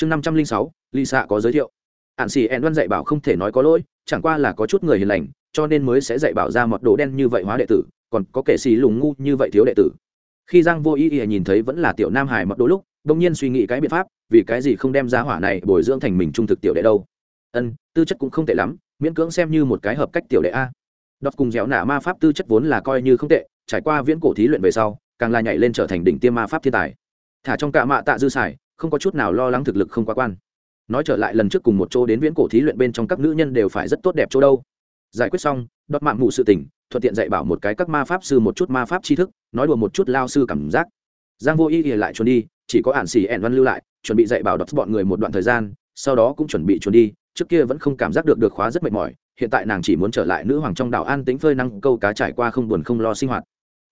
chương năm trăm linh sáu lì xạ có giới thiệu. Hạn xì ẹn văn dạy bảo không thể nói có lỗi, chẳng qua là có chút người hiền lành, cho nên mới sẽ dạy bảo ra một đồ đen như vậy hóa đệ tử, còn có kẻ xì lùng ngu như vậy thiếu đệ tử. Khi giang vô ý ý nhìn thấy vẫn là tiểu nam hải mọt đồ lúc đông nhiên suy nghĩ cái biện pháp, vì cái gì không đem ra hỏa này bồi dưỡng thành mình trung thực tiểu đệ đâu? Ân, tư chất cũng không tệ lắm, miễn cưỡng xem như một cái hợp cách tiểu đệ a. Đọt cùng dẻo nả ma pháp tư chất vốn là coi như không tệ, trải qua viễn cổ thí luyện về sau, càng là nhảy lên trở thành đỉnh tiêm ma pháp thiên tài. Thả trong cả mạ tạ dư xài không có chút nào lo lắng thực lực không quá quan. Nói trở lại lần trước cùng một chỗ đến viễn cổ thí luyện bên trong các nữ nhân đều phải rất tốt đẹp chỗ đâu. Giải quyết xong đọt mạng mụ sự tỉnh, thuận tiện dạy bảo một cái các ma pháp sư một chút ma pháp tri thức nói đùa một chút lao sư cảm giác. Giang vô ý thì lại trốn đi chỉ có ản xỉ ẻn văn lưu lại chuẩn bị dạy bảo đọt bọn người một đoạn thời gian sau đó cũng chuẩn bị trốn đi trước kia vẫn không cảm giác được được khóa rất mệt mỏi hiện tại nàng chỉ muốn trở lại nữ hoàng trong đảo an tính phơi năng câu cá trải qua không buồn không lo sinh hoạt.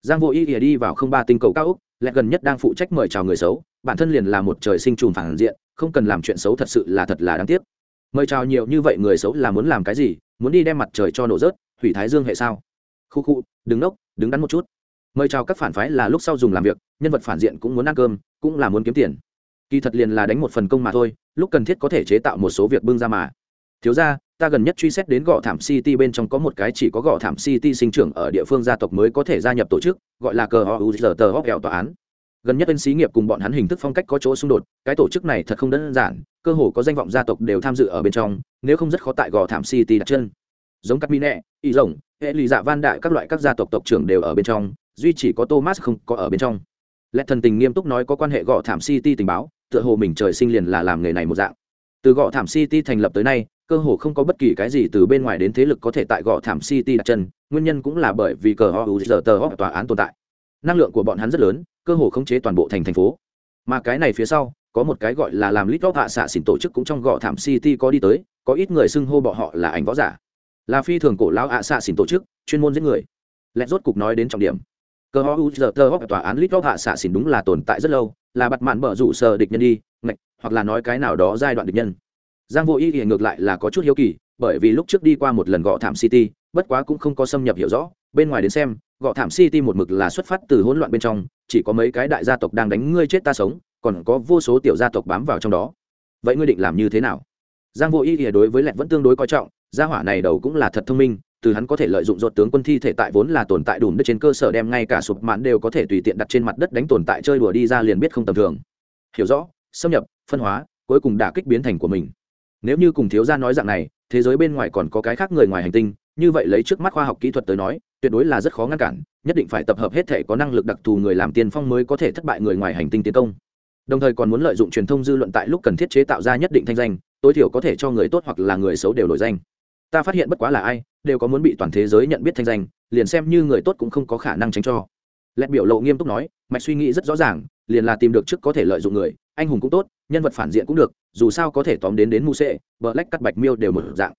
Giang vô ý ỉa đi vào không ba tinh cầu cao úc lẹ gần nhất đang phụ trách mời chào người xấu bản thân liền là một trời sinh trùm phản diện, không cần làm chuyện xấu thật sự là thật là đáng tiếc. Mời chào nhiều như vậy người xấu là muốn làm cái gì? Muốn đi đem mặt trời cho nổ rớt, hủy thái dương hệ sao? Khu khu đứng đốc đứng đắn một chút. Mời chào các phản phái là lúc sau dùng làm việc, nhân vật phản diện cũng muốn ăn cơm, cũng là muốn kiếm tiền. Kỳ thật liền là đánh một phần công mà thôi, lúc cần thiết có thể chế tạo một số việc bưng ra mà. Thiếu ra ta gần nhất truy xét đến gõ thảm city bên trong có một cái chỉ có gõ thảm city sinh trưởng ở địa phương gia tộc mới có thể gia nhập tổ chức, gọi là cờ họ u giờ tờ hóc kẹo tòa án gần nhất bên xí nghiệp cùng bọn hắn hình thức phong cách có chỗ xung đột cái tổ chức này thật không đơn giản cơ hồ có danh vọng gia tộc đều tham dự ở bên trong nếu không rất khó tại gò thảm city đặt chân giống các mine y rồng hệ lụy dạ van đại các loại các gia tộc tộc trưởng đều ở bên trong duy chỉ có thomas không có ở bên trong lẽ thần tình nghiêm túc nói có quan hệ gò thảm city tình báo tựa hồ mình trời sinh liền là làm nghề này một dạng từ gò thảm city thành lập tới nay cơ hồ không có bất kỳ cái gì từ bên ngoài đến thế lực có thể tại gò thảm city đặt chân nguyên nhân cũng là bởi vì cờ ho giờ tờ ho tòa án tồn tại năng lượng của bọn hắn rất lớn cơ hồ khống chế toàn bộ thành thành phố. Mà cái này phía sau, có một cái gọi là làm lít hạ xạ xỉn tổ chức cũng trong gõ thảm city có đi tới, có ít người xưng hô bọn họ là ảnh võ giả. Là phi thường cổ lão hạ xạ xỉn tổ chức, chuyên môn giết người. Lẹt rốt cục nói đến trọng điểm. Cơ ho u giờ tờ hóc tòa án lít hạ xạ xỉn đúng là tồn tại rất lâu, là bặt mạn bở rủ sờ địch nhân đi, ngạch, hoặc là nói cái nào đó giai đoạn địch nhân. Giang vô ý thì ngược lại là có chút hiếu kỳ, bởi vì lúc trước đi qua một lần gõ thảm city, bất quá cũng không có xâm nhập hiểu rõ. Bên ngoài đến xem gõ thảm city một mực là xuất phát từ hỗn loạn bên trong chỉ có mấy cái đại gia tộc đang đánh ngươi chết ta sống, còn có vô số tiểu gia tộc bám vào trong đó. Vậy ngươi định làm như thế nào? Giang vô ý ỉa đối với lẹt vẫn tương đối coi trọng, gia hỏa này đầu cũng là thật thông minh, từ hắn có thể lợi dụng dột tướng quân thi thể tại vốn là tồn tại đủ đất trên cơ sở đem ngay cả sụp mạn đều có thể tùy tiện đặt trên mặt đất đánh tồn tại chơi đùa đi ra liền biết không tầm thường. Hiểu rõ, xâm nhập, phân hóa, cuối cùng đả kích biến thành của mình. Nếu như cùng thiếu gia nói dạng này, thế giới bên ngoài còn có cái khác người ngoài hành tinh như vậy lấy trước mắt khoa học kỹ thuật tới nói, tuyệt đối là rất khó ngăn cản, nhất định phải tập hợp hết thể có năng lực đặc thù người làm tiên phong mới có thể thất bại người ngoài hành tinh tiến công. Đồng thời còn muốn lợi dụng truyền thông dư luận tại lúc cần thiết chế tạo ra nhất định thanh danh, tối thiểu có thể cho người tốt hoặc là người xấu đều nổi danh. Ta phát hiện bất quá là ai, đều có muốn bị toàn thế giới nhận biết thanh danh, liền xem như người tốt cũng không có khả năng tránh cho. Lẹt biểu lộ nghiêm túc nói, mạch suy nghĩ rất rõ ràng, liền là tìm được trước có thể lợi dụng người, anh hùng cũng tốt, nhân vật phản diện cũng được, dù sao có thể tóm đến đến mu sệ bờ lách cắt bạch miêu đều một dạng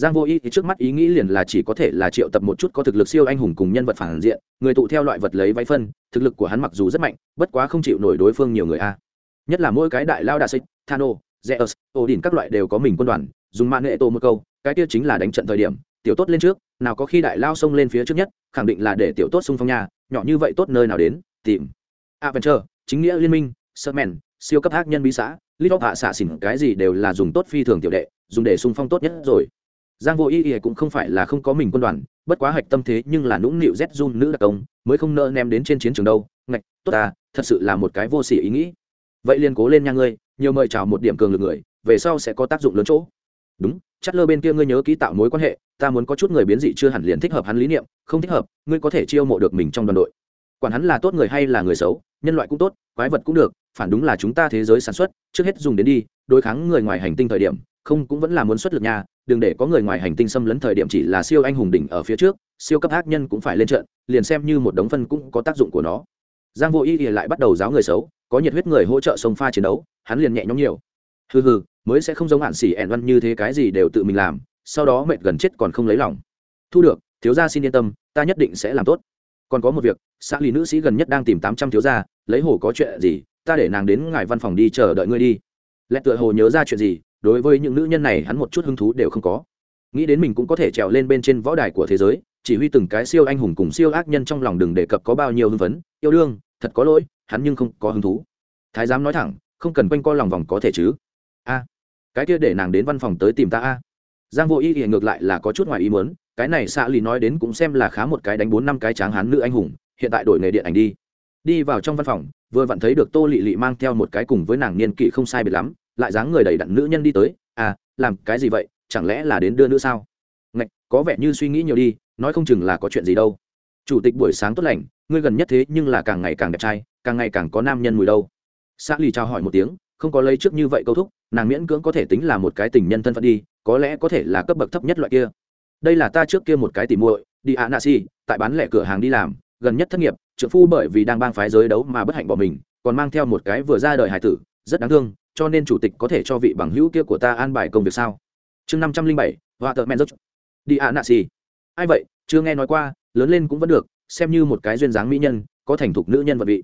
giang vô ý thì trước mắt ý nghĩ liền là chỉ có thể là triệu tập một chút có thực lực siêu anh hùng cùng nhân vật phản diện người tụ theo loại vật lấy váy phân thực lực của hắn mặc dù rất mạnh bất quá không chịu nổi đối phương nhiều người a nhất là mỗi cái đại lao đa xích thano zeus ổ đỉnh các loại đều có mình quân đoàn dùng mạng nghệ tổ một câu cái kia chính là đánh trận thời điểm tiểu tốt lên trước nào có khi đại lao xông lên phía trước nhất khẳng định là để tiểu tốt xung phong nhà nhỏ như vậy tốt nơi nào đến tìm adventure chính nghĩa liên minh Superman, siêu cấp ác nhân bí xã, Little hạ xạ xỉn cái gì đều là dùng tốt phi thường tiểu đệ, dùng để xung phong tốt nhất rồi. Giang Vô Ý ý cũng không phải là không có mình quân đoàn, bất quá hạch tâm thế nhưng là nũng nịu Z run nữ đặc công, mới không nỡ ném đến trên chiến trường đâu. Ngạch, tốt ta, thật sự là một cái vô sỉ ý nghĩ. Vậy liền cố lên nha ngươi, nhiều mời chào một điểm cường lực người, về sau sẽ có tác dụng lớn chỗ. Đúng, chắc lơ bên kia ngươi nhớ ký tạo mối quan hệ, ta muốn có chút người biến dị chưa hẳn liền thích hợp hắn lý niệm, không thích hợp, ngươi có thể chiêu mộ được mình trong đoàn đội. Quản hắn là tốt người hay là người xấu, nhân loại cũng tốt, quái vật cũng được, phản đúng là chúng ta thế giới sản xuất trước hết dùng đến đi đối kháng người ngoài hành tinh thời điểm không cũng vẫn là muốn xuất lực nhà đừng để có người ngoài hành tinh xâm lấn thời điểm chỉ là siêu anh hùng đỉnh ở phía trước, siêu cấp ác nhân cũng phải lên trận, liền xem như một đống phân cũng có tác dụng của nó. Giang vô ý thì lại bắt đầu giáo người xấu, có nhiệt huyết người hỗ trợ sông pha chiến đấu, hắn liền nhẹ nhõm nhiều. Hừ hừ, mới sẽ không giống hạn xỉ ẻn văn như thế cái gì đều tự mình làm, sau đó mệt gần chết còn không lấy lòng. Thu được, thiếu gia xin yên tâm, ta nhất định sẽ làm tốt. Còn có một việc, xã lì nữ sĩ gần nhất đang tìm tám trăm thiếu gia, lấy hồ có chuyện gì, ta để nàng đến ngài văn phòng đi chờ đợi ngươi đi. Lẽ tựa hồ nhớ ra chuyện gì đối với những nữ nhân này hắn một chút hứng thú đều không có. Nghĩ đến mình cũng có thể trèo lên bên trên võ đài của thế giới, chỉ huy từng cái siêu anh hùng cùng siêu ác nhân trong lòng đừng đề cập có bao nhiêu hưng phấn, yêu đương, thật có lỗi, hắn nhưng không có hứng thú. Thái giám nói thẳng, không cần quanh co lòng vòng có thể chứ? A, cái kia để nàng đến văn phòng tới tìm ta a. Giang vô ý thì ngược lại là có chút ngoài ý muốn, cái này xạ lì nói đến cũng xem là khá một cái đánh bốn năm cái tráng hán nữ anh hùng, hiện tại đổi nghề điện ảnh đi. Đi vào trong văn phòng, vừa vặn thấy được tô lị lị mang theo một cái cùng với nàng niên kỷ không sai biệt lắm lại dáng người đầy đặn nữ nhân đi tới à làm cái gì vậy? Chẳng lẽ là đến đưa nữ sao? Ngạch, có vẻ như suy nghĩ nhiều đi, nói không chừng là có chuyện gì đâu. Chủ tịch buổi sáng tốt lành, ngươi gần nhất thế nhưng là càng ngày càng đẹp trai, càng ngày càng có nam nhân mùi đâu. Xã lì chào hỏi một tiếng, không có lấy trước như vậy câu thúc, nàng miễn cưỡng có thể tính là một cái tình nhân thân phận đi, có lẽ có thể là cấp bậc thấp nhất loại kia. Đây là ta trước kia một cái tỉ muội, đi ạ nạ si tại bán lẻ cửa hàng đi làm, gần nhất thất nghiệp trợ phu bởi vì đang bang phái giới đấu mà bất hạnh bỏ mình, còn mang theo một cái vừa ra đời hải tử, rất đáng thương cho nên chủ tịch có thể cho vị bằng hữu kia của ta an bài công việc sao? Chương năm trăm linh bảy họa tợ men dốc đi ạ, nạ gì? ai vậy? Chưa nghe nói qua, lớn lên cũng vẫn được, xem như một cái duyên dáng mỹ nhân, có thành thục nữ nhân vật vị.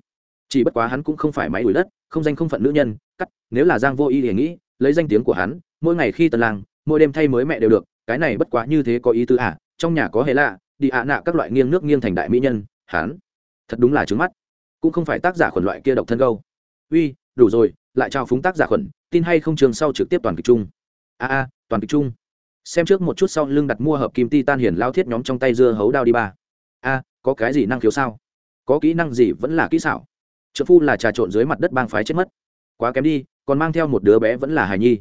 Chỉ bất quá hắn cũng không phải máy đuổi đất, không danh không phận nữ nhân, cắt, nếu là giang vô y thì nghĩ, lấy danh tiếng của hắn, mỗi ngày khi tần lang mỗi đêm thay mới mẹ đều được, cái này bất quá như thế có ý tứ à trong nhà có hề lạ, đi ạ, nạ các loại nghiêng nước nghiêng thành đại mỹ nhân, hắn, thật đúng là trứng mắt. Cũng không phải tác giả khuẩn loại kia độc thân gâu uy, đủ rồi lại trao phúng tác giả khuẩn, tin hay không trường sau trực tiếp toàn kịch chung. A a, toàn kịch chung. Xem trước một chút sau lưng đặt mua hợp kim ti tan hiển lao thiết nhóm trong tay dưa hấu đao đi ba. A, có cái gì năng khiếu sao? Có kỹ năng gì vẫn là kỹ xảo? Trợ phu là trà trộn dưới mặt đất bang phái chết mất. Quá kém đi, còn mang theo một đứa bé vẫn là hài nhi.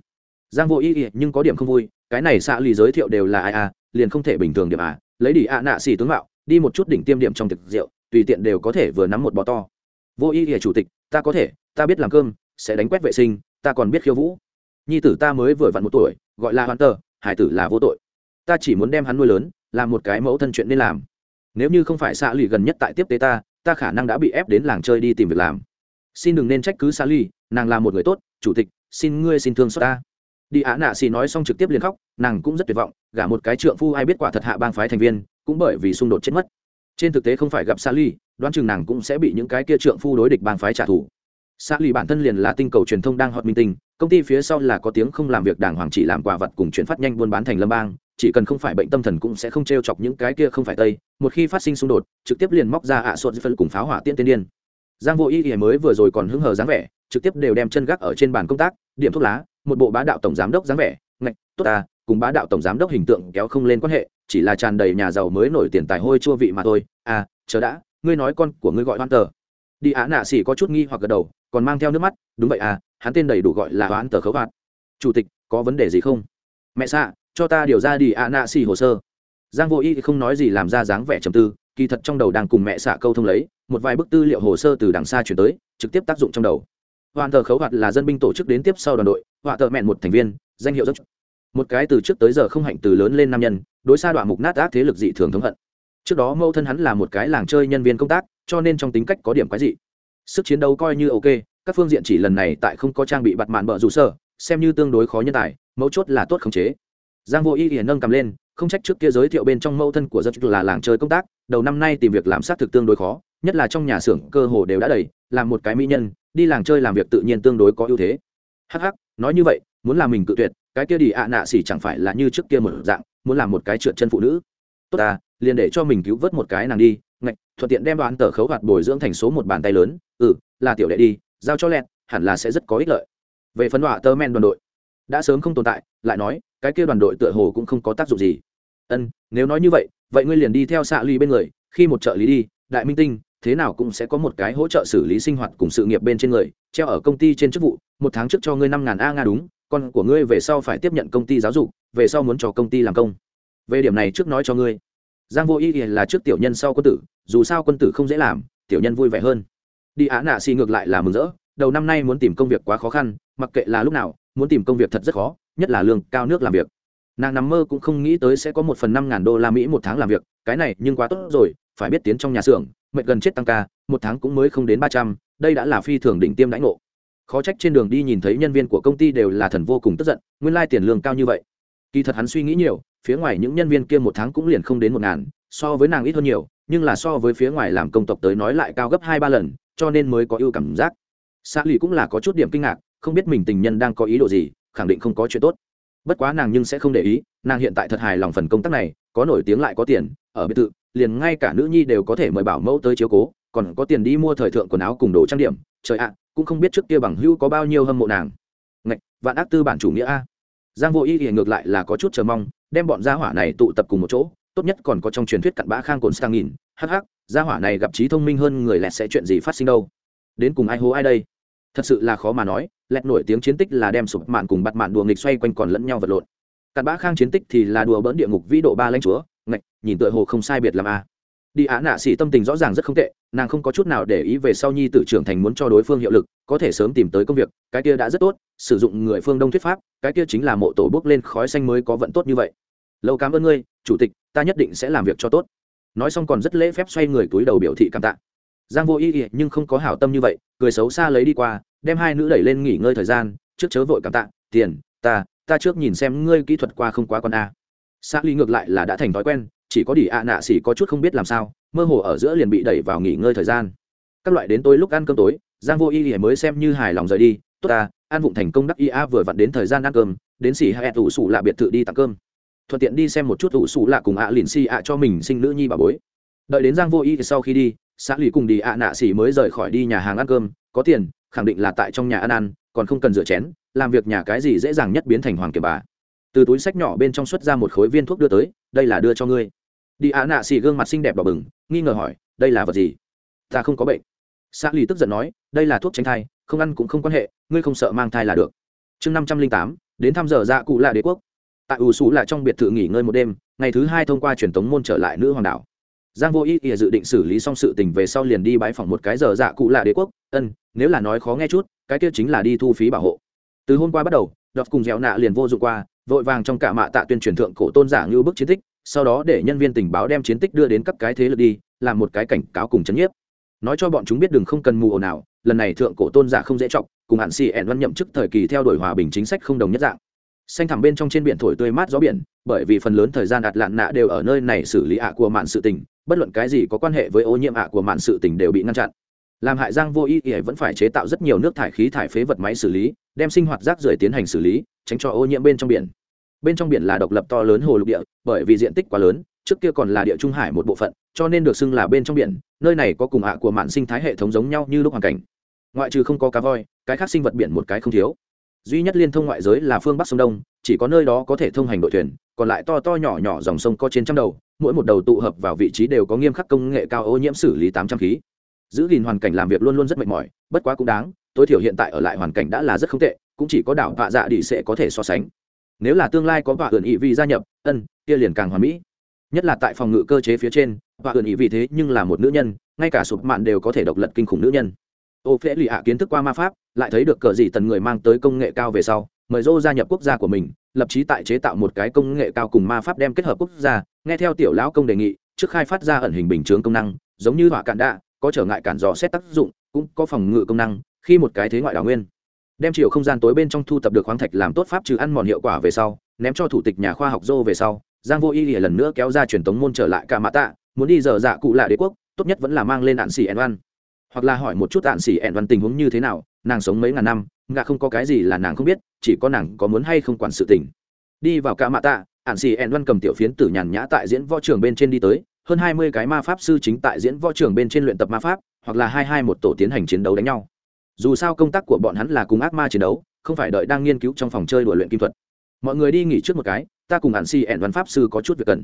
Giang vô ý ý nhưng có điểm không vui, cái này xạ lì giới thiệu đều là ai à liền không thể bình thường điểm à. Lấy đi ạ nạ xì tướng mạo, đi một chút đỉnh tiêm điểm trong thực rượu, tùy tiện đều có thể vừa nắm một bò to. Vô ý ý chủ tịch, ta có thể, ta biết làm cơm sẽ đánh quét vệ sinh, ta còn biết khiêu vũ. Nhi tử ta mới vừa vặn một tuổi, gọi là hoàn tờ hải tử là vô tội. Ta chỉ muốn đem hắn nuôi lớn, làm một cái mẫu thân chuyện nên làm. Nếu như không phải xạ lì gần nhất tại tiếp tế ta ta khả năng đã bị ép đến làng chơi đi tìm việc làm. Xin đừng nên trách cứ xạ lì nàng là một người tốt, chủ tịch, xin ngươi xin thương xót ta. Đi á nạ xì nói xong trực tiếp liền khóc, nàng cũng rất tuyệt vọng, gả một cái trượng phu ai biết quả thật hạ bang phái thành viên, cũng bởi vì xung đột chết mất. Trên thực tế không phải gặp xa lì đoán chừng nàng cũng sẽ bị những cái kia trượng phu đối địch bang phái trả thù xã lì bản thân liền là tinh cầu truyền thông đang hot minh tinh, công ty phía sau là có tiếng không làm việc đàng hoàng chỉ làm quả vật cùng chuyển phát nhanh buôn bán thành lâm bang, chỉ cần không phải bệnh tâm thần cũng sẽ không t r e o chọc những cái kia không phải tây. Một khi phát sinh xung đột, trực tiếp liền móc ra ạ à suốt phân cùng pháo hỏa tiễn tiên điên. Giang vô y y mới vừa rồi còn hứng hờ dáng vẻ, trực tiếp đều đem chân gác ở trên bàn công tác, điểm thuốc lá, một bộ bá đạo tổng giám đốc dáng vẻ, ngạch, tốt à cùng bá đạo tổng giám đốc hình tượng kéo không lên quan hệ, chỉ là tràn đầy nhà giàu mới nổi tiền tài hôi chua vị mà thôi. À chờ đã, ngươi nói con của ngươi gọi hoan tờ đi á nạ xỉ có chút nghi hoặc gật đầu còn mang theo nước mắt, đúng vậy à hắn tên đầy đủ gọi là hoãn tờ khấu phạt chủ tịch, có vấn đề gì không? Mẹ xạ, cho ta điều ra đi á nạ xì hồ sơ. Giang vô y không nói gì làm ra dáng vẻ trầm tư, kỳ thật trong đầu đang cùng mẹ xạ câu thông lấy, một vài bức tư liệu hồ sơ từ đằng xa chuyển tới, trực tiếp tác dụng trong đầu. Hoàn tờ khấu hoạt là dân binh tổ chức đến tiếp sau đoàn đội, họa tờ mẹn một thành viên, danh hiệu rất một cái từ trước tới giờ không hạnh từ lớn lên nam nhân, đối xa đoạn mục nát ác thế lực dị thường thống hận. Trước đó mâu thân hắn là một cái làng chơi nhân viên công tác, cho nên trong tính cách có điểm quái dị sức chiến đấu coi như ok các phương diện chỉ lần này tại không có trang bị bặt mạn bợ rủ sơ xem như tương đối khó nhân tài mấu chốt là tốt khống chế. Giang vô y hiển nâng cầm lên không trách trước kia giới thiệu bên trong mẫu thân của dân là làng chơi công tác đầu năm nay tìm việc làm sát thực tương đối khó nhất là trong nhà xưởng cơ hồ đều đã đầy làm một cái mỹ nhân đi làng chơi làm việc tự nhiên tương đối có ưu thế. Hắc hắc, nói như vậy muốn làm mình cự tuyệt cái kia đi ạ nạ xỉ chẳng phải là như trước kia một dạng muốn làm một cái trượt chân phụ nữ. Tốt ta liền để cho mình cứu vớt một cái nàng đi ngạch, thuận tiện đem đoán tờ khấu hoạt bồi dưỡng thành số một bàn tay lớn. Ừ là tiểu đệ đi, giao cho lẹn hẳn là sẽ rất có ích lợi. Về phân họa tơ men đoàn đội, đã sớm không tồn tại, lại nói, cái kia đoàn đội tựa hồ cũng không có tác dụng gì. Ân, nếu nói như vậy vậy ngươi liền đi theo xạ ly bên người, khi một trợ lý đi, đại minh tinh, thế nào cũng sẽ có một cái hỗ trợ xử lý sinh hoạt cùng sự nghiệp bên trên người, treo ở công ty trên chức vụ, một tháng trước cho ngươi năm ngàn a nga đúng, con của ngươi về sau phải tiếp nhận công ty giáo dục, về sau muốn cho công ty làm công. Về điểm này trước nói cho ngươi giang vô ý là trước tiểu nhân sau quân tử, dù sao quân tử không dễ làm, tiểu nhân vui vẻ hơn. Đi á nạ xì ngược lại là mừng rỡ, đầu năm nay muốn tìm công việc quá khó khăn, mặc kệ là lúc nào, muốn tìm công việc thật rất khó, nhất là lương, cao nước làm việc. Nàng nằm mơ cũng không nghĩ tới sẽ có một phần năm ngàn đô la mỹ một tháng làm việc, cái này nhưng quá tốt rồi, phải biết tiến trong nhà xưởng, mệt gần chết tăng ca, một tháng cũng mới không đến ba trăm, đây đã là phi thường đỉnh tiêm đãi ngộ. Khó trách trên đường đi nhìn thấy nhân viên của công ty đều là thần vô cùng tức giận, nguyên lai tiền lương cao như vậy. Kỳ thật hắn suy nghĩ nhiều phía ngoài những nhân viên kia một tháng cũng liền không đến một ngàn, so với nàng ít hơn nhiều, nhưng là so với phía ngoài làm công tộc tới nói lại cao gấp hai ba lần, cho nên mới có ưu cảm giác. Xã lì cũng là có chút điểm kinh ngạc, không biết mình tình nhân đang có ý đồ gì, khẳng định không có chuyện tốt. Bất quá nàng nhưng sẽ không để ý, nàng hiện tại thật hài lòng phần công tác này, có nổi tiếng lại có tiền, ở biệt thự, liền ngay cả nữ nhi đều có thể mời bảo mẫu tới chiếu cố, còn có tiền đi mua thời thượng quần áo cùng đồ trang điểm. Trời ạ, cũng không biết trước kia bằng hữu có bao nhiêu hâm mộ nàng. Ngạch, vạn ác tư bản chủ nghĩa a giang vô ý thì ngược lại là có chút chờ mong, đem bọn gia hỏa này tụ tập cùng một chỗ, tốt nhất còn có trong truyền thuyết cặn bã khang cồn sang nghìn. Hắc hắc, gia hỏa này gặp trí thông minh hơn người lẹt sẽ chuyện gì phát sinh đâu? Đến cùng ai hố ai đây? Thật sự là khó mà nói, lẹt nổi tiếng chiến tích là đem sụp mạn cùng bắt mạn đùa nghịch xoay quanh còn lẫn nhau vật lộn. Cặn bã khang chiến tích thì là đùa bỡn địa ngục vĩ độ ba lãnh chúa, ngạch, nhìn tựa hồ không sai biệt làm a à. đi á nạ xỉ tâm tình rõ ràng rất không tệ nàng không có chút nào để ý về sau nhi tử trưởng thành muốn cho đối phương hiệu lực, có thể sớm tìm tới công việc, cái kia đã rất tốt, sử dụng người phương đông thuyết pháp, cái kia chính là mộ tổ bước lên khói xanh mới có vận tốt như vậy. Lâu cảm ơn ngươi, chủ tịch, ta nhất định sẽ làm việc cho tốt. Nói xong còn rất lễ phép xoay người túi đầu biểu thị cảm tạ. Giang vô ý ý nhưng không có hảo tâm như vậy, cười xấu xa lấy đi qua, đem hai nữ đẩy lên nghỉ ngơi thời gian, trước chớ vội cảm tạ, tiền, ta ta trước nhìn xem ngươi kỹ thuật qua không quá con a. Xã ly ngược lại là đã thành thói quen, chỉ có đi ạ nạ xỉ có chút không biết làm sao mơ hồ ở giữa liền bị đẩy vào nghỉ ngơi thời gian. Các loại đến tối lúc ăn cơm tối, giang vô y mới xem như hài lòng rời đi. Tốt ta an vụng thành công đắc ia vừa vặn đến thời gian ăn cơm, đến xỉ hai ủ sủ lạ biệt thự đi tặng cơm. Thuận tiện đi xem một chút ủ sủ lạ cùng ạ lìn xì ạ cho mình sinh nữ nhi bà bối. Đợi đến giang vô y sau khi đi, xã lì cùng đi ạ nạ xỉ mới rời khỏi đi nhà hàng ăn cơm. Có tiền, khẳng định là tại trong nhà ăn ăn, còn không cần rửa chén, làm việc nhà cái gì dễ dàng nhất biến thành hoàng kiểm bà. Từ túi sách nhỏ bên trong xuất ra một khối viên thuốc đưa tới, đây là đưa cho ngươi đi ạ nạ xì gương mặt xinh đẹp đỏ bừng, nghi ngờ hỏi, đây là vật gì? Ta không có bệnh. Xã lì tức giận nói, đây là thuốc tránh thai, không ăn cũng không quan hệ, ngươi không sợ mang thai là được. Chương năm trăm linh tám, đến thăm giờ ra cụ là đế quốc. Tại ủ xú là trong biệt thự nghỉ ngơi một đêm, ngày thứ hai thông qua truyền thống môn trở lại nữ hoàng đảo. Giang vô ý ỉa dự định xử lý xong sự tình về sau liền đi bãi phòng một cái giờ dạ cụ là đế quốc. Ân, nếu là nói khó nghe chút, cái kia chính là đi thu phí bảo hộ. Từ hôm qua bắt đầu đọc cùng dẻo nạ liền vô dụng qua, vội vàng trong cả mạ tạ tuyên truyền thượng cổ tôn giả như bức chiến tích sau đó để nhân viên tình báo đem chiến tích đưa đến các cái thế lực đi, làm một cái cảnh cáo cùng chấn nhiếp. Nói cho bọn chúng biết đừng không cần mù ồn nào lần này thượng cổ tôn giả không dễ chọc, cùng hạn xì ẻn văn nhậm chức thời kỳ theo đuổi hòa bình chính sách không đồng nhất dạng. Xanh thẳm bên trong trên biển thổi tươi mát gió biển, bởi vì phần lớn thời gian đặt lạn nạ đều ở nơi này xử lý ạ của mạn sự tình, bất luận cái gì có quan hệ với ô nhiễm ạ của mạn sự tình đều bị ngăn chặn. Làm hại giang vô ý ỉa vẫn phải chế tạo rất nhiều nước thải khí thải phế vật máy xử lý, đem sinh hoạt rác rưởi tiến hành xử lý, tránh cho ô nhiễm bên trong biển bên trong biển là độc lập to lớn hồ lục địa, bởi vì diện tích quá lớn, trước kia còn là địa trung hải một bộ phận, cho nên được xưng là bên trong biển, nơi này có cùng hạ của mạn sinh thái hệ thống giống nhau như lúc hoàn cảnh. Ngoại trừ không có cá voi, cái khác sinh vật biển một cái không thiếu. Duy nhất liên thông ngoại giới là phương bắc sông đông, chỉ có nơi đó có thể thông hành đội thuyền, còn lại to to nhỏ nhỏ dòng sông có trên trăm đầu, mỗi một đầu tụ hợp vào vị trí đều có nghiêm khắc công nghệ cao ô nhiễm xử lý tám trăm khí. Giữ gìn hoàn cảnh làm việc luôn luôn rất mệt mỏi, bất quá cũng đáng, tối thiểu hiện tại ở lại hoàn cảnh đã là rất không tệ, cũng chỉ có đảo vạ dạ đi sẽ có thể so sánh nếu là tương lai có vạ ẩn ý vị gia nhập, ân, kia liền càng hoàn mỹ. Nhất là tại phòng ngự cơ chế phía trên, vạ ẩn ý vị thế nhưng là một nữ nhân, ngay cả sụp mạn đều có thể độc lật kinh khủng nữ nhân. Ô phễ lì ạ kiến thức qua ma pháp, lại thấy được cờ gì tần người mang tới công nghệ cao về sau, mời dô gia nhập quốc gia của mình, lập trí tại chế tạo một cái công nghệ cao cùng ma pháp đem kết hợp quốc gia. Nghe theo tiểu lão công đề nghị, trước khai phát ra ẩn hình bình chướng công năng, giống như hỏa cạn đạ, có trở ngại cản dò xét tác dụng, cũng có phòng ngự công năng, khi một cái thế ngoại đảo nguyên đem chiều không gian tối bên trong thu tập được khoáng thạch làm tốt pháp trừ ăn mòn hiệu quả về sau, ném cho thủ tịch nhà khoa học dô về sau, giang vô y lìa lần nữa kéo ra truyền tống môn trở lại cả mã tạ, muốn đi dở dạ cụ lạ đế quốc, tốt nhất vẫn là mang lên ạn xỉ ẻn văn. Hoặc là hỏi một chút ạn xỉ ẻn văn tình huống như thế nào, nàng sống mấy ngàn năm, ngạ không có cái gì là nàng không biết, chỉ có nàng có muốn hay không quản sự tình. Đi vào cả mã tạ ạn xỉ ẻn văn cầm tiểu phiến tử nhàn nhã tại diễn võ trường bên trên đi tới, hơn hai mươi cái ma pháp sư chính tại diễn võ trường bên trên luyện tập ma pháp, hoặc là hai hai một tổ tiến hành chiến đấu đánh nhau dù sao công tác của bọn hắn là cùng ác ma chiến đấu, không phải đợi đang nghiên cứu trong phòng chơi đuổi luyện kim thuật. Mọi người đi nghỉ trước một cái, ta cùng hạn si ẹn văn pháp sư có chút việc cần.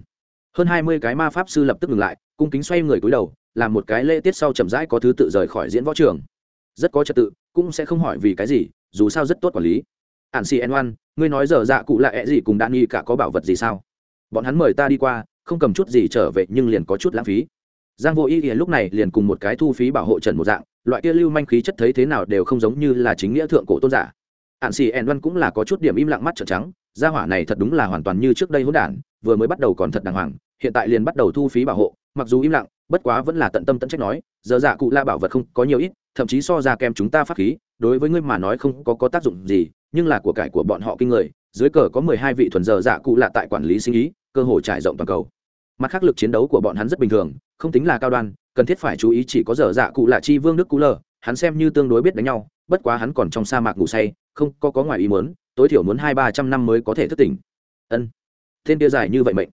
Hơn hai mươi cái ma pháp sư lập tức ngừng lại, cung kính xoay người cúi đầu, làm một cái lễ tiết sau chậm rãi có thứ tự rời khỏi diễn võ trường. Rất có trật tự, cũng sẽ không hỏi vì cái gì, dù sao rất tốt quản lý. Ạn si ẻn văn ngươi nói giờ dạ cụ là ẹ gì cùng đạn nghi cả có bảo vật gì sao? Bọn hắn mời ta đi qua, không cầm chút gì trở về nhưng liền có chút lãng phí. Giang vô ý ý lúc này liền cùng một cái thu phí bảo hộ trần một dạng loại kia lưu manh khí chất thấy thế nào đều không giống như là chính nghĩa thượng cổ tôn giả. Hạn xì ẻn văn cũng là có chút điểm im lặng mắt trợn trắng, gia hỏa này thật đúng là hoàn toàn như trước đây hỗn đản, vừa mới bắt đầu còn thật đàng hoàng, hiện tại liền bắt đầu thu phí bảo hộ, mặc dù im lặng, bất quá vẫn là tận tâm tận trách nói, giờ dạ cụ la bảo vật không có nhiều ít, thậm chí so ra kem chúng ta pháp khí, đối với ngươi mà nói không có có tác dụng gì, nhưng là của cải của bọn họ kinh người, dưới cờ có mười hai vị thuần giờ dạ cụ lạ tại quản lý sinh ý, cơ hội trải rộng toàn cầu. Mặt khác lực chiến đấu của bọn hắn rất bình thường, không tính là cao đoan cần thiết phải chú ý chỉ có dở dạ cụ lạ chi vương đức cú lờ, hắn xem như tương đối biết đánh nhau, bất quá hắn còn trong sa mạc ngủ say, không có có ngoài ý muốn, tối thiểu muốn hai ba trăm năm mới có thể thức tỉnh. Ân tên kia dài như vậy mệnh.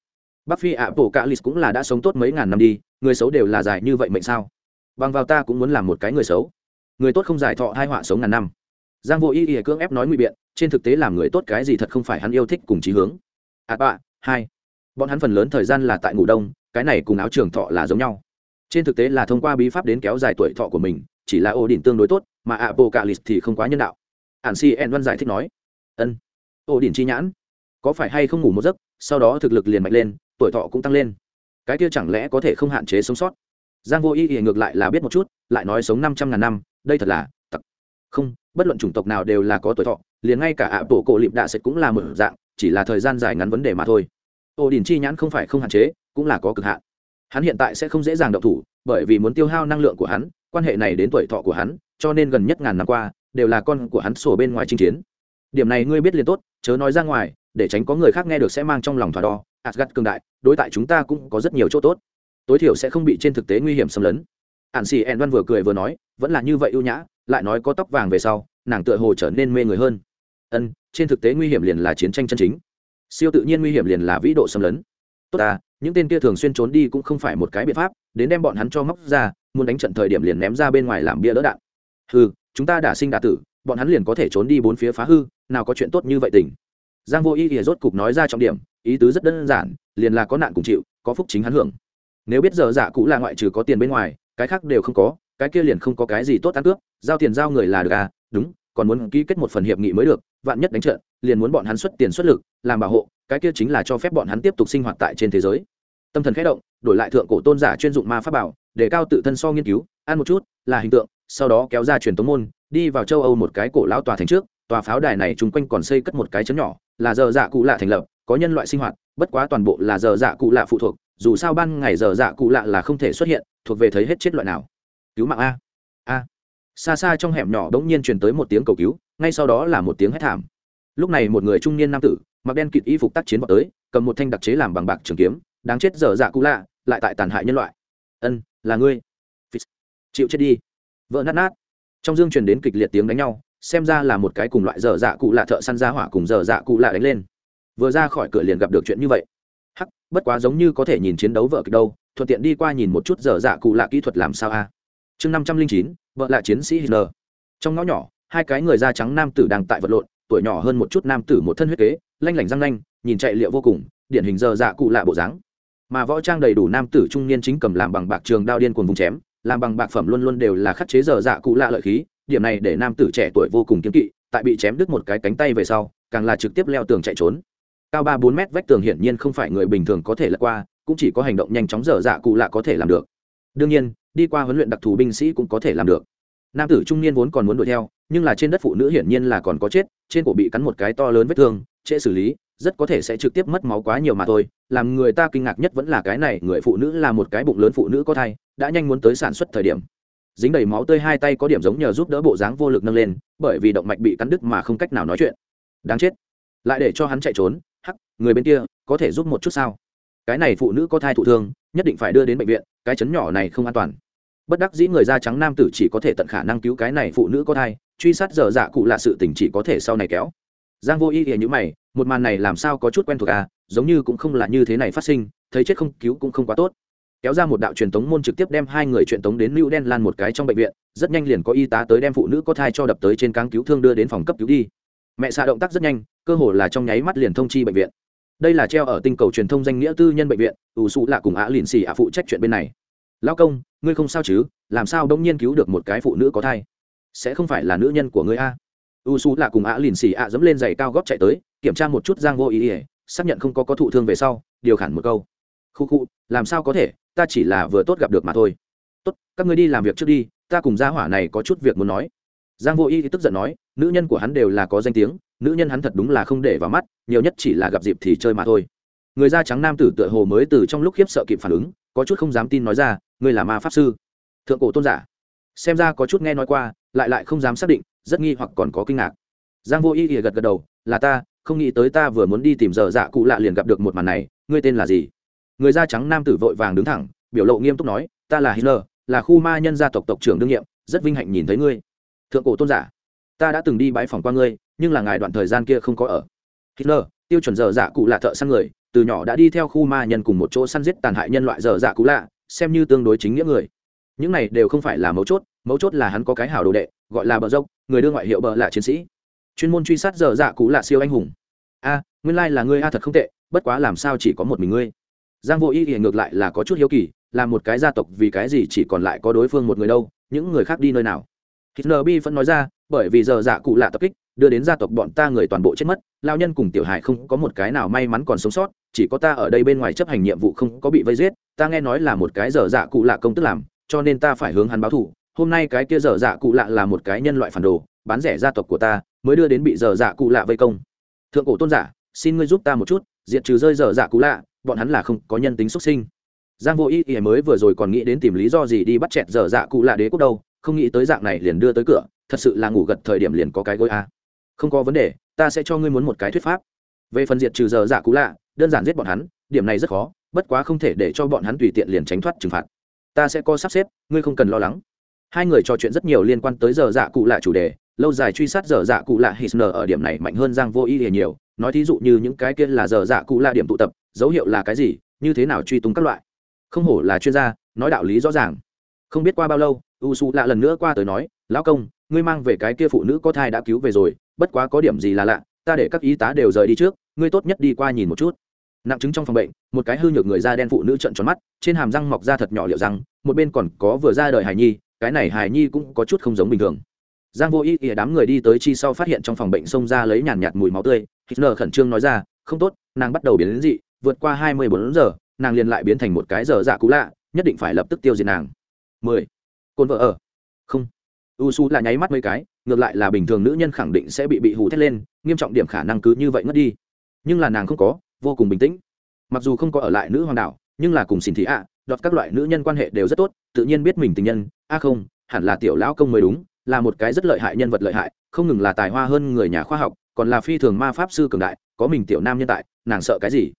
Bắc phi ạ bộ cạ lì cũng là đã sống tốt mấy ngàn năm đi, người xấu đều là dài như vậy mệnh sao? Bằng vào ta cũng muốn làm một cái người xấu. Người tốt không giải thọ hai họa sống ngàn năm. Giang vô y ý cưỡng ép nói ngụy biện, trên thực tế làm người tốt cái gì thật không phải hắn yêu thích cùng chí hướng. À bạ, hai. Bọn hắn phần lớn thời gian là tại ngủ đông, cái này cùng áo trường thọ là giống nhau trên thực tế là thông qua bí pháp đến kéo dài tuổi thọ của mình, chỉ là ổ đỉnh tương đối tốt, mà ạ bộ thì không quá nhân đạo. Ản si en văn giải thích nói, ân ổ đỉnh chi nhãn, có phải hay không ngủ một giấc, sau đó thực lực liền mạnh lên, tuổi thọ cũng tăng lên. Cái kia chẳng lẽ có thể không hạn chế sống sót? Giang vô y thì ngược lại là biết một chút, lại nói sống năm trăm ngàn năm, đây thật là tặc. Không, bất luận chủng tộc nào đều là có tuổi thọ, liền ngay cả ạ bộ cổ lịp đạ sệt cũng là một dạng, chỉ là thời gian dài ngắn vấn đề mà thôi. Ổ đỉnh chi nhãn không phải không hạn chế, cũng là có cực hạn hắn hiện tại sẽ không dễ dàng động thủ, bởi vì muốn tiêu hao năng lượng của hắn, quan hệ này đến tuổi thọ của hắn, cho nên gần nhất ngàn năm qua, đều là con của hắn sổ bên ngoài chinh chiến. Điểm này ngươi biết liền tốt, chớ nói ra ngoài, để tránh có người khác nghe được sẽ mang trong lòng thỏa đo. Asgad cường đại, đối tại chúng ta cũng có rất nhiều chỗ tốt. Tối thiểu sẽ không bị trên thực tế nguy hiểm xâm lấn. Ạn xì ẹn văn vừa cười vừa nói, vẫn là như vậy ưu nhã, lại nói có tóc vàng về sau, nàng tựa hồ trở nên mê người hơn. Ân, trên thực tế nguy hiểm liền là chiến tranh chân chính. Siêu tự nhiên nguy hiểm liền là vĩ độ xâm lấn. Tốt à những tên kia thường xuyên trốn đi cũng không phải một cái biện pháp, đến đem bọn hắn cho móc ra, muốn đánh trận thời điểm liền ném ra bên ngoài làm bia đỡ đạn. Hư chúng ta đã sinh đả tử, bọn hắn liền có thể trốn đi bốn phía phá hư, nào có chuyện tốt như vậy tình. giang vô ý thì rốt cục nói ra trọng điểm, ý tứ rất đơn giản, liền là có nạn cùng chịu, có phúc chính hắn hưởng. Nếu biết giờ dạ cũ là ngoại trừ có tiền bên ngoài, cái khác đều không có, cái kia liền không có cái gì tốt ăn cướp, giao tiền giao người là được à đúng, còn muốn ký kết một phần hiệp nghị mới được, vạn nhất đánh trận, liền muốn bọn hắn xuất tiền xuất lực, làm bảo hộ, cái kia chính là cho phép bọn hắn tiếp tục sinh hoạt tại trên thế giới tâm thần khẽ động, đổi lại thượng cổ tôn giả chuyên dụng ma pháp bảo, để cao tự thân so nghiên cứu, ăn một chút, là hình tượng, sau đó kéo ra truyền tống môn, đi vào châu âu một cái cổ lão tòa thành trước, tòa pháo đài này chung quanh còn xây cất một cái chấn nhỏ, là giờ dạ cụ lạ thành lập, có nhân loại sinh hoạt, bất quá toàn bộ là giờ dạ cụ lạ phụ thuộc, dù sao ban ngày giờ dạ cụ lạ là không thể xuất hiện, thuộc về thấy hết chết loại nào. Cứu mạng a. A. Xa xa trong hẻm nhỏ đống nhiên truyền tới một tiếng cầu cứu, ngay sau đó là một tiếng hét thảm. Lúc này một người trung niên nam tử, mặc đen kịt y phục tác chiến vào tới, cầm một thanh đặc chế làm bằng bạc trường kiếm đáng chết dở dạ cụ lạ, lại tại tàn hại nhân loại. Ân, là ngươi. Chịu chết đi. Vợ nát nát. Trong dương truyền đến kịch liệt tiếng đánh nhau, xem ra là một cái cùng loại dở dạ cụ lạ thợ săn ra hỏa cùng dở dạ cụ lạ đánh lên. Vừa ra khỏi cửa liền gặp được chuyện như vậy. Hắc, bất quá giống như có thể nhìn chiến đấu vợ kịch đâu, thuận tiện đi qua nhìn một chút dở dạ cụ lạ kỹ thuật làm sao a. Chương năm trăm linh chín, vợ lạ chiến sĩ hitler. Trong ngõ nhỏ, hai cái người da trắng nam tử đang tại vật lộn, tuổi nhỏ hơn một chút nam tử một thân huyết kế, lanh lảnh răng nanh, nhìn chạy liệu vô cùng, điển hình dở dạ cụ lạ bộ dáng mà võ trang đầy đủ nam tử trung niên chính cầm làm bằng bạc trường đao điên cuồng vùng chém, làm bằng bạc phẩm luôn luôn đều là khắc chế dở dạ cụ lạ lợi khí, điểm này để nam tử trẻ tuổi vô cùng kiếm kỵ, tại bị chém đứt một cái cánh tay về sau, càng là trực tiếp leo tường chạy trốn. Cao ba bốn mét vách tường hiển nhiên không phải người bình thường có thể lật qua, cũng chỉ có hành động nhanh chóng dở dạ cụ lạ có thể làm được. Đương nhiên, đi qua huấn luyện đặc thù binh sĩ cũng có thể làm được. Nam tử trung niên vốn còn muốn đuổi theo, nhưng là trên đất phụ nữ hiển nhiên là còn có chết, trên cổ bị cắn một cái to lớn vết thương, trễ xử lý, rất có thể sẽ trực tiếp mất máu quá nhiều mà thôi làm người ta kinh ngạc nhất vẫn là cái này, người phụ nữ là một cái bụng lớn phụ nữ có thai, đã nhanh muốn tới sản xuất thời điểm. Dính đầy máu tươi hai tay có điểm giống nhờ giúp đỡ bộ dáng vô lực nâng lên, bởi vì động mạch bị cắn đứt mà không cách nào nói chuyện. Đáng chết. Lại để cho hắn chạy trốn, hắc, người bên kia, có thể giúp một chút sao? Cái này phụ nữ có thai thụ thương, nhất định phải đưa đến bệnh viện, cái chấn nhỏ này không an toàn. Bất đắc dĩ người da trắng nam tử chỉ có thể tận khả năng cứu cái này phụ nữ có thai, truy sát dở dạ cụ là sự tình chỉ có thể sau này kéo. Giang vô y thì như mày, một màn này làm sao có chút quen thuộc à? Giống như cũng không là như thế này phát sinh, thấy chết không cứu cũng không quá tốt. Kéo ra một đạo truyền tống môn trực tiếp đem hai người truyền tống đến lưu đen lan một cái trong bệnh viện, rất nhanh liền có y tá tới đem phụ nữ có thai cho đập tới trên cáng cứu thương đưa đến phòng cấp cứu đi. Mẹ xạ động tác rất nhanh, cơ hồ là trong nháy mắt liền thông chi bệnh viện. Đây là treo ở tinh cầu truyền thông danh nghĩa tư nhân bệnh viện, ủ sụ là cùng ạ lìn xì ạ phụ trách chuyện bên này. Lão công, ngươi không sao chứ? Làm sao đông nhiên cứu được một cái phụ nữ có thai? Sẽ không phải là nữ nhân của ngươi a? U sụ là cùng ạ lìn xì ạ dẫm lên giày cao góp chạy tới, kiểm tra một chút giang vô ý ỉa xác nhận không có có thụ thương về sau, điều khản một câu. Khu khu, làm sao có thể, ta chỉ là vừa tốt gặp được mà thôi. Tốt, các ngươi đi làm việc trước đi, ta cùng gia hỏa này có chút việc muốn nói. Giang vô y tức giận nói, nữ nhân của hắn đều là có danh tiếng, nữ nhân hắn thật đúng là không để vào mắt, nhiều nhất chỉ là gặp dịp thì chơi mà thôi. Người da trắng nam tử tựa hồ mới từ trong lúc khiếp sợ kịp phản ứng, có chút không dám tin nói ra, ngươi là ma pháp sư. Thượng cổ tôn giả. Xem ra có chút nghe nói qua, lại lại không dám xác định, rất nghi hoặc còn có kinh ngạc. Giang vô y gật gật đầu, là ta không nghĩ tới ta vừa muốn đi tìm giờ dạ cụ lạ liền gặp được một màn này, ngươi tên là gì? Người da trắng nam tử vội vàng đứng thẳng, biểu lộ nghiêm túc nói, ta là hitler, là khu ma nhân gia tộc tộc trưởng đương nhiệm, rất vinh hạnh nhìn thấy ngươi. Thượng cổ tôn giả, ta đã từng đi bãi phòng qua ngươi, nhưng là ngài đoạn thời gian kia không có ở. Hitler, tiêu chuẩn giờ dạ cụ lạ thợ săn người, từ nhỏ đã đi theo khu ma nhân cùng một chỗ săn giết tàn hại nhân loại giờ dạ cụ lạ, xem như tương đối chính nghĩa người. Những này đều không phải là mấu chốt mấu chốt là hắn có cái hảo đồ đệ, gọi là bờ dốc, người đưa ngoại hiệu bờ là chiến sĩ chuyên môn truy sát dở dạ cụ lạ siêu anh hùng. A, nguyên lai là ngươi a thật không tệ, bất quá làm sao chỉ có một mình ngươi? Giang vô ý hiện ngược lại là có chút hiếu kỳ, là một cái gia tộc vì cái gì chỉ còn lại có đối phương một người đâu, những người khác đi nơi nào? Hitler bi vẫn nói ra, bởi vì giờ dạ cụ lạ tập kích, đưa đến gia tộc bọn ta người toàn bộ chết mất lao nhân cùng tiểu hải không có một cái nào may mắn còn sống sót, chỉ có ta ở đây bên ngoài chấp hành nhiệm vụ không có bị vây giết, ta nghe nói là một cái giờ dạ cụ lạ công tức làm, cho nên ta phải hướng hắn báo thù. Hôm nay cái kia giờ dạ cụ lạ là một cái nhân loại phản đồ, bán rẻ gia tộc của ta mới đưa đến bị dở dạ cụ lạ vây công. Thượng cổ tôn giả, xin ngươi giúp ta một chút diện trừ rơi dở dạ cụ lạ, bọn hắn là không có nhân tính xuất sinh. Giang vô ý ý mới vừa rồi còn nghĩ đến tìm lý do gì đi bắt chẹt dở dạ cụ lạ đế quốc đâu, không nghĩ tới dạng này liền đưa tới cửa, thật sự là ngủ gật thời điểm liền có cái gối a. Không có vấn đề, ta sẽ cho ngươi muốn một cái thuyết pháp. Về phần diệt trừ dở dạ cụ lạ, đơn giản giết bọn hắn, điểm này rất khó, bất quá không thể để cho bọn hắn tùy tiện liền tránh thoát trừng phạt. Ta sẽ có sắp xếp, ngươi không cần lo lắng. Hai người trò chuyện rất nhiều liên quan tới giờ dạ cụ lạ chủ đề lâu dài truy sát dở dạ cụ lạ hisner ở điểm này mạnh hơn Giang Vô Ý nhiều, nói thí dụ như những cái kia là dở dạ cụ lạ điểm tụ tập, dấu hiệu là cái gì, như thế nào truy tung các loại. Không hổ là chuyên gia, nói đạo lý rõ ràng. Không biết qua bao lâu, U Su lạ lần nữa qua tới nói, lão công, ngươi mang về cái kia phụ nữ có thai đã cứu về rồi, bất quá có điểm gì là lạ, ta để các y tá đều rời đi trước, ngươi tốt nhất đi qua nhìn một chút. Nặng chứng trong phòng bệnh, một cái hư nhược người da đen phụ nữ trợn tròn mắt, trên hàm răng mọc ra thật nhỏ liệu răng, một bên còn có vừa ra đời hài nhi, cái này hài nhi cũng có chút không giống bình thường giang vô ý ỉa đám người đi tới chi sau phát hiện trong phòng bệnh xông ra lấy nhàn nhạt mùi máu tươi. Hitler khẩn trương nói ra, không tốt, nàng bắt đầu biến đến dị, vượt qua hai mươi bốn giờ, nàng liền lại biến thành một cái giờ dạ cũ lạ, nhất định phải lập tức tiêu diệt nàng. Mười. Côn vợ ở. Không. U su là nháy mắt mấy cái, ngược lại là bình thường nữ nhân khẳng định sẽ bị bị hù thét lên, nghiêm trọng điểm khả năng cứ như vậy ngất đi. Nhưng là nàng không có, vô cùng bình tĩnh. Mặc dù không có ở lại nữ hoàng đảo, nhưng là cùng xin thị ạ đọt các loại nữ nhân quan hệ đều rất tốt, tự nhiên biết mình tình nhân. A không, hẳn là tiểu lão công mới đúng là một cái rất lợi hại nhân vật lợi hại, không ngừng là tài hoa hơn người nhà khoa học, còn là phi thường ma pháp sư cường đại, có mình tiểu nam nhân tại, nàng sợ cái gì?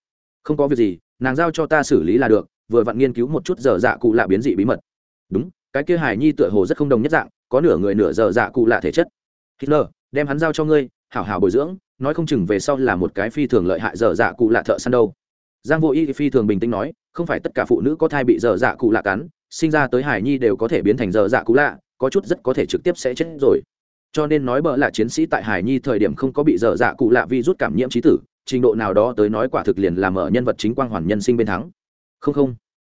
Không có việc gì, nàng giao cho ta xử lý là được, vừa vặn nghiên cứu một chút giờ dạ cụ lạ biến dị bí mật. Đúng, cái kia hải nhi tựa hồ rất không đồng nhất dạng, có nửa người nửa giờ dạ cụ lạ thể chất. Hitler, đem hắn giao cho ngươi, hảo hảo bồi dưỡng, nói không chừng về sau là một cái phi thường lợi hại giờ dạ cụ lạ thợ săn đâu. Giang vô y phi thường bình tĩnh nói, không phải tất cả phụ nữ có thai bị giờ dạ cụ lạ cắn, sinh ra tới hải nhi đều có thể biến thành giờ dạ cụ lạ có chút rất có thể trực tiếp sẽ chết rồi. Cho nên nói bỡ là chiến sĩ tại hải nhi thời điểm không có bị dở dạ cụ lạ vi rút cảm nhiễm trí tử, trình độ nào đó tới nói quả thực liền làm ở nhân vật chính quang hoàn nhân sinh bên thắng. Không không.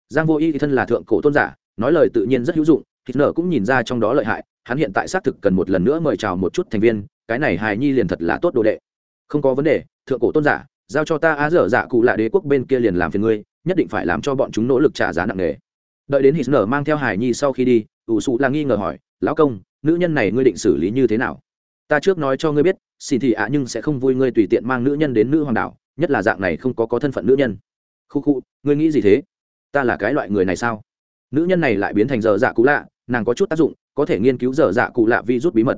Giang vô y thì thân là thượng cổ tôn giả, nói lời tự nhiên rất hữu dụng thịt nở cũng nhìn ra trong đó lợi hại, hắn hiện tại xác thực cần một lần nữa mời chào một chút thành viên, cái này hài nhi liền thật là tốt đồ đệ. Không có vấn đề, thượng cổ tôn giả, giao cho ta á dở dạ cụ lạ đế quốc bên kia liền làm phiền ngươi, nhất định phải làm cho bọn chúng nỗ lực trả giá nặng nề. Đợi đến hít nở mang theo hài nhi sau khi đi ủ sụ là nghi ngờ hỏi, lão công, nữ nhân này ngươi định xử lý như thế nào? Ta trước nói cho ngươi biết, xin thì ạ, nhưng sẽ không vui ngươi tùy tiện mang nữ nhân đến nữ hoàng đảo, nhất là dạng này không có có thân phận nữ nhân. Khu khu, ngươi nghĩ gì thế? Ta là cái loại người này sao? Nữ nhân này lại biến thành dở dạ cụ lạ, nàng có chút tác dụng, có thể nghiên cứu dở dạ cụ lạ vi rút bí mật.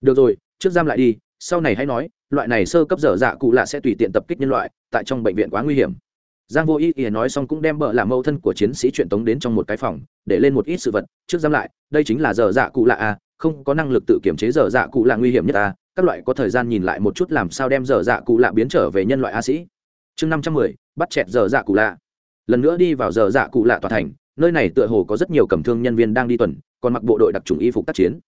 Được rồi, trước giam lại đi, sau này hãy nói, loại này sơ cấp dở dạ cụ lạ sẽ tùy tiện tập kích nhân loại, tại trong bệnh viện quá nguy hiểm giang vô ý ý nói xong cũng đem bợ làm mẫu thân của chiến sĩ truyền tống đến trong một cái phòng, để lên một ít sự vật, trước giam lại, đây chính là dở dạ cụ lạ a không có năng lực tự kiểm chế dở dạ cụ lạ nguy hiểm nhất a các loại có thời gian nhìn lại một chút làm sao đem dở dạ cụ lạ biến trở về nhân loại a sĩ. Chương năm trăm mười, bắt chẹt dở dạ cụ lạ. Lần nữa đi vào dở dạ cụ lạ tòa thành, nơi này tựa hồ có rất nhiều cầm thương nhân viên đang đi tuần, còn mặc bộ đội đặc trùng y phục tác chiến.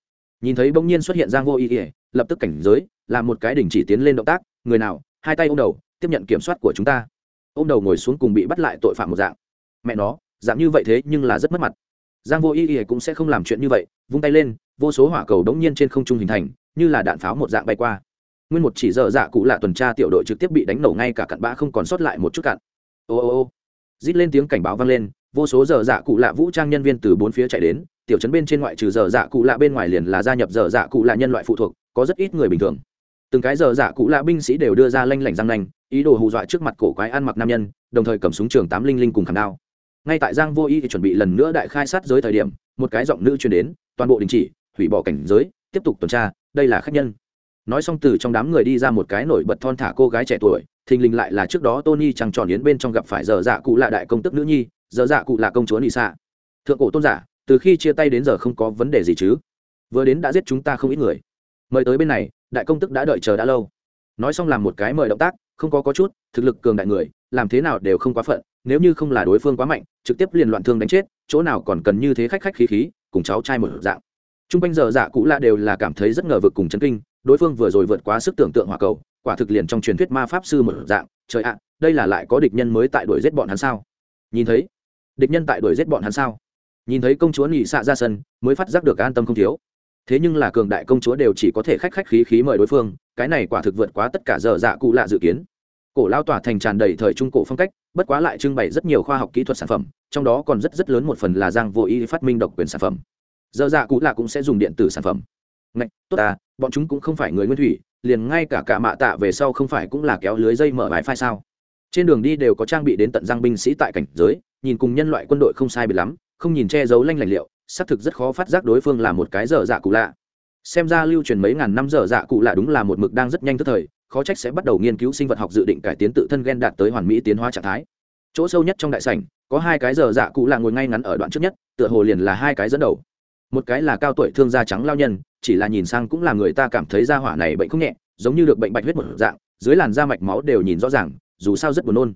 Nhìn thấy bỗng nhiên xuất hiện giang vô ý ỉa lập tức cảnh giới, làm một cái đình chỉ tiến lên động tác, người nào, hai tay ô m đầu, tiếp nhận kiểm soát của chúng ta ô m đầu ngồi xuống cùng bị bắt lại tội phạm một dạng. Mẹ nó, dạng như vậy thế nhưng là rất mất mặt. Giang vô ý ỉa cũng sẽ không làm chuyện như vậy, vung tay lên, vô số hỏa cầu đống nhiên trên không trung hình thành, như là đạn pháo một dạng bay qua. Nguyên một chỉ dở dạ cụ lạ tuần tra tiểu đội trực tiếp bị đánh nổ ngay cả cặn bã không còn sót lại một chút cặn. Ô ô ô. Rít lên tiếng cảnh báo vang lên, vô số dở dạ cụ lạ vũ trang nhân viên từ bốn phía chạy đến, tiểu trấn bên trên ngoại trừ dở dạ cụ lạ bên ngoài liền là gia nhập dở dạ cụ lạ nhân loại phụ thuộc, có rất ít người bình thường từng cái giờ giả cụ lạ binh sĩ đều đưa ra lanh lảnh răng nanh, ý đồ hù dọa trước mặt cổ quái ăn mặc nam nhân, đồng thời cầm súng trường tám linh linh cùng khảm đao. Ngay tại giang vô y thì chuẩn bị lần nữa đại khai sát giới thời điểm, một cái giọng nữ truyền đến, toàn bộ đình chỉ, hủy bỏ cảnh giới, tiếp tục tuần tra, đây là khách nhân. Nói xong từ trong đám người đi ra một cái nổi bật thon thả cô gái trẻ tuổi, thình lình lại là trước đó tony chẳng tròn yến bên trong gặp phải giờ dạ cụ là đại công tức nữ nhi, giờ dạ cụ là công chúa nị xạ thượng cổ tôn giả, từ khi chia tay đến giờ không có vấn đề gì chứ? Vừa đến đã giết chúng ta không ít người. Mời tới bên này đại công tức đã đợi chờ đã lâu. Nói xong làm một cái mời động tác, không có có chút, thực lực cường đại người, làm thế nào đều không quá phận, nếu như không là đối phương quá mạnh, trực tiếp liền loạn thương đánh chết, chỗ nào còn cần như thế khách khách khí khí, cùng cháu trai một dạng. T r u n g quanh giờ dạ cũ lạ đều là cảm thấy rất ngờ vực cùng chấn kinh, đối phương vừa rồi vượt quá sức tưởng tượng hỏa cầu, quả thực liền trong truyền thuyết ma pháp sư một dạng, trời ạ, đây là lại có địch nhân mới tại đuổi giết bọn hắn sao? Nhìn thấy, địch nhân tại đuổi giết bọn hắn sao? Nhìn thấy công chúa nhị xạ ra sân, mới phát giác được an tâm không thiếu thế nhưng là cường đại công chúa đều chỉ có thể khách khách khí khí mời đối phương, cái này quả thực vượt quá tất cả giờ dạ cụ lạ dự kiến. Cổ lao tỏa thành tràn đầy thời trung cổ phong cách, bất quá lại trưng bày rất nhiều khoa học kỹ thuật sản phẩm, trong đó còn rất rất lớn một phần là giang vô ý phát minh độc quyền sản phẩm. Giờ dạ cụ lạ cũng sẽ dùng điện tử sản phẩm. Ngạch, tốt à bọn chúng cũng không phải người nguyên thủy, liền ngay cả cả mạ tạ về sau không phải cũng là kéo lưới dây mở bài phai sao? Trên đường đi đều có trang bị đến tận giang binh sĩ tại cảnh giới, nhìn cùng nhân loại quân đội không sai biệt lắm, không nhìn che giấu lanh lành liệu xác thực rất khó phát giác đối phương là một cái dở dạ cụ lạ. Xem ra lưu truyền mấy ngàn năm dở dạ cụ lạ đúng là một mực đang rất nhanh tức thời, khó trách sẽ bắt đầu nghiên cứu sinh vật học dự định cải tiến tự thân gen đạt tới hoàn mỹ tiến hóa trạng thái. Chỗ sâu nhất trong đại sảnh, có hai cái dở dạ cụ lạ ngồi ngay ngắn ở đoạn trước nhất, tựa hồ liền là hai cái dẫn đầu. Một cái là cao tuổi thương gia trắng lao nhân, chỉ là nhìn sang cũng là người ta cảm thấy da hỏa này bệnh không nhẹ, giống như được bệnh bạch huyết một dạng, dưới làn da mạch máu đều nhìn rõ ràng, dù sao rất buồn nôn.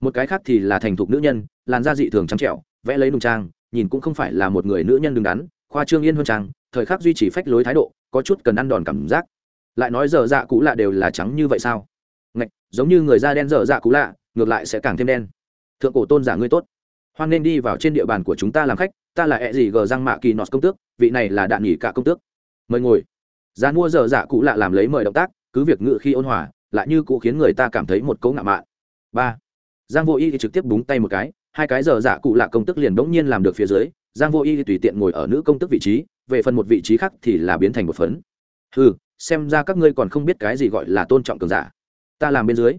Một cái khác thì là thành thục nữ nhân, làn da dị thường trắng trẻo, vẽ lấy nung trang nhìn cũng không phải là một người nữ nhân đứng đắn khoa trương yên hơn trang thời khắc duy trì phách lối thái độ có chút cần ăn đòn cảm giác. Lại nói dở dạ cũ lạ đều là trắng như vậy sao? Ngạch, giống như người da đen dở dạ cũ lạ ngược lại sẽ càng thêm đen. Thượng cổ tôn giả ngươi tốt. Hoan nên đi vào trên địa bàn của chúng ta làm khách ta là ẹ gì gờ răng mạ kỳ nọt công tước vị này là đạn nghỉ cả công tước. Mời ngồi. Gian mua dở dạ cũ lạ làm lấy mời động tác cứ việc ngự khi ôn hòa lại như cũ khiến người ta cảm thấy một cấu ngạo mạn. Ba. Giang vô y thì trực tiếp búng tay một cái hai cái giờ dạ cụ lạ công tức liền bỗng nhiên làm được phía dưới, giang vô y thì tùy tiện ngồi ở nữ công tức vị trí, về phần một vị trí khác thì là biến thành một phấn. Ừ xem ra các ngươi còn không biết cái gì gọi là tôn trọng cường giả. Ta làm bên dưới.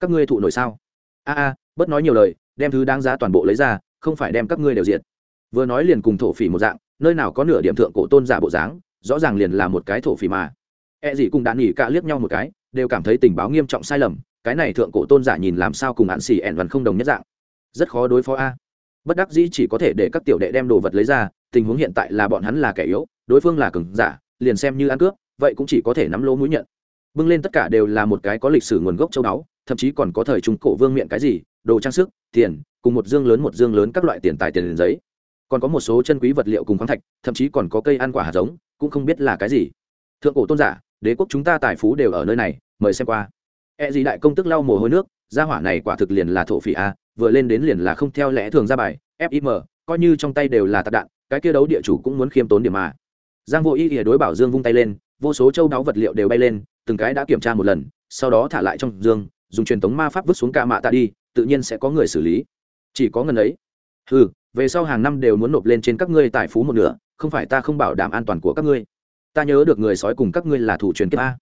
Các ngươi thụ nổi sao? A a, bớt nói nhiều lời, đem thứ đáng giá toàn bộ lấy ra, không phải đem các ngươi đều diệt. Vừa nói liền cùng thổ phỉ một dạng, nơi nào có nửa điểm thượng cổ tôn giả bộ dáng, rõ ràng liền là một cái thổ phỉ mà. E gì cùng đạn nghỉ cả liếc nhau một cái, đều cảm thấy tình báo nghiêm trọng sai lầm, cái này thượng cổ tôn giả nhìn làm sao cùng hạn xì ẻn vằn không đồng nhất dạng rất khó đối phó a. Bất đắc dĩ chỉ có thể để các tiểu đệ đem đồ vật lấy ra, tình huống hiện tại là bọn hắn là kẻ yếu, đối phương là cường giả, liền xem như ăn cướp, vậy cũng chỉ có thể nắm lỗ mũi nhận. Bưng lên tất cả đều là một cái có lịch sử nguồn gốc châu đáo thậm chí còn có thời trung cổ vương miệng cái gì, đồ trang sức, tiền, cùng một dương lớn một dương lớn các loại tiền tài tiền giấy. Còn có một số chân quý vật liệu cùng khoáng thạch, thậm chí còn có cây ăn quả hạt giống, cũng không biết là cái gì. Thượng cổ tôn giả, đế quốc chúng ta tài phú đều ở nơi này, mời xem qua. E gì đại công tức lau mồ hôi nước, gia hỏa này quả thực liền là thổ phỉ a vừa lên đến liền là không theo lẽ thường ra bài fim coi như trong tay đều là tạc đạn, cái kia đấu địa chủ cũng muốn khiêm tốn điểm mà. Giang vô ý ỉa đối bảo dương vung tay lên, vô số châu đáo vật liệu đều bay lên, từng cái đã kiểm tra một lần, sau đó thả lại trong dương, dùng truyền tống ma pháp vứt xuống ca mạ tạ đi, tự nhiên sẽ có người xử lý. Chỉ có ngần ấy. Ừ về sau hàng năm đều muốn nộp lên trên các ngươi tài phú một nửa, không phải ta không bảo đảm an toàn của các ngươi. Ta nhớ được người sói cùng các ngươi là thủ truyền kiếp a.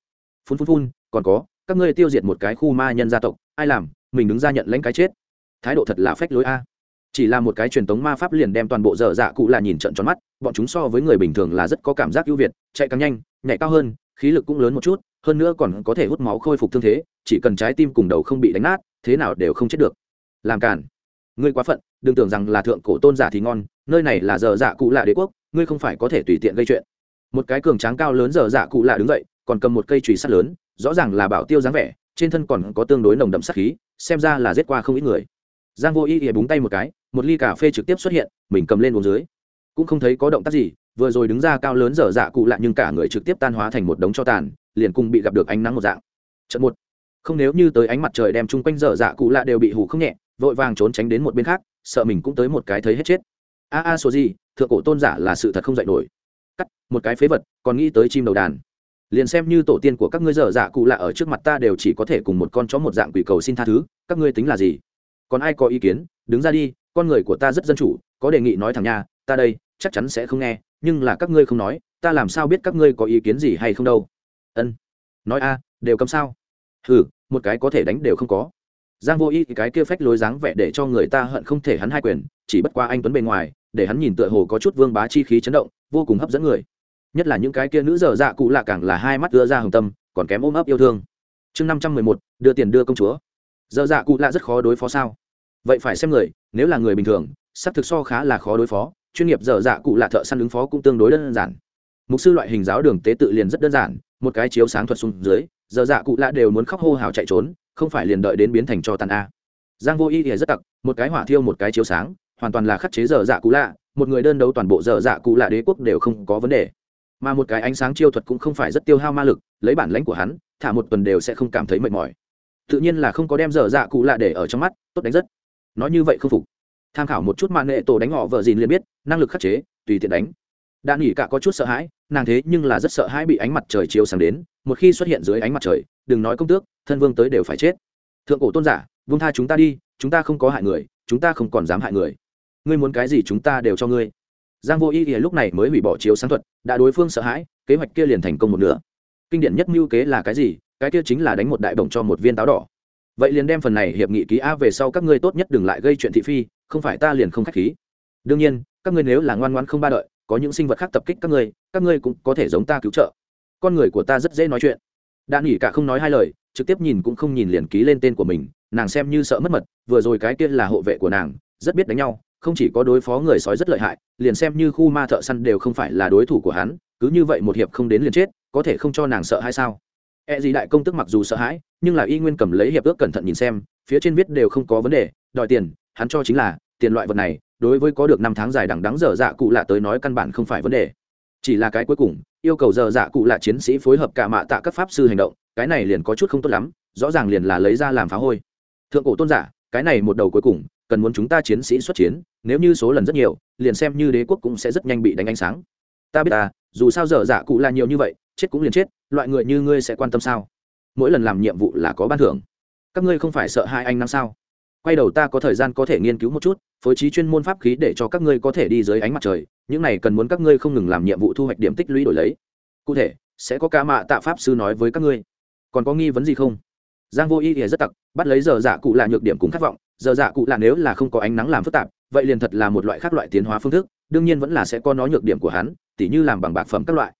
Phun phun phun, còn có, các ngươi tiêu diệt một cái khu ma nhân gia tộc, ai làm, mình đứng ra nhận lãnh cái chết thái độ thật là phách lối a. Chỉ là một cái truyền thống ma pháp liền đem toàn bộ dở dạ cụ là nhìn trận tròn mắt, bọn chúng so với người bình thường là rất có cảm giác ưu việt, chạy càng nhanh, nhảy cao hơn, khí lực cũng lớn một chút, hơn nữa còn có thể hút máu khôi phục thương thế, chỉ cần trái tim cùng đầu không bị đánh nát, thế nào đều không chết được. Làm cản ngươi quá phận, đừng tưởng rằng là thượng cổ tôn giả thì ngon, nơi này là dở dạ cụ là đế quốc, ngươi không phải có thể tùy tiện gây chuyện. Một cái cường tráng cao lớn dở dạ cụ là đứng dậy, còn cầm một cây chùy sắt lớn, rõ ràng là bảo tiêu dáng vẻ, trên thân còn có tương đối nồng đậm sát khí, xem ra là giết qua không ít người giang vô ý ỉa búng tay một cái, một ly cà phê trực tiếp xuất hiện, mình cầm lên uống dưới. Cũng không thấy có động tác gì, vừa rồi đứng ra cao lớn dở dạ cụ lạ nhưng cả người trực tiếp tan hóa thành một đống cho tàn, liền cùng bị gặp được ánh nắng một dạng. Trận một. Không nếu như tới ánh mặt trời đem chung quanh dở dạ cụ lạ đều bị hủ không nhẹ, vội vàng trốn tránh đến một bên khác, sợ mình cũng tới một cái thấy hết chết. A a số gì, thượng cổ tôn giả là sự thật không dạy nổi. Cắt, một cái phế vật, còn nghĩ tới chim đầu đàn. Liền xem như tổ tiên của các ngươi dở dạ cụ lạ ở trước mặt ta đều chỉ có thể cùng một con chó một dạng quỷ cầu xin tha thứ, các ngươi tính là gì? Còn ai có ý kiến, đứng ra đi, con người của ta rất dân chủ, có đề nghị nói thẳng nha, ta đây, chắc chắn sẽ không nghe, nhưng là các ngươi không nói, ta làm sao biết các ngươi có ý kiến gì hay không đâu? Ân. Nói a, đều cấm sao? Hừ, một cái có thể đánh đều không có. Giang vô ý cái kia phách lối dáng vẻ để cho người ta hận không thể hắn hai quyền, chỉ bất qua anh tuấn bề ngoài, để hắn nhìn tựa hồ có chút vương bá chi khí chấn động, vô cùng hấp dẫn người. Nhất là những cái kia nữ dở dạ cụ lạ càng là hai mắt đưa ra hồng tâm, còn kém ôm ấp yêu thương. Chương năm trăm mười một, đưa tiền đưa công chúa giờ dạ cụ lạ rất khó đối phó sao? Vậy phải xem người, nếu là người bình thường sắp thực so khá là khó đối phó, chuyên nghiệp giờ dạ cụ lạ thợ săn ứng phó cũng tương đối đơn giản. Mục sư loại hình giáo đường tế tự liền rất đơn giản, một cái chiếu sáng thuật xuống dưới, giờ dạ cụ lạ đều muốn khóc hô hào chạy trốn, không phải liền đợi đến biến thành cho tàn a. Giang vô y thì rất tặc, một cái hỏa thiêu một cái chiếu sáng, hoàn toàn là khắc chế giờ dạ cụ lạ, một người đơn đấu toàn bộ giờ dạ cụ lạ đế quốc đều không có vấn đề. Mà một cái ánh sáng chiêu thuật cũng không phải rất tiêu hao ma lực, lấy bản lãnh của hắn, thả một tuần đều sẽ không cảm thấy mệt mỏi tự nhiên là không có đem dở dạ cụ lạ để ở trong mắt, tốt đánh rất. Nói như vậy không phục. Tham khảo một chút mạng nghệ tổ đánh họ vợ dìn liền biết, năng lực khắc chế, tùy tiện đánh. Đã nghỉ cả có chút sợ hãi, nàng thế nhưng là rất sợ hãi bị ánh mặt trời chiếu sáng đến, một khi xuất hiện dưới ánh mặt trời, đừng nói công tước, thân vương tới đều phải chết. Thượng cổ tôn giả, vung tha chúng ta đi, chúng ta không có hại người, chúng ta không còn dám hại người. Ngươi muốn cái gì chúng ta đều cho ngươi. Giang vô ý ý lúc này mới hủy bỏ chiếu sáng thuật, đã đối phương sợ hãi, kế hoạch kia liền thành công một nửa. Kinh điển nhất mưu kế là cái gì cái kia chính là đánh một đại bổng cho một viên táo đỏ. Vậy liền đem phần này hiệp nghị ký a về sau các ngươi tốt nhất đừng lại gây chuyện thị phi, không phải ta liền không k h á c h khí. Đương nhiên, các ngươi nếu là ngoan ngoan không ba đợi, có những sinh vật khác tập kích các ngươi các ngươi cũng có thể giống ta cứu trợ. Con người của ta rất dễ nói chuyện. Đạn nghỉ cả không nói hai lời, trực tiếp nhìn cũng không nhìn liền ký lên tên của mình, nàng xem như sợ mất mật, vừa rồi cái kia là hộ vệ của nàng, rất biết đánh nhau, không chỉ có đối phó người sói rất lợi hại, liền xem như khu ma thợ săn đều không phải là đối thủ của hắn, cứ như vậy một hiệp không đến liền chết, có thể không cho nàng sợ hay sao? E gì đại công tức mặc dù sợ hãi, nhưng là y nguyên cầm lấy hiệp ước cẩn thận nhìn xem, phía trên viết đều không có vấn đề, đòi tiền, hắn cho chính là, tiền loại vật này, đối với có được năm tháng dài đằng đẵng dở dạ cụ lạ tới nói căn bản không phải vấn đề. Chỉ là cái cuối cùng, yêu cầu dở dạ cụ lạ chiến sĩ phối hợp cả mạ tạ các pháp sư hành động, cái này liền có chút không tốt lắm, rõ ràng liền là lấy ra làm phá hôi. Thượng cổ tôn giả, cái này một đầu cuối cùng, cần muốn chúng ta chiến sĩ xuất chiến, nếu như số lần rất nhiều, liền xem như đế quốc cũng sẽ rất nhanh bị đánh ánh sáng ta biết ta, dù sao dở dạ cụ là nhiều như vậy, chết cũng liền chết, loại người như ngươi sẽ quan tâm sao? Mỗi lần làm nhiệm vụ là có ban thưởng. Các ngươi không phải sợ hai anh năm sao? Quay đầu ta có thời gian có thể nghiên cứu một chút, phối trí chuyên môn pháp khí để cho các ngươi có thể đi dưới ánh mặt trời, những này cần muốn các ngươi không ngừng làm nhiệm vụ thu hoạch điểm tích lũy đổi lấy. Cụ thể, sẽ có ca mạ tạ pháp sư nói với các ngươi. Còn có nghi vấn gì không? Giang vô y thì rất tặc, bắt lấy giờ dạ cụ là nhược điểm cùng khát vọng giờ dạ cụ là nếu là không có ánh nắng làm phức tạp, vậy liền thật là một loại khác loại tiến hóa phương thức, đương nhiên vẫn là sẽ có nó nhược điểm của hắn tỉ như làm bằng bạc phẩm các loại.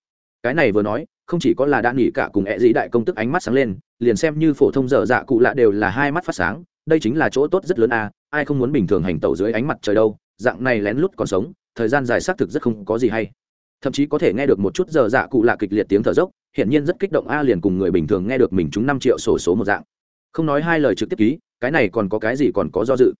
Cái này vừa nói, không chỉ có là đã nghỉ cả cùng ẹ dĩ đại công tức ánh mắt sáng lên, liền xem như phổ thông dở dạ cụ lạ đều là hai mắt phát sáng, đây chính là chỗ tốt rất lớn à ai không muốn bình thường hành tẩu dưới ánh mặt trời đâu, dạng này lén lút còn sống, thời gian dài xác thực rất không có gì hay. Thậm chí có thể nghe được một chút giờ dạ cụ lạ kịch liệt tiếng thở dốc, hiển nhiên rất kích động a liền cùng người bình thường nghe được mình trúng năm triệu sổ số một dạng. Không nói hai lời trực tiếp ký, cái này còn có cái gì còn có do dự.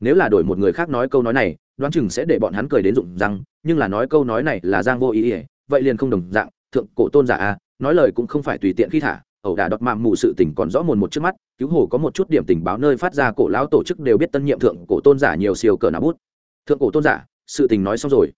Nếu là đổi một người khác nói câu nói này đoán chừng sẽ để bọn hắn cười đến rụng răng, nhưng là nói câu nói này là giang vô ý ỉa vậy liền không đồng dạng, thượng cổ tôn giả a, nói lời cũng không phải tùy tiện khi thả, ẩu đả đọt mạng mù sự tình còn rõ mồn một trước mắt, cứu hồ có một chút điểm tình báo nơi phát ra cổ lão tổ chức đều biết tân nhiệm thượng cổ tôn giả nhiều siêu cỡ nào bút. Thượng cổ tôn giả, sự tình nói xong rồi.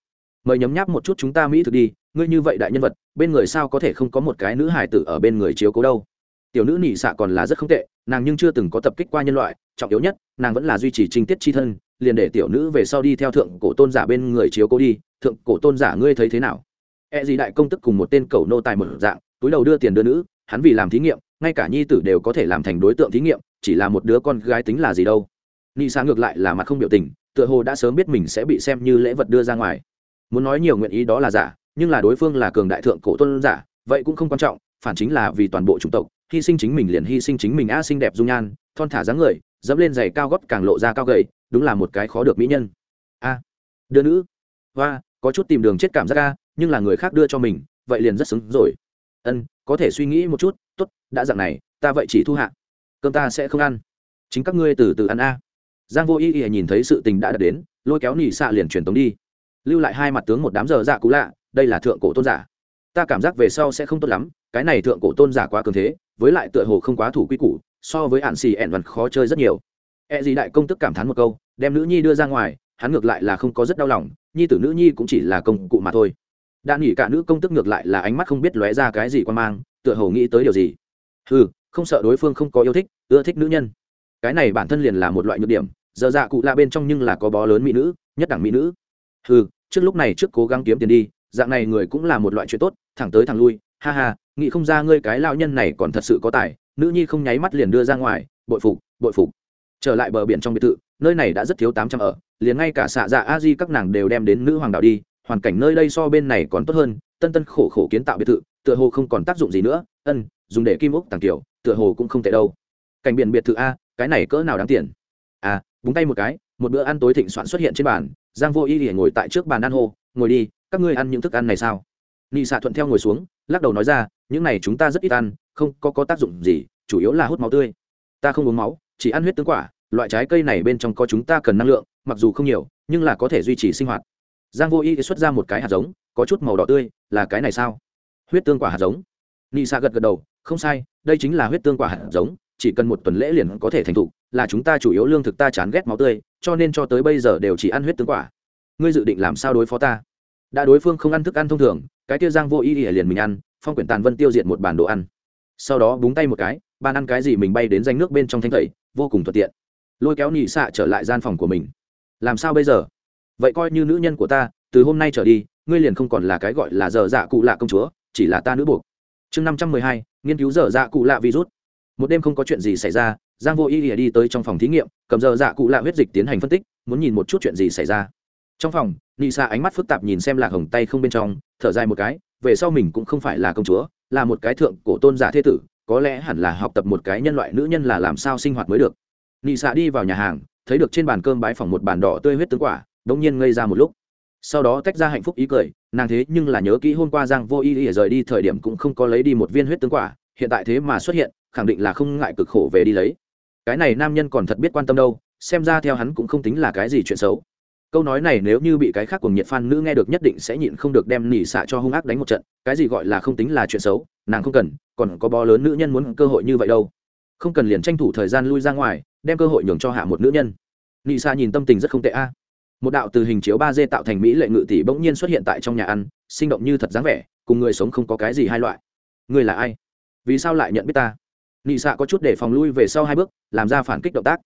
Mời nhấm nháp một chút chúng ta mỹ thực đi, ngươi như vậy đại nhân vật, bên người sao có thể không có một cái nữ hài tử ở bên người chiếu cố đâu. Tiểu nữ nị xạ còn là rất không tệ, nàng nhưng chưa từng có tập kích qua nhân loại, trọng yếu nhất, nàng vẫn là duy trì trinh tiết chi thân liền để tiểu nữ về sau đi theo thượng cổ tôn giả bên người chiếu cố đi, thượng cổ tôn giả ngươi thấy thế nào? E gì đại công tức cùng một tên cầu nô tài một dạng, túi đầu đưa tiền đưa nữ, hắn vì làm thí nghiệm, ngay cả nhi tử đều có thể làm thành đối tượng thí nghiệm, chỉ là một đứa con gái tính là gì đâu. Ni sáng ngược lại là mặt không biểu tình, tựa hồ đã sớm biết mình sẽ bị xem như lễ vật đưa ra ngoài. Muốn nói nhiều nguyện ý đó là giả, nhưng là đối phương là cường đại thượng cổ tôn giả, vậy cũng không quan trọng, phản chính là vì toàn bộ chủng tộc, hy sinh chính mình liền hy sinh chính mình a xinh đẹp dung nhan, thon thả dáng người, dẫm lên giày cao gót càng lộ ra cao gầy đúng là một cái khó được mỹ nhân. A, đưa nữ. Và có chút tìm đường chết cảm giác a, nhưng là người khác đưa cho mình, vậy liền rất xứng rồi. Ân, có thể suy nghĩ một chút, tốt, đã dặn này, ta vậy chỉ thu hạ. Cơm ta sẽ không ăn. Chính các ngươi từ từ ăn a. Giang vô y y nhìn thấy sự tình đã đạt đến, lôi kéo nỉ xạ liền truyền tống đi. Lưu lại hai mặt tướng một đám giờ dạ cũ lạ, đây là thượng cổ tôn giả. Ta cảm giác về sau sẽ không tốt lắm, cái này thượng cổ tôn giả quá cường thế, với lại tựa hồ không quá thủ quy củ, so với ạn xì ẹn vằn khó chơi rất nhiều. E gì đại công tức cảm thán một câu đem nữ nhi đưa ra ngoài hắn ngược lại là không có rất đau lòng nhi tử nữ nhi cũng chỉ là công cụ mà thôi. Đan nghỉ cả nữ công tức ngược lại là ánh mắt không biết lóe ra cái gì quan mang tựa hồ nghĩ tới điều gì. Hừ, không sợ đối phương không có yêu thích ưa thích nữ nhân. Cái này bản thân liền là một loại nhược điểm giờ dạ cụ lạ bên trong nhưng là có bó lớn mỹ nữ nhất đẳng mỹ nữ. Hừ, trước lúc này trước cố gắng kiếm tiền đi dạng này người cũng là một loại chuyện tốt thẳng tới thẳng lui ha ha nghĩ không ra ngươi cái lão nhân này còn thật sự có tài nữ nhi không nháy mắt liền đưa ra ngoài bội phục bội phục trở lại bờ biển trong biệt thự, nơi này đã rất thiếu tám trăm ở, liền ngay cả xạ dạ a di các nàng đều đem đến nữ hoàng đạo đi, hoàn cảnh nơi đây so bên này còn tốt hơn, tân tân khổ khổ kiến tạo biệt thự, tựa hồ không còn tác dụng gì nữa, ân, dùng để kim úc tàng kiểu tựa hồ cũng không tệ đâu. Cảnh biển biệt thự a, cái này cỡ nào đáng tiền? À búng tay một cái, một bữa ăn tối thịnh soạn xuất hiện trên bàn, giang vô y thì ngồi tại trước bàn ăn hô, ngồi đi, các ngươi ăn những thức ăn này sao? Nị xạ thuận theo ngồi xuống, lắc đầu nói ra, những này chúng ta rất ít ăn, không có có tác dụng gì, chủ yếu là hút máu tươi. Ta không uống máu, chỉ ăn huyết tướng quả loại trái cây này bên trong có chúng ta cần năng lượng, mặc dù không nhiều, nhưng là có thể duy trì sinh hoạt. Giang vô y xuất ra một cái hạt giống, có chút màu đỏ tươi, là cái này sao? Huyết tương quả hạt giống. Nị xạ gật gật đầu, không sai, đây chính là huyết tương quả hạt giống, chỉ cần một tuần lễ liền có thể thành thục là chúng ta chủ yếu lương thực ta chán ghét máu tươi, cho nên cho tới bây giờ đều chỉ ăn huyết tương quả. Ngươi dự định làm sao đối phó ta? Đã đối phương không ăn thức ăn thông thường, cái tiêu giang vô ý ỉa liền mình ăn, phong quyển tàn vân tiêu diệt một bản đồ ăn. Sau đó búng tay một cái, ban ăn cái gì mình bay đến danh nước bên trong thanh thầy vô cùng thuận tiện lôi kéo nhị xạ trở lại gian phòng của mình. Làm sao bây giờ? Vậy coi như nữ nhân của ta, từ hôm nay trở đi, ngươi liền không còn là cái gọi là dở dạ cụ lạ công chúa, chỉ là ta nữ buộc. Chương năm trăm mười hai, nghiên cứu dở dạ cụ lạ virus. Một đêm không có chuyện gì xảy ra, giang vô ý ỉa đi tới trong phòng thí nghiệm, cầm dở dạ cụ lạ huyết dịch tiến hành phân tích, muốn nhìn một chút chuyện gì xảy ra. Trong phòng, nị xạ ánh mắt phức tạp nhìn xem lạc hồng tay không bên trong, thở dài một cái, về sau mình cũng không phải là công chúa, là một cái thượng cổ tôn giả thế tử, có lẽ hẳn là học tập một cái nhân loại nữ nhân là làm sao sinh hoạt mới được nị xạ đi vào nhà hàng, thấy được trên bàn cơm bái phòng một bàn đỏ tươi huyết tướng quả, đống nhiên ngây ra một lúc. Sau đó tách ra hạnh phúc ý cười, nàng thế nhưng là nhớ kỹ hôm qua giang vô ý ỉa rời đi thời điểm cũng không có lấy đi một viên huyết tướng quả, hiện tại thế mà xuất hiện, khẳng định là không ngại cực khổ về đi lấy. Cái này nam nhân còn thật biết quan tâm đâu, xem ra theo hắn cũng không tính là cái gì chuyện xấu. Câu nói này nếu như bị cái khác cùng nhiệt phan nữ nghe được nhất định sẽ nhịn không được đem nỉ xạ cho hung ác đánh một trận, cái gì gọi là không tính là chuyện xấu, nàng không cần, còn có bó lớn nữ nhân muốn cơ hội như vậy đâu. Không cần liền tranh thủ thời gian lui ra ngoài đem cơ hội nhường cho hạ một nữ nhân. Nị xa nhìn tâm tình rất không tệ a. Một đạo từ hình chiếu ba d tạo thành mỹ lệ ngự tỷ bỗng nhiên xuất hiện tại trong nhà ăn, sinh động như thật dáng vẻ, cùng người sống không có cái gì hai loại. Người là ai? Vì sao lại nhận biết ta? Nị xạ có chút để phòng lui về sau hai bước, làm ra phản kích động tác.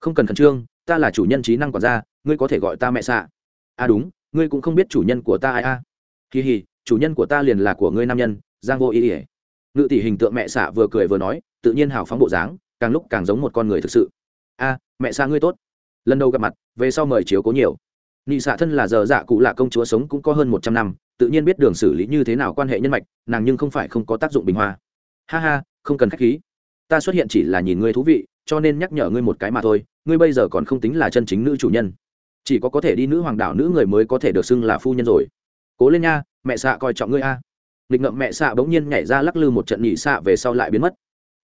Không cần khẩn trương, ta là chủ nhân trí năng quản gia, ngươi có thể gọi ta mẹ xạ à đúng, ngươi cũng không biết chủ nhân của ta ai a. À. kỳ hì, chủ nhân của ta liền là của ngươi nam nhân, giang vô ý ỉa ngự tỷ hình tượng mẹ xạ vừa cười vừa nói, tự nhiên hào phóng bộ dáng, càng lúc càng giống một con người thực sự a, mẹ xa ngươi tốt. Lần đầu gặp mặt, về sau mời chiếu cố nhiều. Nị xạ thân là giờ dạ cụ là công chúa sống cũng có hơn một trăm năm, tự nhiên biết đường xử lý như thế nào quan hệ nhân mạch, nàng nhưng không phải không có tác dụng bình hoa. Ha ha, không cần k h á c h khí. Ta xuất hiện chỉ là nhìn ngươi thú vị, cho nên nhắc nhở ngươi một cái mà thôi, ngươi bây giờ còn không tính là chân chính nữ chủ nhân. Chỉ có có thể đi nữ hoàng đảo nữ người mới có thể được xưng là phu nhân rồi. Cố lên nha, mẹ xạ coi trọng ngươi a. Nghịch ngậm mẹ xạ bỗng nhiên nhảy ra lắc lư một trận nhị xạ về sau lại biến mất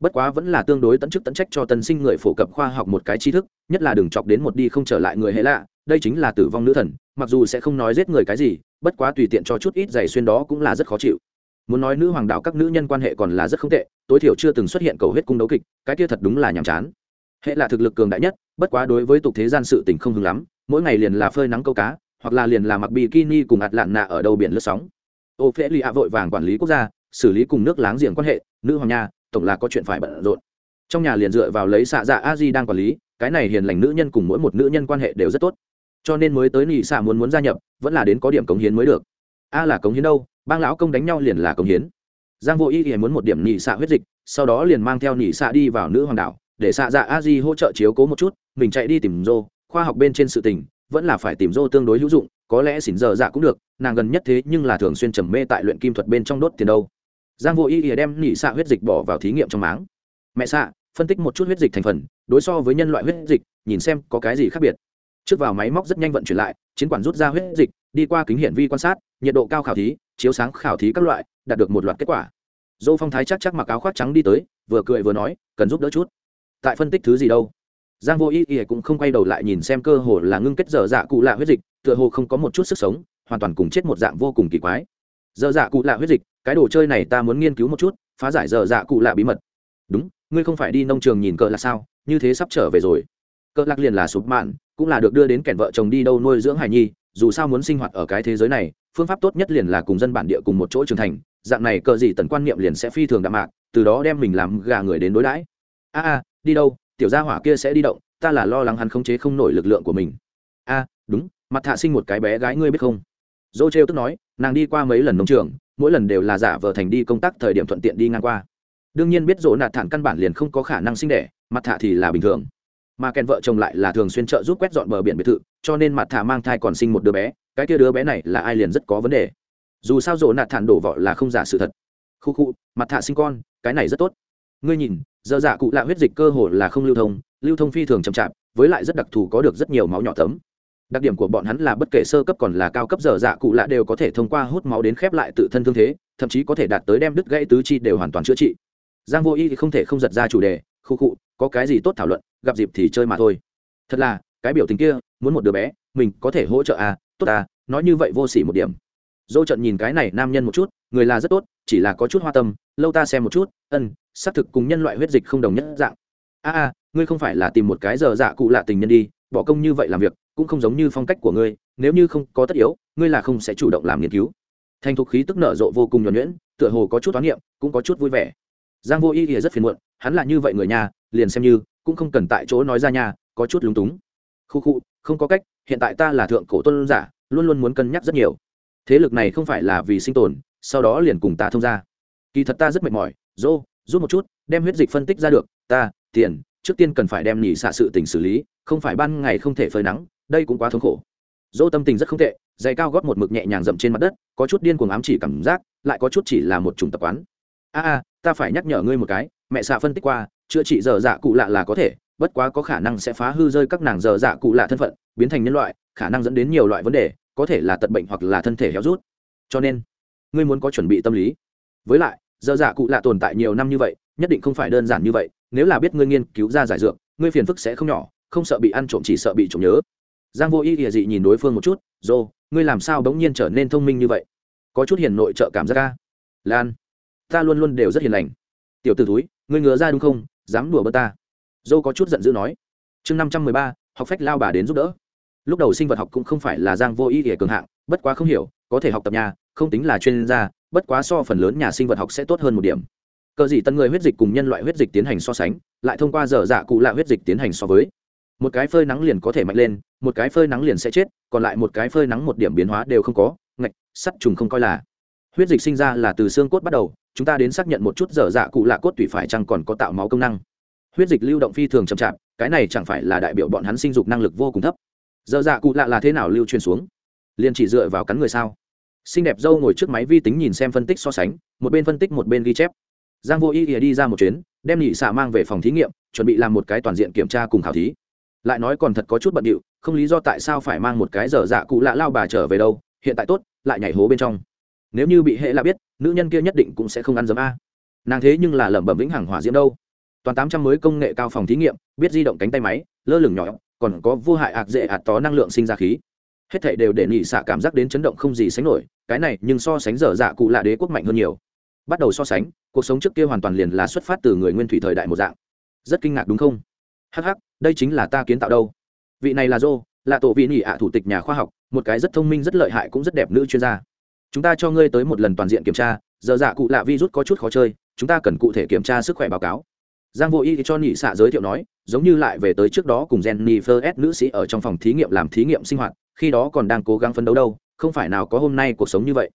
bất quá vẫn là tương đối tận chức tận trách cho tân sinh người phổ cập khoa học một cái tri thức, nhất là đừng chọc đến một đi không trở lại người hệ lạ, đây chính là tử vong nữ thần, mặc dù sẽ không nói giết người cái gì, bất quá tùy tiện cho chút ít giày xuyên đó cũng là rất khó chịu. Muốn nói nữ hoàng đạo các nữ nhân quan hệ còn là rất không tệ, tối thiểu chưa từng xuất hiện cầu hết cung đấu kịch, cái kia thật đúng là nhàm chán. Hệ là thực lực cường đại nhất, bất quá đối với tục thế gian sự tình không hứng lắm, mỗi ngày liền là phơi nắng câu cá, hoặc là liền là mặc bikini cùng ạt lạn nạ ở đầu biển lướt sóng. Ô phễ lì ạ vội vàng quản lý quốc gia, xử lý cùng nước láng giềng quan hệ, nữ hoàng nha tổng là có chuyện phải bận rộn. Trong nhà liền dựa vào lấy xạ dạ a di đang quản lý, cái này hiền lành nữ nhân cùng mỗi một nữ nhân quan hệ đều rất tốt. Cho nên mới tới nị xạ muốn muốn gia nhập, vẫn là đến có điểm cống hiến mới được. A là cống hiến đâu, bang lão công đánh nhau liền là cống hiến. Giang vô ý thì muốn một điểm nị xạ huyết dịch, sau đó liền mang theo nị xạ đi vào nữ hoàng đảo, để xạ dạ a di hỗ trợ chiếu cố một chút, mình chạy đi tìm dô khoa học bên trên sự tình, vẫn là phải tìm dô tương đối hữu dụng, có lẽ xỉn giờ dạ cũng được, nàng gần nhất thế nhưng là thường xuyên trầm mê tại luyện kim thuật bên trong đốt tiền đâu giang vô ý ỉa đem nhị xạ huyết dịch bỏ vào thí nghiệm trong máng. Mẹ xạ, phân tích một chút huyết dịch thành phần, đối so với nhân loại huyết dịch, nhìn xem có cái gì khác biệt. Trước vào máy móc rất nhanh vận chuyển lại, chiến quản rút ra huyết dịch, đi qua kính hiển vi quan sát, nhiệt độ cao khảo thí, chiếu sáng khảo thí các loại, đạt được một loạt kết quả. Dô phong thái chắc chắc mặc áo khoác trắng đi tới, vừa cười vừa nói, cần giúp đỡ chút. Tại phân tích thứ gì đâu? Giang vô ý ỉa cũng không quay đầu lại nhìn xem cơ hồ là ngưng kết dở dạ cụ lạ huyết dịch, tựa hồ không có một chút sức sống, hoàn toàn cùng chết một dạng vô cùng kỳ quái. Dở dạ cụ lạ huyết dịch cái đồ chơi này ta muốn nghiên cứu một chút, phá giải dở dạ cụ lạ bí mật. Đúng, ngươi không phải đi nông trường nhìn cỡ là sao? Như thế sắp trở về rồi. Cỡ lạc liền là sụp mạn, cũng là được đưa đến kẻn vợ chồng đi đâu nuôi dưỡng hài nhi, dù sao muốn sinh hoạt ở cái thế giới này, phương pháp tốt nhất liền là cùng dân bản địa cùng một chỗ trưởng thành, dạng này cờ gì tần quan niệm liền sẽ phi thường đạm mạc, từ đó đem mình làm gà người đến đối đãi. A a, đi đâu, tiểu gia hỏa kia sẽ đi động, ta là lo lắng hắn khống chế không nổi lực lượng của mình. A, đúng, mặt thạ sinh một cái bé gái ngươi biết không? Dô trêu tức nói, nàng đi qua mấy lần nông trường mỗi lần đều là giả vờ thành đi công tác thời điểm thuận tiện đi ngang qua. Đương nhiên biết rỗ nạt thản căn bản liền không có khả năng sinh đẻ, mặt thả thì là bình thường. Mà kèn vợ chồng lại là thường xuyên trợ giúp quét dọn bờ biển biệt thự, cho nên mặt thả mang thai còn sinh một đứa bé, cái kia đứa bé này là ai liền rất có vấn đề. Dù sao rỗ nạt thản đổ vọ là không giả sự thật. Khu khu, mặt thả sinh con, cái này rất tốt. Ngươi nhìn, giờ giả cụ lạ huyết dịch cơ hồ là không lưu thông lưu thông phi thường chậm chạp, với lại rất đặc thù có được rất nhiều máu nhỏ tấm đặc điểm của bọn hắn là bất kể sơ cấp còn là cao cấp dở dạ cụ lạ đều có thể thông qua hút máu đến khép lại tự thân thương thế, thậm chí có thể đạt tới đem đứt gãy tứ chi đều hoàn toàn chữa trị. Giang vô y thì không thể không giật ra chủ đề, khu cụ có cái gì tốt thảo luận, gặp dịp thì chơi mà thôi. Thật là, cái biểu tình kia, muốn một đứa bé, mình có thể hỗ trợ à tốt à nói như vậy vô sỉ một điểm. Dô trận nhìn cái này nam nhân một chút, người là rất tốt, chỉ là có chút hoa tâm, lâu ta xem một chút, ân, xác thực cùng nhân loại huyết dịch không đồng nhất dạng. A a, ngươi không phải là tìm một cái giờ dạ cụ lạ tình nhân đi, bỏ công như vậy làm việc cũng không giống như phong cách của ngươi, nếu như không có tất yếu, ngươi là không sẽ chủ động làm nghiên cứu. Thành thục khí tức nở rộ vô cùng nhuẩn nhuyễn, tựa hồ có chút toán niệm, cũng có chút vui vẻ. Giang vô y thì rất phiền muộn, hắn là như vậy người nhà, liền xem như, cũng không cần tại chỗ nói ra nhà có chút lúng túng. Khu khu, không có cách, hiện tại ta là thượng cổ tôn giả, luôn luôn muốn cân nhắc rất nhiều. Thế lực này không phải là vì sinh tồn, sau đó liền cùng ta thông ra kỳ thật ta rất mệt mỏi, dô giúp một chút, đem huyết dịch phân tích ra được, ta, tiền, trước tiên cần phải đem nhỉ xạ sự tình xử lý, không phải ban ngày không thể phơi nắng đây cũng quá thống khổ. Dô tâm tình rất không tệ, giày cao gót một mực nhẹ nhàng rậm trên mặt đất, có chút điên cuồng ám chỉ cảm giác, lại có chút chỉ là một chủng tập quán. A a, ta phải nhắc nhở ngươi một cái, mẹ xạ phân tích qua, chữa trị dở dạ cụ lạ là có thể, bất quá có khả năng sẽ phá hư rơi các nàng dở dạ cụ lạ thân phận, biến thành nhân loại, khả năng dẫn đến nhiều loại vấn đề, có thể là tật bệnh hoặc là thân thể héo rút. Cho nên, ngươi muốn có chuẩn bị tâm lý. Với lại, dở dạ cụ lạ tồn tại nhiều năm như vậy, nhất định không phải đơn giản như vậy, nếu là biết ngươi nghiên cứu ra giải dược, ngươi phiền phức sẽ không nhỏ, không sợ bị ăn trộm chỉ sợ bị trộm nhớ giang vô ý ỉa dị nhìn đối phương một chút, dô, ngươi làm sao bỗng nhiên trở nên thông minh như vậy? Có chút hiền nội trợ cảm giác ca lan, ta luôn luôn đều rất hiền lành. Tiểu t ử túi ngươi ngứa ra đúng không? Dám đùa bơ ta. Dô có chút giận dữ nói. Chương năm trăm mười ba, học phách lao bà đến giúp đỡ. Lúc đầu sinh vật học cũng không phải là giang vô ý ỉa cường hạng, bất quá không hiểu, có thể học tập nhà không tính là chuyên gia, bất quá so phần lớn nhà sinh vật học sẽ tốt hơn một điểm. Cờ gì tân người huyết dịch cùng nhân loại huyết dịch tiến hành so sánh, lại thông qua dở dạ cụ lạ huyết dịch tiến hành so với một cái phơi nắng liền có thể mạnh lên, một cái phơi nắng liền sẽ chết, còn lại một cái phơi nắng một điểm biến hóa đều không có, ngạch, sắt trùng không coi là. Huyết dịch sinh ra là từ xương cốt bắt đầu, chúng ta đến xác nhận một chút dở dạ cụ lạ cốt tủy phải chăng còn có tạo máu công năng. Huyết dịch lưu động phi thường chậm chạp, cái này chẳng phải là đại biểu bọn hắn sinh dục năng lực vô cùng thấp. Dở dạ cụ lạ là thế nào lưu truyền xuống? Liền chỉ dựa vào cắn người sao? Xinh đẹp dâu ngồi trước máy vi tính nhìn xem phân tích so sánh, một bên phân tích một bên ghi chép. Giang vô ý ý đi ra một chuyến, đem nhị xạ mang về phòng thí nghiệm, chuẩn bị làm một cái toàn diện kiểm tra cùng khảo thí lại nói còn thật có chút bận điệu, không lý do tại sao phải mang một cái dở dạ cụ lạ lao bà trở về đâu, hiện tại tốt, lại nhảy hố bên trong. Nếu như bị hệ lạ biết, nữ nhân kia nhất định cũng sẽ không ăn dấm a. Nàng thế nhưng là lẩm bẩm vĩnh hằng hỏa diễm đâu. Toàn tám trăm mới công nghệ cao phòng thí nghiệm, biết di động cánh tay máy, lơ lửng nhỏ, còn có vô hại ạc dễ ạt tó năng lượng sinh ra khí. Hết thảy đều để nhị xạ cảm giác đến chấn động không gì sánh nổi, cái này nhưng so sánh dở dạ cụ lạ đế quốc mạnh hơn nhiều. Bắt đầu so sánh, cuộc sống trước kia hoàn toàn liền là xuất phát từ người nguyên thủy thời đại một dạng. Rất kinh ngạc đúng không? Hh đây chính là ta kiến tạo đâu. Vị này là dô là tổ vị nhị ạ thủ tịch nhà khoa học, một cái rất thông minh, rất lợi hại cũng rất đẹp nữ chuyên gia. Chúng ta cho ngươi tới một lần toàn diện kiểm tra, giờ dạ cụ lạ virus có chút khó chơi, chúng ta cần cụ thể kiểm tra sức khỏe báo cáo. Giang vô y cho nhị xạ giới thiệu nói, giống như lại về tới trước đó cùng jennifer s nữ sĩ ở trong phòng thí nghiệm làm thí nghiệm sinh hoạt, khi đó còn đang cố gắng phấn đấu đâu, không phải nào có hôm nay cuộc sống như vậy.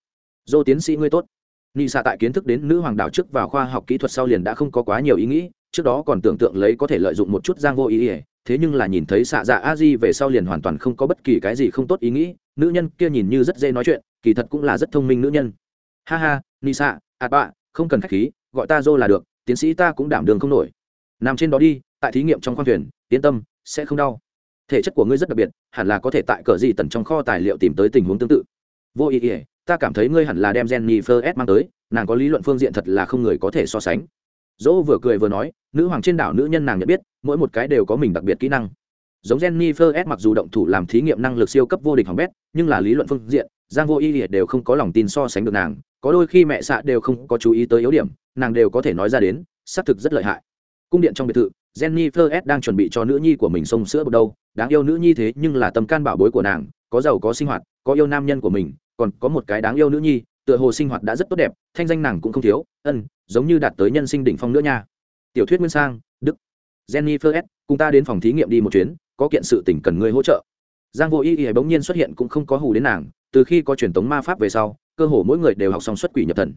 Dô tiến sĩ ngươi tốt. Nhị xạ tại kiến thức đến nữ hoàng đảo trước vào khoa học kỹ thuật sau liền đã không có quá nhiều ý nghĩ trước đó còn tưởng tượng lấy có thể lợi dụng một chút giang vô ý ỉa thế nhưng là nhìn thấy xạ dạ a di về sau liền hoàn toàn không có bất kỳ cái gì không tốt ý nghĩ, nữ nhân kia nhìn như rất dễ nói chuyện, kỳ thật cũng là rất thông minh nữ nhân. Ha ha ni xạ à ạt bạ, không cần khách khí, gọi ta dô là được, tiến sĩ ta cũng đảm đường không nổi. Nằm trên đó đi, tại thí nghiệm trong khoang thuyền, yên tâm, sẽ không đau. Thể chất của ngươi rất đặc biệt, hẳn là có thể tại cờ gì tần trong kho tài liệu tìm tới tình huống tương tự. Vô ý ỉa ta cảm thấy ngươi hẳn là đem gen mi s mang tới, nàng có lý luận phương diện thật là không người có thể so sánh dỗ vừa cười vừa nói, nữ hoàng trên đảo nữ nhân nàng nhận biết, mỗi một cái đều có mình đặc biệt kỹ năng. Giống jennifer s mặc dù động thủ làm thí nghiệm năng lực siêu cấp vô địch hỏng bét, nhưng là lý luận phương diện, giang vô y liệt đều không có lòng tin so sánh được nàng, có đôi khi mẹ xạ đều không có chú ý tới yếu điểm, nàng đều có thể nói ra đến, xác thực rất lợi hại. Cung điện trong biệt thự, jennifer s đang chuẩn bị cho nữ nhi của mình xông sữa bột đâu, đáng yêu nữ nhi thế nhưng là tâm can bảo bối của nàng, có giàu có sinh hoạt, có yêu nam nhân của mình, còn có một cái đáng yêu nữ nhi tựa hồ sinh hoạt đã rất tốt đẹp, thanh danh nàng cũng không thiếu, ân, giống như đạt tới nhân sinh đỉnh phong nữa nha. Tiểu thuyết nguyên sang, đức Jenny s, cùng ta đến phòng thí nghiệm đi một chuyến, có kiện sự tỉnh cần ngươi hỗ trợ. Giang vô y y bỗng nhiên xuất hiện cũng không có hù đến nàng, từ khi có truyền thống ma pháp về sau, cơ hồ mỗi người đều học xong xuất quỷ nhập thần.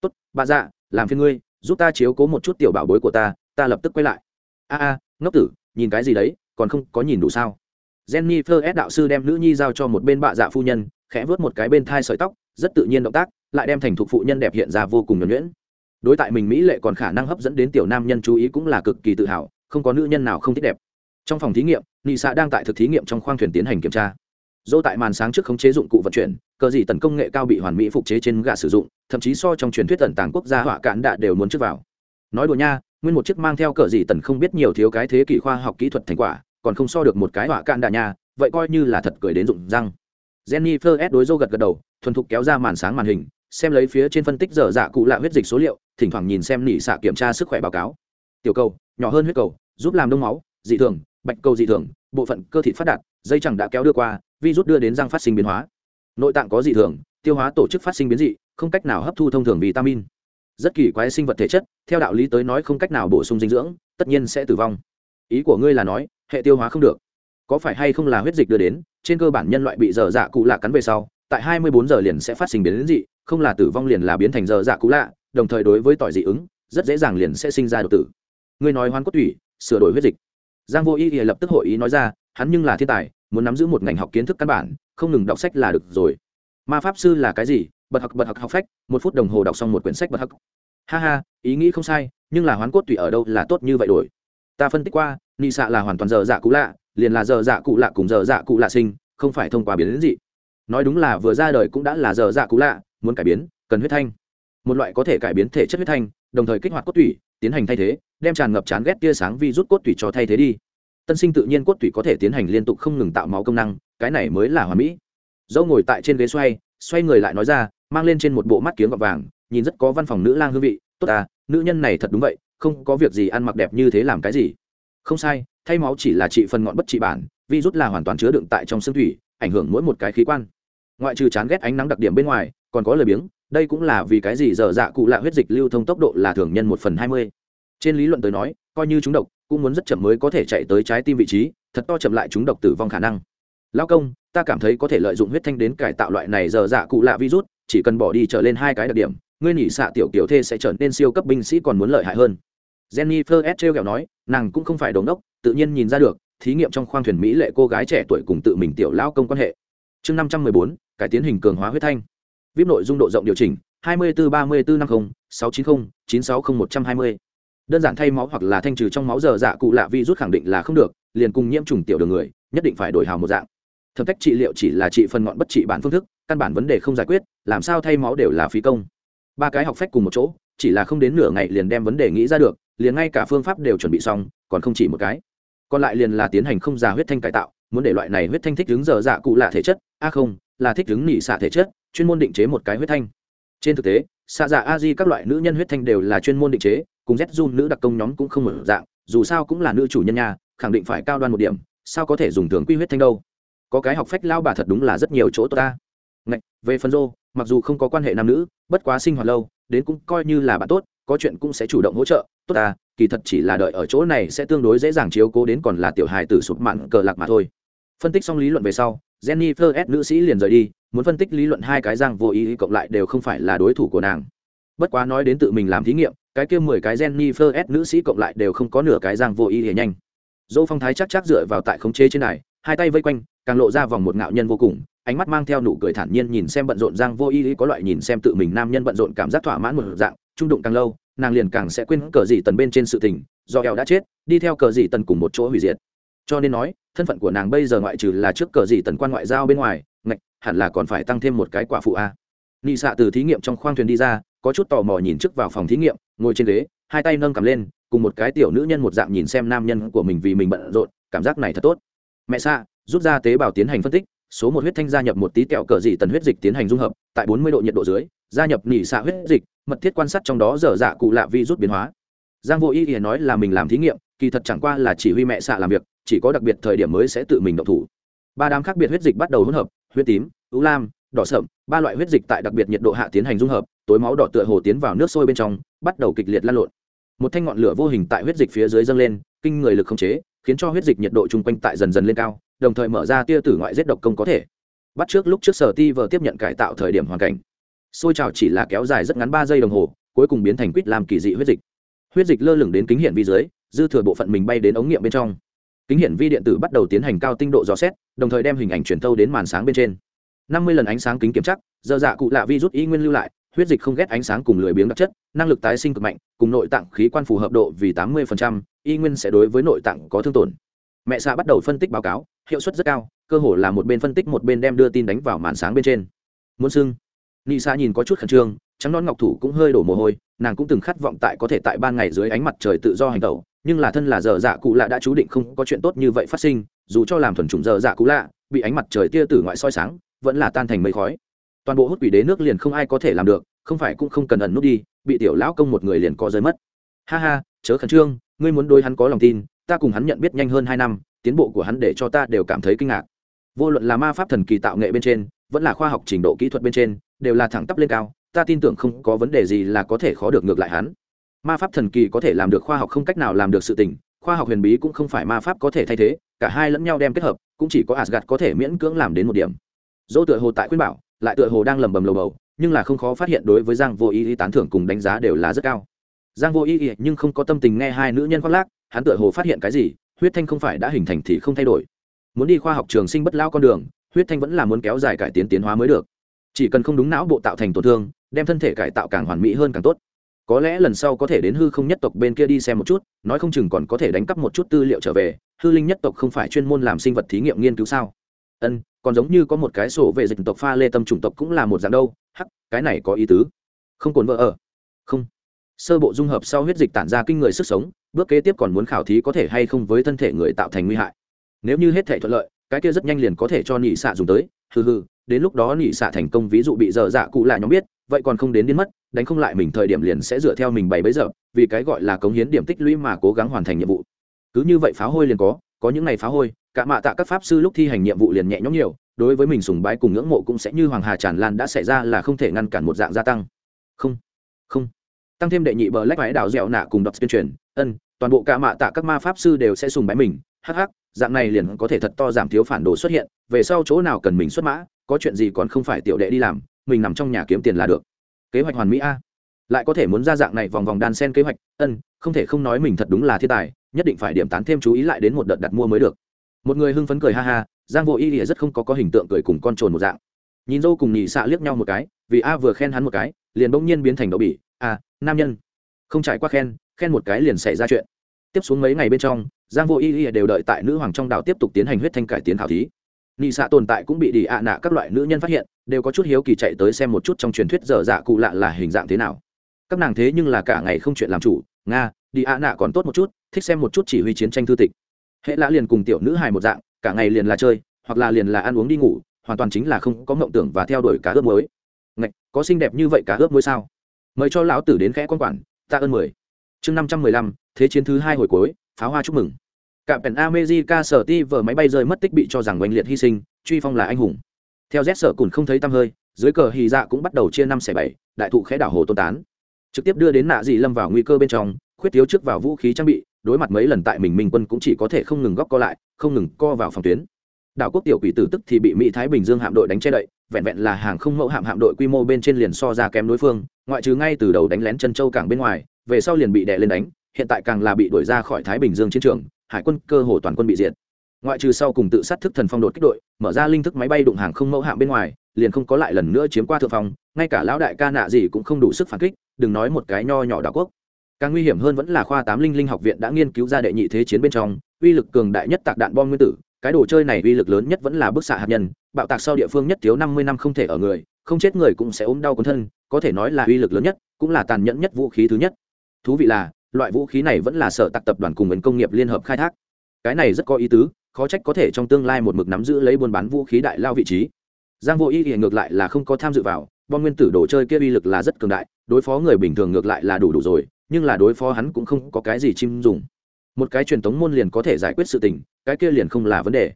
Tốt, bà dạ làm phiên ngươi, giúp ta chiếu cố một chút tiểu bảo bối của ta ta lập tức quay lại. A a, ngốc tử, nhìn cái gì đấy, còn không có nhìn đủ sao? Jenny s đạo sư đem nữ nhi giao cho một bên bạ dạ phu nhân khẽ vớt một cái bên thai sợi tóc, rất tự nhiên động tác, lại đem thành thục phụ nhân đẹp hiện ra vô cùng nhuẩn nhuyễn. Đối tại mình mỹ lệ còn khả năng hấp dẫn đến tiểu nam nhân chú ý cũng là cực kỳ tự hào, không có nữ nhân nào không thích đẹp. Trong phòng thí nghiệm, nị xạ đang tại thực thí nghiệm trong khoang thuyền tiến hành kiểm tra. Dô tại màn sáng trước khống chế dụng cụ vận chuyển cờ gì tần công nghệ cao bị hoàn mỹ phục chế trên gà sử dụng, thậm chí so trong truyền thuyết tần tàng quốc gia họa cạn đạ đều muốn trước vào. Nói đùa nha, nguyên một chiếc mang theo cờ gì tần không biết nhiều thiếu cái thế kỷ khoa học kỹ thuật thành quả, còn không so được một cái họa cạn đạ nha, vậy coi như là thật cười đến rụng răng jennifer s đối dô gật gật đầu, thuần thục kéo ra màn sáng màn hình, xem lấy phía trên phân tích dở dạ cụ lạ huyết dịch số liệu, thỉnh thoảng nhìn xem nỉ xạ kiểm tra sức khỏe báo cáo. Tiểu cầu, nhỏ hơn huyết cầu, giúp làm đông máu, dị thường, bạch cầu dị thường, bộ phận cơ thịt phát đạt, dây chẳng đã kéo đưa qua, virus đưa đến răng phát sinh biến hóa. Nội tạng có dị thường, tiêu hóa tổ chức phát sinh biến dị, không cách nào hấp thu thông thường vitamin. Rất kỳ quái sinh vật thể chất, theo đạo lý tới nói không cách nào bổ sung dinh dưỡng, tất nhiên sẽ tử vong. Ý của ngươi là nói, hệ tiêu hóa không được có phải hay không là huyết dịch đưa đến trên cơ bản nhân loại bị dở dạ cụ lạ cắn về sau tại 24 giờ liền sẽ phát sinh biến dị không là tử vong liền là biến thành dở dạ cụ lạ đồng thời đối với tỏi dị ứng rất dễ dàng liền sẽ sinh ra độc tử. Ngươi nói hoán cốt tủy sửa đổi huyết dịch. Giang vô ý, thì lập tức hội ý nói ra hắn nhưng là thiên tài muốn nắm giữ một ngành học kiến thức căn bản không ngừng đọc sách là được rồi. Ma pháp sư là cái gì? Bật học bật học học phách một phút đồng hồ đọc xong một quyển sách bật học. Ha ha ý nghĩ không sai nhưng là hoán cốt tùy ở đâu là tốt như vậy đổi? Ta phân tích qua nị xạ là hoàn toàn dở dạ cụ lạ liền là dở dạ cụ lạ cùng dở dạ cụ lạ sinh, không phải thông qua biến đến dị. Nói đúng là vừa ra đời cũng đã là dở dạ cụ lạ, muốn cải biến, cần huyết thanh. Một loại có thể cải biến thể chất huyết thanh, đồng thời kích hoạt cốt tủy, tiến hành thay thế, đem tràn ngập chán ghét tia sáng vi rút cốt tủy cho thay thế đi. Tân sinh tự nhiên cốt tủy có thể tiến hành liên tục không ngừng tạo máu công năng, cái này mới là hòa mỹ. Dẫu ngồi tại trên ghế xoay xoay người lại nói ra, mang lên trên một bộ mắt kiếng gọt vàng, nhìn rất có văn phòng nữ lang hương vị. Tốt à nữ nhân này thật đúng vậy, không có việc gì ăn mặc đẹp như thế làm cái gì? Không sai, thay máu chỉ là trị phần ngọn bất trị bản, virus là hoàn toàn chứa đựng tại trong xương thủy, ảnh hưởng mỗi một cái khí quan. Ngoại trừ chán ghét ánh nắng đặc điểm bên ngoài, còn có lời biếng, đây cũng là vì cái gì dở dạ cụ lạ huyết dịch lưu thông tốc độ là thường nhân một phần hai mươi. Trên lý luận tới nói, coi như chúng độc, cũng muốn rất chậm mới có thể chạy tới trái tim vị trí, thật to chậm lại chúng độc tử vong khả năng. Lao công, ta cảm thấy có thể lợi dụng huyết thanh đến cải tạo loại này dở dạ cụ lạ virus, chỉ cần bỏ đi trở lên hai cái đặc điểm, ngươi nhỉ xạ tiểu kiểu thê sẽ trở nên siêu cấp binh sĩ còn muốn lợi hại hơn jennifer s. treo kẹo nói nàng cũng không phải đồ ngốc, tự nhiên nhìn ra được thí nghiệm trong khoang thuyền mỹ lệ cô gái trẻ tuổi cùng tự mình tiểu lao công quan hệ. Chương năm trăm mười bốn cải tiến hình cường hóa huyết thanh. Vip nội dung độ rộng điều chỉnh hai mươi bốn ba mươi bốn năm mươi sáu chín mươi chín sáu mươi một trăm hai mươi đơn giản thay máu hoặc là thanh trừ trong máu giờ dạ cụ lạ vi rút khẳng định là không được liền cùng nhiễm trùng tiểu đường người nhất định phải đổi hào một dạng. Thẩm cách trị liệu chỉ là trị phần ngọn bất trị bản phương thức căn bản vấn đề không giải quyết làm sao thay máu đều là phí công. Ba cái học phách cùng một chỗ chỉ là không đến nửa ngày liền đem vấn đề nghĩ ra được liền ngay cả phương pháp đều chuẩn bị xong còn không chỉ một cái. Còn lại liền là tiến hành không già huyết thanh cải tạo muốn để loại này huyết thanh thích ứng giờ dạ cụ lạ thể chất a không là thích ứng nỉ xạ thể chất chuyên môn định chế một cái huyết thanh. Trên thực tế xạ dạ a di các loại nữ nhân huyết thanh đều là chuyên môn định chế cùng z dun nữ đặc công nhóm cũng không mở dạng dù sao cũng là nữ chủ nhân nhà khẳng định phải cao đoan một điểm sao có thể dùng thường quy huyết thanh đâu? Có cái học phách lao bà thật đúng là rất nhiều chỗ tốt ta. Ngạch, về phần rô mặc dù không có quan hệ nam nữ bất quá sinh hoạt lâu đến cũng coi như là bạn tốt có chuyện cũng sẽ chủ động hỗ trợ, tốt ta kỳ thật chỉ là đợi ở chỗ này sẽ tương đối dễ dàng chiếu cố đến còn là tiểu hài tử sụp mặn cờ lạc mà thôi. Phân tích xong lý luận về sau, jennifer s nữ sĩ liền rời đi, muốn phân tích lý luận hai cái giang vô ý cộng lại đều không phải là đối thủ của nàng. Bất quá nói đến tự mình làm thí nghiệm, cái kia mười cái jennifer s nữ sĩ cộng lại đều không có nửa cái giang vô ý hề nhanh. Dỗ phong thái chắc chắc dựa vào tại khống chế trên này, hai tay vây quanh, càng lộ ra vòng một ngạo nhân vô cùng, ánh mắt mang theo nụ cười thản nhiên nhìn xem bận rộn giang vô ý có loại nhìn xem tự mình nam nhân bận rộn cảm giác thỏa mãn một dạng, trung đụng càng lâu nàng liền càng sẽ quên cờ dị tần bên trên sự tình, do eo đã chết, đi theo cờ dị tần cùng một chỗ hủy diệt. Cho nên nói, thân phận của nàng bây giờ ngoại trừ là trước cờ dị tần quan ngoại giao bên ngoài, ngạch, hẳn là còn phải tăng thêm một cái quả phụ a. Nị xạ từ thí nghiệm trong khoang thuyền đi ra, có chút tò mò nhìn trước vào phòng thí nghiệm, ngồi trên ghế, hai tay nâng cầm lên, cùng một cái tiểu nữ nhân một dạng nhìn xem nam nhân của mình vì mình bận rộn, cảm giác này thật tốt. Mẹ xạ rút ra tế bào tiến hành phân tích, số một huyết thanh gia nhập một tí kẹo cờ dị tần huyết dịch tiến hành dung hợp, tại bốn mươi độ nhiệt độ dưới, gia nhập nỉ xạ huyết dịch mật thiết quan sát trong đó dở dạ cụ lạ vi rút biến hóa. Giang vô ý thì nói là mình làm thí nghiệm, kỳ thật chẳng qua là chỉ huy mẹ xạ làm việc, chỉ có đặc biệt thời điểm mới sẽ tự mình động thủ. Ba đám khác biệt huyết dịch bắt đầu hỗn hợp, huyết tím ưu lam, đỏ sậm, ba loại huyết dịch tại đặc biệt nhiệt độ hạ tiến hành dung hợp, tối máu đỏ tựa hồ tiến vào nước sôi bên trong, bắt đầu kịch liệt lan lộn. Một thanh ngọn lửa vô hình tại huyết dịch phía dưới dâng lên, kinh người lực không chế, khiến cho huyết dịch nhiệt độ chung quanh tại dần dần lên cao, đồng thời mở ra tia tử ngoại giết độc công có thể. Bắt trước lúc trước sở ti vờ tiếp nhận cải tạo thời điểm hoàn cảnh xôi trào chỉ là kéo dài rất ngắn ba giây đồng hồ, cuối cùng biến thành quýt làm kỳ dị huyết dịch. Huyết dịch lơ lửng đến kính hiển vi dưới, dư thừa bộ phận mình bay đến ống nghiệm bên trong. Kính hiển vi điện tử bắt đầu tiến hành cao tinh độ dò xét, đồng thời đem hình ảnh truyền thâu đến màn sáng bên trên. Năm mươi lần ánh sáng kính kiểm chắc dơ dạ cụ lạ vi rút y nguyên lưu lại, huyết dịch không ghét ánh sáng cùng lười biếng đặc chất, năng lực tái sinh cực mạnh, cùng nội tạng khí quan phù hợp độ vì tám mươi y nguyên sẽ đối với nội tạng có thương tổn. Mẹ xạ bắt đầu phân tích báo cáo, hiệu suất rất cao, cơ hồ là một bên phân tích một bên đem đưa tin đánh vào màn sáng bên trên. Muốn sưng nị xa nhìn có chút khẩn trương, trắng non ngọc thủ cũng hơi đổ mồ hôi, nàng cũng từng khát vọng tại có thể tại ban ngày dưới ánh mặt trời tự do hành tẩu, nhưng là thân là dở dạ cụ lạ đã chú định không có chuyện tốt như vậy phát sinh, dù cho làm thuần chủng dở dạ cụ lạ, bị ánh mặt trời tia tử ngoại soi sáng, vẫn là tan thành mây khói. Toàn bộ hút quỷ đế nước liền không ai có thể làm được, không phải cũng không cần ẩn nút đi, bị tiểu lão công một người liền có rơi mất. Ha ha, chớ khẩn trương, ngươi muốn đối hắn có lòng tin, ta cùng hắn nhận biết nhanh hơn hai năm, tiến bộ của hắn để cho ta đều cảm thấy kinh ngạc. Vô luận là ma pháp thần kỳ tạo nghệ bên trên, vẫn là khoa học trình độ kỹ thuật bên trên đều là thẳng tắp lên cao ta tin tưởng không có vấn đề gì là có thể khó được ngược lại hắn. Ma pháp thần kỳ có thể làm được khoa học không cách nào làm được sự tình khoa học huyền bí cũng không phải ma pháp có thể thay thế cả hai lẫn nhau đem kết hợp cũng chỉ có asgad có thể miễn cưỡng làm đến một điểm. Dỗ tựa hồ tại khuyên bảo lại tựa hồ đang lầm bầm lầu bầu nhưng là không khó phát hiện đối với giang vô ý, ý tán thưởng cùng đánh giá đều là rất cao. Giang vô ý, ý nhưng không có tâm tình nghe hai nữ nhân khoác lác hắn tựa hồ phát hiện cái gì huyết thanh không phải đã hình thành thì không thay đổi. Muốn đi khoa học trường sinh bất lao con đường huyết thanh vẫn là muốn kéo dài cải tiến tiến hóa mới được chỉ cần không đúng não bộ tạo thành tổn thương, đem thân thể cải tạo càng hoàn mỹ hơn càng tốt. Có lẽ lần sau có thể đến hư không nhất tộc bên kia đi xem một chút, nói không chừng còn có thể đánh cắp một chút tư liệu trở về, hư linh nhất tộc không phải chuyên môn làm sinh vật thí nghiệm nghiên cứu sao? Ân, còn giống như có một cái sổ về dịch tộc pha lê tâm chủng tộc cũng là một dạng đâu. Hắc, cái này có ý tứ. Không cồn vợ ở. Không. Sơ bộ dung hợp sau huyết dịch tản ra kinh người sức sống, bước kế tiếp còn muốn khảo thí có thể hay không với thân thể người tạo thành nguy hại. Nếu như hết thể thuận lợi, cái kia rất nhanh liền có thể cho nhị xạ dùng tới. Hừ hừ đến lúc đó nhị xạ thành công, ví dụ bị dở dạ cụ lại nhóm biết, vậy còn không đến đến mất, đánh không lại mình thời điểm liền sẽ dựa theo mình bảy bấy giờ, vì cái gọi là cống hiến điểm tích lũy mà cố gắng hoàn thành nhiệm vụ. Cứ như vậy phá hôi liền có có những ngày phá hôi, cả mạ tạ các pháp sư lúc thi hành nhiệm vụ liền nhẹ nhõm nhiều, đối với mình sùng bái cùng ngưỡng mộ cũng sẽ như hoàng hà tràn lan đã xảy ra là không thể ngăn cản một dạng gia tăng. Không không. Tăng thêm đệ nhị bờ lách váy đảo dẻo nạ cùng đọc tuyên truyền, ân, toàn bộ cả mạ tạ các ma pháp sư đều sẽ sùng bái mình, hắc hắc dạng này liền có thể thật to giảm thiếu phản đồ xuất hiện, về sau chỗ nào cần mình xuất mã, có chuyện gì còn không phải tiểu đệ đi làm, mình nằm trong nhà kiếm tiền là được. Kế hoạch hoàn mỹ a. Lại có thể muốn ra dạng này vòng vòng đan sen kế hoạch, ân, không thể không nói mình thật đúng là thiên tài, nhất định phải điểm tán thêm chú ý lại đến một đợt đặt mua mới được. Một người hưng phấn cười ha ha, giang vô y lìa rất không có có hình tượng cười cùng con trồn một dạng. Nhìn dâu cùng nhị xạ liếc nhau một cái, vì a vừa khen hắn một cái, liền bỗng nhiên biến thành đậu bỉ. A nam nhân. Không trải qua khen khen một cái liền xảy ra chuyện. Tiếp xuống mấy ngày bên trong giang vô y y đều đợi tại nữ hoàng trong đảo tiếp tục tiến hành huyết thanh cải tiến khảo thí. Nị xạ tồn tại cũng bị đi ạ nạ các loại nữ nhân phát hiện, đều có chút hiếu kỳ chạy tới xem một chút trong truyền thuyết dở dạ cụ lạ là hình dạng thế nào. Các nàng thế nhưng là cả ngày không chuyện làm chủ, nga đi ạ nạ còn tốt một chút, thích xem một chút chỉ huy chiến tranh thư tịch. Hệ lã liền cùng tiểu nữ hài một dạng, cả ngày liền là chơi, hoặc là liền là ăn uống đi ngủ, hoàn toàn chính là không có mộng tưởng và theo đuổi cá ướp mới ngạch, có xinh đẹp như vậy cá ướp mới sao? Mời cho lão tử đến khẽ quan quản, ta ơn mười chương năm trăm mười lăm, thế chiến thứ hai hồi cuối, pháo hoa chúc mừng. Cả pèn America sở ti vở máy bay rơi mất tích bị cho rằng oanh liệt hy sinh, truy phong là anh hùng. Theo z sở cùn không thấy tăm hơi, dưới cờ hì dạ cũng bắt đầu chia năm xẻ bảy, đại thụ khẽ đảo hồ tôn tán. Trực tiếp đưa đến nạ dị lâm vào nguy cơ bên trong, khuyết thiếu trước vào vũ khí trang bị, đối mặt mấy lần tại mình minh quân cũng chỉ có thể không ngừng góc co lại, không ngừng co vào phòng tuyến. Đảo quốc tiểu quỷ tử tức thì bị mỹ thái bình dương hạm đội đánh che đậy, vẹn vẹn là hàng không mẫu hạm hạm đội quy mô bên trên liền so ra kém đối phương, ngoại trừ ngay từ đầu đánh lén chân châu cảng bên ngoài về sau liền bị đè lên đánh, hiện tại càng là bị đuổi ra khỏi thái bình dương chiến trường, hải quân cơ hồ toàn quân bị diệt. Ngoại trừ sau cùng tự sát thức thần phong đột kích đội, mở ra linh thức máy bay đụng hàng không mẫu hạm bên ngoài, liền không có lại lần nữa chiếm qua thượng phong, ngay cả lão đại ca nạ gì cũng không đủ sức phản kích, đừng nói một cái nho nhỏ đảo quốc. Càng nguy hiểm hơn vẫn là khoa tám linh linh học viện đã nghiên cứu ra đệ nhị thế chiến bên trong, uy lực cường đại nhất tạc đạn bom nguyên tử, cái đồ chơi này uy lực lớn nhất vẫn là bức xạ hạt nhân, bạo tạc sau địa phương nhất thiếu năm mươi năm không thể ở người, không chết người cũng sẽ ốm đau cuốn thân, có thể nói là uy lực lớn nhất, cũng là tàn nhẫn nhất vũ khí thứ nhất thú vị là, loại vũ khí này vẫn là sở tạc tập đoàn cùng ấn công nghiệp liên hợp khai thác. Cái này rất có ý tứ, khó trách có thể trong tương lai một mực nắm giữ lấy buôn bán vũ khí đại lao vị trí. Giang vô ý thì ngược lại là không có tham dự vào, bom nguyên tử đồ chơi kia uy lực là rất cường đại, đối phó người bình thường ngược lại là đủ đủ rồi, nhưng là đối phó hắn cũng không có cái gì chim dùng. Một cái truyền thống môn liền có thể giải quyết sự tình, cái kia liền không là vấn đề.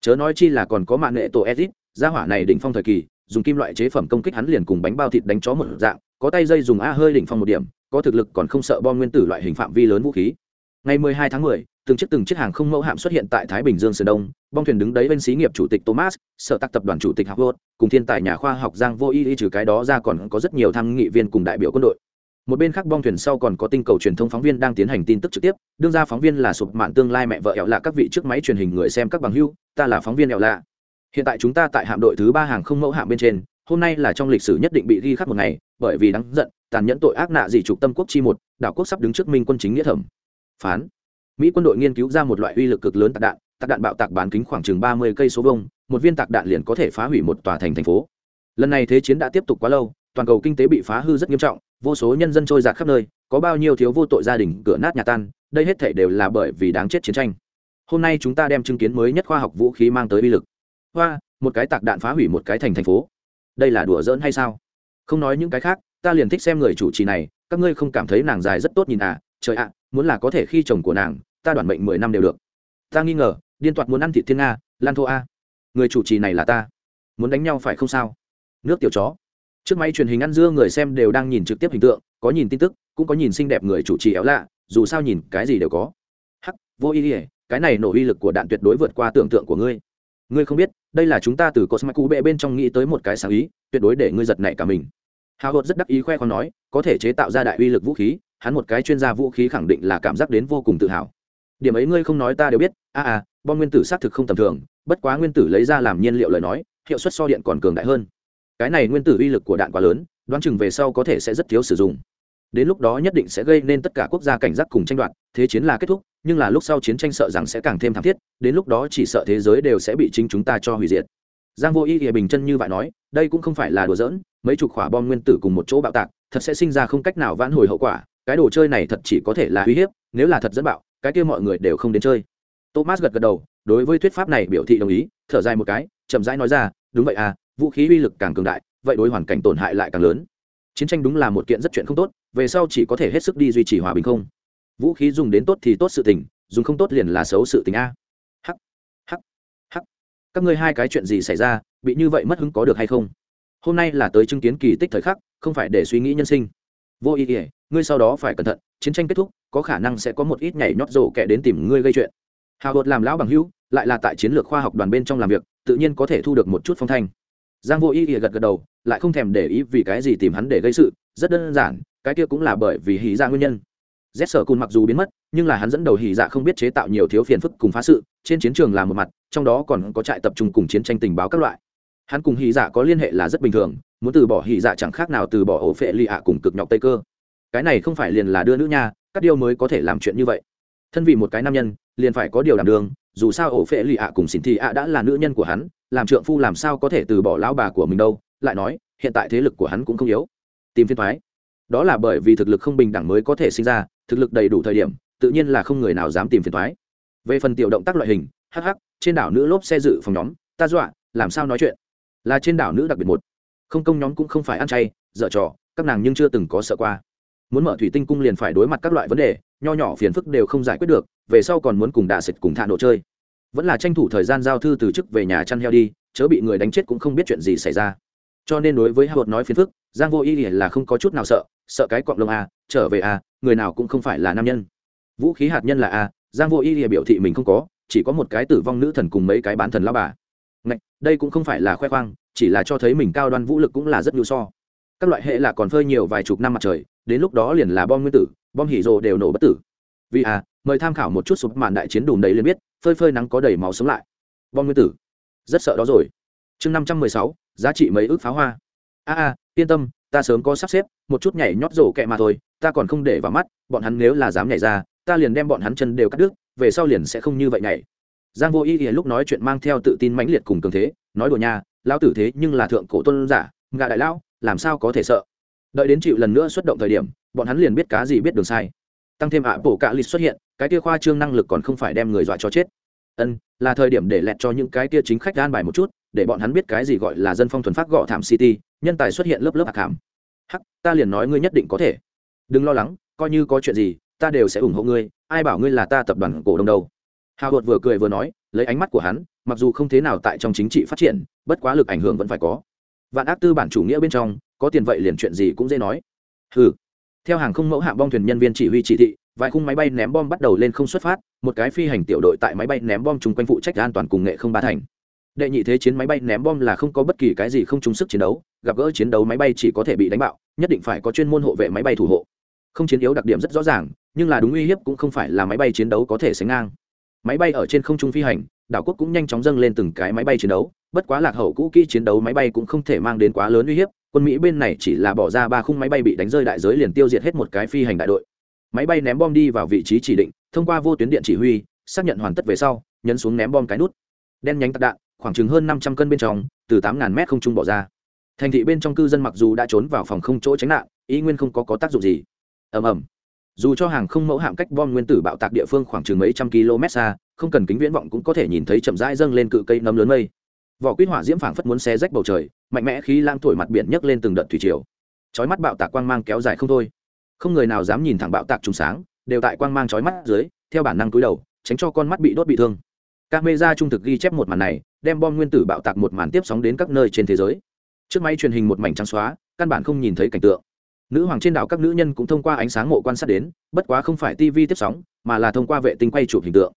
Chớ nói chi là còn có mạng nghệ tổ edit gia hỏa này đỉnh phong thời kỳ, dùng kim loại chế phẩm công kích hắn liền cùng bánh bao thịt đánh chó một dạng, có tay dây dùng a hơi đỉnh phong một điểm có thực lực còn không sợ bom nguyên tử loại hình phạm vi lớn vũ khí. Ngày 12 tháng 10, từng chiếc từng chiếc hàng không mẫu hạm xuất hiện tại thái bình dương sơn đông bong thuyền đứng đấy bên xí nghiệp chủ tịch thomas sở tắc tập đoàn chủ tịch harvard cùng thiên tài nhà khoa học giang vô y trừ cái đó ra còn có rất nhiều tham nghị viên cùng đại biểu quân đội. Một bên khác bong thuyền sau còn có tinh cầu truyền thông phóng viên đang tiến hành tin tức trực tiếp đương ra phóng viên là sụp mạng tương lai mẹ vợ ẹo lạ các vị trước máy truyền hình người xem các bằng hưu ta là phóng viên ẹo lạ. Hiện tại chúng ta tại hạm đội thứ ba hàng không mẫu hạm bên trên hôm nay là trong lịch sử nhất định bị ghi khắc một ngày bởi vì đáng giận tàn nhẫn tội ác nạ dị trục tâm quốc chi một, đảo quốc sắp đứng trước minh quân chính nghĩa thẩm. Phán. Mỹ quân đội nghiên cứu ra một loại uy lực cực lớn tạc đạn tạc đạn bạo tạc bán kính khoảng chừng ba mươi cây số vông một viên tạc đạn liền có thể phá hủy một tòa thành thành phố. Lần này thế chiến đã tiếp tục quá lâu, toàn cầu kinh tế bị phá hư rất nghiêm trọng, vô số nhân dân trôi giạt khắp nơi, có bao nhiêu thiếu vô tội gia đình cửa nát nhà tan, đây hết thể đều là bởi vì đáng chết chiến tranh. Hôm nay chúng ta đem chứng kiến mới nhất khoa học vũ khí mang tới uy lực. Hoa, một cái tạc đạn phá hủy một cái thành thành phố. Đây là đùa giỡn hay sao? Không nói những cái khác ta liền thích xem người chủ trì này, các ngươi không cảm thấy nàng dài rất tốt nhìn à? Trời ạ, muốn là có thể khi chồng của nàng, ta đoàn mệnh mười năm đều được. Ta nghi ngờ, điên toạt muốn ăn thịt thiên nga, lan thô a. Người chủ trì này là ta. Muốn đánh nhau phải không sao? Nước tiểu chó. Trước máy truyền hình ăn dưa người xem đều đang nhìn trực tiếp hình tượng, có nhìn tin tức, cũng có nhìn xinh đẹp người chủ trì éo lạ, dù sao nhìn cái gì đều có. Hắc, vô ý ỉa cái này nổ uy lực của đạn tuyệt đối vượt qua tưởng tượng của ngươi. Ngươi không biết, đây là chúng ta từ cosmic cú bệ bên trong nghĩ tới một cái sáng ý, tuyệt đối để ngươi giật nảy cả mình hào hột rất đắc ý khoe khoang nói có thể chế tạo ra đại uy lực vũ khí hắn một cái chuyên gia vũ khí khẳng định là cảm giác đến vô cùng tự hào. Điểm ấy ngươi không nói ta đều biết a à, à bom nguyên tử xác thực không tầm thường bất quá nguyên tử lấy ra làm nhiên liệu lời nói hiệu suất so điện còn cường đại hơn. Cái này nguyên tử uy lực của đạn quá lớn đoán chừng về sau có thể sẽ rất thiếu sử dụng. Đến lúc đó nhất định sẽ gây nên tất cả quốc gia cảnh giác cùng tranh đoạt thế chiến là kết thúc nhưng là lúc sau chiến tranh sợ rằng sẽ càng thêm thảm thiết đến lúc đó chỉ sợ thế giới đều sẽ bị chính chúng ta cho hủy diệt. Giang vô y hiệp bình chân như vậy nói đây cũng không phải là đùa giỡn, mấy chục quả bom nguyên tử cùng một chỗ bạo tạc, thật sẽ sinh ra không cách nào vãn hồi hậu quả, cái đồ chơi này thật chỉ có thể là uy hiếp, nếu là thật dẫn bạo, cái kia mọi người đều không đến chơi. Thomas gật gật đầu, đối với thuyết pháp này biểu thị đồng ý, thở dài một cái, chậm rãi nói ra, đúng vậy à vũ khí uy lực càng cường đại, vậy đối hoàn cảnh tổn hại lại càng lớn. Chiến tranh đúng là một kiện rất chuyện không tốt, về sau chỉ có thể hết sức đi duy trì hòa bình không. Vũ khí dùng đến tốt thì tốt sự tình, dùng không tốt liền là xấu sự tình a. Hắc hắc hắc. Các ngươi hai cái chuyện gì xảy ra bị như vậy mất hứng có được hay không? Hôm nay là tới chứng kiến kỳ tích thời khắc, không phải để suy nghĩ nhân sinh. Vô ý ỉa ngươi sau đó phải cẩn thận, chiến tranh kết thúc, có khả năng sẽ có một ít nhảy nhót rổ kẻ đến tìm ngươi gây chuyện. Hào hột làm lão bằng hữu, lại là tại chiến lược khoa học đoàn bên trong làm việc, tự nhiên có thể thu được một chút phong thanh. Giang vô ý ỉa gật gật đầu, lại không thèm để ý vì cái gì tìm hắn để gây sự, rất đơn giản, cái kia cũng là bởi vì hỉ ra nguyên nhân. Rét sở cùn mặc dù biến mất, nhưng là hắn dẫn đầu hỉ dạ không biết chế tạo nhiều thiếu phiền phức cùng phá sự, trên chiến trường là một mặt, trong đó còn có trại tập trung cùng chiến tranh tình báo các loại hắn cùng hy dạ có liên hệ là rất bình thường, muốn từ bỏ hy dạ chẳng khác nào từ bỏ ổ phệ lì ạ cùng cực nhọc tây cơ. Cái này không phải liền là đưa nữ nha, các điều mới có thể làm chuyện như vậy. Thân vì một cái nam nhân, liền phải có điều đảm đường, dù sao ổ phệ lì ạ cùng xin thị ạ đã là nữ nhân của hắn, làm trượng phu làm sao có thể từ bỏ lão bà của mình đâu, lại nói, hiện tại thế lực của hắn cũng không yếu. Tìm phiên thoái. Đó là bởi vì thực lực không bình đẳng mới có thể sinh ra, thực lực đầy đủ thời điểm, tự nhiên là không người nào dám tìm phiền thoái. Về phần tiểu động tác loại hình hh trên đảo nữ lốp xe dự phòng nhóm, ta dọa, làm sao nói chuyện? Là trên đảo nữ đặc biệt một. Không công nhóm cũng không phải ăn chay, dở trò, các nàng nhưng chưa từng có sợ qua. Muốn mở thủy tinh cung liền phải đối mặt các loại vấn đề, nho nhỏ phiền phức đều không giải quyết được, về sau còn muốn cùng đạ xịt cùng thạ nổ chơi. Vẫn là tranh thủ thời gian giao thư từ chức về nhà chăn heo đi, chớ bị người đánh chết cũng không biết chuyện gì xảy ra. Cho nên đối với hạ nói phiền phức, giang vô y là không có chút nào sợ sợ cái cọng lông a, trở về a, người nào cũng không phải là nam nhân. Vũ khí hạt nhân là a, giang vô y biểu thị mình không có, chỉ có một cái tử vong nữ thần cùng mấy cái bán thần lao bà. Ngạch, đây cũng không phải là khoe khoang chỉ là cho thấy mình cao đoan vũ lực cũng là rất nhu so. Các loại hệ là còn phơi nhiều vài chục năm mặt trời đến lúc đó liền là bom nguyên tử bom hỉ rồ đều nổ bất tử. Vì à mời tham khảo một chút sụp màn đại chiến đùm đầy liền biết phơi phơi nắng có đầy máu sống lại. Bom nguyên tử. Rất sợ đó rồi. Chương năm trăm mười sáu giá trị mấy ước pháo hoa. A a yên tâm ta sớm có sắp xếp một chút nhảy nhót rổ kẹ mà thôi ta còn không để vào mắt bọn hắn nếu là dám nhảy ra ta liền đem bọn hắn chân đều cắt đứt về sau liền sẽ không như vậy nhảy giang vô ý ý lúc nói chuyện mang theo tự tin mãnh liệt cùng cường thế, nói đùa nha, lão tử thế nhưng là thượng cổ tôn giả, ngạ đại lão, làm sao có thể sợ? Đợi đến chịu lần nữa xuất động thời điểm, bọn hắn liền biết cá gì biết đường sai. Tăng thêm ạ bổ cạ lịch xuất hiện, cái kia khoa trương năng lực còn không phải đem người dọa cho chết. Ân, là thời điểm để lẹt cho những cái kia chính khách gan bài một chút, để bọn hắn biết cái gì gọi là dân phong thuần phát gọ thảm city, nhân tài xuất hiện lớp lớp hạc hàm hắc, ta liền nói ngươi nhất định có thể. Đừng lo lắng, coi như có chuyện gì, ta đều sẽ ủng hộ ngươi, ai bảo ngươi là ta tập đoàn cổ đông đâu hào hột vừa cười vừa nói, lấy ánh mắt của hắn, mặc dù không thế nào tại trong chính trị phát triển, bất quá lực ảnh hưởng vẫn phải có. Vạn ác tư bản chủ nghĩa bên trong, có tiền vậy liền chuyện gì cũng dễ nói. Ừ theo hàng không mẫu hạng bom thuyền nhân viên chỉ huy chỉ thị, vài khung máy bay ném bom bắt đầu lên không xuất phát, một cái phi hành tiểu đội tại máy bay ném bom chung quanh phụ trách an toàn cùng nghệ không ba thành. Đệ nhị thế chiến máy bay ném bom là không có bất kỳ cái gì không trúng sức chiến đấu, gặp gỡ chiến đấu máy bay chỉ có thể bị đánh bạo, nhất định phải có chuyên môn hộ vệ máy bay thủ hộ. Không chiến yếu đặc điểm rất rõ ràng, nhưng là đúng uy hiếp cũng không phải là máy bay chiến đấu có thể sánh ngang máy bay ở trên không trung phi hành đảo quốc cũng nhanh chóng dâng lên từng cái máy bay chiến đấu. Bất quá lạc hậu cũ kỹ chiến đấu máy bay cũng không thể mang đến quá lớn uy hiếp. Quân mỹ bên này chỉ là bỏ ra ba khung máy bay bị đánh rơi đại giới liền tiêu diệt hết một cái phi hành đại đội. Máy bay ném bom đi vào vị trí chỉ định thông qua vô tuyến điện chỉ huy xác nhận hoàn tất về sau nhấn xuống ném bom cái nút. Đen nhánh tạc đạn khoảng chừng hơn năm trăm cân bên trong từ tám ngàn mét không trung bỏ ra. Thành thị bên trong cư dân mặc dù đã trốn vào phòng không chỗ tránh nạn ý nguyên không có, có tác dụng gì. Ầm ầm dù cho hàng không mẫu hạm cách bom nguyên tử bạo tạc địa phương khoảng chừng mấy trăm km xa, không cần kính viễn vọng cũng có thể nhìn thấy chậm rãi dâng lên cự cây nấm lớn mây. Vỏ quýt hỏa diễm phảng phất muốn xé rách bầu trời, mạnh mẽ khí lang thổi mặt biển nhấc lên từng đợt thủy triều. Chói mắt bạo tạc quang mang kéo dài không thôi. Không người nào dám nhìn thẳng bạo tạc trùng sáng, đều tại quang mang chói mắt dưới, theo bản năng cúi đầu, tránh cho con mắt bị đốt bị thương. Các mê gia trung thực ghi chép một màn này, đem bom nguyên tử bạo tạc một màn tiếp sóng đến các nơi trên thế giới. Trước máy truyền hình một mảnh trắng xóa, căn bản không nhìn thấy cảnh tượng nữ hoàng trên đảo các nữ nhân cũng thông qua ánh sáng mộ quan sát đến, bất quá không phải tv tiếp sóng, mà là thông qua vệ tinh quay chụp hình tượng.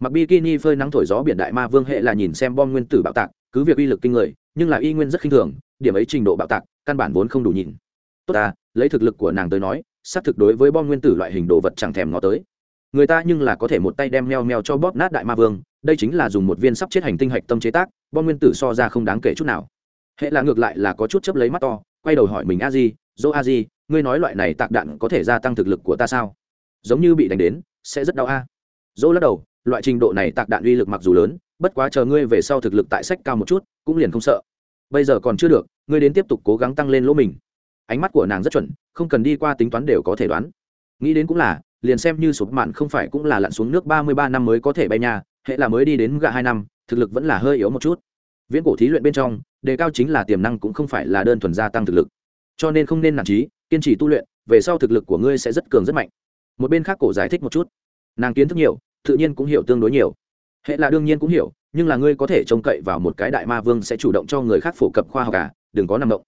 Mặc bikini phơi nắng thổi gió biển đại ma vương hệ là nhìn xem bom nguyên tử bạo tạc, cứ việc uy lực kinh người, nhưng là y nguyên rất khinh thường, điểm ấy trình độ bạo tạc, căn bản vốn không đủ nhìn. Tốt ta, lấy thực lực của nàng tới nói, xác thực đối với bom nguyên tử loại hình đồ vật chẳng thèm ngó tới. Người ta nhưng là có thể một tay đem meo meo cho bóp nát đại ma vương, đây chính là dùng một viên sắp chết hành tinh hạch tâm chế tác, bom nguyên tử so ra không đáng kể chút nào. Hệ là ngược lại là có chút chấp lấy mắt to, quay đầu hỏi mình a di, dô a di ngươi nói loại này tạc đạn có thể gia tăng thực lực của ta sao? Giống như bị đánh đến, sẽ rất đau a. Dỗ lắc đầu, loại trình độ này tạc đạn uy lực mặc dù lớn, bất quá chờ ngươi về sau thực lực tại sách cao một chút, cũng liền không sợ. Bây giờ còn chưa được, ngươi đến tiếp tục cố gắng tăng lên lỗ mình. Ánh mắt của nàng rất chuẩn, không cần đi qua tính toán đều có thể đoán. Nghĩ đến cũng là, liền xem như sụp mạn không phải cũng là lặn xuống nước ba mươi ba năm mới có thể bay nhà hệ là mới đi đến gạ hai năm, thực lực vẫn là hơi yếu một chút. Viễn cổ thí luyện bên trong, đề cao chính là tiềm năng cũng không phải là đơn thuần gia tăng thực lực. Cho nên không nên nản trí kiên trì tu luyện, về sau thực lực của ngươi sẽ rất cường rất mạnh. Một bên khác cổ giải thích một chút. Nàng kiến thức nhiều, tự nhiên cũng hiểu tương đối nhiều. Hệ là đương nhiên cũng hiểu, nhưng là ngươi có thể trông cậy vào một cái đại ma vương sẽ chủ động cho người khác phổ cập khoa học cả đừng có nằm động.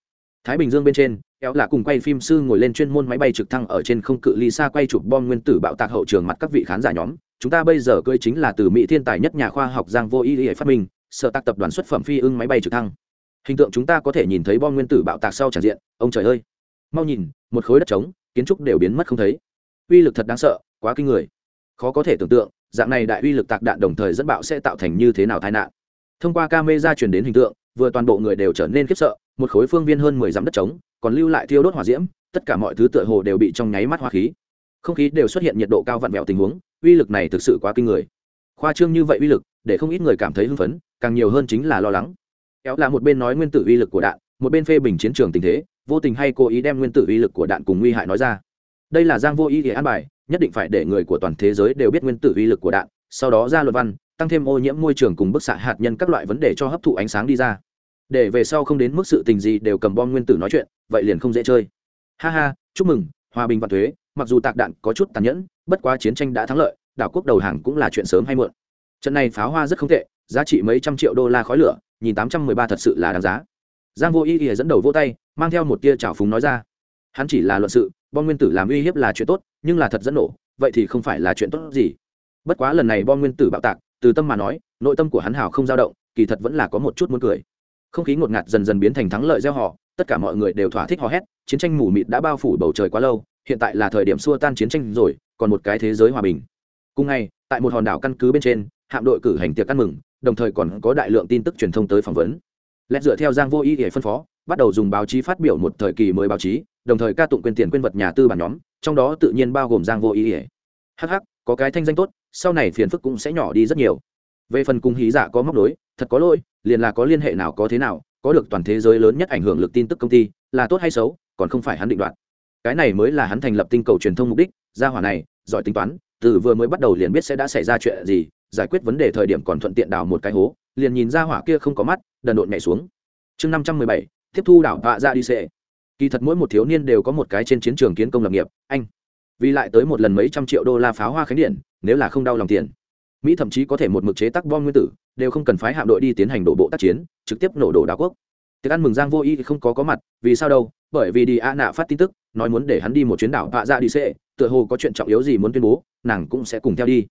Thái bình dương bên trên, kéo là cùng quay phim sư ngồi lên chuyên môn máy bay trực thăng ở trên không cự ly xa quay chụp bom nguyên tử bạo tạc hậu trường mặt các vị khán giả nhóm. Chúng ta bây giờ cơi chính là từ mỹ thiên tài nhất nhà khoa học giang vô y hệ phát minh, sở tác tập đoàn xuất phẩm phi ưng máy bay trực thăng. Hình tượng chúng ta có thể nhìn thấy bom nguyên tử bạo tạc sau tràn diện, ông trời ơi mau nhìn, một khối đất trống, kiến trúc đều biến mất không thấy. Uy lực thật đáng sợ, quá kinh người. Khó có thể tưởng tượng, dạng này đại uy lực tạc đạn đồng thời dẫn bạo sẽ tạo thành như thế nào tai nạn. Thông qua camera truyền đến hình tượng, vừa toàn bộ người đều trở nên khiếp sợ, một khối phương viên hơn mười dặm đất trống, còn lưu lại thiêu đốt hỏa diễm, tất cả mọi thứ tựa hồ đều bị trong nháy mắt hoa khí. Không khí đều xuất hiện nhiệt độ cao vặn vẹo tình huống, uy lực này thực sự quá kinh người. Khoa trương như vậy uy lực, để không ít người cảm thấy hưng phấn, càng nhiều hơn chính là lo lắng. Kéo là một bên nói nguyên tử uy lực của đạn, một bên phê bình chiến trường tình thế vô tình hay cố ý đem nguyên tử uy lực của đạn cùng nguy hại nói ra. Đây là giang vô ý thì an bài, nhất định phải để người của toàn thế giới đều biết nguyên tử uy lực của đạn, sau đó ra luật văn, tăng thêm ô nhiễm môi trường cùng bức xạ hạt nhân các loại vấn đề cho hấp thụ ánh sáng đi ra. Để về sau không đến mức sự tình gì đều cầm bom nguyên tử nói chuyện, vậy liền không dễ chơi. Ha ha, chúc mừng, hòa bình và thuế, mặc dù tạc đạn có chút tàn nhẫn, bất quá chiến tranh đã thắng lợi, đảo quốc đầu hàng cũng là chuyện sớm hay muộn. Trận này pháo hoa rất không tệ, giá trị mấy trăm triệu đô la khói lửa, nhìn tám trăm mười ba thật sự là đáng giá. Giang vô ý ỉa dẫn đầu vô tay mang theo một tia trào phúng nói ra. Hắn chỉ là luận sự, bom nguyên tử làm uy hiếp là chuyện tốt, nhưng là thật dẫn nổ, vậy thì không phải là chuyện tốt gì. Bất quá lần này bom nguyên tử bạo tạc, từ tâm mà nói, nội tâm của hắn hào không dao động, kỳ thật vẫn là có một chút muốn cười. Không khí ngột ngạt dần dần biến thành thắng lợi gieo họ, tất cả mọi người đều thỏa thích hò hét, chiến tranh mù mịt đã bao phủ bầu trời quá lâu, hiện tại là thời điểm xua tan chiến tranh rồi, còn một cái thế giới hòa bình. Cùng ngày, tại một hòn đảo căn cứ bên trên, hạm đội cử hành tiệc ăn mừng, đồng thời còn có đại lượng tin tức truyền thông tới phỏng vấn. Lẽ dựa theo giang vô ý để phân phó bắt đầu dùng báo chí phát biểu một thời kỳ mới báo chí, đồng thời ca tụng quyền tiền quyên vật nhà tư bản nhóm, trong đó tự nhiên bao gồm giang vô ý ỉa hh có cái thanh danh tốt, sau này phiền phức cũng sẽ nhỏ đi rất nhiều. Về phần cùng hí giả có móc đối thật có lỗi, liền là có liên hệ nào có thế nào, có được toàn thế giới lớn nhất ảnh hưởng lực tin tức công ty, là tốt hay xấu, còn không phải hắn định đoạt. Cái này mới là hắn thành lập tinh cầu truyền thông mục đích, gia hỏa này, giỏi tính toán, từ vừa mới bắt đầu liền biết sẽ đã xảy ra chuyện gì, giải quyết vấn đề thời điểm còn thuận tiện đào một cái hố, liền nhìn ra hỏa kia không có mắt, đần độn nhảy xuống. Chương năm trăm mười bảy tiếp thu đảo vạ ra đi xệ. Kỳ thật mỗi một thiếu niên đều có một cái trên chiến trường kiến công lập nghiệp, anh. Vì lại tới một lần mấy trăm triệu đô la pháo hoa khánh điện, nếu là không đau lòng tiền. Mỹ thậm chí có thể một mực chế tắc bom nguyên tử, đều không cần phái hạm đội đi tiến hành đổ bộ tác chiến, trực tiếp nổ đổ đảo quốc. Tiệc ăn mừng giang vô y thì không có có mặt, vì sao đâu? Bởi vì đi a nạ phát tin tức, nói muốn để hắn đi một chuyến đảo vạ ra đi xệ, tựa hồ có chuyện trọng yếu gì muốn tuyên bố, nàng cũng sẽ cùng theo đi.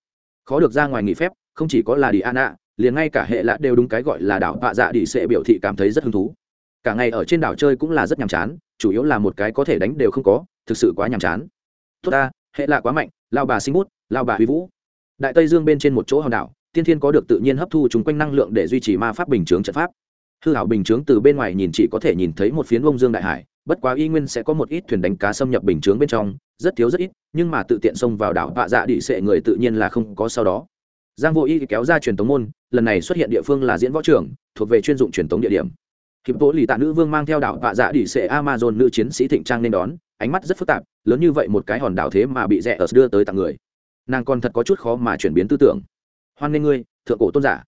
Khó được ra ngoài nghỉ phép, không chỉ có là đi a nạ liền ngay cả hệ lạ đều đúng cái gọi là đảo vạ dạ đi xệ biểu thị cảm thấy rất hứng thú cả ngày ở trên đảo chơi cũng là rất nhàm chán, chủ yếu là một cái có thể đánh đều không có, thực sự quá nhàm chán. Tốt ta, hệ lạ quá mạnh, lao bà sinh bút, lao bà huy vũ. Đại tây dương bên trên một chỗ hòn đảo, tiên thiên có được tự nhiên hấp thu chung quanh năng lượng để duy trì ma pháp bình chướng trận pháp. Hư hảo bình chướng từ bên ngoài nhìn chỉ có thể nhìn thấy một phiến bông dương đại hải, bất quá y nguyên sẽ có một ít thuyền đánh cá xâm nhập bình chướng bên trong, rất thiếu rất ít, nhưng mà tự tiện xông vào đảo vạ dạ đĩ sệ người tự nhiên là không có sau đó. Giang vô y kéo ra truyền tống môn, lần này xuất hiện địa phương là diễn võ trưởng thuộc về chuyên dụng truyền tống địa điểm hiệp tố lì tạ nữ vương mang theo đảo vạ dạ Đỉ sệ amazon nữ chiến sĩ thịnh trang nên đón. Ánh mắt rất phức tạp, lớn như vậy một cái hòn đảo thế mà bị rẻ ở đưa tới tặng người. Nàng còn thật có chút khó mà chuyển biến tư tưởng. Hoan nghê ngươi, thượng cổ tôn giả.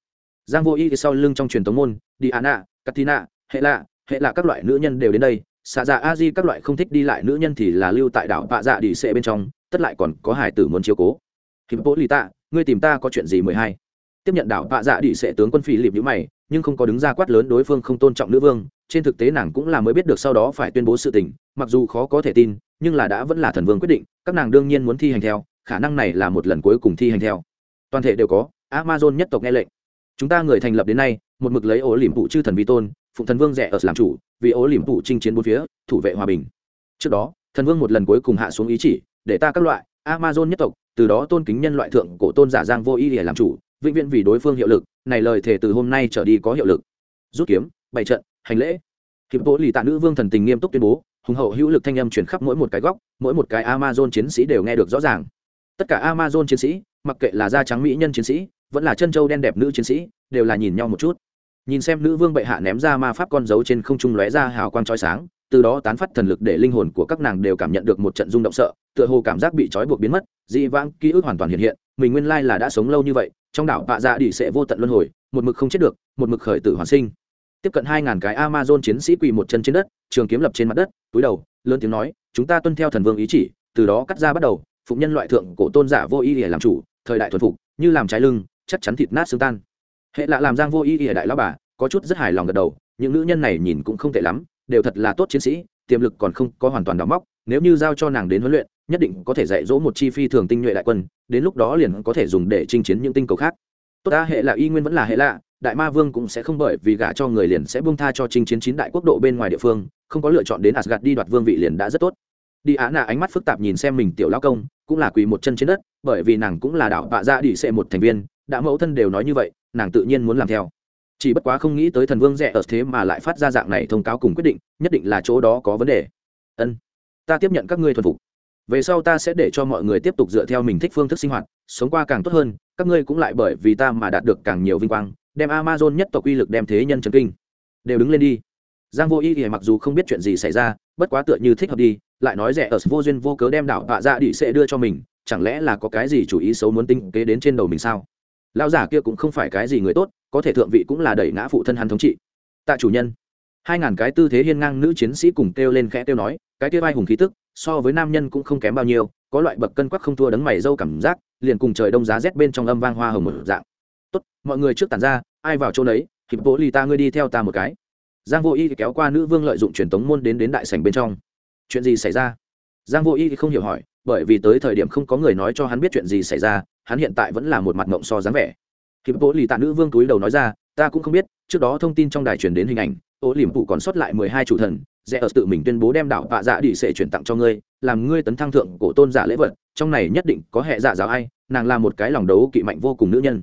Giang vô y sau lưng trong truyền thống môn đi an ạ katina hệ lạ hệ lạ các loại nữ nhân đều đến đây. Xạ dạ a di các loại không thích đi lại nữ nhân thì là lưu tại đảo vạ dạ đi xệ bên trong, tất lại còn có hải tử muốn chiếu cố. Hiệp bố lì tạ, ngươi tìm ta có chuyện gì mười hai? Tiếp nhận đảo vạ dạ đi xệ tướng quân phi liệp nhữ mày nhưng không có đứng ra quát lớn đối phương không tôn trọng nữ vương, trên thực tế nàng cũng là mới biết được sau đó phải tuyên bố sự tình, mặc dù khó có thể tin, nhưng là đã vẫn là thần vương quyết định, các nàng đương nhiên muốn thi hành theo, khả năng này là một lần cuối cùng thi hành theo. Toàn thể đều có, amazon nhất tộc nghe lệnh. Chúng ta người thành lập đến nay, một mực lấy ố liềm phụ chư thần vi tôn phụng thần vương rẻ ở làm chủ, vì ố liềm phụ chinh chiến bốn phía, thủ vệ hòa bình. Trước đó, thần vương một lần cuối cùng hạ xuống ý chỉ, để ta các loại, amazon nhất tộc, từ đó tôn kính nhân loại thượng cổ tôn giả giang vô ý để làm chủ vĩnh viễn vì đối phương hiệu lực, này lời thể từ hôm nay trở đi có hiệu lực. Rút kiếm, bày trận, hành lễ. Hiệp bố lì tạ nữ vương thần tình nghiêm túc tuyên bố, hùng hậu hữu lực thanh âm chuyển khắp mỗi một cái góc, mỗi một cái amazon chiến sĩ đều nghe được rõ ràng. Tất cả amazon chiến sĩ, mặc kệ là da trắng mỹ nhân chiến sĩ, vẫn là chân trâu đen đẹp nữ chiến sĩ, đều là nhìn nhau một chút. Nhìn xem nữ vương bệ hạ ném ra ma pháp con dấu trên không trung lóe ra hào quang trói sáng, từ đó tán phát thần lực để linh hồn của các nàng đều cảm nhận được một trận rung động sợ, tựa hồ cảm giác bị trói buộc biến mất, dị vãng ký ức hoàn toàn hiện hiện, mình nguyên lai là đã sống lâu như vậy trong đảo bạ dạ đi sẽ vô tận luân hồi, một mực không chết được, một mực khởi tử hoàn sinh. Tiếp cận hai ngàn cái amazon chiến sĩ quỳ một chân trên đất, trường kiếm lập trên mặt đất, túi đầu, lớn tiếng nói, chúng ta tuân theo thần vương ý chỉ, từ đó cắt ra bắt đầu phụng nhân loại thượng cổ tôn giả vô ý để làm chủ, thời đại thuần phục, như làm trái lưng, chắc chắn thịt nát xương tan. Hệ lạ làm giang vô ý ỉa đại lão bà, có chút rất hài lòng gật đầu, những nữ nhân này nhìn cũng không tệ lắm, đều thật là tốt chiến sĩ, tiềm lực còn không có hoàn toàn đóng móc nếu như giao cho nàng đến huấn luyện, nhất định có thể dạy dỗ một chi phi thường tinh nhuệ đại quân, đến lúc đó liền có thể dùng để chinh chiến những tinh cầu khác. Tốt ta hệ là y nguyên vẫn là hệ lạ, đại ma vương cũng sẽ không bởi vì gả cho người liền sẽ buông tha cho chinh chiến chín đại quốc độ bên ngoài địa phương, không có lựa chọn đến asgad đi đoạt vương vị liền đã rất tốt. Đi á nạ ánh mắt phức tạp nhìn xem mình tiểu lão công, cũng là quỳ một chân trên đất, bởi vì nàng cũng là đảo bạ ra đi xệ một thành viên, đã mẫu thân đều nói như vậy, nàng tự nhiên muốn làm theo. Chỉ bất quá không nghĩ tới thần vương rẻ ở thế mà lại phát ra dạng này thông cáo cùng quyết định, nhất định là chỗ đó có vấn đề. Ân ta tiếp nhận các ngươi thuần phục. Về sau ta sẽ để cho mọi người tiếp tục dựa theo mình thích phương thức sinh hoạt, sống qua càng tốt hơn, các ngươi cũng lại bởi vì ta mà đạt được càng nhiều vinh quang, đem amazon nhất tộc uy lực đem thế nhân trần kinh. Đều đứng lên đi. Giang vô y thì mặc dù không biết chuyện gì xảy ra, bất quá tựa như thích hợp đi, lại nói rẻ ở vô duyên vô cớ đem đảo hạ ra đi sẽ đưa cho mình, chẳng lẽ là có cái gì chủ ý xấu muốn tinh kế đến trên đầu mình sao? Lão giả kia cũng không phải cái gì người tốt, có thể thượng vị cũng là đẩy ngã phụ thân hắn thống trị. Tạ chủ nhân. Hai ngàn cái tư thế hiên ngang nữ chiến sĩ cùng kêu lên khẽ kêu nói cái kia vai hùng khí tức, so với nam nhân cũng không kém bao nhiêu, có loại bậc cân quắc không thua đấng mày dâu cảm giác, liền cùng trời đông giá rét bên trong âm vang hoa hồng một dạng. Tốt, mọi người trước tàn ra, ai vào chỗ đấy thì bố lì ta ngươi đi theo ta một cái. Giang vô y kéo qua nữ vương lợi dụng truyền tống môn đến đến đại sảnh bên trong. Chuyện gì xảy ra? Giang vô y không hiểu hỏi, bởi vì tới thời điểm không có người nói cho hắn biết chuyện gì xảy ra, hắn hiện tại vẫn là một mặt ngọng so dáng vẻ. Khi bố lì tạ nữ vương túi đầu nói ra, ta cũng không biết, trước đó thông tin trong đài truyền đến hình ảnh, ô liềm phụ còn sót lại mười hai chủ thần rẽ ở tự mình tuyên bố đem đạo vạ dạ đi sẽ chuyển tặng cho ngươi, làm ngươi tấn thăng thượng cổ tôn giả lễ vật, trong này nhất định có hệ dạ giáo ai, nàng là một cái lòng đấu kỵ mạnh vô cùng nữ nhân.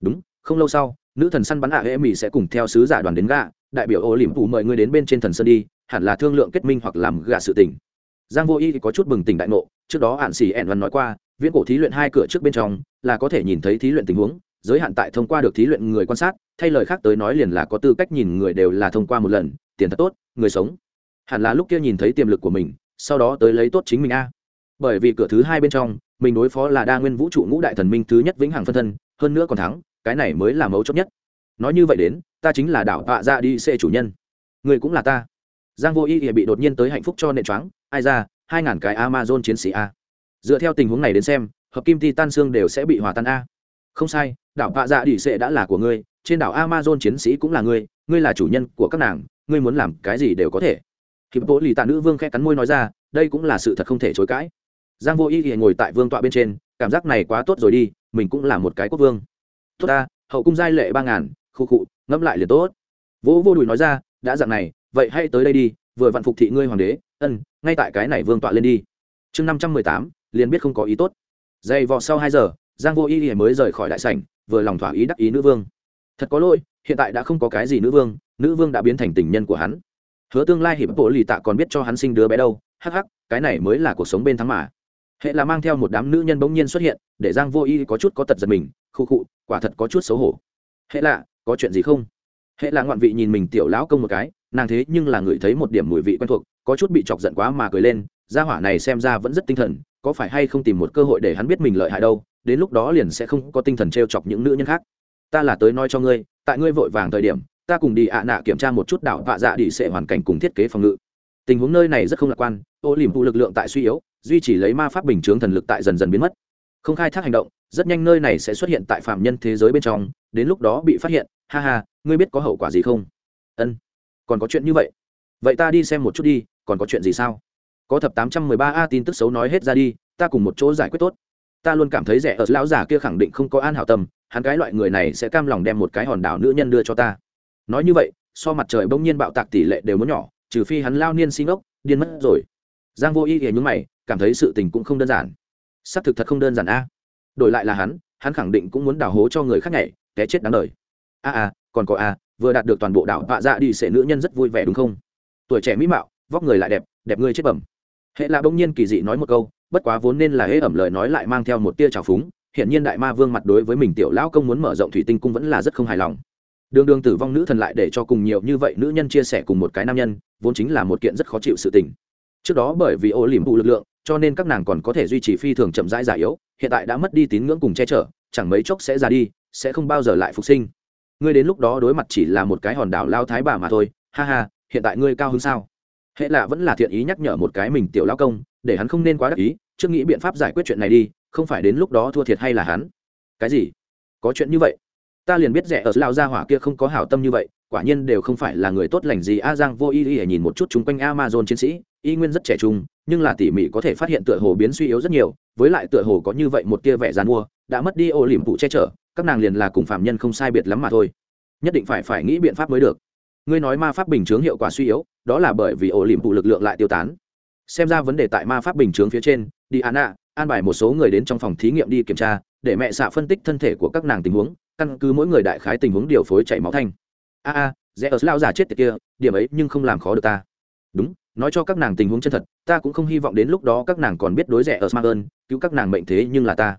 Đúng, không lâu sau, nữ thần săn bắn ạ à mỹ sẽ cùng theo sứ giả đoàn đến gạ, đại biểu ô liềm phụ mời ngươi đến bên trên thần sơn đi, hẳn là thương lượng kết minh hoặc làm gạ sự tình. Giang vô y có chút bừng tỉnh đại ngộ, trước đó hạn sĩ ẻn văn nói qua, viễn cổ thí luyện hai cửa trước bên trong, là có thể nhìn thấy thí luyện tình huống, giới hạn tại thông qua được thí luyện người quan sát, thay lời khác tới nói liền là có tư cách nhìn người đều là thông qua một lần, tiền thật tốt, người sống hẳn là lúc kia nhìn thấy tiềm lực của mình, sau đó tới lấy tốt chính mình a. Bởi vì cửa thứ hai bên trong, mình đối phó là đa nguyên vũ trụ ngũ đại thần minh thứ nhất vĩnh hằng phân thân, hơn nữa còn thắng, cái này mới là mấu chốt nhất. Nói như vậy đến, ta chính là đảo vạ ra đi xê chủ nhân. Người cũng là ta. Giang vô y thì bị đột nhiên tới hạnh phúc cho nệ choáng, ai ra, hai ngàn cái amazon chiến sĩ a. Dựa theo tình huống này đến xem, hợp kim titan xương đều sẽ bị hòa tan a. Không sai, đảo vạ dạ đi xệ đã là của ngươi, trên đảo amazon chiến sĩ cũng là ngươi ngươi là chủ nhân của các nàng, ngươi muốn làm cái gì đều có thể hiệp bố lì tạ nữ vương khẽ cắn môi nói ra, đây cũng là sự thật không thể chối cãi. Giang vô y thì ngồi tại vương tọa bên trên, cảm giác này quá tốt rồi đi, mình cũng là một cái quốc vương. Tốt ta, hậu cung giai lệ ba ngàn, khu khụ, ngẫm lại liền tốt. Vũ vô đùi nói ra, đã dạng này, vậy hãy tới đây đi, vừa vặn phục thị ngươi hoàng đế, ân, ngay tại cái này vương tọa lên đi. Chương năm trăm mười tám, liền biết không có ý tốt. Dày vò sau hai giờ, giang vô y mới rời khỏi đại sảnh, vừa lòng thỏa ý đắc ý nữ vương. Thật có lỗi, hiện tại đã không có cái gì nữ vương nữ vương đã biến thành tình nhân của hắn hứa tương lai hiệp bộ lì tạ còn biết cho hắn sinh đứa bé đâu. Hắc hắc, cái này mới là cuộc sống bên thắng mà. Hệ là mang theo một đám nữ nhân bỗng nhiên xuất hiện, để giang vô y có chút có tật giật mình, khu khụ quả thật có chút xấu hổ. Hệ lạ có chuyện gì không? Hệ là ngoạn vị nhìn mình tiểu lão công một cái, nàng thế nhưng là người thấy một điểm mùi vị quen thuộc, có chút bị chọc giận quá mà cười lên, gia hỏa này xem ra vẫn rất tinh thần, có phải hay không tìm một cơ hội để hắn biết mình lợi hại đâu, đến lúc đó liền sẽ không có tinh thần t r e o chọc những nữ nhân khác. Ta là tới nói cho ngươi, tại ngươi vội vàng thời điểm ta cùng đi ạ nạ kiểm tra một chút đảo vạ dạ đi sẽ hoàn cảnh cùng thiết kế phòng ngự. Tình huống nơi này rất không lạc quan, ô liềm phụ lực lượng tại suy yếu, duy trì lấy ma pháp bình chướng thần lực tại dần dần biến mất. Không khai thác hành động, rất nhanh nơi này sẽ xuất hiện tại phạm nhân thế giới bên trong, đến lúc đó bị phát hiện, ha ha, ngươi biết có hậu quả gì không? Ân, còn có chuyện như vậy. Vậy ta đi xem một chút đi, còn có chuyện gì sao? Có thập tám trăm mười ba a tin tức xấu nói hết ra đi, ta cùng một chỗ giải quyết tốt. Ta luôn cảm thấy rẻ ở lão già kia khẳng định không có an hảo tâm, hắn cái loại người này sẽ cam lòng đem một cái hòn đảo nữ nhân đưa cho ta nói như vậy, so mặt trời bỗng nhiên bạo tạc tỷ lệ đều muốn nhỏ, trừ phi hắn lao niên sinh ốc, điên mất rồi. Giang vô y thì nhúng mày, cảm thấy sự tình cũng không đơn giản. Xác thực thật không đơn giản a. Đổi lại là hắn hắn khẳng định cũng muốn đào hố cho người khác nhảy, té chết đáng đời. A a, còn có a, vừa đạt được toàn bộ đảo vạ dạ đi sẽ nữ nhân rất vui vẻ đúng không? Tuổi trẻ mỹ mạo, vóc người lại đẹp đẹp người chết bẩm. Hệ là bỗng nhiên kỳ dị nói một câu, bất quá vốn nên là hễ ẩm lời nói lại mang theo một tia trào phúng hiện nhiên đại ma vương mặt đối với mình tiểu lão công muốn mở rộng thủy tinh cung vẫn là rất không hài lòng đường đường tử vong nữ thần lại để cho cùng nhiều như vậy nữ nhân chia sẻ cùng một cái nam nhân, vốn chính là một kiện rất khó chịu sự tình. Trước đó bởi vì ô liềm vụ lực lượng, cho nên các nàng còn có thể duy trì phi thường chậm rãi già yếu, hiện tại đã mất đi tín ngưỡng cùng che chở, chẳng mấy chốc sẽ ra đi, sẽ không bao giờ lại phục sinh. Ngươi đến lúc đó đối mặt chỉ là một cái hòn đảo lao thái bà mà thôi, ha ha, hiện tại ngươi cao hơn sao? Hệ lạ vẫn là thiện ý nhắc nhở một cái mình tiểu lao công, để hắn không nên quá đắc ý, trước nghĩ biện pháp giải quyết chuyện này đi, không phải đến lúc đó thua thiệt hay là hắn. Cái gì? Có chuyện như vậy? Ta liền biết rẻ ở lao gia hỏa kia không có hảo tâm như vậy, quả nhiên đều không phải là người tốt lành gì. A giang vô y y nhìn một chút chung quanh amazon chiến sĩ, y nguyên rất trẻ trung, nhưng là tỉ mỉ có thể phát hiện tựa hồ biến suy yếu rất nhiều, với lại tựa hồ có như vậy một tia vẻ gian mua, đã mất đi ô liềm phụ che chở, các nàng liền là cùng phạm nhân không sai biệt lắm mà thôi. Nhất định phải phải nghĩ biện pháp mới được. Ngươi nói ma pháp bình chướng hiệu quả suy yếu, đó là bởi vì ổ liềm phụ lực lượng lại tiêu tán. Xem ra vấn đề tại ma pháp bình chướng phía trên đi an ạ an bài một số người đến trong phòng thí nghiệm đi kiểm tra, để mẹ xạ phân tích thân thể của các nàng tình huống căn cứ mỗi người đại khái tình huống điều phối chảy máu thanh. A a, rẽ ở lao già chết tiệt kia, điểm ấy nhưng không làm khó được ta. Đúng, nói cho các nàng tình huống chân thật, ta cũng không hy vọng đến lúc đó các nàng còn biết đối rẻ ở smart ơn cứu các nàng mệnh thế nhưng là ta.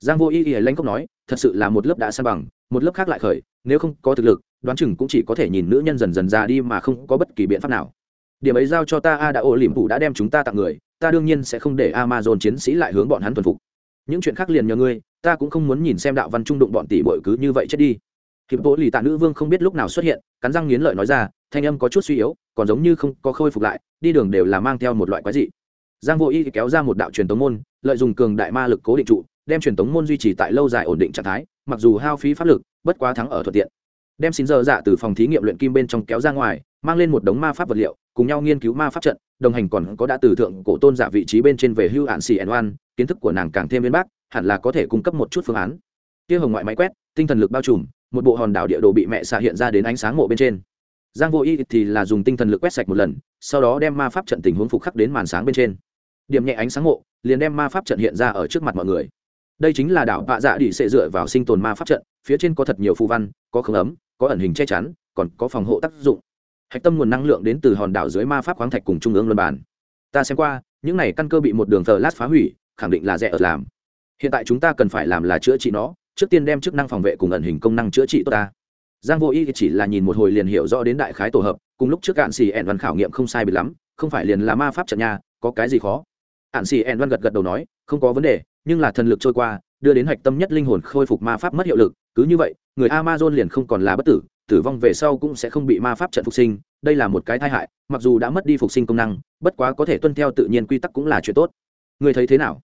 Giang vô y y lanh cốc nói, thật sự là một lớp đã san bằng, một lớp khác lại khởi, nếu không có thực lực, đoán chừng cũng chỉ có thể nhìn nữ nhân dần dần già đi mà không có bất kỳ biện pháp nào. Điểm ấy giao cho ta, a đã ô liềm phủ đã đem chúng ta tặng người, ta đương nhiên sẽ không để amazon chiến sĩ lại hướng bọn hắn thuần phục những chuyện khác liền nhờ ngươi, ta cũng không muốn nhìn xem đạo văn trung đụng bọn tỷ bội cứ như vậy chết đi. Hiệp bố lì tạ nữ vương không biết lúc nào xuất hiện, cắn răng nghiến lợi nói ra, thanh âm có chút suy yếu, còn giống như không có khôi phục lại, đi đường đều là mang theo một loại quái dị. Giang vô y kéo ra một đạo truyền tống môn, lợi dụng cường đại ma lực cố định trụ, đem truyền tống môn duy trì tại lâu dài ổn định trạng thái, mặc dù hao phí pháp lực, bất quá thắng ở thuận tiện. Đem xin giờ dạ từ phòng thí nghiệm luyện kim bên trong kéo ra ngoài, mang lên một đống ma pháp vật liệu cùng nhau nghiên cứu ma pháp trận, đồng hành còn có đã từ thượng cổ tôn giả vị trí bên trên về hưu hạn xì ẩn oan, kiến thức của nàng càng thêm viên bác, hẳn là có thể cung cấp một chút phương án. Tia hồng ngoại máy quét, tinh thần lực bao trùm, một bộ hòn đảo địa đồ bị mẹ xạ hiện ra đến ánh sáng mộ bên trên. Giang vô y thì là dùng tinh thần lực quét sạch một lần, sau đó đem ma pháp trận tình huống phục khắc đến màn sáng bên trên. Điểm nhẹ ánh sáng mộ, liền đem ma pháp trận hiện ra ở trước mặt mọi người. Đây chính là đảo vạ dạ đi sẽ dựa vào sinh tồn ma pháp trận, phía trên có thật nhiều phù văn, có khống ấm, có ẩn hình che chắn, còn có phòng hộ tác dụng hạch tâm nguồn năng lượng đến từ hòn đảo dưới ma pháp khoáng thạch cùng trung ương luân bản ta xem qua, những này căn cơ bị một đường thờ lát phá hủy, khẳng định là rẻ ở làm. Hiện tại chúng ta cần phải làm là chữa trị nó, trước tiên đem chức năng phòng vệ cùng ẩn hình công năng chữa trị tốt ta. Giang vô y chỉ là nhìn một hồi liền hiểu rõ đến đại khái tổ hợp, cùng lúc trước cạn xì ẹn văn khảo nghiệm không sai bị lắm, không phải liền là ma pháp trận nhà có cái gì khó? Ạn xì ẹn văn gật gật đầu nói, không có vấn đề, nhưng là thần lực trôi qua, đưa đến hạch tâm nhất linh hồn khôi phục ma pháp mất hiệu lực, cứ như vậy, người amazon liền không còn là bất tử tử vong về sau cũng sẽ không bị ma pháp trận phục sinh, đây là một cái tai hại, mặc dù đã mất đi phục sinh công năng, bất quá có thể tuân theo tự nhiên quy tắc cũng là chuyện tốt. Người thấy thế nào?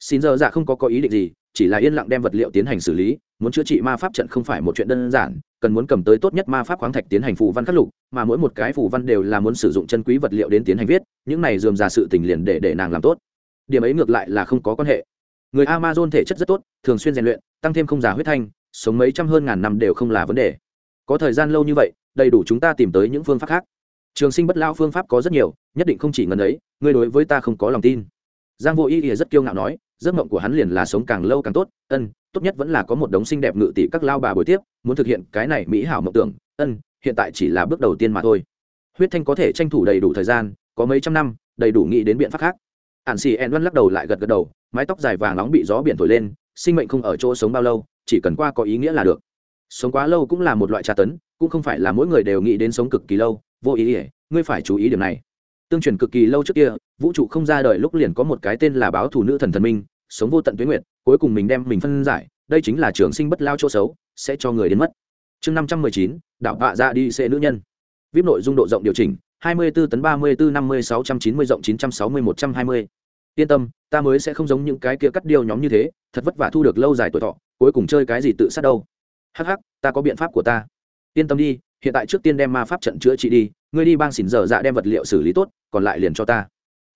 Xin giờ dạ không có có ý định gì, chỉ là yên lặng đem vật liệu tiến hành xử lý, muốn chữa trị ma pháp trận không phải một chuyện đơn giản, cần muốn cầm tới tốt nhất ma pháp khoáng thạch tiến hành phù văn khắc lục, mà mỗi một cái phù văn đều là muốn sử dụng chân quý vật liệu đến tiến hành viết, những này dườm ra sự tình liền để để nàng làm tốt. Điểm ấy ngược lại là không có quan hệ. Người amazon thể chất rất tốt, thường xuyên rèn luyện, tăng thêm không già huyết thanh, sống mấy trăm hơn ngàn năm đều không là vấn đề có thời gian lâu như vậy, đầy đủ chúng ta tìm tới những phương pháp khác. Trường sinh bất lao phương pháp có rất nhiều, nhất định không chỉ ngần ấy, ngươi đối với ta không có lòng tin. Giang vô y thì rất kiêu ngạo nói, giấc mộng của hắn liền là sống càng lâu càng tốt, ân, tốt nhất vẫn là có một đống xinh đẹp ngự tỷ các lao bà buổi tiếp, muốn thực hiện cái này mỹ hảo mộng tưởng, ân, hiện tại chỉ là bước đầu tiên mà thôi. Huyết thanh có thể tranh thủ đầy đủ thời gian, có mấy trăm năm, đầy đủ nghĩ đến biện pháp khác. Ản xì En văn lắc đầu lại gật gật đầu, mái tóc dài vàng nóng bị gió biển thổi lên, sinh mệnh không ở chỗ sống bao lâu, chỉ cần qua có ý nghĩa là được sống quá lâu cũng là một loại tra tấn, cũng không phải là mỗi người đều nghĩ đến sống cực kỳ lâu. Vô ý ỉa ngươi phải chú ý điểm này. Tương truyền cực kỳ lâu trước kia, vũ trụ không ra đời lúc liền có một cái tên là báo thủ nữ thần thần minh, sống vô tận tuyến nguyệt, cuối cùng mình đem mình phân giải. Đây chính là trường sinh bất lao chỗ xấu, sẽ cho người đến mất. Chương năm trăm mười chín đạo vạ ra đi xệ nữ nhân. Vip nội dung độ rộng điều chỉnh, hai mươi 24 tấn ba mươi bốn năm mươi sáu trăm chín mươi rộng chín trăm sáu mươi một trăm hai mươi. Yên tâm, ta mới sẽ không giống những cái kia cắt điều nhóm như thế, thật vất vả thu được lâu dài tuổi thọ, cuối cùng chơi cái gì tự sát đâu hắc hắc, ta có biện pháp của ta. Yên tâm đi, hiện tại trước tiên đem ma pháp trận chữa trị đi, ngươi đi bang xỉn dở dạ đem vật liệu xử lý tốt, còn lại liền cho ta.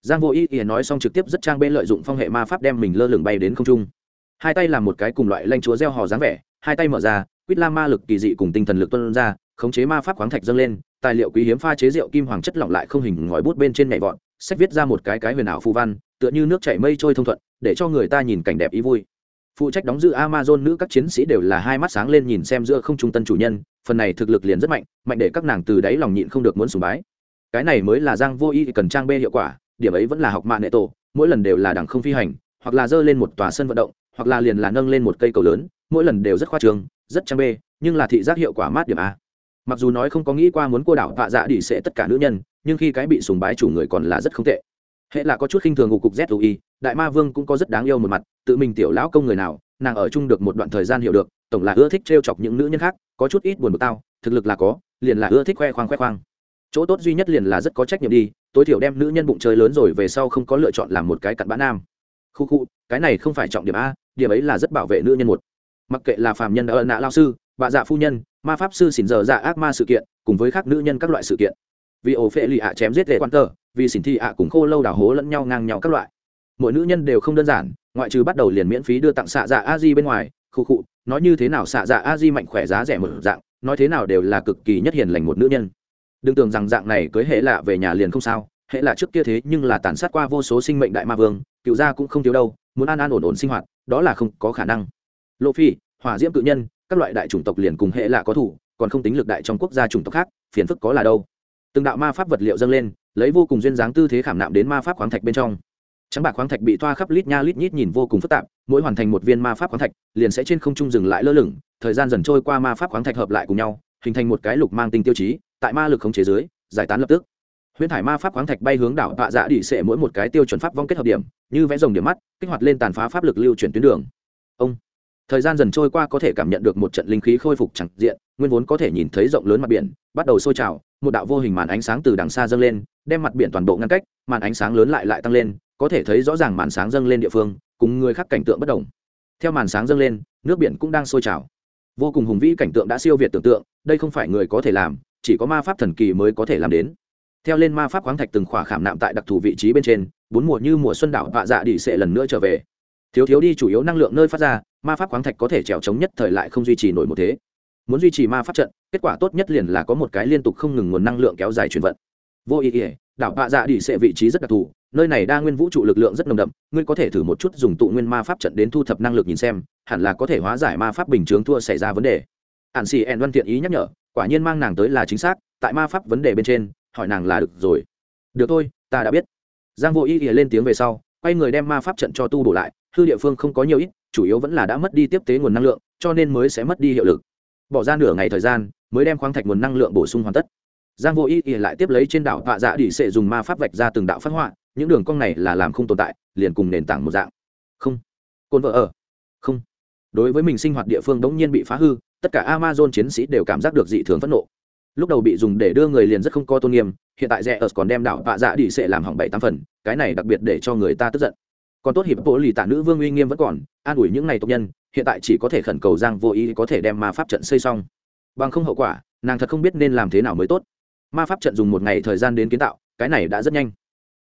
Giang vô ý ý nói xong trực tiếp rất trang bên lợi dụng phong hệ ma pháp đem mình lơ lửng bay đến không trung. Hai tay làm một cái cùng loại lanh chúa gieo hò dáng vẻ, hai tay mở ra, quýt la ma lực kỳ dị cùng tinh thần lực tuân ra, khống chế ma pháp khoáng thạch dâng lên, tài liệu quý hiếm pha chế rượu kim hoàng chất lỏng lại không hình ngòi bút bên trên nhảy vọt, sách viết ra một cái cái huyền ảo phù văn, tựa như nước chảy mây trôi thông thuận, để cho người ta nhìn cảnh đẹp ý vui phụ trách đóng giữ amazon nữ các chiến sĩ đều là hai mắt sáng lên nhìn xem giữa không trung tân chủ nhân, phần này thực lực liền rất mạnh mạnh để các nàng từ đáy lòng nhịn không được muốn sùng bái. Cái này mới là giang vô y cần trang bê hiệu quả, điểm ấy vẫn là học mạng nệ tổ, mỗi lần đều là đằng không phi hành, hoặc là dơ lên một tòa sân vận động, hoặc là liền là nâng lên một cây cầu lớn, mỗi lần đều rất khoa trương, rất trang bê, nhưng là thị giác hiệu quả mát điểm a. Mặc dù nói không có nghĩ qua muốn cô đảo vạ dạ đi sẽ tất cả nữ nhân, nhưng khi cái bị sùng bái chủ người còn là rất không tệ. Hệ là có chút khinh thường ngụ cục zui đại ma vương cũng có rất đáng yêu một mặt, tự mình tiểu lão công người nào, nàng ở chung được một đoạn thời gian hiểu được, tổng là ưa thích trêu chọc những nữ nhân khác, có chút ít buồn bực tao, thực lực là có, liền là ưa thích khoe khoang khoe khoang. Chỗ tốt duy nhất liền là rất có trách nhiệm đi, tối thiểu đem nữ nhân bụng chơi lớn rồi về sau không có lựa chọn làm một cái cặn bã nam. Khu khu, cái này không phải trọng điểm a, điểm ấy là rất bảo vệ nữ nhân một. Mặc kệ là phàm nhân đã ân nạ lao sư bạ dạ phu nhân, ma pháp sư xỉn giờ dạ ác ma sự kiện, cùng với các nữ nhân các loại sự kiện. Vì ổ phệ lì ạ chém giết lệ quan tờ, vì xỉn thi ạ cùng khô lâu đào hố lẫn nhau ngang nhau các loại mỗi nữ nhân đều không đơn giản, ngoại trừ bắt đầu liền miễn phí đưa tặng xạ dạ a di bên ngoài khu khụ, nói như thế nào xạ dạ a di mạnh khỏe giá rẻ một dạng, nói thế nào đều là cực kỳ nhất hiền lành một nữ nhân. Đừng tưởng rằng dạng này cưới hệ lạ về nhà liền không sao, hệ lạ trước kia thế nhưng là tàn sát qua vô số sinh mệnh đại ma vương, cựu gia cũng không thiếu đâu, muốn an an ổn ổn sinh hoạt, đó là không có khả năng. Lộ phi, hỏa diễm cự nhân, các loại đại chủng tộc liền cùng hệ lạ có thủ, còn không tính lực đại trong quốc gia chủng tộc khác, phiền phức có là đâu. Từng đạo ma pháp vật liệu dâng lên, lấy vô cùng duyên dáng tư thế khảm nạm đến ma pháp khoáng thạch bên trong trắng bạc khoáng thạch bị thoa khắp lít nha lít nhít nhìn vô cùng phức tạp, mỗi hoàn thành một viên ma pháp khoáng thạch, liền sẽ trên không trung dừng lại lơ lửng, thời gian dần trôi qua ma pháp khoáng thạch hợp lại cùng nhau, hình thành một cái lục mang tinh tiêu chí, tại ma lực khống chế dưới, giải tán lập tức. Huyễn thải ma pháp khoáng thạch bay hướng đảo tạ dạ đỉ sệ mỗi một cái tiêu chuẩn pháp vong kết hợp điểm, như vẽ rồng điểm mắt, kích hoạt lên tàn phá pháp lực lưu chuyển tuyến đường. Ông, thời gian dần trôi qua có thể cảm nhận được một trận linh khí khôi phục chẳng diện, nguyên vốn có thể nhìn thấy rộng lớn mặt biển, bắt đầu sôi trào, một đạo vô hình màn ánh sáng từ đằng xa dâng lên, đem mặt biển toàn bộ ngăn cách, màn ánh sáng lớn lại lại tăng lên có thể thấy rõ ràng màn sáng dâng lên địa phương, cùng người khác cảnh tượng bất đồng. Theo màn sáng dâng lên, nước biển cũng đang sôi trào. Vô cùng hùng vĩ cảnh tượng đã siêu việt tưởng tượng, đây không phải người có thể làm, chỉ có ma pháp thần kỳ mới có thể làm đến. Theo lên ma pháp khoáng thạch từng khỏa khảm nạm tại đặc thù vị trí bên trên, bốn mùa như mùa xuân đảo vạ dạ đi sẽ lần nữa trở về. Thiếu thiếu đi chủ yếu năng lượng nơi phát ra, ma pháp khoáng thạch có thể trèo trống nhất thời lại không duy trì nổi một thế. Muốn duy trì ma pháp trận, kết quả tốt nhất liền là có một cái liên tục không ngừng nguồn năng lượng kéo dài chuyển vận. Vô ý ỉa đảo vạ dạ đi sẽ vị trí rất đặc thù nơi này đa nguyên vũ trụ lực lượng rất nồng đậm, ngươi có thể thử một chút dùng tụ nguyên ma pháp trận đến thu thập năng lực nhìn xem, hẳn là có thể hóa giải ma pháp bình chướng thua xảy ra vấn đề. Ạn xì ẹn văn thiện ý nhắc nhở, quả nhiên mang nàng tới là chính xác, tại ma pháp vấn đề bên trên, hỏi nàng là được rồi. Được thôi, ta đã biết. Giang vô ý ỉa lên tiếng về sau, quay người đem ma pháp trận cho tu bổ lại, hư địa phương không có nhiều ít, chủ yếu vẫn là đã mất đi tiếp tế nguồn năng lượng, cho nên mới sẽ mất đi hiệu lực. Bỏ ra nửa ngày thời gian, mới đem khoáng thạch nguồn năng lượng bổ sung hoàn tất. Giang vô ý ỉa lại tiếp lấy trên đảo tọa dạ đỉ sẽ dùng ma pháp vạch ra từng đạo phát họa những đường cong này là làm không tồn tại, liền cùng nền tảng một dạng. Không. Cồn vợ ở. Không. Đối với mình sinh hoạt địa phương đống nhiên bị phá hư, tất cả amazon chiến sĩ đều cảm giác được dị thường phẫn nộ. Lúc đầu bị dùng để đưa người liền rất không có tôn nghiêm, hiện tại rẽ ớt còn đem đảo vạ dạ đi sẽ làm hỏng bảy tám phần, cái này đặc biệt để cho người ta tức giận. Còn tốt hiệp bộ lì tạ nữ vương uy nghiêm vẫn còn, an ủi những n à y tộc nhân, hiện tại chỉ có thể khẩn cầu giang vô ý có thể đem ma pháp trận xây xong. Bằng không hậu quả, nàng thật không biết nên làm thế nào mới tốt. Ma pháp trận dùng một ngày thời gian đến kiến tạo, cái này đã rất nhanh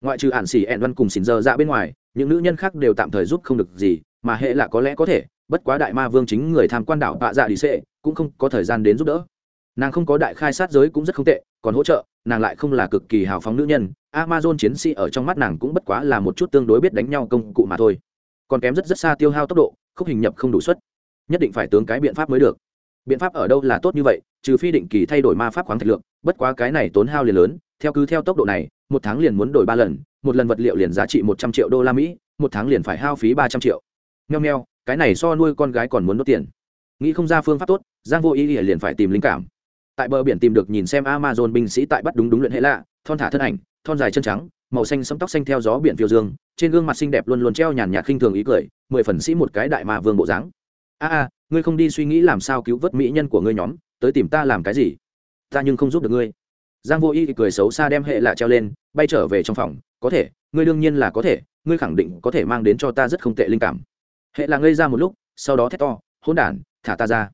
ngoại trừ ạn xỉ ẹn văn cùng xỉn giờ ra dạ bên ngoài, những nữ nhân khác đều tạm thời giúp không được gì, mà hệ là có lẽ có thể, bất quá đại ma vương chính người tham quan đảo bạ dạ đi xệ cũng không có thời gian đến giúp đỡ. Nàng không có đại khai sát giới cũng rất không tệ, còn hỗ trợ, nàng lại không là cực kỳ hào phóng nữ nhân, amazon chiến sĩ ở trong mắt nàng cũng bất quá là một chút tương đối biết đánh nhau công cụ mà thôi. Còn kém rất rất xa tiêu hao tốc độ, khúc hình nhập không đủ suất. Nhất định phải tướng cái biện pháp mới được. Biện pháp ở đâu là tốt như vậy, trừ phi định kỳ thay đổi ma pháp khoáng thạch lượng, bất quá cái này tốn hao liền lớn, theo cứ theo tốc độ này một tháng liền muốn đổi ba lần, một lần vật liệu liền giá trị một trăm triệu đô la mỹ, một tháng liền phải hao phí ba trăm triệu. Nheo nheo, cái này so nuôi con gái còn muốn đốt tiền. Nghĩ không ra phương pháp tốt, giang vô ý ỉa liền phải tìm linh cảm. Tại bờ biển tìm được nhìn xem amazon binh sĩ tại bắt đúng đúng luyện hệ lạ, thon thả thân ảnh, thon dài chân trắng, màu xanh sẫm tóc xanh theo gió biển phiêu dương, trên gương mặt xinh đẹp luôn luôn treo nhàn nhạt khinh thường ý cười, mười phần sĩ một cái đại mà vương bộ dáng. A a, ngươi không đi suy nghĩ làm sao cứu vớt mỹ nhân của ngươi nhóm, tới tìm ta làm cái gì? Ta nhưng không giúp được ngươi giang vô y thì cười xấu xa đem hệ lạ treo lên, bay trở về trong phòng. Có thể, ngươi đương nhiên là có thể, ngươi khẳng định có thể mang đến cho ta rất không tệ linh cảm. Hệ là ngây ra một lúc, sau đó thét to, hỗn đản, thả ta ra.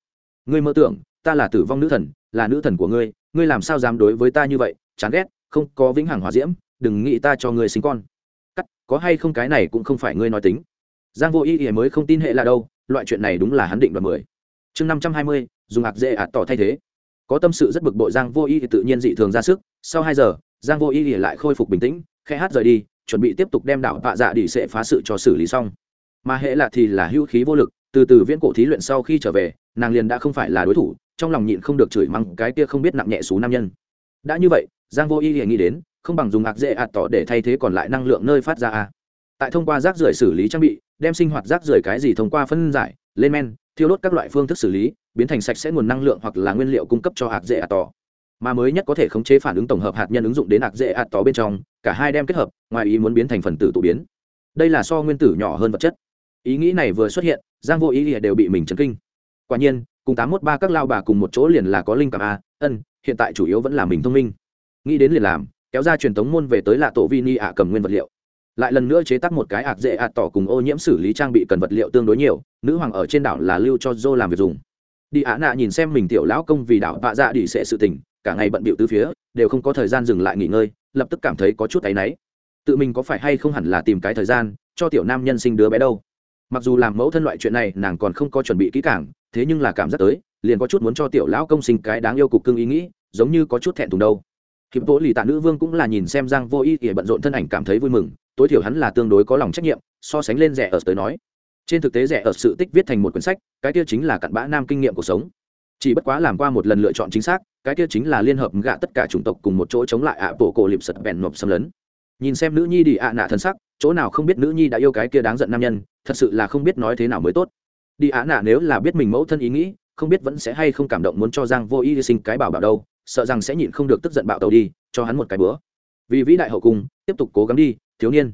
Ngươi mơ tưởng, ta là tử vong nữ thần, là nữ thần của ngươi ngươi làm sao dám đối với ta như vậy? Chán ghét, không có vĩnh hằng hòa diễm, đừng nghĩ ta cho ngươi sinh con. Cắt, có hay không cái này cũng không phải ngươi nói tính. Giang vô y thì mới không tin hệ là đâu, loại chuyện này đúng là hắn định đoạt mười. Chương năm trăm hai mươi, dùng hạt dễ ạt tỏ thay thế có tâm sự rất bực bội, giang vô y thì tự nhiên dị thường ra sức. Sau hai giờ, giang vô y thì lại khôi phục bình tĩnh, khẽ hát rời đi, chuẩn bị tiếp tục đem đảo bạ dạ đi sẽ phá sự cho xử lý xong. Mà hệ là thì là hữu khí vô lực, từ từ viễn cổ thí luyện sau khi trở về, nàng liền đã không phải là đối thủ, trong lòng nhịn không được chửi mắng cái kia không biết nặng nhẹ số nam nhân. Đã như vậy, giang vô y thì nghĩ đến, không bằng dùng ạc dễ ạt tỏ để thay thế còn lại năng lượng nơi phát ra a. Tại thông qua rác rưởi xử lý trang bị, đem sinh hoạt rác rưởi cái gì thông qua phân giải, lên men thiêu đốt các loại phương thức xử lý, biến thành sạch sẽ nguồn năng lượng hoặc là nguyên liệu cung cấp cho hạt dễ ạt tỏ. Mà mới nhất có thể khống chế phản ứng tổng hợp hạt nhân ứng dụng đến hạt dễ ạt tỏ bên trong, cả hai đem kết hợp, ngoài ý muốn biến thành phần tử tụ biến. Đây là so nguyên tử nhỏ hơn vật chất. Ý nghĩ này vừa xuất hiện, giang vô ý nghĩa đều bị mình chấn kinh. Quả nhiên, cùng tám ba các lao bà cùng một chỗ liền là có linh cảm a, ân, hiện tại chủ yếu vẫn là mình thông minh. Nghĩ đến liền làm, kéo ra truyền thống môn về tới lạ tổ vi ni ạ cầm nguyên vật liệu lại lần nữa chế tác một cái ạc dễ ạt tỏ cùng ô nhiễm xử lý trang bị cần vật liệu tương đối nhiều, nữ hoàng ở trên đảo là lưu cho dô làm việc dùng. Đi ạ nạ nhìn xem mình tiểu lão công vì đảo bạ dạ đi sẽ sự tình, cả ngày bận bịu từ phía, đều không có thời gian dừng lại nghỉ ngơi, lập tức cảm thấy có chút áy náy. Tự mình có phải hay không hẳn là tìm cái thời gian, cho tiểu nam nhân sinh đứa bé đâu. Mặc dù làm mẫu thân loại chuyện này, nàng còn không có chuẩn bị kỹ càng, thế nhưng là cảm giác tới, liền có chút muốn cho tiểu lão công sinh cái đáng yêu cục cưng ý nghĩ, giống như có chút thẹn thùng đâu. Hiệp tố lì tạ nữ vương cũng là nhìn xem giang vô ý ỉa bận rộn thân ảnh cảm thấy vui mừng tối thiểu hắn là tương đối có lòng trách nhiệm, so sánh lên rẻ ở tới nói. Trên thực tế rẻ ở sự tích viết thành một quyển sách, cái kia chính là cặn bã nam kinh nghiệm cuộc sống. Chỉ bất quá làm qua một lần lựa chọn chính xác, cái kia chính là liên hợp gạ tất cả chủng tộc cùng một chỗ chống lại ạ bộ cổ liệp sật bèn nộp xâm lấn. Nhìn xem nữ nhi đi ạ nạ thân sắc, chỗ nào không biết nữ nhi đã yêu cái kia đáng giận nam nhân, thật sự là không biết nói thế nào mới tốt. Đi ạ nạ nếu là biết mình mẫu thân ý nghĩ, không biết vẫn sẽ hay không cảm động muốn cho giang vô y sinh cái bảo bảo đâu, sợ rằng sẽ nhịn không được tức giận bạo tàu đi, cho hắn một cái bữa. Vì vĩ đại hậu cung, tiếp tục cố gắng đi thiếu niên.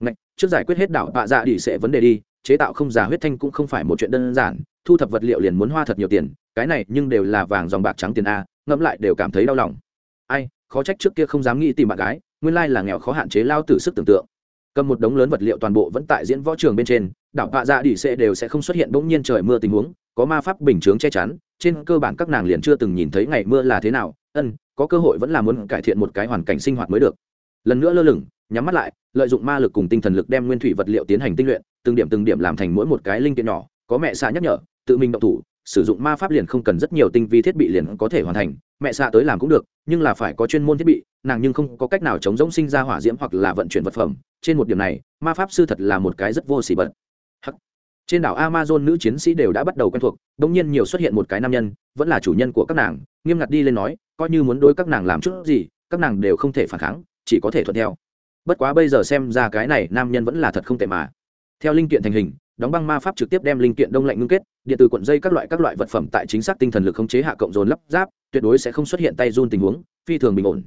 Ngạch, trước giải quyết hết đảo bạ dạ đi sẽ vấn đề đi chế tạo không giả huyết thanh cũng không phải một chuyện đơn giản thu thập vật liệu liền muốn hoa thật nhiều tiền cái này nhưng đều là vàng dòng bạc trắng tiền a ngẫm lại đều cảm thấy đau lòng. Ai khó trách trước kia không dám nghĩ tìm bạn gái nguyên lai là nghèo khó hạn chế lao tử sức tưởng tượng. Cầm một đống lớn vật liệu toàn bộ vẫn tại diễn võ trường bên trên đảo bạ dạ đi sẽ đều sẽ không xuất hiện bỗng nhiên trời mưa tình huống có ma pháp bình chướng che chắn trên cơ bản các nàng liền chưa từng nhìn thấy ngày mưa là thế nào ân có cơ hội vẫn là muốn cải thiện một cái hoàn cảnh sinh hoạt mới được. Lần nữa lơ lửng nhắm mắt lại, lợi dụng ma lực cùng tinh thần lực đem nguyên thủy vật liệu tiến hành tinh luyện, từng điểm từng điểm làm thành mỗi một cái linh kiện nhỏ. Có mẹ xạ nhắc nhở, tự mình động thủ, sử dụng ma pháp liền không cần rất nhiều tinh vi thiết bị liền có thể hoàn thành. Mẹ xạ tới làm cũng được, nhưng là phải có chuyên môn thiết bị, nàng nhưng không có cách nào chống giống sinh ra hỏa diễm hoặc là vận chuyển vật phẩm. Trên một điểm này, ma pháp sư thật là một cái rất vô sỉ bật trên đảo amazon nữ chiến sĩ đều đã bắt đầu quen thuộc đ ỗ n g nhiên nhiều xuất hiện một cái nam nhân, vẫn là chủ nhân của các nàng, nghiêm ngặt đi lên nói, coi như muốn đối các nàng làm chút gì, các nàng đều không thể phản kháng, chỉ có thể thuận theo bất quá bây giờ xem ra cái này nam nhân vẫn là thật không tệ mà. Theo linh kiện thành hình, đóng băng ma pháp trực tiếp đem linh kiện đông lạnh ngưng kết, điện từ cuộn dây các loại các loại vật phẩm tại chính xác tinh thần lực khống chế hạ cộng dồn lắp ráp, tuyệt đối sẽ không xuất hiện tay run tình huống, phi thường bình ổn.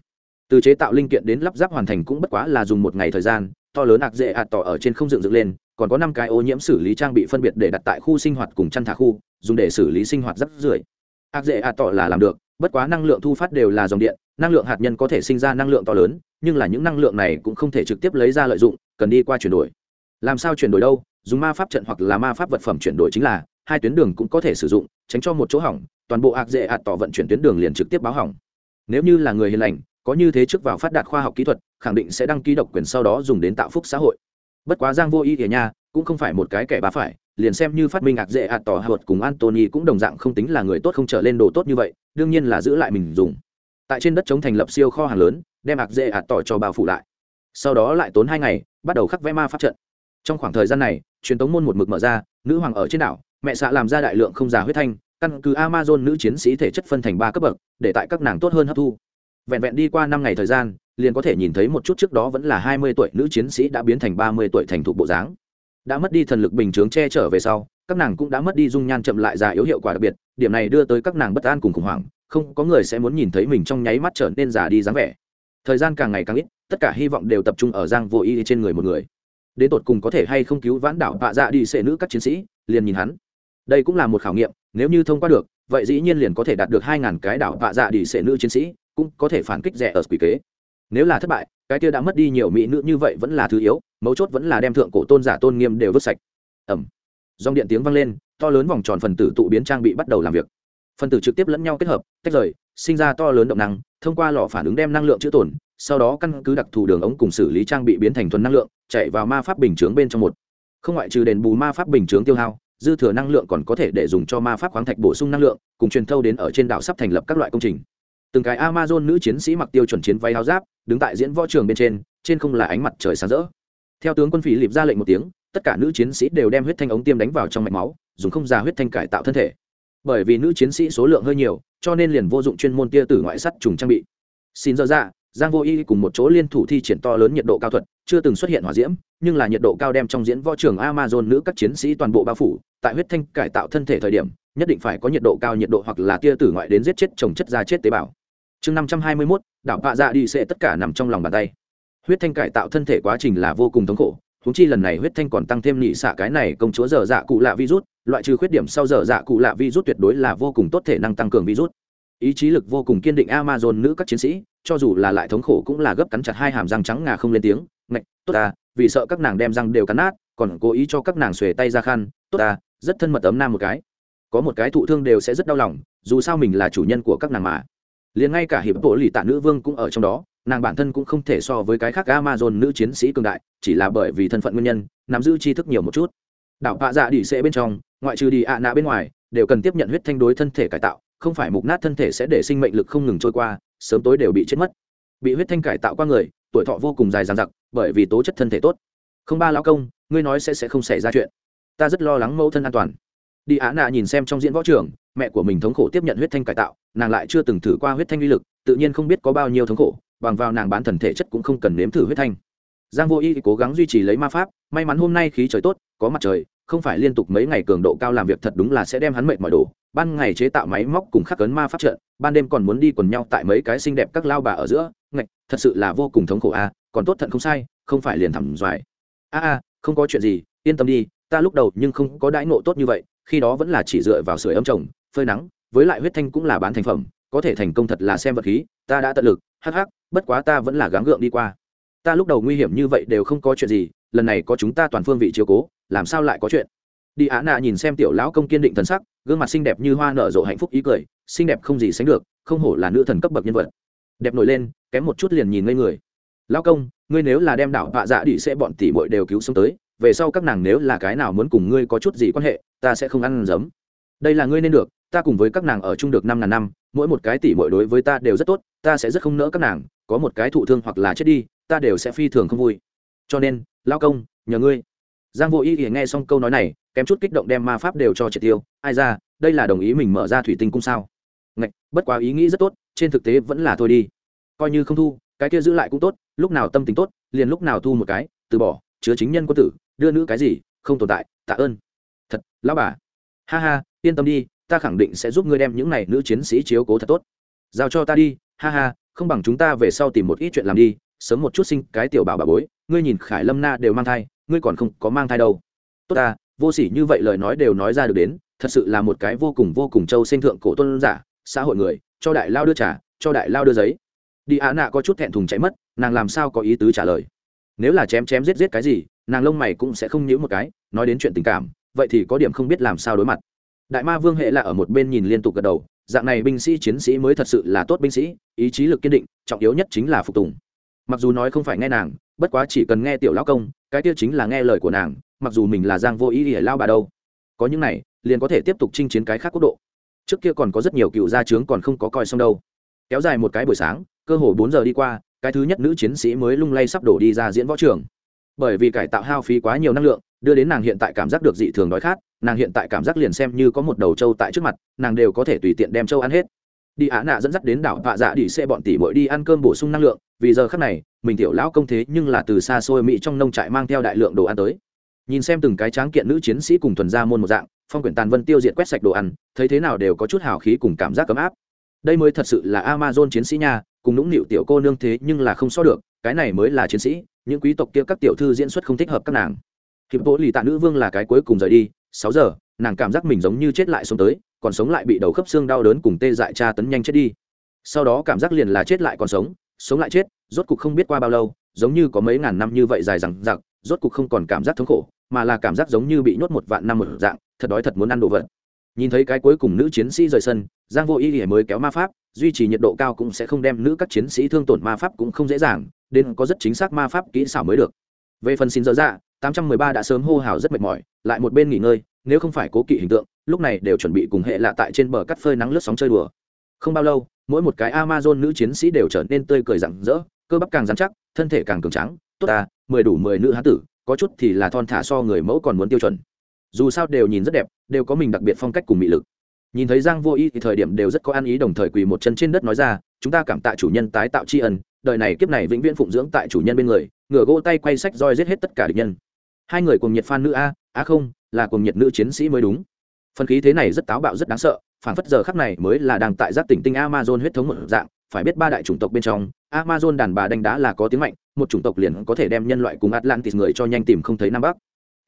Từ chế tạo linh kiện đến lắp ráp hoàn thành cũng bất quá là dùng một ngày thời gian, to lớn ạc dễ ạt tỏ ở trên không dựng dựng lên, còn có năm cái ô nhiễm xử lý trang bị phân biệt để đặt tại khu sinh hoạt cùng chăn thả khu, dùng để xử lý sinh hoạt rất rưởi. Ạc dễ ạt tỏ là làm được, bất quá năng lượng thu phát đều là dòng điện, năng lượng hạt nhân có thể sinh ra năng lượng to lớn nhưng là những năng lượng này cũng không thể trực tiếp lấy ra lợi dụng, cần đi qua chuyển đổi. Làm sao chuyển đổi đâu? Dùng ma pháp trận hoặc là ma pháp vật phẩm chuyển đổi chính là, hai tuyến đường cũng có thể sử dụng, tránh cho một chỗ hỏng, toàn bộ ạc dễ ạt tỏ vận chuyển tuyến đường liền trực tiếp báo hỏng. Nếu như là người hiền lành, có như thế trước vào phát đạt khoa học kỹ thuật, khẳng định sẽ đăng ký độc quyền sau đó dùng đến tạo phúc xã hội. Bất quá giang vô ý kìa nha, cũng không phải một cái kẻ bá phải, liền xem như phát minh ạc dễ ạt tỏ hợp cùng antony cũng đồng dạng không tính là người tốt không trở lên đồ tốt như vậy, đương nhiên là giữ lại mình dùng. Tại trên đất chống thành lập siêu kho hàng lớn đem ạc dễ ạt tỏ cho bao phủ lại. Sau đó lại tốn hai ngày, bắt đầu khắc vẽ ma pháp trận. Trong khoảng thời gian này, truyền tống môn một mực mở ra, nữ hoàng ở trên đảo, mẹ xạ làm ra đại lượng không già huyết thanh, căn cứ amazon nữ chiến sĩ thể chất phân thành ba cấp bậc, để tại các nàng tốt hơn hấp thu. Vẹn vẹn đi qua năm ngày thời gian, liền có thể nhìn thấy một chút trước đó vẫn là hai mươi tuổi nữ chiến sĩ đã biến thành ba mươi tuổi thành thục bộ dáng. Đã mất đi thần lực bình chướng che trở về sau, các nàng cũng đã mất đi dung nhan chậm lại già yếu hiệu quả đặc biệt, điểm này đưa tới các nàng bất an cùng khủng hoảng, không có người sẽ muốn nhìn thấy mình trong nháy mắt trở nên già đi dáng vẻ thời gian càng ngày càng ít, tất cả hy vọng đều tập trung ở giang vô y trên người một người. Đến tột cùng có thể hay không cứu vãn đảo bạ dạ đi xệ nữ các chiến sĩ, liền nhìn hắn. Đây cũng là một khảo nghiệm, nếu như thông qua được, vậy dĩ nhiên liền có thể đạt được hai ngàn cái đảo vạ dạ đi sệ nữ chiến sĩ, cũng có thể phản kích rẻ ở quỷ kế. Nếu là thất bại, cái kia đã mất đi nhiều mỹ nữ như vậy vẫn là thứ yếu, mấu chốt vẫn là đem thượng cổ tôn giả tôn nghiêm đều vứt sạch. Ẩm dòng điện tiếng vang lên, to lớn vòng tròn phần tử tụ biến trang bị bắt đầu làm việc phần tử trực tiếp lẫn nhau kết hợp, tách rời, sinh ra to lớn động năng, thông qua lò phản ứng đem năng lượng chữ tổn, sau đó căn cứ đặc thù đường ống cùng xử lý trang bị biến thành thuần năng lượng, chạy vào ma pháp bình chướng bên trong một. Không ngoại trừ đền bù ma pháp bình chướng tiêu hao, dư thừa năng lượng còn có thể để dùng cho ma pháp khoáng thạch bổ sung năng lượng, cùng truyền thâu đến ở trên đảo sắp thành lập các loại công trình. Từng cái amazon nữ chiến sĩ mặc tiêu chuẩn chiến váy áo giáp, đứng tại diễn võ trường bên trên trên không là ánh mặt trời sáng rỡ. Theo tướng quân phỉ lịp ra lệnh một tiếng, tất cả nữ chiến sĩ đều đem huyết thanh ống tiêm đánh vào trong mạch máu, dùng không ra huyết thanh cải tạo thân thể bởi vì nữ chiến sĩ số lượng hơi nhiều, cho nên liền vô dụng chuyên môn tia tử ngoại sắt trùng trang bị. Xin dơ ra dạ, giang vô y cùng một chỗ liên thủ thi triển to lớn nhiệt độ cao thuật, chưa từng xuất hiện hỏa diễm, nhưng là nhiệt độ cao đem trong diễn võ trường amazon nữ các chiến sĩ toàn bộ bao phủ, tại huyết thanh cải tạo thân thể thời điểm, nhất định phải có nhiệt độ cao nhiệt độ hoặc là tia tử ngoại đến giết chết trồng chất ra chết tế bào. Chương năm trăm hai mươi mốt, đảo bạ dạ đi sẽ tất cả nằm trong lòng bàn tay. Huyết thanh cải tạo thân thể quá trình là vô cùng thống khổ húng chi lần này huyết thanh còn tăng thêm nhị xạ cái này công chúa dở dạ cụ lạ virus, loại trừ khuyết điểm sau dở dạ cụ lạ virus tuyệt đối là vô cùng tốt thể năng tăng cường virus. Ý chí lực vô cùng kiên định amazon nữ các chiến sĩ, cho dù là lại thống khổ cũng là gấp cắn chặt hai hàm răng trắng ngà không lên tiếng, ngạch, tốt ta, vì sợ các nàng đem răng đều cắn nát, còn cố ý cho các nàng xuề tay ra khăn, tốt ta, rất thân mật ấm nam một cái. Có một cái thụ thương đều sẽ rất đau lòng, dù sao mình là chủ nhân của các nàng mà. Liền ngay cả hiệp bộ lì tạ nữ vương cũng ở trong đó nàng bản thân cũng không thể so với cái khác amazon nữ chiến sĩ cường đại, chỉ là bởi vì thân phận nguyên nhân, nắm giữ tri thức nhiều một chút. Đảo pạ dạ đi sẽ bên trong, ngoại trừ đi ạ nạ bên ngoài, đều cần tiếp nhận huyết thanh đối thân thể cải tạo, không phải mục nát thân thể sẽ để sinh mệnh lực không ngừng trôi qua, sớm tối đều bị chết mất. Bị huyết thanh cải tạo qua người, tuổi thọ vô cùng dài dằng dặc, bởi vì tố chất thân thể tốt. Không ba lão công, ngươi nói sẽ sẽ không xảy ra chuyện. Ta rất lo lắng mẫu thân an toàn. Đi á nạ nhìn xem trong diễn võ trường, mẹ của mình thống khổ tiếp nhận huyết thanh cải tạo, nàng lại chưa từng thử qua huyết thanh uy lực, tự nhiên không biết có bao nhiêu thống khổ bằng vào nàng bán thần thể chất cũng không cần nếm thử huyết thanh. Giang vô y cố gắng duy trì lấy ma pháp, may mắn hôm nay khí trời tốt, có mặt trời, không phải liên tục mấy ngày cường độ cao làm việc thật đúng là sẽ đem hắn mệt mỏi đổ. ban ngày chế tạo máy móc cùng khắc cấn ma pháp trận, ban đêm còn muốn đi quần nhau tại mấy cái xinh đẹp các lao bà ở giữa. Ngạch, thật sự là vô cùng thống khổ a à. còn tốt thận không sai, không phải liền thẳng doài a a, không có chuyện gì, yên tâm đi, ta lúc đầu nhưng không có đãi ngộ tốt như vậy, khi đó vẫn là chỉ dựa vào sưởi ấm trồng, phơi nắng, với lại huyết thanh cũng là bán thành phẩm, có thể thành công thật là xem vật khí, ta đã tận lực hắc hắc, bất quá ta vẫn là gắng gượng đi qua. Ta lúc đầu nguy hiểm như vậy đều không có chuyện gì, lần này có chúng ta toàn phương vị chiếu cố, làm sao lại có chuyện? Đi á nạ nhìn xem tiểu lão công kiên định thần sắc, gương mặt xinh đẹp như hoa nở rộ hạnh phúc ý cười, xinh đẹp không gì sánh được, không hổ là nữ thần cấp bậc nhân vật. Đẹp nổi lên, kém một chút liền nhìn ngây người. Lão công, ngươi nếu là đem đảo vạ dạ đi sẽ bọn tỷ muội đều cứu sống tới, về sau các nàng nếu là cái nào muốn cùng ngươi có chút gì quan hệ, ta sẽ không ăn giấm. Đây là ngươi nên được ta cùng với các nàng ở chung được năm ngàn năm mỗi một cái tỷ muội đối với ta đều rất tốt ta sẽ rất không nỡ các nàng có một cái thụ thương hoặc là chết đi ta đều sẽ phi thường không vui. Cho nên lao công nhờ ngươi. Giang vô ý thì nghe xong câu nói này kém chút kích động đem ma pháp đều cho triệt tiêu. Ai ra đây là đồng ý mình mở ra thủy tinh cung sao? Ngạch, bất quá ý nghĩ rất tốt trên thực tế vẫn là thôi đi. Coi như không thu cái kia giữ lại cũng tốt lúc nào tâm tình tốt liền lúc nào thu một cái từ bỏ chứa chính nhân quân tử đưa nữ cái gì không tồn tại tạ ơn. Thật lão bà. Ha ha yên tâm đi ta khẳng định sẽ giúp ngươi đem những này nữ chiến sĩ chiếu cố thật tốt. Giao cho ta đi, ha ha, không bằng chúng ta về sau tìm một ít chuyện làm đi, sớm một chút sinh cái tiểu bảo bà bối, ngươi nhìn khải lâm na đều mang thai, ngươi còn không có mang thai đâu. Tốt ta, vô s ỉ như vậy lời nói đều nói ra được đến, thật sự là một cái vô cùng vô cùng trâu sinh thượng cổ tôn giả, xã hội người, cho đại lao đưa trả cho đại lao đưa giấy. Đi á nạ có chút thẹn thùng cháy mất, nàng làm sao có ý tứ trả lời? Nếu là chém chém giết giết cái gì, nàng lông mày cũng sẽ không nhíu một cái, nói đến chuyện tình cảm, vậy thì có điểm không biết làm sao đối mặt đại ma vương hệ là ở một bên nhìn liên tục gật đầu, dạng này binh sĩ, chiến sĩ mới thật sự là tốt binh sĩ, ý chí lực kiên định, trọng yếu nhất chính là phục tùng. Mặc dù nói không phải nghe nàng, bất quá chỉ cần nghe tiểu lão công, cái tiêu chính là nghe lời của nàng, mặc dù mình là giang vô ý để lao bà đâu. Có những này, liền có thể tiếp tục chinh chiến cái khác quốc độ. Trước kia còn có rất nhiều cựu gia trướng còn không có coi xong đâu. Kéo dài một cái buổi sáng, cơ hồ bốn giờ đi qua, cái thứ nhất nữ chiến sĩ mới lung lay sắp đổ đi ra diễn võ trường. Bởi vì cải tạo hao phí quá nhiều năng lượng, đưa đến nàng hiện tại cảm giác được dị thường đói khát nàng hiện tại cảm giác liền xem như có một đầu trâu tại trước mặt, nàng đều có thể tùy tiện đem trâu ăn hết. Đi ạ nạ dẫn dắt đến đảo vạ dạ đi xe bọn tỷ bội đi ăn cơm bổ sung năng lượng, vì giờ khắc này, mình tiểu lão công thế nhưng là từ xa xôi mỹ trong nông trại mang theo đại lượng đồ ăn tới. Nhìn xem từng cái tráng kiện nữ chiến sĩ cùng thuần ra môn một dạng, phong quyển tàn vân tiêu diệt quét sạch đồ ăn, thấy thế nào đều có chút hào khí cùng cảm giác ấm áp. Đây mới thật sự là amazon chiến sĩ nha, cùng nũng nịu tiểu cô nương thế nhưng là không so được, cái này mới là chiến sĩ, những quý tộc kia các tiểu thư diễn xuất không thích hợp các nàng. Hiệp bộ lì tạ nữ vương là cái cuối cùng rời đi sáu giờ, nàng cảm giác mình giống như chết lại sống tới, còn sống lại bị đầu khớp xương đau đớn cùng tê dại tra tấn nhanh chết đi. Sau đó cảm giác liền là chết lại còn sống sống lại chết, rốt cục không biết qua bao lâu, giống như có mấy ngàn năm như vậy dài rằng giặc rốt cục không còn cảm giác thống khổ, mà là cảm giác giống như bị nhốt một vạn năm một dạng, thật đói thật muốn ăn đồ vật. Nhìn thấy cái cuối cùng nữ chiến sĩ rời sân, giang vô ý ỉa mới kéo ma pháp, duy trì nhiệt độ cao cũng sẽ không đem nữ các chiến sĩ thương tổn ma pháp cũng không dễ dàng, đến có rất chính xác ma pháp kỹ xảo mới được. Về phần xin dở dạ tám trăm mười ba đã sớm hô hào rất mệt mỏi, lại một bên nghỉ ngơi, nếu không phải cố kỵ hình tượng, lúc này đều chuẩn bị cùng hệ lạ tại trên bờ cắt phơi nắng lướt sóng chơi đùa. Không bao lâu, mỗi một cái amazon nữ chiến sĩ đều trở nên tươi cười rạng rỡ, cơ bắp càng dán chắc, thân thể càng cường tráng. tốt ta, mười đủ mười nữ hán tử, có chút thì là thon thả so người mẫu còn muốn tiêu chuẩn. Dù sao đều nhìn rất đẹp, đều có mình đặc biệt phong cách cùng mị lực. Nhìn thấy giang vô ý thì thời điểm đều rất có ăn ý đồng thời quỳ một chân trên đất nói ra, chúng ta cảm tạ chủ nhân tái tạo tri ân, đời này kiếp này vĩnh viễn phụng dưỡng tại chủ nhân bên người, ngửa gỗ tay quay sách roi giết hết tất cả địch nhân hai người cùng nhiệt phan nữ a a không, là cùng nhiệt nữ chiến sĩ mới đúng. Phần khí thế này rất táo bạo rất đáng sợ phản phất giờ khắc này mới là đang tại giác tỉnh tinh amazon huyết thống một dạng, phải biết ba đại chủng tộc bên trong, amazon đàn bà đánh đá là có tiếng mạnh, một chủng tộc liền có thể đem nhân loại cùng atlantis người cho nhanh tìm không thấy nam bắc.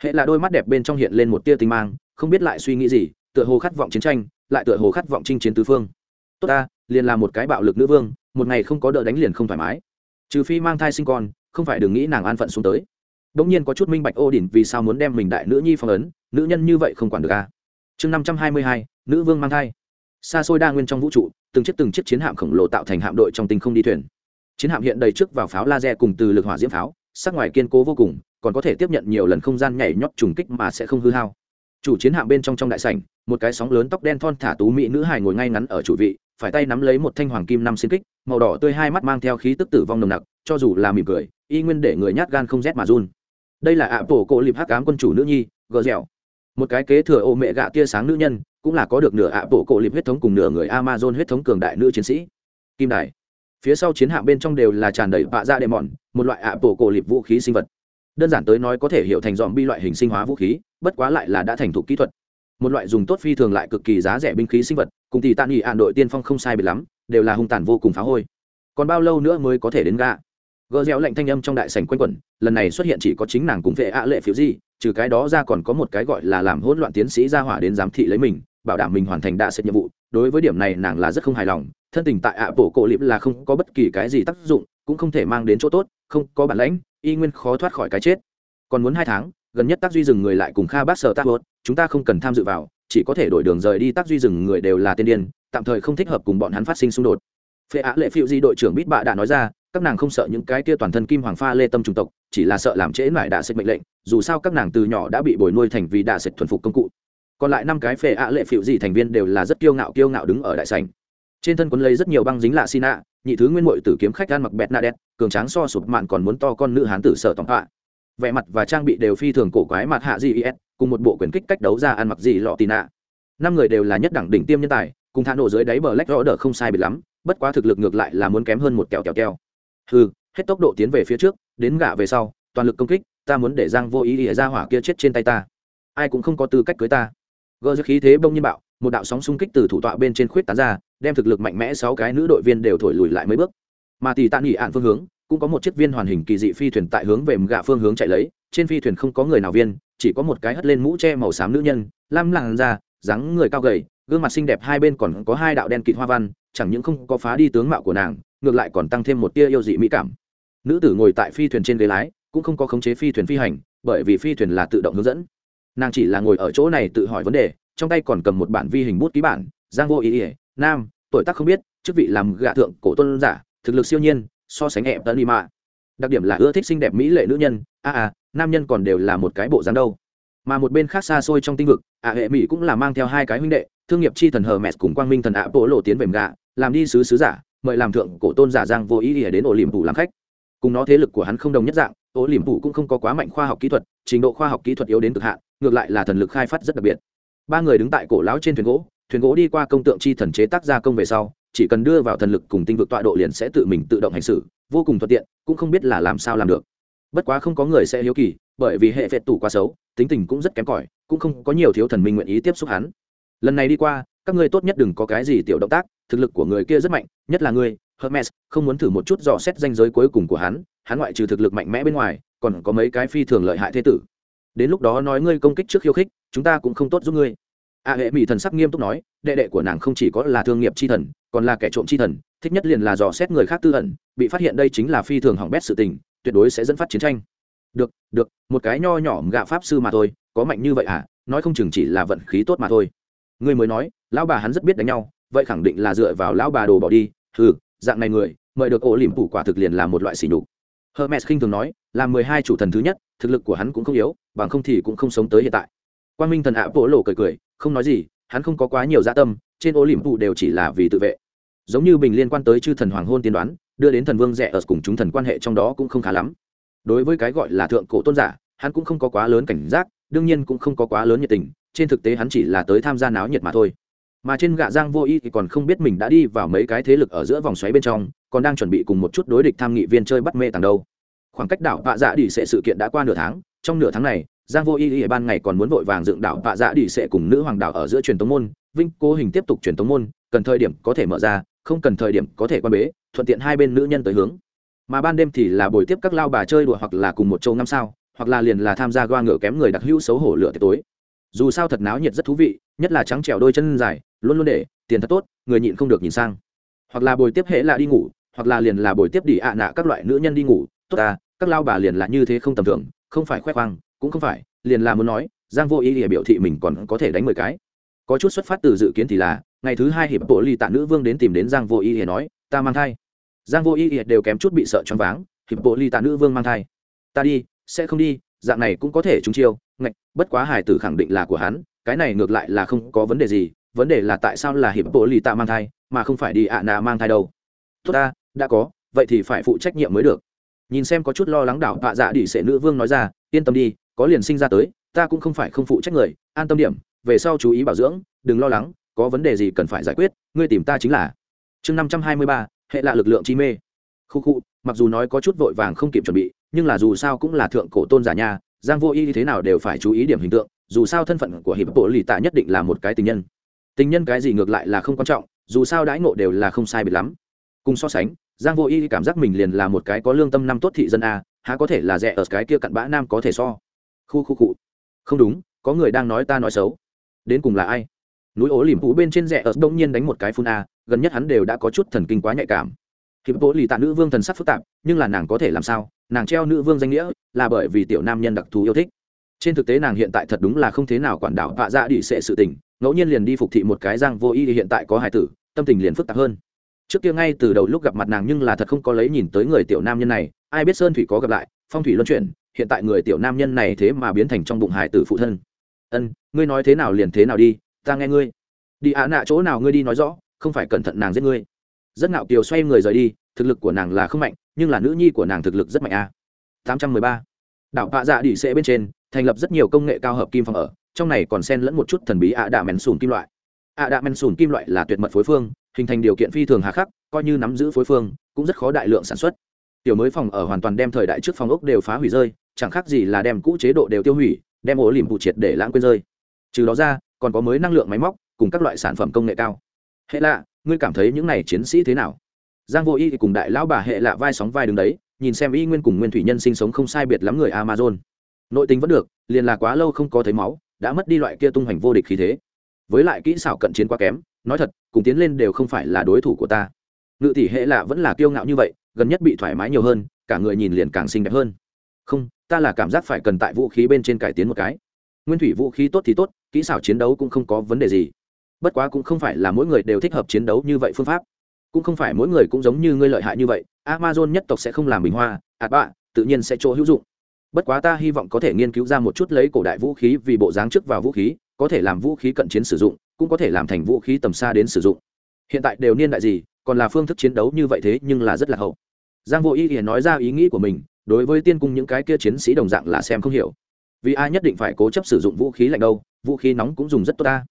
Hệ là đôi mắt đẹp bên trong hiện lên một tia tinh mang, không biết lại suy nghĩ gì, tựa hồ khát vọng chiến tranh, lại tựa hồ khát vọng chinh chiến tứ phương. Tốt ta, liền là một cái bạo lực nữ vương, một ngày không có đỡ đánh liền không thoải mái. Trừ phi mang thai sinh con, không phải đừng nghĩ nàng an phận xuống tới bỗng nhiên có chút minh bạch ô đỉnh vì sao muốn đem mình đại nữ nhi phong ấn, nữ nhân như vậy không quản được a. Chương năm trăm hai mươi hai, nữ vương mang thai. Xa xôi đa nguyên trong vũ trụ, từng chiếc từng chiếc chiến hạm khổng lồ tạo thành hạm đội trong tinh không đi thuyền. Chiến hạm hiện đầy trước vào pháo laser cùng từ lực hỏa diễm pháo, sắc ngoài kiên cố vô cùng, còn có thể tiếp nhận nhiều lần không gian nhảy nhót trùng kích mà sẽ không hư hao. Chủ chiến hạm bên trong trong đại sảnh, một cái sóng lớn tóc đen thon thả tú mỹ nữ hài ngồi ngay ngắn ở chủ vị, phải tay nắm lấy một thanh hoàng kim năm xin kích, màu đỏ tươi hai mắt mang theo khí tức tử vong nồng nặc, cho dù là mỉm cười, y nguyên để người nhát gan không rét mà run đây là ạ tổ cổ lịp hắc cám quân chủ nữ nhi, gờ dẻo. Một cái kế thừa ô mẹ gạ tia sáng nữ nhân, cũng là có được nửa ạ tổ cổ lịp huyết thống cùng nửa người amazon huyết thống cường đại nữ chiến sĩ. Kim đài. Phía sau chiến hạm bên trong đều là tràn đầy vạ da dạ đệm mòn, một loại ạ tổ cổ lịp vũ khí sinh vật. Đơn giản tới nói có thể hiểu thành dòm bi loại hình sinh hóa vũ khí, bất quá lại là đã thành thục kỹ thuật. Một loại dùng tốt phi thường lại cực kỳ giá rẻ binh khí sinh vật, cùng thì tàn nghị ạn đội tiên phong không sai biệt lắm, đều là hung tàn vô cùng phá hôi. Còn bao lâu nữa mới có thể đến ga gỡ dẻo lạnh thanh âm trong đại sảnh quanh quẩn, lần này xuất hiện chỉ có chính nàng cùng vệ ạ lệ phiếu gì trừ cái đó ra còn có một cái gọi là làm hỗn loạn tiến sĩ ra hỏa đến giám thị lấy mình, bảo đảm mình hoàn thành đạ set nhiệm vụ. Đối với điểm này nàng là rất không hài lòng, thân tình tại ạ bộ cổ liệp là không có bất kỳ cái gì tác dụng, cũng không thể mang đến chỗ tốt, không có bản lãnh, y nguyên khó thoát khỏi cái chết. Còn muốn hai tháng, gần nhất tác duy dừng người lại cùng kha bác sở tác hốt, chúng ta không cần tham dự vào, chỉ có thể đổi đường rời đi tác duy dừng người đều là tiên điên, tạm thời không thích hợp cùng bọn hắn phát sinh xung đột. Phệ ạ lệ phiêu di đội trưởng bít bạ đã nói ra các nàng không sợ những cái kia toàn thân kim hoàng pha lê tâm trung tộc, chỉ là sợ làm trễ lại đạ sệt mệnh lệnh, dù sao các nàng từ nhỏ đã bị bồi nuôi thành vì đạ sệt thuần phục công cụ. Còn lại năm cái phệ ạ lệ phiêu gì thành viên đều là rất kiêu ngạo kiêu ngạo đứng ở đại sảnh. Trên thân quấn lấy rất nhiều băng dính lạ xin ạ nhị thứ nguyên mội tử kiếm khách gan mặc bẹt nạ đét cường tráng so sụp mạn còn muốn to con nữ hán tử sợ tòng họa. Vẻ mặt và trang bị đều phi thường cổ quái mặt hạ gì is cùng một bộ quyền kích cách đấu ra ăn mặc gì lọ tì nạ. Năm người đều là nhất đẳng đỉnh tiêm nhân tài, cùng thả nổ dưới đáy bờ lách rõ đỡ không sai biệt lắm, bất quá thực lực ngược lại là muốn kém hơn một kẹo kẹo kẹo hừ, hết tốc độ tiến về phía trước, đến gạ về sau, toàn lực công kích, ta muốn để giang vô ý ỉa ra hỏa kia chết trên tay ta. Ai cũng không có tư cách cưới ta. Gỡ khí thế bông nhiên bạo, một đạo sóng xung kích từ thủ tọa bên trên khuyết tán ra, đem thực lực mạnh mẽ sáu cái nữ đội viên đều thổi lùi lại mấy bước. Mà tỷ tạ nghỉ ạn phương hướng, cũng có một chiếc viên hoàn hình kỳ dị phi thuyền tại hướng về gạ phương hướng chạy lấy, trên phi thuyền không có người nào viên, chỉ có một cái hất lên mũ che màu xám nữ nhân, lam làn ra, dáng người cao gầy, gương mặt xinh đẹp hai bên còn có hai đạo đen kịt hoa văn, chẳng những không có phá đi tướng mạo của nàng ngược lại còn tăng thêm một tia yêu dị mỹ cảm. Nữ tử ngồi tại phi thuyền trên ghế lái cũng không có khống chế phi thuyền phi hành bởi vì phi thuyền là tự động hướng dẫn. Nàng chỉ là ngồi ở chỗ này tự hỏi vấn đề trong tay còn cầm một bản vi hình bút ký bản giang vô ý ỉa nam tuổi tác không biết chức vị làm gạ thượng cổ tôn giả thực lực siêu nhiên so sánh hẹp tân đi mạ đặc điểm là ưa thích xinh đẹp mỹ lệ nữ nhân a à, à nam nhân còn đều là một cái bộ dáng đâu. Mà một bên khác xa xôi trong tinh vực ạ hệ mỹ cũng là mang theo hai cái huynh đệ thương nghiệp chi thần hờ mẹt cùng quang minh thần ạ bộ lộ tiến về gạ làm đi sứ sứ giả mời làm thượng cổ tôn giả giang vô ý ỉa đến ổ liềm phủ làm khách. Cùng nó thế lực của hắn không đồng nhất dạng ổ liềm phủ cũng không có quá mạnh khoa học kỹ thuật, trình độ khoa học kỹ thuật yếu đến cực hạn, ngược lại là thần lực khai phát rất đặc biệt. Ba người đứng tại cổ lão trên thuyền gỗ thuyền gỗ đi qua công tượng chi thần chế tác gia công về sau, chỉ cần đưa vào thần lực cùng tinh vực tọa độ liền sẽ tự mình tự động hành xử, vô cùng thuận tiện, cũng không biết là làm sao làm được. Bất quá không có người sẽ hiếu kỳ, bởi vì hệ phệt tủ quá xấu, tính tình cũng rất kém cỏi, cũng không có nhiều thiếu thần minh nguyện ý tiếp xúc hắn. Lần này đi qua, các ngươi tốt nhất đừng có cái gì tiểu động tác thực lực của người kia rất mạnh, nhất là ngươi, hermes, không muốn thử một chút dò xét danh giới cuối cùng của hắn hắn ngoại trừ thực lực mạnh mẽ bên ngoài, còn có mấy cái phi thường lợi hại thế tử. Đến lúc đó nói ngươi công kích trước khiêu khích, chúng ta cũng không tốt giúp ngươi. A hệ mỹ thần sắc nghiêm túc nói, đệ đệ của nàng không chỉ có là thương nghiệp chi thần, còn là kẻ trộm chi thần, thích nhất liền là dò xét người khác tư ẩn, bị phát hiện đây chính là phi thường hỏng bét sự tình, tuyệt đối sẽ dẫn phát chiến tranh. Được được, một cái nho nhỏ gạ pháp sư mà thôi, có mạnh như vậy à? Nói không chừng chỉ là vận khí tốt mà thôi. Ngươi mới nói, lão bà hắn rất biết đánh nhau vậy khẳng định là dựa vào lão bà đồ bỏ đi. Ừ dạng này người, mời được ổ liềm phủ quả thực liền là một loại xỉ nhục. Hermes khinh thường nói, là mười hai chủ thần thứ nhất, thực lực của hắn cũng không yếu, bằng không thì cũng không sống tới hiện tại. Quan minh thần ạ vỗ lộ cười cười, không nói gì, hắn không có quá nhiều gia dạ tâm, trên ổ liềm phủ đều chỉ là vì tự vệ. Giống như bình liên quan tới chư thần hoàng hôn tiên đoán, đưa đến thần vương rẻ ở cùng chúng thần quan hệ trong đó cũng không khá lắm. Đối với cái gọi là thượng cổ tôn giả, hắn cũng không có quá lớn cảnh giác, đương nhiên cũng không có quá lớn nhiệt tình, trên thực tế hắn chỉ là tới tham gia náo nhiệt mà thôi mà trên gạ giang vô y thì còn không biết mình đã đi vào mấy cái thế lực ở giữa vòng xoáy bên trong, còn đang chuẩn bị cùng một chút đối địch tham nghị viên chơi bắt mê tàng đâu. Khoảng cách đảo vạ dạ đi sẽ sự kiện đã qua nửa tháng, trong nửa tháng này, giang vô y thì ban ngày còn muốn vội vàng dựng đảo vạ dạ đi sẽ cùng nữ hoàng đảo ở giữa truyền tống môn, vinh cố hình tiếp tục truyền tống môn, cần thời điểm có thể mở ra, không cần thời điểm có thể quan bế, thuận tiện hai bên nữ nhân tới hướng. Mà ban đêm thì là buổi tiếp các lao bà chơi đùa hoặc là cùng một châu năm sao, hoặc là liền là tham gia goa ngựa kém người đặc hữu xấu hổ lửa tối. Dù sao thật náo nhiệt rất thú vị, nhất là trắng trèo đôi chân dài luôn luôn để, tiền thật tốt, người nhịn không được nhìn sang. Hoặc là bồi tiếp hệ là đi ngủ, hoặc là liền là bồi tiếp đi ạ nạ các loại nữ nhân đi ngủ. Tốt ta, các lao bà liền là như thế không tầm thường, không phải khoe khoang, cũng không phải, liền là muốn nói, giang vô ý để biểu thị mình còn có thể đánh mười cái. Có chút xuất phát từ dự kiến thì là, ngày thứ hai hiệp bộ ly tạ nữ vương đến tìm đến giang vô ý để nói, ta mang thai. Giang vô ý để đều kém chút bị sợ choáng váng, hiệp bộ ly tạ nữ vương mang thai. Ta đi, sẽ không đi, dạng này cũng có thể trúng chiêu, ngạch, bất quá hải tử khẳng định là của hắn, cái này ngược lại là không có vấn đề gì vấn đề là tại sao là hiệp bộ lì tạ mang thai, mà không phải đi ạ à nà mang thai đâu? Tốt ta, đã có, vậy thì phải phụ trách nhiệm mới được. Nhìn xem có chút lo lắng đảo tạ dạ đỉ sệ nữ vương nói ra, yên tâm đi, có liền sinh ra tới, ta cũng không phải không phụ trách người, an tâm điểm, về sau chú ý bảo dưỡng, đừng lo lắng, có vấn đề gì cần phải giải quyết, ngươi tìm ta chính là. Chương năm trăm hai mươi ba, hệ lạ lực lượng chi mê. Khu khu, mặc dù nói có chút vội vàng không kịp chuẩn bị, nhưng là dù sao cũng là thượng cổ tôn giả nha, giang vô y thế nào đều phải chú ý điểm hình tượng, dù sao thân phận của hiệp bộ lì tạ nhất định là một cái tình nhân tình nhân cái gì ngược lại là không quan trọng, dù sao đãi ngộ đều là không sai biệt lắm. Cùng so sánh, giang vô y cảm giác mình liền là một cái có lương tâm năm tốt thị dân a, há có thể là rẻ ở cái kia cặn bã nam có thể so. Khu khu cụ không đúng, có người đang nói ta nói xấu. Đến cùng là ai? Núi ố lìm phú bên trên rẻ ở đông nhiên đánh một cái phun a, gần nhất hắn đều đã có chút thần kinh quá nhạy cảm. Hiệp bộ lì tạ nữ vương thần sắc phức tạp, nhưng là nàng có thể làm sao? Nàng treo nữ vương danh nghĩa là bởi vì tiểu nam nhân đặc thù yêu thích trên thực tế nàng hiện tại thật đúng là không thế nào quản đảo vạ dạ đi sệ sự tình, ngẫu nhiên liền đi phục thị một cái giang vô y hiện tại có hải tử, tâm tình liền phức tạp hơn. Trước kia ngay từ đầu lúc gặp mặt nàng nhưng là thật không có lấy nhìn tới người tiểu nam nhân này, ai biết sơn thủy có gặp lại, phong thủy luân chuyển, hiện tại người tiểu nam nhân này thế mà biến thành trong bụng hải tử phụ thân. Ân, ngươi nói thế nào liền thế nào đi, ta nghe ngươi. Đi ạ nạ chỗ nào ngươi đi nói rõ, không phải cẩn thận nàng giết ngươi. Rất ngạo kiều xoay người rời đi, thực lực của nàng là không mạnh, nhưng là nữ nhi của nàng thực lực rất mạnh a. Tám trăm mười ba. Đảo vạ dạ đỉ sẽ bên trên thành lập rất nhiều công nghệ cao hợp kim phòng ở, trong này còn xen lẫn một chút thần bí ạ đạ mèn sùn kim loại. ạ đạ mèn sùn kim loại là tuyệt mật phối phương, hình thành điều kiện phi thường hà khắc, coi như nắm giữ phối phương, cũng rất khó đại lượng sản xuất. Tiểu mới phòng ở hoàn toàn đem thời đại trước phòng ốc đều phá hủy rơi, chẳng khác gì là đem cũ chế độ đều tiêu hủy, đem ổ liềm vụ triệt để lãng quên rơi. Trừ đó ra, còn có mới năng lượng máy móc, cùng các loại sản phẩm công nghệ cao. Hệ lạ, ngươi cảm thấy những này chiến sĩ thế nào? Giang vô y thì cùng đại lão bà hệ lạ vai sóng vai đứng đấy, nhìn xem y nguyên cùng nguyên thủy nhân sinh sống không sai biệt lắm người amazon nội tình vẫn được, liền là quá lâu không có thấy máu, đã mất đi loại kia tung hoành vô địch khí thế. Với lại kỹ xảo cận chiến quá kém, nói thật, cùng tiến lên đều không phải là đối thủ của ta. Ngự tỷ hệ lạ vẫn là kiêu ngạo như vậy, gần nhất bị thoải mái nhiều hơn, cả người nhìn liền càng xinh đẹp hơn. Không, ta là cảm giác phải cần tại vũ khí bên trên cải tiến một cái. Nguyên thủy vũ khí tốt thì tốt, kỹ xảo chiến đấu cũng không có vấn đề gì. Bất quá cũng không phải là mỗi người đều thích hợp chiến đấu như vậy phương pháp. Cũng không phải mỗi người cũng giống như ngươi lợi hại như vậy, amazon nhất tộc sẽ không làm bình hoa, ạt bạ, tự nhiên sẽ chỗ hữu dụng bất quá ta hy vọng có thể nghiên cứu ra một chút lấy cổ đại vũ khí vì bộ dáng trước vào vũ khí, có thể làm vũ khí cận chiến sử dụng, cũng có thể làm thành vũ khí tầm xa đến sử dụng. Hiện tại đều niên đại gì, còn là phương thức chiến đấu như vậy thế nhưng là rất là hậu. Giang vô ý thì nói ra ý nghĩ của mình, đối với tiên cung những cái kia chiến sĩ đồng dạng là xem không hiểu. Vì ai nhất định phải cố chấp sử dụng vũ khí lạnh đâu, vũ khí nóng cũng dùng rất tốt ta.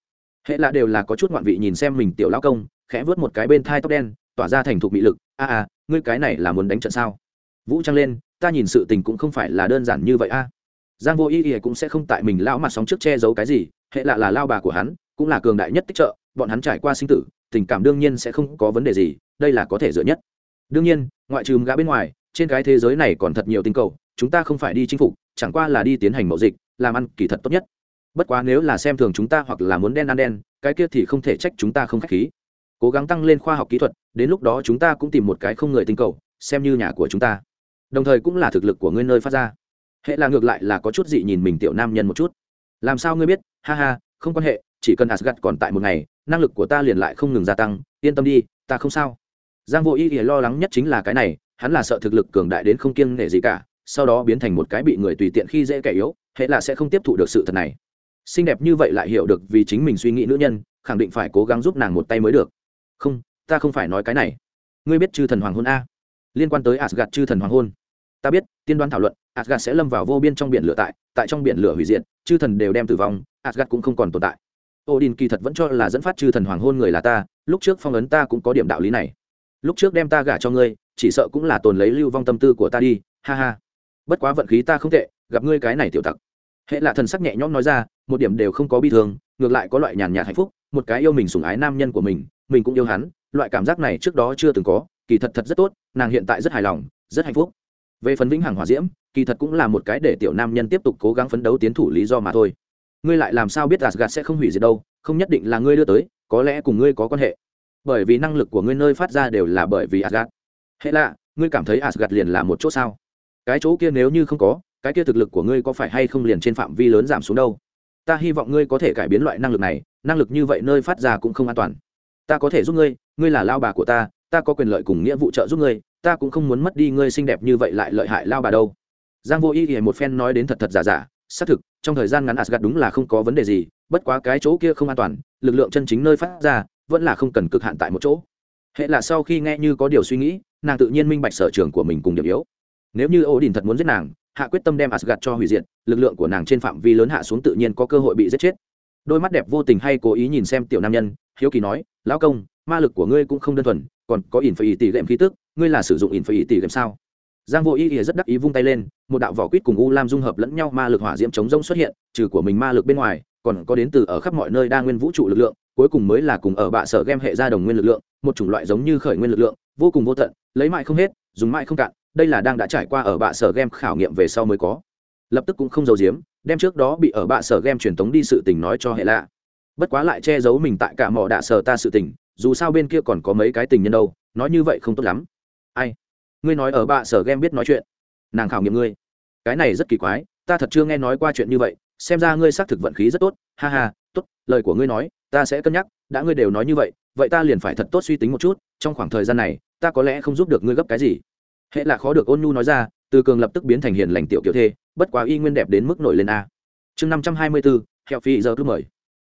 Hệ là đều là có chút ngoạn vị nhìn xem mình tiểu lão công, khẽ vớt một cái bên thai tóc đen, tỏa ra thành thục bị lực. A a, ngươi cái này là muốn đánh trận sao? Vũ trang lên ta nhìn sự tình cũng không phải là đơn giản như vậy a. Giang vô ý ý cũng sẽ không tại mình lao mặt sóng trước che giấu cái gì, hệ lạ là lao bà của hắn, cũng là cường đại nhất tích trợ, bọn hắn trải qua sinh tử, tình cảm đương nhiên sẽ không có vấn đề gì, đây là có thể dựa nhất. Đương nhiên, ngoại trừ gã bên ngoài, trên cái thế giới này còn thật nhiều tinh cầu, chúng ta không phải đi chinh phục, chẳng qua là đi tiến hành mậu dịch, làm ăn kỳ thật tốt nhất. Bất quá nếu là xem thường chúng ta hoặc là muốn đen ăn đen, cái kia thì không thể trách chúng ta không k h á c h khí. Cố gắng tăng lên khoa học kỹ thuật, đến lúc đó chúng ta cũng tìm một cái không người tinh cầu, xem như nhà của chúng ta đồng thời cũng là thực lực của ngươi nơi phát ra. Hệ là ngược lại là có chút dị nhìn mình tiểu nam nhân một chút. Làm sao ngươi biết? Ha ha, không quan hệ, chỉ cần asgad còn tại một ngày, năng lực của ta liền lại không ngừng gia tăng. Yên tâm đi, ta không sao. Giang vô y thì lo lắng nhất chính là cái này, hắn là sợ thực lực cường đại đến không kiêng nể gì cả, sau đó biến thành một cái bị người tùy tiện khi dễ kẻ yếu, hệ là sẽ không tiếp thụ được sự thật này. Xinh đẹp như vậy lại hiểu được vì chính mình suy nghĩ nữ nhân, khẳng định phải cố gắng giúp nàng một tay mới được. Không, ta không phải nói cái này. Ngươi biết chư thần hoàng hôn a liên quan tới Asgard chư thần hoàng hôn. Ta biết, tiên đoán thảo luận, Asgard sẽ lâm vào vô biên trong biển lửa tại tại trong biển lửa hủy diệt, chư thần đều đem tử vong, Asgard cũng không còn tồn tại. Odin kỳ thật vẫn cho là dẫn phát chư thần hoàng hôn người là ta, lúc trước phong ấn ta cũng có điểm đạo lý này. Lúc trước đem ta gả cho ngươi, chỉ sợ cũng là tồn lấy lưu vong tâm tư của ta đi, ha ha. Bất quá vận khí ta không tệ, gặp ngươi cái này tiểu tặc. Hệ là thần sắc nhẹ nhõm nói ra, một điểm đều không có bi thương, ngược lại có loại nhàn nhạt hạnh phúc, một cái yêu mình sủng ái nam nhân của mình mình cũng yêu hắn, loại cảm giác này trước đó chưa từng có kỳ thật thật rất tốt, nàng hiện tại rất hài lòng, rất hạnh phúc. Về phần vĩnh hằng hòa diễm, kỳ thật cũng là một cái để tiểu nam nhân tiếp tục cố gắng phấn đấu tiến thủ lý do mà thôi. Ngươi lại làm sao biết asgad sẽ không hủy diệt đâu, không nhất định là ngươi đưa tới, có lẽ cùng ngươi có quan hệ. Bởi vì năng lực của ngươi nơi phát ra đều là bởi vì asgad hệ lạ, ngươi cảm thấy asgad liền là một chỗ sao? Cái chỗ kia nếu như không có, cái kia thực lực của ngươi có phải hay không liền trên phạm vi lớn giảm xuống đâu? Ta hy vọng ngươi có thể cải biến loại năng lực này, năng lực như vậy nơi phát ra cũng không an toàn. Ta có thể giúp ngươi ngươi là lao bà của ta ta có quyền lợi cùng nghĩa vụ trợ giúp ngươi, ta cũng không muốn mất đi ngươi xinh đẹp như vậy lại lợi hại lao bà đâu. Giang vô ý ỉa một phen nói đến thật thật giả giả, xác thực, trong thời gian ngắn asgad đúng là không có vấn đề gì, bất quá cái chỗ kia không an toàn, lực lượng chân chính nơi phát ra, vẫn là không cần cực hạn tại một chỗ. Hệ là sau khi nghe như có điều suy nghĩ, nàng tự nhiên minh bạch sở trường của mình cùng điểm yếu. Nếu như ổ đình thật muốn giết nàng, hạ quyết tâm đem asgad cho hủy diệt, lực lượng của nàng trên phạm vi lớn hạ xuống tự nhiên có cơ hội bị giết chết. Đôi mắt đẹp vô tình hay cố ý nhìn xem tiểu nam nhân, hiếu kỳ nói, lão công, ma lực của ngươi cũng không đơn thuần còn có ỉn phải ý tỷ lệm khí tức, ngươi là sử dụng ỉn phải ý tỷ lệm sao? Giang vô ý ỉa rất đắc ý vung tay lên, một đạo vỏ quýt cùng u lam dung hợp lẫn nhau ma lực hỏa diễm chống rông xuất hiện, trừ của mình ma lực bên ngoài, còn có đến từ ở khắp mọi nơi đa nguyên vũ trụ lực lượng, cuối cùng mới là cùng ở bạ sở game hệ ra đồng nguyên lực lượng, một chủng loại giống như khởi nguyên lực lượng, vô cùng vô tận, lấy mãi không hết, dùng mãi không cạn, đây là đang đã trải qua ở bạ sở game khảo nghiệm về sau mới có. Lập tức cũng không giấu giếm, đem trước đó bị ở bạ sở game truyền tống đi sự tình nói cho hệ lạ. Bất quá lại che giấu mình tại cả mỏ đạ sở ta sự tình dù sao bên kia còn có mấy cái tình nhân đâu, nói như vậy không tốt lắm. Ai? Ngươi nói ở bạ sở game biết nói chuyện. Nàng khảo nghiệm ngươi. Cái này rất kỳ quái, ta thật chưa nghe nói qua chuyện như vậy, xem ra ngươi xác thực vận khí rất tốt. Ha ha, tốt, lời của ngươi nói, ta sẽ cân nhắc, đã ngươi đều nói như vậy vậy ta liền phải thật tốt suy tính một chút, trong khoảng thời gian này, ta có lẽ không giúp được ngươi gấp cái gì. Hệ là khó được ôn nhu nói ra, từ cường lập tức biến thành hiền lành tiểu kiểu thê, bất quá y nguyên đẹp đến mức nổi lên a. Chương năm trăm hai mươi bốn hẹo phi giờ cứ mời.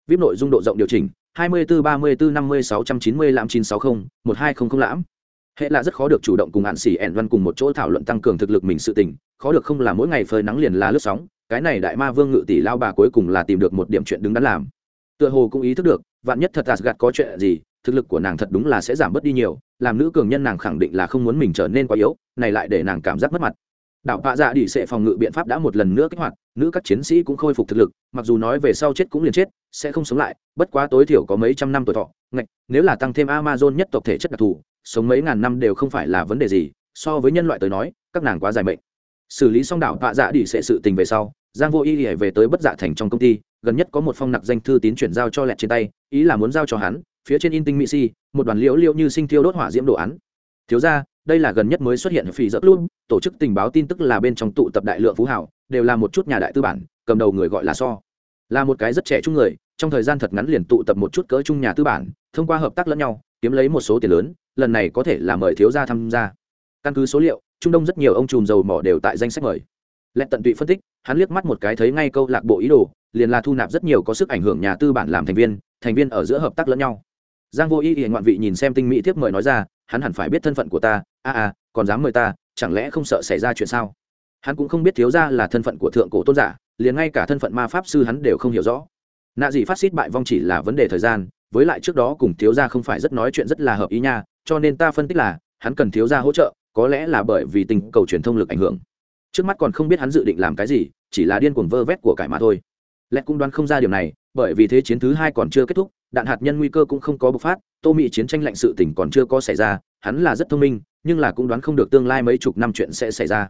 Vip nội dung độ rộng điều chỉnh hai mươi bốn ba mươi bốn năm mươi sáu trăm chín mươi lãm chín sáu mươi một hai không không lãm hệ là rất khó được chủ động cùng hạn xỉ ẻn văn cùng một chỗ thảo luận tăng cường thực lực mình sự tình, khó được không là mỗi ngày phơi nắng liền là lướt sóng, cái này đại ma vương ngự tỷ lao bà cuối cùng là tìm được một điểm chuyện đứng đắn làm. Tựa hồ cũng ý thức được, vạn nhất thật gạt có chuyện gì, thực lực của nàng thật đúng là sẽ giảm bớt đi nhiều, làm nữ cường nhân nàng khẳng định là không muốn mình trở nên quá yếu, này lại để nàng cảm giác mất mặt. Đạo bạ dạ đi sẽ phòng ngự biện pháp đã một lần nữa kích hoạt nữ các chiến sĩ cũng khôi phục thực lực, mặc dù nói về sau chết cũng liền chết, sẽ không sống lại, bất quá tối thiểu có mấy trăm năm tuổi thọ. Ngạch, nếu là tăng thêm amazon nhất tộc thể chất đặc thù, sống mấy ngàn năm đều không phải là vấn đề gì, so với nhân loại tới nói, các nàng quá dài mệnh. Xử lý xong đảo tạ dạ đi sẽ sự tình về sau, giang vô y về tới bất dạ thành trong công ty, gần nhất có một phong nặc danh thư tín chuyển giao cho lẹt trên tay, ý là muốn giao cho hắn, phía trên in tinh mỹ si, một đoàn liễu liễu như sinh thiêu đốt hỏa diễm đồ án. Thiếu ra đây là gần nhất mới xuất hiện phỉ giật luôn tổ chức tình báo tin tức là bên trong tụ tập đại lượng phú hảo đều là một chút nhà đại tư bản, cầm đầu người gọi là so. Là một cái rất trẻ trung người, trong thời gian thật ngắn liền tụ tập một chút cỡ chung nhà tư bản, thông qua hợp tác lẫn nhau, kiếm lấy một số tiền lớn, lần này có thể là mời thiếu gia tham gia. Căn cứ số liệu, trung đông rất nhiều ông trùm dầu mỏ đều tại danh sách mời. Lẹn tận tụy phân tích, hắn liếc mắt một cái thấy ngay câu lạc bộ ý đồ, liền là thu nạp rất nhiều có sức ảnh hưởng nhà tư bản làm thành viên thành viên ở giữa hợp tác lẫn nhau. Giang vô ý hiện ngoạn vị nhìn xem tinh mỹ tiếp mời nói ra, hắn hẳn phải biết thân phận của ta, a a, còn dám mời ta, chẳng lẽ không sợ xảy ra chuyện sao? Hắn cũng không biết thiếu ra là thân phận của thượng cổ tôn giả, liền ngay cả thân phận ma pháp sư hắn đều không hiểu rõ. Nạ gì phát xít bại vong chỉ là vấn đề thời gian, với lại trước đó cùng thiếu gia không phải rất nói chuyện rất là hợp ý nha, cho nên ta phân tích là, hắn cần thiếu gia hỗ trợ, có lẽ là bởi vì tình cầu truyền thông lực ảnh hưởng. Trước mắt còn không biết hắn dự định làm cái gì, chỉ là điên cuồng vơ vét của cải mà thôi. Lẽ cũng đoán không ra điều này, bởi vì thế chiến thứ hai còn chưa kết thúc, đạn hạt nhân nguy cơ cũng không có bộc phát, tô mỹ chiến tranh lạnh sự tỉnh còn chưa có xảy ra, hắn là rất thông minh, nhưng là cũng đoán không được tương lai mấy chục năm chuyện sẽ xảy ra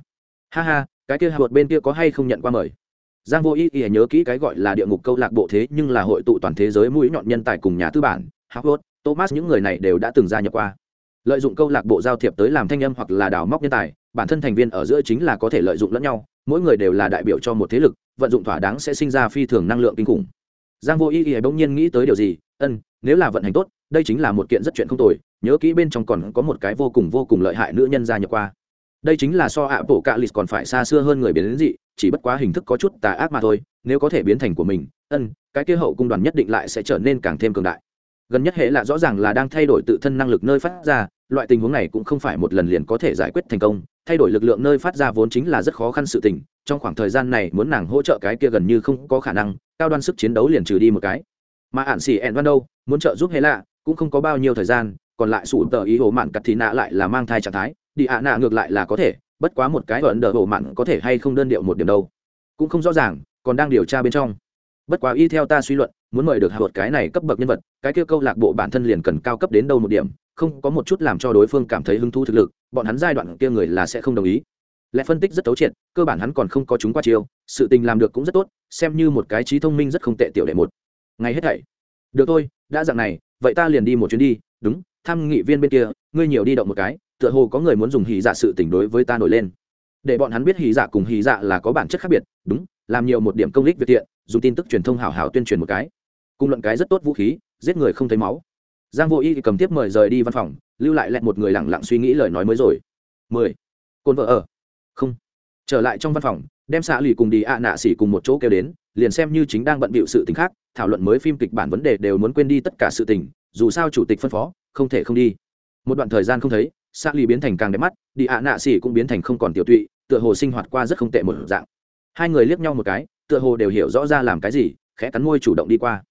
ha ha, cái kia hạ bên kia có hay không nhận qua mời? Giang vô ý ý nhớ kỹ cái gọi là địa ngục câu lạc bộ thế nhưng là hội tụ toàn thế giới mũi nhọn nhân tài cùng nhà tư bản howard thomas những người này đều đã từng gia nhập qua. Lợi dụng câu lạc bộ giao thiệp tới làm thanh âm hoặc là đào móc nhân tài, bản thân thành viên ở giữa chính là có thể lợi dụng lẫn nhau, mỗi người đều là đại biểu cho một thế lực, vận dụng thỏa đáng sẽ sinh ra phi thường năng lượng kinh khủng. Giang vô ý ý bỗng nhiên nghĩ tới điều gì? Ân, nếu là vận hành tốt, đây chính là một kiện rất chuyện không tồi, nhớ kỹ bên trong còn có một cái vô cùng vô cùng lợi hại nữ nhân gia nhập qua đây chính là so ạ bộ cạ lịch còn phải xa xưa hơn người biến đến dị, chỉ bất quá hình thức có chút tà ác mà thôi, nếu có thể biến thành của mình, ân, cái kia hậu cung đoàn nhất định lại sẽ trở nên càng thêm cường đại. Gần nhất hệ là rõ ràng là đang thay đổi tự thân năng lực nơi phát ra, loại tình huống này cũng không phải một lần liền có thể giải quyết thành công. Thay đổi lực lượng nơi phát ra vốn chính là rất khó khăn sự tình, trong khoảng thời gian này muốn nàng hỗ trợ cái kia gần như không có khả năng, cao đoan sức chiến đấu liền trừ đi một cái. Mà ạn xỉ ẹn văn đâu, muốn trợ giúp hệ lạ, cũng không có bao nhiêu thời gian, còn lại sủ tờ ý hồ mạn cặt thì nạ lại là mang thai trạng thái đi ạ nạ ngược lại là có thể, bất quá một cái ẩn đờ bộ mặn có thể hay không đơn điệu một điểm đâu. Cũng không rõ ràng, còn đang điều tra bên trong. Bất quá y theo ta suy luận, muốn mời được hạ cái này cấp bậc nhân vật, cái kia câu lạc bộ bản thân liền cần cao cấp đến đâu một điểm, không có một chút làm cho đối phương cảm thấy hứng thú thực lực, bọn hắn giai đoạn kia người là sẽ không đồng ý. Lẽ phân tích rất thấu triệt, cơ bản hắn còn không có chúng qua chiêu, sự tình làm được cũng rất tốt, xem như một cái trí thông minh rất không tệ tiểu đệ một. Ngày hết thảy. Được thôi, đã dạng này, vậy ta liền đi một chuyến đi, đúng tham nghị viên bên kia, ngươi nhiều đi động một cái tựa hồ có người muốn dùng hì dạ sự tình đối với ta nổi lên. Để bọn hắn biết hì dạ cùng hì dạ là có bản chất khác biệt, đúng, làm nhiều một điểm công lích việt thiện, dùng tin tức truyền thông hảo hảo tuyên truyền một cái. Cùng luận cái rất tốt vũ khí, giết người không thấy máu. Giang vô y cầm tiếp mời rời đi văn phòng, lưu lại lẹt một người lẳng lặng suy nghĩ lời nói mới rồi. Mười. Côn vợ ở. Không. Trở lại trong văn phòng, đem xạ lì cùng đi ạ nạ xỉ cùng một chỗ kêu đến, liền xem như chính đang bận bịu sự tình khác, thảo luận mới phim kịch bản vấn đề đều muốn quên đi tất cả sự tình, dù sao chủ tịch phân phó, không thể không đi. Một đoạn thời gian không thấy xạ lì biến thành càng đẹp mắt, đi ạ nạ xỉ cũng biến thành không còn tiểu tụy, tựa hồ sinh hoạt qua rất không tệ một dạng. Hai người liếc nhau một cái, tựa hồ đều hiểu rõ ra làm cái gì, khẽ cắn môi chủ động đi qua.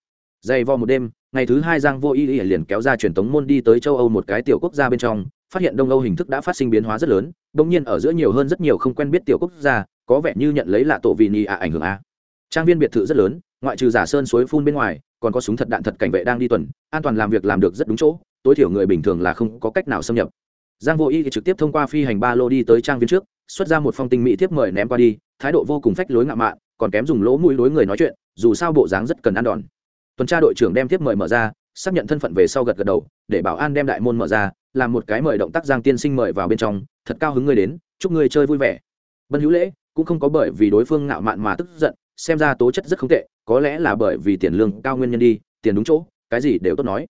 Dày vò một đêm, ngày thứ hai giang vô y y liền kéo ra truyền tống môn đi tới châu âu một cái tiểu quốc gia bên trong, phát hiện đông âu hình thức đã phát sinh biến hóa rất lớn đông nhiên ở giữa nhiều hơn rất nhiều không quen biết tiểu quốc gia, có vẻ như nhận lấy lạ tổ vì nhì ạ ảnh hưởng a. Trang viên biệt thự rất lớn, ngoại trừ giả sơn suối phun bên ngoài, còn có súng thật đạn thật cảnh vệ đang đi tuần, an toàn làm việc làm được rất đúng chỗ, tối thiểu người bình thường là không có cách nào xâm nhập giang vô y trực tiếp thông qua phi hành ba lô đi tới trang viên trước, xuất ra một phong tinh mỹ tiếp mời ném qua đi, thái độ vô cùng phách lối ngạo mạn, còn kém dùng lỗ mũi đối người nói chuyện, dù sao bộ dáng rất cần ăn đòn. Tuần tra đội trưởng đem tiếp mời mở ra, xác nhận thân phận về sau gật gật đầu, để bảo an đem đại môn mở ra, làm một cái mời động tác giang tiên sinh mời vào bên trong, thật cao hứng ngươi đến, chúc ngươi chơi vui vẻ. Bân hữu lễ, cũng không có bởi vì đối phương ngạo mạn mà tức giận, xem ra tố chất rất không tệ, có lẽ là bởi vì tiền lương cao nguyên nhân đi, tiền đúng chỗ, cái gì đều tốt nói.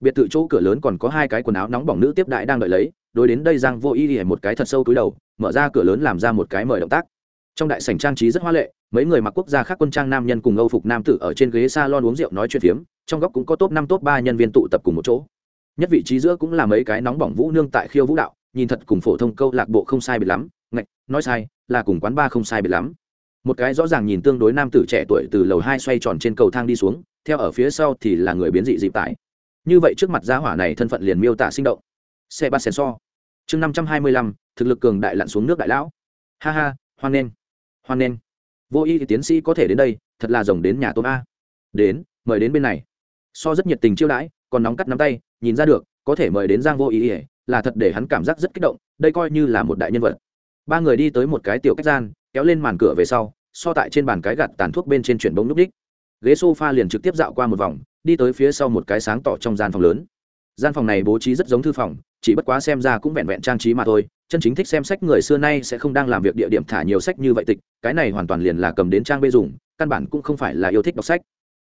Biệt thự chỗ cửa lớn còn có hai cái quần áo nóng bỏng nữ tiếp đại đang đợi lấy đối đến đây giang vô ý ỉa một cái thật sâu túi đầu, mở ra cửa lớn làm ra một cái mời động tác. Trong đại sảnh trang trí rất hoa lệ, mấy người mặc quốc gia khác quân trang nam nhân cùng âu phục nam tử ở trên ghế salon uống rượu nói chuyện phiếm, trong góc cũng có top năm, top ba nhân viên tụ tập cùng một chỗ. Nhất vị trí giữa cũng là mấy cái nóng bỏng vũ nương tại khiêu vũ đạo, nhìn thật cùng phổ thông câu lạc bộ không sai biệt lắm, ngạch, nói sai, là cùng quán ba không sai biệt lắm. Một cái rõ ràng nhìn tương đối nam tử trẻ tuổi từ lầu hai xoay tròn trên cầu thang đi xuống, theo ở phía sau thì là người biến dị dịp tải. Như vậy trước mặt gia hỏa này thân phận liền miêu tả sinh động xe ba xe so. Chương năm trăm hai mươi lăm, thực lực cường đại lặn xuống nước đại lão. Ha ha, hoan nghênh hoan nghênh. Vô y thì tiến sĩ có thể đến đây, thật là rồng đến nhà tôm a. Đến, mời đến bên này. So rất nhiệt tình chiêu đãi, còn nóng cắt nắm tay, nhìn ra được, có thể mời đến giang vô ý ỉa là thật để hắn cảm giác rất kích động, đây coi như là một đại nhân vật. Ba người đi tới một cái tiểu cách gian, kéo lên màn cửa về sau, so tại trên bàn cái gạt tàn thuốc bên trên chuyển bóng núp đích. Ghế s o f a liền trực tiếp dạo qua một vòng, đi tới phía sau một cái sáng tỏ trong gian phòng lớn. Gian phòng này bố trí rất giống thư phòng chỉ bất quá xem ra cũng vẹn vẹn trang trí mà thôi, chân chính thích xem sách người xưa nay sẽ không đang làm việc địa điểm thả nhiều sách như vậy tịch, cái này hoàn toàn liền là cầm đến trang bê dùng, căn bản cũng không phải là yêu thích đọc sách.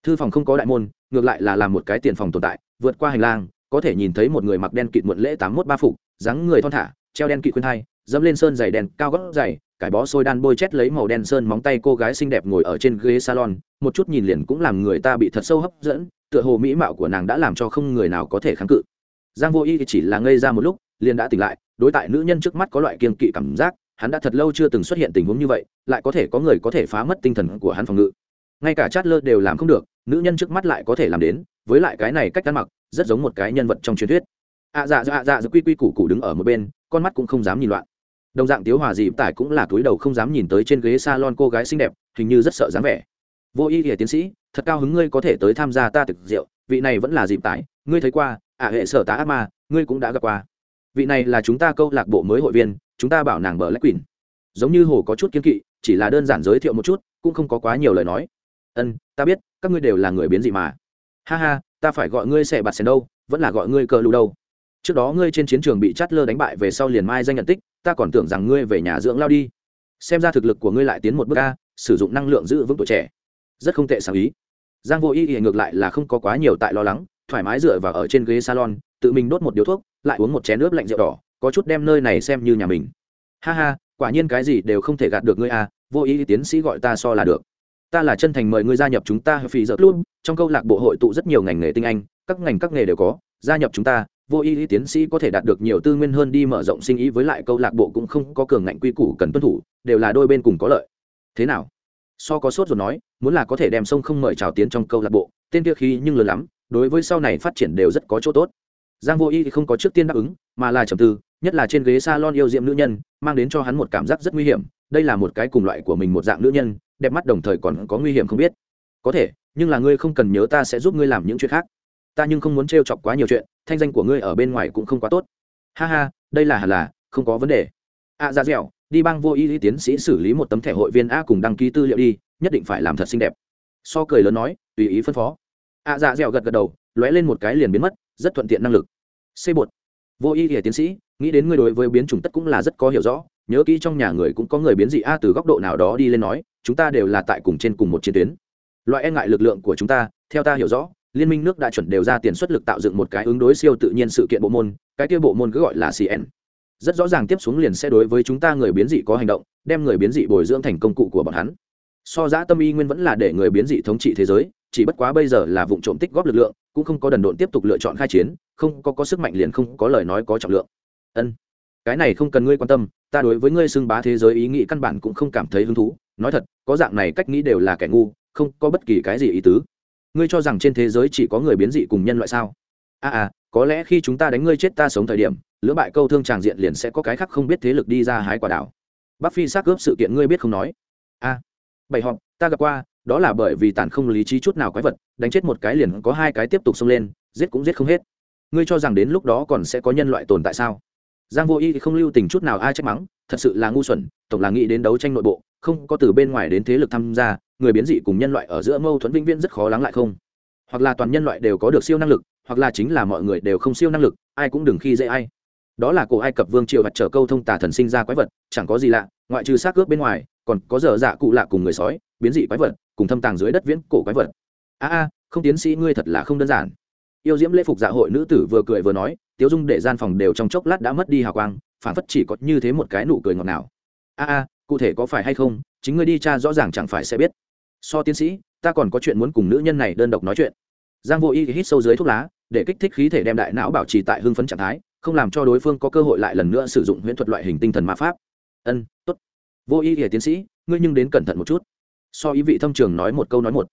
Thư phòng không có đại môn, ngược lại là làm một cái tiền phòng tồn tại, vượt qua hành lang, có thể nhìn thấy một người mặc đen kịt muộn lễ tám mốt ba phục, dáng người thon thả, treo đen kịt khuyên thai, dẫm lên sơn giày đèn cao gót dày cải bó sôi đan bôi chét lấy màu đen sơn móng tay cô gái xinh đẹp ngồi ở trên ghế salon, một chút nhìn liền cũng làm người ta bị thật sâu hấp dẫn, tựa hồ mỹ mạo của nàng đã làm cho không người nào có thể kháng cự giang vô y chỉ là ngây ra một lúc, liền đã tỉnh lại, đối tại nữ nhân trước mắt có loại kiên kỵ cảm giác, hắn đã thật lâu chưa từng xuất hiện tình huống như vậy, lại có thể có người có thể phá mất tinh thần của hắn phòng ngự. Ngay cả chát lơ đều làm không được, nữ nhân trước mắt lại có thể làm đến, với lại cái này cách ăn mặc, rất giống một cái nhân vật trong truyền thuyết. Ạ dạ dạ dạ dạ quy quy củ củ đứng ở một bên, con mắt cũng không dám nhìn loạn. Đồng dạng tiếu hòa dịp tải cũng là túi đầu không dám nhìn tới trên ghế s a lon cô gái xinh đẹp, hình như rất sợ dáng vẻ. Vô y thì tiến sĩ, thật cao hứng ngươi có thể tới tham gia ta thực rượu, vị này vẫn là dịp tải ngươi thấy qua À hệ sở tá ác ma, ngươi cũng đã gặp qua. Vị này là chúng ta câu lạc bộ mới hội viên, chúng ta bảo nàng bờ lách quỳnh. Giống như hồ có chút kiên kỵ, chỉ là đơn giản giới thiệu một chút, cũng không có quá nhiều lời nói. Ân, ta biết, các ngươi đều là người biến dị mà. Ha ha, ta phải gọi ngươi xẻ bạt xẻn đâu, vẫn là gọi ngươi cờ lù đâu. Trước đó ngươi trên chiến trường bị chát lơ đánh bại về sau liền mai danh nhận tích, ta còn tưởng rằng ngươi về nhà dưỡng lao đi. Xem ra thực lực của ngươi lại tiến một bước ca sử dụng năng lượng giữ vững tuổi trẻ. Rất không tệ sáng ý. Giang vô ý ý ngược lại là không có quá nhiều tại lo lắng thoải mái dựa vào ở trên ghế salon, tự mình đốt một điếu thuốc, lại uống một chén nước lạnh rượu đỏ, có chút đem nơi này xem như nhà mình. Ha ha, quả nhiên cái gì đều không thể gạt được ngươi à? vô ý tiến sĩ gọi ta so là được. Ta là chân thành mời ngươi gia nhập chúng ta phì dợt luôn trong câu lạc bộ hội tụ rất nhiều ngành nghề tinh anh, các ngành các nghề đều có, gia nhập chúng ta, vô y tiến sĩ có thể đạt được nhiều tư nguyên hơn đi mở rộng sinh ý với lại câu lạc bộ cũng không có cường ngạnh quy củ cần tuân thủ, đều là đôi bên cùng có lợi. Thế nào? So có sốt rồi nói, muốn là có thể đem sông không mời chào tiến trong câu lạc bộ, tên kia khí nhưng lớn lắm đối với sau này phát triển đều rất có chỗ tốt. Giang vô y thì không có trước tiên đáp ứng mà là trầm tư nhất là trên ghế salon yêu diệm nữ nhân mang đến cho hắn một cảm giác rất nguy hiểm. Đây là một cái cùng loại của mình một dạng nữ nhân đẹp mắt đồng thời còn có nguy hiểm không biết. Có thể nhưng là ngươi không cần nhớ ta sẽ giúp ngươi làm những chuyện khác. Ta nhưng không muốn trêu chọc quá nhiều chuyện thanh danh của ngươi ở bên ngoài cũng không quá tốt. Ha ha đây là hẳn là không có vấn đề. A à, ra dẻo đi bang vô y tiến sĩ xử lý một tấm thẻ hội viên a cùng đăng ký tư liệu đi nhất định phải làm thật xinh đẹp. So cười lớn nói tùy ý phân phó ạ dạ dẻo gật gật đầu, lóe lên một cái liền biến mất, rất thuận tiện năng lực. C bột. Vô y tiến sĩ, nghĩ đến ngươi đối với biến chủng tất cũng là rất có hiểu rõ, nhớ kỹ trong nhà người cũng có người biến dị a từ góc độ nào đó đi lên nói, chúng ta đều là tại cùng trên cùng một chiến tuyến. Loại e ngại lực lượng của chúng ta, theo ta hiểu rõ, liên minh nước đã chuẩn đều ra tiền xuất lực tạo dựng một cái ứng đối siêu tự nhiên sự kiện bộ môn, cái kia bộ môn cứ gọi là cn rất rõ ràng tiếp xuống liền sẽ đối với chúng ta người biến dị có hành động, đem người biến dị bồi dưỡng thành công cụ của bọn hắn. So giã tâm y nguyên vẫn là để người biến dị thống trị thế giới chỉ bất quá bây giờ là vụ trộm tích góp lực lượng cũng không có đần độn tiếp tục lựa chọn khai chiến không có có sức mạnh liền không có lời nói có trọng lượng. Ân cái này không cần ngươi quan tâm ta đối với ngươi xưng bá thế giới ý nghĩ căn bản cũng không cảm thấy hứng thú. Nói thật có dạng này cách nghĩ đều là kẻ ngu không có bất kỳ cái gì ý tứ. Ngươi cho rằng trên thế giới chỉ có người biến dị cùng nhân loại sao? A à, à có lẽ khi chúng ta đánh ngươi chết ta sống thời điểm lưỡng bại câu thương tràng diện liền sẽ có cái khác không biết thế lực đi ra hái quả đảo bắc phi xác cướp sự kiện ngươi biết không nói. A à, bảy họp ta gặp qua đó là bởi vì tàn không lý trí chút nào quái vật, đánh chết một cái liền có hai cái tiếp tục xông lên, giết cũng giết không hết. Ngươi cho rằng đến lúc đó còn sẽ có nhân loại tồn tại sao? Giang vô y thì không lưu tình chút nào ai trách mắng, thật sự là ngu xuẩn, tổng là nghĩ đến đấu tranh nội bộ, không có từ bên ngoài đến thế lực tham gia, người biến dị cùng nhân loại ở giữa mâu thuẫn vĩnh viễn rất khó lắng lại không. Hoặc là toàn nhân loại đều có được siêu năng lực, hoặc là chính là mọi người đều không siêu năng lực, ai cũng đừng khi dễ ai. Đó là cổ ai cập vương triều vặt trở câu thông tà thần sinh ra quái vật, chẳng có gì lạ, ngoại trừ xác cướp bên ngoài còn có dở dạ cụ lạ cùng người sói, biến dị quái vật, cùng thâm tàng dưới đất viễn cổ quái vật. A a, không tiến sĩ ngươi thật là không đơn giản. Yêu diễm lễ phục dạ hội nữ tử vừa cười vừa nói, tiếu dung để gian phòng đều trong chốc lát đã mất đi hào quang, phản phất chỉ có như thế một cái nụ cười ngọt nào a a, cụ thể có phải hay không, chính ngươi đi cha rõ ràng chẳng phải sẽ biết. So tiến sĩ, ta còn có chuyện muốn cùng nữ nhân này đơn độc nói chuyện. Giang vô y hít sâu dưới thuốc lá, để kích thích khí thể đem đại não bảo trì tại hưng phấn trạng thái, không làm cho đối phương có cơ hội lại lần nữa sử dụng huyễn thuật loại hình tinh thần ma pháp. Ân, tốt vô ý ỉa tiến sĩ, ngươi nhưng đến cẩn thận một chút. So ý vị thâm trường nói một câu nói một.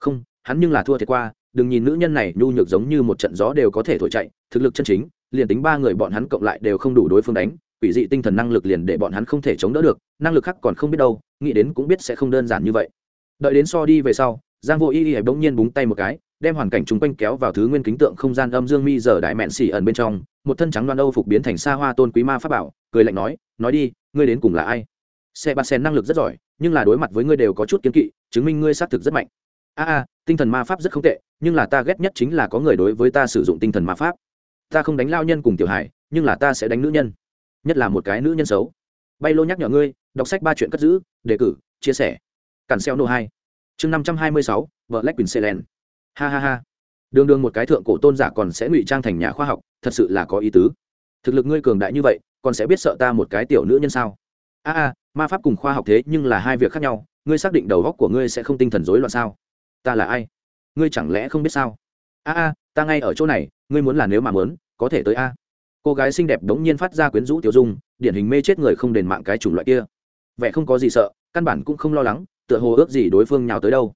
Không, hắn nhưng là thua thiệt qua, đừng nhìn nữ nhân này nhu nhược giống như một trận gió đều có thể thổi chạy, thực lực chân chính, liền tính ba người bọn hắn cộng lại đều không đủ đối phương đánh, quỷ dị tinh thần năng lực liền để bọn hắn không thể chống đỡ được, năng lực khác còn không biết đâu, nghĩ đến cũng biết sẽ không đơn giản như vậy. Đợi đến so đi về sau, giang vô y y bỗng nhiên búng tay một cái, đem hoàn cảnh chung quanh kéo vào thứ nguyên kính tượng không gian âm dương mi giờ đại mẹn xỉ ẩn bên trong, một thân trắng đoan âu phục biến thành xa hoa tôn quý ma pháp bảo, cười lạnh nói nói đi, ngươi đến cùng là ai? Xe ba sen năng lực rất giỏi, nhưng là đối mặt với ngươi đều có chút kiến kỵ, chứng minh ngươi xác thực rất mạnh. A a, tinh thần ma pháp rất không tệ, nhưng là ta ghét nhất chính là có người đối với ta sử dụng tinh thần ma pháp. Ta không đánh lao nhân cùng tiểu hải nhưng là ta sẽ đánh nữ nhân. Nhất là một cái nữ nhân xấu. Bay lô nhắc nhở ngươi, đọc sách ba chuyện cất giữ, đề cử, chia sẻ. Cản xeo nô hai. Chương năm trăm hai mươi sáu, vợ lách quỳnh xê len ha ha ha. Đường đường một cái thượng cổ tôn giả còn sẽ ngụy trang thành nhà khoa học, thật sự là có ý tứ. Thực lực ngươi cường đại như vậy, còn sẽ biết sợ ta một cái tiểu nữ nhân sao? A a, ma pháp cùng khoa học thế nhưng là hai việc khác nhau, ngươi xác định đầu góc của ngươi sẽ không tinh thần rối loạn sao? Ta là ai? Ngươi chẳng lẽ không biết sao? A a, ta ngay ở chỗ này, ngươi muốn là nếu mà muốn, có thể tới a. Cô gái xinh đẹp đống nhiên phát ra quyến rũ tiểu dung, điển hình mê chết người không đền mạng cái chủng loại kia. Vẻ không có gì sợ, căn bản cũng không lo lắng, tựa hồ ước gì đối phương nhào tới đâu.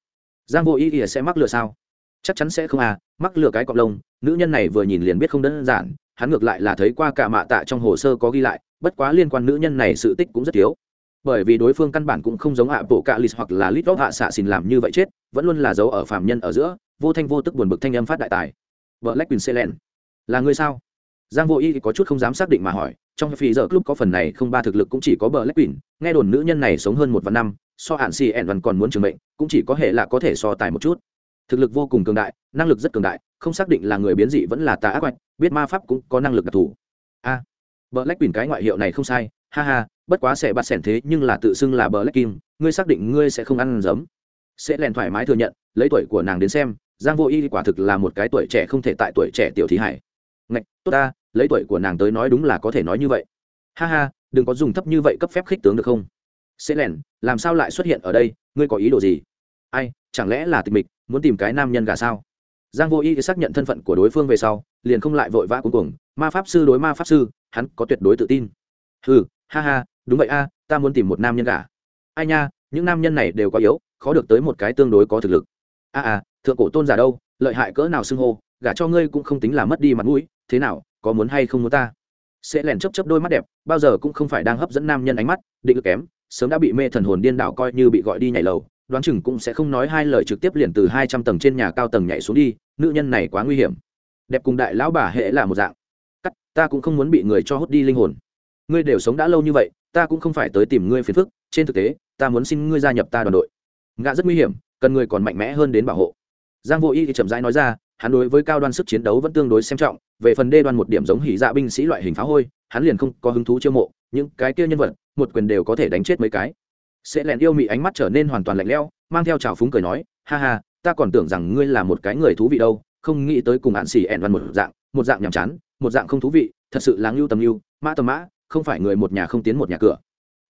Giang vô ý ỉa sẽ mắc lừa sao? Chắc chắn sẽ không à mắc lừa cái cọc lông, nữ nhân này vừa nhìn liền biết không đơn giản, hắn ngược lại là thấy qua cả mạ tạ trong hồ sơ có ghi lại bất quá liên quan nữ nhân này sự tích cũng rất thiếu. Bởi vì đối phương căn bản cũng không giống hạ bộ cạ lì hoặc là lít góc hạ xạ xin làm như vậy chết vẫn luôn là dấu ở phạm nhân ở giữa vô thanh vô tức buồn bực thanh âm phát đại tài. Vợ lách quỳnh xê là người sao? Giang vô y có chút không dám xác định mà hỏi trong phi giờ club có phần này không ba thực lực cũng chỉ có bờ lách quỳnh nghe đồn nữ nhân này sống hơn một vạn năm so hạn xì ẻn vẫn còn muốn trường mệnh cũng chỉ có hệ là có thể so tài một chút. Thực lực vô cùng cường đại năng lực rất cường đại không xác định là người biến dị vẫn là tà ác quạch biết ma pháp cũng có năng lực đặc thù. A à, bờ lách cái ngoại hiệu này không sai, ha ha, bất quá sẽ bạt sẻn thế nhưng là tự xưng là bờ lách kim, ngươi xác định ngươi sẽ không ăn giấm. Sẽ lèn thoải mái thừa nhận, lấy tuổi của nàng đến xem, giang vô y quả thực là một cái tuổi trẻ không thể tại tuổi trẻ tiểu thí hải. Ngạch, tốt ta, lấy tuổi của nàng tới nói đúng là có thể nói như vậy. Ha ha, đừng có dùng thấp như vậy cấp phép khích tướng được không? Sẽ lèn, làm sao lại xuất hiện ở đây, ngươi có ý đồ gì? Ai, chẳng lẽ là tịch mịch, muốn tìm cái nam nhân gà sao? Giang vô y xác nhận thân phận của đối phương về sau, liền không lại vội vã cuống cuồng ma pháp sư đối ma pháp sư hắn có tuyệt đối tự tin. Ừ ha ha đúng vậy a ta muốn tìm một nam nhân cả ai nha những nam nhân này đều có yếu khó được tới một cái tương đối có thực lực. A à, à thượng cổ tôn giả đâu lợi hại cỡ nào xưng hô gả cho ngươi cũng không tính là mất đi mặt mũi thế nào có muốn hay không muốn ta? Sẽ lèn chấp chấp đôi mắt đẹp bao giờ cũng không phải đang hấp dẫn nam nhân ánh mắt định lực kém sớm đã bị mê thần hồn điên đảo coi như bị gọi đi nhảy lầu đoán chừng cũng sẽ không nói hai lời trực tiếp liền từ hai trăm tầng trên nhà cao tầng nhảy xuống đi nữ nhân này quá nguy hiểm. Đẹp cùng đại lão bà hệ là một dạng cắt, ta cũng không muốn bị người cho hút đi linh hồn. Ngươi đều sống đã lâu như vậy, ta cũng không phải tới tìm ngươi phiền phức, trên thực tế, ta muốn xin ngươi gia nhập ta đoàn đội. Ngã rất nguy hiểm, cần người còn mạnh mẽ hơn đến bảo hộ. Giang vô y thì chậm rãi nói ra, hắn đối với cao đoan sức chiến đấu vẫn tương đối xem trọng, về phần đê đoan một điểm giống hỉ dạ binh sĩ loại hình phá hôi, hắn liền không có hứng thú chiêu mộ, những cái kia nhân vật, một quyền đều có thể đánh chết mấy cái. Sẽ lẹn yêu mị ánh mắt trở nên hoàn toàn lạnh lẽo, mang theo trào phúng cười nói, ha ha, ta còn tưởng rằng ngươi là một cái người thú vị đâu, không nghĩ tới cùng hạn xỉ ẹn văn một dạng một dạng nhàm chán một dạng không thú vị, thật sự là ngưu tầm ngưu mã tầm mã, không phải người một nhà không tiến một nhà cửa.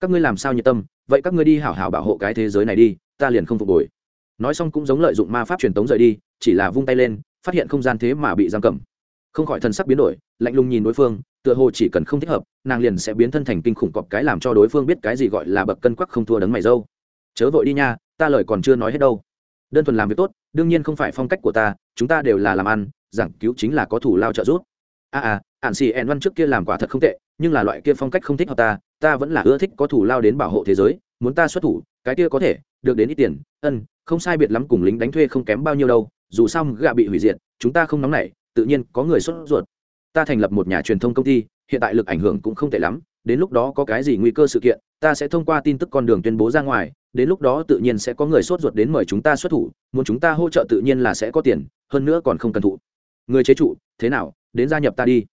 Các ngươi làm sao nhiệt tâm, vậy các ngươi đi hảo hảo bảo hộ cái thế giới này đi, ta liền không phục hồi. Nói xong cũng giống lợi dụng ma pháp truyền tống rời đi, chỉ là vung tay lên, phát hiện không gian thế mà bị giam cầm. Không khỏi thần sắc biến đổi, lạnh lùng nhìn đối phương, tựa hồ chỉ cần không thích hợp, nàng liền sẽ biến thân thành kinh khủng cọp cái làm cho đối phương biết cái gì gọi là bậc cân quắc không thua đấng mày dâu. Chớ vội đi nha, ta lời còn chưa nói hết đâu. Đơn thuần làm việc tốt, đương nhiên không phải phong cách của ta, chúng ta đều là làm ăn, giảng cứu chính là có thủ lao trợ giúp a à, à ạn xì ẹn văn trước kia làm quả thật không tệ nhưng là loại kia phong cách không thích hợp ta ta vẫn là ưa thích có thủ lao đến bảo hộ thế giới muốn ta xuất thủ cái kia có thể được đến ít tiền ân không sai biệt lắm cùng lính đánh thuê không kém bao nhiêu đâu dù sao gạ bị hủy diệt chúng ta không nóng nảy tự nhiên có người xuất ruột. Ta thành lập một nhà truyền thông công ty hiện tại lực ảnh hưởng cũng không tệ lắm đến lúc đó có cái gì nguy cơ sự kiện ta sẽ thông qua tin tức con đường tuyên bố ra ngoài đến lúc đó tự nhiên sẽ có người sốt ruột đến mời chúng ta xuất thủ muốn chúng ta hỗ trợ tự nhiên là sẽ có tiền hơn nữa còn không cần thụ. Người chế trụ thế nào? Đến gia nhập ta đi.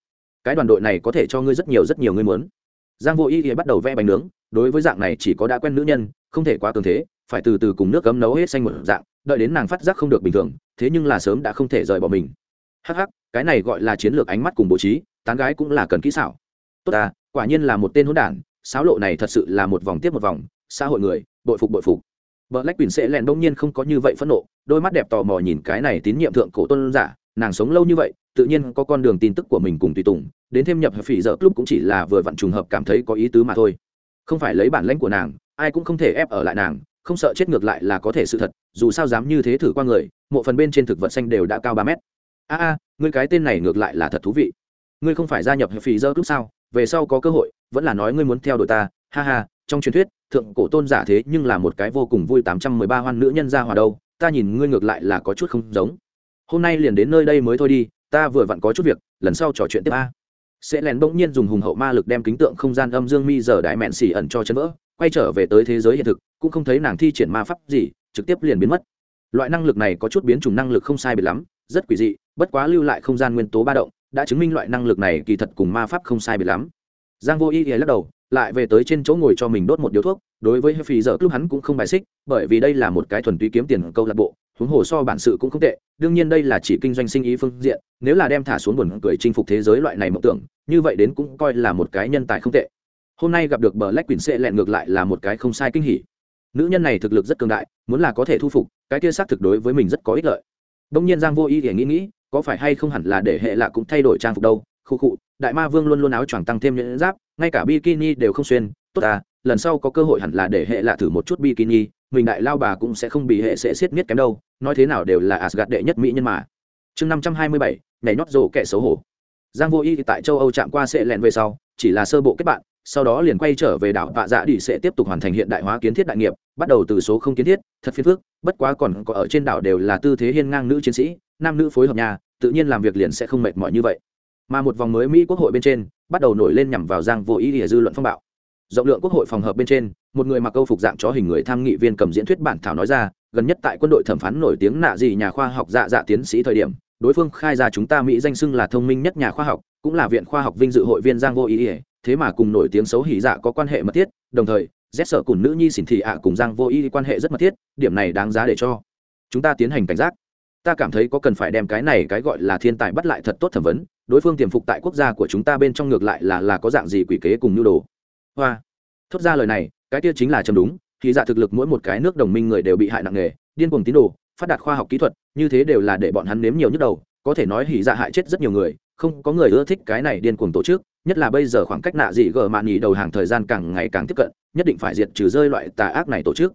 Cái đoàn đội này có thể cho ngươi rất nhiều rất nhiều ngươi muốn. Giang vô ý thì bắt đầu vẽ bánh nướng, đối với dạng này chỉ có đã quen nữ nhân, không thể quá cường thế, phải từ từ cùng nước cấm nấu hết xanh một dạng, đợi đến nàng phát giác không được bình thường, thế nhưng là sớm đã không thể rời bỏ mình. Hắc hắc, cái này gọi là chiến lược ánh mắt cùng bố trí, tán gái cũng là cần kỹ xảo. Tốt ta, quả nhiên là một tên hỗn đản sáo lộ này thật sự là một vòng tiếp một vòng, xã hội người, bội phục bội phục. Vợ lách quỳnh sẽ lẹn đông nhiên không có như vậy phẫn nộ, đôi mắt đẹp tò mò nhìn cái này tín nhiệm thượng cổ tôn giả nàng sống lâu như vậy, tự nhiên có con đường tin tức của mình cùng tùy tùng, đến thêm nhập hợp phỉ dở lúc cũng chỉ là vừa vặn trùng hợp cảm thấy có ý tứ mà thôi. Không phải lấy bản lãnh của nàng, ai cũng không thể ép ở lại nàng, không sợ chết ngược lại là có thể sự thật, dù sao dám như thế thử qua người, mộ phần bên trên thực vật xanh đều đã cao ba mét. A a, ngươi cái tên này ngược lại là thật thú vị. Ngươi không phải gia nhập phì dơ lúc sao? Về sau có cơ hội, vẫn là nói ngươi muốn theo đuổi ta. Ha ha, trong truyền thuyết, thượng cổ tôn giả thế nhưng là một cái vô cùng vui tám trăm mười ba hoan nữ nhân ra hòa đâu. Ta nhìn ngươi ngược lại là có chút không giống hôm nay liền đến nơi đây mới thôi đi, ta vừa vặn có chút việc, lần sau trò chuyện tiếp a. Sẽ lén bỗng nhiên dùng hùng hậu ma lực đem kính tượng không gian âm dương mi giờ đại mẹn xỉ ẩn cho chân vỡ, quay trở về tới thế giới hiện thực, cũng không thấy nàng thi triển ma pháp gì, trực tiếp liền biến mất. Loại năng lực này có chút biến chủng năng lực không sai biệt lắm, rất quỷ dị, bất quá lưu lại không gian nguyên tố ba động, đã chứng minh loại năng lực này kỳ thật cùng ma pháp không sai biệt lắm. Giang vô ý ý lắc đầu lại về tới trên chỗ ngồi cho mình đốt một điếu thuốc. Đối với phì giờ lúc hắn cũng không bài xích, bởi vì đây là một cái thuần túy kiếm tiền câu lạc bộ, huống hồ so bản sự cũng không tệ. Đương nhiên đây là chỉ kinh doanh sinh ý phương diện, nếu là đem thả xuống buồn cười chinh phục thế giới loại này mộng tưởng, như vậy đến cũng coi là một cái nhân tài không tệ. Hôm nay gặp được bờ lách quỳnh sệ lẹn ngược lại là một cái không sai kinh hỉ. Nữ nhân này thực lực rất cường đại, muốn là có thể thu phục, cái kia xác thực đối với mình rất có ích lợi. Đông nhiên giang vô ý thì nghĩ nghĩ, có phải hay không hẳn là để hệ lạ cũng thay đổi trang phục đâu? Khu cụ đại ma vương luôn luôn áo choàng tăng thêm những giáp ngay cả bikini đều không xuyên. Tốt à lần sau có cơ hội hẳn là để hệ lạ thử một chút bikini, mình đại lao bà cũng sẽ không bị hệ sẽ siết miết kém đâu. Nói thế nào đều là asgad đệ nhất mỹ nhân mà. Chương năm trăm hai mươi bảy, nhảy nhót rổ kẻ xấu hổ. Giang vô y tại châu âu chạm qua sẽ lẹn về sau, chỉ là sơ bộ kết bạn, sau đó liền quay trở về đảo vạ dạ đi sẽ tiếp tục hoàn thành hiện đại hóa kiến thiết đại nghiệp, bắt đầu từ số không kiến thiết, thật phiên phước bất quá còn có ở trên đảo đều là tư thế hiên ngang nữ chiến sĩ, nam nữ phối hợp nhà, tự nhiên làm việc liền sẽ không mệt mỏi như vậy mà một vòng mới mỹ quốc hội bên trên bắt đầu nổi lên nhằm vào giang vô ý ỉa dư luận phong bạo. Rộng lượng quốc hội phòng hợp bên trên, một người mặc câu phục dạng chó hình người tham nghị viên cầm diễn thuyết bản thảo nói ra, gần nhất tại quân đội thẩm phán nổi tiếng nạ gì nhà khoa học dạ dạ tiến sĩ thời điểm, đối phương khai ra chúng ta mỹ danh xưng là thông minh nhất nhà khoa học, cũng là viện khoa học vinh dự hội viên giang vô ý ỉa thế mà cùng nổi tiếng xấu hỉ dạ có quan hệ mật thiết, đồng thời rét sợ cùng nữ nhi xỉn thị ạ cùng giang vô ý quan hệ rất mật thiết, điểm này đáng giá để cho chúng ta tiến hành cảnh giác. Ta cảm thấy có cần phải đem cái này cái gọi là thiên tài bắt lại thật tốt thẩm vấn đối phương tiềm phục tại quốc gia của chúng ta bên trong ngược lại là là có dạng gì quỷ kế cùng nhu đồ. Hoa. Thốt ra lời này, cái kia chính là chấm đúng, thì dạ thực lực mỗi một cái nước đồng minh người đều bị hại nặng nề, điên cuồng tín đồ, phát đạt khoa học kỹ thuật, như thế đều là để bọn hắn nếm nhiều nhức đầu, có thể nói hỉ dạ hại chết rất nhiều người, không có người ưa thích cái này điên cuồng tổ chức, nhất là bây giờ khoảng cách nạ dị gờ mạn nhì đầu hàng thời gian càng ngày càng tiếp cận, nhất định phải diệt trừ rơi loại tà ác này tổ chức.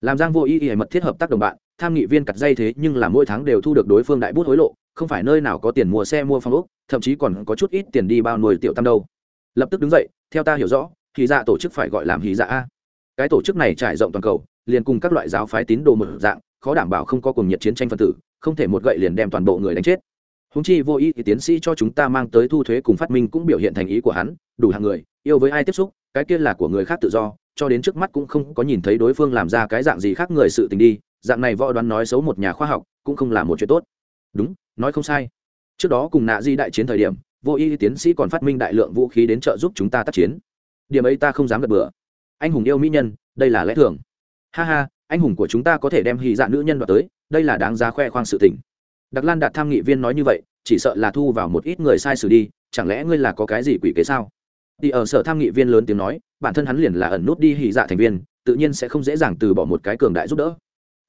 Làm giang vô ý ý mật thiết hợp tác đồng bạn tham nghị viên cặt dây thế nhưng là mỗi tháng đều thu được đối phương đại bút hối lộ, không phải nơi nào có tiền mua xe mua phong ốc, thậm chí còn có chút ít tiền đi bao nuôi tiểu tam đâu. Lập tức đứng dậy, theo ta hiểu rõ thì dạ tổ chức phải gọi làm hí dạ a. Cái tổ chức này trải rộng toàn cầu, liền cùng các loại giáo phái tín đồ một dạng, khó đảm bảo không có cùng nhiệt chiến tranh phân tử, không thể một gậy liền đem toàn bộ người đánh chết. Húng chi vô ý thì tiến sĩ cho chúng ta mang tới thu thuế cùng phát minh cũng biểu hiện thành ý của hắn, đủ hàng người, yêu với ai tiếp xúc, cái kia là của người khác tự do, cho đến trước mắt cũng không có nhìn thấy đối phương làm ra cái dạng gì khác người sự tình đi dạng này võ đoán nói xấu một nhà khoa học cũng không là một chuyện tốt. Đúng, nói không sai. Trước đó cùng nạ di đại chiến thời điểm, vô y tiến sĩ còn phát minh đại lượng vũ khí đến trợ giúp chúng ta tác chiến. Điểm ấy ta không dám gật bừa. Anh hùng yêu mỹ nhân, đây là lẽ thường. Ha ha, anh hùng của chúng ta có thể đem hy dạ nữ nhân đoạt tới, đây là đáng giá khoe khoang sự tình. Đặc lan đạt tham nghị viên nói như vậy, chỉ sợ là thu vào một ít người sai sử đi, chẳng lẽ ngươi là có cái gì quỷ kế sao? Thì ở sở tham nghị viên lớn tiếng nói, bản thân hắn liền là ẩn nút đi hỉ dạ thành viên, tự nhiên sẽ không dễ dàng từ bỏ một cái cường đại giúp đỡ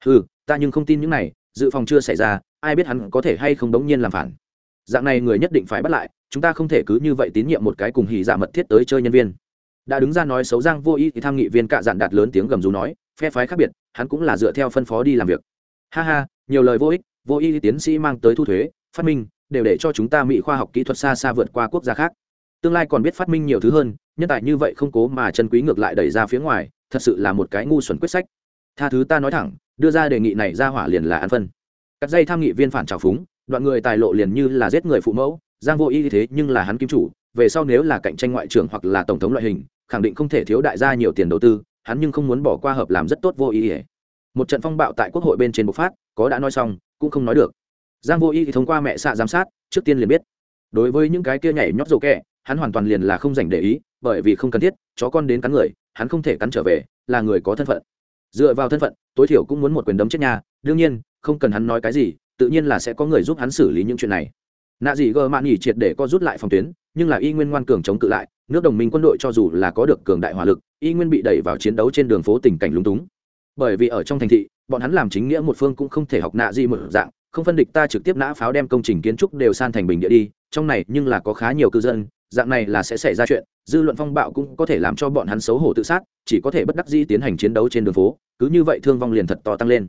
ừ ta nhưng không tin những này, dự phòng chưa xảy ra, ai biết hắn có thể hay không đống nhiên làm phản. Dạng này người nhất định phải bắt lại, chúng ta không thể cứ như vậy tín nhiệm một cái cùng hỉ dạ mật thiết tới chơi nhân viên. Đã đứng ra nói xấu giang vô ý thì tham nghị viên cạ dạn đạt lớn tiếng gầm rú nói, phe phái khác biệt, hắn cũng là dựa theo phân phó đi làm việc. Ha ha, nhiều lời vô ích, vô ý tiến sĩ mang tới thu thuế, phát minh, đều để cho chúng ta mỹ khoa học kỹ thuật xa xa vượt qua quốc gia khác. Tương lai còn biết phát minh nhiều thứ hơn, nhân tài như vậy không cố mà chân quý ngược lại đẩy ra phía ngoài, thật sự là một cái ngu xuẩn quyết sách. Tha thứ ta nói thẳng đưa ra đề nghị này ra hỏa liền là an phân. Cắt dây tham nghị viên phản trào phúng, đoạn người tài lộ liền như là giết người phụ mẫu, giang vô y thế nhưng là hắn kim chủ, về sau nếu là cạnh tranh ngoại trưởng hoặc là tổng thống loại hình, khẳng định không thể thiếu đại gia nhiều tiền đầu tư, hắn nhưng không muốn bỏ qua hợp làm rất tốt vô ý một trận phong bạo tại quốc hội bên trên bộc phát, có đã nói xong, cũng không nói được. Giang vô y thì thông qua mẹ xạ giám sát, trước tiên liền biết. Đối với những cái kia nhảy nhót rổ kẹ, hắn hoàn toàn liền là không dành để ý, bởi vì không cần thiết, chó con đến cắn người, hắn không thể cắn trở về, là người có thân phận dựa vào thân phận, tối thiểu cũng muốn một quyền đấm chết nhà đương nhiên, không cần hắn nói cái gì, tự nhiên là sẽ có người giúp hắn xử lý những chuyện này. Nạ dị gờ mạn nghỉ triệt để co rút lại phòng tuyến, nhưng là y nguyên ngoan cường chống cự lại, nước đồng minh quân đội cho dù là có được cường đại hỏa lực, y nguyên bị đẩy vào chiến đấu trên đường phố tình cảnh lúng túng. Bởi vì ở trong thành thị, bọn hắn làm chính nghĩa một phương cũng không thể học nạ gì một dạng, không phân địch ta trực tiếp nã pháo đem công trình kiến trúc đều san thành bình địa đi, trong này nhưng là có khá nhiều cư dân dạng này là sẽ xảy ra chuyện, dư luận phong bạo cũng có thể làm cho bọn hắn xấu hổ tự sát, chỉ có thể bất đắc dĩ tiến hành chiến đấu trên đường phố, cứ như vậy thương vong liền thật to tăng lên.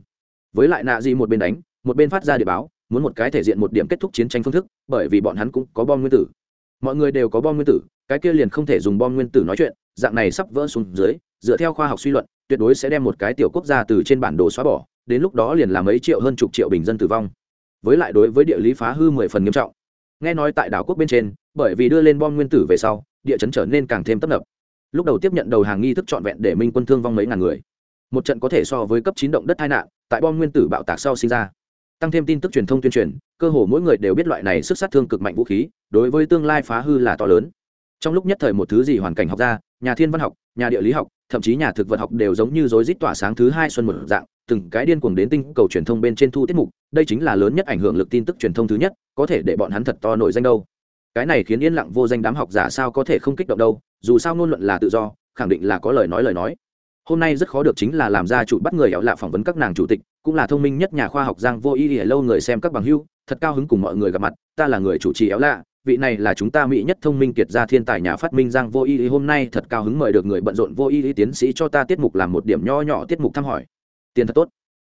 Với lại nạ gì một bên đánh, một bên phát ra địa báo, muốn một cái thể diện một điểm kết thúc chiến tranh phương thức, bởi vì bọn hắn cũng có bom nguyên tử. Mọi người đều có bom nguyên tử, cái kia liền không thể dùng bom nguyên tử nói chuyện, dạng này sắp vỡ xuống dưới, dựa theo khoa học suy luận, tuyệt đối sẽ đem một cái tiểu quốc gia từ trên bản đồ xóa bỏ, đến lúc đó liền làm mấy triệu hơn chục triệu bình dân tử vong. Với lại đối với địa lý phá hư mười phần nghiêm trọng nghe nói tại đảo quốc bên trên, bởi vì đưa lên bom nguyên tử về sau, địa chấn trở nên càng thêm tấp nập. Lúc đầu tiếp nhận đầu hàng nghi thức trọn vẹn để minh quân thương vong mấy ngàn người. Một trận có thể so với cấp chín động đất tai nạn, tại bom nguyên tử bạo tạc sau sinh ra. Tăng thêm tin tức truyền thông tuyên truyền, cơ hồ mỗi người đều biết loại này sức sát thương cực mạnh vũ khí, đối với tương lai phá hư là to lớn. Trong lúc nhất thời một thứ gì hoàn cảnh học ra, nhà thiên văn học, nhà địa lý học, thậm chí nhà thực vật học đều giống như rối rít tỏa sáng thứ hai xuân một dạng từng cái điên cuồng đến tinh cầu truyền thông bên trên thu tiết mục, đây chính là lớn nhất ảnh hưởng lực tin tức truyền thông thứ nhất, có thể để bọn hắn thật to nổi danh đâu. Cái này khiến yên lặng vô danh đám học giả sao có thể không kích động đâu, dù sao ngôn luận là tự do, khẳng định là có lời nói lời nói. Hôm nay rất khó được chính là làm ra chủ bắt người éo lạ phỏng vấn các nàng chủ tịch, cũng là thông minh nhất nhà khoa học giang vô y ỉa lâu người xem các bằng hưu, thật cao hứng cùng mọi người gặp mặt, ta là người chủ trì éo lạ, vị này là chúng ta mỹ nhất thông minh kiệt gia thiên tài nhà phát minh giang vô y hôm nay thật cao hứng mời được người bận rộn vô y tiến sĩ cho ta tiết mục làm một điểm nho nhỏ tiết mục thăm hỏi tiền thật tốt.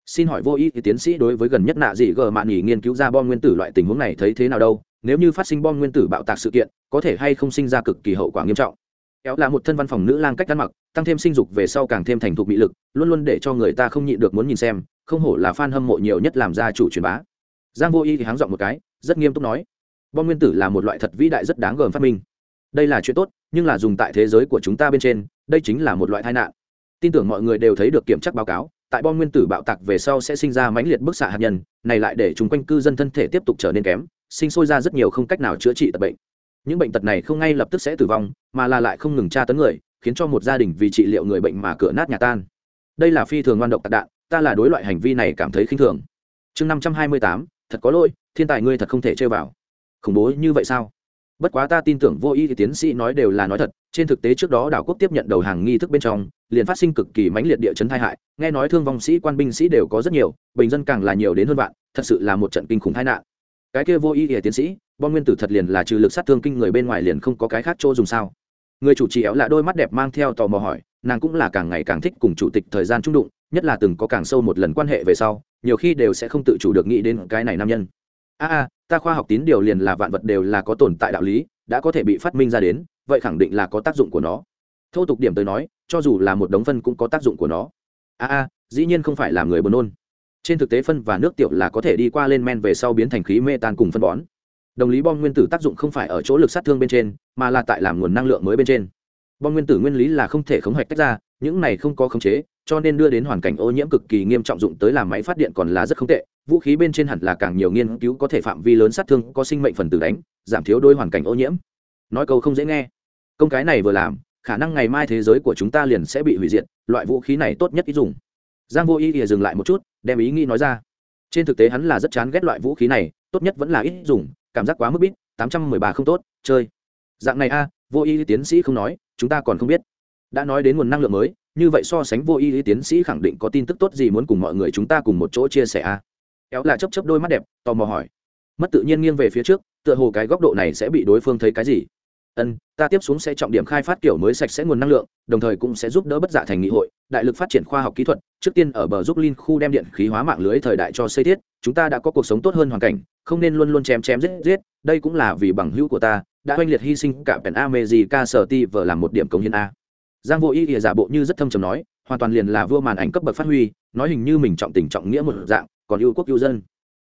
Xin hỏi vô y tiến sĩ đối với gần nhất nạ dị gờ mạn nghỉ nghiên cứu ra bom nguyên tử loại tình huống này thấy thế nào đâu? Nếu như phát sinh bom nguyên tử bạo tạc sự kiện, có thể hay không sinh ra cực kỳ hậu quả nghiêm trọng? Kéo là một thân văn phòng nữ lang cách ăn mặc, tăng thêm sinh dục về sau càng thêm thành thục mỹ lực, luôn luôn để cho người ta không nhịn được muốn nhìn xem, không hổ là fan hâm mộ nhiều nhất làm ra chủ truyền bá. Giang vô y thì háng dọn một cái, rất nghiêm túc nói, bom nguyên tử là một loại thật vĩ đại rất đáng gờm phát minh. Đây là chuyện tốt, nhưng là dùng tại thế giới của chúng ta bên trên, đây chính là một loại tai nạn. Tin tưởng mọi người đều thấy được kiểm tra báo cáo tại bom nguyên tử bạo tạc về sau sẽ sinh ra mãnh liệt bức xạ hạt nhân, này lại để chúng quanh cư dân thân thể tiếp tục trở nên kém, sinh sôi ra rất nhiều không cách nào chữa trị tật bệnh. Những bệnh tật này không ngay lập tức sẽ tử vong, mà là lại không ngừng tra tấn người, khiến cho một gia đình vì trị liệu người bệnh mà cửa nát nhà tan. Đây là phi thường ngoan độc tạc đạn, ta là đối loại hành vi này cảm thấy khinh thường. Chương năm trăm hai mươi tám, thật có lỗi, thiên tài ngươi thật không thể chơi vào. Khủng bố như vậy sao? Bất quá ta tin tưởng vô y thì tiến sĩ nói đều là nói thật, trên thực tế trước đó đảo quốc tiếp nhận đầu hàng nghi thức bên trong, liền phát sinh cực kỳ mãnh liệt địa chấn tai hại, nghe nói thương vong sĩ, quan binh sĩ đều có rất nhiều, bình dân càng là nhiều đến hơn vạn, thật sự là một trận kinh khủng tai nạn. Cái kia vô y thì tiến sĩ, bom nguyên tử thật liền là trừ lực sát thương kinh người bên ngoài liền không có cái khác chỗ dùng sao? Người chủ trì éo là đôi mắt đẹp mang theo tò mò hỏi, nàng cũng là càng ngày càng thích cùng chủ tịch thời gian trung đụng, nhất là từng có càng sâu một lần quan hệ về sau, nhiều khi đều sẽ không tự chủ được nghĩ đến cái này nam nhân. A a ta khoa học tín điều liền là vạn vật đều là có tồn tại đạo lý, đã có thể bị phát minh ra đến, vậy khẳng định là có tác dụng của nó. Thô tục điểm tới nói, cho dù là một đống phân cũng có tác dụng của nó. A a, dĩ nhiên không phải là người buồn nôn. Trên thực tế phân và nước tiểu là có thể đi qua lên men về sau biến thành khí mê tan cùng phân bón. Đồng lý bom nguyên tử tác dụng không phải ở chỗ lực sát thương bên trên, mà là tại làm nguồn năng lượng mới bên trên. Bom nguyên tử nguyên lý là không thể khống hoạch tách ra, những này không có khống chế cho nên đưa đến hoàn cảnh ô nhiễm cực kỳ nghiêm trọng dụng tới làm máy phát điện còn là rất không tệ, vũ khí bên trên hẳn là càng nhiều nghiên cứu có thể phạm vi lớn sát thương, có sinh mệnh phần tử đánh, giảm thiếu đôi hoàn cảnh ô nhiễm. Nói câu không dễ nghe. Công cái này vừa làm, khả năng ngày mai thế giới của chúng ta liền sẽ bị hủy diệt, loại vũ khí này tốt nhất ít dùng. Giang vô ý ỉa dừng lại một chút, đem ý nghĩ nói ra. Trên thực tế hắn là rất chán ghét loại vũ khí này, tốt nhất vẫn là ít dùng, cảm giác quá mức bít, tám trăm mười ba không tốt, chơi. Dạng này a, vô y tiến sĩ không nói, chúng ta còn không biết. Đã nói đến nguồn năng lượng mới như vậy so sánh vô y tiến sĩ khẳng định có tin tức tốt gì muốn cùng mọi người chúng ta cùng một chỗ chia sẻ a? Éo là chấp chấp đôi mắt đẹp, tò mò hỏi. Mất tự nhiên nghiêng về phía trước, tựa hồ cái góc độ này sẽ bị đối phương thấy cái gì? Ân, ta tiếp xuống sẽ trọng điểm khai phát kiểu mới sạch sẽ nguồn năng lượng, đồng thời cũng sẽ giúp đỡ bất dạ thành nghị hội, đại lực phát triển khoa học kỹ thuật, trước tiên ở bờ giúp linh khu đem điện khí hóa mạng lưới thời đại cho xây thiết, chúng ta đã có cuộc sống tốt hơn hoàn cảnh, không nên luôn luôn chém chém giết giết, đây cũng là vì bằng hữu của ta, đã oanh liệt hy sinh cả pèn amejica sở ti vờ làm một điểm công hiến a giang vô ý ỉa giả bộ như rất thâm trầm nói, hoàn toàn liền là vua màn ảnh cấp bậc phát huy, nói hình như mình trọng tình trọng nghĩa một dạng, còn yêu quốc yêu dân.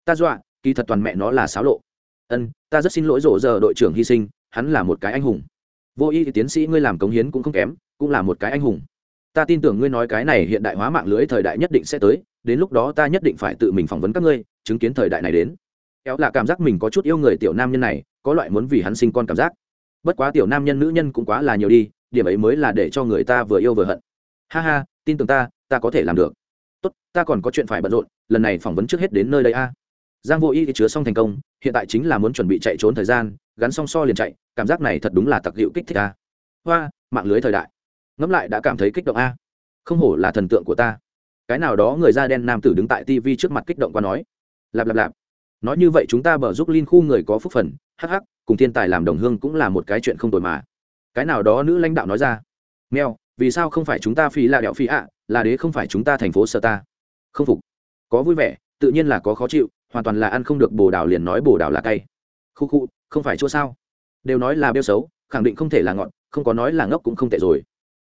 Ta dọa, kỳ thật toàn mẹ nó là xáo lộ. Ân, ta rất xin lỗi rổ giờ đội trưởng hy sinh, hắn là một cái anh hùng. Vô y thì tiến sĩ ngươi làm cống hiến cũng không kém, cũng là một cái anh hùng. Ta tin tưởng ngươi nói cái này hiện đại hóa mạng lưới thời đại nhất định sẽ tới, đến lúc đó ta nhất định phải tự mình phỏng vấn các ngươi, chứng kiến thời đại này đến. Kéo là cảm giác mình có chút yêu người tiểu nam nhân này, có loại muốn vì hắn sinh con cảm giác. Bất quá tiểu nam nhân nữ nhân cũng quá là nhiều đi điểm ấy mới là để cho người ta vừa yêu vừa hận. Ha ha, tin tưởng ta ta có thể làm được. Tốt, ta còn có chuyện phải bận rộn, lần này phỏng vấn trước hết đến nơi đây a. Giang vô y chứa xong thành công, hiện tại chính là muốn chuẩn bị chạy trốn thời gian, gắn song so liền chạy, cảm giác này thật đúng là tặc dịu kích thích a. Hoa, mạng lưới thời đại. Ngẫm lại đã cảm thấy kích động a. Không hổ là thần tượng của ta. Cái nào đó người da đen nam tử đứng tại tv trước mặt kích động qua nói. Lạp lạp lạp. Nói như vậy chúng ta bở giúp linh khu người có phúc phần, hắc hắc, cùng thiên tài làm đồng hương cũng là một cái chuyện không tồi mà cái nào đó nữ lãnh đạo nói ra. Mèo, vì sao không phải chúng ta phi là đẹo phi ạ? Là đế không phải chúng ta thành phố sơ ta. Không phục. Có vui vẻ, tự nhiên là có khó chịu, hoàn toàn là ăn không được bồ đào liền nói bồ đào là cay. Khu khu, không phải chỗ sao? Đều nói là bêu xấu, khẳng định không thể là ngọn, không có nói là ngốc cũng không tệ rồi.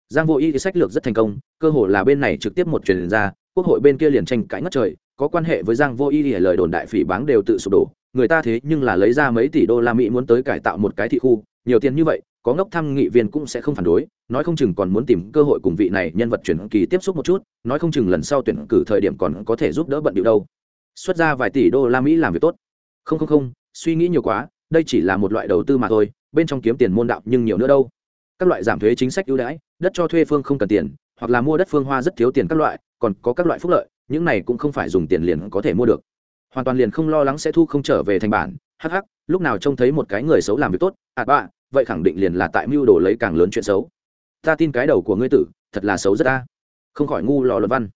Giang vô y sách lược rất thành công, cơ hội là bên này trực tiếp một truyền ra, quốc hội bên kia liền tranh cãi ngất trời, có quan hệ với giang vô y thì lời đồn đại phỉ báng đều tự sụp đổ người ta thế nhưng là lấy ra mấy tỷ đô la mỹ muốn tới cải tạo một cái thị khu, nhiều tiền như vậy, có ngốc thăm nghị viên cũng sẽ không phản đối, nói không chừng còn muốn tìm cơ hội cùng vị này nhân vật chuyển kỳ tiếp xúc một chút, nói không chừng lần sau tuyển cử thời điểm còn có thể giúp đỡ bận điệu đâu. Xuất ra vài tỷ đô la mỹ làm việc tốt. Không không không, suy nghĩ nhiều quá, đây chỉ là một loại đầu tư mà thôi, bên trong kiếm tiền môn đạo nhưng nhiều nữa đâu. Các loại giảm thuế chính sách ưu đãi, đất cho thuê phương không cần tiền, hoặc là mua đất phương hoa rất thiếu tiền các loại, còn có các loại phúc lợi, những này cũng không phải dùng tiền liền có thể mua được hoàn toàn liền không lo lắng sẽ thu không trở về thành bản. Hh lúc nào trông thấy một cái người xấu làm việc tốt ạ à, bạ vậy khẳng định liền là tại mưu đồ lấy càng lớn chuyện xấu. Ta tin cái đầu của ngươi tử thật là xấu rất ta không khỏi ngu lò luật văn.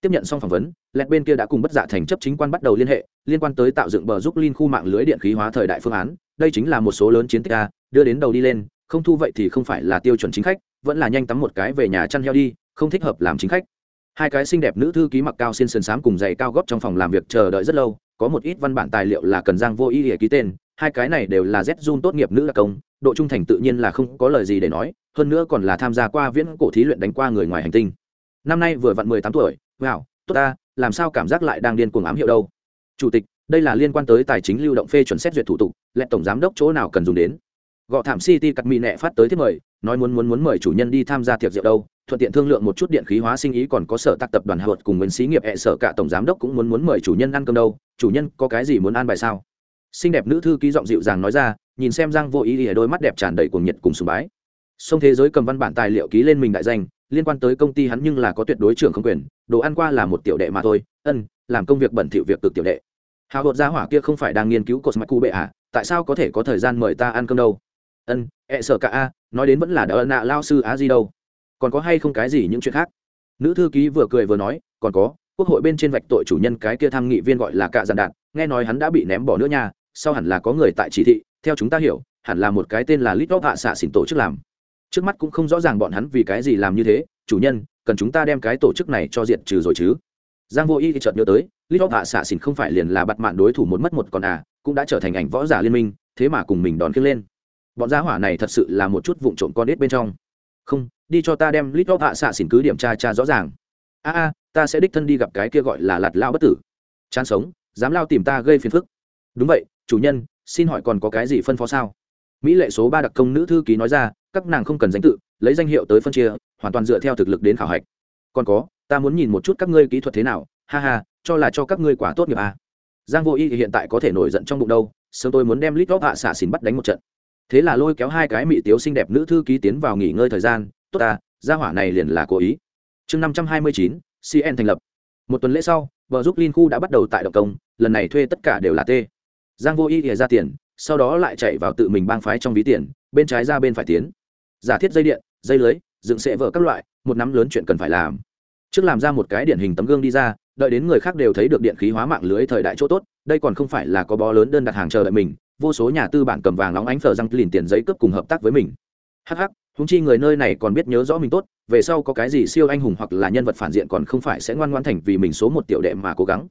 Tiếp nhận xong phỏng vấn lẹt bên kia đã cùng bất giả thành chấp chính quan bắt đầu liên hệ liên quan tới tạo dựng bờ giúp liên khu mạng lưới điện khí hóa thời đại phương án. Đây chính là một số lớn chiến tích a đưa đến đầu đi lên không thu vậy thì không phải là tiêu chuẩn chính khách vẫn là nhanh tắm một cái về nhà chăn heo đi không thích hợp làm chính khách hai cái xinh đẹp nữ thư ký mặc cao xin sườn xám cùng giày cao góp trong phòng làm việc chờ đợi rất lâu, có một ít văn bản tài liệu là cần giang vô ý để ký tên, hai cái này đều là z zun tốt nghiệp nữ đặc công, độ trung thành tự nhiên là không có lời gì để nói, hơn nữa còn là tham gia qua viễn cổ thí luyện đánh qua người ngoài hành tinh. Năm nay vừa vặn mười tám tuổi, wow, tốt ta, làm sao cảm giác lại đang điên cuồng ám hiệu đâu? Chủ tịch, đây là liên quan tới tài chính lưu động phê chuẩn xét duyệt thủ tục, lệ tổng giám đốc chỗ nào cần dùng đến? Gọ thảm city cắt mỹ nẹ phát tới thiết mời, nói muốn muốn muốn mời chủ nhân đi tham gia tiệc rượu đâu thuận tiện thương lượng một chút điện khí hóa sinh ý còn có sở tác tập đoàn hạ cùng nguyên sĩ nghiệp hệ sở cả tổng giám đốc cũng muốn muốn mời chủ nhân ăn cơm đâu. Chủ nhân, có cái gì muốn ăn bài sao? Xinh đẹp nữ thư ký giọng dịu dàng nói ra, nhìn xem giang vô ý ở đôi mắt đẹp tràn đầy cuồng nhiệt cùng sùng bái. Sông thế giới cầm văn bản tài liệu ký lên mình đại danh, liên quan tới công ty hắn nhưng là có tuyệt đối trưởng không quyền, đồ ăn qua là một tiểu đệ mà thôi, ân, làm công việc bẩn thỉu việc cực tiểu đệ. Hào hột gia hỏa kia không phải đang nghiên cứu cột mạch cu bệ à? Tại sao có thể có thời gian mời ta ăn cơm đâu? Ân ẹ sợ cả a, nói đến vẫn là đỡ nạ lao sư á gì đâu? Còn có hay không cái gì những chuyện khác? Nữ thư ký vừa cười vừa nói, còn có, quốc hội bên trên vạch tội chủ nhân cái kia tham nghị viên gọi là cạ giàn đạn nghe nói hắn đã bị ném bỏ nữa nha, sau hẳn là có người tại chỉ thị, theo chúng ta hiểu, hẳn là một cái tên là lít hạ xạ xỉn tổ chức làm. Trước mắt cũng không rõ ràng bọn hắn vì cái gì làm như thế, chủ nhân, cần chúng ta đem cái tổ chức này cho diện trừ rồi chứ? Giang vô y thì chợt nhớ tới lít hạ xạ xỉn không phải liền là bặt mạn đối thủ một mất một còn à cũng đã trở thành ảnh võ giả liên minh, thế mà cùng mình đón kiêng lên. Bọn gia hỏa này thật sự là một chút vụn trộm con đết bên trong không, đi cho ta đem lít hạ xạ xỉn cứ điểm tra tra rõ ràng. A a, ta sẽ đích thân đi gặp cái kia gọi là lạt lao bất tử. Chán sống, dám lao tìm ta gây phiền phức. Đúng vậy, chủ nhân, xin hỏi còn có cái gì phân phó sao? Mỹ lệ số ba đặc công nữ thư ký nói ra, các nàng không cần danh tự, lấy danh hiệu tới phân chia, hoàn toàn dựa theo thực lực đến khảo hạch. Còn có, ta muốn nhìn một chút các ngươi kỹ thuật thế nào, ha ha, cho là cho các ngươi quả tốt nghiệp à. giang vô y thì hiện tại có thể nổi giận trong bụng đâu, sớm tôi muốn đem lít góp hạ xạ xỉn bắt đánh một trận thế là lôi kéo hai cái mỹ tiếu xinh đẹp nữ thư ký tiến vào nghỉ ngơi thời gian. Tốt ta, gia hỏa này liền là cố ý. Chương năm trăm hai mươi chín cn thành lập. Một tuần lễ sau, vợ giúp linh khu đã bắt đầu tại động công, lần này thuê tất cả đều là t giang vô ý ỉa ra tiền, sau đó lại chạy vào tự mình bang phái trong ví tiền, bên trái ra bên phải tiến. Giả thiết dây điện, dây lưới, dựng sệ vợ các loại, một nắm lớn chuyện cần phải làm. Trước làm ra một cái điển hình tấm gương đi ra, đợi đến người khác đều thấy được điện khí hóa mạng lưới thời đại chỗ tốt, đây còn không phải là có bó lớn đơn đặt hàng chờ đợi mình vô số nhà tư bản cầm vàng nóng ánh phở răng lìn tiền giấy cướp cùng hợp tác với mình. Hh húng chi người nơi này còn biết nhớ rõ mình tốt, về sau có cái gì siêu anh hùng hoặc là nhân vật phản diện còn không phải sẽ ngoan ngoan thành vì mình số một tiểu đệ mà cố gắng.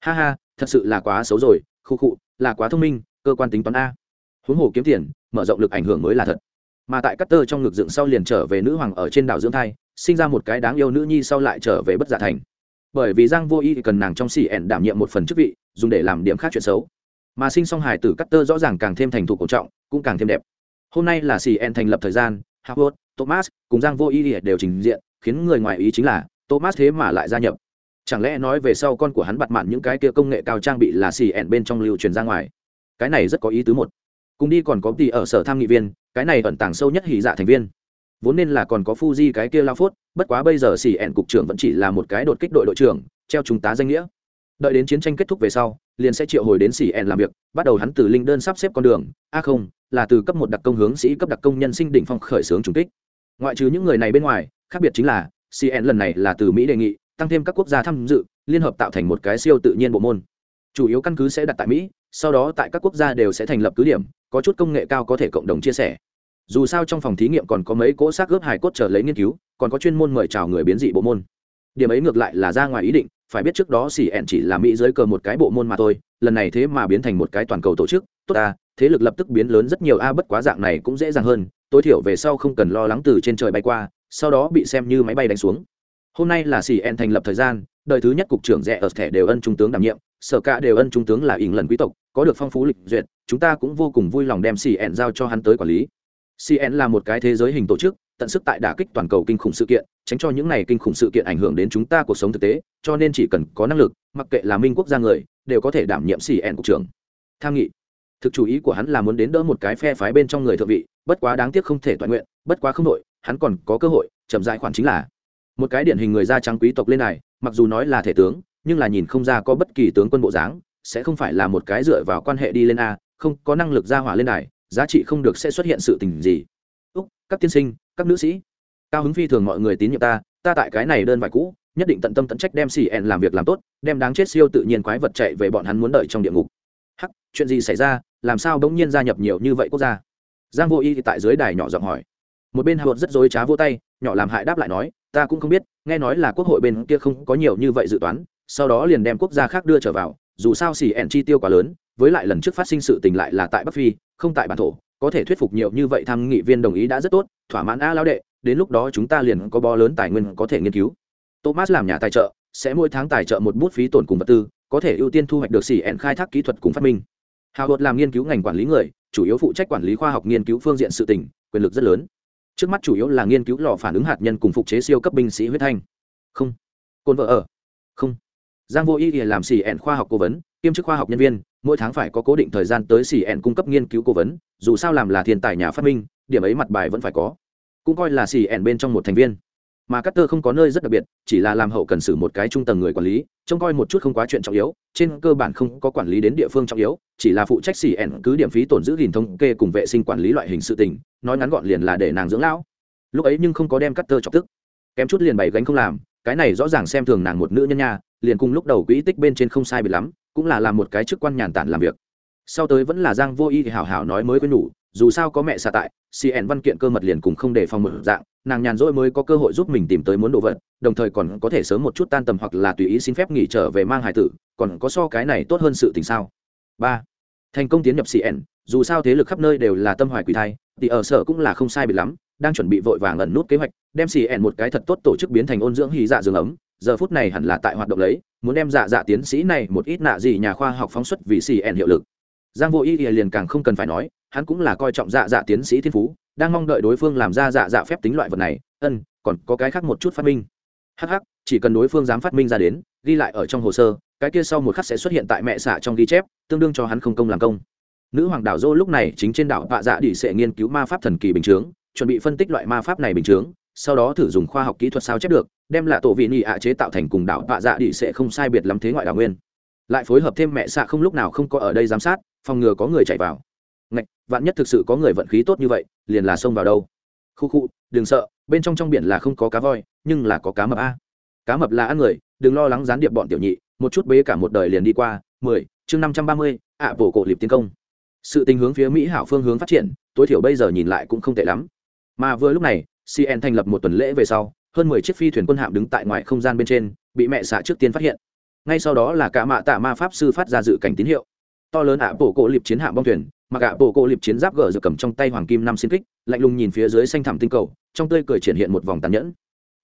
Ha ha, thật sự là quá xấu rồi, khu khụ là quá thông minh, cơ quan tính toán a. Huống hồ kiếm tiền, mở rộng lực ảnh hưởng mới là thật. Mà tại cắt tơ trong ngực dựng sau liền trở về nữ hoàng ở trên đảo dưỡng thai, sinh ra một cái đáng yêu nữ nhi sau lại trở về bất giả thành. Bởi vì giang vô y cần nàng trong xì ẻn đảm nhiệm một phần chức vị, dùng để làm điểm khác chuyện xấu mà sinh song hài tử cắt tơ rõ ràng càng thêm thành thục cổ trọng, cũng càng thêm đẹp. Hôm nay là cn thành lập thời gian, howard, thomas cùng giang vô ý đều trình diện, khiến người ngoài ý chính là, thomas thế mà lại gia nhập. Chẳng lẽ nói về sau con của hắn bặt mạn những cái kia công nghệ cao trang bị là cn bên trong lưu truyền ra ngoài? Cái này rất có ý tứ một. Cùng đi còn có tỷ ở sở tham nghị viên, cái này ẩn tàng sâu nhất hỉ dạ thành viên. Vốn nên là còn có Fuji cái kia lao phốt, bất quá bây giờ xì ẻn cục trưởng vẫn chỉ là một cái đột kích đội đội trưởng, treo chúng tá danh nghĩa đợi đến chiến tranh kết thúc về sau, liền sẽ triệu hồi đến xì ẻn làm việc, bắt đầu hắn từ linh đơn sắp xếp con đường. A không, là từ cấp một đặc công hướng sĩ cấp đặc công nhân sinh đỉnh phong khởi xướng trùng kích. Ngoại trừ những người này bên ngoài, khác biệt chính là cn lần này là từ mỹ đề nghị, tăng thêm các quốc gia tham dự, liên hợp tạo thành một cái siêu tự nhiên bộ môn. Chủ yếu căn cứ sẽ đặt tại mỹ, sau đó tại các quốc gia đều sẽ thành lập cứ điểm, có chút công nghệ cao có thể cộng đồng chia sẻ. Dù sao trong phòng thí nghiệm còn có mấy cỗ xác ướp hài cốt chờ lấy nghiên cứu, còn có chuyên môn mời chào người biến dị bộ môn. Điểm ấy ngược lại là ra ngoài ý định phải biết trước đó xỉ ẹn chỉ là mỹ dưới cờ một cái bộ môn mà thôi, lần này thế mà biến thành một cái toàn cầu tổ chức, tốt ta thế lực lập tức biến lớn rất nhiều a, bất quá dạng này cũng dễ dàng hơn, tối thiểu về sau không cần lo lắng từ trên trời bay qua, sau đó bị xem như máy bay đánh xuống. Hôm nay là xỉ ẹn thành lập thời gian, đời thứ nhất cục trưởng rẻ ở thẻ đều ân trung tướng đảm nhiệm, sở cả đều ân trung tướng là ỉng lần quý tộc, có được phong phú lịch duyệt, chúng ta cũng vô cùng vui lòng đem cn giao cho hắn tới quản lý. cn là một cái thế giới hình tổ chức tận sức tại đả kích toàn cầu kinh khủng sự kiện, tránh cho những này kinh khủng sự kiện ảnh hưởng đến chúng ta cuộc sống thực tế, cho nên chỉ cần có năng lực, mặc kệ là minh quốc gia người, đều có thể đảm nhiệm cn cục trưởng. Tham nghị. Thực chủ ý của hắn là muốn đến đỡ một cái phe phái bên trong người thượng vị, bất quá đáng tiếc không thể toàn nguyện, bất quá không đội hắn còn có cơ hội, chậm dại khoản chính là. Một cái điển hình người da trắng quý tộc lên này, mặc dù nói là thể tướng, nhưng là nhìn không ra có bất kỳ tướng quân bộ dáng, sẽ không phải là một cái dựa vào quan hệ đi lên a, không có năng lực ra hỏa lên này, giá trị không được sẽ xuất hiện sự tình gì úc, các tiên sinh, các nữ sĩ, cao hứng phi thường mọi người tín nhiệm ta ta tại cái này đơn vải cũ, nhất định tận tâm tận trách đem xì ẹn làm việc làm tốt, đem đáng chết siêu tự nhiên quái vật chạy về bọn hắn muốn đợi trong địa ngục. Hắc, chuyện gì xảy ra? Làm sao bỗng nhiên gia nhập nhiều như vậy quốc gia? Giang vô y thì tại dưới đài nhỏ giọng hỏi. Một bên hạ rất dối trá vô tay, nhỏ làm hại đáp lại nói, ta cũng không biết, nghe nói là quốc hội bên kia không có nhiều như vậy dự toán, sau đó liền đem quốc gia khác đưa trở vào, dù sao xì ẹn chi tiêu quá lớn với lại lần trước phát sinh sự tình lại là tại bắc phi, không tại bản thổ, có thể thuyết phục nhiều như vậy tham nghị viên đồng ý đã rất tốt, thỏa mãn a lao đệ, đến lúc đó chúng ta liền có bo lớn tài nguyên có thể nghiên cứu. Thomas làm nhà tài trợ, sẽ mỗi tháng tài trợ một bút phí tổn cùng vật tư, có thể ưu tiên thu hoạch được xỉ ẹn khai thác kỹ thuật cùng phát minh. Hào hột làm nghiên cứu ngành quản lý người, chủ yếu phụ trách quản lý khoa học nghiên cứu phương diện sự tỉnh quyền lực rất lớn. Trước mắt chủ yếu là nghiên cứu lò phản ứng hạt nhân cùng phục chế siêu cấp binh sĩ huyết thanh. Không. Cồn vợ ở. Không. Giang vô y làm xỉ ẹn khoa học cố vấn kiêm chức khoa học nhân viên, mỗi tháng phải có cố định thời gian tới xỉ ẹn cung cấp nghiên cứu cố vấn, dù sao làm là thiên tài nhà phát minh, điểm ấy mặt bài vẫn phải có. Cũng coi là xỉ ẹn bên trong một thành viên. Mà cắt tơ không có nơi rất đặc biệt, chỉ là làm hậu cần xử một cái trung tầng người quản lý, trông coi một chút không quá chuyện trọng yếu, trên cơ bản không có quản lý đến địa phương trọng yếu, chỉ là phụ trách xỉ ẻn cứ điểm phí tổn giữ gìn thống kê cùng vệ sinh quản lý loại hình sự tình, nói ngắn gọn liền là để nàng dưỡng lão. Lúc ấy nhưng không có đem cắt tơ chọc tức. Kém chút liền bày gánh không làm, cái này rõ ràng xem thường nàng một nữ nhân nha, liền cùng lúc đầu quỹ tích bên trên không sai bị lắm cũng là làm một cái chức quan nhàn tản làm việc. Sau tới vẫn là giang vô y thì hảo hảo nói mới quên nhủ, dù sao có mẹ xa tại cn văn kiện cơ mật liền cùng không để phòng một dạng, nàng nhàn rỗi mới có cơ hội giúp mình tìm tới muốn đồ vật, đồng thời còn có thể sớm một chút tan tầm hoặc là tùy ý xin phép nghỉ trở về mang hải tử, còn có so cái này tốt hơn sự tình sao? Ba. Thành công tiến nhập cn dù sao thế lực khắp nơi đều là tâm hoài quỷ thai, thì ở sở cũng là không sai bị lắm đang chuẩn bị vội vàng ẩn nút kế hoạch, đem cn một cái thật tốt tổ chức biến thành ôn dưỡng hy dạ dương ấm. Giờ phút này hẳn là tại hoạt động lấy, muốn đem dạ dạ tiến sĩ này một ít nạ gì nhà khoa học phóng xuất vì cn hiệu lực. Giang vô y liền càng không cần phải nói, hắn cũng là coi trọng dạ dạ tiến sĩ thiên phú, đang mong đợi đối phương làm ra dạ dạ phép tính loại vật này. Ân, còn có cái khác một chút phát minh. Hắc hắc, chỉ cần đối phương dám phát minh ra đến, ghi lại ở trong hồ sơ, cái kia sau một khắc sẽ xuất hiện tại mẹ xạ trong ghi chép, tương đương cho hắn không công làm công. Nữ hoàng đảo dô lúc này chính trên đảo vạ dạ đi sẽ nghiên cứu ma pháp thần kỳ bình chướng chuẩn bị phân tích loại ma pháp này bình chướng, sau đó thử dùng khoa học kỹ thuật sao chép được, đem là tổ vị nhị ạ chế tạo thành cùng đảo tọa dạ đi sẽ không sai biệt lắm thế ngoại đảo nguyên. Lại phối hợp thêm mẹ xạ không lúc nào không có ở đây giám sát, phòng ngừa có người chạy vào. Ngạch, vạn nhất thực sự có người vận khí tốt như vậy, liền là xông vào đâu. Khu khu, đừng sợ, bên trong trong biển là không có cá voi, nhưng là có cá mập a. Cá mập là ăn người, đừng lo lắng gián điệp bọn tiểu nhị, một chút bế cả một đời liền đi qua. Mười, chương năm trăm ba mươi, ạ bổ cổ liệp tiến công. Sự tình hướng phía mỹ hảo phương hướng phát triển, tối thiểu bây giờ nhìn lại cũng không tệ lắm mà vừa lúc này cn thành lập một tuần lễ về sau, hơn mười chiếc phi thuyền quân hạm đứng tại ngoài không gian bên trên, bị mẹ xạ trước tiên phát hiện. Ngay sau đó là cả mạ tạ ma pháp sư phát ra dự cảnh tín hiệu. To lớn ạ bộ cổ liệp chiến hạm bong thuyền, mặc ạ bộ cổ liệp chiến giáp gờ dự cầm trong tay hoàng kim năm xin kích, lạnh lùng nhìn phía dưới xanh thẳm tinh cầu, trong tươi cười triển hiện một vòng tàn nhẫn.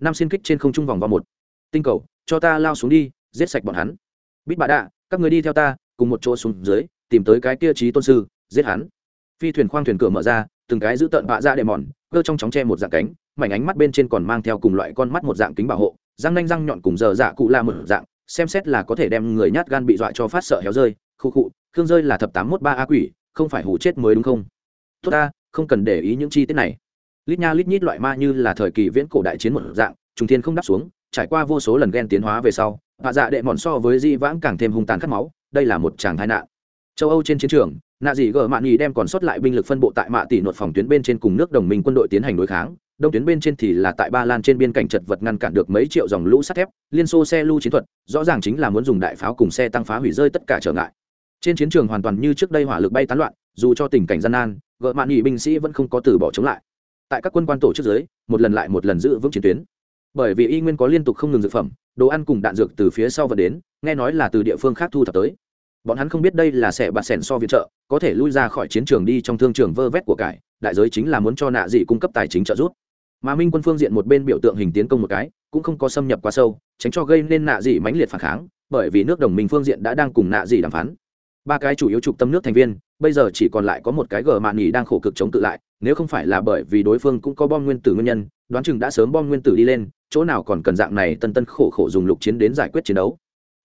Năm xin kích trên không trung vòng vào một. Tinh cầu, cho ta lao xuống đi, giết sạch bọn hắn. Bít bà đạ, các người đi theo ta, cùng một chỗ xuống dưới, tìm tới cái kia trí tôn sư, giết hắn. Phi thuyền khoang thuyền cửa mở ra, từng cái giữ tợn bạ dạ ra để mòn cơ trong chóng tre một dạng cánh, mảnh ánh mắt bên trên còn mang theo cùng loại con mắt một dạng kính bảo hộ, răng nanh răng nhọn cùng giờ dạ cụ la một dạng, xem xét là có thể đem người nhát gan bị dọa cho phát sợ héo rơi, khu khụ khương rơi là thập tám mốt ba a quỷ, không phải hủ chết mới đúng không? Tốt ta, không cần để ý những chi tiết này. Lít nha lít nhít loại ma như là thời kỳ viễn cổ đại chiến một dạng trung thiên không đáp xuống, trải qua vô số lần ghen tiến hóa về sau hạ dạ đệ mòn so với di vãng càng thêm hung tàn khát máu, đây là một tràng tai nạn. Châu âu trên chiến trường nạ dị gờ mạn nhì đem còn sót lại binh lực phân bộ tại mạ tỷ nội phòng tuyến bên trên cùng nước đồng minh quân đội tiến hành đối kháng. Đông tuyến bên trên thì là tại ba lan trên biên cảnh chật vật ngăn cản được mấy triệu dòng lũ sắt thép, liên xô xe lưu chiến thuật, rõ ràng chính là muốn dùng đại pháo cùng xe tăng phá hủy rơi tất cả trở ngại. Trên chiến trường hoàn toàn như trước đây hỏa lực bay tán loạn, dù cho tình cảnh gian nan gợ mạn nhì binh sĩ vẫn không có từ bỏ chống lại. Tại các quân quan tổ chức giới một lần lại một lần giữ vững chiến tuyến. Bởi vì y nguyên có liên tục không ngừng dược phẩm, đồ ăn cùng đạn dược từ phía sau vận đến, nghe nói là từ địa phương khác thu thập tới bọn hắn không biết đây là sẽ bạt sẻn so viện trợ, có thể lui ra khỏi chiến trường đi trong thương trường vơ vét của cải, đại giới chính là muốn cho nạ dị cung cấp tài chính trợ giúp. Mà minh quân phương diện một bên biểu tượng hình tiến công một cái, cũng không có xâm nhập quá sâu, tránh cho gây nên nạ dị mãnh liệt phản kháng, bởi vì nước đồng minh phương diện đã đang cùng nạ dị đàm phán. Ba cái chủ yếu trục tâm nước thành viên, bây giờ chỉ còn lại có một cái gờ mạn nghỉ đang khổ cực chống tự lại, nếu không phải là bởi vì đối phương cũng có bom nguyên tử nguyên nhân, đoán chừng đã sớm bom nguyên tử đi lên, chỗ nào còn cần dạng này tân tân khổ khổ dùng lục chiến đến giải quyết chiến đấu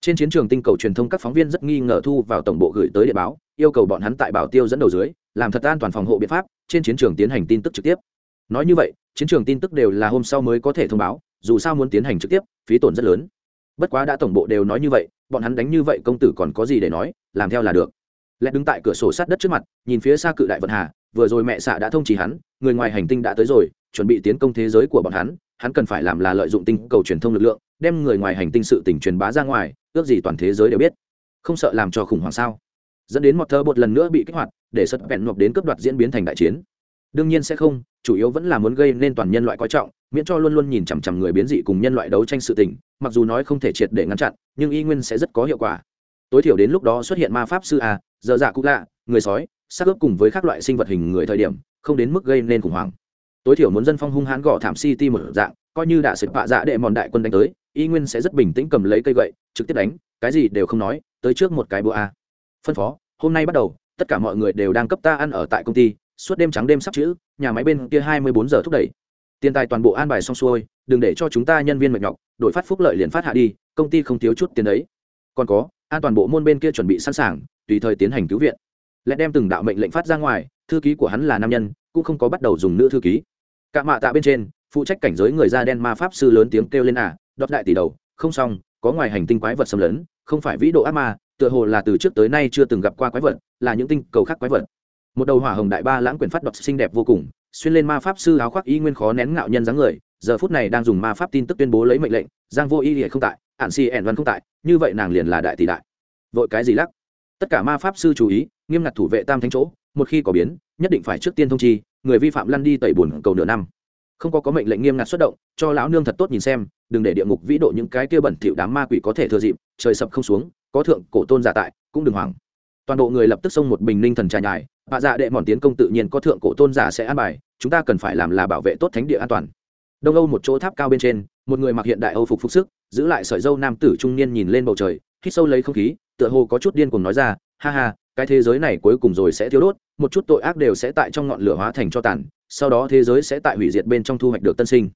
trên chiến trường tinh cầu truyền thông các phóng viên rất nghi ngờ thu vào tổng bộ gửi tới địa báo, yêu cầu bọn hắn tại bảo tiêu dẫn đầu dưới, làm thật an toàn phòng hộ biện pháp, trên chiến trường tiến hành tin tức trực tiếp. Nói như vậy, chiến trường tin tức đều là hôm sau mới có thể thông báo, dù sao muốn tiến hành trực tiếp, phí tổn rất lớn. Bất quá đã tổng bộ đều nói như vậy, bọn hắn đánh như vậy công tử còn có gì để nói, làm theo là được. Lẽ đứng tại cửa sổ sát đất trước mặt, nhìn phía xa cự đại vận hà, vừa rồi mẹ xạ đã thông chỉ hắn, người ngoài hành tinh đã tới rồi, chuẩn bị tiến công thế giới của bọn hắn hắn cần phải làm là lợi dụng tinh cầu truyền thông lực lượng đem người ngoài hành tinh sự tỉnh truyền bá ra ngoài, ước gì toàn thế giới đều biết. Không sợ làm cho khủng hoảng sao? Dẫn đến một thơ bột lần nữa bị kích hoạt, để sật vẹn nộp đến cướp đoạt diễn biến thành đại chiến. Đương nhiên sẽ không, chủ yếu vẫn là muốn gây nên toàn nhân loại coi trọng, miễn cho luôn luôn nhìn chằm chằm người biến dị cùng nhân loại đấu tranh sự tình, mặc dù nói không thể triệt để ngăn chặn, nhưng y nguyên sẽ rất có hiệu quả. Tối thiểu đến lúc đó xuất hiện ma pháp sư a giờ dạ cũng lạ, người sói, xác ướp cùng với các loại sinh vật hình người thời điểm, không đến mức gây nên khủng hoảng. Tối thiểu muốn dân phong hung hãn gõ thảm city một dạng, coi như đã sực bạ dạ đệ mòn đại quân đánh tới y nguyên sẽ rất bình tĩnh cầm lấy cây gậy, trực tiếp đánh, cái gì đều không nói, tới trước một cái bữa a. Phân phó, hôm nay bắt đầu, tất cả mọi người đều đang cấp ta ăn ở tại công ty, suốt đêm trắng đêm sắp chữ, nhà máy bên kia hai mươi bốn giờ thúc đẩy. Tiền tài toàn bộ an bài xong xuôi, đừng để cho chúng ta nhân viên mệt nhọc, đổi phát phúc lợi liền phát hạ đi, công ty không thiếu chút tiền đấy. Còn có, an toàn bộ môn bên kia chuẩn bị sẵn sàng, tùy thời tiến hành cứu viện. Lại đem từng đạo mệnh lệnh phát ra ngoài, thư ký của hắn là nam nhân, cũng không có bắt đầu dùng nữ thư ký. Cạ mạ tạ bên trên, phụ trách cảnh giới người da đen ma pháp sư lớn tiếng kêu lên à đọt đại tỷ đầu, không xong, có ngoài hành tinh quái vật xâm lấn, không phải vĩ độ ác ma, tựa hồ là từ trước tới nay chưa từng gặp qua quái vật, là những tinh cầu khác quái vật. Một đầu hỏa hồng đại ba lãng quyền phát đọt xinh đẹp vô cùng, xuyên lên ma pháp sư áo khoác y nguyên khó nén ngạo nhân dáng người, giờ phút này đang dùng ma pháp tin tức tuyên bố lấy mệnh lệnh, giang vô y lìa không tại ạn si ẻn văn không tại, như vậy nàng liền là đại tỷ đại. Vội cái gì lắc? Tất cả ma pháp sư chú ý, nghiêm ngặt thủ vệ tam thánh chỗ, một khi có biến, nhất định phải trước tiên thông chi, người vi phạm lăn đi tẩy bùn cầu nửa năm không có có mệnh lệnh nghiêm ngặt xuất động, cho lão nương thật tốt nhìn xem, đừng để địa ngục vĩ độ những cái kia bẩn thỉu đám ma quỷ có thể thừa dịp, trời sập không xuống, có thượng cổ tôn giả tại, cũng đừng hoảng. Toàn bộ người lập tức xông một bình ninh thần trà nhài, bạ dạ đệ mòn tiến công tự nhiên có thượng cổ tôn giả sẽ an bài, chúng ta cần phải làm là bảo vệ tốt thánh địa an toàn. Đông âu một chỗ tháp cao bên trên, một người mặc hiện đại âu phục phục sức, giữ lại sợi dâu nam tử trung niên nhìn lên bầu trời, hít sâu lấy không khí, tựa hồ có chút điên cùng nói ra, ha ha, cái thế giới này cuối cùng rồi sẽ thiếu đốt, một chút tội ác đều sẽ tại trong ngọn lửa hóa thành cho tàn sau đó thế giới sẽ tại hủy diệt bên trong thu hoạch được tân sinh.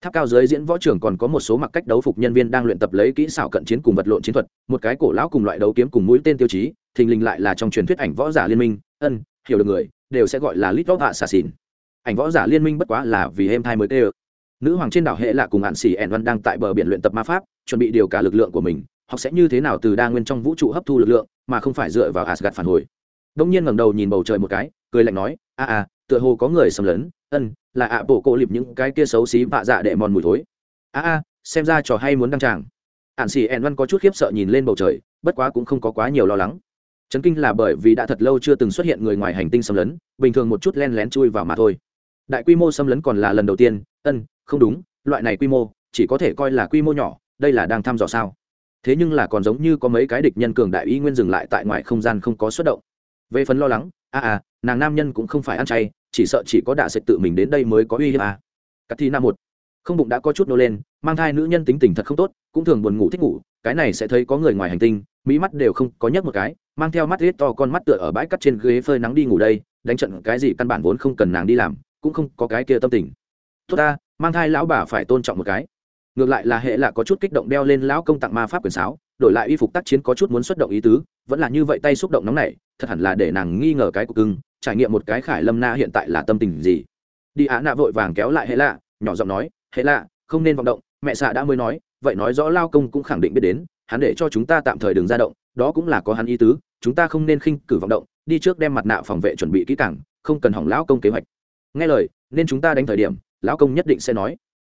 Tháp cao dưới diễn võ trưởng còn có một số mặc cách đấu phục nhân viên đang luyện tập lấy kỹ xảo cận chiến cùng vật lộn chiến thuật, một cái cổ lão cùng loại đấu kiếm cùng mũi tên tiêu chí, thình lình lại là trong truyền thuyết ảnh võ giả liên minh, ân, hiểu được người, đều sẽ gọi là lit vóc hạ xà xỉn ảnh võ giả liên minh bất quá là vì em thai mới tê ơ. Nữ hoàng trên đảo hệ là cùng hạn xỉ ẻn văn đang tại bờ biển luyện tập ma pháp, chuẩn bị điều cả lực lượng của mình, học sẽ như thế nào từ đa nguyên trong vũ trụ hấp thu lực lượng, mà không phải dựa vào asgad phản hồi. Đông nhiên ngẩng đầu nhìn bầu trời một cái, cười lạnh nói, a a tựa hồ có người xâm lấn, ân, là ạ bộ cổ lịp những cái kia xấu xí bạ dạ đệ mòn mùi thối. A a, xem ra trò hay muốn đăng tràng. Ạn xì ẹn văn có chút khiếp sợ nhìn lên bầu trời, bất quá cũng không có quá nhiều lo lắng. Chấn kinh là bởi vì đã thật lâu chưa từng xuất hiện người ngoài hành tinh xâm lấn, bình thường một chút len lén chui vào mà thôi. Đại quy mô xâm lấn còn là lần đầu tiên, ân, không đúng, loại này quy mô, chỉ có thể coi là quy mô nhỏ, đây là đang thăm dò sao. Thế nhưng là còn giống như có mấy cái địch nhân cường đại y nguyên dừng lại tại ngoài không gian không có xuất động. Về phần lo lắng a à, à nàng nam nhân cũng không phải ăn chay chỉ sợ chỉ có đạ sệt tự mình đến đây mới có uy hiếp à. cắt thi nam một. Không bụng đã có chút nô lên mang thai nữ nhân tính tình thật không tốt cũng thường buồn ngủ thích ngủ cái này sẽ thấy có người ngoài hành tinh mỹ mắt đều không có nhấc một cái mang theo mắt riết to con mắt tựa ở bãi cắt trên ghế phơi nắng đi ngủ đây đánh trận cái gì căn bản vốn không cần nàng đi làm cũng không có cái kia tâm tình. Tốt ta mang thai lão bà phải tôn trọng một cái ngược lại là hệ là có chút kích động đeo lên lão công tặng ma pháp quyền sáo, đổi lại y phục tác chiến có chút muốn xuất động ý tứ, vẫn là như vậy tay xúc động nóng này thật hẳn là để nàng nghi ngờ cái của cưng, trải nghiệm một cái khải lâm na hiện tại là tâm tình gì. Đi á nạ vội vàng kéo lại hệ lạ, nhỏ giọng nói, hệ lạ, không nên vọng động, mẹ xạ đã mới nói, vậy nói rõ lao công cũng khẳng định biết đến, hắn để cho chúng ta tạm thời đừng ra động, đó cũng là có hắn ý tứ, chúng ta không nên khinh cử vọng động, đi trước đem mặt nạ phòng vệ chuẩn bị kỹ càng, không cần hỏng lão công kế hoạch. Nghe lời, nên chúng ta đánh thời điểm, lão công nhất định sẽ nói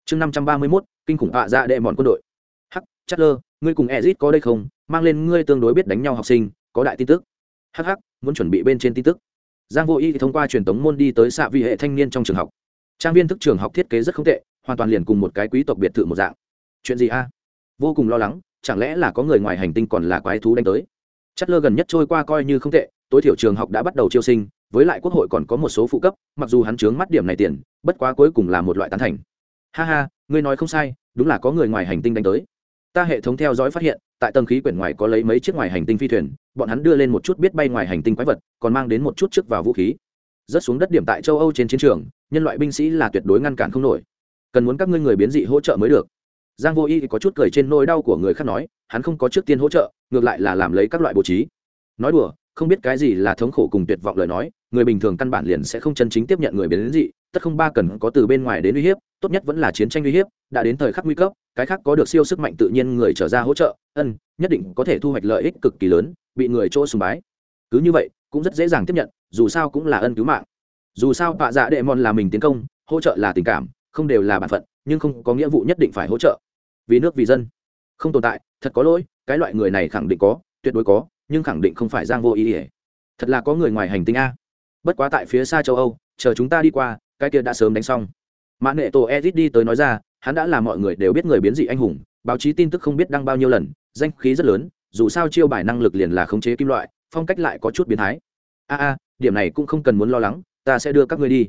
chương năm trăm ba mươi mốt, kinh khủng ạ dạ đệ mòn quân đội. Hắc chất lơ ngươi cùng ezit có đây không? Mang lên ngươi tương đối biết đánh nhau học sinh, có đại tin tức. Hh muốn chuẩn bị bên trên tin tức. Giang vô y thông qua truyền tống môn đi tới xạ vi hệ thanh niên trong trường học. Trang viên thức trường học thiết kế rất không tệ, hoàn toàn liền cùng một cái quý tộc biệt thự một dạng. Chuyện gì a? Vô cùng lo lắng, chẳng lẽ là có người ngoài hành tinh còn là quái thú đánh tới? Chất lơ gần nhất trôi qua coi như không tệ, tối thiểu trường học đã bắt đầu chiêu sinh, với lại quốc hội còn có một số phụ cấp, mặc dù hắn chướng mắt điểm này tiền, bất quá cuối cùng là một loại tán thành ha ha, ngươi nói không sai, đúng là có người ngoài hành tinh đánh tới. Ta hệ thống theo dõi phát hiện, tại tầng khí quyển ngoài có lấy mấy chiếc ngoài hành tinh phi thuyền, bọn hắn đưa lên một chút biết bay ngoài hành tinh quái vật, còn mang đến một chút trước vào vũ khí. Rớt xuống đất điểm tại châu âu trên chiến trường, nhân loại binh sĩ là tuyệt đối ngăn cản không nổi. Cần muốn các ngươi người biến dị hỗ trợ mới được. Giang vô y có chút cười trên nỗi đau của người khác nói, hắn không có trước tiên hỗ trợ, ngược lại là làm lấy các loại bố trí. Nói đùa, không biết cái gì là thống khổ cùng tuyệt vọng lời nói, người bình thường căn bản liền sẽ không chân chính tiếp nhận người biến dị tất không ba cần có từ bên ngoài đến uy hiếp, tốt nhất vẫn là chiến tranh uy hiếp, đã đến thời khắc nguy cấp, cái khác có được siêu sức mạnh tự nhiên người trở ra hỗ trợ, ân, nhất định có thể thu hoạch lợi ích cực kỳ lớn, bị người chỗ sùng bái. Cứ như vậy, cũng rất dễ dàng tiếp nhận, dù sao cũng là ân cứu mạng. Dù sao bạ dạ đệ mòn là mình tiến công, hỗ trợ là tình cảm, không đều là bản phận, nhưng không có nghĩa vụ nhất định phải hỗ trợ. Vì nước vì dân. Không tồn tại, thật có lỗi, cái loại người này khẳng định có, tuyệt đối có, nhưng khẳng định không phải giang vô ý ỉa. Thật là có người ngoài hành tinh a. Bất quá tại phía xa châu âu, chờ chúng ta đi qua cái kia đã sớm đánh xong. Mã nệ tổ edit đi tới nói ra, hắn đã là mọi người đều biết người biến dị anh hùng, báo chí tin tức không biết đăng bao nhiêu lần, danh khí rất lớn, dù sao chiêu bài năng lực liền là khống chế kim loại, phong cách lại có chút biến thái. A a, điểm này cũng không cần muốn lo lắng, ta sẽ đưa các ngươi đi.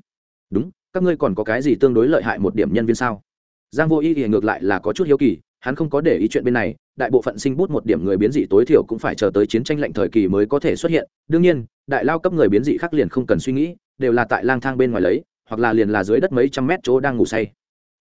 Đúng, các ngươi còn có cái gì tương đối lợi hại một điểm nhân viên sao? Giang vô ý thì ngược lại là có chút hiếu kỳ, hắn không có để ý chuyện bên này, đại bộ phận sinh bút một điểm người biến dị tối thiểu cũng phải chờ tới chiến tranh lạnh thời kỳ mới có thể xuất hiện. Đương nhiên, đại lao cấp người biến dị khác liền không cần suy nghĩ, đều là tại lang thang bên ngoài lấy hoặc là liền là dưới đất mấy trăm mét chỗ đang ngủ say.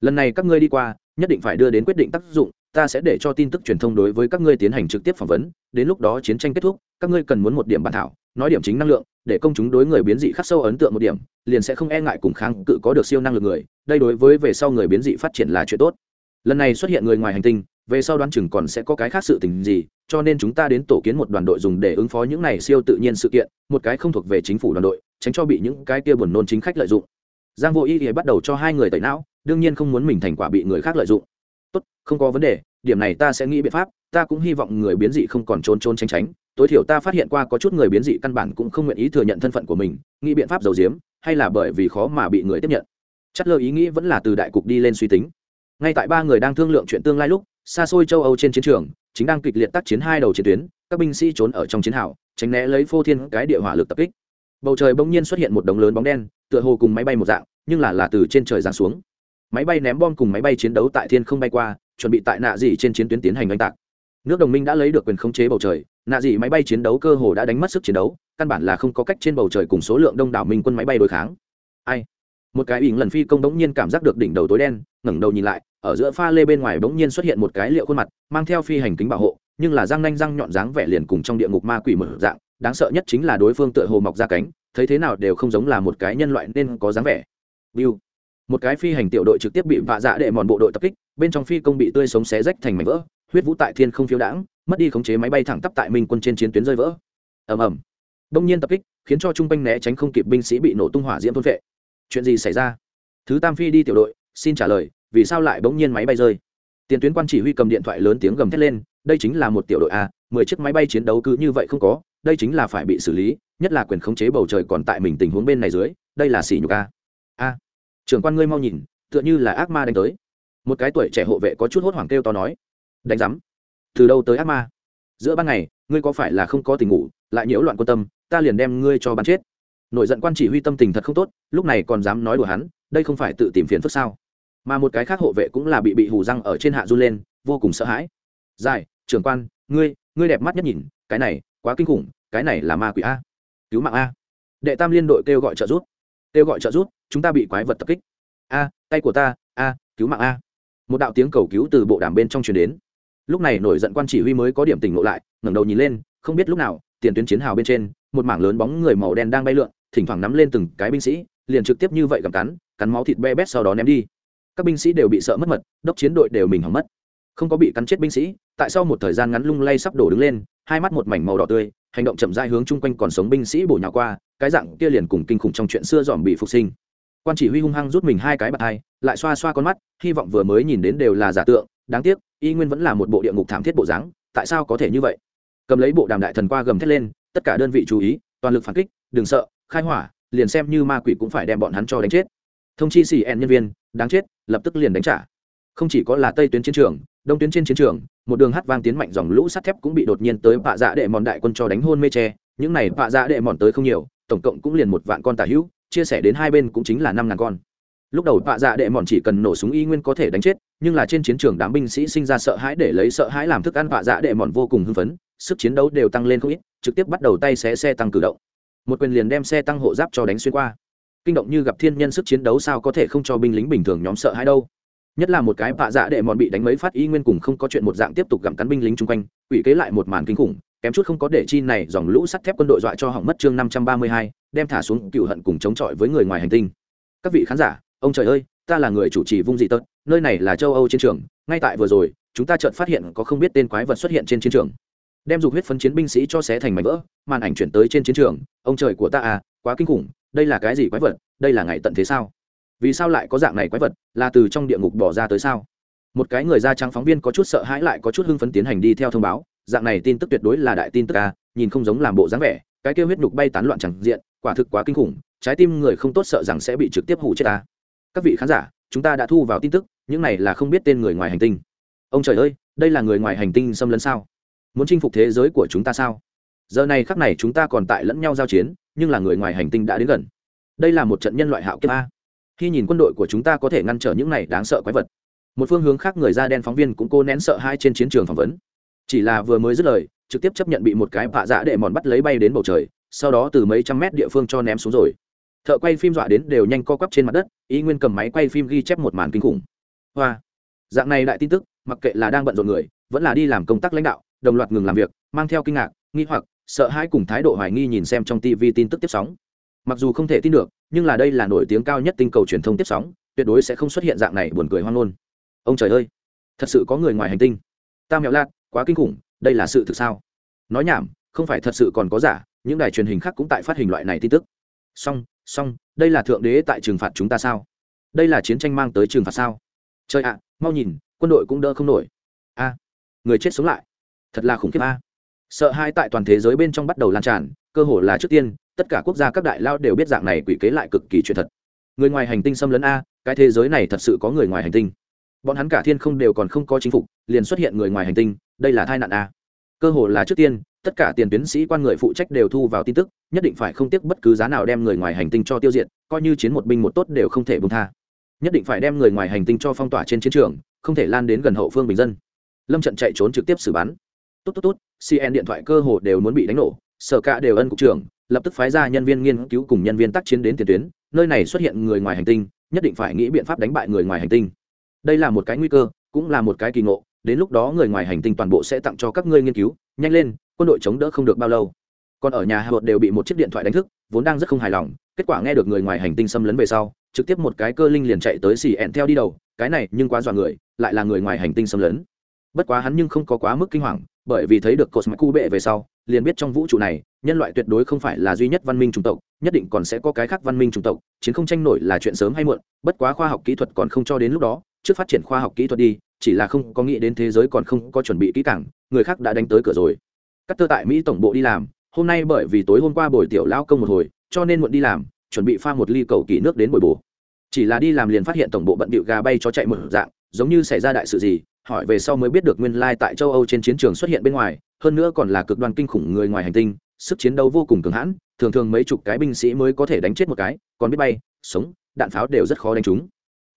Lần này các ngươi đi qua, nhất định phải đưa đến quyết định tác dụng, ta sẽ để cho tin tức truyền thông đối với các ngươi tiến hành trực tiếp phỏng vấn, đến lúc đó chiến tranh kết thúc, các ngươi cần muốn một điểm bản thảo, nói điểm chính năng lượng, để công chúng đối người biến dị khắc sâu ấn tượng một điểm, liền sẽ không e ngại cùng kháng cự có được siêu năng lực người, đây đối với về sau người biến dị phát triển là chuyện tốt. Lần này xuất hiện người ngoài hành tinh, về sau đoán chừng còn sẽ có cái khác sự tình gì, cho nên chúng ta đến tổ kiến một đoàn đội dùng để ứng phó những này siêu tự nhiên sự kiện, một cái không thuộc về chính phủ đoàn đội, tránh cho bị những cái kia buồn nôn chính khách lợi dụng giang vô ý thì bắt đầu cho hai người tẩy não, đương nhiên không muốn mình thành quả bị người khác lợi dụng. Tốt, không có vấn đề, điểm này ta sẽ nghĩ biện pháp, ta cũng hy vọng người biến dị không còn trốn trốn tránh tránh. Tối thiểu ta phát hiện qua có chút người biến dị căn bản cũng không nguyện ý thừa nhận thân phận của mình, nghĩ biện pháp giấu giếm, hay là bởi vì khó mà bị người tiếp nhận. Chất lơ ý nghĩ vẫn là từ đại cục đi lên suy tính. Ngay tại ba người đang thương lượng chuyện tương lai lúc, xa xôi châu âu trên chiến trường, chính đang kịch liệt tác chiến hai đầu chiến tuyến, các binh sĩ trốn ở trong chiến hào, tránh né lấy phô thiên cái địa hỏa lực tập kích bầu trời bỗng nhiên xuất hiện một đống lớn bóng đen, tựa hồ cùng máy bay một dạng, nhưng là là từ trên trời giáng xuống. Máy bay ném bom cùng máy bay chiến đấu tại thiên không bay qua, chuẩn bị tại nạ dị trên chiến tuyến tiến hành oanh tạc. Nước đồng minh đã lấy được quyền khống chế bầu trời, nạ dị máy bay chiến đấu cơ hồ đã đánh mất sức chiến đấu, căn bản là không có cách trên bầu trời cùng số lượng đông đảo minh quân máy bay đối kháng. Ai? Một cái ỉng lần phi công đống nhiên cảm giác được đỉnh đầu tối đen, ngẩng đầu nhìn lại, ở giữa pha lê bên ngoài bỗng nhiên xuất hiện một cái liệu khuôn mặt, mang theo phi hành kính bảo hộ, nhưng là răng nanh răng nhọn dáng vẻ liền cùng trong địa ngục ma quỷ mở dạng đáng sợ nhất chính là đối phương tựa hồ mọc ra cánh thấy thế nào đều không giống là một cái nhân loại nên có dáng vẻ. Biu, một cái phi hành tiểu đội trực tiếp bị vạ dạ đệ mòn bộ đội tập kích bên trong phi công bị tươi sống xé rách thành mảnh vỡ huyết vũ tại thiên không phiếu đãng mất đi khống chế máy bay thẳng tắp tại minh quân trên chiến tuyến rơi vỡ. Ầm ầm. Đông nhiên tập kích khiến cho trung quanh né tránh không kịp binh sĩ bị nổ tung hỏa diễm thôn vệ. Chuyện gì xảy ra? Thứ tam phi đi tiểu đội xin trả lời vì sao lại bỗng nhiên máy bay rơi? Tiền tuyến quan chỉ huy cầm điện thoại lớn tiếng gầm thét lên đây chính là một tiểu đội a mười chiếc máy bay chiến đấu cứ như vậy không có đây chính là phải bị xử lý, nhất là quyền khống chế bầu trời còn tại mình tình huống bên này dưới, đây là xỉ nhục a. A. Trưởng quan ngươi mau nhìn, tựa như là ác ma đánh tới. Một cái tuổi trẻ hộ vệ có chút hốt hoảng kêu to nói. Đánh rắm từ đâu tới ác ma? Giữa ban ngày, ngươi có phải là không có tình ngủ, lại nhiễu loạn quan tâm, ta liền đem ngươi cho bắn chết. Nổi giận quan chỉ huy tâm tình thật không tốt, lúc này còn dám nói đùa hắn, đây không phải tự tìm phiền phức sao? Mà một cái khác hộ vệ cũng là bị bị hù răng ở trên hạ run lên, vô cùng sợ hãi. Dài trưởng quan, ngươi ngươi đẹp mắt nhất nhìn, cái này quá kinh khủng, cái này là ma quỷ a. Cứu mạng a. Đệ tam liên đội kêu gọi trợ giúp. Kêu gọi trợ giúp, chúng ta bị quái vật tập kích. A, tay của ta, a, cứu mạng a. Một đạo tiếng cầu cứu từ bộ đàm bên trong truyền đến. Lúc này nổi giận quan chỉ huy mới có điểm tỉnh ngộ lại, ngẩng đầu nhìn lên, không biết lúc nào, tiền tuyến chiến hào bên trên, một mảng lớn bóng người màu đen đang bay lượn, thỉnh thoảng nắm lên từng cái binh sĩ, liền trực tiếp như vậy cầm cắn cắn máu thịt be bét sau đó ném đi. Các binh sĩ đều bị sợ mất mật, đốc chiến đội đều mình hỏng mất. Không có bị cắn chết binh sĩ, tại sau một thời gian ngắn lung lay sắp đổ đứng lên hai mắt một mảnh màu đỏ tươi, hành động chậm dai hướng chung quanh còn sống binh sĩ bổ nhào qua, cái dạng kia liền cùng kinh khủng trong chuyện xưa dòm bị phục sinh. Quan chỉ huy hung hăng rút mình hai cái bạt hai, lại xoa xoa con mắt, hy vọng vừa mới nhìn đến đều là giả tượng, đáng tiếc, y nguyên vẫn là một bộ địa ngục thảm thiết bộ dáng, tại sao có thể như vậy? Cầm lấy bộ đàm đại thần qua gầm thét lên, tất cả đơn vị chú ý, toàn lực phản kích, đừng sợ, khai hỏa, liền xem như ma quỷ cũng phải đem bọn hắn cho đánh chết. Thông chi xì en nhân viên, đáng chết, lập tức liền đánh trả. Không chỉ có là tây tuyến chiến trường đông tuyến trên chiến trường, một đường hát vang tiến mạnh dòng lũ sắt thép cũng bị đột nhiên tới vạ dạ đệ mòn đại quân cho đánh hôn mê tre những này vạ dạ đệ mòn tới không nhiều, tổng cộng cũng liền một vạn con tà hữu, chia sẻ đến hai bên cũng chính là năm ngàn con. Lúc đầu vạ dạ đệ mòn chỉ cần nổ súng y nguyên có thể đánh chết, nhưng là trên chiến trường đám binh sĩ sinh ra sợ hãi để lấy sợ hãi làm thức ăn vạ dạ đệ mòn vô cùng hưng phấn, sức chiến đấu đều tăng lên không ít, trực tiếp bắt đầu tay xé xe tăng cử động. Một quyền liền đem xe tăng hộ giáp cho đánh xuyên qua. Kinh động như gặp thiên nhân sức chiến đấu sao có thể không cho binh lính bình thường nhóm sợ hãi đâu? Nhất là một cái bạ dạ đệ mòn bị đánh mấy phát y nguyên cùng không có chuyện một dạng tiếp tục gặm cắn binh lính chung quanh ủy kế lại một màn kinh khủng, kém chút không có để chi này dòng lũ sắt thép quân đội dọa cho hỏng mất chương năm trăm ba mươi hai, đem thả xuống cựu hận cùng chống chọi với người ngoài hành tinh. Các vị khán giả, ông trời ơi, ta là người chủ trì vung dị tật, nơi này là châu âu chiến trường, ngay tại vừa rồi, chúng ta chợt phát hiện có không biết tên quái vật xuất hiện trên chiến trường. Đem dục huyết phấn chiến binh sĩ cho xé thành mảnh vỡ, màn ảnh chuyển tới trên chiến trường, ông trời của ta à quá kinh khủng, đây là cái gì quái vật, đây là ngày tận thế sao? Vì sao lại có dạng này quái vật, là từ trong địa ngục bỏ ra tới sao? Một cái người da trắng phóng viên có chút sợ hãi lại có chút hưng phấn tiến hành đi theo thông báo, dạng này tin tức tuyệt đối là đại tin tức a. nhìn không giống làm bộ dáng vẻ, cái kêu huyết nhục bay tán loạn chẳng diện, quả thực quá kinh khủng, trái tim người không tốt sợ rằng sẽ bị trực tiếp hủ chết ta. Các vị khán giả, chúng ta đã thu vào tin tức, những này là không biết tên người ngoài hành tinh. Ông trời ơi, đây là người ngoài hành tinh xâm lấn sao? Muốn chinh phục thế giới của chúng ta sao? Giờ này khắc này chúng ta còn tại lẫn nhau giao chiến, nhưng là người ngoài hành tinh đã đến gần. Đây là một trận nhân loại hạo kiếp a khi nhìn quân đội của chúng ta có thể ngăn trở những này đáng sợ quái vật. Một phương hướng khác người da đen phóng viên cũng cô nén sợ hai trên chiến trường phỏng vấn. Chỉ là vừa mới dứt lời, trực tiếp chấp nhận bị một cái vạ dạ đệ mòn bắt lấy bay đến bầu trời, sau đó từ mấy trăm mét địa phương cho ném xuống rồi. Thợ quay phim dọa đến đều nhanh co quắp trên mặt đất ý nguyên cầm máy quay phim ghi chép một màn kinh khủng. Hoa! Dạng này đại tin tức, mặc kệ là đang bận rộn người, vẫn là đi làm công tác lãnh đạo, đồng loạt ngừng làm việc, mang theo kinh ngạc, nghi hoặc, sợ hãi cùng thái độ hoài nghi nhìn xem trong tv tin tức tiếp sóng mặc dù không thể tin được, nhưng là đây là nổi tiếng cao nhất tinh cầu truyền thông tiếp sóng, tuyệt đối sẽ không xuất hiện dạng này buồn cười hoang ngôn. Ông trời ơi, thật sự có người ngoài hành tinh. Ta mẹo lạt, quá kinh khủng, đây là sự thực sao? Nói nhảm, không phải thật sự còn có giả, những đài truyền hình khác cũng tại phát hình loại này tin tức. Song song, đây là thượng đế tại trừng phạt chúng ta sao? Đây là chiến tranh mang tới trừng phạt sao? Trời ạ, mau nhìn, quân đội cũng đỡ không nổi. A, người chết sống lại. Thật là khủng khiếp a. Sợ hai tại toàn thế giới bên trong bắt đầu lan tràn, cơ hồ là trước tiên tất cả quốc gia các đại lao đều biết dạng này quỷ kế lại cực kỳ chuyện thật. Người ngoài hành tinh xâm lấn a, cái thế giới này thật sự có người ngoài hành tinh. Bọn hắn cả thiên không đều còn không có chính phục, liền xuất hiện người ngoài hành tinh, đây là tai nạn a. Cơ hồ là trước tiên, tất cả tiền tuyến sĩ quan người phụ trách đều thu vào tin tức, nhất định phải không tiếc bất cứ giá nào đem người ngoài hành tinh cho tiêu diệt, coi như chiến một binh một tốt đều không thể bông tha. Nhất định phải đem người ngoài hành tinh cho phong tỏa trên chiến trường, không thể lan đến gần hậu phương bình dân. Lâm trận chạy trốn trực tiếp xử bắn. Tốt tốt tốt cn điện thoại cơ hồ đều muốn bị đánh nổ, sở cả đều ân cục trưởng lập tức phái ra nhân viên nghiên cứu cùng nhân viên tác chiến đến tiền tuyến, nơi này xuất hiện người ngoài hành tinh, nhất định phải nghĩ biện pháp đánh bại người ngoài hành tinh. Đây là một cái nguy cơ, cũng là một cái kỳ ngộ, đến lúc đó người ngoài hành tinh toàn bộ sẽ tặng cho các ngươi nghiên cứu, nhanh lên, quân đội chống đỡ không được bao lâu. Còn ở nhà hạ đều bị một chiếc điện thoại đánh thức, vốn đang rất không hài lòng, kết quả nghe được người ngoài hành tinh xâm lấn về sau, trực tiếp một cái cơ linh liền chạy tới xì ẹn theo đi đầu, cái này nhưng quá dọa người, lại là người ngoài hành tinh xâm lấn. Bất quá hắn nhưng không có quá mức kinh hoàng bởi vì thấy được cột mạch cu bệ về sau, liền biết trong vũ trụ này, nhân loại tuyệt đối không phải là duy nhất văn minh chủng tộc, nhất định còn sẽ có cái khác văn minh chủng tộc, chiến không tranh nổi là chuyện sớm hay muộn, bất quá khoa học kỹ thuật còn không cho đến lúc đó, trước phát triển khoa học kỹ thuật đi, chỉ là không có nghĩ đến thế giới còn không có chuẩn bị kỹ càng, người khác đã đánh tới cửa rồi. Cắt tơ tại mỹ tổng bộ đi làm, hôm nay bởi vì tối hôm qua buổi tiểu lao công một hồi, cho nên muộn đi làm, chuẩn bị pha một ly cầu kỳ nước đến bồi bổ. Chỉ là đi làm liền phát hiện tổng bộ bận bịu gà bay cho chạy một dạng giống như xảy ra đại sự gì, hỏi về sau mới biết được nguyên lai tại châu âu trên chiến trường xuất hiện bên ngoài, hơn nữa còn là cực đoan kinh khủng người ngoài hành tinh, sức chiến đấu vô cùng cường hãn, thường thường mấy chục cái binh sĩ mới có thể đánh chết một cái, còn biết bay, sống, đạn pháo đều rất khó đánh trúng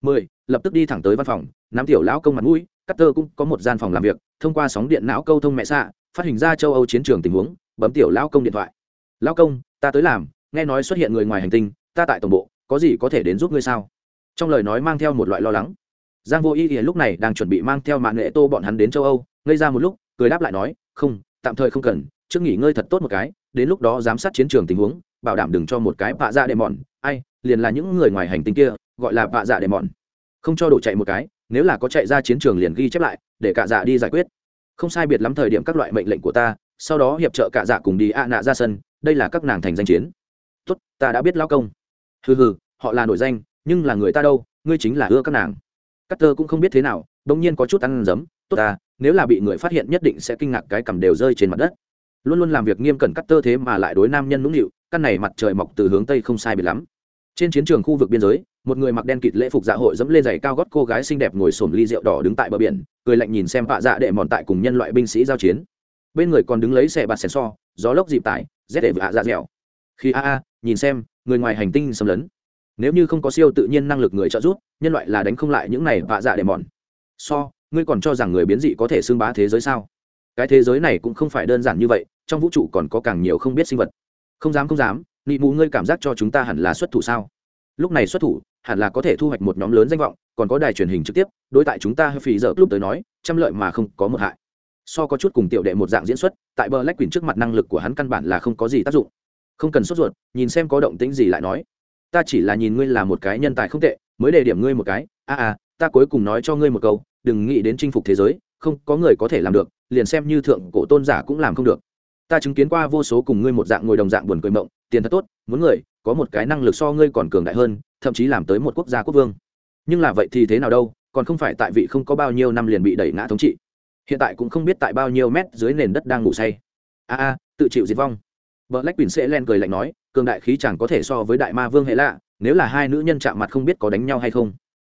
mười, lập tức đi thẳng tới văn phòng, nắm tiểu lão công mặt mũi cắt tơ cũng có một gian phòng làm việc, thông qua sóng điện não câu thông mẹ xạ, phát hình ra châu âu chiến trường tình huống, bấm tiểu lão công điện thoại. Lão công, ta tới làm, nghe nói xuất hiện người ngoài hành tinh, ta tại tổng bộ, có gì có thể đến giúp ngươi sao? Trong lời nói mang theo một loại lo lắng giang vô ý ý lúc này đang chuẩn bị mang theo mạng nghệ tô bọn hắn đến châu âu, ngây ra một lúc, cười đáp lại nói, không, tạm thời không cần, trước nghỉ ngơi thật tốt một cái, đến lúc đó giám sát chiến trường tình huống, bảo đảm đừng cho một cái vạ dạ đệ mòn ai, liền là những người ngoài hành tinh kia, gọi là vạ dạ đệ mòn không cho đổ chạy một cái, nếu là có chạy ra chiến trường liền ghi chép lại, để cả dạ đi giải quyết. Không sai biệt lắm thời điểm các loại mệnh lệnh của ta, sau đó hiệp trợ cả dạ cùng đi ạ nạ ra sân, đây là các nàng thành danh chiến. Tốt, ta đã biết lao công. Hừ hừ, họ là nổi danh, nhưng là người ta đâu, ngươi chính là ưa các nàng cắt tơ cũng không biết thế nào đông nhiên có chút ăn dấm tốt ta, nếu là bị người phát hiện nhất định sẽ kinh ngạc cái cầm đều rơi trên mặt đất. Luôn luôn làm việc nghiêm cẩn cắt tơ thế mà lại đối nam nhân nũng nịu, căn này mặt trời mọc từ hướng tây không sai biệt lắm. Trên chiến trường khu vực biên giới, một người mặc đen kịt lễ phục dạ hội dẫm lên giày cao gót cô gái xinh đẹp ngồi sổm ly rượu đỏ đứng tại bờ biển, cười lạnh nhìn xem vạ dạ đệ mòn tại cùng nhân loại binh sĩ giao chiến. Bên người còn đứng lấy xe bạt xèn so, gió lốc dịp tải rét để vạ dạ dẻo. Khi a a, nhìn xem, người ngoài hành tinh xâm lấn nếu như không có siêu tự nhiên năng lực người trợ giúp, nhân loại là đánh không lại những này vạ dạ để mòn. So, ngươi còn cho rằng người biến dị có thể xưng bá thế giới sao? Cái thế giới này cũng không phải đơn giản như vậy, trong vũ trụ còn có càng nhiều không biết sinh vật. Không dám không dám, nị mù ngươi cảm giác cho chúng ta hẳn là xuất thủ sao? Lúc này xuất thủ, hẳn là có thể thu hoạch một nhóm lớn danh vọng, còn có đài truyền hình trực tiếp, đối tại chúng ta hơi phì giờ lúc tới nói, trăm lợi mà không có một hại. So có chút cùng tiểu đệ một dạng diễn xuất, tại bờ lách quyền trước mặt năng lực của hắn căn bản là không có gì tác dụng. Không cần sốt ruột, nhìn xem có động tĩnh gì lại nói ta chỉ là nhìn ngươi là một cái nhân tài không tệ mới đề điểm ngươi một cái. A à, à ta cuối cùng nói cho ngươi một câu đừng nghĩ đến chinh phục thế giới không có người có thể làm được liền xem như thượng cổ tôn giả cũng làm không được. Ta chứng kiến qua vô số cùng ngươi một dạng ngồi đồng dạng buồn cười mộng tiền thật tốt muốn người có một cái năng lực so ngươi còn cường đại hơn thậm chí làm tới một quốc gia quốc vương. Nhưng là vậy thì thế nào đâu còn không phải tại vị không có bao nhiêu năm liền bị đẩy ngã thống trị. Hiện tại cũng không biết tại bao nhiêu mét dưới nền đất đang ngủ say. A a tự chịu diệt vong vợ lách sẽ len cười lạnh nói, cường đại khí chẳng có thể so với đại ma vương hệ lạ, nếu là hai nữ nhân chạm mặt không biết có đánh nhau hay không.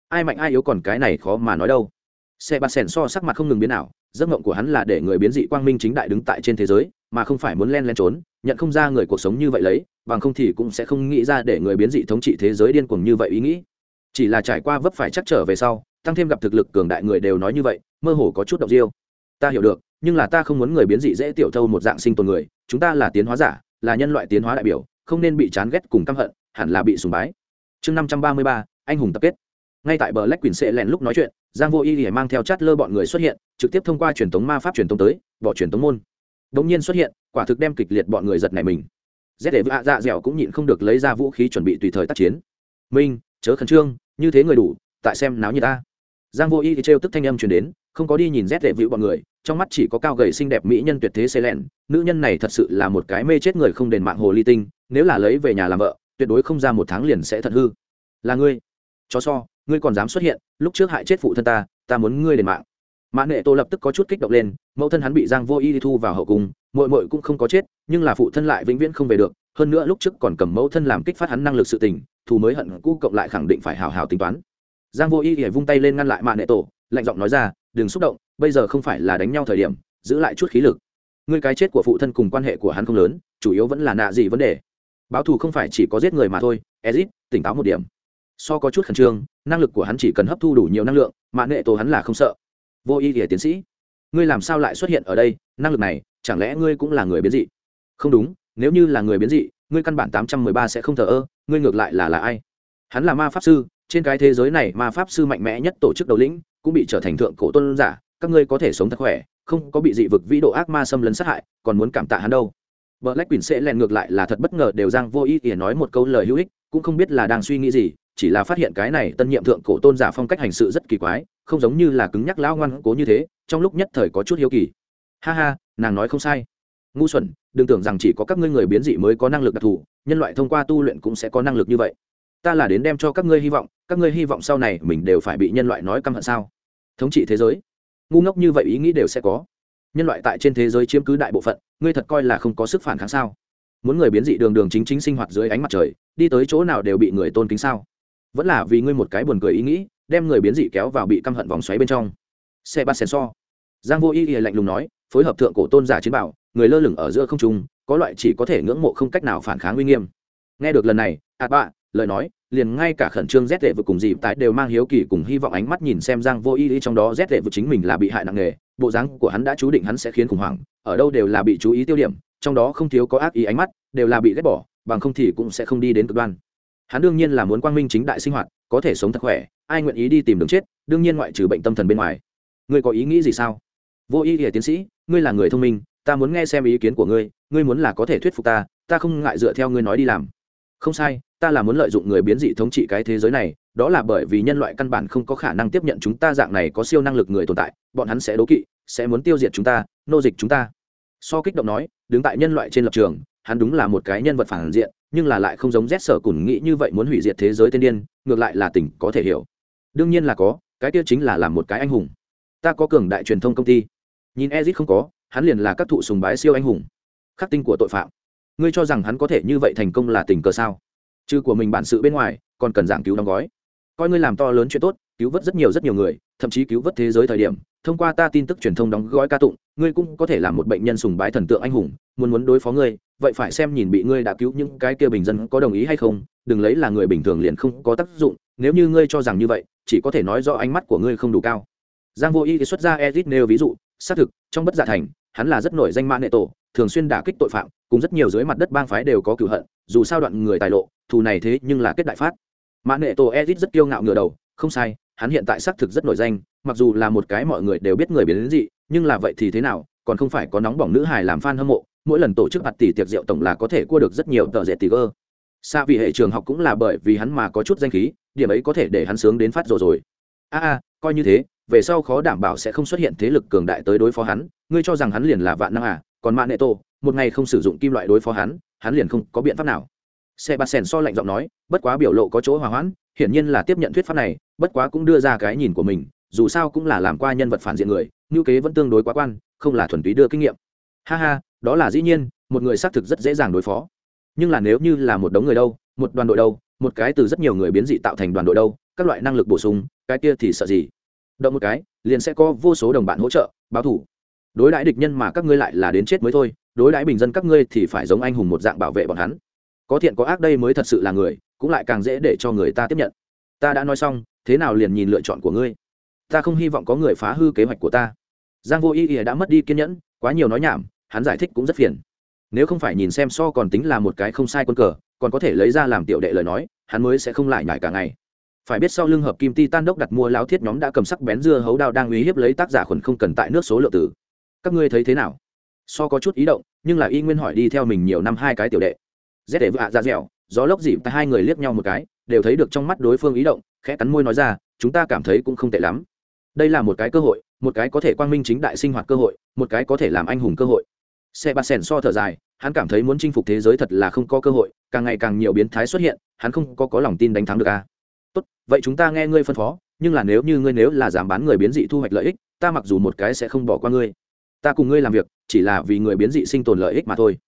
Ai mạnh ai yếu còn cái này khó mà nói đâu. Xe ba sèn so sắc mặt không ngừng biến ảo, giấc mộng của hắn là để người biến dị quang minh chính đại đứng tại trên thế giới, mà không phải muốn len len trốn, nhận không ra người cuộc sống như vậy lấy, bằng không thì cũng sẽ không nghĩ ra để người biến dị thống trị thế giới điên cuồng như vậy ý nghĩ. Chỉ là trải qua vấp phải chắc trở về sau, tăng thêm gặp thực lực cường đại người đều nói như vậy, mơ hồ có chút động riêu. Ta hiểu được nhưng là ta không muốn người biến dị dễ tiểu thâu một dạng sinh tồn người, chúng ta là tiến hóa giả, là nhân loại tiến hóa đại biểu, không nên bị chán ghét cùng căm hận, hẳn là bị sùng bái. Chương năm trăm ba mươi ba, anh hùng tập kết. Ngay tại bờ lách quỳnh sệ lẹn lúc nói chuyện, giang vô y thì mang theo chát lơ bọn người xuất hiện, trực tiếp thông qua truyền thống ma pháp truyền thống tới, bỏ truyền thống môn. Đ ỗ n g nhiên xuất hiện, quả thực đem kịch liệt bọn người giật này mình. Z để vạ dạ dẻo cũng nhịn không được lấy ra vũ khí chuẩn bị tùy thời tác chiến. Minh, chớ khẩn trương, như thế người đủ, tại xem náo như ta. Giang vô y thì trêu tức thanh âm chuyển đến không có đi nhìn rét lệ vĩu bọn người, trong mắt chỉ có cao gầy xinh đẹp mỹ nhân tuyệt thế xê lẹn nữ nhân này thật sự là một cái mê chết người không đền mạng hồ ly tinh, nếu là lấy về nhà làm vợ, tuyệt đối không ra một tháng liền sẽ thật hư. Là ngươi. Chó so, ngươi còn dám xuất hiện, lúc trước hại chết phụ thân ta ta muốn ngươi đền mạng. Mã nệ tô lập tức có chút kích động lên, mẫu thân hắn bị giang vô y thu vào hậu cung mội mội cũng không có chết, nhưng là phụ thân lại vĩnh viễn không về được, hơn nữa lúc trước còn cầm mẫu thân làm kích phát hắn năng lực sự tình, thù mới hận cũ cộng lại khẳng định phải hào hào tính toán. Giang vô y thì vung tay lên ngăn lại mạ nệ tổ lạnh giọng nói ra đừng xúc động, bây giờ không phải là đánh nhau thời điểm, giữ lại chút khí lực. Ngươi cái chết của phụ thân cùng quan hệ của hắn không lớn, chủ yếu vẫn là nạ gì vấn đề. Báo thù không phải chỉ có giết người mà thôi, ezit, tỉnh táo một điểm. So có chút khẩn trương, năng lực của hắn chỉ cần hấp thu đủ nhiều năng lượng mạ nghệ tổ hắn là không sợ. Vô ý nghĩa tiến sĩ. Ngươi làm sao lại xuất hiện ở đây, năng lực này, chẳng lẽ ngươi cũng là người biến dị? Không đúng, nếu như là người biến dị, ngươi căn bản tám trăm mười ba sẽ không thờ ơ, ngươi ngược lại là là ai? Hắn là ma pháp sư trên cái thế giới này ma pháp sư mạnh mẽ nhất tổ chức đầu lĩnh cũng bị trở thành thượng cổ tôn giả các ngươi có thể sống thật khỏe không có bị dị vực vĩ độ ác ma xâm lấn sát hại còn muốn cảm tạ hắn đâu Black Queen sẽ lèn ngược lại là thật bất ngờ đều Giang Vô Ý ỉa nói một câu lời hữu ích, cũng không biết là đang suy nghĩ gì, chỉ là phát hiện cái này tân nhiệm thượng cổ tôn giả phong cách hành sự rất kỳ quái, không giống như là cứng nhắc lão ngoan cố như thế, trong lúc nhất thời có chút hiếu kỳ. Ha ha, nàng nói không sai. Ngu xuẩn, đừng tưởng rằng chỉ có các ngươi người biến dị mới có năng lực đặc thù, nhân loại thông qua tu luyện cũng sẽ có năng lực như vậy. Ta là đến đem cho các ngươi hy vọng, các ngươi hy vọng sau này mình đều phải bị nhân loại nói căm hận sao? Thống trị thế giới. Ngu ngốc như vậy ý nghĩ đều sẽ có. Nhân loại tại trên thế giới chiếm cứ đại bộ phận ngươi thật coi là không có sức phản kháng sao? Muốn người biến dị đường đường chính chính sinh hoạt dưới ánh mặt trời đi tới chỗ nào đều bị người tôn kính sao? Vẫn là vì ngươi một cái buồn cười ý nghĩ đem người biến dị kéo vào bị căm hận vòng xoáy bên trong. Xe ba xe so. Giang vô y y lạnh lùng nói phối hợp thượng cổ tôn giả chiến bảo người lơ lửng ở giữa không trung có loại chỉ có thể ngưỡng mộ không cách nào phản kháng uy nghiêm. Nghe được lần này ạt bạ lời nói, liền ngay cả khẩn trương rét lệ vực cùng dịp tái đều mang hiếu kỳ cùng hy vọng ánh mắt nhìn xem giang vô y y trong đó rét lệ vực chính mình là bị hại nặng nề, bộ dáng của hắn đã chú định hắn sẽ khiến khủng hoảng, ở đâu đều là bị chú ý tiêu điểm, trong đó không thiếu có ác ý ánh mắt, đều là bị ghét bỏ, bằng không thì cũng sẽ không đi đến cực đoan. Hắn đương nhiên là muốn quang minh chính đại sinh hoạt, có thể sống thật khỏe, ai nguyện ý đi tìm đường chết, đương nhiên ngoại trừ bệnh tâm thần bên ngoài. Ngươi có ý nghĩ gì sao? Vô ý nghĩa tiến sĩ, ngươi là người thông minh, ta muốn nghe xem ý kiến của ngươi ngươi muốn là có thể thuyết phục ta ta không ngại dựa theo ngươi nói đi làm. Không sai ta là muốn lợi dụng người biến dị thống trị cái thế giới này, đó là bởi vì nhân loại căn bản không có khả năng tiếp nhận chúng ta dạng này có siêu năng lực người tồn tại, bọn hắn sẽ đố kỵ, sẽ muốn tiêu diệt chúng ta, nô dịch chúng ta. So kích động nói, đứng tại nhân loại trên lập trường, hắn đúng là một cái nhân vật phản diện, nhưng là lại không giống rét sở cùng nghĩ như vậy muốn hủy diệt thế giới tiên điên, ngược lại là tỉnh có thể hiểu. Đương nhiên là có, cái kia chính là làm một cái anh hùng. Ta có cường đại truyền thông công ty. Nhìn ezit không có, hắn liền là các thụ sùng bái siêu anh hùng. Khắc tinh của tội phạm. Ngươi cho rằng hắn có thể như vậy thành công là tình cờ sao? Chứ của mình bản sự bên ngoài, còn cần giảng cứu đóng gói. Coi ngươi làm to lớn chuyện tốt, cứu vớt rất nhiều rất nhiều người, thậm chí cứu vớt thế giới thời điểm, thông qua ta tin tức truyền thông đóng gói ca tụng, ngươi cũng có thể làm một bệnh nhân sùng bái thần tượng anh hùng, muốn muốn đối phó ngươi, vậy phải xem nhìn bị ngươi đã cứu những cái kia bình dân có đồng ý hay không, đừng lấy là người bình thường liền không có tác dụng, nếu như ngươi cho rằng như vậy, chỉ có thể nói do ánh mắt của ngươi không đủ cao. Giang vô y xuất ra edit nêu ví dụ, xác thực, trong bất giả thành, hắn là rất nổi danh mạng nệ tổ thường xuyên đả kích tội phạm, cùng rất nhiều dưới mặt đất bang phái đều có cửu hận, dù sao đoạn người tài lộ, thù này thế nhưng là kết đại phát. Mã nệ tổ edit rất kiêu ngạo ngửa đầu, không sai, hắn hiện tại xác thực rất nổi danh, mặc dù là một cái mọi người đều biết người biến đến dị, nhưng là vậy thì thế nào, còn không phải có nóng bỏng nữ hài làm fan hâm mộ, mỗi lần tổ chức mặt tỷ tiệc rượu tổng là có thể cua được rất nhiều tờ rẻ tỷ gơ. Xa vì hệ trường học cũng là bởi vì hắn mà có chút danh khí, điểm ấy có thể để hắn sướng đến phát rồi rồi. A a, coi như thế, về sau khó đảm bảo sẽ không xuất hiện thế lực cường đại tới đối phó hắn, ngươi cho rằng hắn liền là vạn năng à? Còn mạng nệ tổ một ngày không sử dụng kim loại đối phó hắn hắn liền không có biện pháp nào. Xe bạt sèn so lạnh giọng nói, bất quá biểu lộ có chỗ hòa hoãn, hiển nhiên là tiếp nhận thuyết pháp này, bất quá cũng đưa ra cái nhìn của mình, dù sao cũng là làm qua nhân vật phản diện người, ngữ kế vẫn tương đối quá quan, không là thuần túy đưa kinh nghiệm. Ha ha, đó là dĩ nhiên, một người xác thực rất dễ dàng đối phó. Nhưng là nếu như là một đống người đâu, một đoàn đội đâu, một cái từ rất nhiều người biến dị tạo thành đoàn đội đâu, các loại năng lực bổ sung, cái kia thì sợ gì? Động một cái, liền sẽ có vô số đồng bạn hỗ trợ, báo thủ đối đãi địch nhân mà các ngươi lại là đến chết mới thôi, đối đãi bình dân các ngươi thì phải giống anh hùng một dạng bảo vệ bọn hắn. Có thiện có ác đây mới thật sự là người, cũng lại càng dễ để cho người ta tiếp nhận. Ta đã nói xong, thế nào liền nhìn lựa chọn của ngươi? Ta không hy vọng có người phá hư kế hoạch của ta. Giang vô ý ỉa đã mất đi kiên nhẫn, quá nhiều nói nhảm, hắn giải thích cũng rất phiền. Nếu không phải nhìn xem so còn tính là một cái không sai quân cờ, còn có thể lấy ra làm tiểu đệ lời nói, hắn mới sẽ không lại nhải cả ngày. Phải biết sau lưng hợp kim ti tan đốc đặt mua láo thiết nhóm đã cầm sắc bén dưa hấu đao đang uy hiếp lấy tác giả khuẩn không cần tại nước số lượng tử các ngươi thấy thế nào? So có chút ý động, nhưng là y nguyên hỏi đi theo mình nhiều năm hai cái tiểu đệ. Rét để vạ ra dẻo, gió lốc dịp hai người liếc nhau một cái, đều thấy được trong mắt đối phương ý động, khẽ cắn môi nói ra, chúng ta cảm thấy cũng không tệ lắm. Đây là một cái cơ hội, một cái có thể quang minh chính đại sinh hoạt cơ hội, một cái có thể làm anh hùng cơ hội. Xe ba sèn so thở dài, hắn cảm thấy muốn chinh phục thế giới thật là không có cơ hội, càng ngày càng nhiều biến thái xuất hiện, hắn không có có lòng tin đánh thắng được a tốt, vậy chúng ta nghe ngươi phân phó, nhưng là nếu như ngươi nếu là dám bán người biến dị thu hoạch lợi ích, ta mặc dù một cái sẽ không bỏ qua ngươi ta cùng ngươi làm việc, chỉ là vì người biến dị sinh tồn lợi ích mà thôi.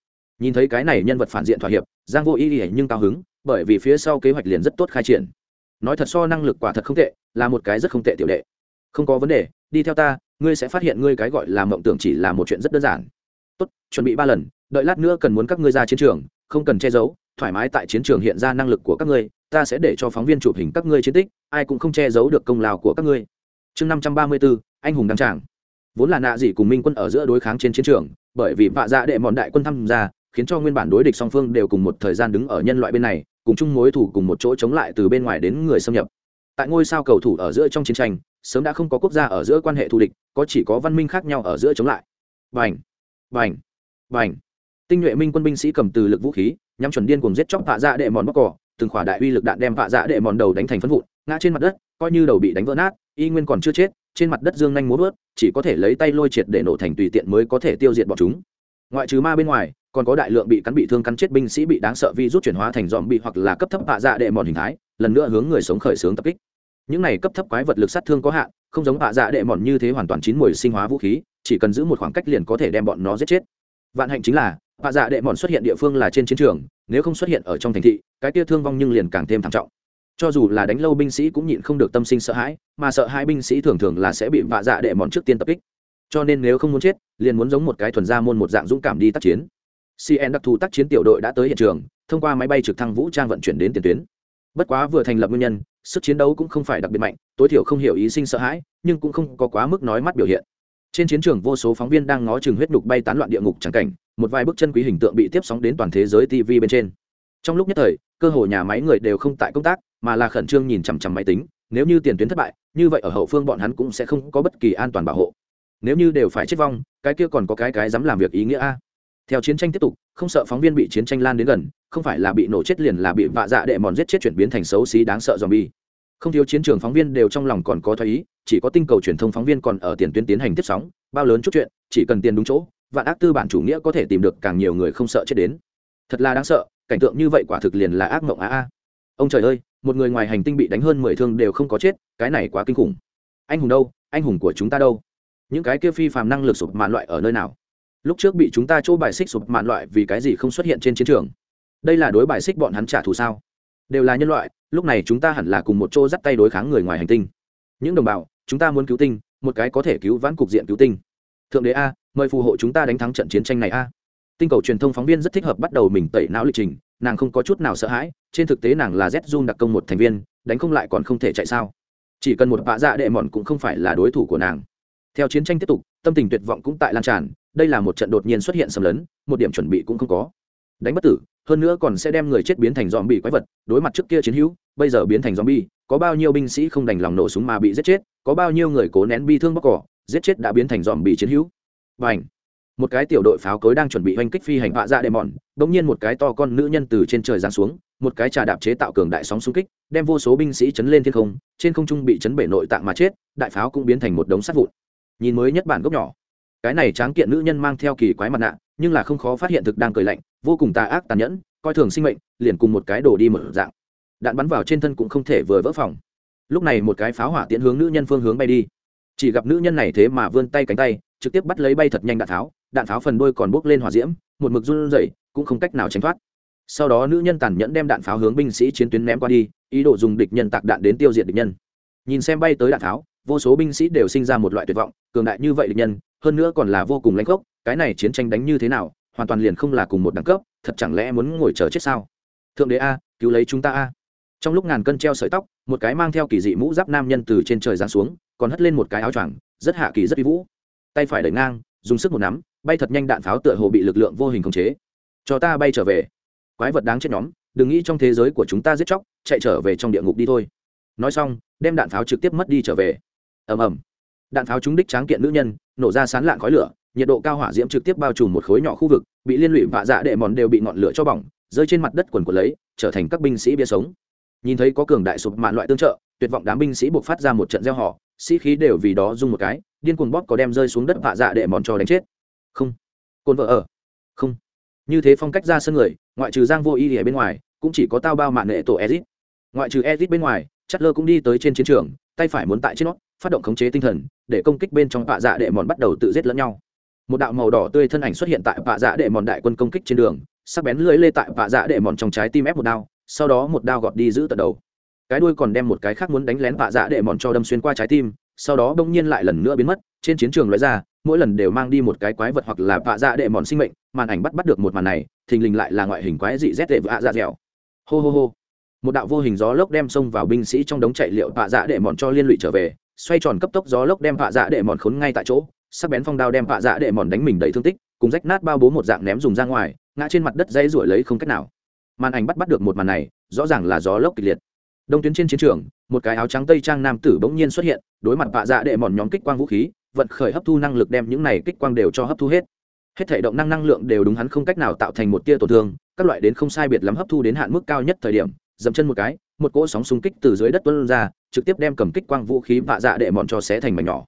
Nhìn thấy cái này nhân vật phản diện thỏa hiệp, giang vô ý ý nhưng cao hứng, bởi vì phía sau kế hoạch liền rất tốt khai triển. Nói thật so năng lực quả thật không tệ, là một cái rất không tệ tiểu đệ. Không có vấn đề, đi theo ta, ngươi sẽ phát hiện ngươi cái gọi là mộng tưởng chỉ là một chuyện rất đơn giản. Tốt, chuẩn bị ba lần, đợi lát nữa cần muốn các ngươi ra chiến trường, không cần che giấu, thoải mái tại chiến trường hiện ra năng lực của các ngươi, ta sẽ để cho phóng viên chụp hình các ngươi chiến tích, ai cũng không che giấu được công lao của các ngươi. Chương năm trăm ba mươi bốn anh hùng đăng tràng vốn là nạ dị cùng minh quân ở giữa đối kháng trên chiến trường, bởi vì vạ dạ đệ mọn đại quân tham gia, khiến cho nguyên bản đối địch song phương đều cùng một thời gian đứng ở nhân loại bên này, cùng chung mối thủ cùng một chỗ chống lại từ bên ngoài đến người xâm nhập. Tại ngôi sao cầu thủ ở giữa trong chiến tranh, sớm đã không có quốc gia ở giữa quan hệ thù địch, có chỉ có văn minh khác nhau ở giữa chống lại. Vành vành vành tinh nhuệ minh quân binh sĩ cầm từ lực vũ khí, nhắm chuẩn điên cùng giết chóc vạ dạ đệ mòn bóc cỏ từng khỏa đại uy lực đạn đem vạ dạ đệ mòn đầu đánh thành phân vụn, ngã trên mặt đất, coi như đầu bị đánh vỡ nát, y nguyên còn chưa chết trên mặt đất dương nhanh muốn vớt, chỉ có thể lấy tay lôi triệt để nổ thành tùy tiện mới có thể tiêu diệt bọn chúng. Ngoại trừ ma bên ngoài, còn có đại lượng bị cắn bị thương cắn chết binh sĩ bị đáng sợ vi rút chuyển hóa thành dòm bị hoặc là cấp thấp hạ dạ đệ mòn hình thái, lần nữa hướng người sống khởi xướng tập kích. Những này cấp thấp quái vật lực sát thương có hạn, không giống hạ dạ đệ mòn như thế hoàn toàn chín mùi sinh hóa vũ khí, chỉ cần giữ một khoảng cách liền có thể đem bọn nó giết chết. Vạn hạnh chính là, hạ dạ đệ mòn xuất hiện địa phương là trên chiến trường, nếu không xuất hiện ở trong thành thị, cái kia thương vong nhưng liền càng thêm thảm trọng cho dù là đánh lâu binh sĩ cũng nhịn không được tâm sinh sợ hãi, mà sợ hai binh sĩ thường thường là sẽ bị vạ dạ đệ mòn trước tiên tập kích. Cho nên nếu không muốn chết, liền muốn giống một cái thuần gia môn một dạng dũng cảm đi tác chiến. Cn đặc thù tác chiến tiểu đội đã tới hiện trường, thông qua máy bay trực thăng vũ trang vận chuyển đến tiền tuyến. Bất quá vừa thành lập nguyên nhân, sức chiến đấu cũng không phải đặc biệt mạnh, tối thiểu không hiểu ý sinh sợ hãi, nhưng cũng không có quá mức nói mắt biểu hiện. Trên chiến trường vô số phóng viên đang ngó chừng huyết đục bay tán loạn địa ngục trắng cảnh, một vài bức chân quý hình tượng bị tiếp sóng đến toàn thế giới tv bên trên. Trong lúc nhất thời cơ hội nhà máy người đều không tại công tác, mà là khẩn trương nhìn chằm chằm máy tính, nếu như tiền tuyến thất bại, như vậy ở hậu phương bọn hắn cũng sẽ không có bất kỳ an toàn bảo hộ. Nếu như đều phải chết vong, cái kia còn có cái cái dám làm việc ý nghĩa a? Theo chiến tranh tiếp tục, không sợ phóng viên bị chiến tranh lan đến gần, không phải là bị nổ chết liền là bị vạ dạ đệ mòn giết chết chuyển biến thành xấu xí đáng sợ dòm bi không thiếu chiến trường phóng viên đều trong lòng còn có thoái ý, chỉ có tinh cầu truyền thông phóng viên còn ở tiền tuyến tiến hành tiếp sóng, bao lớn chút chuyện, chỉ cần tiền đúng chỗ, vạn ác tư bản chủ nghĩa có thể tìm được càng nhiều người không sợ chết đến. Thật là đáng sợ cảnh tượng như vậy quả thực liền là ác mộng a a ông trời ơi, một người ngoài hành tinh bị đánh hơn mười thương đều không có chết, cái này quá kinh khủng. Anh hùng đâu, anh hùng của chúng ta đâu? Những cái kia phi phàm năng lực sụp mạn loại ở nơi nào? Lúc trước bị chúng ta chỗ bài xích sụp mạn loại vì cái gì không xuất hiện trên chiến trường? Đây là đối bài xích bọn hắn trả thù sao? Đều là nhân loại, lúc này chúng ta hẳn là cùng một chỗ dắt tay đối kháng người ngoài hành tinh. Những đồng bào, chúng ta muốn cứu tinh, một cái có thể cứu vãn cục diện cứu tinh. Thượng đế a, mời phù hộ chúng ta đánh thắng trận chiến tranh này a tinh cầu truyền thông phóng viên rất thích hợp bắt đầu mình tẩy não lịch trình, nàng không có chút nào sợ hãi, trên thực tế nàng là z jun đặc công một thành viên, đánh không lại còn không thể chạy sao. Chỉ cần một bạ dạ đệ mòn cũng không phải là đối thủ của nàng. Theo chiến tranh tiếp tục, tâm tình tuyệt vọng cũng tại lan tràn, đây là một trận đột nhiên xuất hiện xâm lấn, một điểm chuẩn bị cũng không có. Đánh bất tử, hơn nữa còn sẽ đem người chết biến thành dòm bị quái vật, đối mặt trước kia chiến hữu, bây giờ biến thành dòm bi có bao nhiêu binh sĩ không đành lòng nổ súng mà bị giết chết, có bao nhiêu người cố nén bi thương bóc cỏ, giết chết đã biến thành dòm bị chiến hữu. Và ảnh một cái tiểu đội pháo cối đang chuẩn bị oanh kích phi hành họa ra dạ đệ mòn đ ỗ n g nhiên một cái to con nữ nhân từ trên trời giáng xuống, một cái trà đạp chế tạo cường đại sóng xung kích, đem vô số binh sĩ chấn lên thiên không, trên không trung bị chấn bể nội tạng mà chết, đại pháo cũng biến thành một đống sắt vụn. Nhìn mới nhất bản gốc nhỏ. Cái này tráng kiện nữ nhân mang theo kỳ quái mặt nạ, nhưng là không khó phát hiện thực đang cười lạnh, vô cùng tà ác tàn nhẫn, coi thường sinh mệnh, liền cùng một cái đổ đi mở dạng. Đạn bắn vào trên thân cũng không thể vừa vỡ phòng. Lúc này một cái pháo hỏa tiễn hướng nữ nhân phương hướng bay đi. Chỉ gặp nữ nhân này thế mà vươn tay cánh tay trực tiếp bắt lấy bay thật nhanh đạn tháo, đạn pháo phần đôi còn bốc lên hỏa diễm, một mực run rẩy, cũng không cách nào tránh thoát. Sau đó nữ nhân tàn nhẫn đem đạn pháo hướng binh sĩ chiến tuyến ném qua đi, ý đồ dùng địch nhân tạc đạn đến tiêu diệt địch nhân. Nhìn xem bay tới đạn pháo vô số binh sĩ đều sinh ra một loại tuyệt vọng, cường đại như vậy địch nhân, hơn nữa còn là vô cùng lãnh gốc, cái này chiến tranh đánh như thế nào, hoàn toàn liền không là cùng một đẳng cấp, thật chẳng lẽ muốn ngồi chờ chết sao? Thượng đế a, cứu lấy chúng ta a. Trong lúc ngàn cân treo sợi tóc, một cái mang theo kỳ dị mũ giáp nam nhân từ trên trời giáng xuống, còn hất lên một cái áo choàng, rất hạ kỳ rất uy vũ tay phải đẩy ngang, dùng sức một nắm, bay thật nhanh đạn pháo tựa hồ bị lực lượng vô hình khống chế. Cho ta bay trở về. Quái vật đáng chết nhóm, đừng nghĩ trong thế giới của chúng ta giết chóc, chạy trở về trong địa ngục đi thôi. Nói xong, đem đạn pháo trực tiếp mất đi trở về. Ầm ầm. Đạn pháo trúng đích tráng kiện nữ nhân, nổ ra sán lạng khói lửa, nhiệt độ cao hỏa diễm trực tiếp bao trùm một khối nhỏ khu vực, bị liên lụy vạ dạ đệ mòn đều bị ngọn lửa cho bỏng, rơi trên mặt đất quần của lấy, trở thành các binh sĩ bia sống. Nhìn thấy có cường đại sụp mạn loại tương trợ, tuyệt vọng đám binh sĩ buộc phát ra một trận gieo họ, sĩ khí đều vì đó dung một cái điên cuồng bóp có đem rơi xuống đất vạ dạ để mòn cho đánh chết. Không. Cồn vợ ở. Không. Như thế phong cách ra sân người ngoại trừ giang vô y ở bên ngoài cũng chỉ có tao bao mạng nghệ tổ ezit. Ngoại trừ ezit bên ngoài chất lơ cũng đi tới trên chiến trường tay phải muốn tại trên nó, phát động khống chế tinh thần để công kích bên trong vạ dạ để mòn bắt đầu tự giết lẫn nhau. Một đạo màu đỏ tươi thân ảnh xuất hiện tại vạ dạ để mòn đại quân công kích trên đường sắc bén lưỡi lê tại vạ dạ để mòn trong trái tim ép một đao sau đó một đao gọt đi giữ tận đầu. Cái đuôi còn đem một cái khác muốn đánh lén vạ dạ để mòn cho đâm xuyên qua trái tim sau đó đông nhiên lại lần nữa biến mất, trên chiến trường lóe ra, mỗi lần đều mang đi một cái quái vật hoặc là vạ dạ đệ mòn sinh mệnh, màn ảnh bắt bắt được một màn này, thình lình lại là ngoại hình quái dị rét đệ vạ dạ dẻo. Hô hô hô. Một đạo vô hình gió lốc đem xông vào binh sĩ trong đống chạy liệu vạ dạ đệ mòn cho liên lụy trở về, xoay tròn cấp tốc gió lốc đem vạ dạ đệ mòn khốn ngay tại chỗ, sắc bén phong đao đem vạ dạ đệ mòn đánh mình đầy thương tích, cùng rách nát bao bố một dạng ném dùng ra ngoài, ngã trên mặt đất dây ruổi lấy không cách nào. Màn ảnh bắt bắt được một màn này, rõ ràng là gió lốc kịch liệt đông tuyến trên chiến trường, một cái áo trắng tây trang nam tử bỗng nhiên xuất hiện, đối mặt vạ dạ đệ mòn nhóm kích quang vũ khí, vận khởi hấp thu năng lực đem những này kích quang đều cho hấp thu hết. Hết thể động năng năng lượng đều đúng hắn không cách nào tạo thành một tia tổn thương, các loại đến không sai biệt lắm hấp thu đến hạn mức cao nhất thời điểm, dậm chân một cái, một cỗ sóng xung kích từ dưới đất tuân ra, trực tiếp đem cầm kích quang vũ khí vạ dạ đệ mòn cho xé thành mảnh nhỏ.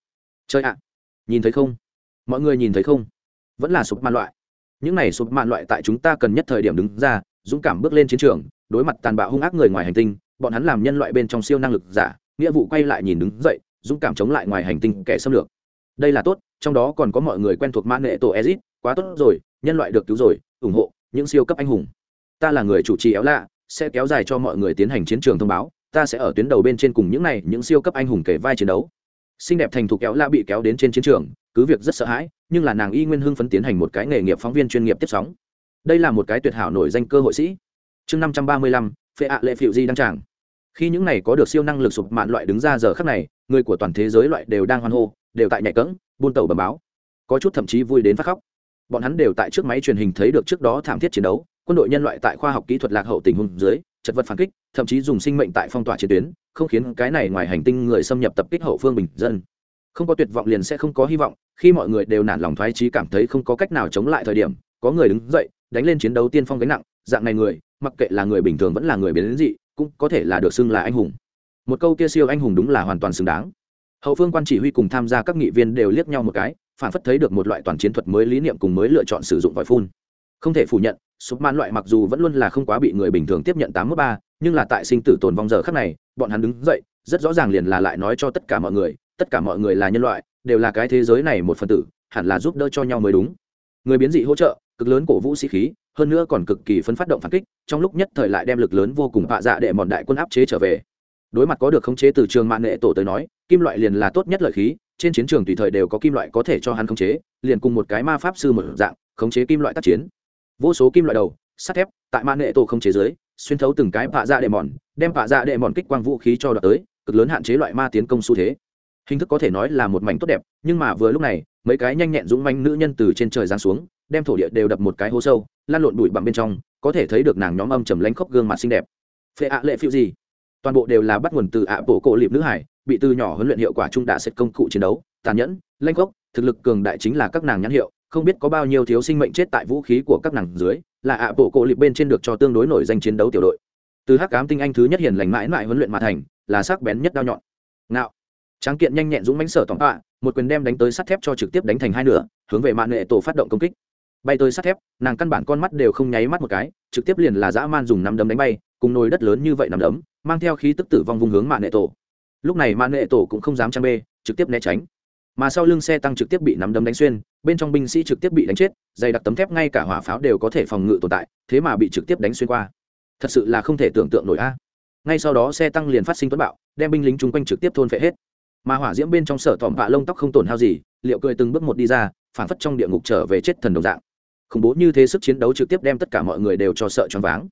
Chơi ạ! Nhìn thấy không? Mọi người nhìn thấy không? Vẫn là sụp mạn loại. Những này sụp mạn loại tại chúng ta cần nhất thời điểm đứng ra, dũng cảm bước lên chiến trường, đối mặt tàn bạo hung ác người ngoài hành tinh bọn hắn làm nhân loại bên trong siêu năng lực giả, nghĩa vụ quay lại nhìn đứng dậy, dũng cảm chống lại ngoài hành tinh kẻ xâm lược. Đây là tốt, trong đó còn có mọi người quen thuộc mã nghệ tổ ezit, quá tốt rồi, nhân loại được cứu rồi, ủng hộ những siêu cấp anh hùng. Ta là người chủ trì éo lạ, sẽ kéo dài cho mọi người tiến hành chiến trường thông báo, ta sẽ ở tuyến đầu bên trên cùng những này, những siêu cấp anh hùng kể vai chiến đấu. Xinh đẹp thành thục kéo la bị kéo đến trên chiến trường, cứ việc rất sợ hãi, nhưng là nàng y nguyên hưng phấn tiến hành một cái nghề nghiệp phóng viên chuyên nghiệp tiếp sóng. Đây là một cái tuyệt hảo nổi danh cơ hội sĩ. Chương năm trăm ba mươi lăm, phệ ạ lệ phiệu di đăng tràng khi những này có được siêu năng lực sụp mạn loại đứng ra giờ khắc này, người của toàn thế giới loại đều đang hoan hô, đều tại nhạy cẫng, buôn tàu bầm báo. Có chút thậm chí vui đến phát khóc. Bọn hắn đều tại trước máy truyền hình thấy được trước đó thảm thiết chiến đấu, quân đội nhân loại tại khoa học kỹ thuật lạc hậu tình huống dưới, chật vật phản kích, thậm chí dùng sinh mệnh tại phong tỏa chiến tuyến, không khiến cái này ngoài hành tinh người xâm nhập tập kích hậu phương bình dân. Không có tuyệt vọng liền sẽ không có hy vọng, khi mọi người đều nản lòng thoái trí cảm thấy không có cách nào chống lại thời điểm, có người đứng dậy, đánh lên chiến đấu tiên phong gánh nặng, dạng này người, mặc kệ là người bình thường vẫn là người biến dị cũng có thể là được xưng là anh hùng. Một câu kia siêu anh hùng đúng là hoàn toàn xứng đáng. Hậu phương quan chỉ huy cùng tham gia các nghị viên đều liếc nhau một cái, phản phất thấy được một loại toàn chiến thuật mới lý niệm cùng mới lựa chọn sử dụng vòi phun. Không thể phủ nhận súp man loại mặc dù vẫn luôn là không quá bị người bình thường tiếp nhận tám mươi ba, nhưng là tại sinh tử tồn vong giờ khắc này, bọn hắn đứng dậy, rất rõ ràng liền là lại nói cho tất cả mọi người, tất cả mọi người là nhân loại, đều là cái thế giới này một phần tử, hẳn là giúp đỡ cho nhau mới đúng. Người biến dị hỗ trợ, cực lớn cổ vũ sĩ khí hơn nữa còn cực kỳ phấn phát động phản kích, trong lúc nhất thời lại đem lực lớn vô cùng hạ dạ để mòn đại quân áp chế trở về. Đối mặt có được khống chế từ trường mạng nghệ tổ tới nói, kim loại liền là tốt nhất lợi khí, trên chiến trường tùy thời đều có kim loại có thể cho hắn khống chế, liền cùng một cái ma pháp sư một dạng, khống chế kim loại tác chiến. Vô số kim loại đầu, sắt thép, tại mạng nghệ tổ khống chế dưới, xuyên thấu từng cái hạ dạ đệ mòn, đem hạ dạ đệ mòn kích quang vũ khí cho đợt tới, cực lớn hạn chế loại ma tiến công xu thế. Hình thức có thể nói là một mảnh tốt đẹp, nhưng mà vừa lúc này, mấy cái nhanh nhẹn dũng manh nữ nhân từ trên trời giáng xuống đem thổ địa đều đập một cái hố sâu, lan lộn bụi bặm bên trong, có thể thấy được nàng nhóm âm trầm lánh khóc gương mặt xinh đẹp. Phệ ạ lệ phiêu gì? Toàn bộ đều là bắt nguồn từ ạ bộ cổ liệp nữ hải, bị từ nhỏ huấn luyện hiệu quả trung đạ xếp công cụ chiến đấu, tàn nhẫn lanh khóc thực lực cường đại chính là các nàng nhãn hiệu, không biết có bao nhiêu thiếu sinh mệnh chết tại vũ khí của các nàng dưới, là ạ bộ cổ liệp bên trên được cho tương đối nổi danh chiến đấu tiểu đội. Từ hắc cám tinh anh thứ nhất hiền lành mãi mãi huấn luyện mà thành, là sắc bén nhất đao nhọn. Ngạo. Tráng kiện nhanh nhẹn dũng mãnh sở tỏng tọa, một quyền đem đánh tới sắt thép cho trực tiếp đánh thành hai nửa, hướng về mạng nghệ tổ phát động công kích bay tới sắt thép, nàng căn bản con mắt đều không nháy mắt một cái, trực tiếp liền là dã man dùng nắm đấm đánh bay, cùng nồi đất lớn như vậy nằm đấm, mang theo khí tức tử vong vùng hướng mạng nệ tổ. Lúc này mạng nệ tổ cũng không dám trang bê, trực tiếp né tránh. Mà sau lưng xe tăng trực tiếp bị nắm đấm đánh xuyên, bên trong binh sĩ trực tiếp bị đánh chết, dày đặc tấm thép ngay cả hỏa pháo đều có thể phòng ngự tồn tại, thế mà bị trực tiếp đánh xuyên qua. Thật sự là không thể tưởng tượng nổi a. Ngay sau đó xe tăng liền phát sinh tuấn bạo, đem binh lính chung quanh trực tiếp thôn phệ hết. Mà hỏa diễm bên trong sở thỏm vạ lông tóc không tổn hao gì, liệu cười từng bước một đi ra phản phất trong địa ngục trở về chết thần đồng dạng khủng bố như thế sức chiến đấu trực tiếp đem tất cả mọi người đều cho sợ choáng váng.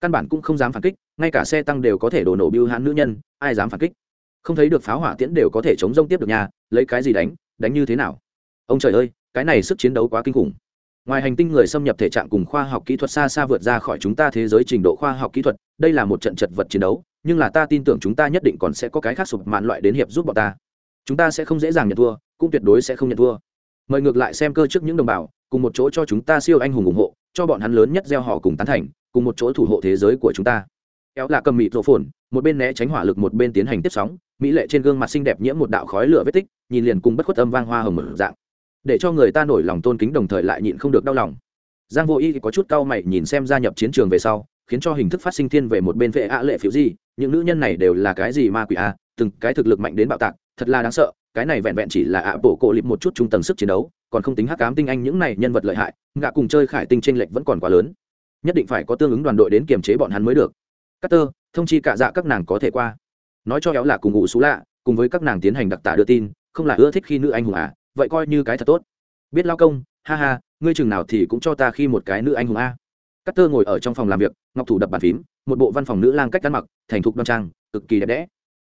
Căn bản cũng không dám phản kích, ngay cả xe tăng đều có thể đổ nổ biêu hãn nữ nhân, ai dám phản kích? Không thấy được pháo hỏa tiễn đều có thể chống rông tiếp được nhà lấy cái gì đánh đánh như thế nào? Ông trời ơi, cái này sức chiến đấu quá kinh khủng. Ngoài hành tinh người xâm nhập thể trạng cùng khoa học kỹ thuật xa xa vượt ra khỏi chúng ta thế giới trình độ khoa học kỹ thuật, đây là một trận chật vật chiến đấu, nhưng là ta tin tưởng chúng ta nhất định còn sẽ có cái khác sụp mạn loại đến hiệp giúp bọn ta. Chúng ta sẽ không dễ dàng nhận thua, cũng tuyệt đối sẽ không nhận thua. Mời ngược lại xem cơ trước những đồng bào cùng một chỗ cho chúng ta siêu anh hùng ủng hộ, cho bọn hắn lớn nhất gieo họ cùng tán thành, cùng một chỗ thủ hộ thế giới của chúng ta. Éo là cầm mịt rộ phồn một bên né tránh hỏa lực, một bên tiến hành tiếp sóng, mỹ lệ trên gương mặt xinh đẹp nhiễm một đạo khói lửa vết tích, nhìn liền cùng bất khuất âm vang hoa hồng mở dạng. Để cho người ta nổi lòng tôn kính đồng thời lại nhịn không được đau lòng. Giang vô y có chút cau mày nhìn xem gia nhập chiến trường về sau, khiến cho hình thức phát sinh thiên về một bên vệ ạ lệ phiếu gì, những nữ nhân này đều là cái gì ma quỷ a từng cái thực lực mạnh đến bạo tạc, thật là đáng sợ, cái này vẹn vẹn chỉ là ạ bộ cổ lịp một chút trung tầng sức chiến đấu còn không tính hắc cám tinh anh những này nhân vật lợi hại ngạ cùng chơi khải tinh tranh lệch vẫn còn quá lớn. Nhất định phải có tương ứng đoàn đội đến kiềm chế bọn hắn mới được. Cắt tơ thông chi cả dạ các nàng có thể qua. Nói cho éo là cùng ngụ xú lạ, cùng với các nàng tiến hành đặc tả đưa tin, không là ưa thích khi nữ anh hùng à vậy coi như cái thật tốt. Biết lao công, ha ha, ngươi chừng nào thì cũng cho ta khi một cái nữ anh hùng a. Cắt tơ ngồi ở trong phòng làm việc, ngọc thủ đập bàn phím, một bộ văn phòng nữ lang cách ăn mặc, thành thục đoan trang, cực kỳ đẹp đẽ.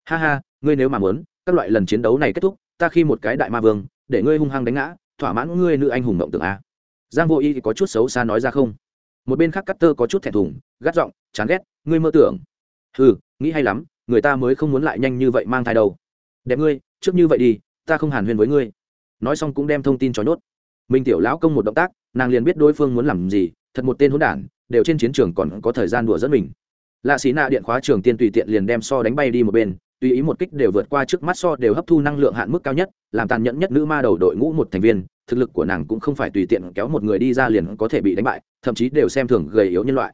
Ha ha, ngươi nếu mà muốn, các loại lần chiến đấu này kết thúc, ta khi một cái đại ma vương, để ngươi hung hăng đánh ngã thỏa mãn ngươi nữ anh hùng mộng tưởng a. Giang vô y thì có chút xấu xa nói ra không? Một bên khác cắt tơ có chút thẹn thùng, gắt giọng, chán ghét, ngươi mơ tưởng. Ừ nghĩ hay lắm, người ta mới không muốn lại nhanh như vậy mang thai đâu. Đẹp ngươi, trước như vậy đi, ta không hàn huyên với ngươi. Nói xong cũng đem thông tin cho nhốt. Minh tiểu lão công một động tác, nàng liền biết đối phương muốn làm gì, thật một tên hỗn đản, đều trên chiến trường còn có thời gian đùa dẫn mình. Lạ xí nạ điện khóa trường tiên tùy tiện liền đem so đánh bay đi một bên tùy ý một kích đều vượt qua trước mắt so đều hấp thu năng lượng hạn mức cao nhất, làm tàn nhẫn nhất nữ ma đầu đội ngũ một thành viên, thực lực của nàng cũng không phải tùy tiện kéo một người đi ra liền có thể bị đánh bại, thậm chí đều xem thường gầy yếu nhân loại.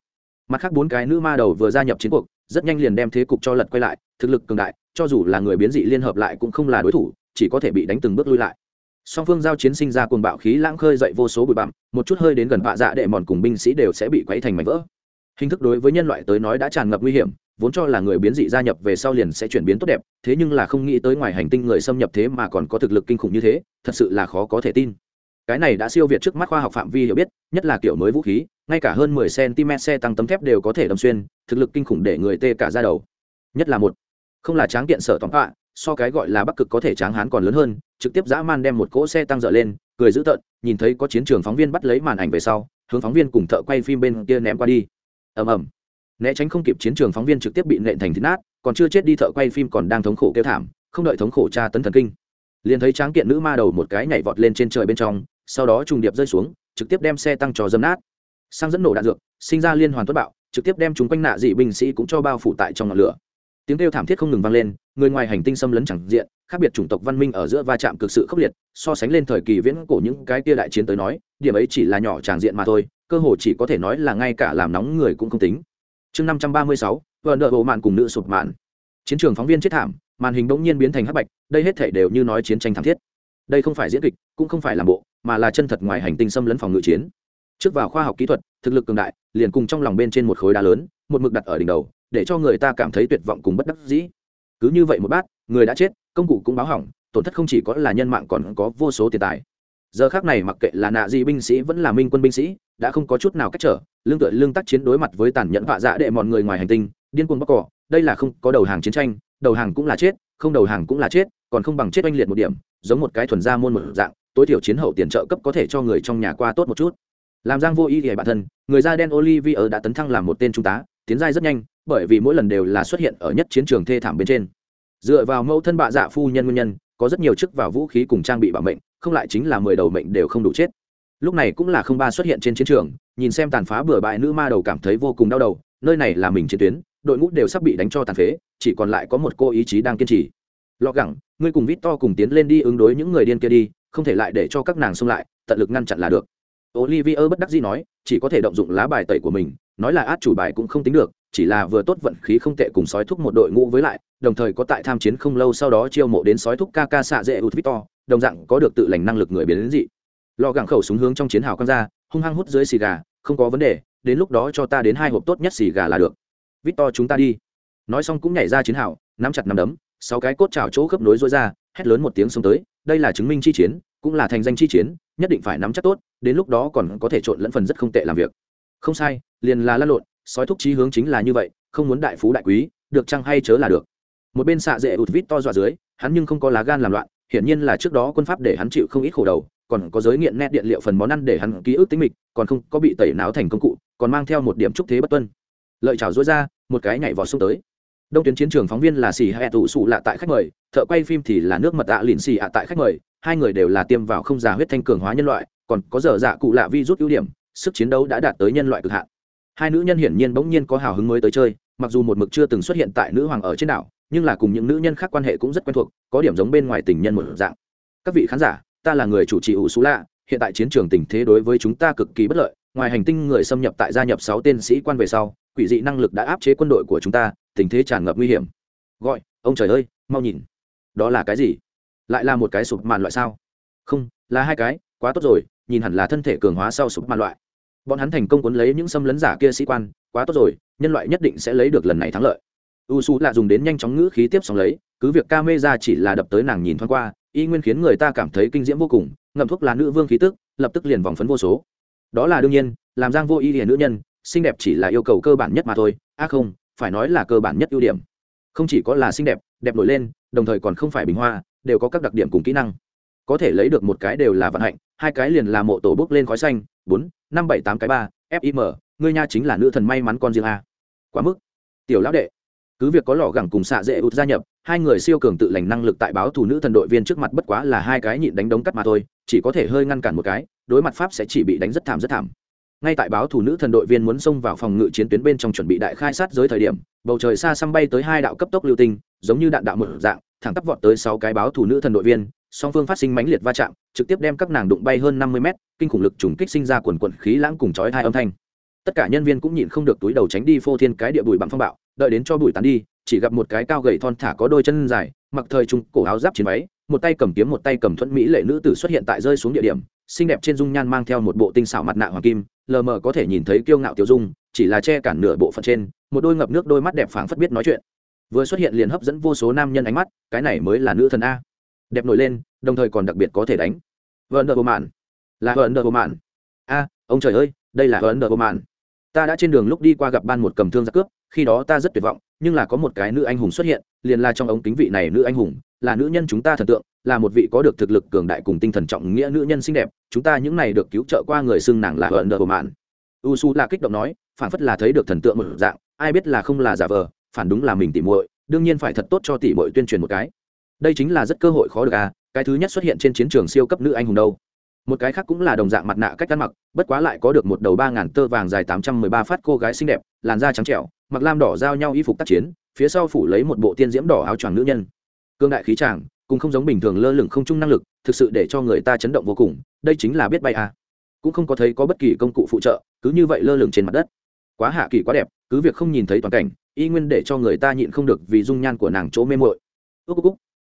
Mặt khác bốn cái nữ ma đầu vừa gia nhập chiến cuộc, rất nhanh liền đem thế cục cho lật quay lại, thực lực cường đại, cho dù là người biến dị liên hợp lại cũng không là đối thủ, chỉ có thể bị đánh từng bước lui lại. Song phương giao chiến sinh ra cuồng bạo khí lãng khơi dậy vô số bụi bặm, một chút hơi đến gần vạ dạ đệ mòn cùng binh sĩ đều sẽ bị quấy thành mảnh vỡ. Hình thức đối với nhân loại tới nói đã tràn ngập nguy hiểm vốn cho là người biến dị gia nhập về sau liền sẽ chuyển biến tốt đẹp, thế nhưng là không nghĩ tới ngoài hành tinh người xâm nhập thế mà còn có thực lực kinh khủng như thế, thật sự là khó có thể tin. Cái này đã siêu việt trước mắt khoa học phạm vi hiểu biết, nhất là kiểu mới vũ khí, ngay cả hơn 10 cm xe tăng tấm thép đều có thể đâm xuyên, thực lực kinh khủng để người tê cả ra đầu. Nhất là một, không là tráng kiện sở tóm họa so cái gọi là bắc cực có thể tráng hán còn lớn hơn, trực tiếp dã man đem một cỗ xe tăng dở lên, cười dữ tợn, nhìn thấy có chiến trường phóng viên bắt lấy màn ảnh về sau, hướng phóng viên cùng thợ quay phim bên kia ném qua đi. Ầm ầm né tránh không kịp chiến trường phóng viên trực tiếp bị nện thành thịt nát, còn chưa chết đi thợ quay phim còn đang thống khổ kêu thảm, không đợi thống khổ tra tấn thần kinh. Liền thấy tráng kiện nữ ma đầu một cái nhảy vọt lên trên trời bên trong, sau đó trùng điệp rơi xuống, trực tiếp đem xe tăng trò dâm nát. Sang dẫn nổ đạn dược, sinh ra liên hoàn tuất bạo, trực tiếp đem chúng quanh nạ dị binh sĩ cũng cho bao phủ tại trong ngọn lửa. Tiếng kêu thảm thiết không ngừng vang lên, người ngoài hành tinh xâm lấn chẳng diện, khác biệt chủng tộc văn minh ở giữa va chạm cực sự khốc liệt, so sánh lên thời kỳ viễn cổ những cái kia đại chiến tới nói, điểm ấy chỉ là nhỏ tràng diện mà thôi, cơ hồ chỉ có thể nói là ngay cả làm nóng người cũng không tính chương năm trăm ba mươi sáu vợ nợ bộ mạn cùng nữ sụp mạn. Chiến trường phóng viên chết thảm, màn hình bỗng nhiên biến thành hắc bạch, đây hết thể đều như nói chiến tranh thảm thiết. Đây không phải diễn kịch, cũng không phải làm bộ, mà là chân thật ngoài hành tinh xâm lấn phòng ngự chiến. Trước vào khoa học kỹ thuật, thực lực cường đại, liền cùng trong lòng bên trên một khối đá lớn, một mực đặt ở đỉnh đầu, để cho người ta cảm thấy tuyệt vọng cùng bất đắc dĩ. Cứ như vậy một bát, người đã chết, công cụ cũng báo hỏng, tổn thất không chỉ có là nhân mạng còn có vô số tiền tài giờ khác này mặc kệ là nạ gì binh sĩ vẫn là minh quân binh sĩ, đã không có chút nào cách trở, lương tựa lương tác chiến đối mặt với tàn nhẫn vạ dạ đệ mọi người ngoài hành tinh, điên cuồng bóc cỏ, đây là không có đầu hàng chiến tranh, đầu hàng cũng là chết, không đầu hàng cũng là chết, còn không bằng chết oanh liệt một điểm, giống một cái thuần gia môn một dạng, tối thiểu chiến hậu tiền trợ cấp có thể cho người trong nhà qua tốt một chút. Làm giang vô ý thì bản thân, người da đen olivier đã tấn thăng làm một tên trung tá, tiến giai rất nhanh, bởi vì mỗi lần đều là xuất hiện ở nhất chiến trường thê thảm bên trên. Dựa vào mẫu thân bạ dạ phu nhân nguyên nhân, có rất nhiều chức vào vũ khí cùng trang bị bảo mệnh không lại chính là mười đầu mệnh đều không đủ chết. Lúc này cũng là không ba xuất hiện trên chiến trường, nhìn xem tàn phá bừa bãi nữ ma đầu cảm thấy vô cùng đau đầu, nơi này là mình chiến tuyến, đội ngũ đều sắp bị đánh cho tàn phế, chỉ còn lại có một cô ý chí đang kiên trì. Lọ gẳng, ngươi cùng vít to cùng tiến lên đi ứng đối những người điên kia đi, không thể lại để cho các nàng xông lại, tận lực ngăn chặn là được. Olivier bất đắc dĩ nói, chỉ có thể động dụng lá bài tẩy của mình, nói là át chủ bài cũng không tính được, chỉ là vừa tốt vận khí không tệ cùng sói thúc một đội ngũ với lại, đồng thời có tại tham chiến không lâu sau đó chiêu mộ đến sói thúc ca xạ dễ ụt victor đồng dạng có được tự lành năng lực người biến đến dị. Lò gẳng khẩu súng hướng trong chiến hào quăng ra, hung hăng hút dưới xì gà, không có vấn đề, đến lúc đó cho ta đến hai hộp tốt nhất xì gà là được. Vít to chúng ta đi. Nói xong cũng nhảy ra chiến hào, nắm chặt nắm đấm, sáu cái cốt trào chỗ khớp nối rối ra, hét lớn một tiếng xông tới, đây là chứng minh chi chiến, cũng là thành danh chi chiến, nhất định phải nắm chắc tốt, đến lúc đó còn có thể trộn lẫn phần rất không tệ làm việc. Không sai, liền là lăn lộn, sói thúc trí hướng chính là như vậy, không muốn đại phú đại quý, được chăng hay chớ là được. Một bên xạ dễ ụt vít to dọa dưới, hắn nhưng không có lá gan làm loạn hiển nhiên là trước đó quân pháp để hắn chịu không ít khổ đầu, còn có giới nghiện nét điện liệu phần món ăn để hắn ký ức tính mịch, còn không có bị tẩy não thành công cụ, còn mang theo một điểm trúc thế bất tuân. Lợi chào dối ra, một cái nhảy vọt xuống tới. Đông tuyến chiến trường phóng viên là xì hay tụ sụ lạ tại khách mời, thợ quay phim thì là nước mật tạ lìn xì ạ tại khách mời, hai người đều là tiêm vào không già huyết thanh cường hóa nhân loại, còn có dở dạ cụ lạ vi rút ưu điểm, sức chiến đấu đã đạt tới nhân loại cực hạn. Hai nữ nhân hiển nhiên bỗng nhiên có hào hứng mới tới chơi, mặc dù một mực chưa từng xuất hiện tại nữ hoàng ở trên đảo nhưng là cùng những nữ nhân khác quan hệ cũng rất quen thuộc, có điểm giống bên ngoài tình nhân một dạng. Các vị khán giả, ta là người chủ trì ủ xú lạ, hiện tại chiến trường tình thế đối với chúng ta cực kỳ bất lợi. Ngoài hành tinh người xâm nhập tại gia nhập sáu tên sĩ quan về sau, quỷ dị năng lực đã áp chế quân đội của chúng ta, tình thế tràn ngập nguy hiểm. Gọi, ông trời ơi, mau nhìn. Đó là cái gì? Lại là một cái sụp màn loại sao? Không, là hai cái, quá tốt rồi, nhìn hẳn là thân thể cường hóa sau sụp màn loại. Bọn hắn thành công cuốn lấy những xâm lấn giả kia sĩ quan, quá tốt rồi, nhân loại nhất định sẽ lấy được lần này thắng lợi u su là dùng đến nhanh chóng ngữ khí tiếp xong lấy, cứ việc ca mê ra chỉ là đập tới nàng nhìn thoáng qua, y nguyên khiến người ta cảm thấy kinh diễm vô cùng, ngậm thuốc là nữ vương khí tức, lập tức liền vòng phấn vô số. Đó là đương nhiên, làm giang vô y hiền nữ nhân, xinh đẹp chỉ là yêu cầu cơ bản nhất mà thôi À không, phải nói là cơ bản nhất ưu điểm. Không chỉ có là xinh đẹp đẹp nổi lên, đồng thời còn không phải bình hoa, đều có các đặc điểm cùng kỹ năng. Có thể lấy được một cái đều là vận hạnh, hai cái liền là mộ tổ bước lên khói xanh, bốn, năm bảy tám cái ba fim ngươi nha chính là nữ thần may mắn con riêng a. Quá mức. Tiểu lão đệ cứ việc có lò gẳng cùng xạ dễ út gia nhập, hai người siêu cường tự lành năng lực tại báo thủ nữ thần đội viên trước mặt bất quá là hai cái nhịn đánh đống cắt mà thôi, chỉ có thể hơi ngăn cản một cái, đối mặt pháp sẽ chỉ bị đánh rất thảm rất thảm. Ngay tại báo thủ nữ thần đội viên muốn xông vào phòng ngự chiến tuyến bên trong chuẩn bị đại khai sát giới thời điểm, bầu trời xa xăm bay tới hai đạo cấp tốc lưu tinh, giống như đạn đạo mở dạng, thẳng tắp vọt tới sáu cái báo thủ nữ thần đội viên, song phương phát sinh mãnh liệt va chạm, trực tiếp đem các nàng đụng bay hơn năm mươi mét, kinh khủng lực trùng kích sinh ra quần quần khí lãng cùng chói hai âm thanh. Tất cả nhân viên cũng nhịn không được túi đầu tránh đi phô thiên cái địa bụi bằng phong bạo đợi đến cho bụi tán đi, chỉ gặp một cái cao gầy thon thả có đôi chân dài, mặc thời trung cổ áo giáp chiến váy, một tay cầm kiếm một tay cầm thuẫn mỹ lệ nữ tử xuất hiện tại rơi xuống địa điểm, xinh đẹp trên dung nhan mang theo một bộ tinh xảo mặt nạ hoàng kim, lờ mờ có thể nhìn thấy kiêu ngạo tiêu dung, chỉ là che cản nửa bộ phận trên, một đôi ngập nước đôi mắt đẹp phảng phất biết nói chuyện. Vừa xuất hiện liền hấp dẫn vô số nam nhân ánh mắt, cái này mới là nữ thần a. Đẹp nổi lên, đồng thời còn đặc biệt có thể đánh. Vợn nợ bộ mạn là vợn nợ bộ mạn a, ông trời ơi, đây là vợn nợ bộ mạn ta đã trên đường lúc đi qua gặp ban một cầm thương giặc cướp khi đó ta rất tuyệt vọng, nhưng là có một cái nữ anh hùng xuất hiện, liền là trong ống kính vị này nữ anh hùng, là nữ nhân chúng ta thần tượng, là một vị có được thực lực cường đại cùng tinh thần trọng nghĩa nữ nhân xinh đẹp, chúng ta những này được cứu trợ qua người xưng nàng là hờn đờ của mạn. U su là kích động nói, phản phất là thấy được thần tượng một dạng, ai biết là không là giả vờ, phản đúng là mình tỉ muội, đương nhiên phải thật tốt cho tỉ muội tuyên truyền một cái. Đây chính là rất cơ hội khó được à cái thứ nhất xuất hiện trên chiến trường siêu cấp nữ anh hùng đâu. Một cái khác cũng là đồng dạng mặt nạ cách ăn mặc, bất quá lại có được một đầu ba ngàn tơ vàng dài tám trăm mười ba phát cô gái xinh đẹp, làn da trắng trẻo mặc lam đỏ giao nhau y phục tác chiến, phía sau phủ lấy một bộ tiên diễm đỏ áo choàng nữ nhân. Cương đại khí tràng cũng không giống bình thường lơ lửng không chung năng lực, thực sự để cho người ta chấn động vô cùng, đây chính là biết bay à. cũng không có thấy có bất kỳ công cụ phụ trợ, cứ như vậy lơ lửng trên mặt đất. Quá hạ kỳ quá đẹp, cứ việc không nhìn thấy toàn cảnh, y nguyên để cho người ta nhịn không được vì dung nhan của nàng chỗ mê mội ước ước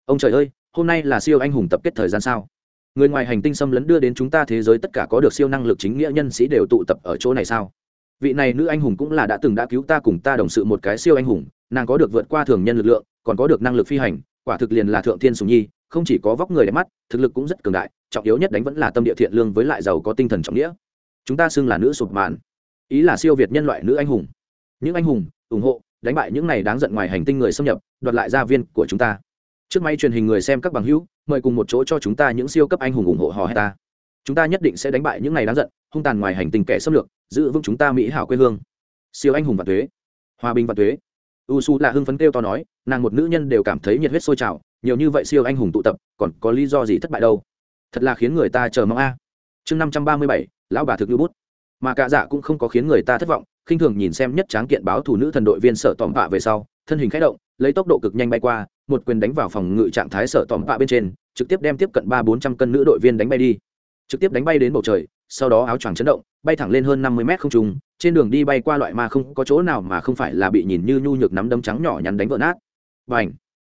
ông trời ơi, hôm nay là siêu anh hùng tập kết thời gian sao? Người ngoài hành tinh xâm lấn đưa đến chúng ta thế giới tất cả có được siêu năng lực chính nghĩa nhân sĩ đều tụ tập ở chỗ này sao? Vị này nữ anh hùng cũng là đã từng đã cứu ta cùng ta đồng sự một cái siêu anh hùng, nàng có được vượt qua thường nhân lực lượng, còn có được năng lực phi hành, quả thực liền là thượng thiên sùng nhi, không chỉ có vóc người đẹp mắt, thực lực cũng rất cường đại, trọng yếu nhất đánh vẫn là tâm địa thiện lương với lại giàu có tinh thần trọng nghĩa. Chúng ta xưng là nữ sụp màn. Ý là siêu việt nhân loại nữ anh hùng. Những anh hùng, ủng hộ, đánh bại những này đáng giận ngoài hành tinh người xâm nhập, đoạt lại gia viên của chúng ta. Trước máy truyền hình người xem các bằng hữu, mời cùng một chỗ cho chúng ta những siêu cấp anh hùng ủng hộ họ hay ta. Chúng ta nhất định sẽ đánh bại những này đáng giận, hung tàn ngoài hành tinh kẻ xâm lược giữ vững chúng ta mỹ hảo quê hương. Siêu anh hùng và thuế. Hòa bình và thuế. U su là hưng phấn kêu to nói, nàng một nữ nhân đều cảm thấy nhiệt huyết sôi trào, nhiều như vậy siêu anh hùng tụ tập, còn có lý do gì thất bại đâu? Thật là khiến người ta chờ mong a. Chương năm trăm ba mươi bảy, lão bà thực như bút. Mà cả dạ cũng không có khiến người ta thất vọng, khinh thường nhìn xem nhất tráng kiện báo thủ nữ thần đội viên sở tòm vạ về sau, thân hình khẽ động, lấy tốc độ cực nhanh bay qua, một quyền đánh vào phòng ngự trạng thái sở tòm vạ bên trên, trực tiếp đem tiếp cận ba bốn trăm cân nữ đội viên đánh bay đi. Trực tiếp đánh bay đến bầu trời sau đó áo choàng chấn động, bay thẳng lên hơn năm mươi mét không trung, trên đường đi bay qua loại ma không có chỗ nào mà không phải là bị nhìn như nhu nhược nắm đấm trắng nhỏ nhắn đánh vỡ nát. Và ảnh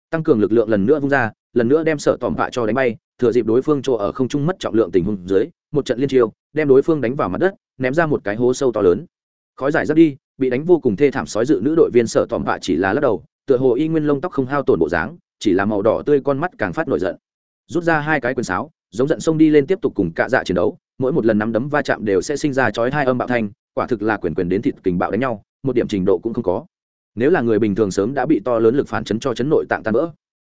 tăng cường lực lượng lần nữa vung ra, lần nữa đem sở tòm vạ cho đánh bay, thừa dịp đối phương chỗ ở không trung mất trọng lượng tình huống dưới, một trận liên chiêu, đem đối phương đánh vào mặt đất, ném ra một cái hố sâu to lớn. Khói giải rất đi, bị đánh vô cùng thê thảm sói dự nữ đội viên sở tòm vạ chỉ là lắc đầu, tựa hồ y nguyên lông tóc không hao tổn bộ dáng, chỉ là màu đỏ tươi con mắt càng phát nổi giận. Rút ra hai cái quần sáo giống giận xông đi lên tiếp tục cùng cạ dạ chiến đấu, mỗi một lần nắm đấm va chạm đều sẽ sinh ra chói hai âm bạo thanh, quả thực là quyền quyền đến thịt kình bạo đánh nhau, một điểm trình độ cũng không có. Nếu là người bình thường sớm đã bị to lớn lực phản chấn cho chấn nội tạng tan vỡ.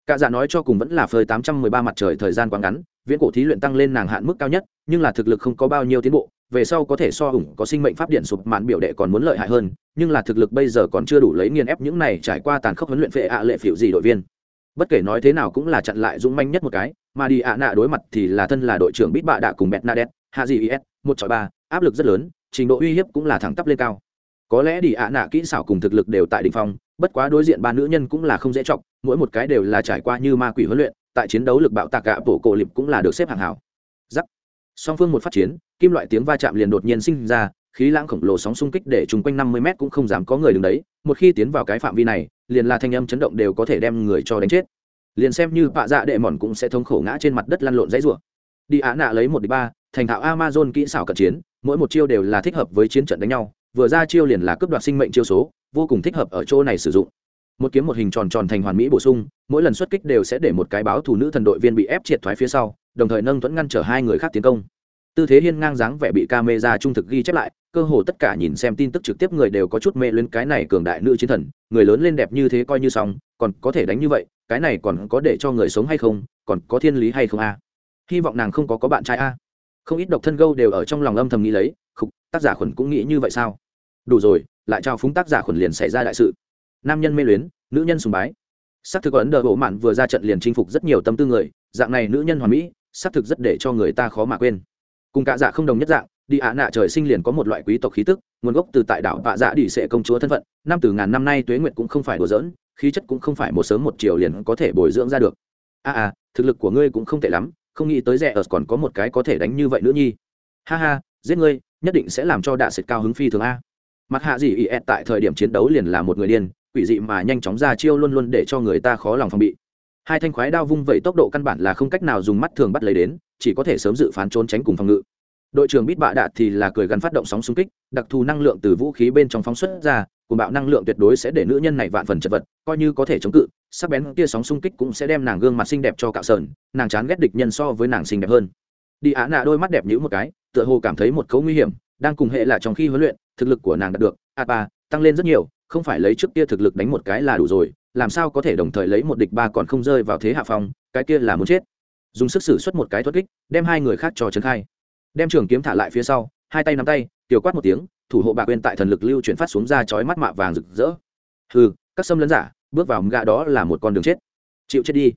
Cạ dạ nói cho cùng vẫn là phơi tám trăm mười ba mặt trời thời gian quá ngắn, viễn cổ thí luyện tăng lên nàng hạn mức cao nhất, nhưng là thực lực không có bao nhiêu tiến bộ, về sau có thể so ủng có sinh mệnh pháp điện sụp mạn biểu đệ còn muốn lợi hại hơn, nhưng là thực lực bây giờ còn chưa đủ lấy nghiền ép những này trải qua tàn khốc huấn luyện phệ ạ lệ phịu gì đội viên bất kể nói thế nào cũng là chặn lại dũng manh nhất một cái, mà đi ạ nạ đối mặt thì là thân là đội trưởng bít bạ đạ cùng bẹt nadet hạ gì is một chọi ba, áp lực rất lớn, trình độ uy hiếp cũng là thẳng tắp lên cao. Có lẽ đi ạ nạ kỹ xảo cùng thực lực đều tại đỉnh phong, bất quá đối diện ba nữ nhân cũng là không dễ chọc, mỗi một cái đều là trải qua như ma quỷ huấn luyện, tại chiến đấu lực bạo tạc gạ bổ cổ lịp cũng là được xếp hàng hảo. Giắc. Song phương một phát chiến, kim loại tiếng va chạm liền đột nhiên sinh ra khí lãng khổng lồ sóng xung kích để chung quanh năm mươi mét cũng không dám có người đứng đấy, một khi tiến vào cái phạm vi này, liền là thanh âm chấn động đều có thể đem người cho đánh chết. Liền xem như bạ dạ đệ mòn cũng sẽ thống khổ ngã trên mặt đất lăn lộn dãy rủa. Đi á nạ lấy một đi ba, thành thạo amazon kỹ xảo cận chiến, mỗi một chiêu đều là thích hợp với chiến trận đánh nhau, vừa ra chiêu liền là cướp đoạt sinh mệnh chiêu số, vô cùng thích hợp ở chỗ này sử dụng. Một kiếm một hình tròn tròn thành hoàn mỹ bổ sung, mỗi lần xuất kích đều sẽ để một cái báo thủ nữ thần đội viên bị ép triệt thoái phía sau, đồng thời nâng thuẫn ngăn trở hai người khác tiến công tư thế hiên ngang dáng vẻ bị camera trung thực ghi chép lại, cơ hồ tất cả nhìn xem tin tức trực tiếp người đều có chút mê lên cái này cường đại nữ chiến thần, người lớn lên đẹp như thế coi như xong, còn có thể đánh như vậy, cái này còn có để cho người sống hay không, còn có thiên lý hay không a? Hy vọng nàng không có có bạn trai a. Không ít độc thân gâu đều ở trong lòng âm thầm nghĩ lấy, khục, tác giả khuẩn cũng nghĩ như vậy sao? Đủ rồi, lại trao phúng tác giả khuẩn liền xảy ra đại sự. Nam nhân mê luyến, nữ nhân sùng bái. Xác thực ấn đờ bộ mạn vừa ra trận liền chinh phục rất nhiều tâm tư người, dạng này nữ nhân hoàn mỹ xác thực rất để cho người ta khó mà quên cùng cả dạ không đồng nhất dạng đi ạ nạ trời sinh liền có một loại quý tộc khí tức nguồn gốc từ tại đảo vạ dạ đi sệ công chúa thân phận năm từ ngàn năm nay tuế nguyệt cũng không phải đùa giỡn khí chất cũng không phải một sớm một chiều liền có thể bồi dưỡng ra được. A à, à thực lực của ngươi cũng không tệ lắm không nghĩ tới rẻ ở còn có một cái có thể đánh như vậy nữa nhi. Ha ha giết ngươi nhất định sẽ làm cho đạ sệt cao hứng phi thường a. Mặt hạ gì ị ẹt tại thời điểm chiến đấu liền là một người điên quỷ dị mà nhanh chóng ra chiêu luôn luôn để cho người ta khó lòng phòng bị hai thanh khoái đao vung vẩy tốc độ căn bản là không cách nào dùng mắt thường bắt lấy đến, chỉ có thể sớm dự phán trốn tránh cùng phòng ngự. Đội trưởng bít bạ đạ thì là cười gắn phát động sóng xung kích, đặc thù năng lượng từ vũ khí bên trong phóng xuất ra cùng bạo năng lượng tuyệt đối sẽ để nữ nhân này vạn phần chật vật, coi như có thể chống cự, sắc bén kia sóng xung kích cũng sẽ đem nàng gương mặt xinh đẹp cho cạo sờn, nàng chán ghét địch nhân so với nàng xinh đẹp hơn. Đi á nạ đôi mắt đẹp nhữ một cái, tựa hồ cảm thấy một cấu nguy hiểm, đang cùng hệ là trong khi huấn luyện, thực lực của nàng đạt được a ba tăng lên rất nhiều, không phải lấy trước kia thực lực đánh một cái là đủ rồi làm sao có thể đồng thời lấy một địch ba còn không rơi vào thế hạ phong, cái kia là muốn chết. Dùng sức sử xuất một cái thoát kích, đem hai người khác cho trấn khai. Đem trường kiếm thả lại phía sau, hai tay nắm tay, tiểu quát một tiếng, thủ hộ bạc quên tại thần lực lưu chuyển phát xuống ra chói mắt mạ vàng rực rỡ. Hừ, các xâm lấn giả, bước vào gã đó là một con đường chết. Chịu chết đi.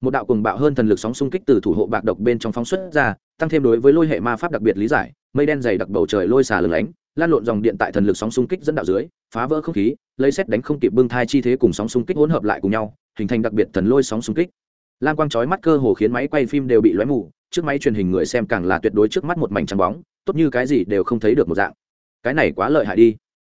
Một đạo cùng bạo hơn thần lực sóng xung kích từ thủ hộ bạc độc bên trong phóng xuất ra, tăng thêm đối với lôi hệ ma pháp đặc biệt lý giải, mây đen dày đặc bầu trời lôi xà lửng lánh lan lộn dòng điện tại thần lực sóng xung kích dẫn đạo dưới, phá vỡ không khí, lấy xét đánh không kịp bưng thai chi thế cùng sóng xung kích hỗn hợp lại cùng nhau, hình thành đặc biệt thần lôi sóng xung kích. Lan quang chói mắt cơ hồ khiến máy quay phim đều bị lóe mù, trước máy truyền hình người xem càng là tuyệt đối trước mắt một mảnh trắng bóng, tốt như cái gì đều không thấy được một dạng. Cái này quá lợi hại đi.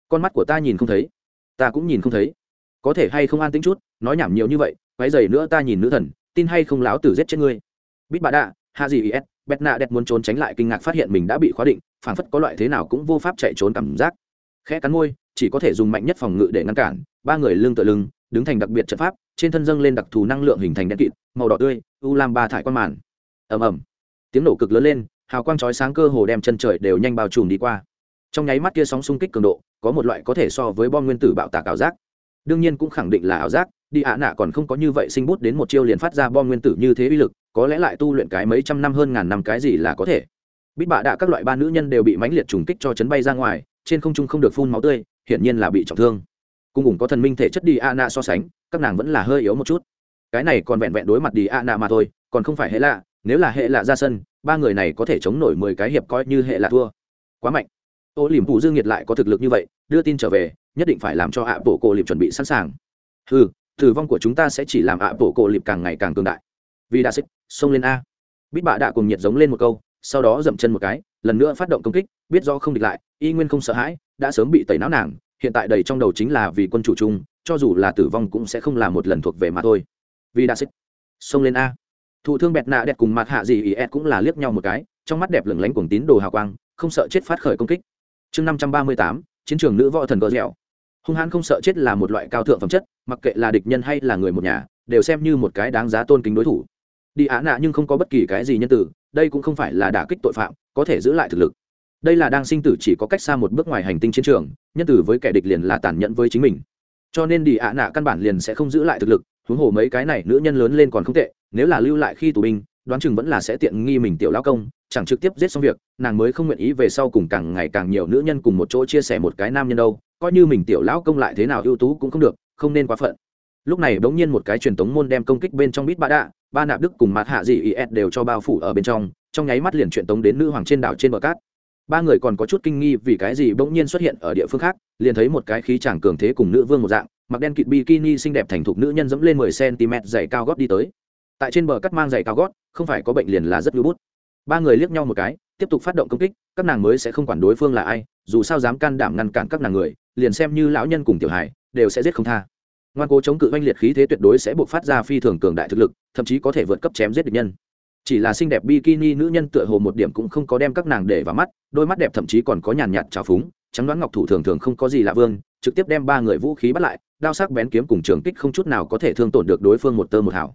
Con mắt của ta nhìn không thấy, ta cũng nhìn không thấy. Có thể hay không an tính chút, nói nhảm nhiều như vậy quái dày nữa ta nhìn nữ thần, tin hay không láo tử giết chết ngươi. Bít bà đạ, hạ gì is bét nạ đẹp muốn trốn tránh lại kinh ngạc phát hiện mình đã bị khóa định, phảng phất có loại thế nào cũng vô pháp chạy trốn cảm giác. Khẽ cắn môi, chỉ có thể dùng mạnh nhất phòng ngự để ngăn cản, ba người lưng tựa lưng, đứng thành đặc biệt trận pháp, trên thân dâng lên đặc thù năng lượng hình thành đen kịt, màu đỏ tươi, u lam ba thải quan màn. Ầm ầm. Tiếng nổ cực lớn lên, hào quang chói sáng cơ hồ đem chân trời đều nhanh bao trùm đi qua. Trong nháy mắt kia sóng xung kích cường độ, có một loại có thể so với bom nguyên tử bạo tạc ảo giác. Đương nhiên cũng khẳng định là ảo giác đi ạ nạ còn không có như vậy sinh bút đến một chiêu liền phát ra bom nguyên tử như thế uy lực, có lẽ lại tu luyện cái mấy trăm năm hơn ngàn năm cái gì là có thể. Bít bạ đạ các loại ba nữ nhân đều bị mãnh liệt trùng kích cho chấn bay ra ngoài, trên không trung không được phun máu tươi, hiển nhiên là bị trọng thương. Cùng cùng có thần minh thể chất đi ạ nạ so sánh, các nàng vẫn là hơi yếu một chút. Cái này còn vẹn vẹn đối mặt đi ạ nạ mà thôi, còn không phải hệ lạ, nếu là hệ lạ ra sân, ba người này có thể chống nổi mười cái hiệp coi như hệ lạ thua. Quá mạnh. Ô liềm phụ dương nhiệt lại có thực lực như vậy, đưa tin trở về, nhất định phải làm cho ạ bộ cổ liệp chuẩn bị sẵn sàng. Ừ tử vong của chúng ta sẽ chỉ làm ạ bộ cổ lịp càng ngày càng cường đại. Vì đã xích, xông lên a. Bít bạ đạ cùng nhiệt giống lên một câu, sau đó dậm chân một cái, lần nữa phát động công kích, biết do không địch lại, y nguyên không sợ hãi, đã sớm bị tẩy não nàng, hiện tại đầy trong đầu chính là vì quân chủ chung, cho dù là tử vong cũng sẽ không là một lần thuộc về mà thôi. Vì đã xích, xông lên a. Thụ thương bẹt nạ đẹp cùng mặt hạ gì ý ed cũng là liếc nhau một cái, trong mắt đẹp lửng lánh cuồng tín đồ hào quang, không sợ chết phát khởi công kích. Chương năm trăm ba mươi tám, chiến trường nữ võ thần gỡ dẻo hung hãn không sợ chết là một loại cao thượng phẩm chất, mặc kệ là địch nhân hay là người một nhà, đều xem như một cái đáng giá tôn kính đối thủ. Đi á nạ nhưng không có bất kỳ cái gì nhân tử, đây cũng không phải là đả kích tội phạm, có thể giữ lại thực lực. Đây là đang sinh tử chỉ có cách xa một bước ngoài hành tinh chiến trường, nhân tử với kẻ địch liền là tàn nhẫn với chính mình. Cho nên đi ạ nạ căn bản liền sẽ không giữ lại thực lực, huống hồ mấy cái này nữ nhân lớn lên còn không tệ, nếu là lưu lại khi tù binh, đoán chừng vẫn là sẽ tiện nghi mình tiểu lão công chẳng trực tiếp giết xong việc, nàng mới không nguyện ý về sau cùng càng ngày càng nhiều nữ nhân cùng một chỗ chia sẻ một cái nam nhân đâu, coi như mình tiểu lão công lại thế nào ưu tú cũng không được, không nên quá phận. Lúc này bỗng nhiên một cái truyền tống môn đem công kích bên trong bít ba đạ, ba nạp đức cùng mặt hạ dị is đều cho bao phủ ở bên trong trong nháy mắt liền truyền tống đến nữ hoàng trên đảo trên bờ cát. Ba người còn có chút kinh nghi vì cái gì bỗng nhiên xuất hiện ở địa phương khác, liền thấy một cái khí chàng cường thế cùng nữ vương một dạng, mặc đen kịt bikini xinh đẹp thành thục nữ nhân dẫm lên mười cm dày cao gót đi tới. Tại trên bờ cắt mang giày cao gót, không phải có bệnh liền là rất ngưỡng bút ba người liếc nhau một cái, tiếp tục phát động công kích, các nàng mới sẽ không quản đối phương là ai, dù sao dám can đảm ngăn cản các nàng người, liền xem như lão nhân cùng tiểu hải đều sẽ giết không tha. Ngoan cố chống cự oanh liệt khí thế tuyệt đối sẽ buộc phát ra phi thường cường đại thực lực, thậm chí có thể vượt cấp chém giết địch nhân. Chỉ là xinh đẹp bikini nữ nhân tựa hồ một điểm cũng không có đem các nàng để vào mắt, đôi mắt đẹp thậm chí còn có nhàn nhạt trào phúng, trắng đoán ngọc thủ thường thường không có gì lạ vương, trực tiếp đem ba người vũ khí bắt lại, đao sắc bén kiếm cùng trường kích không chút nào có thể thương tổn được đối phương một tơ một hảo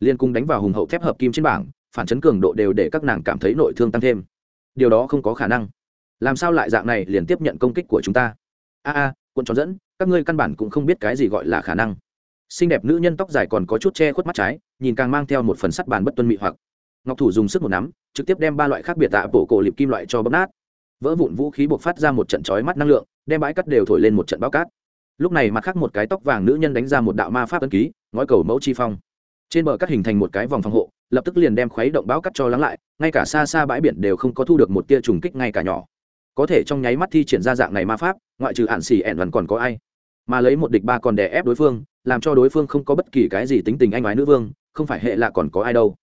liên cung đánh vào hùng hậu thép hợp kim trên bảng phản chấn cường độ đều để các nàng cảm thấy nội thương tăng thêm. Điều đó không có khả năng. Làm sao lại dạng này liền tiếp nhận công kích của chúng ta? A a quân tròn dẫn, các ngươi căn bản cũng không biết cái gì gọi là khả năng. Xinh đẹp nữ nhân tóc dài còn có chút che khuất mắt trái, nhìn càng mang theo một phần sắt bàn bất tuân mị hoặc. Ngọc thủ dùng sức một nắm, trực tiếp đem ba loại khác biệt tạ bộ cổ liệp kim loại cho bấm nát. Vỡ vụn vũ khí buộc phát ra một trận chói mắt năng lượng, đem bãi cắt đều thổi lên một trận bao cát. Lúc này mặt khác một cái tóc vàng nữ nhân đánh ra một đạo ma pháp ấn ký, ngói cầu mẫu chi phong trên bờ cắt hình thành một cái vòng phòng hộ, lập tức liền đem khuấy động bão cắt cho lắng lại, ngay cả xa xa bãi biển đều không có thu được một tia trùng kích ngay cả nhỏ. Có thể trong nháy mắt thi triển ra dạng này ma pháp, ngoại trừ ạn xì ẻn vẫn còn có ai? Mà lấy một địch ba còn đè ép đối phương, làm cho đối phương không có bất kỳ cái gì tính tình anh ái nữ vương, không phải hệ lạ còn có ai đâu.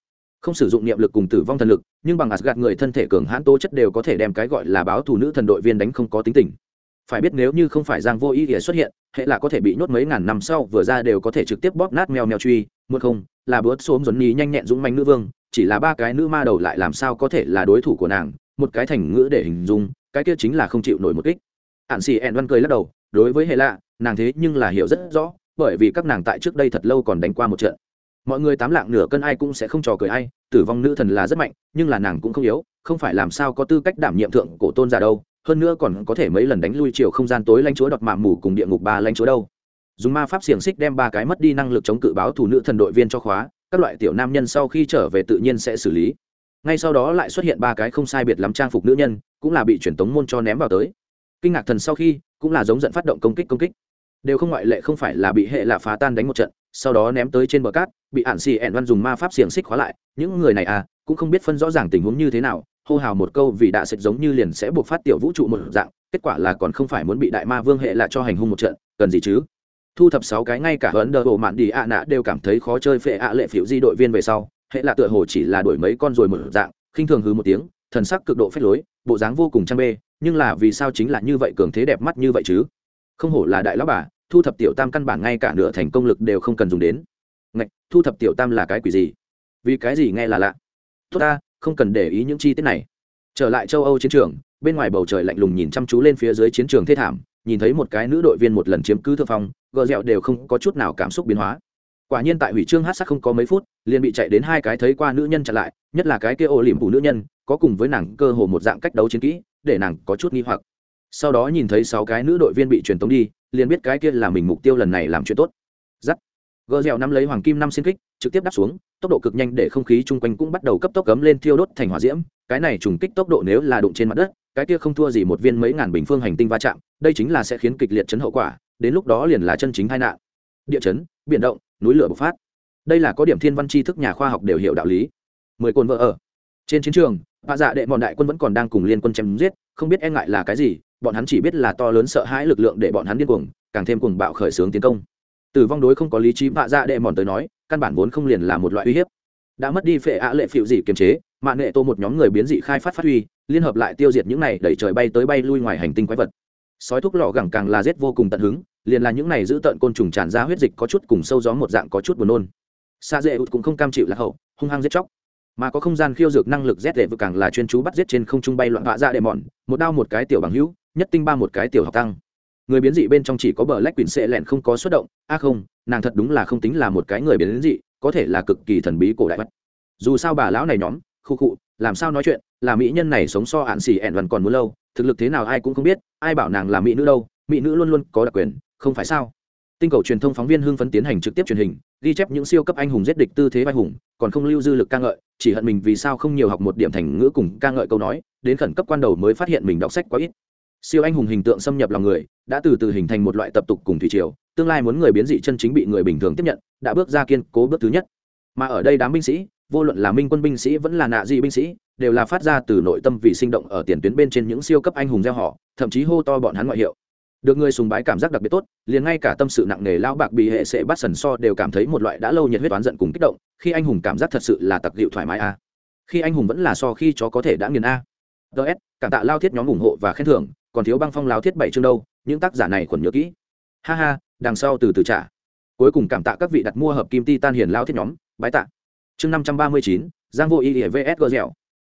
Không sử dụng niệm lực cùng tử vong thần lực, nhưng bằng gạt người thân thể cường hãn tố chất đều có thể đem cái gọi là báo thù nữ thần đội viên đánh không có tính tình. Phải biết nếu như không phải giang vô ý nghĩa xuất hiện, hệ là có thể bị nhốt mấy ngàn năm sau vừa ra đều có thể trực tiếp bóp nát mèo mèo truy một không? Là bớt xốm dồn nhí nhanh nhẹn dũng manh nữ vương, chỉ là ba cái nữ ma đầu lại làm sao có thể là đối thủ của nàng, một cái thành ngữ để hình dung, cái kia chính là không chịu nổi một kích. Hạn xì ẹn văn cười lắc đầu, đối với hệ lạ, nàng thế nhưng là hiểu rất rõ, bởi vì các nàng tại trước đây thật lâu còn đánh qua một trận. Mọi người tám lạng nửa cân ai cũng sẽ không trò cười ai, tử vong nữ thần là rất mạnh, nhưng là nàng cũng không yếu, không phải làm sao có tư cách đảm nhiệm thượng cổ tôn giả đâu, hơn nữa còn có thể mấy lần đánh lui chiều không gian tối lãnh chúa đọt mạ mù cùng địa ngục ba lãnh chúa đâu dùng ma pháp xiềng xích đem ba cái mất đi năng lực chống cự báo thủ nữ thần đội viên cho khóa, các loại tiểu nam nhân sau khi trở về tự nhiên sẽ xử lý. Ngay sau đó lại xuất hiện ba cái không sai biệt lắm trang phục nữ nhân, cũng là bị truyền tống môn cho ném vào tới. Kinh ngạc thần sau khi, cũng là giống giận phát động công kích công kích. Đều không ngoại lệ không phải là bị hệ lạ phá tan đánh một trận, sau đó ném tới trên bờ cát, bị ản xì ẹn văn dùng ma pháp xiềng xích khóa lại. Những người này à cũng không biết phân rõ ràng tình huống như thế nào, hô hào một câu vì đã sệt giống như liền sẽ buộc phát tiểu vũ trụ một dạng, kết quả là còn không phải muốn bị đại ma vương hệ lạ cho hành hung một trận, cần gì chứ? Thu thập sáu cái ngay cả ấn đờ bộ mạn đi ạ nạ đều cảm thấy khó chơi phệ ạ lệ phiểu di đội viên về sau, hệ là tựa hồ chỉ là đổi mấy con rồi một dạng, khinh thường hứ một tiếng, thần sắc cực độ phép lối, bộ dáng vô cùng trang bê, nhưng là vì sao chính là như vậy cường thế đẹp mắt như vậy chứ? Không hổ là đại lão bà, thu thập tiểu tam căn bản ngay cả nửa thành công lực đều không cần dùng đến. Ngạch, thu thập tiểu tam là cái quỷ gì? Vì cái gì nghe là lạ? Tốt ta, không cần để ý những chi tiết này. Trở lại châu âu chiến trường, bên ngoài bầu trời lạnh lùng nhìn chăm chú lên phía dưới chiến trường thê thảm nhìn thấy một cái nữ đội viên một lần chiếm cứ thượng phong, gờ dẹo đều không có chút nào cảm xúc biến hóa. Quả nhiên tại hủy trương hát sắc không có mấy phút, liền bị chạy đến hai cái thấy qua nữ nhân chặn lại, nhất là cái kia ô liềm phủ nữ nhân, có cùng với nàng cơ hồ một dạng cách đấu chiến kỹ, để nàng có chút nghi hoặc. Sau đó nhìn thấy sáu cái nữ đội viên bị truyền tống đi, liền biết cái kia là mình mục tiêu lần này làm chuyện tốt. Giắt. Gờ dẻo nắm lấy hoàng kim năm xin kích, trực tiếp đáp xuống, tốc độ cực nhanh để không khí chung quanh cũng bắt đầu cấp tốc cấm lên thiêu đốt thành hỏa diễm. Cái này trùng kích tốc độ nếu là đụng trên mặt đất, cái kia không thua gì một viên mấy ngàn bình phương hành tinh va chạm đây chính là sẽ khiến kịch liệt chấn hậu quả, đến lúc đó liền là chân chính tai nạn. Địa chấn, biển động, núi lửa bộc phát. Đây là có điểm thiên văn tri thức nhà khoa học đều hiểu đạo lý. Mười cồn vợ ở. Trên chiến trường bạ dạ đệ bọn đại quân vẫn còn đang cùng liên quân chém giết, không biết e ngại là cái gì, bọn hắn chỉ biết là to lớn sợ hãi lực lượng để bọn hắn điên cuồng, càng thêm cuồng bạo khởi xướng tiến công. Tử vong đối không có lý trí bạ dạ đệ mòn tới nói, căn bản vốn không liền là một loại uy hiếp. Đã mất đi phệ ạ lệ phịu dị kiềm chế mạng nghệ tô một nhóm người biến dị khai phát phát huy, liên hợp lại tiêu diệt những này đẩy trời bay tới bay lui ngoài hành tinh quái vật sói thuốc lọ gẳng càng là rét vô cùng tận hứng, liền là những này giữ tận côn trùng tràn ra huyết dịch có chút cùng sâu gió một dạng có chút buồn nôn. Xa dễ cũng không cam chịu lạc hậu, hung hăng giết chóc. Mà có không gian khiêu dược năng lực rét đệ vừa càng là chuyên chú bắt giết trên không trung bay loạn vạ ra đệ mòn một đao một cái tiểu bằng hữu, nhất tinh ba một cái tiểu học tăng. Người biến dị bên trong chỉ có bờ lách quyển sệ lẹn không có xuất động. A không, nàng thật đúng là không tính là một cái người biến dị, có thể là cực kỳ thần bí cổ đại bắt dù sao bà lão này nhóm, khu khụ làm sao nói chuyện, là mỹ nhân này sống so hạn xì ẹn vẫn còn muốn lâu thực lực thế nào ai cũng không biết, ai bảo nàng là mỹ nữ đâu, mỹ nữ luôn luôn có đặc quyền, không phải sao? Tinh cầu truyền thông phóng viên hưng phấn tiến hành trực tiếp truyền hình, ghi chép những siêu cấp anh hùng giết địch tư thế vai hùng, còn không lưu dư lực ca ngợi, chỉ hận mình vì sao không nhiều học một điểm thành ngữ cùng ca ngợi câu nói, đến khẩn cấp quan đầu mới phát hiện mình đọc sách quá ít. Siêu anh hùng hình tượng xâm nhập lòng người, đã từ từ hình thành một loại tập tục cùng thủy triều, tương lai muốn người biến dị chân chính bị người bình thường tiếp nhận, đã bước ra kiên cố bước thứ nhất. Mà ở đây đám binh sĩ vô luận là minh quân binh sĩ vẫn là nạ dị binh sĩ, đều là phát ra từ nội tâm vì sinh động ở tiền tuyến bên trên những siêu cấp anh hùng gieo họ, thậm chí hô to bọn hắn ngoại hiệu. Được người sùng bái cảm giác đặc biệt tốt, liền ngay cả tâm sự nặng nề lao bạc bị hệ sệ bắt sần so đều cảm thấy một loại đã lâu nhiệt huyết oán giận cùng kích động, khi anh hùng cảm giác thật sự là tặc dịu thoải mái a. Khi anh hùng vẫn là so khi chó có thể đã nghiền a. Ts cảm tạ lao thiết nhóm ủng hộ và khen thưởng, còn thiếu băng phong lao thiết bảy chương đâu, những tác giả này còn nhớ kỹ. Ha ha, đằng sau từ từ trả. Cuối cùng cảm tạ các vị đặt mua hợp kim ti tan hiền lao thiết nhóm, bái tạ chương năm trăm ba mươi chín, giang vô y vs gờ dẻo.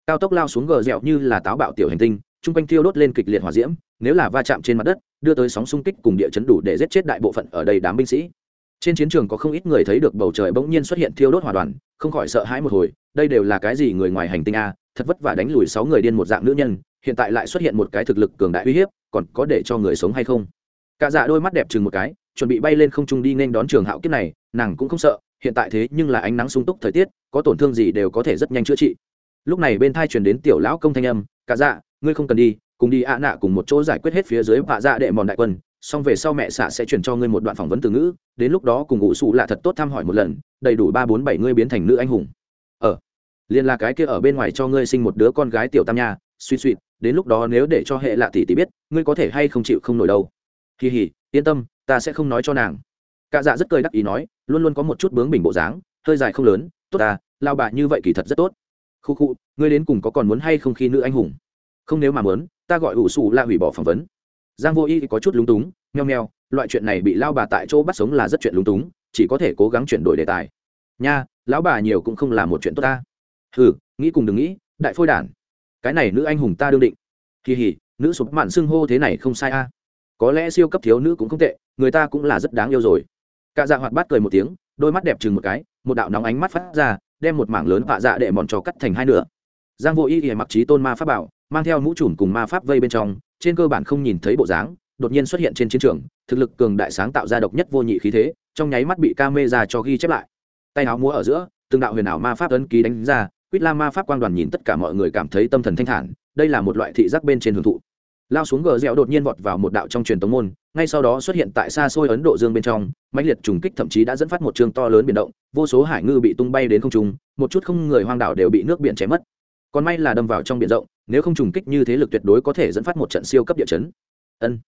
Cao tốc lao xuống gờ dẻo như là táo bạo tiểu hành tinh, chung quanh thiêu đốt lên kịch liệt hỏa diễm, nếu là va chạm trên mặt đất, đưa tới sóng xung kích cùng địa chấn đủ để giết chết đại bộ phận ở đây đám binh sĩ. Trên chiến trường có không ít người thấy được bầu trời bỗng nhiên xuất hiện thiêu đốt hỏa đoàn, không khỏi sợ hãi một hồi, đây đều là cái gì người ngoài hành tinh a, thật vất vả đánh lùi sáu người điên một dạng nữ nhân, hiện tại lại xuất hiện một cái thực lực cường đại uy hiếp, còn có để cho người sống hay không? Cả dạ đôi mắt đẹp chừng một cái, chuẩn bị bay lên không trung đi nên đón trường hạo kiếp này, nàng cũng không sợ hiện tại thế nhưng là ánh nắng sung túc thời tiết, có tổn thương gì đều có thể rất nhanh chữa trị. Lúc này bên thai truyền đến tiểu lão công thanh âm, cả dạ ngươi không cần đi, cùng đi ạ nạ cùng một chỗ giải quyết hết phía dưới vạ dạ đệ mòn đại quân, xong về sau mẹ xạ sẽ chuyển cho ngươi một đoạn phỏng vấn từ ngữ, đến lúc đó cùng ngụ sụ lạ thật tốt thăm hỏi một lần, đầy đủ ba bốn bảy ngươi biến thành nữ anh hùng. Ờ liền là cái kia ở bên ngoài cho ngươi sinh một đứa con gái tiểu tam nha, suy suy, đến lúc đó nếu để cho hệ lạ tỷ tỷ biết, ngươi có thể hay không chịu không nổi đâu. Kỳ hỉ yên tâm, ta sẽ không nói cho nàng. Cạ dạ rất cười đắc ý nói luôn luôn có một chút bướng bình bộ dáng, hơi dài không lớn, tốt à, ta lao bà như vậy kỳ thật rất tốt. Khu khu, ngươi đến cùng có còn muốn hay không khi nữ anh hùng? Không nếu mà muốn, ta gọi ủ xù la hủy bỏ phỏng vấn. Giang vô y có chút lúng túng nheo nheo loại chuyện này bị lao bà tại chỗ bắt sống là rất chuyện lúng túng, chỉ có thể cố gắng chuyển đổi đề tài. Nha, lão bà nhiều cũng không là một chuyện tốt ta. Hừ, nghĩ cùng đừng nghĩ, đại phôi đản. Cái này nữ anh hùng ta đương định. Kỳ hỉ, nữ sụp mạn xưng hô thế này không sai a. Có lẽ siêu cấp thiếu nữ cũng không tệ, người ta cũng là rất đáng yêu rồi cả dạ hoạt bát cười một tiếng, đôi mắt đẹp chừng một cái, một đạo nóng ánh mắt phát ra, đem một mảng lớn vạ dạ để mòn trò cắt thành hai nửa. Giang vô y ỉa mặc trí tôn ma pháp bảo, mang theo mũ trùm cùng ma pháp vây bên trong, trên cơ bản không nhìn thấy bộ dáng, đột nhiên xuất hiện trên chiến trường, thực lực cường đại sáng tạo ra độc nhất vô nhị khí thế, trong nháy mắt bị ca mê ra cho ghi chép lại. Tay áo múa ở giữa, từng đạo huyền ảo ma pháp ấn ký đánh ra, quýt la ma pháp quang đoàn nhìn tất cả mọi người cảm thấy tâm thần thanh thản, đây là một loại thị giác bên trên hưởng thụ lao xuống gờ dẻo đột nhiên vọt vào một đạo trong truyền tống môn, ngay sau đó xuất hiện tại xa xôi ấn độ dương bên trong, mãnh liệt trùng kích thậm chí đã dẫn phát một trường to lớn biển động, vô số hải ngư bị tung bay đến không trung, một chút không người hoang đảo đều bị nước biển chém mất. Còn may là đâm vào trong biển rộng, nếu không trùng kích như thế lực tuyệt đối có thể dẫn phát một trận siêu cấp địa chấn. Ân,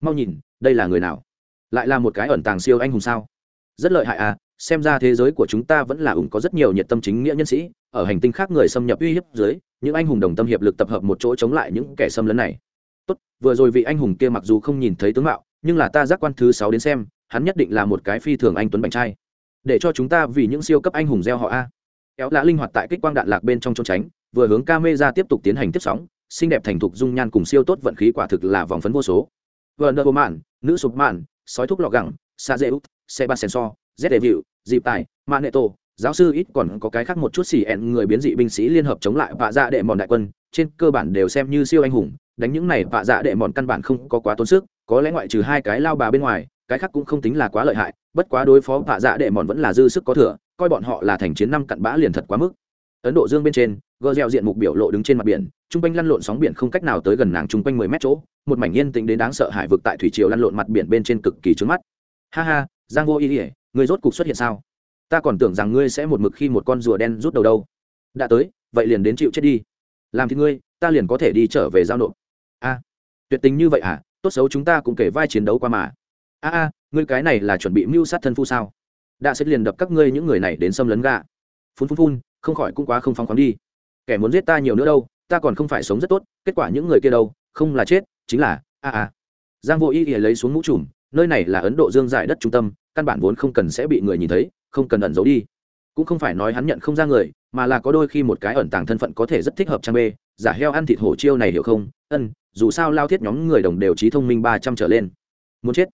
mau nhìn, đây là người nào? Lại là một cái ẩn tàng siêu anh hùng sao? Rất lợi hại à xem ra thế giới của chúng ta vẫn là ủng có rất nhiều nhiệt tâm chính nghĩa nhân sĩ, ở hành tinh khác người xâm nhập uy hiếp dưới những anh hùng đồng tâm hiệp lực tập hợp một chỗ chống lại những kẻ xâm lấn này tốt, vừa rồi vị anh hùng kia mặc dù không nhìn thấy tướng mạo, nhưng là ta giác quan thứ sáu đến xem, hắn nhất định là một cái phi thường anh tuấn bánh trai. Để cho chúng ta vì những siêu cấp anh hùng gieo họ a. Kéo lã linh hoạt tại kích quang đạn lạc bên trong trốn tránh, vừa hướng ca mây ra tiếp tục tiến hành tiếp sóng, xinh đẹp thành thục dung nhan cùng siêu tốt vận khí quả thực là vòng phấn vô số. Vợ nợ mạn nữ sụp mạn sói thuốc lọ gẳng, sa dê út xe ba sen so z đệ vịu, dịp tài mạ nệ tổ giáo sư ít còn có cái khác một chút xì ẹn người biến dị binh sĩ liên hợp chống lại vạ dạ đệ mòn đại quân, trên cơ bản đều xem như siêu anh hùng đánh những này vạ dạ đệ mòn căn bản không có quá tốn sức, có lẽ ngoại trừ hai cái lao bà bên ngoài, cái khác cũng không tính là quá lợi hại, bất quá đối phó vạ dạ đệ mòn vẫn là dư sức có thừa, coi bọn họ là thành chiến năm cặn bã liền thật quá mức. Ấn độ dương bên trên gờ gieo diện mục biểu lộ đứng trên mặt biển, trung quanh lăn lộn sóng biển không cách nào tới gần nàng trung quanh mười mét chỗ, một mảnh yên tĩnh đến đáng sợ hải vực tại thủy triều lăn lộn mặt biển bên trên cực kỳ trướng mắt. Ha ha, giang vô ý ỉa người rốt cục xuất hiện sao? Ta còn tưởng rằng ngươi sẽ một mực khi một con rùa đen rút đầu đâu. Đã tới, vậy liền đến chịu chết đi. Làm thì ngươi, ta liền có thể đi trở về giao nộp tuyệt tình như vậy à? Tốt xấu chúng ta cũng kể vai chiến đấu qua mà. A a, ngươi cái này là chuẩn bị mưu sát thân phu sao? Đã sẽ liền đập các ngươi những người này đến xâm lấn gà. Phun phun phun, không khỏi cũng quá không phóng khoáng đi. Kẻ muốn giết ta nhiều nữa đâu, ta còn không phải sống rất tốt, kết quả những người kia đâu, không là chết, chính là, a a. Giang vô y thì lấy xuống mũ trùm, nơi này là ấn độ dương giải đất trung tâm, căn bản vốn không cần sẽ bị người nhìn thấy, không cần ẩn giấu đi. Cũng không phải nói hắn nhận không ra người, mà là có đôi khi một cái ẩn tàng thân phận có thể rất thích hợp trang bê, giả heo ăn thịt hổ chiêu này hiểu không? Ân dù sao lao thiết nhóm người đồng đều trí thông minh ba trăm trở lên. Muốn chết.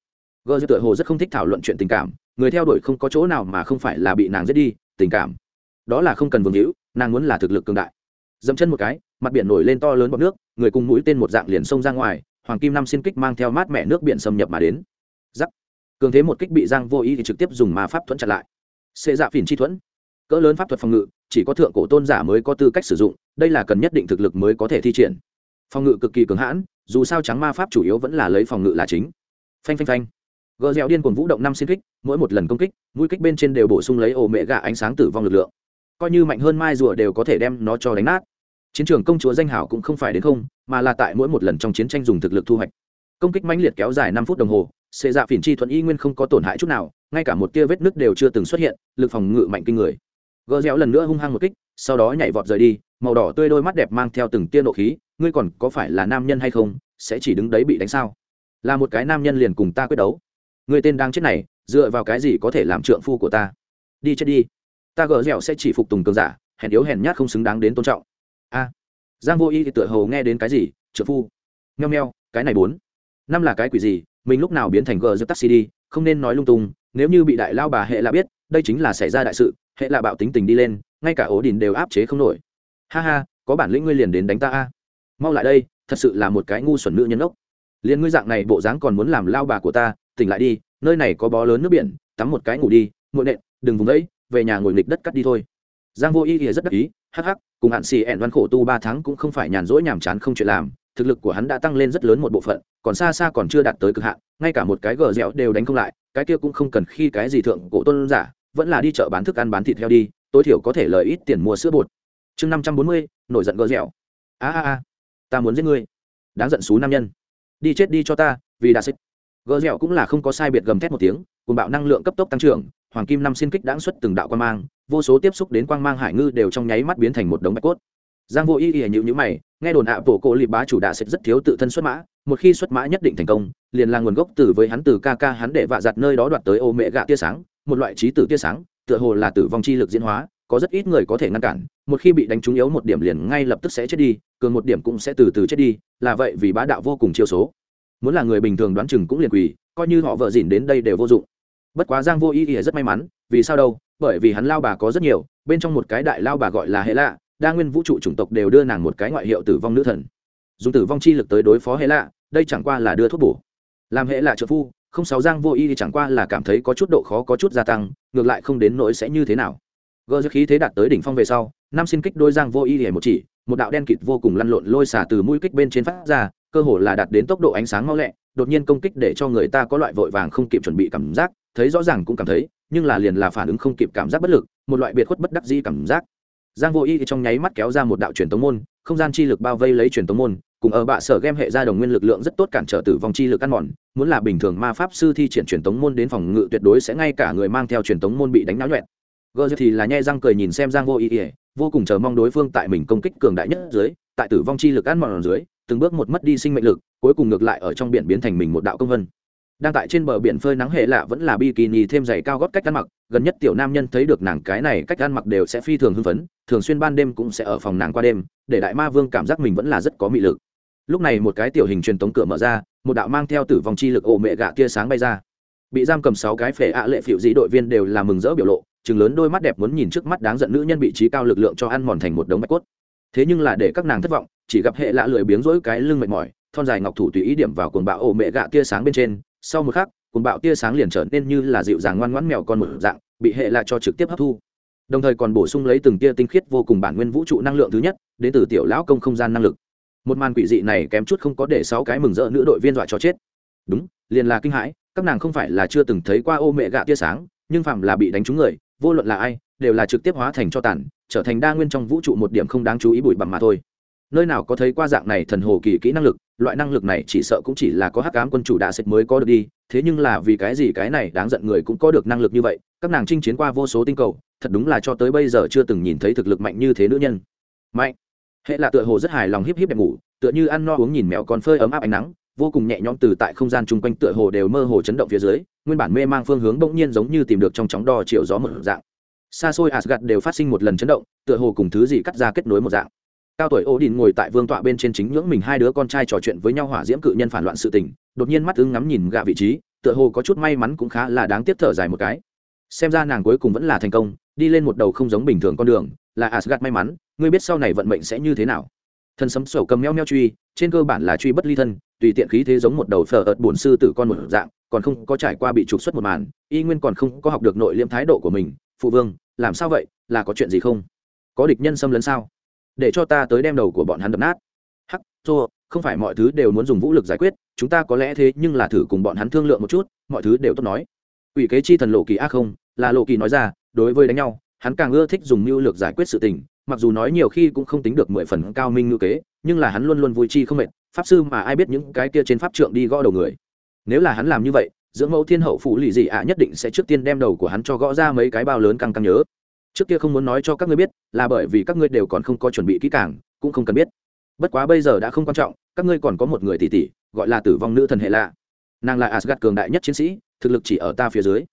Gờ tựa hồ rất không thích thảo luận chuyện tình cảm, người theo đuổi không có chỗ nào mà không phải là bị nàng giết đi, tình cảm. Đó là không cần vương hữu, nàng muốn là thực lực cường đại. Dẫm chân một cái, mặt biển nổi lên to lớn bọt nước, người cùng mũi tên một dạng liền xông ra ngoài, hoàng kim năm xin kích mang theo mát mẹ nước biển xâm nhập mà đến. Giắc cường thế một kích bị giang vô ý thì trực tiếp dùng ma pháp thuẫn chặn lại. Xê dạ phìn chi thuẫn. Cỡ lớn pháp thuật phòng ngự, chỉ có thượng cổ tôn giả mới có tư cách sử dụng, đây là cần nhất định thực lực mới có thể thi triển phòng ngự cực kỳ cứng hãn, dù sao trắng ma pháp chủ yếu vẫn là lấy phòng ngự là chính. Phanh phanh phanh. Gờ dẻo điên cuồng vũ động năm xin kích, mỗi một lần công kích, mũi kích bên trên đều bổ sung lấy ổ mẹ gà ánh sáng tử vong lực lượng. Coi như mạnh hơn mai rùa đều có thể đem nó cho đánh nát. Chiến trường công chúa danh hảo cũng không phải đến không, mà là tại mỗi một lần trong chiến tranh dùng thực lực thu hoạch. Công kích mãnh liệt kéo dài năm phút đồng hồ, xệ dạ phỉn chi thuận y nguyên không có tổn hại chút nào, ngay cả một tia vết nứt đều chưa từng xuất hiện, lực phòng ngự mạnh kinh người. Gờ dẻo lần nữa hung hăng một kích sau đó nhảy vọt rời đi, màu đỏ tươi đôi mắt đẹp mang theo từng tia nộ khí, ngươi còn có phải là nam nhân hay không, sẽ chỉ đứng đấy bị đánh sao? Là một cái nam nhân liền cùng ta quyết đấu. Người tên đang chết này, dựa vào cái gì có thể làm trượng phu của ta? Đi chết đi. Ta gờ dẻo sẽ chỉ phục tùng cường giả, hèn yếu hèn nhát không xứng đáng đến tôn trọng. A. Giang vô y thì tựa hầu nghe đến cái gì, trượng phu. Nheo nheo cái này bốn. Năm là cái quỷ gì, mình lúc nào biến thành gờ giúp taxi đi, không nên nói lung tung, nếu như bị đại lao bà hệ là biết, đây chính là xảy ra đại sự, hệ là bạo tính tình đi lên ngay cả ổ đình đều áp chế không nổi. Ha ha, có bản lĩnh ngươi liền đến đánh ta a. Mau lại đây, thật sự là một cái ngu xuẩn nữ nhân ốc. Liền ngươi dạng này bộ dáng còn muốn làm lao bà của ta, tỉnh lại đi, nơi này có bó lớn nước biển, tắm một cái ngủ đi muộn nện, đừng vùng đấy, về nhà ngồi nghịch đất cắt đi thôi. Giang vô y thì rất đắc ý, hắc hắc, cùng hạn xì ẹn văn khổ tu ba tháng cũng không phải nhàn rỗi nhàm chán không chuyện làm, thực lực của hắn đã tăng lên rất lớn một bộ phận, còn xa xa còn chưa đạt tới cực hạn, ngay cả một cái gờ dẻo đều đánh không lại, cái kia cũng không cần khi cái gì thượng cổ tôn giả, vẫn là đi chợ bán thức ăn bán thịt heo đi tối thiểu có thể lời ít tiền mua sữa bột. Chương năm trăm bốn mươi, nổi giận gỡ dẻo. A a a, ta muốn giết ngươi. Đáng giận xú nam nhân. Đi chết đi cho ta, vì đã xích. Gỡ dẻo cũng là không có sai biệt gầm thét một tiếng cùng bạo năng lượng cấp tốc tăng trưởng, hoàng kim năm xin kích đáng xuất từng đạo quan mang, vô số tiếp xúc đến quang mang hải ngư đều trong nháy mắt biến thành một đống bạch cốt. Giang vô y y nhịu nhữ mày, nghe đồn ạ bổ cổ lịp bá chủ đã sẽ rất thiếu tự thân xuất mã, một khi xuất mã nhất định thành công, liền là nguồn gốc từ với hắn, từ ca ca hắn để vạ giặt nơi đó đoạt tới ô mẹ gạ tia sáng, một loại trí tử tia sáng tựa hồ là tử vong chi lực diễn hóa, có rất ít người có thể ngăn cản, một khi bị đánh trúng yếu một điểm liền ngay lập tức sẽ chết đi, cường một điểm cũng sẽ từ từ chết đi, là vậy vì bá đạo vô cùng chiêu số. Muốn là người bình thường đoán chừng cũng liền quỳ, coi như họ vợ dỉn đến đây đều vô dụng. Bất quá giang vô ý ỉa rất may mắn, vì sao đâu? Bởi vì hắn lao bà có rất nhiều, bên trong một cái đại lao bà gọi là hệ lạ, đa nguyên vũ trụ chủng tộc đều đưa nàng một cái ngoại hiệu tử vong nữ thần. Dùng tử vong chi lực tới đối phó hệ lạ, đây chẳng qua là đưa thuốc bổ. Làm hệ lạ trợ phu không sáu giang vô y thì chẳng qua là cảm thấy có chút độ khó, có chút gia tăng, ngược lại không đến nỗi sẽ như thế nào. Gỡ khí thế đạt tới đỉnh phong về sau nam xin kích đôi giang vô y hề một chỉ, một đạo đen kịt vô cùng lăn lộn lôi xả từ mũi kích bên trên phát ra, cơ hồ là đạt đến tốc độ ánh sáng mau lẹ, đột nhiên công kích để cho người ta có loại vội vàng không kịp chuẩn bị cảm giác, thấy rõ ràng cũng cảm thấy, nhưng là liền là phản ứng không kịp cảm giác bất lực, một loại biệt khuất bất đắc di cảm giác. Giang vô y trong nháy mắt kéo ra một đạo truyền tống môn, không gian chi lực bao vây lấy truyền tống môn cùng ở bạ sở game hệ ra đồng nguyên lực lượng rất tốt cản trở tử vong chi lực ăn mòn, muốn là bình thường ma pháp sư thi triển truyền tống môn đến phòng ngự tuyệt đối sẽ ngay cả người mang theo truyền tống môn bị đánh náo nhuẹn. Gờ thì là nhai răng cười nhìn xem giang vô ý ỉa vô cùng chờ mong đối phương tại mình công kích cường đại nhất dưới, tại tử vong chi lực ăn mòn dưới, từng bước một mất đi sinh mệnh lực, cuối cùng ngược lại ở trong biển biến thành mình một đạo công vân. Đang tại trên bờ biển phơi nắng hệ lạ vẫn là bikini thêm giày cao gót cách ăn mặc, gần nhất tiểu nam nhân thấy được nàng cái này cách ăn mặc đều sẽ phi thường hưng phấn, thường xuyên ban đêm cũng sẽ ở phòng nàng qua đêm, để đại ma vương cảm giác mình vẫn là rất có mị lực lúc này một cái tiểu hình truyền tống cửa mở ra, một đạo mang theo tử vong chi lực ổ mẹ gạ tia sáng bay ra. Bị giam cầm sáu cái phể ạ lệ phịu dĩ đội viên đều là mừng rỡ biểu lộ chừng lớn đôi mắt đẹp muốn nhìn trước mắt đáng giận nữ nhân bị trí cao lực lượng cho ăn mòn thành một đống bạch cốt. Thế nhưng là để các nàng thất vọng, chỉ gặp hệ lạ lười biếng rỗi cái lưng mệt mỏi, thon dài ngọc thủ tùy ý điểm vào cuồng bạo ổ mẹ gạ tia sáng bên trên. Sau một khắc, cuồng bạo tia sáng liền trở nên như là dịu dàng ngoan ngoãn mèo con một dạng, bị hệ lạ cho trực tiếp hấp thu. Đồng thời còn bổ sung lấy từng tia tinh khiết vô cùng bản nguyên vũ trụ năng lượng thứ nhất, đến từ tiểu lão công không gian năng lực một màn quỷ dị này kém chút không có để sáu cái mừng rỡ nữ đội viên dọa cho chết. Đúng, liền là kinh hãi, các nàng không phải là chưa từng thấy qua ô mẹ gạ tia sáng, nhưng phạm là bị đánh trúng người, vô luận là ai, đều là trực tiếp hóa thành cho tàn, trở thành đa nguyên trong vũ trụ một điểm không đáng chú ý bụi bặm mà thôi. Nơi nào có thấy qua dạng này thần hồ kỳ kỹ năng lực, loại năng lực này chỉ sợ cũng chỉ là có hắc ám quân chủ đạ sệt mới có được đi, thế nhưng là vì cái gì cái này đáng giận người cũng có được năng lực như vậy, các nàng chinh chiến qua vô số tinh cầu, thật đúng là cho tới bây giờ chưa từng nhìn thấy thực lực mạnh như thế nữ nhân. Mạnh hệ là tựa hồ rất hài lòng híp híp đẹp ngủ, tựa như ăn no uống nhìn mèo còn phơi ấm áp ánh nắng, vô cùng nhẹ nhõm từ tại không gian chung quanh tựa hồ đều mơ hồ chấn động phía dưới, nguyên bản mê mang phương hướng bỗng nhiên giống như tìm được trong chóng đo chiều gió một dạng. Xa xôi asgad đều phát sinh một lần chấn động, tựa hồ cùng thứ gì cắt ra kết nối một dạng. Cao tuổi ô đình ngồi tại vương tọa bên trên chính ngưỡng mình hai đứa con trai trò chuyện với nhau hỏa diễm cự nhân phản loạn sự tình, đột nhiên mắt ưng ngắm nhìn gạ vị trí, tựa hồ có chút may mắn cũng khá là đáng tiếc thở dài một cái. Xem ra nàng cuối cùng vẫn là thành công, đi lên một đầu không giống bình thường con đường là Asgard may mắn, ngươi biết sau này vận mệnh sẽ như thế nào. Thần sấm sổ cầm meo meo truy, trên cơ bản là truy bất ly thân, tùy tiện khí thế giống một đầu phở ợt bổn sư tử con một dạng, còn không có trải qua bị trục xuất một màn, y nguyên còn không có học được nội liêm thái độ của mình. Phụ vương, làm sao vậy? Là có chuyện gì không? Có địch nhân xâm lấn sao? Để cho ta tới đem đầu của bọn hắn đập nát. Hắc thua không phải mọi thứ đều muốn dùng vũ lực giải quyết, chúng ta có lẽ thế nhưng là thử cùng bọn hắn thương lượng một chút, mọi thứ đều tốt nói. Ủy kế chi thần lộ kỳ a không, là lộ kỳ nói ra, đối với đánh nhau hắn càng ưa thích dùng mưu lược giải quyết sự tình, mặc dù nói nhiều khi cũng không tính được mười phần cao minh ngữ kế, nhưng là hắn luôn luôn vui chi không mệt, pháp sư mà ai biết những cái kia trên pháp trượng đi gõ đầu người. Nếu là hắn làm như vậy, dưỡng mẫu thiên hậu phụ lì dị ạ nhất định sẽ trước tiên đem đầu của hắn cho gõ ra mấy cái bao lớn căng căng nhớ. Trước kia không muốn nói cho các ngươi biết, là bởi vì các ngươi đều còn không có chuẩn bị kỹ càng, cũng không cần biết. Bất quá bây giờ đã không quan trọng, các ngươi còn có một người tỷ tỷ, gọi là tử vong nữ thần hệ lạ. Nàng là asgad cường đại nhất chiến sĩ, thực lực chỉ ở ta phía dưới.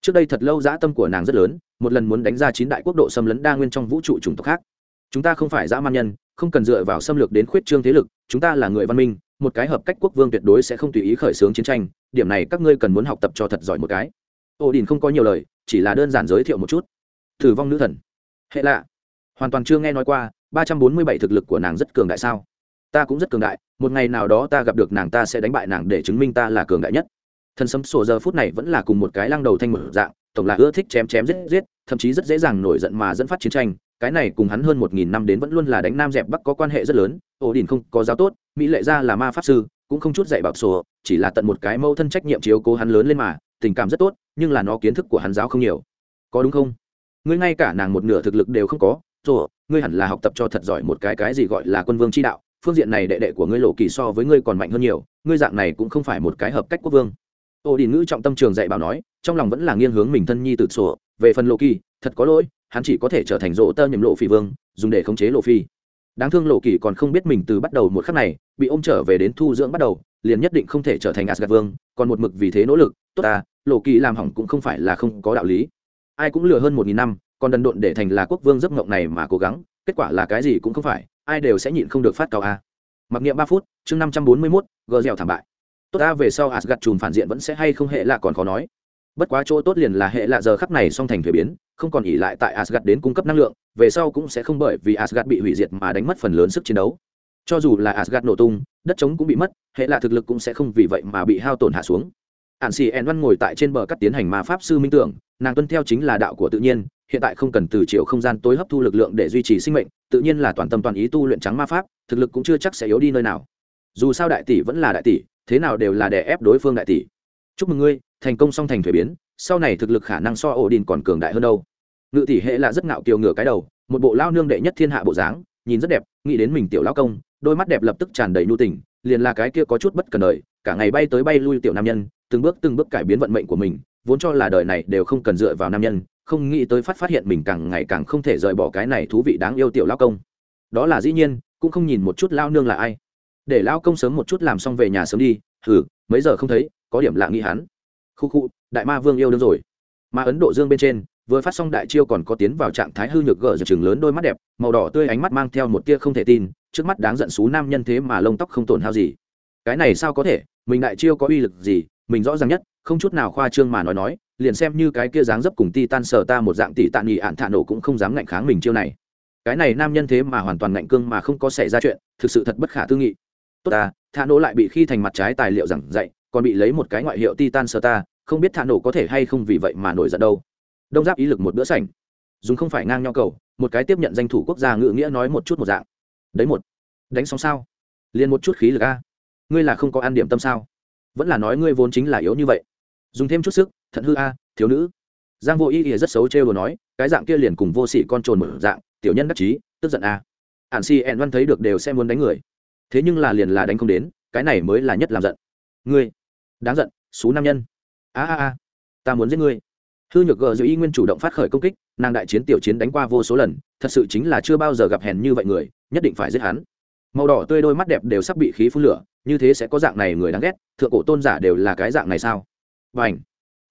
Trước đây thật lâu dã tâm của nàng rất lớn một lần muốn đánh ra chín đại quốc độ xâm lấn đa nguyên trong vũ trụ chủng tộc khác. Chúng ta không phải dã man nhân, không cần dựa vào xâm lược đến khuyết trương thế lực, chúng ta là người văn minh, một cái hợp cách quốc vương tuyệt đối sẽ không tùy ý khởi xướng chiến tranh, điểm này các ngươi cần muốn học tập cho thật giỏi một cái. Ô đình không có nhiều lời, chỉ là đơn giản giới thiệu một chút. Thử vong nữ thần. Hệ lạ. Hoàn toàn chưa nghe nói qua, ba trăm bốn mươi bảy thực lực của nàng rất cường đại sao? Ta cũng rất cường đại, một ngày nào đó ta gặp được nàng ta sẽ đánh bại nàng để chứng minh ta là cường đại nhất. Thần sấm sổ giờ phút này vẫn là cùng một cái lăng đầu thanh một dạng tổng là ưa thích chém chém giết giết, thậm chí rất dễ dàng nổi giận mà dẫn phát chiến tranh. Cái này cùng hắn hơn một nghìn năm đến vẫn luôn là đánh nam dẹp bắc có quan hệ rất lớn. Ổ đình không có giáo tốt, mỹ lệ ra là ma pháp sư, cũng không chút dạy bảo sổ, chỉ là tận một cái mâu thân trách nhiệm chiếu cố hắn lớn lên mà, tình cảm rất tốt, nhưng là nó kiến thức của hắn giáo không nhiều. Có đúng không? Ngươi ngay cả nàng một nửa thực lực đều không có rồi ngươi hẳn là học tập cho thật giỏi một cái cái gì gọi là quân vương chi đạo, phương diện này đệ đệ của ngươi lộ kỳ so với ngươi còn mạnh hơn nhiều, ngươi dạng này cũng không phải một cái hợp cách quốc vương. Ô đình ngữ trọng tâm trường dạy bảo nói trong lòng vẫn là nghiêng hướng mình thân nhi tự sổ, về phần lộ kỳ, thật có lỗi, hắn chỉ có thể trở thành rỗ tơ nhầm lộ phi vương, dùng để khống chế lộ phi đáng thương lộ kỳ còn không biết mình từ bắt đầu một khắc này, bị ôm trở về đến thu dưỡng bắt đầu, liền nhất định không thể trở thành asgad vương, còn một mực vì thế nỗ lực, tốt à lộ kỳ làm hỏng cũng không phải là không có đạo lý. Ai cũng lừa hơn một nghìn năm, còn đần độn để thành là quốc vương giấc mộng này mà cố gắng, kết quả là cái gì cũng không phải, ai đều sẽ nhịn không được phát cao a. Mặc niệm ba phút, chương năm trăm bốn mươi mốt, gờ dẻo thảm bại. Tốt ta về sau asgad chùm phản diện vẫn sẽ hay không hệ lạ còn khó nói bất quá chỗ tốt liền là hệ lạ giờ khắc này song thành thuế biến, không còn ỉ lại tại asgad đến cung cấp năng lượng, về sau cũng sẽ không bởi vì asgad bị hủy diệt mà đánh mất phần lớn sức chiến đấu. Cho dù là asgad nổ tung, đất trống cũng bị mất, hệ lạ thực lực cũng sẽ không vì vậy mà bị hao tổn hạ xuống. Ạn xì en văn ngồi tại trên bờ cắt tiến hành ma pháp sư minh tưởng, nàng tuân theo chính là đạo của tự nhiên, hiện tại không cần từ chiều không gian tối hấp thu lực lượng để duy trì sinh mệnh, tự nhiên là toàn tâm toàn ý tu luyện trắng ma pháp, thực lực cũng chưa chắc sẽ yếu đi nơi nào. Dù sao đại tỷ vẫn là đại tỷ, thế nào đều là đè ép đối phương đại tỷ. Chúc mừng ngươi thành công song thành thuế biến, sau này thực lực khả năng so ổ đình còn cường đại hơn đâu. Ngự tỷ hệ là rất ngạo kiều ngửa cái đầu, một bộ lao nương đệ nhất thiên hạ bộ dáng, nhìn rất đẹp, nghĩ đến mình tiểu lao công, đôi mắt đẹp lập tức tràn đầy nhu tình, liền là cái kia có chút bất cần đời, cả ngày bay tới bay lui tiểu nam nhân, từng bước từng bước cải biến vận mệnh của mình, vốn cho là đời này đều không cần dựa vào nam nhân, không nghĩ tới phát phát hiện mình càng ngày càng không thể rời bỏ cái này thú vị đáng yêu tiểu lao công. Đó là dĩ nhiên, cũng không nhìn một chút lao nương là ai. Để lao công sớm một chút làm xong về nhà sớm đi, hừ, mấy giờ không thấy, có điểm lạ nghĩ hắn khu khu, đại ma vương yêu đương rồi. Mà ấn độ dương bên trên, vừa phát xong đại chiêu còn có tiến vào trạng thái hư nhược gỡ giật chừng lớn đôi mắt đẹp, màu đỏ tươi ánh mắt mang theo một tia không thể tin, trước mắt đáng giận xú nam nhân thế mà lông tóc không tổn hao gì. Cái này sao có thể, mình đại chiêu có uy lực gì, mình rõ ràng nhất, không chút nào khoa trương mà nói nói, liền xem như cái kia dáng dấp cùng ti tan sờ ta một dạng tỷ tạ nghỉ ạn thả nổ cũng không dám ngạnh kháng mình chiêu này. Cái này nam nhân thế mà hoàn toàn ngạnh cương mà không có xảy ra chuyện, thực sự thật bất khả tư nghị. Tốt ta, thả nổ lại bị khi thành mặt trái tài liệu giảng dạy còn bị lấy một cái ngoại hiệu titan sơ ta không biết thả nổ có thể hay không vì vậy mà nổi giận đâu. Đông giáp ý lực một bữa sảnh. Dùng không phải ngang nhau cầu, một cái tiếp nhận danh thủ quốc gia ngự nghĩa nói một chút một dạng. Đấy một. Đánh xong sao? Liền một chút khí lực a. Ngươi là không có ăn điểm tâm sao? Vẫn là nói ngươi vốn chính là yếu như vậy. Dùng thêm chút sức, thận hư a, thiếu nữ. Giang vô ý ỉa rất xấu trêu đồ nói, cái dạng kia liền cùng vô sỉ con trồn một dạng, tiểu nhân đắc chí, tức giận a. Ản si ẹn văn thấy được đều sẽ muốn đánh người. Thế nhưng là liền là đánh không đến, cái này mới là nhất làm giận. Ngươi đáng giận, xú nam nhân. A a a, ta muốn giết ngươi. Hư nhược gờ giữ y nguyên chủ động phát khởi công kích, nàng đại chiến tiểu chiến đánh qua vô số lần, thật sự chính là chưa bao giờ gặp hèn như vậy người, nhất định phải giết hắn. Màu đỏ tươi đôi mắt đẹp đều sắp bị khí phun lửa, như thế sẽ có dạng này người đáng ghét, thượng cổ tôn giả đều là cái dạng này sao? Và ảnh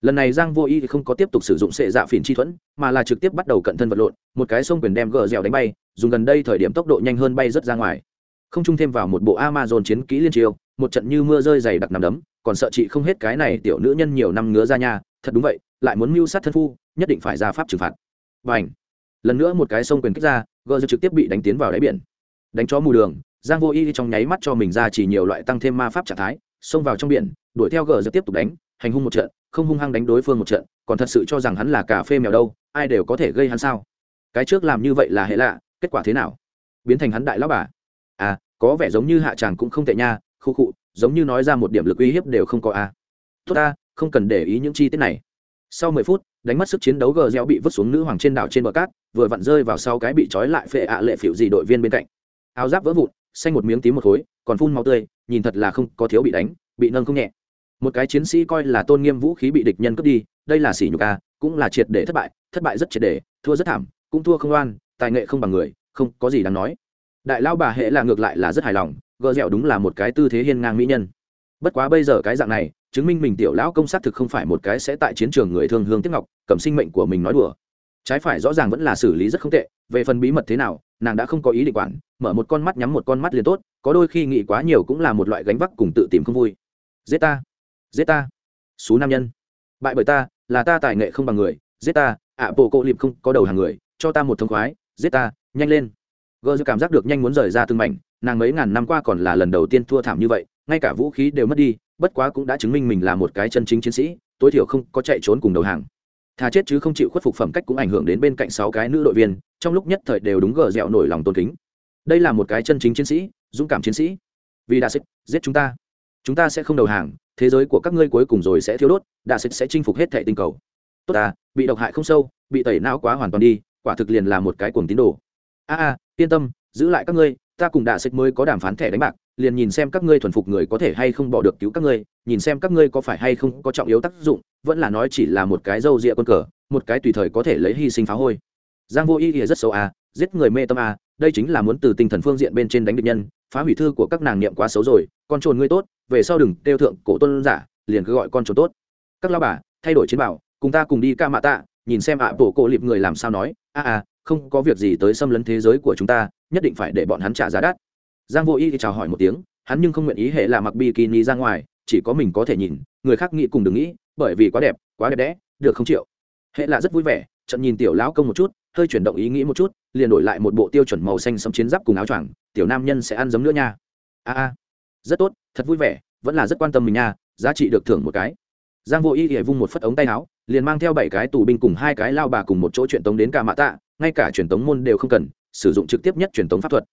lần này giang vô y không có tiếp tục sử dụng sệ dạ phìn chi thuẫn, mà là trực tiếp bắt đầu cận thân vật lộn, một cái sông quyền đem gờ dẻo đánh bay, dùng gần đây thời điểm tốc độ nhanh hơn bay rất ra ngoài. Không chung thêm vào một bộ amazon chiến kỹ liên triều một trận như mưa rơi dày đặc nằm đấm còn sợ chị không hết cái này tiểu nữ nhân nhiều năm ngứa ra nhà, thật đúng vậy lại muốn mưu sát thân phu nhất định phải ra pháp trừng phạt. Và ảnh lần nữa một cái sông quyền kích ra gờ giờ trực tiếp bị đánh tiến vào đáy biển. Đánh chó mù đường giang vô y trong nháy mắt cho mình ra chỉ nhiều loại tăng thêm ma pháp trạng thái xông vào trong biển đuổi theo gờ giờ tiếp tục đánh hành hung một trận không hung hăng đánh đối phương một trận còn thật sự cho rằng hắn là cà phê mèo đâu ai đều có thể gây hắn sao? Cái trước làm như vậy là hệ lạ kết quả thế nào? Biến thành hắn đại lão bà. À có vẻ giống như hạ tràng cũng không tệ nha khu khụ, giống như nói ra một điểm lực uy hiếp đều không có a à. tốt ta, không cần để ý những chi tiết này. Sau mười phút, đánh mất sức chiến đấu gờ reo bị vứt xuống nữ hoàng trên đảo trên bờ cát, vừa vặn rơi vào sau cái bị trói lại phệ ạ lệ phịu gì đội viên bên cạnh. Áo giáp vỡ vụn, xanh một miếng tím một khối, còn phun máu tươi, nhìn thật là không có thiếu bị đánh, bị nâng không nhẹ. Một cái chiến sĩ coi là tôn nghiêm vũ khí bị địch nhân cướp đi, đây là sỉ nhục a cũng là triệt để thất bại thất bại rất triệt để, thua rất thảm, cũng thua không oan, tài nghệ không bằng người, không có gì đáng nói. Đại lao bà hệ là ngược lại là rất hài lòng gờ dẻo đúng là một cái tư thế hiên ngang mỹ nhân. Bất quá bây giờ cái dạng này, chứng minh mình tiểu lão công sát thực không phải một cái sẽ tại chiến trường người thương hương tiếp ngọc, cầm sinh mệnh của mình nói đùa. Trái phải rõ ràng vẫn là xử lý rất không tệ, về phần bí mật thế nào, nàng đã không có ý định quản, mở một con mắt nhắm một con mắt liền tốt, có đôi khi nghĩ quá nhiều cũng là một loại gánh vác cùng tự tìm không vui. Giết ta giết ta, xú nam nhân. Bại bởi ta, là ta tài nghệ không bằng người, giết ta, ạ bộ cộ liệp không có đầu hàng người, cho ta một thông khoái, giết ta, nhanh lên. Gờ cảm giác được nhanh muốn rời ra từng mảnh nàng mấy ngàn năm qua còn là lần đầu tiên thua thảm như vậy, ngay cả vũ khí đều mất đi, bất quá cũng đã chứng minh mình là một cái chân chính chiến sĩ, tối thiểu không có chạy trốn cùng đầu hàng. Thà chết chứ không chịu khuất phục phẩm cách cũng ảnh hưởng đến bên cạnh sáu cái nữ đội viên, trong lúc nhất thời đều đúng gờ dẻo nổi lòng tôn kính. Đây là một cái chân chính chiến sĩ, dũng cảm chiến sĩ. Vì đà xích, giết chúng ta. Chúng ta sẽ không đầu hàng, thế giới của các ngươi cuối cùng rồi sẽ thiếu đốt đà xích sẽ chinh phục hết thệ tinh cầu. Tốt à bị độc hại không sâu, bị tẩy não quá hoàn toàn đi, quả thực liền là một cái cuồng tín đồ. A a, yên tâm, giữ lại các ngươi ta cùng đạ xích mới có đàm phán thẻ đánh bạc liền nhìn xem các ngươi thuần phục người có thể hay không bỏ được cứu các ngươi nhìn xem các ngươi có phải hay không có trọng yếu tác dụng vẫn là nói chỉ là một cái dâu rịa con cờ một cái tùy thời có thể lấy hy sinh phá hôi. Giang vô ý ỉa rất xấu à giết người mê tâm à đây chính là muốn từ tinh thần phương diện bên trên đánh địch nhân phá hủy thư của các nàng niệm quá xấu rồi con trồn ngươi tốt về sau đừng tiêu thượng cổ tôn giả liền cứ gọi con trồn tốt. Các lao bà thay đổi chiến bảo cùng ta cùng đi ca mạ tạ nhìn xem ạ à, bộ cổ liệp người làm sao nói a a không có việc gì tới xâm lấn thế giới của chúng ta, nhất định phải để bọn hắn trả giá đắt. Giang vô y thì chào hỏi một tiếng, hắn nhưng không nguyện ý hệ là mặc bikini ra ngoài, chỉ có mình có thể nhìn, người khác nghĩ cùng đừng nghĩ, bởi vì quá đẹp quá đẹp đẽ, được không chịu. Hệ là rất vui vẻ trận nhìn tiểu lão công một chút, hơi chuyển động ý nghĩ một chút, liền đổi lại một bộ tiêu chuẩn màu xanh sẫm chiến giáp cùng áo choàng, tiểu nam nhân sẽ ăn giấm nữa nha. A a, rất tốt, thật vui vẻ, vẫn là rất quan tâm mình nha, giá trị được thưởng một cái. Giang vô y thì vung một phất ống tay áo, liền mang theo bảy cái tù binh cùng hai cái lao bà cùng một chỗ chuyện tống đến cả mạ tạ ngay cả truyền tống môn đều không cần, sử dụng trực tiếp nhất truyền tống pháp thuật.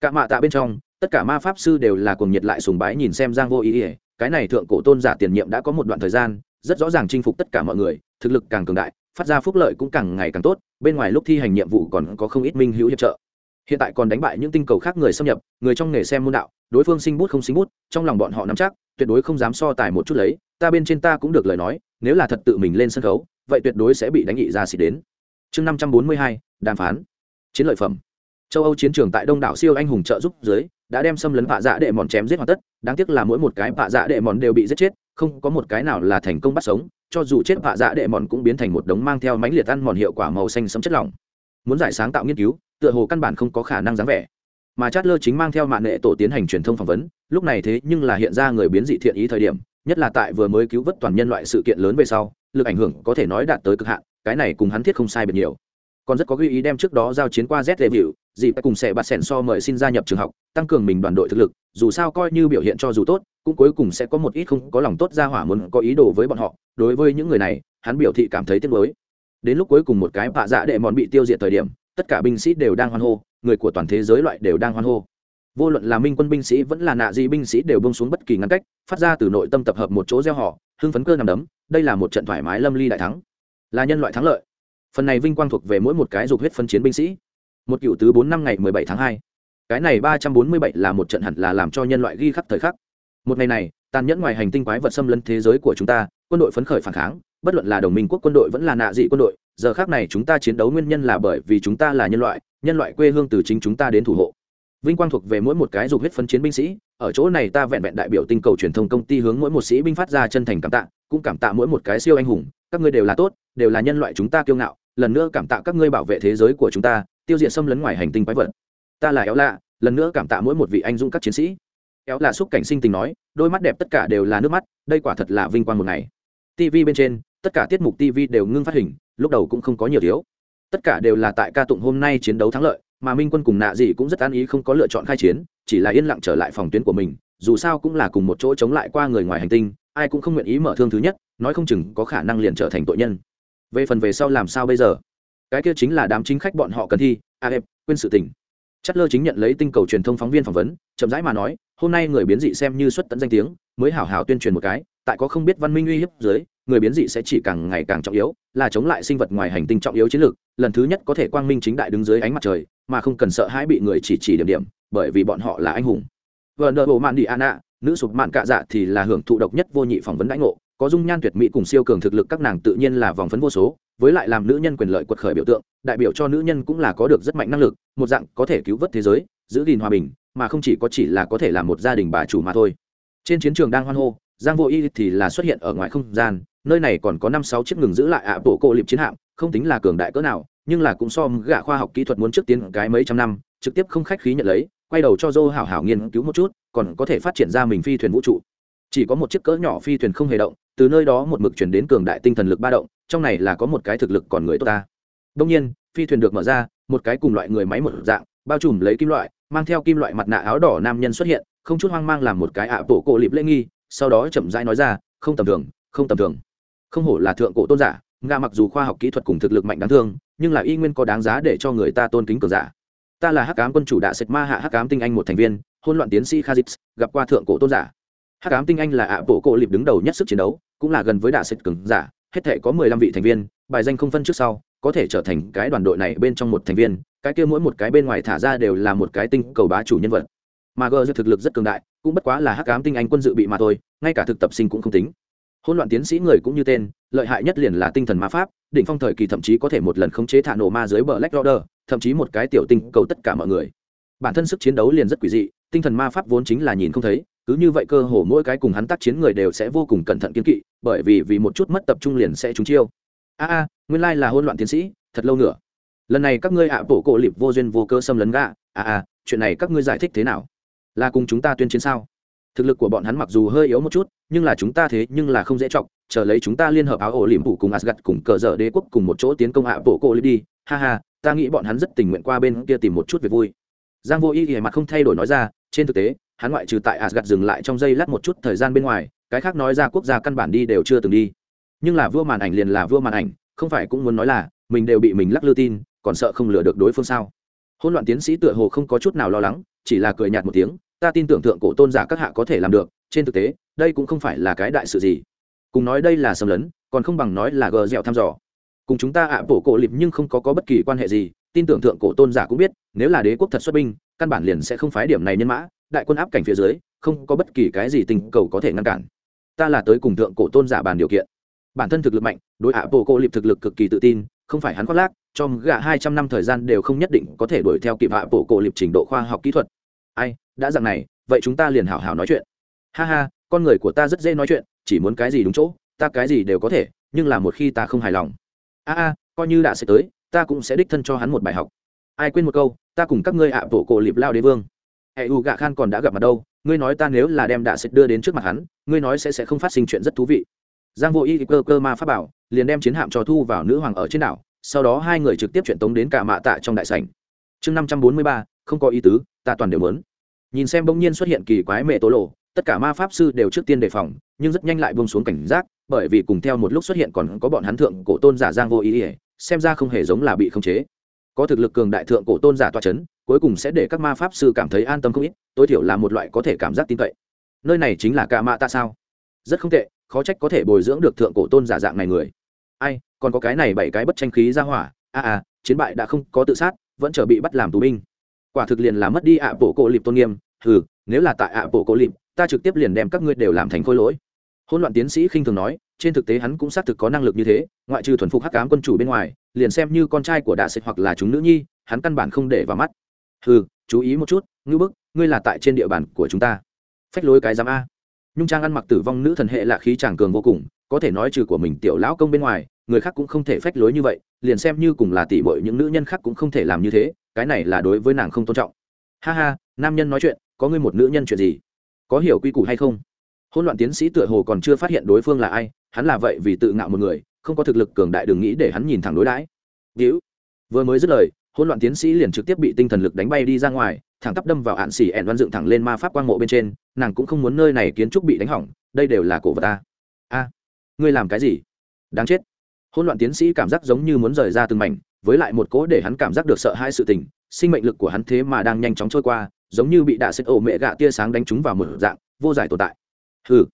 Cả mạ tạ bên trong, tất cả ma pháp sư đều là cuồng nhiệt lại sùng bái nhìn xem giang vô ý ỉa cái này thượng cổ tôn giả tiền nhiệm đã có một đoạn thời gian, rất rõ ràng chinh phục tất cả mọi người, thực lực càng cường đại, phát ra phúc lợi cũng càng ngày càng tốt, bên ngoài lúc thi hành nhiệm vụ còn có không ít minh hữu hiệp trợ. Hiện tại còn đánh bại những tinh cầu khác người xâm nhập, người trong nghề xem môn đạo, đối phương sinh bút không sinh bút, trong lòng bọn họ nắm chắc, tuyệt đối không dám so tài một chút lấy, ta bên trên ta cũng được lời nói, nếu là thật tự mình lên sân khấu, vậy tuyệt đối sẽ bị đánh nghị ra xịt đến. Chương năm trăm bốn mươi hai đàm phán. Chiến lợi phẩm. Châu âu chiến trường tại đông đảo siêu anh hùng trợ giúp dưới, đã đem xâm lấn vạ dạ đệ mòn chém giết hoàn tất. Đáng tiếc là mỗi một cái vạ dạ đệ mòn đều bị giết chết, không có một cái nào là thành công bắt sống. Cho dù chết vạ dạ đệ mòn cũng biến thành một đống mang theo mánh liệt ăn mòn hiệu quả màu xanh sấm chất lỏng. Muốn giải sáng tạo nghiên cứu, tựa hồ căn bản không có khả năng dáng vẻ. Mà chát lơ chính mang theo mạng nghệ tổ tiến hành truyền thông phỏng vấn. Lúc này thế nhưng là hiện ra người biến dị thiện ý thời điểm, nhất là tại vừa mới cứu vớt toàn nhân loại sự kiện lớn về sau, lực ảnh hưởng có thể nói đạt tới cực hạn. Cái này cùng hắn thiết không sai biệt nhiều còn rất có ghi ý đem trước đó giao chiến qua z review dịp cùng sẽ bạt sẻn so mời xin gia nhập trường học, tăng cường mình đoàn đội thực lực, dù sao coi như biểu hiện cho dù tốt, cũng cuối cùng sẽ có một ít không có lòng tốt ra hỏa muốn có ý đồ với bọn họ, đối với những người này, hắn biểu thị cảm thấy tiếc mới đến lúc cuối cùng một cái bạ dạ đệ mòn bị tiêu diệt thời điểm, tất cả binh sĩ đều đang hoan hô, người của toàn thế giới loại đều đang hoan hô. Vô luận là minh quân binh sĩ vẫn là nạ gì binh sĩ đều bông xuống bất kỳ ngăn cách, phát ra từ nội tâm tập hợp một chỗ gieo họ, hưng phấn cơ nằm đấm, đây là một trận thoải mái lâm ly đại thắng. Là nhân loại thắng lợi phần này vinh quang thuộc về mỗi một cái dục huyết phân chiến binh sĩ. Một cựu tứ bốn năm ngày mười bảy tháng hai. Cái này ba trăm bốn mươi bảy là một trận hẳn là làm cho nhân loại ghi khắc thời khắc. Một ngày này, tàn nhẫn ngoài hành tinh quái vật xâm lấn thế giới của chúng ta, quân đội phấn khởi phản kháng, bất luận là đồng minh quốc quân đội vẫn là nạ dị quân đội, giờ khác này chúng ta chiến đấu nguyên nhân là bởi vì chúng ta là nhân loại nhân loại quê hương từ chính chúng ta đến thủ hộ. Vinh quang thuộc về mỗi một cái dục huyết phân chiến binh sĩ, ở chỗ này ta vẹn vẹn đại biểu tinh cầu truyền thông công ty hướng mỗi một sĩ binh phát ra chân thành cảm tạ, cũng cảm tạ mỗi một cái siêu anh hùng các ngươi đều là tốt, đều là nhân loại chúng ta kiêu ngạo, lần nữa cảm tạ các ngươi bảo vệ thế giới của chúng ta, tiêu diệt xâm lấn ngoài hành tinh quái vật. Ta là éo lạ, lần nữa cảm tạ mỗi một vị anh dũng các chiến sĩ. Éo lạ xúc cảnh sinh tình nói, đôi mắt đẹp tất cả đều là nước mắt, đây quả thật là vinh quang một ngày. Tv bên trên, tất cả tiết mục tv đều ngưng phát hình, lúc đầu cũng không có nhiều thiếu. Tất cả đều là tại ca tụng hôm nay chiến đấu thắng lợi, mà minh quân cùng nạ dị cũng rất an ý không có lựa chọn khai chiến, chỉ là yên lặng trở lại phòng tuyến của mình, dù sao cũng là cùng một chỗ chống lại qua người ngoài hành tinh, ai cũng không nguyện ý mở thương thứ nhất nói không chừng có khả năng liền trở thành tội nhân. Về phần về sau làm sao bây giờ? Cái kia chính là đám chính khách bọn họ cần thi, a ép quên sự tình. Chất lơ chính nhận lấy tinh cầu truyền thông phóng viên phỏng vấn, chậm rãi mà nói, hôm nay người biến dị xem như xuất tận danh tiếng, mới hảo hảo tuyên truyền một cái, tại có không biết văn minh uy hiếp dưới, người biến dị sẽ chỉ càng ngày càng trọng yếu, là chống lại sinh vật ngoài hành tinh trọng yếu chiến lược, lần thứ nhất có thể quang minh chính đại đứng dưới ánh mặt trời, mà không cần sợ hãi bị người chỉ chỉ điểm điểm, bởi vì bọn họ là anh hùng. Vợ nợ bộ mạn đi an ạ nữ sụp mạn cạ dạ thì là hưởng thụ độc nhất vô nhị phỏng vấn đãi ngộ có dung nhan tuyệt mỹ cùng siêu cường thực lực các nàng tự nhiên là vòng phấn vô số, với lại làm nữ nhân quyền lợi quật khởi biểu tượng, đại biểu cho nữ nhân cũng là có được rất mạnh năng lực, một dạng có thể cứu vớt thế giới, giữ gìn hòa bình, mà không chỉ có chỉ là có thể là một gia đình bà chủ mà thôi. Trên chiến trường đang hoan hô, giang vô y thì là xuất hiện ở ngoài không gian, nơi này còn có năm sáu chiếc ngừng giữ lại ạ bộ cô liệp chiến hạm, không tính là cường đại cỡ nào, nhưng là cũng so gạ khoa học kỹ thuật muốn trước tiến cái mấy trăm năm, trực tiếp không khách khí nhận lấy, quay đầu cho dô hảo hảo nghiên cứu một chút, còn có thể phát triển ra mình phi thuyền vũ trụ chỉ có một chiếc cỡ nhỏ phi thuyền không hề động, từ nơi đó một mực chuyển đến cường đại tinh thần lực ba động, trong này là có một cái thực lực còn người tốt ta. Đông nhiên, phi thuyền được mở ra, một cái cùng loại người máy một dạng, bao trùm lấy kim loại, mang theo kim loại mặt nạ áo đỏ nam nhân xuất hiện, không chút hoang mang làm một cái ạ tổ cổ lịp lễ nghi, sau đó chậm rãi nói ra, không tầm thường, không tầm thường. Không hổ là thượng cổ tôn giả, nga mặc dù khoa học kỹ thuật cùng thực lực mạnh đáng thương, nhưng là y nguyên có đáng giá để cho người ta tôn kính cường giả. Ta là hắc cám quân chủ đạ sệt ma hạ hắc cám tinh anh một thành viên hôn loạn tiến sĩ khazit gặp qua thượng cổ tôn giả hắc cám tinh anh là ạ bộ cổ lịp đứng đầu nhất sức chiến đấu, cũng là gần với đạ sệt cường giả, hết thể có mười lăm vị thành viên, bài danh không phân trước sau, có thể trở thành cái đoàn đội này bên trong một thành viên, cái kia mỗi một cái bên ngoài thả ra đều là một cái tinh cầu bá chủ nhân vật. Mà gờ thực lực rất cường đại, cũng bất quá là hắc ám tinh anh quân dự bị mà thôi, ngay cả thực tập sinh cũng không tính. Hỗn loạn tiến sĩ người cũng như tên, lợi hại nhất liền là tinh thần ma pháp, đỉnh phong thời kỳ thậm chí có thể một lần khống chế thả nổ ma dưới bờ lách roder thậm chí một cái tiểu tinh cầu tất cả mọi người. Bản thân sức chiến đấu liền rất quỷ dị, tinh thần ma pháp vốn chính là nhìn không thấy cứ như vậy cơ hồ mỗi cái cùng hắn tác chiến người đều sẽ vô cùng cẩn thận kiên kỵ, bởi vì vì một chút mất tập trung liền sẽ trúng chiêu. A a, nguyên lai là hỗn loạn tiến sĩ, thật lâu nữa. Lần này các ngươi ạ, bộ cổ lịp vô duyên vô cơ xâm lấn gạ a a, chuyện này các ngươi giải thích thế nào? Là cùng chúng ta tuyên chiến sao? Thực lực của bọn hắn mặc dù hơi yếu một chút, nhưng là chúng ta thế nhưng là không dễ chọc. Chờ lấy chúng ta liên hợp áo ổ liềm phủ cùng asgad cùng cờ dở đế quốc cùng một chỗ tiến công ạ, bộ cổ lịp đi. Ha ha, ta nghĩ bọn hắn rất tình nguyện qua bên kia tìm một chút về vui. Giang vô y thì mặt không thay đổi nói ra, trên thực tế hắn ngoại trừ tại Asgard dừng lại trong giây lát một chút thời gian bên ngoài cái khác nói ra quốc gia căn bản đi đều chưa từng đi. Nhưng là vua màn ảnh liền là vua màn ảnh không phải cũng muốn nói là mình đều bị mình lắc lư tin còn sợ không lừa được đối phương sao? Hôn loạn tiến sĩ tựa hồ không có chút nào lo lắng chỉ là cười nhạt một tiếng ta tin tưởng thượng cổ tôn giả các hạ có thể làm được trên thực tế đây cũng không phải là cái đại sự gì. Cùng nói đây là xâm lấn còn không bằng nói là gờ dẻo thăm dò. Cùng chúng ta ạ bổ cổ lịp nhưng không có, có bất kỳ quan hệ gì tin tưởng thượng cổ tôn giả cũng biết nếu là đế quốc thật xuất binh căn bản liền sẽ không phái điểm này nhân mã đại quân áp cảnh phía dưới, không có bất kỳ cái gì tình cầu có thể ngăn cản. Ta là tới cùng thượng cổ tôn giả bàn điều kiện. Bản thân thực lực mạnh, đối ạ bộ cô liệp thực lực cực kỳ tự tin, không phải hắn khoác lác cho gạ hai trăm năm thời gian đều không nhất định có thể đuổi theo kịp hạ bộ cổ liệp trình độ khoa học kỹ thuật. Ai, đã dặn này, vậy chúng ta liền hảo hảo nói chuyện. Ha ha, con người của ta rất dễ nói chuyện, chỉ muốn cái gì đúng chỗ, ta cái gì đều có thể, nhưng là một khi ta không hài lòng. A a, coi như đã sẽ tới, ta cũng sẽ đích thân cho hắn một bài học. Ai quên một câu, ta cùng các ngươi ạ bộ cổ liệp lao đế vương hệ u gạ khan còn đã gặp mặt đâu? Ngươi nói ta nếu là đem đạ xịt đưa đến trước mặt hắn, ngươi nói sẽ sẽ không phát sinh chuyện rất thú vị. Giang vô y cơ cơ ma pháp bảo, liền đem chiến hạm trò thu vào nữ hoàng ở trên đảo, sau đó hai người trực tiếp chuyển tống đến cả mạ tạ trong đại sảnh. Chương năm trăm bốn mươi ba, không có ý tứ, ta toàn đều muốn. Nhìn xem bỗng nhiên xuất hiện kỳ quái mẹ tố lộ, tất cả ma pháp sư đều trước tiên đề phòng, nhưng rất nhanh lại buông xuống cảnh giác, bởi vì cùng theo một lúc xuất hiện còn có bọn hắn thượng cổ tôn giả giang vô ý ỉa xem ra không hề giống là bị khống chế có thực lực cường đại thượng cổ tôn giả toa chấn cuối cùng sẽ để các ma pháp sư cảm thấy an tâm không ít tối thiểu là một loại có thể cảm giác tin cậy. Nơi này chính là ca mạ ta sao? Rất không tệ khó trách có thể bồi dưỡng được thượng cổ tôn giả dạng này người. Ai còn có cái này bảy cái bất tranh khí ra hỏa. A à, à chiến bại đã không có tự sát vẫn chờ bị bắt làm tù binh. Quả thực liền là mất đi ạ bộ cổ lịp tôn nghiêm. Ừ nếu là tại ạ bộ cổ lịp ta trực tiếp liền đem các ngươi đều làm thành khôi lỗi hôn loạn tiến sĩ khinh thường nói, trên thực tế hắn cũng xác thực có năng lực như thế, ngoại trừ thuần phục hắc cám quân chủ bên ngoài, liền xem như con trai của đạ sệt hoặc là chúng nữ nhi, hắn căn bản không để vào mắt. Ừ chú ý một chút ngư bức, ngươi là tại trên địa bàn của chúng ta. Phách lối cái giám a. Nhung trang ăn mặc tử vong nữ thần hệ là khí chàng cường vô cùng, có thể nói trừ của mình tiểu lão công bên ngoài, người khác cũng không thể phách lối như vậy, liền xem như cùng là tỷ bội những nữ nhân khác cũng không thể làm như thế, cái này là đối với nàng không tôn trọng. Ha ha, nam nhân nói chuyện, có ngươi một nữ nhân chuyện gì? Có hiểu quy củ hay không? Hôn loạn tiến sĩ tựa hồ còn chưa phát hiện đối phương là ai, hắn là vậy vì tự ngạo một người, không có thực lực cường đại đừng nghĩ để hắn nhìn thẳng đối đãi. Víu vừa mới dứt lời, hỗn loạn tiến sĩ liền trực tiếp bị tinh thần lực đánh bay đi ra ngoài, thẳng tắp đâm vào hạn xỉ ẹn văn dựng thẳng lên ma pháp quang mộ bên trên, nàng cũng không muốn nơi này kiến trúc bị đánh hỏng, đây đều là cổ vật ta. A, ngươi làm cái gì? Đáng chết. Hỗn loạn tiến sĩ cảm giác giống như muốn rời ra từng mảnh, với lại một cỗ để hắn cảm giác được sợ hãi sự tình, sinh mệnh lực của hắn thế mà đang nhanh chóng trôi qua, giống như bị đạ xích ổ mẹ gạ tia sáng đánh trúng vào một dạng, vô giải tồn tại hừ.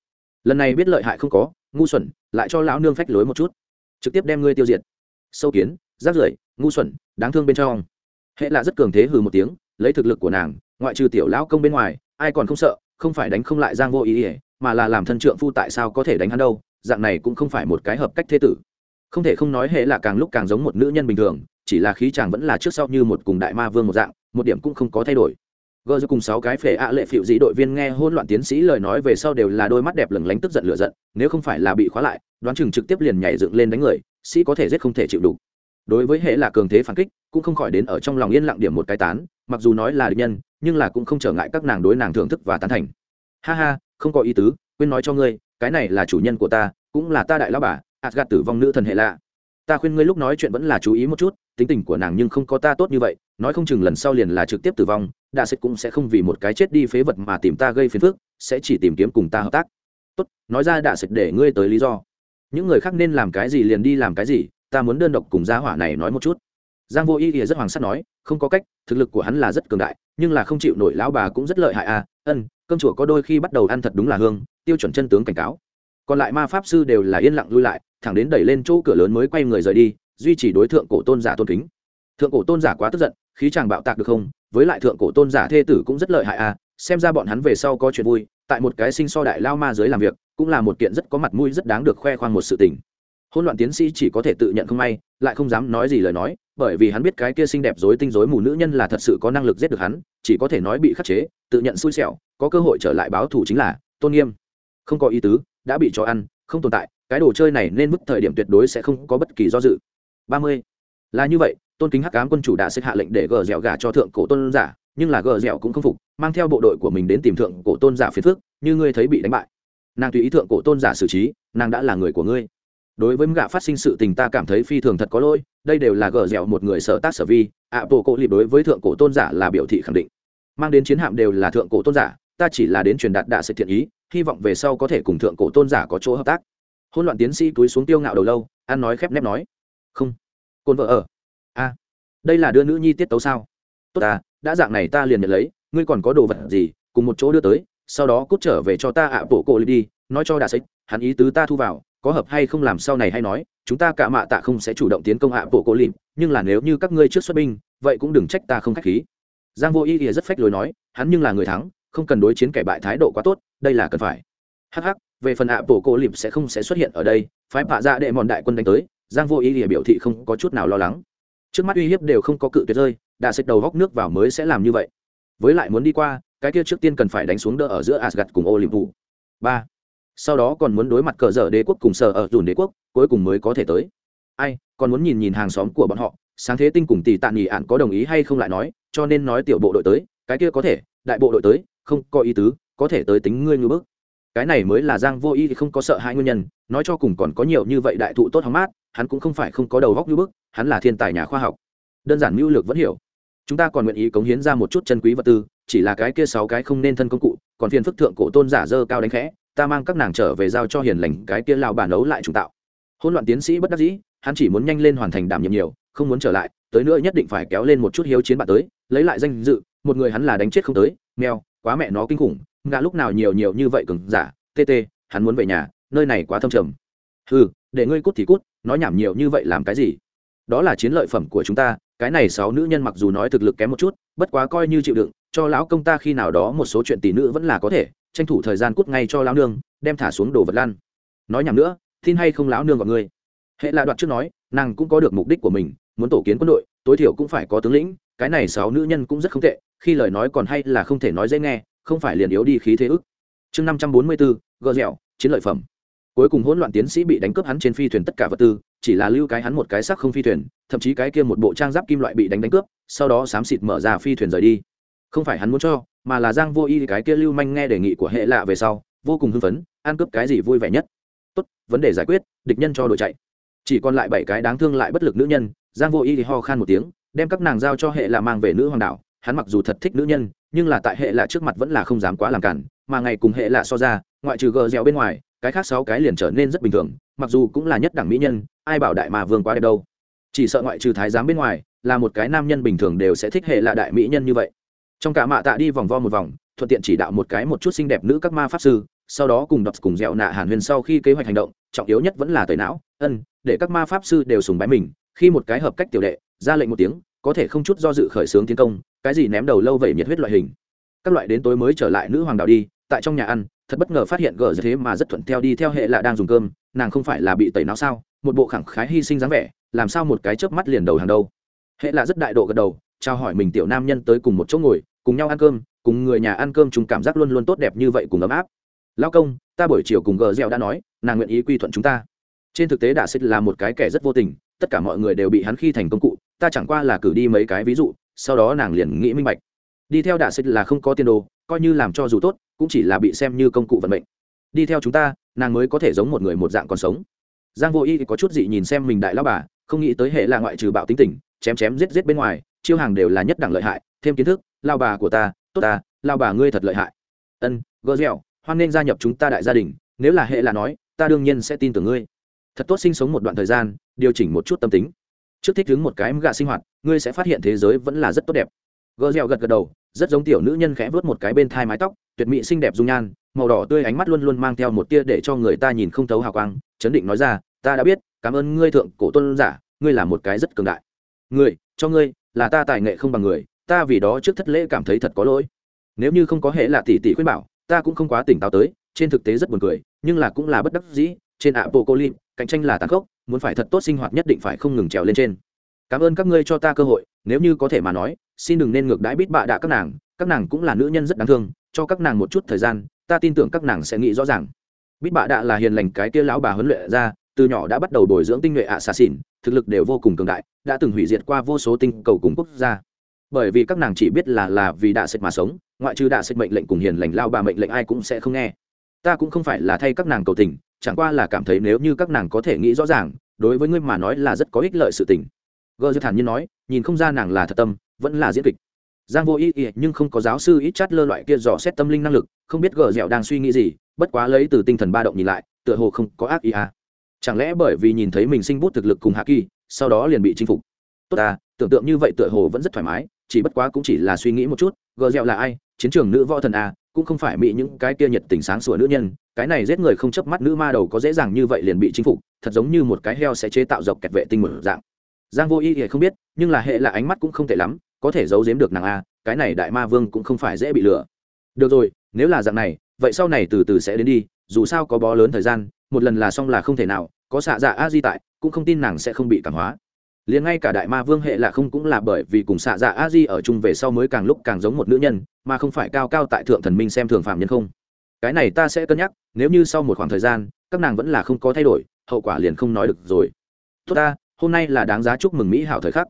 Lần này biết lợi hại không có, ngu xuẩn, lại cho lão nương phách lối một chút. Trực tiếp đem ngươi tiêu diệt. Sâu kiến, rác rưởi, ngu xuẩn, đáng thương bên trong. Hệ là rất cường thế hừ một tiếng, lấy thực lực của nàng, ngoại trừ tiểu lão công bên ngoài, ai còn không sợ, không phải đánh không lại giang vô ý ỉa mà là làm thân trượng phu tại sao có thể đánh hắn đâu, dạng này cũng không phải một cái hợp cách thế tử. Không thể không nói hệ là càng lúc càng giống một nữ nhân bình thường, chỉ là khí chàng vẫn là trước sau như một cùng đại ma vương một dạng, một điểm cũng không có thay đổi gờ cùng sáu cái phể ạ lệ phịu dị đội viên nghe hôn loạn tiến sĩ lời nói về sau đều là đôi mắt đẹp lừng lánh tức giận lựa giận, nếu không phải là bị khóa lại, đoán chừng trực tiếp liền nhảy dựng lên đánh người, sĩ có thể giết không thể chịu đủ. Đối với hệ là cường thế phản kích, cũng không khỏi đến ở trong lòng yên lặng điểm một cái tán, mặc dù nói là địch nhân, nhưng là cũng không trở ngại các nàng đối nàng thưởng thức và tán thành. Ha ha, không có ý tứ, quên nói cho ngươi, cái này là chủ nhân của ta, cũng là ta đại lao bà ạt gạt tử vong nữ thần hệ lạ. Ta khuyên ngươi lúc nói chuyện vẫn là chú ý một chút, tính tình của nàng nhưng không có ta tốt như vậy nói không chừng lần sau liền là trực tiếp tử vong đạ sệt cũng sẽ không vì một cái chết đi phế vật mà tìm ta gây phiền phức, sẽ chỉ tìm kiếm cùng ta hợp tác. Tốt, nói ra đạ sệt để ngươi tới lý do. Những người khác nên làm cái gì liền đi làm cái gì, ta muốn đơn độc cùng gia hỏa này nói một chút. Giang vô ý ỉa rất hoàng sắt nói, không có cách, thực lực của hắn là rất cường đại, nhưng là không chịu nổi lão bà cũng rất lợi hại à ân, cơm chùa có đôi khi bắt đầu ăn thật đúng là hương, tiêu chuẩn chân tướng cảnh cáo. Còn lại ma pháp sư đều là yên lặng lui lại, thẳng đến đẩy lên chỗ cửa lớn mới quay người rời đi, duy trì đối tượng cổ tôn giả tôn kính thượng cổ tôn giả quá tức giận, khí chàng bạo tạc được không? Với lại thượng cổ tôn giả thê tử cũng rất lợi hại à xem ra bọn hắn về sau có chuyện vui, tại một cái sinh so đại lao ma giới làm việc, cũng là một kiện rất có mặt mũi, rất đáng được khoe khoang một sự tình. Hôn loạn tiến sĩ chỉ có thể tự nhận không may, lại không dám nói gì lời nói, bởi vì hắn biết cái kia xinh đẹp dối tinh dối mù nữ nhân là thật sự có năng lực giết được hắn, chỉ có thể nói bị khắc chế, tự nhận xui xẻo, có cơ hội trở lại báo thù chính là tôn nghiêm. Không có ý tứ, đã bị cho ăn, không tồn tại, cái đồ chơi này nên mức thời điểm tuyệt đối sẽ không có bất kỳ do dự. Ba mươi là như vậy, tôn kính hắc ám quân chủ đã xếp hạ lệnh để gờ dẻo gà cho thượng cổ tôn giả, nhưng là gờ dẻo cũng không phục, mang theo bộ đội của mình đến tìm thượng cổ tôn giả phiền phước như ngươi thấy bị đánh bại. Nàng tùy ý thượng cổ tôn giả xử trí, nàng đã là người của ngươi. Đối với gạ phát sinh sự tình ta cảm thấy phi thường thật có lỗi, đây đều là gờ dẻo một người sở tác sở vi, ạ bộ cổ lịp đối với thượng cổ tôn giả là biểu thị khẳng định. Mang đến chiến hạm đều là thượng cổ tôn giả, ta chỉ là đến truyền đạt đạ sự thiện ý, hy vọng về sau có thể cùng thượng cổ tôn giả có chỗ hợp tác. Hôn loạn tiến sĩ túi xuống tiêu ngạo đầu lâu, ăn nói khép nép nói. Không cồn vợ ở. A đây là đưa nữ nhi tiết tấu sao? Tốt ta đã dạng này ta liền nhận lấy, ngươi còn có đồ vật gì, cùng một chỗ đưa tới, sau đó cút trở về cho ta ạ, bộ cổ đi, nói cho đà xích, hắn ý tứ ta thu vào, có hợp hay không làm sau này hay nói, chúng ta cả mạ tạ không sẽ chủ động tiến công ạ, bộ cổ lìm nhưng là nếu như các ngươi trước xuất binh, vậy cũng đừng trách ta không k h á c h khí. Giang vô ý thì rất phách lối nói, hắn nhưng là người thắng, không cần đối chiến kẻ bại thái độ quá tốt, đây là cần phải. Hh về phần ạ, bộ cổ lìm sẽ không sẽ xuất hiện ở đây, phái bạ ra dạ đệ mòn đại quân đánh tới giang vô ý thì biểu thị không có chút nào lo lắng. Trước mắt uy hiếp đều không có cự tuyệt rơi đã xịt đầu góc nước vào mới sẽ làm như vậy. Với lại muốn đi qua, cái kia trước tiên cần phải đánh xuống đỡ ở giữa asgad cùng olympu ba. Sau đó còn muốn đối mặt cờ dở đế quốc cùng sở ở dùn đế quốc, cuối cùng mới có thể tới. Ai, còn muốn nhìn nhìn hàng xóm của bọn họ, sáng thế tinh cùng tỷ tạ nghỉ ạn có đồng ý hay không lại nói, cho nên nói tiểu bộ đội tới, cái kia có thể, đại bộ đội tới, không có ý tứ, có thể tới tính ngươi ngư bức. Cái này mới là giang vô ý thì không có sợ hai nguyên nhân, nói cho cùng còn có nhiều như vậy đại thụ tốt hóng mát hắn cũng không phải không có đầu góc như bức, hắn là thiên tài nhà khoa học. Đơn giản mưu lược vẫn hiểu. Chúng ta còn nguyện ý cống hiến ra một chút chân quý vật tư, chỉ là cái kia sáu cái không nên thân công cụ, còn phiền phức thượng cổ tôn giả dơ cao đánh khẽ, ta mang các nàng trở về giao cho hiền lành, cái kia lao bản nấu lại trùng tạo. Hôn loạn tiến sĩ bất đắc dĩ, hắn chỉ muốn nhanh lên hoàn thành đảm nhiệm nhiều, không muốn trở lại, tới nữa nhất định phải kéo lên một chút hiếu chiến bạn tới, lấy lại danh dự, một người hắn là đánh chết không tới, mèo, quá mẹ nó kinh khủng, ngã lúc nào nhiều nhiều như vậy cứng giả, tê tê, hắn muốn về nhà, nơi này quá thâm trầm. Ừ để ngươi cút thì cút nói nhảm nhiều như vậy làm cái gì? Đó là chiến lợi phẩm của chúng ta, cái này sáu nữ nhân mặc dù nói thực lực kém một chút, bất quá coi như chịu đựng, cho lão công ta khi nào đó một số chuyện tỷ nữ vẫn là có thể, tranh thủ thời gian cút ngay cho lão nương, đem thả xuống đồ vật lan nói nhảm nữa, tin hay không lão nương gọi ngươi hệ là đoạt trước nói, nàng cũng có được mục đích của mình, muốn tổ kiến quân đội, tối thiểu cũng phải có tướng lĩnh, cái này sáu nữ nhân cũng rất không tệ, khi lời nói còn hay là không thể nói dễ nghe, không phải liền yếu đi khí thế ức. Chương năm trăm bốn mươi bốn gờ dẻo, chiến lợi phẩm cuối cùng hỗn loạn tiến sĩ bị đánh cướp hắn trên phi thuyền tất cả vật tư, chỉ là lưu cái hắn một cái sắc không phi thuyền, thậm chí cái kia một bộ trang giáp kim loại bị đánh đánh cướp, sau đó xám xịt mở ra phi thuyền rời đi. Không phải hắn muốn cho, mà là giang vô y cái kia lưu manh nghe đề nghị của hệ lạ về sau, vô cùng hưng phấn, ăn cướp cái gì vui vẻ nhất. Tốt, vấn đề giải quyết, địch nhân cho đội chạy. Chỉ còn lại bảy cái đáng thương lại bất lực nữ nhân, giang vô y thì ho khan một tiếng, đem các nàng giao cho hệ lạ mang về nữ hoàng đảo. hắn mặc dù thật thích nữ nhân, nhưng là tại hệ lạ trước mặt vẫn là không dám quá làm cản, mà ngày cùng hệ lạ so ra, ngoại trừ gờ dẻo bên ngoài cái khác sáu cái liền trở nên rất bình thường, mặc dù cũng là nhất đẳng mỹ nhân, ai bảo đại mà vương quá đẹp đâu. Chỉ sợ ngoại trừ thái giám bên ngoài, là một cái nam nhân bình thường đều sẽ thích hệ là đại mỹ nhân như vậy. Trong cả mạ tạ đi vòng vo một vòng, thuận tiện chỉ đạo một cái một chút xinh đẹp nữ các ma pháp sư, sau đó cùng đọc cùng dẹo nạ hàn huyền sau khi kế hoạch hành động, trọng yếu nhất vẫn là tẩy não, ân, để các ma pháp sư đều sùng bái mình, khi một cái hợp cách tiểu đệ, ra lệnh một tiếng, có thể không chút do dự khởi xướng tiến công, cái gì ném đầu lâu vậy nhiệt huyết loại hình. Các loại đến tối mới trở lại nữ hoàng đạo đi, tại trong nhà ăn thật bất ngờ phát hiện gờ thế mà rất thuận theo đi theo hệ là đang dùng cơm, nàng không phải là bị tẩy não sao? Một bộ khẳng khái hy sinh dáng vẻ, làm sao một cái chớp mắt liền đầu hàng đâu? Hệ là rất đại độ gật đầu trao hỏi mình tiểu nam nhân tới cùng một chỗ ngồi, cùng nhau ăn cơm, cùng người nhà ăn cơm chung cảm giác luôn luôn tốt đẹp như vậy cùng ấm áp. Lao công, ta buổi chiều cùng gờ gieo đã nói, nàng nguyện ý quy thuận chúng ta. Trên thực tế đà xích là một cái kẻ rất vô tình, tất cả mọi người đều bị hắn khi thành công cụ, ta chẳng qua là cử đi mấy cái ví dụ, sau đó nàng liền nghĩ minh bạch. Đi theo đà xích là không có tiền đồ, coi như làm cho dù tốt cũng chỉ là bị xem như công cụ vận mệnh. Đi theo chúng ta, nàng mới có thể giống một người một dạng còn sống. Giang vô y có chút dị nhìn xem mình đại lao bà, không nghĩ tới hệ là ngoại trừ bạo tính tình, chém chém giết giết bên ngoài, chiêu hàng đều là nhất đẳng lợi hại, thêm kiến thức lao bà của ta, tốt ta lao bà ngươi thật lợi hại. Ân, gỡ dẻo, hoan nên gia nhập chúng ta đại gia đình, nếu là hệ là nói, ta đương nhiên sẽ tin tưởng ngươi. Thật tốt sinh sống một đoạn thời gian, điều chỉnh một chút tâm tính. Trước thích đứng một cái gạ sinh hoạt, ngươi sẽ phát hiện thế giới vẫn là rất tốt đẹp gờ dẻo gật gật đầu, rất giống tiểu nữ nhân khẽ vớt một cái bên thai mái tóc, tuyệt mỹ xinh đẹp dung nhan, màu đỏ tươi ánh mắt luôn luôn mang theo một tia để cho người ta nhìn không thấu hào quang, chấn định nói ra, ta đã biết, cảm ơn ngươi thượng cổ tôn giả, ngươi là một cái rất cường đại. Ngươi, cho ngươi, là ta tài nghệ không bằng người, ta vì đó trước thất lễ cảm thấy thật có lỗi. Nếu như không có hệ là tỷ tỷ khuyên bảo, ta cũng không quá tỉnh táo tới, trên thực tế rất buồn cười, nhưng là cũng là bất đắc dĩ, trên ạ bộ cô lim cạnh tranh là tàn khốc, muốn phải thật tốt sinh hoạt nhất định phải không ngừng trèo lên trên. Cảm ơn các ngươi cho ta cơ hội nếu như có thể mà nói, xin đừng nên ngược đãi bít bạ đạ các nàng các nàng cũng là nữ nhân rất đáng thương, cho các nàng một chút thời gian, ta tin tưởng các nàng sẽ nghĩ rõ ràng. Bít bạ đạ là hiền lành cái tia lão bà huấn luyện ra, từ nhỏ đã bắt đầu bồi dưỡng tinh nhuệ ạ xà xỉn, thực lực đều vô cùng cường đại, đã từng hủy diệt qua vô số tinh cầu cùng quốc gia. Bởi vì các nàng chỉ biết là là vì đạ sệt mà sống, ngoại trừ đạ sệt mệnh lệnh cùng hiền lành lao bà mệnh lệnh ai cũng sẽ không nghe. Ta cũng không phải là thay các nàng cầu tình, chẳng qua là cảm thấy nếu như các nàng có thể nghĩ rõ ràng, đối với ngươi mà nói là rất có ích lợi sự tình. Gơ dư thản nhiên nói nhìn không ra nàng là thật tâm, vẫn là diễn kịch. Giang vô ý ý nhưng không có giáo sư ít chát lơ loại kia dò xét tâm linh năng lực, không biết gờ dẻo đang suy nghĩ gì, bất quá lấy từ tinh thần ba động nhìn lại, tựa hồ không có ác ý à. chẳng lẽ bởi vì nhìn thấy mình sinh bút thực lực cùng hạ kỳ, sau đó liền bị chinh phục? Tốt à tưởng tượng như vậy tựa hồ vẫn rất thoải mái, chỉ bất quá cũng chỉ là suy nghĩ một chút, gờ dẻo là ai? Chiến trường nữ võ thần à cũng không phải bị những cái kia nhiệt tình sáng sủa nữ nhân, cái này giết người không chớp mắt nữ ma đầu có dễ dàng như vậy liền bị chinh phục, thật giống như một cái heo sẽ chế tạo dọc kẹt vệ tinh một dạng giang vô y thì không biết, nhưng là hệ là ánh mắt cũng không tệ lắm, có thể giấu giếm được nàng a, cái này đại ma vương cũng không phải dễ bị lừa. Được rồi, nếu là dạng này, vậy sau này từ từ sẽ đến đi, dù sao có bó lớn thời gian, một lần là xong là không thể nào, có xạ dạ a di tại, cũng không tin nàng sẽ không bị cảm hóa. Liền ngay cả đại ma vương hệ là không cũng là bởi vì cùng xạ dạ a di ở chung về sau mới càng lúc càng giống một nữ nhân, mà không phải cao cao tại thượng thần minh xem thường phạm nhân không. Cái này ta sẽ cân nhắc, nếu như sau một khoảng thời gian, các nàng vẫn là không có thay đổi, hậu quả liền không nói được rồi. Tốt ta hôm nay là đáng giá chúc mừng mỹ hảo thời khắc.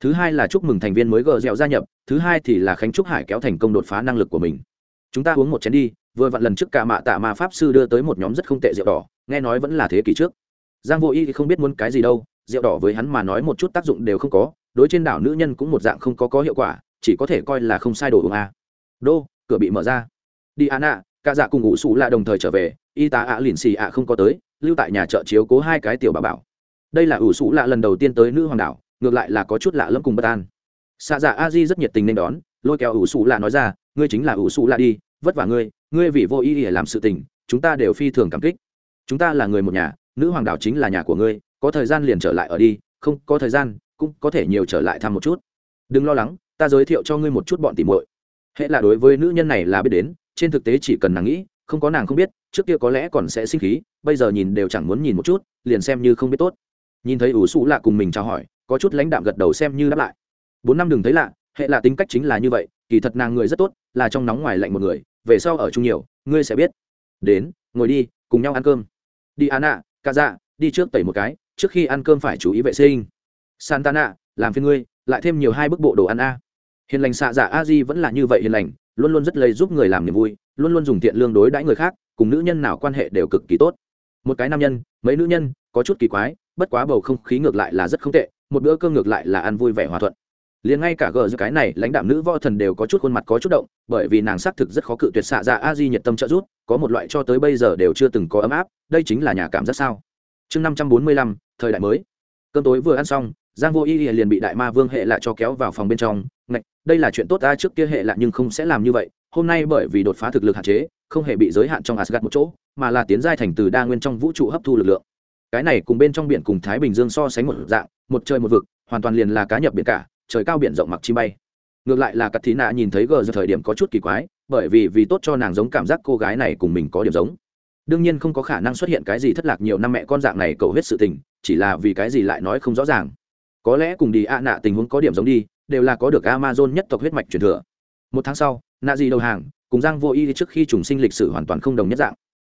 Thứ hai là chúc mừng thành viên mới gờ dẻo gia nhập, thứ hai thì là khánh trúc hải kéo thành công đột phá năng lực của mình. Chúng ta uống một chén đi, vừa vặn lần trước cả mạ tạ ma pháp sư đưa tới một nhóm rất không tệ rượu đỏ, nghe nói vẫn là thế kỷ trước. Giang vô y thì không biết muốn cái gì đâu, rượu đỏ với hắn mà nói một chút tác dụng đều không có, đối trên đảo nữ nhân cũng một dạng không có có hiệu quả, chỉ có thể coi là không sai đồ uống a. Đô, cửa bị mở ra. Đi an ạ cả dạ cùng ngủ xù là đồng thời trở về, y tá ạ lìn xì ạ không có tới, lưu tại nhà chợ chiếu cố hai cái tiểu bà bảo đây là ủ Sụ lạ lần đầu tiên tới nữ hoàng đảo, ngược lại là có chút lạ lẫm cùng bất an. Xạ dạ a di rất nhiệt tình nên đón, lôi kéo ủ Sụ lạ nói ra, ngươi chính là ủ Sụ lạ đi, vất vả ngươi ngươi vì vô ý để làm sự tình, chúng ta đều phi thường cảm kích. Chúng ta là người một nhà, nữ hoàng đảo chính là nhà của ngươi, có thời gian liền trở lại ở đi, không có thời gian, cũng có thể nhiều trở lại thăm một chút. Đừng lo lắng, ta giới thiệu cho ngươi một chút bọn tìm muội. Hệ là đối với nữ nhân này là biết đến, trên thực tế chỉ cần nàng nghĩ, không có nàng không biết, trước kia có lẽ còn sẽ sinh khí, bây giờ nhìn đều chẳng muốn nhìn một chút, liền xem như không biết tốt nhìn thấy ủ xù lạ cùng mình chào hỏi, có chút lãnh đạm gật đầu xem như đáp lại. Bốn năm đừng thấy lạ, hệ là tính cách chính là như vậy, kỳ thật nàng người rất tốt, là trong nóng ngoài lạnh một người, về sau ở chung nhiều, ngươi sẽ biết. Đến, ngồi đi, cùng nhau ăn cơm. Đi an ạ ca dạ đi trước tẩy một cái, trước khi ăn cơm phải chú ý vệ sinh. Santana, làm phiên ngươi, lại thêm nhiều hai bức bộ đồ ăn a. Hiền lành xạ dạ a di vẫn là như vậy hiền lành, luôn luôn rất lấy giúp người làm niềm vui, luôn luôn dùng tiện lương đối đãi người khác, cùng nữ nhân nào quan hệ đều cực kỳ tốt. Một cái nam nhân, mấy nữ nhân, có chút kỳ quái bất quá bầu không khí ngược lại là rất không tệ, một bữa cơm ngược lại là ăn vui vẻ hòa thuận. Liền ngay cả gờ giữa cái này lãnh đạo nữ võ thần đều có chút khuôn mặt có chút động, bởi vì nàng xác thực rất khó cự tuyệt xạ ra a di nhiệt tâm trợ giúp, có một loại cho tới bây giờ đều chưa từng có ấm áp, đây chính là nhà cảm giác sao. Chương năm trăm bốn mươi lăm, thời đại mới. Cơm tối vừa ăn xong, giang vô y liền bị đại ma vương hệ lại cho kéo vào phòng bên trong, ngạch, đây là chuyện tốt ta trước kia hệ lại nhưng không sẽ làm như vậy, hôm nay bởi vì đột phá thực lực hạn chế, không hề bị giới hạn trong asgad một chỗ, mà là tiến giai thành từ đa nguyên trong vũ trụ hấp thu lực lượng cái này cùng bên trong biển cùng thái bình dương so sánh một dạng, một trời một vực, hoàn toàn liền là cá nhập biển cả, trời cao biển rộng mặc chi bay. Ngược lại là cắt thí nạ nhìn thấy gờ giờ thời điểm có chút kỳ quái, bởi vì vì tốt cho nàng giống cảm giác cô gái này cùng mình có điểm giống. Đương nhiên không có khả năng xuất hiện cái gì thất lạc nhiều năm mẹ con dạng này cầu hết sự tình, chỉ là vì cái gì lại nói không rõ ràng. Có lẽ cùng đi a nạ tình huống có điểm giống đi, đều là có được amazon nhất tộc huyết mạch truyền thừa. Một tháng sau, nạ dị đầu hàng, cùng giang vô y trước khi trùng sinh lịch sử hoàn toàn không đồng nhất dạng.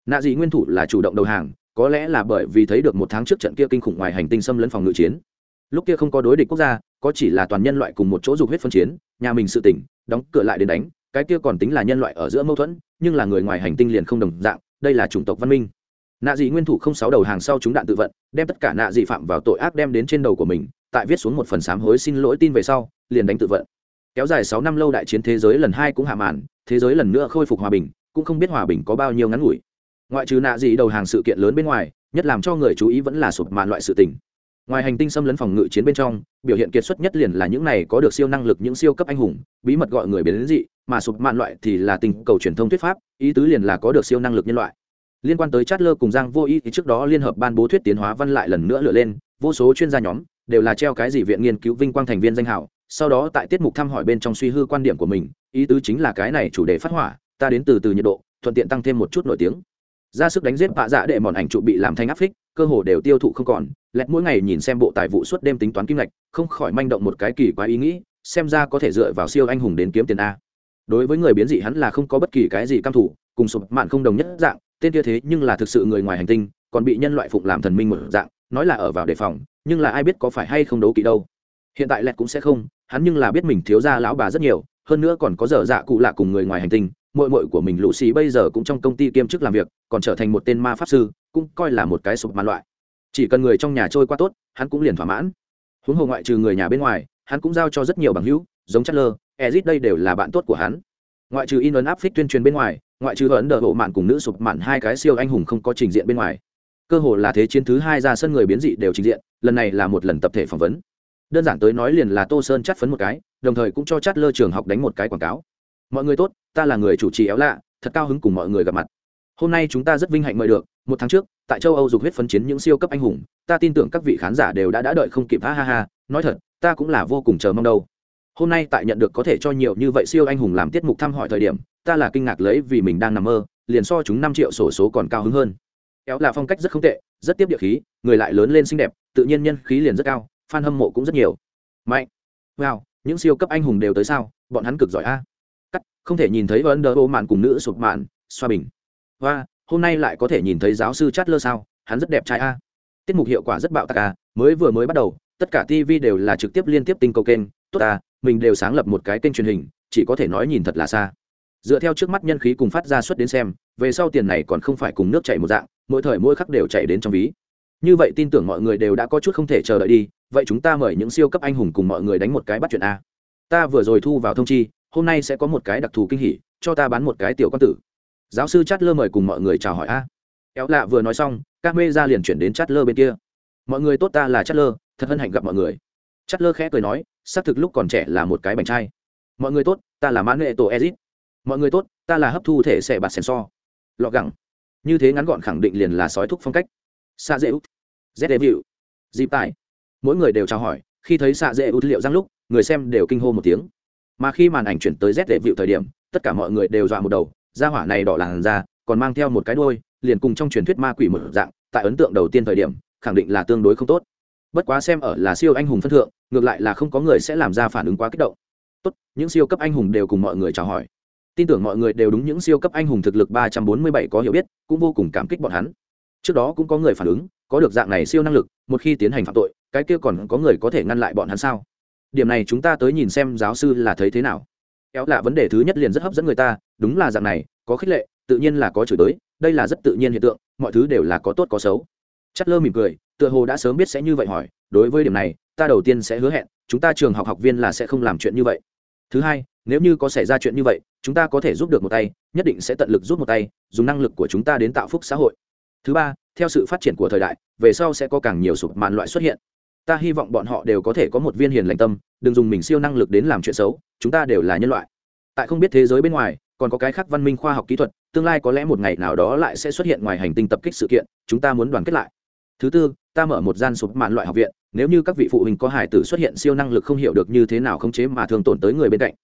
Nạ dị nguyên thủ là chủ động đầu hàng có lẽ là bởi vì thấy được một tháng trước trận kia kinh khủng ngoài hành tinh xâm lấn phòng ngự chiến. Lúc kia không có đối địch quốc gia, có chỉ là toàn nhân loại cùng một chỗ dục huyết phân chiến, nhà mình sự tỉnh, đóng cửa lại đến đánh, cái kia còn tính là nhân loại ở giữa mâu thuẫn, nhưng là người ngoài hành tinh liền không đồng dạng, đây là chủng tộc văn minh. Nạ dị nguyên thủ không sáu đầu hàng sau chúng đạn tự vận, đem tất cả nạ dị phạm vào tội ác đem đến trên đầu của mình, tại viết xuống một phần sám hối xin lỗi tin về sau, liền đánh tự vận. Kéo dài sáu năm lâu đại chiến thế giới lần hai cũng hạ màn, thế giới lần nữa khôi phục hòa bình, cũng không biết hòa bình có bao nhiêu ngắn ngủi ngoại trừ nạ dị đầu hàng sự kiện lớn bên ngoài, nhất làm cho người chú ý vẫn là sụp màn loại sự tình. Ngoài hành tinh xâm lấn phòng ngự chiến bên trong, biểu hiện kiệt xuất nhất liền là những này có được siêu năng lực, những siêu cấp anh hùng, bí mật gọi người biến dị, mà sụp mạn loại thì là tình cầu truyền thông thuyết pháp, ý tứ liền là có được siêu năng lực nhân loại. Liên quan tới chát lơ cùng giang vô ý thì trước đó liên hợp ban bố thuyết tiến hóa văn lại lần nữa lựa lên, vô số chuyên gia nhóm đều là treo cái gì viện nghiên cứu vinh quang thành viên danh hảo sau đó tại tiết mục thăm hỏi bên trong suy hư quan điểm của mình, ý tứ chính là cái này chủ đề phát hỏa, ta đến từ từ nhiệt độ, thuận tiện tăng thêm một chút nổi tiếng ra sức đánh giết bạ dạ để mòn ảnh trụ bị làm thành áp phích, cơ hồ đều tiêu thụ không còn. Lẹt mỗi ngày nhìn xem bộ tài vụ suốt đêm tính toán kim ngạch, không khỏi manh động một cái kỳ quái ý nghĩ, xem ra có thể dựa vào siêu anh hùng đến kiếm tiền a. Đối với người biến dị hắn là không có bất kỳ cái gì căm thủ, cùng sụp mạn không đồng nhất dạng, tên kia thế nhưng là thực sự người ngoài hành tinh, còn bị nhân loại phụng làm thần minh một dạng, nói là ở vào đề phòng, nhưng là ai biết có phải hay không đấu kỵ đâu. Hiện tại lẹt cũng sẽ không, hắn nhưng là biết mình thiếu ra lão bà rất nhiều, hơn nữa còn có dở dạ cụ lạ cùng người ngoài hành tinh mội mội của mình lũ xì bây giờ cũng trong công ty kiêm chức làm việc, còn trở thành một tên ma pháp sư, cũng coi là một cái sụp mạn loại. Chỉ cần người trong nhà trôi qua tốt, hắn cũng liền thỏa mãn. Huống hồ ngoại trừ người nhà bên ngoài, hắn cũng giao cho rất nhiều bằng hữu, giống chất lơ ezit đây đều là bạn tốt của hắn. Ngoại trừ in ấn áp phích tuyên truyền bên ngoài, ngoại trừ ấn đờ bộ mạn cùng nữ sụp mạn hai cái siêu anh hùng không có trình diện bên ngoài. Cơ hồ là thế chiến thứ hai ra sân người biến dị đều trình diện, lần này là một lần tập thể phỏng vấn. Đơn giản tới nói liền là tô sơn chắt phấn một cái, đồng thời cũng cho chát lơ trường học đánh một cái quảng cáo mọi người tốt, ta là người chủ trì éo lạ, thật cao hứng cùng mọi người gặp mặt. Hôm nay chúng ta rất vinh hạnh mời được, một tháng trước, tại châu âu dục huyết phấn chiến những siêu cấp anh hùng, ta tin tưởng các vị khán giả đều đã đã đợi không kịp, ha ha ha, nói thật, ta cũng là vô cùng chờ mong đâu. Hôm nay tại nhận được có thể cho nhiều như vậy siêu anh hùng làm tiết mục thăm hỏi thời điểm, ta là kinh ngạc lấy vì mình đang nằm mơ, liền so chúng năm triệu sổ số còn cao hứng hơn. Éo là phong cách rất không tệ, rất tiếp địa khí, người lại lớn lên xinh đẹp, tự nhiên nhân khí liền rất cao, fan hâm mộ cũng rất nhiều. Mạnh. Wow, những siêu cấp anh hùng đều tới sao? Bọn hắn cực giỏi a cắt, không thể nhìn thấy vấn đỡ ô mạn cùng nữ sụp mạn xoa bình. Và hôm nay lại có thể nhìn thấy giáo sư chát lơ sao? Hắn rất đẹp trai a. Tiết mục hiệu quả rất bạo tạc a, mới vừa mới bắt đầu, tất cả tv đều là trực tiếp liên tiếp tinh cầu kênh. Tốt à mình đều sáng lập một cái kênh truyền hình, chỉ có thể nói nhìn thật là xa. Dựa theo trước mắt nhân khí cùng phát ra suất đến xem, về sau tiền này còn không phải cùng nước chảy một dạng, mỗi thời mỗi khắc đều chảy đến trong ví. Như vậy tin tưởng mọi người đều đã có chút không thể chờ đợi đi, vậy chúng ta mời những siêu cấp anh hùng cùng mọi người đánh một cái bắt chuyện a. Ta vừa rồi thu vào thông chi hôm nay sẽ có một cái đặc thù kinh hỉ, cho ta bán một cái tiểu quan tử. Giáo sư chát lơ mời cùng mọi người chào hỏi a. Éo lạ vừa nói xong, các mê ra liền chuyển đến chát lơ bên kia. Mọi người tốt ta là chát lơ thật hân hạnh gặp mọi người. Chát lơ khẽ cười nói, xác thực lúc còn trẻ là một cái bánh trai. Mọi người tốt, ta là mãn nghệ tổ ezit. Mọi người tốt, ta là hấp thu thể xẻ bạt sen so. Lọ gẳng. Như thế ngắn gọn khẳng định liền là sói thúc phong cách. Xa dễ út. Z đê dịp tài. Mỗi người đều chào hỏi, khi thấy xạ dễ út liệu răng lúc, người xem đều kinh hô một tiếng mà khi màn ảnh chuyển tới rét đệ vịu thời điểm, tất cả mọi người đều dọa một đầu, da hỏa này đỏ làn da, còn mang theo một cái đôi liền cùng trong truyền thuyết ma quỷ một dạng, tại ấn tượng đầu tiên thời điểm, khẳng định là tương đối không tốt. Bất quá xem ở là siêu anh hùng phân thượng, ngược lại là không có người sẽ làm ra phản ứng quá kích động. Tốt, những siêu cấp anh hùng đều cùng mọi người chào hỏi. Tin tưởng mọi người đều đúng những siêu cấp anh hùng thực lực ba trăm bốn mươi bảy có hiểu biết, cũng vô cùng cảm kích bọn hắn. Trước đó cũng có người phản ứng, có được dạng này siêu năng lực, một khi tiến hành phạm tội, cái kia còn có người có thể ngăn lại bọn hắn sao? Điểm này chúng ta tới nhìn xem giáo sư là thấy thế nào. Kéo là vấn đề thứ nhất liền rất hấp dẫn người ta, đúng là dạng này, có khích lệ, tự nhiên là có chửi tới đây là rất tự nhiên hiện tượng, mọi thứ đều là có tốt có xấu. Chất lơ mỉm cười, tựa hồ đã sớm biết sẽ như vậy hỏi, đối với điểm này, ta đầu tiên sẽ hứa hẹn, chúng ta trường học học viên là sẽ không làm chuyện như vậy. Thứ hai, nếu như có xảy ra chuyện như vậy, chúng ta có thể giúp được một tay, nhất định sẽ tận lực giúp một tay, dùng năng lực của chúng ta đến tạo phúc xã hội. Thứ ba, theo sự phát triển của thời đại, về sau sẽ có càng nhiều sụp màn loại xuất hiện ta hy vọng bọn họ đều có thể có một viên hiền lành tâm, đừng dùng mình siêu năng lực đến làm chuyện xấu, chúng ta đều là nhân loại. Tại không biết thế giới bên ngoài, còn có cái khác văn minh khoa học kỹ thuật, tương lai có lẽ một ngày nào đó lại sẽ xuất hiện ngoài hành tinh tập kích sự kiện, chúng ta muốn đoàn kết lại. Thứ tư, ta mở một gian sụp mạn loại học viện, nếu như các vị phụ huynh có hải tử xuất hiện siêu năng lực không hiểu được như thế nào khống chế mà thường tổn tới người bên cạnh.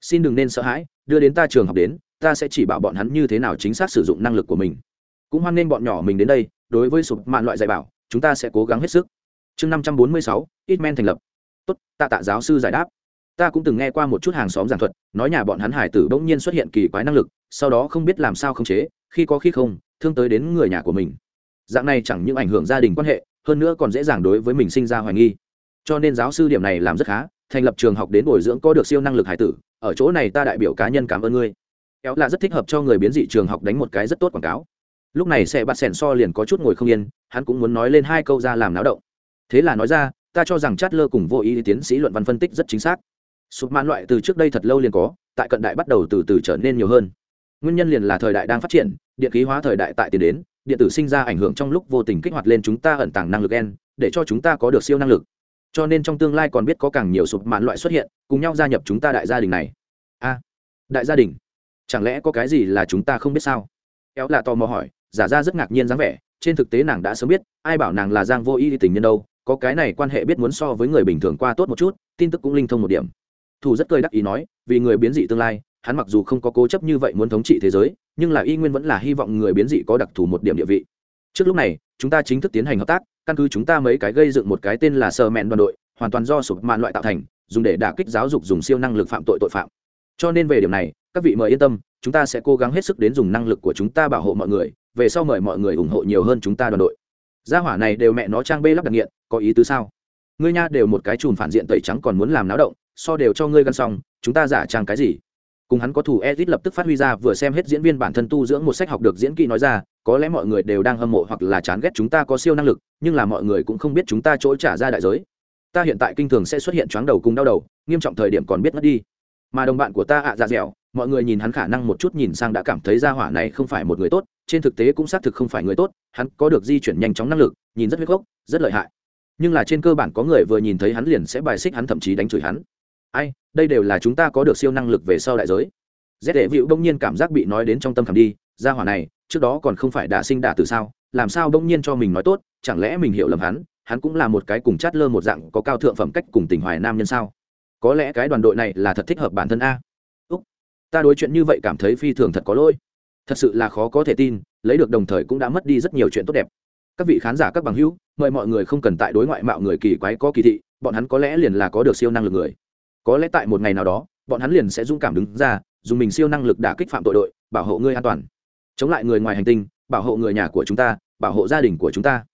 Xin đừng nên sợ hãi, đưa đến ta trường học đến, ta sẽ chỉ bảo bọn hắn như thế nào chính xác sử dụng năng lực của mình. Cũng hoan nghênh bọn nhỏ mình đến đây, đối với sụp mạn loại dạy bảo, chúng ta sẽ cố gắng hết sức chương năm trăm bốn mươi sáu ít men thành lập. Tốt, tạ tạ giáo sư giải đáp. Ta cũng từng nghe qua một chút hàng xóm giảng thuật, nói nhà bọn hắn hải tử bỗng nhiên xuất hiện kỳ quái năng lực, sau đó không biết làm sao khống chế, khi có khi không, thương tới đến người nhà của mình. Dạng này chẳng những ảnh hưởng gia đình quan hệ, hơn nữa còn dễ dàng đối với mình sinh ra hoài nghi. Cho nên giáo sư điểm này làm rất khá, thành lập trường học đến bồi dưỡng có được siêu năng lực hải tử, ở chỗ này ta đại biểu cá nhân cảm ơn ngươi. Kéo là rất thích hợp cho người biến dị trường học đánh một cái rất tốt quảng cáo. Lúc này sẽ bắt sẻn so liền có chút ngồi không yên, hắn cũng muốn nói lên hai câu ra làm náo động thế là nói ra, ta cho rằng chát lơ cùng vô ý tiến sĩ luận văn phân tích rất chính xác. Sụp mãn loại từ trước đây thật lâu liền có, tại cận đại bắt đầu từ từ trở nên nhiều hơn. Nguyên nhân liền là thời đại đang phát triển, điện khí hóa thời đại tại tiền đến, điện tử sinh ra ảnh hưởng trong lúc vô tình kích hoạt lên chúng ta ẩn tàng năng lực gen, để cho chúng ta có được siêu năng lực. Cho nên trong tương lai còn biết có càng nhiều sụp mạn loại xuất hiện, cùng nhau gia nhập chúng ta đại gia đình này. A, đại gia đình, chẳng lẽ có cái gì là chúng ta không biết sao? Éo là tò mò hỏi, giả ra rất ngạc nhiên dáng vẻ, trên thực tế nàng đã sớm biết, ai bảo nàng là giang vô y tình nhân đâu? Có cái này quan hệ biết muốn so với người bình thường qua tốt một chút, tin tức cũng linh thông một điểm. Thủ rất cười đắc ý nói, vì người biến dị tương lai, hắn mặc dù không có cố chấp như vậy muốn thống trị thế giới, nhưng là y nguyên vẫn là hy vọng người biến dị có đặc thù một điểm địa vị. Trước lúc này, chúng ta chính thức tiến hành hợp tác, căn cứ chúng ta mấy cái gây dựng một cái tên là sơ mẹn đoàn đội, hoàn toàn do sụp mạn loại tạo thành, dùng để đả kích giáo dục dùng siêu năng lực phạm tội tội phạm. Cho nên về điểm này, các vị mời yên tâm, chúng ta sẽ cố gắng hết sức đến dùng năng lực của chúng ta bảo hộ mọi người, về sau mời mọi người ủng hộ nhiều hơn chúng ta đoàn đội gia hỏa này đều mẹ nó trang bê lắp đặc nghiện, có ý tứ sao? Ngươi nha đều một cái chùm phản diện tẩy trắng còn muốn làm náo động, so đều cho ngươi gắn xong, chúng ta giả trang cái gì? Cùng hắn có thủ edit lập tức phát huy ra vừa xem hết diễn viên bản thân tu dưỡng một sách học được diễn kỹ nói ra, có lẽ mọi người đều đang hâm mộ hoặc là chán ghét chúng ta có siêu năng lực, nhưng là mọi người cũng không biết chúng ta chỗ trả ra đại giới. Ta hiện tại kinh thường sẽ xuất hiện chóng đầu cùng đau đầu, nghiêm trọng thời điểm còn biết mất đi mà đồng bạn của ta ạ à dẻo, mọi người nhìn hắn khả năng một chút nhìn sang đã cảm thấy ra hỏa này không phải một người tốt, trên thực tế cũng xác thực không phải người tốt, hắn có được di chuyển nhanh chóng năng lực, nhìn rất huyết gốc, rất lợi hại. Nhưng là trên cơ bản có người vừa nhìn thấy hắn liền sẽ bài xích hắn thậm chí đánh chửi hắn. Ai, đây đều là chúng ta có được siêu năng lực về sau đại giới. Z đệ vịu đông nhiên cảm giác bị nói đến trong tâm khảm đi, ra hỏa này, trước đó còn không phải đả sinh đả từ sao, làm sao đông nhiên cho mình nói tốt, chẳng lẽ mình hiểu lầm hắn hắn cũng là một cái cùng chát lơ một dạng có cao thượng phẩm cách cùng tình hoài nam nhân sao? Có lẽ cái đoàn đội này là thật thích hợp bản thân a. Úc, ta đối chuyện như vậy cảm thấy phi thường thật có lỗi. Thật sự là khó có thể tin, lấy được đồng thời cũng đã mất đi rất nhiều chuyện tốt đẹp. Các vị khán giả, các bằng hữu, mời mọi người không cần tại đối ngoại mạo người kỳ quái có kỳ thị, bọn hắn có lẽ liền là có được siêu năng lực người. Có lẽ tại một ngày nào đó, bọn hắn liền sẽ dũng cảm đứng ra, dùng mình siêu năng lực đả kích phạm tội đội, bảo hộ ngươi an toàn. Chống lại người ngoài hành tinh, bảo hộ người nhà của chúng ta, bảo hộ gia đình của chúng ta.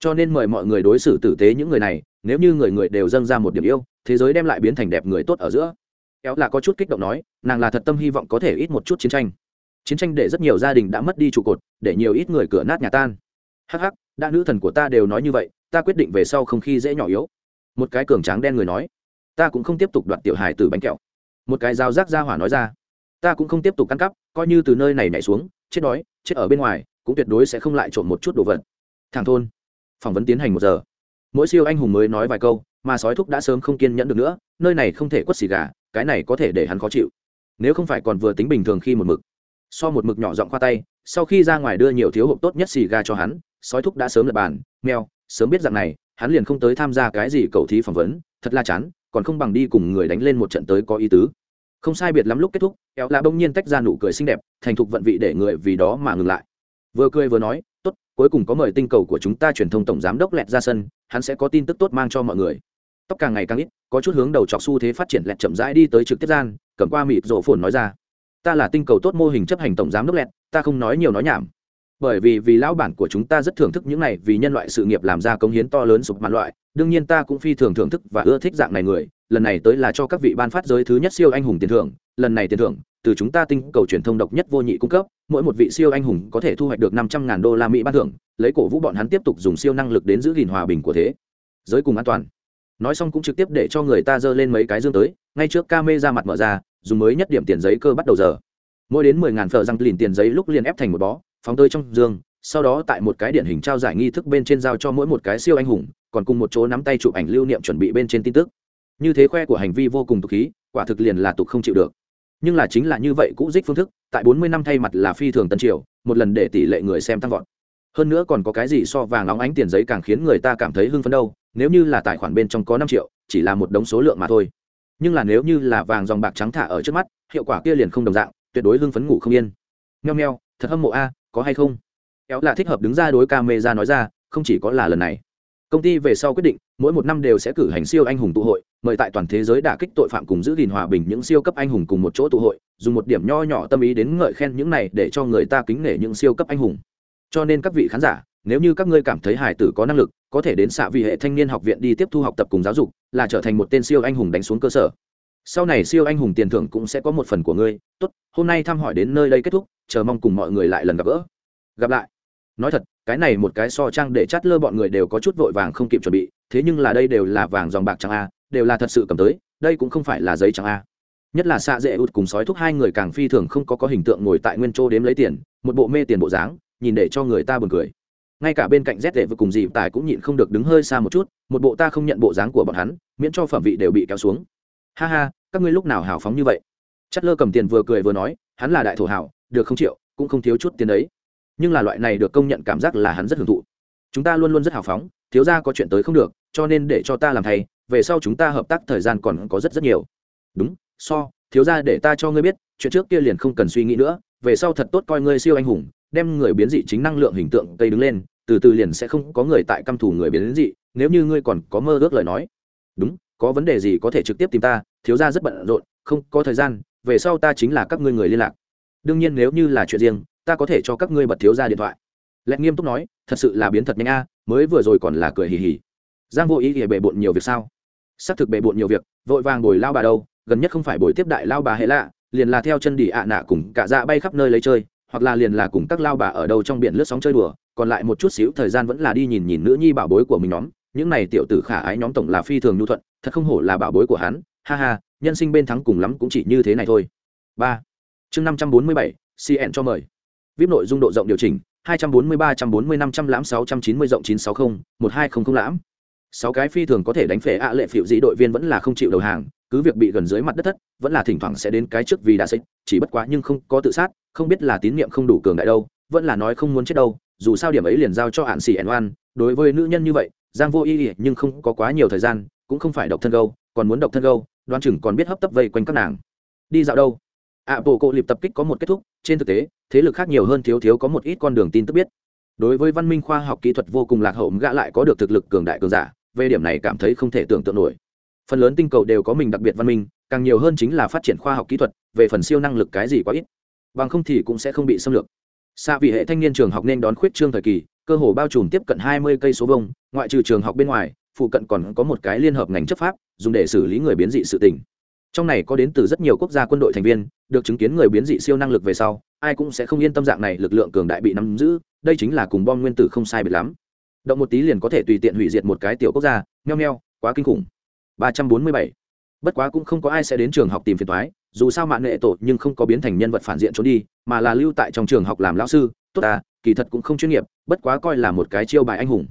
Cho nên mời mọi người đối xử tử tế những người này, nếu như người người đều dâng ra một điểm yêu thế giới đem lại biến thành đẹp người tốt ở giữa. Kéo là có chút kích động nói, nàng là thật tâm hy vọng có thể ít một chút chiến tranh. Chiến tranh để rất nhiều gia đình đã mất đi trụ cột, để nhiều ít người cửa nát nhà tan. Hắc hắc, đã nữ thần của ta đều nói như vậy, ta quyết định về sau không khi dễ nhỏ yếu. Một cái cường tráng đen người nói, ta cũng không tiếp tục đoạt tiểu hài từ bánh kẹo. Một cái dao rác ra hỏa nói ra, ta cũng không tiếp tục ăn cắp, coi như từ nơi này nhảy xuống, chết đói, chết ở bên ngoài, cũng tuyệt đối sẽ không lại trộm một chút đồ vật. Thằng thôn, phỏng vấn tiến hành một giờ. Mỗi siêu anh hùng mới nói vài câu mà sói thúc đã sớm không kiên nhẫn được nữa, nơi này không thể quất xì gà, cái này có thể để hắn khó chịu. Nếu không phải còn vừa tính bình thường khi một mực. So một mực nhỏ giọng khoa tay, sau khi ra ngoài đưa nhiều thiếu hộp tốt nhất xì gà cho hắn, sói thúc đã sớm lập bàn, mèo, sớm biết rằng này, hắn liền không tới tham gia cái gì cầu thí phỏng vấn, thật là chán, còn không bằng đi cùng người đánh lên một trận tới có ý tứ. Không sai biệt lắm lúc kết thúc éo là bỗng nhiên tách ra nụ cười xinh đẹp, thành thục vận vị để người vì đó mà ngừng lại. Vừa cười vừa nói, tốt, cuối cùng có mời tinh cầu của chúng ta truyền thông tổng giám đốc lẹt ra sân, hắn sẽ có tin tức tốt mang cho mọi người tóc càng ngày càng ít, có chút hướng đầu chọc xu thế phát triển lẹt chậm rãi đi tới trực tiếp gian, cầm qua mịt rổ phồn nói ra. Ta là tinh cầu tốt mô hình chấp hành tổng giám đốc lẹt, ta không nói nhiều nói nhảm. Bởi vì vì lão bản của chúng ta rất thưởng thức những này, vì nhân loại sự nghiệp làm ra công hiến to lớn sụp mặt loại, đương nhiên ta cũng phi thường thưởng thức và ưa thích dạng này người. Lần này tới là cho các vị ban phát giới thứ nhất siêu anh hùng tiền thưởng. Lần này tiền thưởng, từ chúng ta tinh cầu truyền thông độc nhất vô nhị cung cấp, mỗi một vị siêu anh hùng có thể thu hoạch được năm trăm ngàn đô la mỹ ban thưởng. Lấy cổ vũ bọn hắn tiếp tục dùng siêu năng lực đến giữ gìn hòa bình của thế giới cùng an toàn nói xong cũng trực tiếp để cho người ta dơ lên mấy cái dương tới, ngay trước ca mê ra mặt mở ra, dùng mới nhất điểm tiền giấy cơ bắt đầu giờ. Mỗi đến mười ngàn phở răng lìn tiền giấy lúc liền ép thành một bó, phóng tới trong dương, sau đó tại một cái điển hình trao giải nghi thức bên trên giao cho mỗi một cái siêu anh hùng, còn cùng một chỗ nắm tay chụp ảnh lưu niệm chuẩn bị bên trên tin tức. Như thế khoe của hành vi vô cùng tục khí, quả thực liền là tục không chịu được. Nhưng là chính là như vậy cũ dích phương thức, tại bốn mươi năm thay mặt là phi thường tân triều, một lần để tỷ lệ người xem tăng vọt. Hơn nữa còn có cái gì so vàng nóng ánh tiền giấy càng khiến người ta cảm thấy hưng phấn đâu nếu như là tài khoản bên trong có năm triệu, chỉ là một đống số lượng mà thôi. Nhưng là nếu như là vàng dòng bạc trắng thả ở trước mắt, hiệu quả kia liền không đồng dạng, tuyệt đối hưng phấn ngủ không yên. Nheo nheo thật hâm mộ a, có hay không? Éo là thích hợp đứng ra đối ca mê ra nói ra, không chỉ có là lần này. Công ty về sau quyết định, mỗi một năm đều sẽ cử hành siêu anh hùng tụ hội, mời tại toàn thế giới đả kích tội phạm cùng giữ gìn hòa bình những siêu cấp anh hùng cùng một chỗ tụ hội, dùng một điểm nho nhỏ tâm ý đến ngợi khen những này để cho người ta kính nể những siêu cấp anh hùng. Cho nên các vị khán giả nếu như các ngươi cảm thấy hải tử có năng lực, có thể đến xạ vị hệ thanh niên học viện đi tiếp thu học tập cùng giáo dục, là trở thành một tên siêu anh hùng đánh xuống cơ sở. Sau này siêu anh hùng tiền thưởng cũng sẽ có một phần của ngươi. Tốt, hôm nay thăm hỏi đến nơi đây kết thúc, chờ mong cùng mọi người lại lần gặp gỡ. Gặp lại. Nói thật, cái này một cái so trang để chát lơ bọn người đều có chút vội vàng không kịp chuẩn bị, thế nhưng là đây đều là vàng dòng bạc trắng a, đều là thật sự cầm tới, đây cũng không phải là giấy trắng a. Nhất là xạ dễ ụt cùng sói thúc hai người càng phi thường không có có hình tượng ngồi tại nguyên chỗ đếm lấy tiền, một bộ mê tiền bộ dáng, nhìn để cho người ta buồn cười ngay cả bên cạnh rét đệ vừa cùng dì tài cũng nhịn không được đứng hơi xa một chút, một bộ ta không nhận bộ dáng của bọn hắn, miễn cho phẩm vị đều bị kéo xuống. Ha ha, các ngươi lúc nào hào phóng như vậy? Chất lơ cầm tiền vừa cười vừa nói, hắn là đại thổ hảo, được không chịu, cũng không thiếu chút tiền đấy. Nhưng là loại này được công nhận cảm giác là hắn rất hưởng thụ. Chúng ta luôn luôn rất hào phóng, thiếu ra có chuyện tới không được, cho nên để cho ta làm thay, về sau chúng ta hợp tác thời gian còn có rất rất nhiều. Đúng, so, thiếu ra để ta cho ngươi biết, chuyện trước kia liền không cần suy nghĩ nữa, về sau thật tốt coi ngươi siêu anh hùng, đem người biến dị chính năng lượng hình tượng cây đứng lên từ từ liền sẽ không có người tại căm thủ người biến dị, nếu như ngươi còn có mơ ước lời nói. Đúng, có vấn đề gì có thể trực tiếp tìm ta, thiếu ra rất bận rộn, không có thời gian, về sau ta chính là các ngươi người liên lạc. Đương nhiên nếu như là chuyện riêng, ta có thể cho các ngươi bật thiếu ra điện thoại. Lẹt nghiêm túc nói, thật sự là biến thật nhanh a, mới vừa rồi còn là cười hì hì. Giang vô ý thì bề bộn nhiều việc sao? Xác thực bề bộn nhiều việc, vội vàng bồi lao bà đâu, gần nhất không phải bồi tiếp đại lao bà hệ lạ, liền là theo chân đi ạ nạ cùng cả dạ bay khắp nơi lấy chơi hoặc là liền là cùng các lao bà ở đâu trong biển lướt sóng chơi đùa, còn lại một chút xíu thời gian vẫn là đi nhìn nhìn nữ nhi bảo bối của mình nhóm. Những này tiểu tử khả ái nhóm tổng là phi thường nhu thuận, thật không hổ là bảo bối của hắn. Ha ha, nhân sinh bên thắng cùng lắm cũng chỉ như thế này thôi. Ba. Chương năm trăm bốn mươi bảy cn cho mời. Vip nội dung độ rộng điều chỉnh, hai trăm bốn mươi ba, trăm bốn mươi năm trăm lãm sáu, trăm chín mươi rộng chín sáu mươi một hai không không lãm sáu cái phi thường có thể đánh phệ ạ lệ phiệu dĩ đội viên vẫn là không chịu đầu hàng cứ việc bị gần dưới mặt đất thất, vẫn là thỉnh thoảng sẽ đến cái trước vì đã xích, chỉ bất quá nhưng không có tự sát, không biết là tín nhiệm không đủ cường đại đâu, vẫn là nói không muốn chết đâu, dù sao điểm ấy liền giao cho hạn xì ẻn oan, đối với nữ nhân như vậy, giang vô y nhưng không có quá nhiều thời gian, cũng không phải độc thân gâu, còn muốn độc thân gâu đoan chừng còn biết hấp tấp vây quanh các nàng. Đi dạo đâu? Ạ bộ cộ liệp tập kích có một kết thúc, trên thực tế, thế lực khác nhiều hơn thiếu thiếu có một ít con đường tin tức biết. Đối với văn minh khoa học kỹ thuật vô cùng lạc hậu, gã lại có được thực lực cường đại cường giả, về điểm này cảm thấy không thể tưởng tượng nổi phần lớn tinh cầu đều có mình đặc biệt văn minh, càng nhiều hơn chính là phát triển khoa học kỹ thuật, về phần siêu năng lực cái gì quá ít. Bằng không thì cũng sẽ không bị xâm lược. Xa vì hệ thanh niên trường học nên đón khuyết trương thời kỳ, cơ hồ bao trùm tiếp cận hai mươi cây số vông ngoại trừ trường học bên ngoài, phụ cận còn có một cái liên hợp ngành chấp pháp, dùng để xử lý người biến dị sự tình. Trong này có đến từ rất nhiều quốc gia quân đội thành viên, được chứng kiến người biến dị siêu năng lực về sau, ai cũng sẽ không yên tâm dạng này lực lượng cường đại bị nắm giữ, đây chính là cùng bom nguyên tử không sai biệt lắm. Động một tí liền có thể tùy tiện hủy diệt một cái tiểu quốc gia, nheo nheo, quá kinh khủng ba trăm bốn mươi bảy. Bất quá cũng không có ai sẽ đến trường học tìm phiền toái. dù sao mạng nghệ tổ nhưng không có biến thành nhân vật phản diện trốn đi, mà là lưu tại trong trường học làm lão sư, tốt à kỳ thật cũng không chuyên nghiệp, bất quá coi là một cái chiêu bài anh hùng.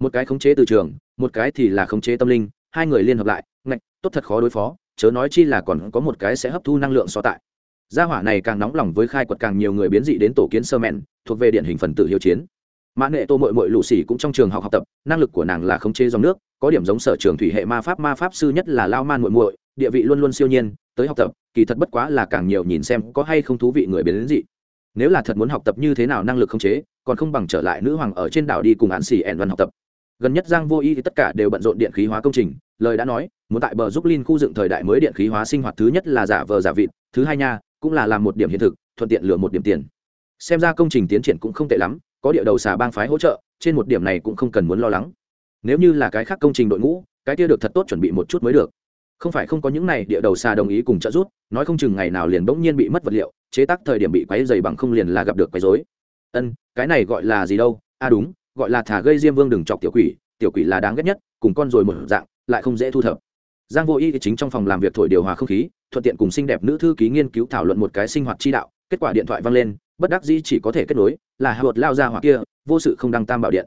Một cái khống chế từ trường, một cái thì là khống chế tâm linh, hai người liên hợp lại, ngạch, tốt thật khó đối phó, chớ nói chi là còn có một cái sẽ hấp thu năng lượng so tại. Gia hỏa này càng nóng lòng với khai quật càng nhiều người biến dị đến tổ kiến sơ mẹn thuộc về điển hình phần tử hiếu chiến mã nghệ tô mội mội lụ xỉ cũng trong trường học học tập, năng lực của nàng là khống chế dòng nước, có điểm giống sở trường thủy hệ ma pháp ma pháp sư nhất là lao man muội muội, địa vị luôn luôn siêu nhiên, tới học tập, kỳ thật bất quá là càng nhiều nhìn xem có hay không thú vị người biến đến dị. Nếu là thật muốn học tập như thế nào năng lực khống chế, còn không bằng trở lại nữ hoàng ở trên đảo đi cùng hạn xỉ ẻn văn học tập. Gần nhất giang vô y thì tất cả đều bận rộn điện khí hóa công trình, lời đã nói, muốn tại bờ giúp linh khu dựng thời đại mới điện khí hóa sinh hoạt thứ nhất là giả vờ giả vịt, thứ hai nha, cũng là làm một điểm hiện thực, thuận tiện lừa một điểm tiền xem ra công trình tiến triển cũng không tệ lắm, có địa đầu xà bang phái hỗ trợ, trên một điểm này cũng không cần muốn lo lắng. Nếu như là cái khác công trình đội ngũ, cái kia được thật tốt chuẩn bị một chút mới được. Không phải không có những này địa đầu xà đồng ý cùng trợ giúp, nói không chừng ngày nào liền bỗng nhiên bị mất vật liệu, chế tác thời điểm bị quấy dày bằng không liền là gặp được quấy rối. Ân, cái này gọi là gì đâu? A à đúng, gọi là thả gây diêm vương đừng chọc tiểu quỷ tiểu quỷ là đáng ghét nhất, cùng con rồi một dạng, lại không dễ thu thập. Giang vô y chính trong phòng làm việc thổi điều hòa không khí, thuận tiện cùng xinh đẹp nữ thư ký nghiên cứu thảo luận một cái sinh hoạt chi đạo, kết quả điện thoại vang lên bất đắc dĩ chỉ có thể kết nối, là hạ lao ra hỏa kia, vô sự không đăng tam bảo điện.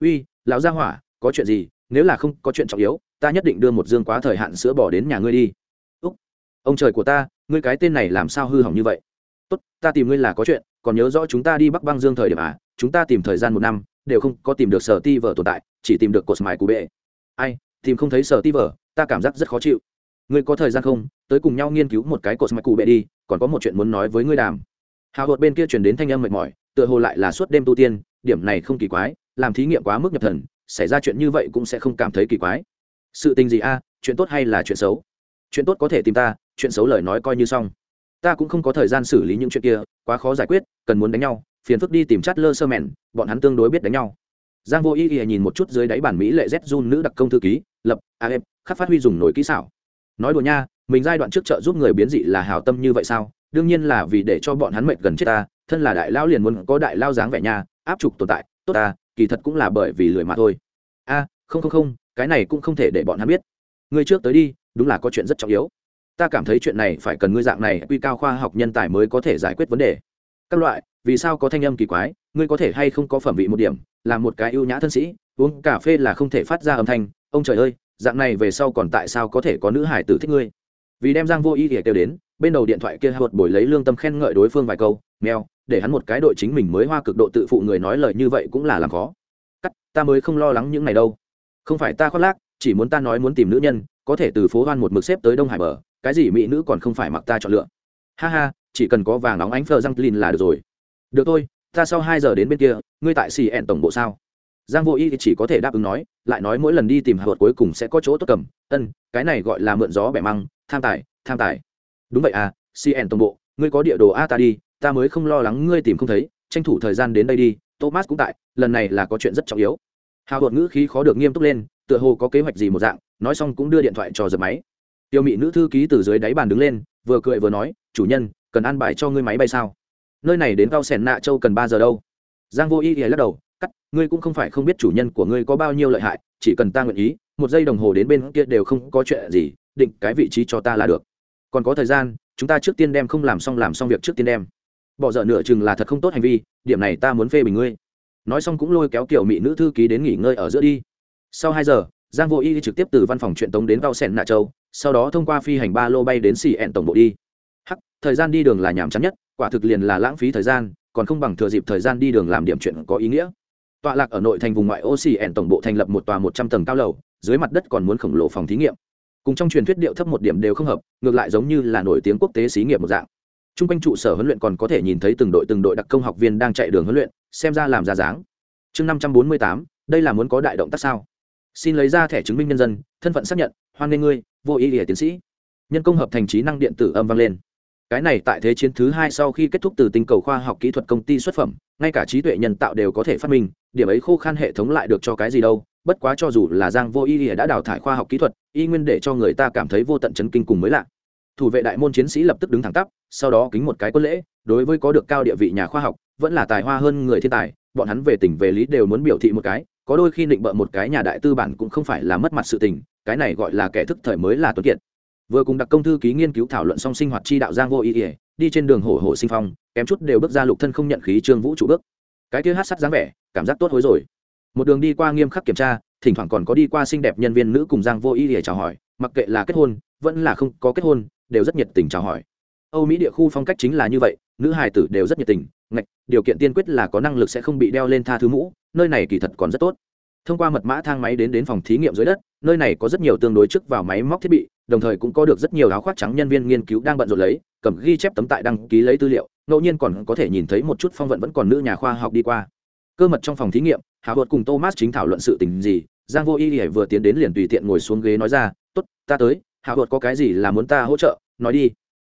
Uy, lão gia hỏa, có chuyện gì? Nếu là không có chuyện trọng yếu, ta nhất định đưa một dương quá thời hạn sữa bỏ đến nhà ngươi đi. Úc, ông trời của ta, ngươi cái tên này làm sao hư hỏng như vậy? Tốt, ta tìm ngươi là có chuyện, còn nhớ rõ chúng ta đi bắc băng dương thời điểm à chúng ta tìm thời gian một năm, đều không có tìm được sở ti vở tồn tại, chỉ tìm được cột mài cụ bệ. Ai, tìm không thấy sở ti vở ta cảm giác rất khó chịu. Ngươi có thời gian không? Tới cùng nhau nghiên cứu một cái cột mài cụ bệ đi, còn có một chuyện muốn nói với ngươi đàm hào hột bên kia chuyển đến thanh âm mệt mỏi, tựa hồ lại là suốt đêm tu tiên, điểm này không kỳ quái, làm thí nghiệm quá mức nhập thần, xảy ra chuyện như vậy cũng sẽ không cảm thấy kỳ quái. Sự tình gì a, chuyện tốt hay là chuyện xấu? Chuyện tốt có thể tìm ta, chuyện xấu lời nói coi như xong. Ta cũng không có thời gian xử lý những chuyện kia, quá khó giải quyết, cần muốn đánh nhau, phiền phức đi tìm chát lơ sơ mèn bọn hắn tương đối biết đánh nhau. Giang vô ý ý nhìn một chút dưới đáy bản mỹ lệ z jun nữ đặc công thư ký, lập, a em khắc phát huy dùng nổi kỹ xảo. Nói đùa nha, mình giai đoạn trước trợ giúp người biến dị là hào tâm như vậy sao? Đương nhiên là vì để cho bọn hắn mệt gần chết ta, thân là đại lao liền muốn có đại lao dáng vẻ nha, áp trục tồn tại, tốt ta, kỳ thật cũng là bởi vì lười mà thôi. A, không không không, cái này cũng không thể để bọn hắn biết. Ngươi trước tới đi, đúng là có chuyện rất trọng yếu. Ta cảm thấy chuyện này phải cần ngươi dạng này, quy cao khoa học nhân tài mới có thể giải quyết vấn đề. Các loại, vì sao có thanh âm kỳ quái, ngươi có thể hay không có phẩm vị một điểm, là một cái ưu nhã thân sĩ, uống cà phê là không thể phát ra âm thanh, ông trời ơi, dạng này về sau còn tại sao có thể có nữ hải tử thích ngươi? Vì đem giang vô ý thì kêu đến, bên đầu điện thoại kia hột bồi lấy lương tâm khen ngợi đối phương vài câu, mèo, để hắn một cái đội chính mình mới hoa cực độ tự phụ người nói lời như vậy cũng là làm khó. Cắt, ta mới không lo lắng những này đâu. Không phải ta khoác lác, chỉ muốn ta nói muốn tìm nữ nhân, có thể từ phố hoan một mực xếp tới đông hải bờ, cái gì mỹ nữ còn không phải mặc ta chọn lựa. Ha ha, chỉ cần có vàng nóng ánh phờ răng lin là được rồi. Được thôi, ta sau hai giờ đến bên kia, ngươi tại xì ẹn tổng bộ sao? Giang vô y thì chỉ có thể đáp ứng nói, lại nói mỗi lần đi tìm hạ cuối cùng sẽ có chỗ tốt cầm. Ân, cái này gọi là mượn gió bẻ măng, tham tài tham tài. Đúng vậy à cn tổng bộ, ngươi có địa đồ a ta đi, ta mới không lo lắng ngươi tìm không thấy, tranh thủ thời gian đến đây đi, thomas cũng tại, lần này là có chuyện rất trọng yếu. Hào vợt ngữ khí khó được nghiêm túc lên, tựa hồ có kế hoạch gì một dạng, nói xong cũng đưa điện thoại cho giật máy. Tiêu mị nữ thư ký từ dưới đáy bàn đứng lên, vừa cười vừa nói, chủ nhân, cần ăn bài cho ngươi máy bay sao? Nơi này đến cao sẻn nạ châu cần ba giờ đâu? Giang vô y lắc đầu cắt, ngươi cũng không phải không biết chủ nhân của ngươi có bao nhiêu lợi hại, chỉ cần ta nguyện ý, một giây đồng hồ đến bên kia đều không có chuyện gì, định cái vị trí cho ta là được. Còn có thời gian, chúng ta trước tiên đem không làm xong làm xong việc trước tiên đem. Bỏ dở nửa chừng là thật không tốt hành vi, điểm này ta muốn phê bình ngươi. Nói xong cũng lôi kéo kiểu mỹ nữ thư ký đến nghỉ ngơi ở giữa đi. Sau hai giờ, giang vô y trực tiếp từ văn phòng chuyện tống đến cao sẹn nạ châu, sau đó thông qua phi hành ba lô bay đến xì ẹn tổng bộ đi. Hắc, thời gian đi đường là nhàm chán nhất, quả thực liền là lãng phí thời gian, còn không bằng thừa dịp thời gian đi đường làm điểm chuyện có ý nghĩa tọa lạc ở nội thành vùng ngoại ô xì ẻn tổng bộ thành lập một tòa một trăm tầng cao lầu, dưới mặt đất còn muốn khổng lồ phòng thí nghiệm. Cùng trong truyền thuyết điệu thấp một điểm đều không hợp, ngược lại giống như là nổi tiếng quốc tế xí nghiệp một dạng. T r u n g quanh trụ sở huấn luyện còn có thể nhìn thấy từng đội từng đội đặc công học viên đang chạy đường huấn luyện, xem ra làm ra dáng. Chương năm trăm bốn mươi tám, đây là muốn có đại động tác sao? Xin lấy ra thẻ chứng minh nhân dân, thân phận xác nhận, hoan nghê ngươi, vô ý ỉa tiến sĩ. Nhân công hợp thành trí năng điện tử âm vang lên. Cái này tại thế chiến thứ hai sau khi kết thúc từ tinh cầu khoa học kỹ thuật công ty xuất phẩm, ngay cả trí tuệ nhân tạo đều có thể phát minh điểm ấy khô khan hệ thống lại được cho cái gì đâu, bất quá cho dù là giang vô y đã đào thải khoa học kỹ thuật, y nguyên để cho người ta cảm thấy vô tận chấn kinh cùng mới lạ. Thủ vệ đại môn chiến sĩ lập tức đứng thẳng tắp, sau đó kính một cái quân lễ, đối với có được cao địa vị nhà khoa học, vẫn là tài hoa hơn người thiên tài, bọn hắn về tỉnh về lý đều muốn biểu thị một cái, có đôi khi định bợ một cái nhà đại tư bản cũng không phải là mất mặt sự tình, cái này gọi là kẻ thức thời mới là tuấn kiệt. Vừa cùng đặc công thư ký nghiên cứu thảo luận song sinh hoạt chi đạo giang vô ý ỉa đi trên đường hổ hổ sinh phong, kém chút đều bước ra lục thân không nhận khí trương vũ trụ bước cái kia hát sắt dáng vẻ, cảm giác tốt hối rồi. Một đường đi qua nghiêm khắc kiểm tra, thỉnh thoảng còn có đi qua xinh đẹp nhân viên nữ cùng giang vô ý để chào hỏi, mặc kệ là kết hôn, vẫn là không có kết hôn, đều rất nhiệt tình chào hỏi. Âu mỹ địa khu phong cách chính là như vậy, nữ hài tử đều rất nhiệt tình, ngạch, điều kiện tiên quyết là có năng lực sẽ không bị đeo lên tha thứ mũ, nơi này kỳ thật còn rất tốt. Thông qua mật mã thang máy đến đến phòng thí nghiệm dưới đất, nơi này có rất nhiều tương đối trước vào máy móc thiết bị, đồng thời cũng có được rất nhiều áo khoác trắng nhân viên nghiên cứu đang bận rộn lấy cầm ghi chép tấm tại đăng ký lấy tư liệu, ngẫu nhiên còn có thể nhìn thấy một chút phong vận vẫn còn nữ nhà khoa học đi qua. Cơ mật trong phòng thí nghiệm hào hột cùng thomas chính thảo luận sự tình gì, giang vô y vừa tiến đến liền tùy tiện ngồi xuống ghế nói ra, tốt, ta tới hào hột có cái gì là muốn ta hỗ trợ, nói đi.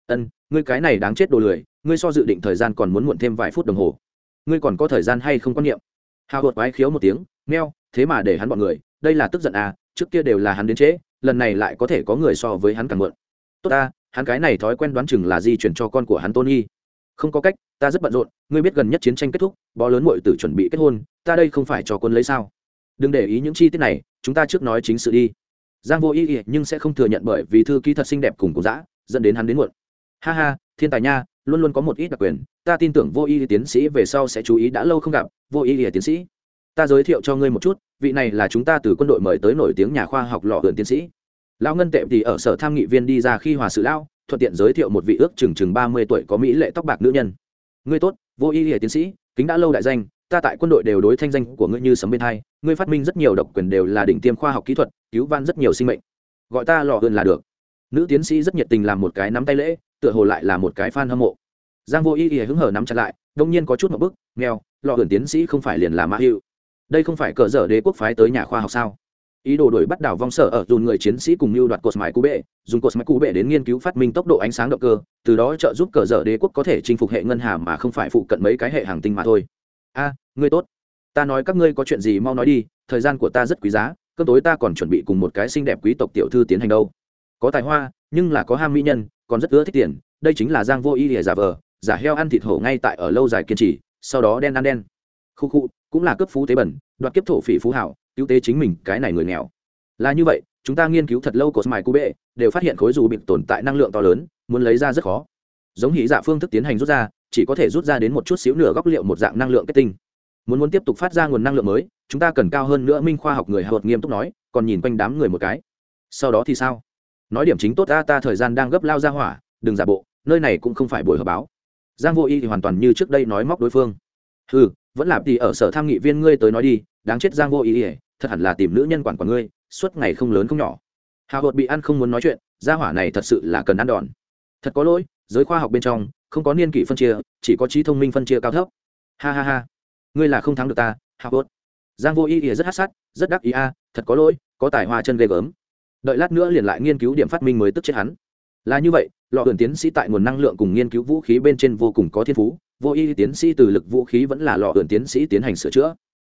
Ân, ngươi cái này đáng chết đồ lười, ngươi so dự định thời gian còn muốn muộn thêm vài phút đồng hồ. Ngươi còn có thời gian hay không quan niệm? Hào hột quái khiếu một tiếng meo thế mà để hắn bọn người, đây là tức giận à trước kia đều là hắn đến trễ lần này lại có thể có người so với hắn càng mượn tốt ta hắn cái này thói quen đoán chừng là di chuyển cho con của hắn tony. Không có cách, ta rất bận rộn, ngươi biết gần nhất chiến tranh kết thúc, bó lớn muội tử chuẩn bị kết hôn, ta đây không phải cho quân lấy sao? Đừng để ý những chi tiết này, chúng ta trước nói chính sự đi. Giang vô ý ý nhưng sẽ không thừa nhận bởi vì thư ký thật xinh đẹp cùng cổ dã, dẫn đến hắn đến muộn. Ha ha, thiên tài nha, luôn luôn có một ít đặc quyền, ta tin tưởng vô ý tiến sĩ về sau sẽ chú ý đã lâu không gặp, vô ý tiến sĩ. Ta giới thiệu cho ngươi một chút, vị này là chúng ta từ quân đội mời tới nổi tiếng nhà khoa học lọ hưởng tiến sĩ lão ngân tệ thì ở sở tham nghị viên đi ra khi hòa sự lão thuận tiện giới thiệu một vị ước chừng chừng ba mươi tuổi có mỹ lệ tóc bạc nữ nhân. Ngươi tốt, vô y hệ tiến sĩ, kính đã lâu đại danh, ta tại quân đội đều đối thanh danh của ngươi như sấm bên hai, ngươi phát minh rất nhiều độc quyền đều là đỉnh tiêm khoa học kỹ thuật, cứu van rất nhiều sinh mệnh. Gọi ta lò hơn là được. Nữ tiến sĩ rất nhiệt tình làm một cái nắm tay lễ, tựa hồ lại là một cái fan hâm mộ. Giang vô y y hứng hở nắm chặt lại, đông nhiên có chút một bức nghèo lò hưởng tiến sĩ không phải liền là mã hữu. Đây không phải cờ dở đế quốc phái tới nhà khoa học sao? Ý đồ đổi bắt đảo vong sở ở dùn người chiến sĩ cùng mưu đoạt cột mái cú bệ, dùng cột mái cú bệ đến nghiên cứu phát minh tốc độ ánh sáng động cơ, từ đó trợ giúp cờ dở đế quốc có thể chinh phục hệ ngân hà mà không phải phụ cận mấy cái hệ hàng tinh mà thôi. A, ngươi tốt. Ta nói các ngươi có chuyện gì mau nói đi, thời gian của ta rất quý giá cơn tối ta còn chuẩn bị cùng một cái xinh đẹp quý tộc tiểu thư tiến hành đâu. Có tài hoa, nhưng là có ham mỹ nhân, còn rất ưa thích tiền, đây chính là giang vô y lìa giả vờ, giả heo ăn thịt hổ ngay tại ở lâu dài kiên trì, sau đó đen ăn đen. Khu khu, cũng là cấp phú tế bẩn, đoạt kiếp thổ phỉ phú hảo cứu tế chính mình, cái này người nghèo. Là như vậy, chúng ta nghiên cứu thật lâu cột mài cú bệ đều phát hiện khối dù bị tồn tại năng lượng to lớn, muốn lấy ra rất khó. Giống hỉ dạ phương thức tiến hành rút ra, chỉ có thể rút ra đến một chút xíu nửa góc liệu một dạng năng lượng kết tinh. Muốn muốn tiếp tục phát ra nguồn năng lượng mới, chúng ta cần cao hơn nữa minh khoa học người hạ nghiêm túc nói, còn nhìn quanh đám người một cái. Sau đó thì sao? Nói điểm chính tốt ta ta thời gian đang gấp lao ra hỏa, đừng giả bộ, nơi này cũng không phải buổi họp báo. Giang vô y thì hoàn toàn như trước đây nói móc đối phương. Ừ vẫn là thì ở sở tham nghị viên ngươi tới nói đi, đáng chết giang vô y thật hẳn là tìm nữ nhân quản quản ngươi, suốt ngày không lớn không nhỏ. Hào hột bị ăn không muốn nói chuyện, gia hỏa này thật sự là cần ăn đòn. Thật có lỗi, giới khoa học bên trong, không có niên kỷ phân chia, chỉ có trí thông minh phân chia cao thấp. Ha ha ha. Ngươi là không thắng được ta, hào hột. Giang vô y ỉa rất hát sát, rất đắc ý a, thật có lỗi, có tài hoa chân ghê gớm. Đợi lát nữa liền lại nghiên cứu điểm phát minh mới tức chết hắn. Là như vậy, lọ hưởng tiến sĩ tại nguồn năng lượng cùng nghiên cứu vũ khí bên trên vô cùng có thiên phú, vô y tiến sĩ từ lực vũ khí vẫn là lọ hưởng tiến sĩ tiến hành sửa chữa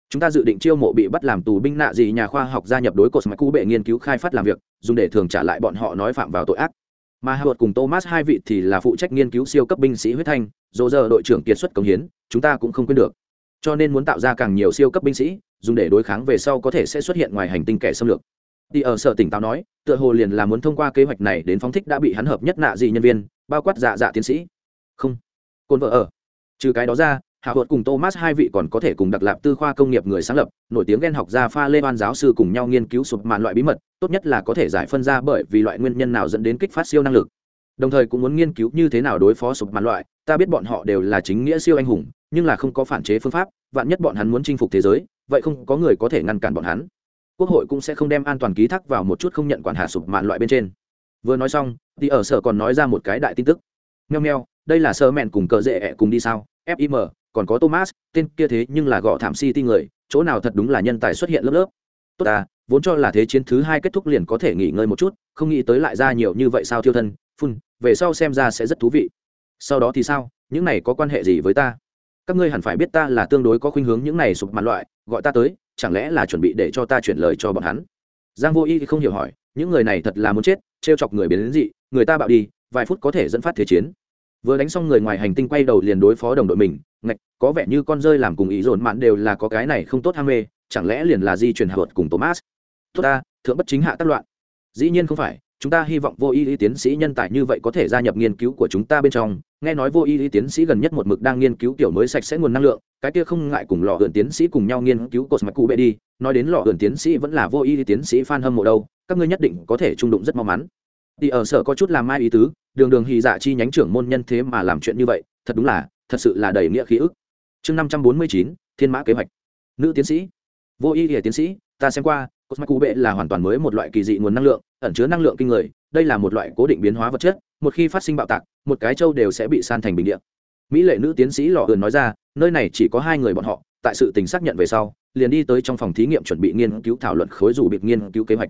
chúng ta dự định chiêu mộ bị bắt làm tù binh nạ gì nhà khoa học gia nhập đối cột mạch cú bệ nghiên cứu khai phát làm việc dùng để thường trả lại bọn họ nói phạm vào tội ác mà Howard cùng Thomas hai vị thì là phụ trách nghiên cứu siêu cấp binh sĩ huyết thanh, dỗ giờ đội trưởng kiệt xuất công hiến, chúng ta cũng không quên được. Cho nên muốn tạo ra càng nhiều siêu cấp binh sĩ, dùng để đối kháng về sau có thể sẽ xuất hiện ngoài hành tinh kẻ xâm lược. thì ở sở tỉnh táo nói, tựa hồ liền là muốn thông qua kế hoạch này đến phóng thích đã bị hắn hợp nhất nạ gì nhân viên, bao quát dạ dạ tiến sĩ. Không, côn vợ ở. Trừ cái đó ra, hạ vợt cùng thomas hai vị còn có thể cùng đặc lạp tư khoa công nghiệp người sáng lập, nổi tiếng ghen học gia pha lê ban giáo sư cùng nhau nghiên cứu sụp màn loại bí mật, tốt nhất là có thể giải phân ra bởi vì loại nguyên nhân nào dẫn đến kích phát siêu năng lực. Đồng thời cũng muốn nghiên cứu như thế nào đối phó sụp màn loại, ta biết bọn họ đều là chính nghĩa siêu anh hùng, nhưng là không có phản chế phương pháp, vạn nhất bọn hắn muốn chinh phục thế giới, vậy không có người có thể ngăn cản bọn hắn. Quốc hội cũng sẽ không đem an toàn ký thác vào một chút không nhận quản hạ sụp màn loại bên trên. Vừa nói xong, thì ở sở còn nói ra một cái đại tin tức. Nheo nheo đây là sơ mẹn cùng cờ dễ ẹ cùng đi sao? Fim còn có thomas, tên kia thế nhưng là gõ thảm city người, chỗ nào thật đúng là nhân tài xuất hiện lớp lớp. Tốt à vốn cho là thế chiến thứ hai kết thúc liền có thể nghỉ ngơi một chút, không nghĩ tới lại ra nhiều như vậy sao thiêu thân, phun, về sau xem ra sẽ rất thú vị. Sau đó thì sao, những này có quan hệ gì với ta? Các ngươi hẳn phải biết ta là tương đối có khuynh hướng những này sụp mặt loại, gọi ta tới, chẳng lẽ là chuẩn bị để cho ta chuyển lời cho bọn hắn? Giang vô y không hiểu hỏi, những người này thật là muốn chết, trêu chọc người biến đến dị, người ta bạo đi, vài phút có thể dẫn phát thế chiến. Vừa đánh xong người ngoài hành tinh quay đầu liền đối phó đồng đội mình ngạch, có vẻ như con rơi làm cùng ý dồn mạn đều là có cái này không tốt ham mê, chẳng lẽ liền là di truyền hạ luật cùng thomas? Tốt ta, thượng bất chính hạ tác loạn. Dĩ nhiên không phải, chúng ta hy vọng vô y y tiến sĩ nhân tài như vậy có thể gia nhập nghiên cứu của chúng ta bên trong. Nghe nói vô y y tiến sĩ gần nhất một mực đang nghiên cứu kiểu mới sạch sẽ nguồn năng lượng, cái kia không ngại cùng lò hưởng tiến sĩ cùng nhau nghiên cứu cột mạch cụ bệ đi. Nói đến lò hưởng tiến sĩ vẫn là vô y y tiến sĩ f a n hâm mộ đâu, các ngươi nhất định có thể trung đụng rất mau mắn. Thì ở sở có chút làm mai ý tứ, đường đường hì dạ chi nhánh trưởng môn nhân thế mà làm chuyện như vậy, thật đúng là thật sự là đầy nghĩa khí ức. Chương năm trăm bốn mươi chín, thiên mã kế hoạch. Nữ tiến sĩ. Vô y hệ tiến sĩ, ta xem qua cosmic cụ bệ là hoàn toàn mới một loại kỳ dị nguồn năng lượng, ẩn chứa năng lượng kinh người. Đây là một loại cố định biến hóa vật chất, một khi phát sinh bạo tạc, một cái châu đều sẽ bị san thành bình địa. Mỹ lệ nữ tiến sĩ lọ ườn nói ra, nơi này chỉ có hai người bọn họ, tại sự tình xác nhận về sau, liền đi tới trong phòng thí nghiệm chuẩn bị nghiên cứu thảo luận khối dù biệt nghiên cứu kế hoạch.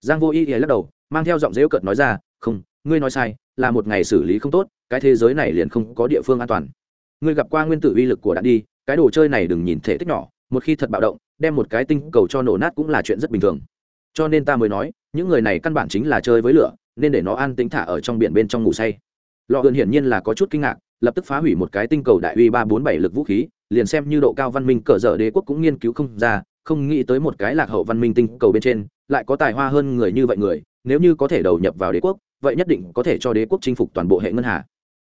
Giang vô y lắc đầu, mang theo giọng dễu cợt nói ra, không, ngươi nói sai, là một ngày xử lý không tốt, cái thế giới này liền không có địa phương an toàn ngươi gặp qua nguyên tử uy lực của đạn đi, cái đồ chơi này đừng nhìn thể tích nhỏ, một khi thật bạo động, đem một cái tinh cầu cho nổ nát cũng là chuyện rất bình thường. Cho nên ta mới nói, những người này căn bản chính là chơi với lửa, nên để nó an tính thả ở trong biển bên trong ngủ say. Lọ ươn hiển nhiên là có chút kinh ngạc, lập tức phá hủy một cái tinh cầu đại uy ba bốn bảy lực vũ khí, liền xem như độ cao văn minh cờ dở đế quốc cũng nghiên cứu không ra, không nghĩ tới một cái lạc hậu văn minh tinh cầu bên trên, lại có tài hoa hơn người như vậy người, nếu như có thể đầu nhập vào đế quốc, vậy nhất định có thể cho đế quốc chinh phục toàn bộ hệ ngân hà.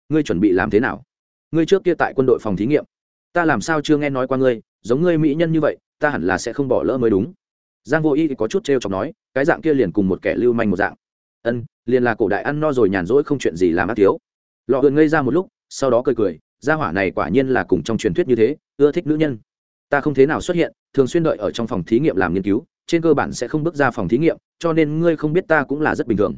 Ngươi chuẩn bị làm thế nào? Ngươi trước kia tại quân đội phòng thí nghiệm, ta làm sao chưa nghe nói qua ngươi, giống ngươi mỹ nhân như vậy, ta hẳn là sẽ không bỏ lỡ mới đúng. Giang vô y thì có chút t r e o chọc nói, cái dạng kia liền cùng một kẻ lưu manh một dạng. Ân, liền là cổ đại ăn no rồi nhàn rỗi không chuyện gì làm ác thiếu. Lọ gần ngây ra một lúc, sau đó cười cười, gia hỏa này quả nhiên là cùng trong truyền thuyết như thế, ưa thích nữ nhân. Ta không thế nào xuất hiện, thường xuyên đợi ở trong phòng thí nghiệm làm nghiên cứu, trên cơ bản sẽ không bước ra phòng thí nghiệm, cho nên ngươi không biết ta cũng là rất bình thường.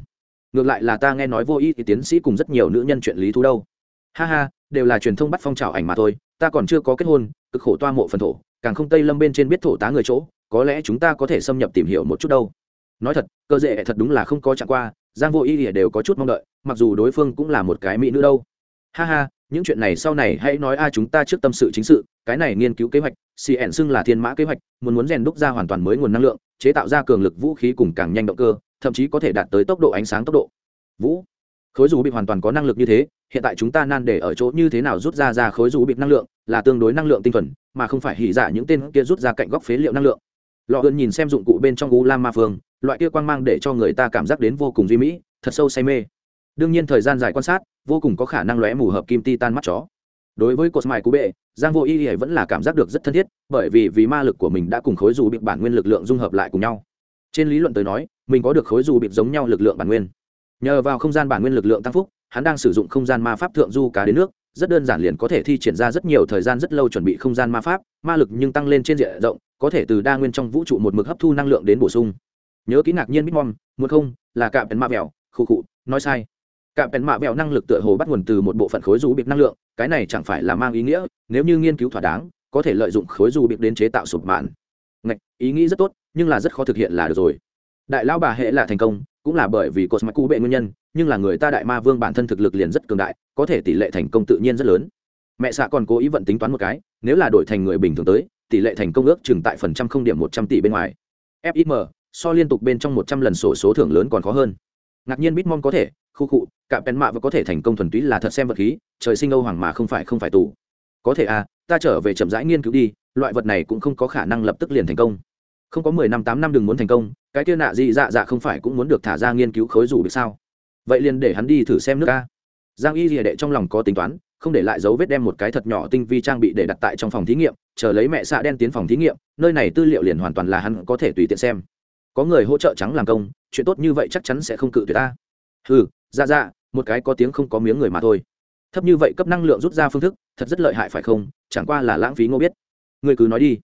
Ngược lại là ta nghe nói vô y thì tiến sĩ cùng rất nhiều nữ nhân chuyện lý thú đâu ha ha, đều là truyền thông bắt phong trào ảnh mà thôi, ta còn chưa có kết hôn, cực khổ toa mộ phần thổ, càng không tây lâm bên trên biết thổ tá người chỗ, có lẽ chúng ta có thể xâm nhập tìm hiểu một chút đâu. Nói thật, cơ dễ thật đúng là không có chạm qua, giang vô ý ỉa đều có chút mong đợi, mặc dù đối phương cũng là một cái mỹ nữ đâu. Ha ha, những chuyện này sau này hãy nói a chúng ta trước tâm sự chính sự, cái này nghiên cứu kế hoạch cn xưng là thiên mã kế hoạch, muốn muốn rèn đúc ra hoàn toàn mới nguồn năng lượng, chế tạo ra cường lực vũ khí cùng càng nhanh động cơ, thậm chí có thể đạt tới tốc độ ánh sáng tốc độ. Vũ khối dù bị hoàn toàn có năng lực như thế, hiện tại chúng ta nan để ở chỗ như thế nào rút ra ra khối dù bị năng lượng là tương đối năng lượng tinh thuần, mà không phải hỉ giả những tên kia rút ra cạnh góc phế liệu năng lượng. Lọ ơn nhìn xem dụng cụ bên trong u lam ma phương, loại kia quang mang để cho người ta cảm giác đến vô cùng duy mỹ, thật sâu say mê. Đương nhiên thời gian dài quan sát, vô cùng có khả năng lóe mù hợp kim ti tan mắt chó. Đối với cột mài cú bệ, giang vô y vẫn là cảm giác được rất thân thiết, bởi vì vì ma lực của mình đã cùng khối dù bị bản nguyên lực lượng dung hợp lại cùng nhau. Trên lý luận tới nói, mình có được khối dù bị giống nhau lực lượng bản nguyên nhờ vào không gian bản nguyên lực lượng tăng phúc hắn đang sử dụng không gian ma pháp thượng du cá đến nước rất đơn giản liền có thể thi triển ra rất nhiều thời gian rất lâu chuẩn bị không gian ma pháp ma lực nhưng tăng lên trên diện rộng có thể từ đa nguyên trong vũ trụ một mực hấp thu năng lượng đến bổ sung. Nhớ kỹ ngạc nhiên bitmom một không? Là cạm pèn mạ vẹo khụ khụ nói sai. Cạm pèn mạ vẹo năng lực tựa hồ bắt nguồn từ một bộ phận khối dù bịp năng lượng cái này chẳng phải là mang ý nghĩa nếu như nghiên cứu thỏa đáng có thể lợi dụng khối dù bịp đến chế tạo sụp mạn. Ngạch, ý nghĩ rất tốt nhưng là rất khó thực hiện là được rồi. Đại lão bà hệ là thành công cũng là bởi vì cosmic cú bệ nguyên nhân, nhưng là người ta đại ma vương bản thân thực lực liền rất cường đại, có thể tỷ lệ thành công tự nhiên rất lớn. Mẹ xạ còn cố ý vận tính toán một cái, nếu là đổi thành người bình thường tới, tỷ lệ thành công ước chừng tại phần trăm không điểm một trăm tỷ bên ngoài. Fim so liên tục bên trong một trăm lần sổ số thưởng lớn còn khó hơn. Ngạc nhiên bitmon có thể, khu cụ cả pen mạ và có thể thành công thuần túy là thật xem vật khí, trời sinh âu hoàng mà không phải không phải tù. Có thể à ta trở về chậm rãi nghiên cứu đi, loại vật này cũng không có khả năng lập tức liền thành công. Không có mười năm tám năm đừng muốn thành công cái kia nạ gì dạ dạ không phải cũng muốn được thả ra nghiên cứu khối dù được sao? Vậy liền để hắn đi thử xem nước ca giang y rìa đệ trong lòng có tính toán, không để lại dấu vết đem một cái thật nhỏ tinh vi trang bị để đặt tại trong phòng thí nghiệm, chờ lấy mẹ xạ đen tiến phòng thí nghiệm, nơi này tư liệu liền hoàn toàn là hắn có thể tùy tiện xem. Có người hỗ trợ trắng làm công, chuyện tốt như vậy chắc chắn sẽ không cự tuyệt ta. Ừ dạ dạ một cái có tiếng không có miếng người mà thôi. Thấp như vậy cấp năng lượng rút ra phương thức, thật rất lợi hại phải không? Chẳng qua là lãng phí ngô biết. Người cứ nói đi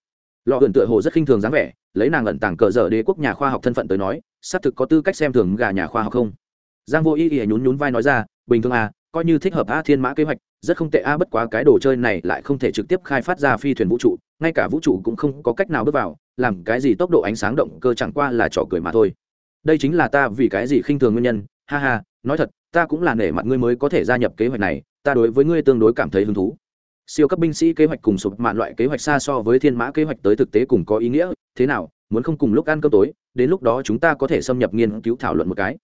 lọ ẩn tựa hồ rất khinh thường dáng vẻ, lấy nàng ẩn tàng cờ dở đế quốc nhà khoa học thân phận tới nói, xác thực có tư cách xem thường gà nhà khoa học không? Giang vô ý ý nhún nhún vai nói ra, bình thường à coi như thích hợp a thiên mã kế hoạch, rất không tệ a, bất quá cái đồ chơi này lại không thể trực tiếp khai phát ra phi thuyền vũ trụ, ngay cả vũ trụ cũng không có cách nào bước vào, làm cái gì tốc độ ánh sáng động cơ chẳng qua là trò cười mà thôi. Đây chính là ta vì cái gì khinh thường nguyên nhân, ha ha, nói thật, ta cũng là nể mặt ngươi mới có thể gia nhập kế hoạch này, ta đối với ngươi tương đối cảm thấy hứng thú siêu cấp binh sĩ kế hoạch cùng sụp mạn loại kế hoạch xa so với thiên mã kế hoạch tới thực tế cùng có ý nghĩa. Thế nào muốn không cùng lúc ăn cơm tối đến lúc đó chúng ta có thể xâm nhập nghiên cứu thảo luận một cái.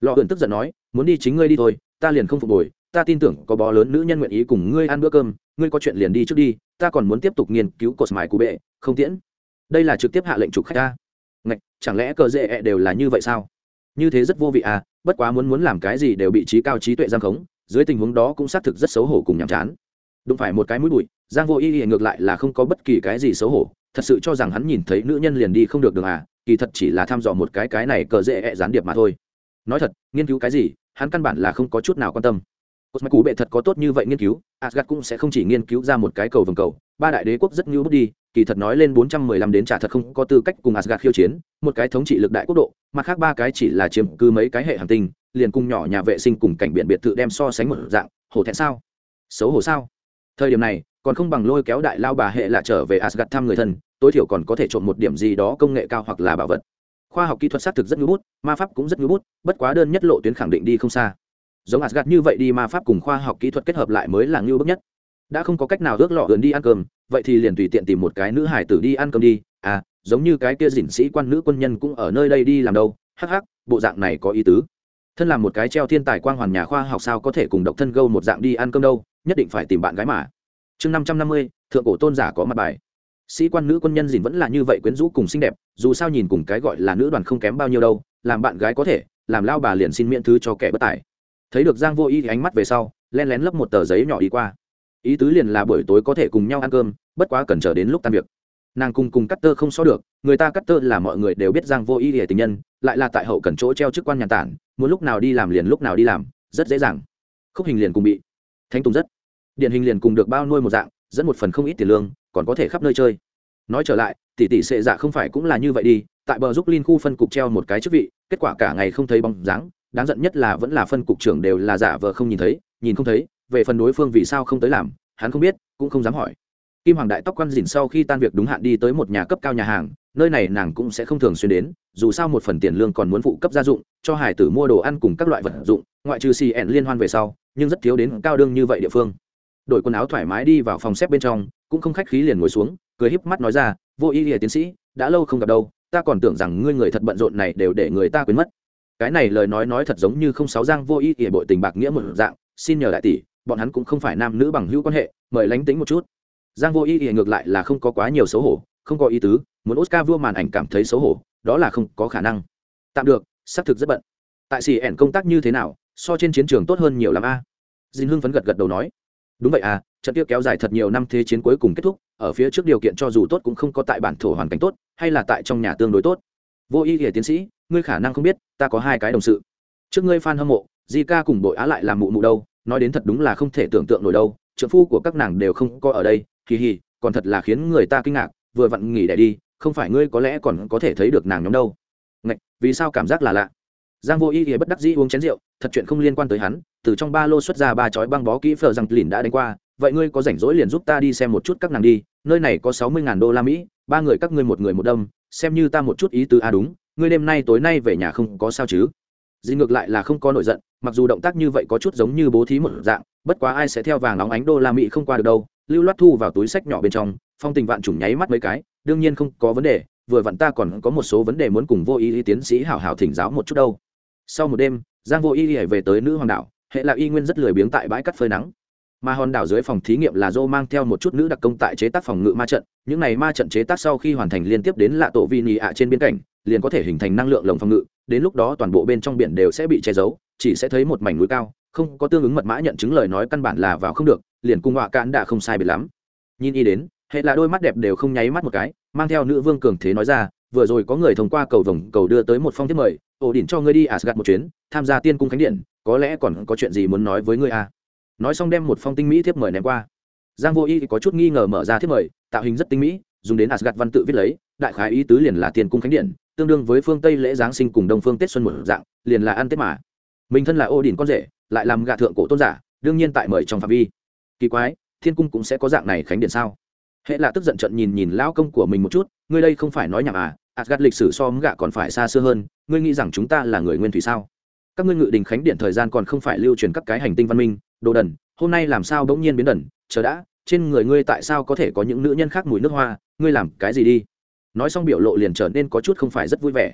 Lọ ẩn tức giận nói muốn đi chính ngươi đi thôi ta liền không phục hồi ta tin tưởng có bó lớn nữ nhân nguyện ý cùng ngươi ăn bữa cơm ngươi có chuyện liền đi trước đi ta còn muốn tiếp tục nghiên cứu cột mài cụ bệ không tiễn. Đây là trực tiếp hạ lệnh trục khách ta Ngạch, chẳng lẽ cờ dễ đều là như vậy sao? Như thế rất vô vị à bất quá muốn muốn làm cái gì đều bị trí cao trí tuệ giang khống dưới tình huống đó cũng xác thực rất xấu hổ cùng nhàm chán đụng phải một cái mũi bụi, giang vô y y ngược lại là không có bất kỳ cái gì xấu hổ, thật sự cho rằng hắn nhìn thấy nữ nhân liền đi không được đường à kỳ thật chỉ là thăm dò một cái cái này cờ dễ ẹ gián điệp mà thôi. Nói thật, nghiên cứu cái gì, hắn căn bản là không có chút nào quan tâm. Cosmic cú bệ thật có tốt như vậy nghiên cứu asgad cũng sẽ không chỉ nghiên cứu ra một cái cầu vòng cầu, ba đại đế quốc rất ngưu bước đi, kỳ thật nói lên bốn trăm mười lăm đến trả thật không có tư cách cùng asgad khiêu chiến, một cái thống trị lực đại quốc độ, mặt khác ba cái chỉ là chiếm cứ mấy cái hệ hành tinh, liền cùng nhỏ nhà vệ sinh cùng cảnh biển biệt thự đem so sánh một dạng, hổ thẹn sao? Xấu hổ sao? Thời điểm này, còn không bằng lôi kéo đại lao bà hệ là trở về asgad thăm người thân, tối thiểu còn có thể trộn một điểm gì đó công nghệ cao hoặc là bảo vật. Khoa học kỹ thuật xác thực rất ngưỡng bút, ma pháp cũng rất ngưỡng bút, bất quá đơn nhất lộ tuyến khẳng định đi không xa. Giống asgad như vậy đi ma pháp cùng khoa học kỹ thuật kết hợp lại mới là ngưu bức nhất. Đã không có cách nào ước lọ gần đi ăn cơm, vậy thì liền tùy tiện tìm một cái nữ hải tử đi ăn cơm đi. À giống như cái kia dình sĩ quan nữ quân nhân cũng ở nơi đây đi làm đâu. Hắc hắc, bộ dạng này có ý tứ. Thân làm một cái treo thiên tài quang hoàn nhà khoa học sao có thể cùng độc thân gâu một dạng đi ăn cơm đâu? Nhất định phải tìm bạn gái mà. Chương năm trăm năm mươi, thượng cổ tôn giả có mặt bài. Sĩ quan nữ quân nhân dìn vẫn là như vậy quyến rũ cùng xinh đẹp, dù sao nhìn cùng cái gọi là nữ đoàn không kém bao nhiêu đâu, làm bạn gái có thể, làm lao bà liền xin miễn thứ cho kẻ bất tài. Thấy được giang vô y ánh mắt về sau len lén lấp một tờ giấy nhỏ đi qua. Ý tứ liền là buổi tối có thể cùng nhau ăn cơm, bất quá cần chờ đến lúc tan việc. Nàng cùng cùng cắt tơ không so được, người ta cắt tơ là mọi người đều biết giang vô y hề tình nhân, lại là tại hậu cần chỗ treo chức quan nhà tản, muốn lúc nào đi làm liền lúc nào đi làm, rất dễ dàng. Khúc hình liền cùng bị thánh tùng rất. Điển hình liền cùng được bao nuôi một dạng, dẫn một phần không ít tiền lương, còn có thể khắp nơi chơi. Nói trở lại, tỷ tỷ sệ dạ không phải cũng là như vậy đi, tại bờ giúp linh khu phân cục treo một cái chức vị, kết quả cả ngày không thấy bóng dáng, đáng giận nhất là vẫn là phân cục trưởng đều là giả vờ không nhìn thấy, nhìn không thấy, về phần đối phương vì sao không tới làm, hắn không biết, cũng không dám hỏi kim hoàng đại tóc quan dìn sau khi tan việc đúng hạn đi tới một nhà cấp cao nhà hàng, nơi này nàng cũng sẽ không thường xuyên đến, dù sao một phần tiền lương còn muốn phụ cấp gia dụng, cho hải tử mua đồ ăn cùng các loại vật dụng, ngoại trừ xì liên hoan về sau, nhưng rất thiếu đến cao đương như vậy địa phương. Đổi quần áo thoải mái đi vào phòng xếp bên trong, cũng không khách khí liền ngồi xuống, cười híp mắt nói ra, vô ý nghĩa tiến sĩ, đã lâu không gặp đâu, ta còn tưởng rằng ngươi người thật bận rộn này đều để người ta quên mất. Cái này lời nói nói thật giống như không sáu giang vô ý nghĩa bội tình bạc nghĩa một dạng, xin nhờ đại tỷ, bọn hắn cũng không phải nam nữ bằng hữu quan hệ, mời lánh tính một chút giang vô ý ý ngược lại là không có quá nhiều xấu hổ, không có ý tứ, muốn oscar vua màn ảnh cảm thấy xấu hổ, đó là không có khả năng. Tạm được, xác thực rất bận. Tại xì ẻn công tác như thế nào, so trên chiến trường tốt hơn nhiều lắm a? À? dinh hưng phấn gật gật đầu nói. Đúng vậy à trận tiêu kéo dài thật nhiều năm thế chiến cuối cùng kết thúc, ở phía trước điều kiện cho dù tốt cũng không có tại bản thổ hoàn cảnh tốt, hay là tại trong nhà tương đối tốt. Vô ý hệ tiến sĩ, ngươi khả năng không biết, ta có hai cái đồng sự. Trước ngươi f a n hâm mộ di ca cùng đội á lại làm mụ mụ đâu, nói đến thật đúng là không thể tưởng tượng nổi đâu trợ phu của các nàng đều không có ở đây kỳ hì còn thật là khiến người ta kinh ngạc vừa vặn nghỉ đẻ đi không phải ngươi có lẽ còn có thể thấy được nàng nhóm đâu. Ngạch, vì sao cảm giác là lạ? Giang vô y ý bất đắc dĩ uống chén rượu thật chuyện không liên quan tới hắn từ trong ba lô xuất ra ba chói băng bó kỹ phở rằng lìn đã đánh qua vậy ngươi có rảnh rỗi liền giúp ta đi xem một chút các nàng đi nơi này có sáu mươi ngàn đô la mỹ ba người các ngươi một người một đâm xem như ta một chút ý tứ a à đúng ngươi đêm nay tối nay về nhà không có sao chứ? Dì ngược lại là không có nổi giận mặc dù động tác như vậy có chút giống như bố thí một dạng bất quá ai sẽ theo vàng nóng ánh đô la mỹ không qua được đâu lưu loát thu vào túi sách nhỏ bên trong phong tình vạn chủng nháy mắt mấy cái đương nhiên không có vấn đề vừa vặn ta còn có một số vấn đề muốn cùng vô ý, tiến sĩ hảo hảo thỉnh giáo một chút đâu. Sau một đêm giang vô ý về tới nữ hoàng đảo hệ là y nguyên rất lười biếng tại bãi cắt phơi nắng. Mà hòn đảo dưới phòng thí nghiệm là dô mang theo một chút nữ đặc công tại chế tác phòng ngự ma trận những này ma trận chế tác sau khi hoàn thành liên tiếp đến lạ tổ vi nì ạ trên biên cảnh liền có thể hình thành năng lượng lồng phòng ngự đến lúc đó toàn bộ bên trong biển đều sẽ bị che giấu chỉ sẽ thấy một mảnh núi cao không có tương ứng mật mã nhận chứng lời nói căn bản là vào không được liền cung họa cạn đã không sai biệt lắm. Nhìn y đến, hệ là đôi mắt đẹp đều không nháy mắt một cái, mang theo nữ vương cường thế nói ra, vừa rồi có người thông qua cầu vồng cầu đưa tới một phong thiết mời, ổ đỉnh cho ngươi đi asgad một chuyến, tham gia tiên cung khánh điện, có lẽ còn có chuyện gì muốn nói với ngươi à. Nói xong đem một phong tinh mỹ thiếp mời ném qua. Giang vô y có chút nghi ngờ mở ra thiếp mời, tạo hình rất tinh mỹ, dùng đến asgad văn tự viết lấy, đại khái ý tứ liền là tiên cung khánh điện, tương đương với phương tây lễ giáng sinh cùng đông phương tết xuân một dạng, liền là ăn tết mà. Mình thân là ô đỉnh con rể, lại làm gạ thượng cổ tôn giả, đương nhiên tại mời trong phạm vi kỳ quái thiên cung cũng sẽ có dạng này khánh điện sao hệ là tức giận trận nhìn nhìn lão công của mình một chút ngươi đây không phải nói nhảm à Asgard lịch sử so gạ còn phải xa xưa hơn, ngươi nghĩ rằng chúng ta là người nguyên thủy sao? Các ngươi ngự đình khánh điện thời gian còn không phải lưu truyền các cái hành tinh văn minh, đồ đần, hôm nay làm sao bỗng nhiên biến đần, chờ đã, trên người ngươi tại sao có thể có những nữ nhân khác mùi nước hoa, ngươi làm cái gì đi? Nói xong biểu lộ liền trở nên có chút không phải rất vui vẻ.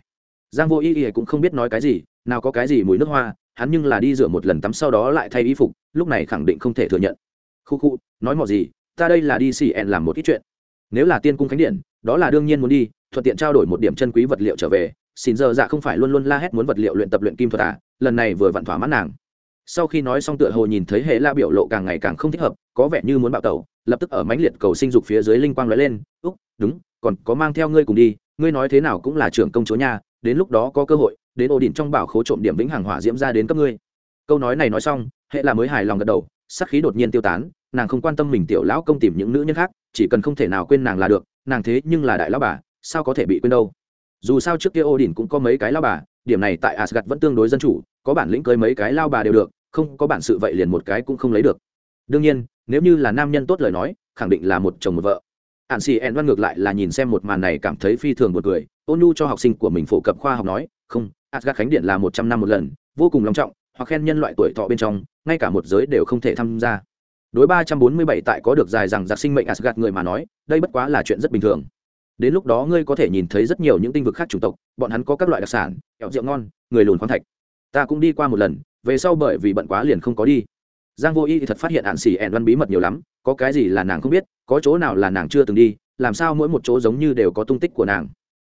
Giang Vô Y Y cũng không biết nói cái gì, nào có cái gì mùi nước hoa, hắn nhưng là đi rửa một lần tắm sau đó lại thay y phục, lúc này khẳng định không thể thừa nhận. Khu khu, nói mọ gì, ta đây là đi xì ẹn làm một ít chuyện. Nếu là tiên cung khánh điện, đó là đương nhiên muốn đi, thuận tiện trao đổi một điểm chân quý vật liệu trở về. Xin giờ dạ không phải luôn luôn la hét muốn vật liệu luyện tập luyện kim thuật à lần này vừa vặn thỏa mãn nàng. Sau khi nói xong tựa hồ nhìn thấy hệ la biểu lộ càng ngày càng không thích hợp có vẻ như muốn bạo tẩu lập tức ở mánh liệt cầu sinh dục phía dưới linh quang lóe lên úc đúng còn có mang theo ngươi cùng đi ngươi nói thế nào cũng là trưởng công chúa nha đến lúc đó có cơ hội đến ổ đỉnh trong bảo khố trộm điểm vĩnh hàng hỏa diễm ra đến cấp ngươi. Câu nói này nói xong hệ là mới hài lòng gật đầu sắc khí đột nhiên tiêu tán nàng không quan tâm mình tiểu lão công tìm những nữ nhân khác, chỉ cần không thể nào quên nàng là được, nàng thế nhưng là đại lão bà, sao có thể bị quên đâu? Dù sao trước kia ô đình cũng có mấy cái lao bà, điểm này tại asgad vẫn tương đối dân chủ, có bản lĩnh cưới mấy cái lao bà đều được, không có bản sự vậy liền một cái cũng không lấy được. Đương nhiên, nếu như là nam nhân tốt lời nói, khẳng định là một chồng một vợ. Ạn xì ẹn văn ngược lại là nhìn xem một màn này cảm thấy phi thường một người ôn nhu cho học sinh của mình phổ cập khoa học nói, không asgad khánh điện là một trăm năm một lần, vô cùng long trọng, hoặc khen nhân loại tuổi thọ bên trong, ngay cả một giới đều không thể tham gia đối ba trăm bốn mươi bảy tại có được dài rằng giặc sinh mệnh asgad người mà nói, đây bất quá là chuyện rất bình thường. Đến lúc đó ngươi có thể nhìn thấy rất nhiều những tinh vực khác chủng tộc, bọn hắn có các loại đặc sản, kẹo rượu ngon, người lùn khoáng thạch. Ta cũng đi qua một lần, về sau bởi vì bận quá liền không có đi. Giang vô y thì thật phát hiện ạn xỉ ẹn văn bí mật nhiều lắm, có cái gì là nàng không biết, có chỗ nào là nàng chưa từng đi, làm sao mỗi một chỗ giống như đều có tung tích của nàng.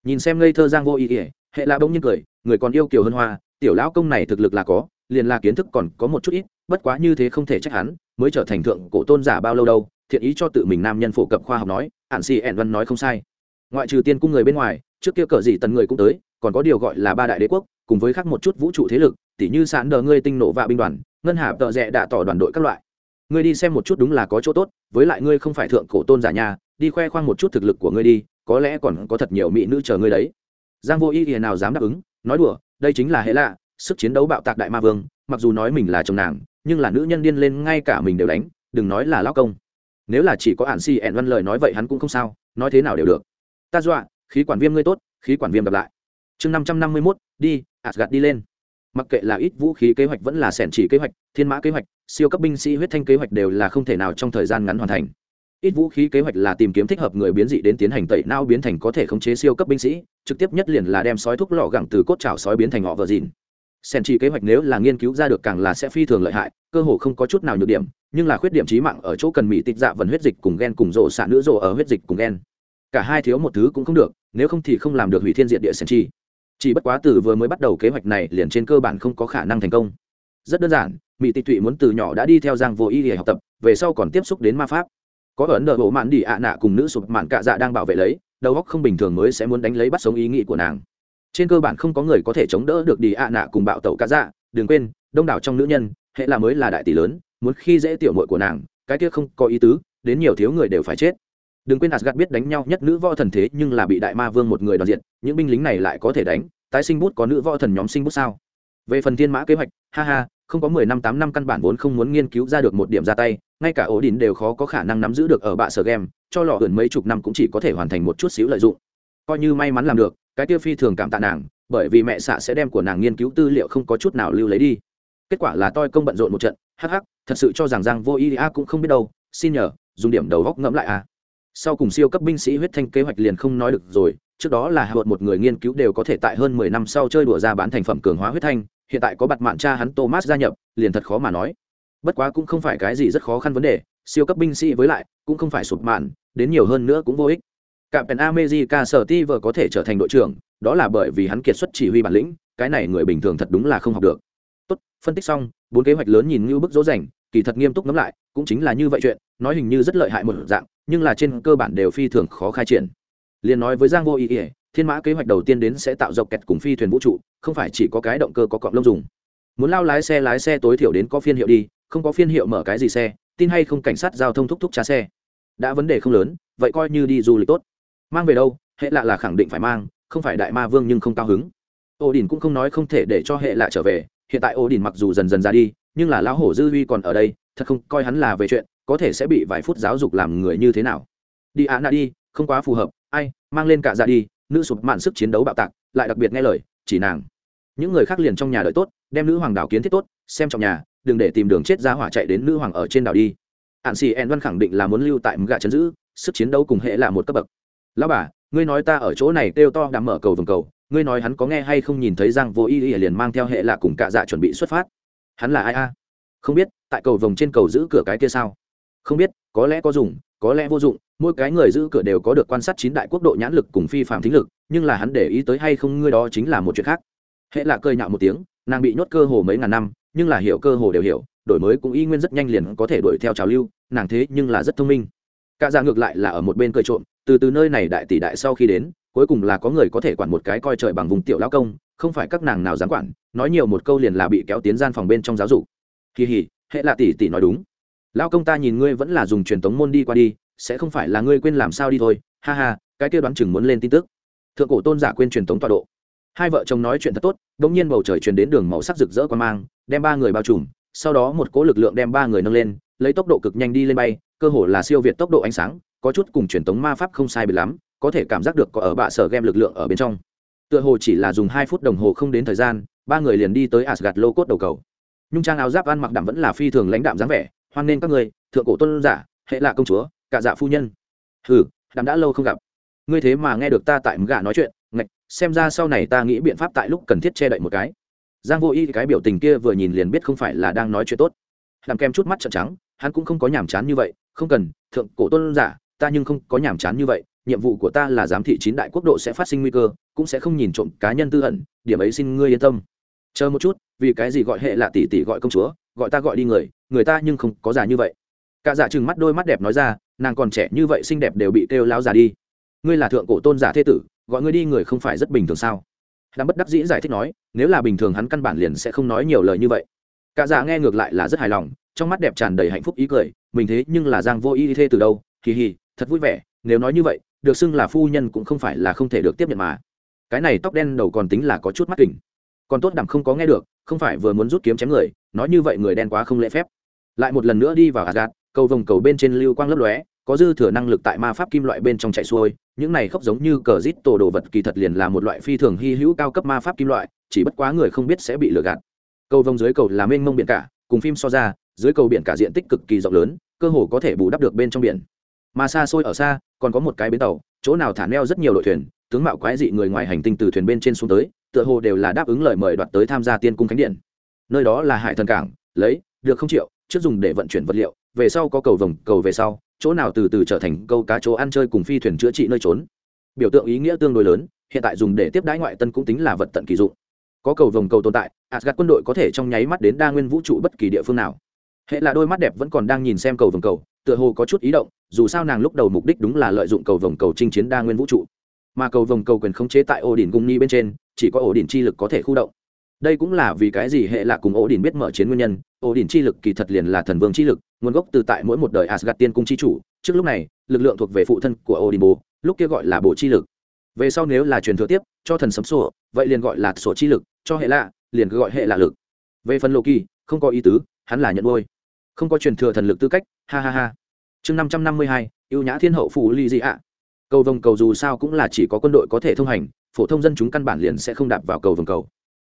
Nhìn xem ngây thơ giang vô y ỉa hệ là bỗng nhiên cười, người còn yêu kiều hơn hoa, tiểu lão công này thực lực là có, liền là kiến thức còn có một chút ít, bất quá như thế không thể trách hắn mới trở thành thượng cổ tôn giả bao lâu đâu, thiện ý cho tự mình nam nhân phổ cập khoa học nói ạn xì ẻn văn nói không sai. Ngoại trừ tiên cung người bên ngoài, trước kia cờ gì tần người cũng tới, còn có điều gọi là ba đại đế quốc, cùng với khác một chút vũ trụ thế lực, tỉ như sán đờ ngươi tinh nổ và binh đoàn, ngân hà tợ rẽ đạ tỏ đoàn đội các loại. Ngươi đi xem một chút đúng là có chỗ tốt, với lại ngươi không phải thượng cổ tôn giả nhà đi khoe khoang một chút thực lực của ngươi đi, có lẽ còn có thật nhiều mỹ nữ chờ ngươi đấy. Giang vô y thì nào dám đáp ứng, nói đùa, đây chính là hệ lạ, sức chiến đấu bạo tạc đại ma vương mặc dù nói mình là chồng nàng, nhưng là nữ nhân điên lên ngay cả mình đều đánh, đừng nói là lao công. Nếu là chỉ có ạn si ẹn văn lời nói vậy hắn cũng không sao, nói thế nào đều được. Ta dọa, khí quản viêm ngươi tốt, khí quản viêm gặp lại. Chương năm trăm năm mươi mốt, đi ạt gạt đi lên. Mặc kệ là ít vũ khí kế hoạch vẫn là sẻn chỉ kế hoạch, thiên mã kế hoạch, siêu cấp binh sĩ huyết thanh kế hoạch đều là không thể nào trong thời gian ngắn hoàn thành. Ít vũ khí kế hoạch là tìm kiếm thích hợp người biến dị đến tiến hành tẩy não biến thành có thể khống chế siêu cấp binh sĩ, trực tiếp nhất liền là đem sói thuốc lọ gẳng từ cốt chảo sói biến thành họ vợ dìn sen chỉ kế hoạch nếu là nghiên cứu ra được càng là sẽ phi thường lợi hại, cơ hồ không có chút nào nhược điểm, nhưng là khuyết điểm trí mạng ở chỗ cần mỹ tịch dạ vần huyết dịch cùng gen cùng rộ xạ nữ rộ ở huyết dịch cùng gen. Cả hai thiếu một thứ cũng không được, nếu không thì không làm được hủy thiên diện địa sen chi chỉ bất quá từ vừa mới bắt đầu kế hoạch này liền trên cơ bản không có khả năng thành công. Rất đơn giản mỹ tịch tụy muốn từ nhỏ đã đi theo giang vô y để học tập, về sau còn tiếp xúc đến ma pháp. Có ấn đờ bộ mạn đi ạ nạ cùng nữ sụp mạn cạ dạ đang bảo vệ lấy, đầu óc không bình thường mới sẽ muốn đánh lấy bắt sống ý nghĩ của nàng trên cơ bản không có người có thể chống đỡ được đi ạ nạ cùng bạo tẩu cá dạ. Đừng quên, đông đảo trong nữ nhân, hệ là mới là đại tỷ lớn, muốn khi dễ tiểu mội của nàng, cái kia không có ý tứ, đến nhiều thiếu người đều phải chết. Đừng quên asgad biết đánh nhau nhất nữ võ thần thế nhưng là bị đại ma vương một người đoàn diện, những binh lính này lại có thể đánh, tái sinh bút có nữ võ thần nhóm sinh bút sao? Về phần thiên mã kế hoạch, ha ha, không có mười năm tám năm căn bản vốn không muốn nghiên cứu ra được một điểm ra tay, ngay cả ổ đỉnh đều khó có khả năng nắm giữ được ở bạ sở game, cho lò ẩn mấy chục năm cũng chỉ có thể hoàn thành một chút xíu lợi dụng. Coi như may mắn làm được cái tiêu phi thường cảm tạ nàng, bởi vì mẹ xạ sẽ đem của nàng nghiên cứu tư liệu không có chút nào lưu lấy đi. Kết quả là toi công bận rộn một trận, hắc hắc, thật sự cho rằng giang vô ý a cũng không biết đâu, xin nhờ, dùng điểm đầu góc ngẫm lại a. Sau cùng siêu cấp binh sĩ huyết thanh kế hoạch liền không nói được rồi, trước đó là hạ một người nghiên cứu đều có thể tại hơn mười năm sau chơi đùa ra bán thành phẩm cường hóa huyết thanh, hiện tại có bặt mạn cha hắn thomas gia nhập, liền thật khó mà nói. Bất quá cũng không phải cái gì rất khó khăn vấn đề, siêu cấp binh sĩ với lại, cũng không phải sụp mạn, đến nhiều hơn nữa cũng vô ích cạm pèn amejica sở ti vờ có thể trở thành đội trưởng, đó là bởi vì hắn kiệt xuất chỉ huy bản lĩnh, cái này người bình thường thật đúng là không học được. Tốt, phân tích xong, bốn kế hoạch lớn nhìn như bức dỗ dành kỳ thật nghiêm túc ngẫm lại, cũng chính là như vậy chuyện, nói hình như rất lợi hại một dạng, nhưng là trên cơ bản đều phi thường khó khai triển. Liền nói với giang vô ý ỉa thiên mã kế hoạch đầu tiên đến sẽ tạo dọc kẹt cùng phi thuyền vũ trụ, không phải chỉ có cái động cơ có cọng lông dùng. Muốn lao lái xe lái xe tối thiểu đến có phiên hiệu đi, không có phiên hiệu mở cái gì xe, tin hay không cảnh sát giao thông thúc thúc trả xe. Đã vấn đề không lớn, vậy coi như đi du lịch tốt mang về đâu, hệ lạ là khẳng định phải mang, không phải đại ma vương nhưng không cao hứng. Ô đình cũng không nói không thể để cho hệ lạ trở về, hiện tại ô đình mặc dù dần dần ra đi, nhưng là lão hổ dư huy còn ở đây, thật không coi hắn là về chuyện, có thể sẽ bị vài phút giáo dục làm người như thế nào. Đi ạ, nạ đi, không quá phù hợp, ai, mang lên cả ra đi, nữ sụp mạn sức chiến đấu bạo tạc, lại đặc biệt nghe lời, chỉ nàng. Những người khác liền trong nhà đợi tốt, đem nữ hoàng đảo kiến thiết tốt, xem trong nhà, đừng để tìm đường chết ra hỏa chạy đến nữ hoàng ở trên đảo đi. Ạn xì en văn khẳng định là muốn lưu tại mga chấn giữ, sức chiến đấu cùng hệ là một cấp bậc lão bà, ngươi nói ta ở chỗ này kêu to đã mở cầu vòng cầu, ngươi nói hắn có nghe hay không nhìn thấy giang vô y y liền mang theo hệ là cùng cạ dạ chuẩn bị xuất phát. Hắn là ai a? Không biết, tại cầu vòng trên cầu giữ cửa cái kia sao? Không biết, có lẽ có dùng, có lẽ vô dụng, mỗi cái người giữ cửa đều có được quan sát chín đại quốc độ nhãn lực cùng phi phạm thính lực, nhưng là hắn để ý tới hay không ngươi đó chính là một chuyện khác. Hệ là cười nhạo một tiếng, nàng bị nhốt cơ hồ mấy ngàn năm, nhưng là hiểu cơ hồ đều hiểu, đổi mới cũng y nguyên rất nhanh liền có thể đuổi theo trào lưu, nàng thế nhưng là rất thông minh. Cả ra dạ ngược lại là ở một bên cười trộm từ từ nơi này đại tỷ đại sau khi đến, cuối cùng là có người có thể quản một cái coi trời bằng vùng tiểu lão công, không phải các nàng nào dám quản, nói nhiều một câu liền là bị kéo tiến gian phòng bên trong giáo dục. Kỳ hỉ, hệ là tỷ tỷ nói đúng. Lão công ta nhìn ngươi vẫn là dùng truyền thống môn đi qua đi, sẽ không phải là ngươi quên làm sao đi thôi. Ha ha, cái kia đoán chừng muốn lên tin tức. Thượng cổ tôn giả quên truyền thống tọa độ. Hai vợ chồng nói chuyện thật tốt đ ỗ n g nhiên bầu trời truyền đến đường màu sắc rực rỡ qua mang, đem ba người bao trùm, sau đó một cỗ lực lượng đem ba người nâng lên, lấy tốc độ cực nhanh đi lên bay, cơ hồ là siêu việt tốc độ ánh sáng có chút cùng truyền tống ma pháp không sai biệt lắm, có thể cảm giác được có ở bạ sở game lực lượng ở bên trong. Tựa hồ chỉ là dùng hai phút đồng hồ không đến thời gian, ba người liền đi tới asgad lô cốt đầu cầu. Nhung trang áo giáp ăn mặc đạm vẫn là phi thường lãnh đạm dáng vẻ, hoan nên các người thượng cổ tôn giả, hệ là công chúa, cả dạ phu nhân. Ừ đảm đã lâu không gặp. Ngươi thế mà nghe được ta tại gà nói chuyện, ngạch, xem ra sau này ta nghĩ biện pháp tại lúc cần thiết che đậy một cái. Giang vô y cái biểu tình kia vừa nhìn liền biết không phải là đang nói chuyện tốt. Làm kem chút mắt trợn trắng, hắn cũng không có nhàm chán như vậy, không cần, thượng cổ tôn giả ta nhưng không có nhàm chán như vậy, nhiệm vụ của ta là giám thị chín đại quốc độ sẽ phát sinh nguy cơ, cũng sẽ không nhìn trộm cá nhân tư ẩn, điểm ấy xin ngươi yên tâm. Chờ một chút, vì cái gì gọi hệ là tỷ tỷ gọi công chúa, gọi ta gọi đi người người ta nhưng không có già như vậy. Cả dạ giả chừng mắt đôi mắt đẹp nói ra, nàng còn trẻ như vậy xinh đẹp đều bị kêu láo già đi. Ngươi là thượng cổ tôn giả thế tử, gọi ngươi đi người không phải rất bình thường sao? Đang bất đắc dĩ giải thích nói, nếu là bình thường hắn căn bản liền sẽ không nói nhiều lời như vậy. Cả giả nghe ngược lại là rất hài lòng, trong mắt đẹp tràn đầy hạnh phúc ý cười, mình thế nhưng là giang vô ý thế từ đâu kỳ hì thật vui vẻ nếu nói như vậy được xưng là phu nhân cũng không phải là không thể được tiếp nhận mà. Cái này tóc đen đầu còn tính là có chút mắt kỉnh. Còn tốt đẳng không có nghe được không phải vừa muốn rút kiếm chém người nói như vậy người đen quá không lễ phép. Lại một lần nữa đi vào gạt, cầu vồng cầu bên trên lưu quang lấp lóe có dư thừa năng lực tại ma pháp kim loại bên trong chạy xuôi những này khóc giống như cờ rít tổ đồ vật kỳ thật liền là một loại phi thường hy hữu cao cấp ma pháp kim loại chỉ bất quá người không biết sẽ bị lừa gạt. Cầu vồng dưới cầu là mênh mông biển cả cùng phim so ra dưới cầu biển cả diện tích cực kỳ rộng lớn cơ hồ có thể bù đắp được bên trong biển mà xa xôi ở xa, còn có một cái bến tàu, chỗ nào thả neo rất nhiều đội thuyền, tướng mạo quái dị người ngoài hành tinh từ thuyền bên trên xuống tới, tựa hồ đều là đáp ứng lời mời đoạt tới tham gia tiên cung khánh điện. Nơi đó là hải thần cảng, lấy, được không triệu trước dùng để vận chuyển vật liệu, về sau có cầu vồng, cầu về sau, chỗ nào từ từ trở thành câu cá chỗ ăn chơi cùng phi thuyền chữa trị nơi trốn. Biểu tượng ý nghĩa tương đối lớn, hiện tại dùng để tiếp đái ngoại tân cũng tính là vật tận kỳ dụng. Có cầu vồng, cầu tồn tại asgad quân đội có thể trong nháy mắt đến đa nguyên vũ trụ bất kỳ địa phương nào. Hệ là đôi mắt đẹp vẫn còn đang nhìn xem cầu vồng cầu, tựa hồ có chút ý động dù sao nàng lúc đầu mục đích đúng là lợi dụng cầu vồng cầu chinh chiến đa nguyên vũ trụ. Mà cầu vồng cầu quyền khống chế tại ổ đỉnh cung ni bên trên, chỉ có ổ đỉnh chi lực có thể khu động. Đây cũng là vì cái gì hệ là cùng ổ đỉnh biết mở chiến nguyên nhân. Ổ đỉnh chi lực kỳ thật liền là thần vương chi lực, nguồn gốc từ tại mỗi một đời asgad tiên cung chi chủ. Trước lúc này, lực lượng thuộc về phụ thân của ổ đỉnh bồ lúc kia gọi là bộ chi lực. Về sau nếu là truyền thừa tiếp, cho thần sấm sổ vậy liền gọi là sổ chi lực, cho hệ lạ, liền cứ gọi hệ lạ lực. Về phần lộ kỳ không có ý tứ, hắn là nhận ngôi không có truyền thừa thần lực tư cách, ha ha ha chương năm trăm năm mươi hai, ưu nhã thiên hậu phủ ly dị ạ. Cầu vồng cầu dù sao cũng là chỉ có quân đội có thể thông hành, phổ thông dân chúng căn bản liền sẽ không đạp vào cầu vồng cầu.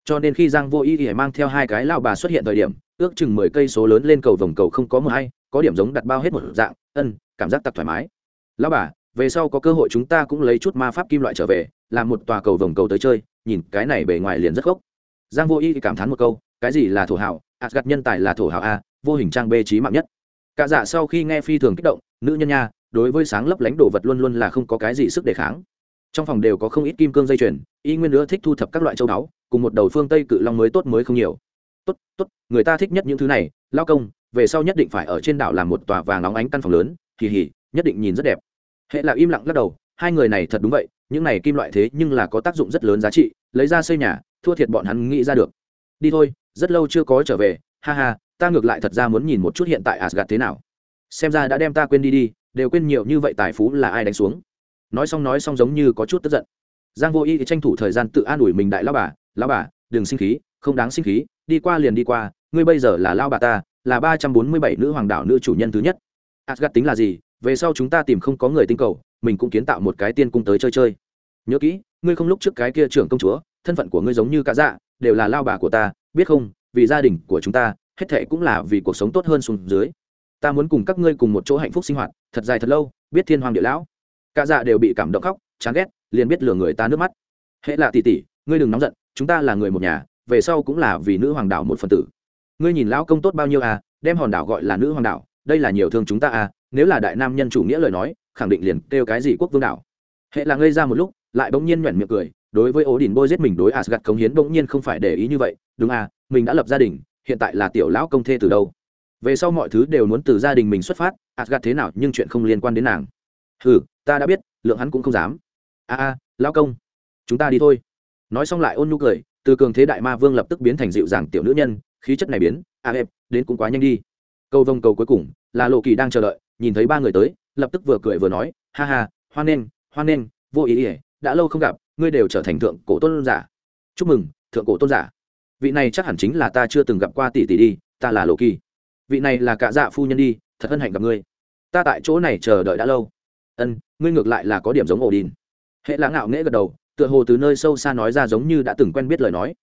Cho nên khi giang vô ý ỉa mang theo hai cái lao bà xuất hiện thời điểm, ước chừng mười cây số lớn lên cầu vồng cầu không có mờ hay, có điểm giống đặt bao hết một dạng, ân, cảm giác tặc thoải mái. Lao bà, về sau có cơ hội chúng ta cũng lấy chút ma pháp kim loại trở về, làm một tòa cầu vồng cầu tới chơi, nhìn cái này bề ngoài liền rất gốc giang vô ý cảm thán một câu, cái gì là thổ hảo? Gặt nhân tài là thổ hảo a, vô hình trang bê trí mạng nhất cả dạ sau khi nghe phi thường kích động, nữ nhân nha, đối với sáng lấp lánh đồ vật luôn luôn là không có cái gì sức đề kháng. Trong phòng đều có không ít kim cương dây chuyền, y nguyên nữa thích thu thập các loại châu báu, cùng một đầu phương tây cự long mới tốt mới không nhiều. Tốt tốt, người ta thích nhất những thứ này, lao công, về sau nhất định phải ở trên đảo làm một tòa vàng nóng ánh căn phòng lớn kỳ hỉ nhất định nhìn rất đẹp. Hệ là im lặng lắc đầu, hai người này thật đúng vậy, những này kim loại thế nhưng là có tác dụng rất lớn giá trị, lấy ra xây nhà, thua thiệt bọn hắn nghĩ ra được. Đi thôi, rất lâu chưa có trở về, ha ha ta ngược lại thật ra muốn nhìn một chút hiện tại Asgard thế nào. Xem ra đã đem ta quên đi đi, đều quên nhiều như vậy tài phú là ai đánh xuống. Nói xong nói xong giống như có chút tức giận. Giang vô y tranh thủ thời gian tự an ủi mình đại lão bà lão bà, đừng sinh khí, không đáng sinh khí, đi qua liền đi qua, ngươi bây giờ là lão bà ta, là ba trăm bốn mươi bảy nữ hoàng đảo nữ chủ nhân thứ nhất. Asgard tính là gì? Về sau chúng ta tìm không có người tinh cầu, mình cũng kiến tạo một cái tiên cung tới chơi chơi. Nhớ kỹ, ngươi không lúc trước cái kia trưởng công chúa, thân phận của ngươi giống như cả dạ đều là lao bà của ta, biết không? Vì gia đình của chúng ta hết thệ cũng là vì cuộc sống tốt hơn xuống dưới. Ta muốn cùng các ngươi cùng một chỗ hạnh phúc sinh hoạt, thật dài thật lâu, biết thiên hoàng địa lão. Cả dạ đều bị cảm động khóc, chán ghét, liền biết lừa người ta nước mắt. Hệ là tỷ tỷ, ngươi đừng nóng giận, chúng ta là người một nhà, về sau cũng là vì nữ hoàng đảo một phần tử. Ngươi nhìn lão công tốt bao nhiêu à đem hòn đảo gọi là nữ hoàng đảo, đây là nhiều thương chúng ta à nếu là đại nam nhân chủ nghĩa lời nói, khẳng định liền kêu cái gì quốc vương đảo. Hệ là ngây ra một lúc, lại bỗng nhiên nhoẻn miệng cười, đối với ố đình bôi giết mình đối asgad cống hiến bỗng nhiên không phải để ý như vậy, đúng à mình đã lập gia đình hiện tại là tiểu lão công thê từ đâu? Về sau mọi thứ đều muốn từ gia đình mình xuất phát gạt thế nào nhưng chuyện không liên quan đến nàng. Ừ ta đã biết, lượng hắn cũng không dám. A a, lão công, chúng ta đi thôi. Nói xong lại ôn nhu cười, từ cường thế đại ma vương lập tức biến thành dịu dàng tiểu nữ nhân, khí chất này biến, a em đến cũng quá nhanh đi. Câu vông cầu cuối cùng, là lộ kỳ đang chờ đợi, nhìn thấy ba người tới, lập tức vừa cười vừa nói, ha ha, hoan nghênh hoan nghênh, vô ý ỉa, đã lâu không gặp, ngươi đều trở thành thượng cổ tôn giả. Chúc mừng, thượng cổ tôn giả vị này chắc hẳn chính là ta chưa từng gặp qua tỷ tỷ đi, ta là lộ kỳ. Vị này là cả dạ phu nhân đi, thật hân hạnh gặp ngươi. Ta tại chỗ này chờ đợi đã lâu. Ân, ngươi ngược lại là có điểm giống ổ đình hệ lãng ngạo nghễ gật đầu, tựa hồ từ nơi sâu xa nói ra giống như đã từng quen biết lời nói.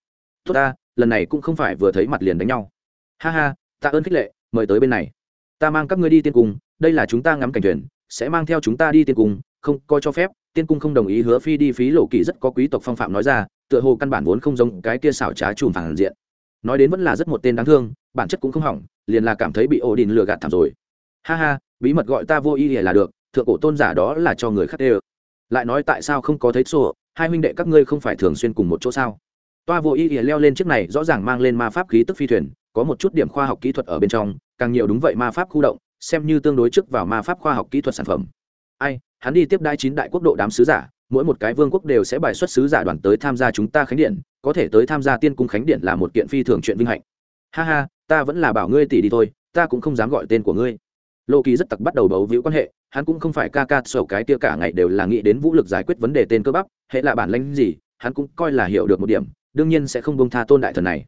Tốt ta, lần này cũng không phải vừa thấy mặt liền đánh nhau. Ha ha ta ơn khích lệ, mời tới bên này. Ta mang các ngươi đi tiên cung, đây là chúng ta ngắm cảnh thuyền sẽ mang theo chúng ta đi tiên cung, không coi cho phép, tiên cung không đồng ý hứa phi đi phí lộ kỳ rất có quý tộc phong phạm nói ra tựa hồ căn bản vốn không giống cái kia xảo trá chùm phản diện. Nói đến vẫn là rất một tên đáng thương, bản chất cũng không hỏng, liền là cảm thấy bị ổ đình lừa gạt thảm rồi. Ha ha, bí mật gọi ta vô ý là được, thượng cổ tôn giả đó là cho người khác ê lại nói tại sao không có thấy sổ, hai huynh đệ các ngươi không phải thường xuyên cùng một chỗ sao? Toa vô ý ỉa leo lên chiếc này rõ ràng mang lên ma pháp khí tức phi thuyền, có một chút điểm khoa học kỹ thuật ở bên trong, càng nhiều đúng vậy ma pháp khu động, xem như tương đối trước vào ma pháp khoa học kỹ thuật sản phẩm. Ai, hắn đi tiếp đai chín đại quốc độ đám sứ giả mỗi một cái vương quốc đều sẽ bài xuất sứ giả đoàn tới tham gia chúng ta khánh điện, có thể tới tham gia tiên cung khánh điện là một kiện phi thường chuyện vinh hạnh. Ha ha, ta vẫn là bảo ngươi tỷ đi thôi, ta cũng không dám gọi tên của ngươi. Lô kỳ rất tặc bắt đầu bấu víu quan hệ, hắn cũng không phải ca ca sổ cái tia cả ngày đều là nghĩ đến vũ lực giải quyết vấn đề tên cơ bắp, hệ là bản lãnh gì, hắn cũng coi là hiểu được một điểm, đương nhiên sẽ không bông tha tôn đại thần này.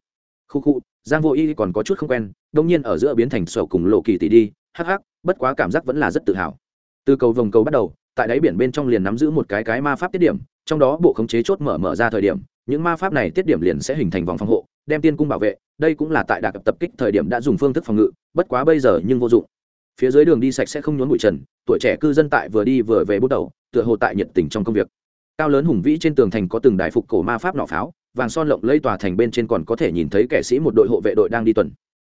Khu khu, giang vô y còn có chút không quen, đông nhiên ở giữa biến thành sổ cùng lộ kỳ tỷ đi, hắc hắc, bất quá cảm giác vẫn là rất tự hào. Từ cầu vòng cầu bắt đầu tại đáy biển bên trong liền nắm giữ một cái cái ma pháp tiết điểm, trong đó bộ khống chế chốt mở mở ra thời điểm, những ma pháp này tiết điểm liền sẽ hình thành vòng phòng hộ, đem tiên cung bảo vệ, đây cũng là tại đạc tập kích thời điểm đã dùng phương thức phòng ngự, bất quá bây giờ nhưng vô dụng. Phía dưới đường đi sạch sẽ không nhốn bụi trần, tuổi trẻ cư dân tại vừa đi vừa về bút đầu, tựa hồ tại nhiệt tình trong công việc. Cao lớn hùng vĩ trên tường thành có từng đài phục cổ ma pháp nỏ pháo, vàng son lộng lây tòa thành bên trên còn có thể nhìn thấy kẻ sĩ một đội hộ vệ đội đang đi tuần.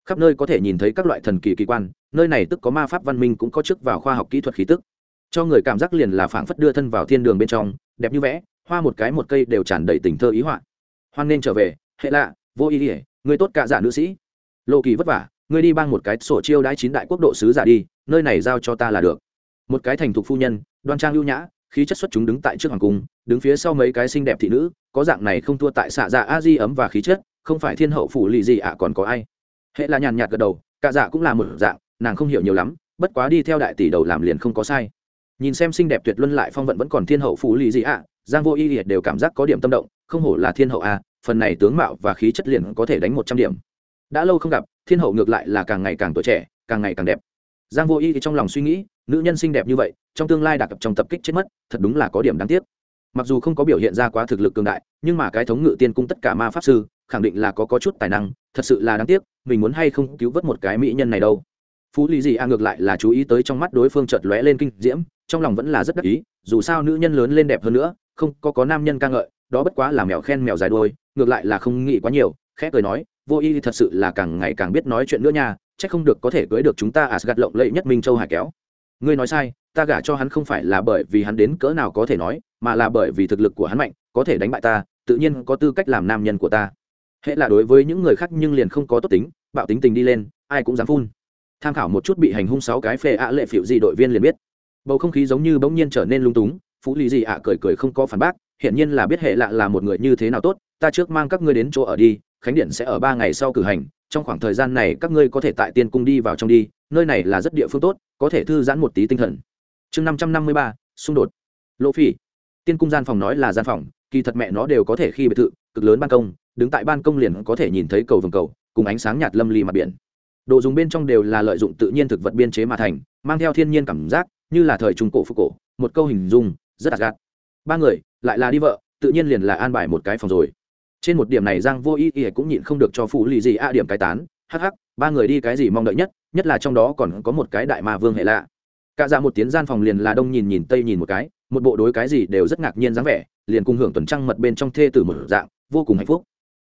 Khắp nơi có thể nhìn thấy các loại thần kỳ kỳ quan, nơi này tức có ma pháp văn minh cũng có chức vào khoa học kỹ thuật khí tức cho người cảm giác liền là phảng phất đưa thân vào thiên đường bên trong, đẹp như vẽ, hoa một cái một cây đều tràn đầy tình thơ ý họa. Hoan nên trở về, hệ lạ, vô ý ỉa người tốt cả giả nữ sĩ. Lộ kỳ vất vả, ngươi đi bang một cái sổ chiêu đãi chín đại quốc độ sứ giả đi, nơi này giao cho ta là được. Một cái thành thục phu nhân, đoan trang lưu nhã, khí chất xuất chúng đứng tại trước hoàng cung, đứng phía sau mấy cái xinh đẹp thị nữ, có dạng này không thua tại xạ dạ a di ấm và khí chất, không phải thiên hậu phủ lì gì ạ, còn có ai? Hệ là nhàn nhạt gật đầu, cả dạ cũng là một dạng, nàng không hiểu nhiều lắm, bất quá đi theo đại tỷ đầu làm liền không có sai nhìn xem xinh đẹp tuyệt luân lại phong vận vẫn còn thiên hậu phú lì gì ạ giang vô y liệt đều cảm giác có điểm tâm động không hổ là thiên hậu a phần này tướng mạo và khí chất liền có thể đánh một trăm điểm. Đã lâu không gặp thiên hậu ngược lại là càng ngày càng tuổi trẻ càng ngày càng đẹp. Giang vô y thì trong lòng suy nghĩ nữ nhân xinh đẹp như vậy trong tương lai đặc trong tập kích chết mất thật đúng là có điểm đáng tiếc. Mặc dù không có biểu hiện ra quá thực lực cường đại nhưng mà cái thống ngự tiên cung tất cả ma pháp sư khẳng định là có, có chút tài năng thật sự là đáng tiếc mình muốn hay không cứu vớt một cái mỹ nhân này đâu. Phú lý gì a ngược lại là chú ý tới trong mắt đối phương chợt lóe lên kinh diễm trong lòng vẫn là rất đắc ý dù sao nữ nhân lớn lên đẹp hơn nữa không có có nam nhân ca ngợi đó bất quá là mèo khen mèo dài đôi ngược lại là không nghĩ quá nhiều khẽ cười nói vô y thật sự là càng ngày càng biết nói chuyện nữa nha chắc không được có thể cưới được chúng ta à gạt lộng lẫy nhất Minh Châu Hải kéo. Ngươi nói sai, ta gả cho hắn không phải là bởi vì hắn đến cỡ nào có thể nói, mà là bởi vì thực lực của hắn mạnh, có thể đánh bại ta, tự nhiên có tư cách làm nam nhân của ta. Hệ là đối với những người khác nhưng liền không có tốt tính, bạo tính tình đi lên, ai cũng dám phun. Tham khảo một chút bị hành hung sáu cái phê ạ lệ phiệu gì đội viên liền biết. Bầu không khí giống như bỗng nhiên trở nên lung túng, Phú Lý gì ạ cười cười không có phản bác, hiển nhiên là biết hệ lạ là một người như thế nào tốt, ta trước mang các ngươi đến chỗ ở đi, khánh điện sẽ ở ba ngày sau cử hành trong khoảng thời gian này các ngươi có thể tại tiên cung đi vào trong đi nơi này là rất địa phương tốt có thể thư giãn một tí tinh thần. Chương năm trăm năm mươi ba xung đột. Lỗ phi. Tiên cung gian phòng nói là gian phòng kỳ thật mẹ nó đều có thể khi biệt thự cực lớn ban công đứng tại ban công liền có thể nhìn thấy cầu vồng cầu cùng ánh sáng nhạt lâm ly mặt biển. Đồ dùng bên trong đều là lợi dụng tự nhiên thực vật biên chế mà thành mang theo thiên nhiên cảm giác như là thời trung cổ phục cổ, một câu hình dung, rất đặc gạt. Ba người, lại là đi vợ, tự nhiên liền là an bài một cái phòng rồi. Trên một điểm này giang vô ý ý cũng nhịn không được cho phụ lì gì a điểm cái tán, hắc hắc, ba người đi cái gì mong đợi nhất nhất là trong đó còn có một cái đại ma vương hệ lạ. Cả ra một tiếng gian phòng liền là đông nhìn nhìn tây nhìn một cái, một bộ đối cái gì đều rất ngạc nhiên dáng vẻ, liền cùng hưởng tuần trăng mật bên trong thê tử một dạng, vô cùng hạnh phúc.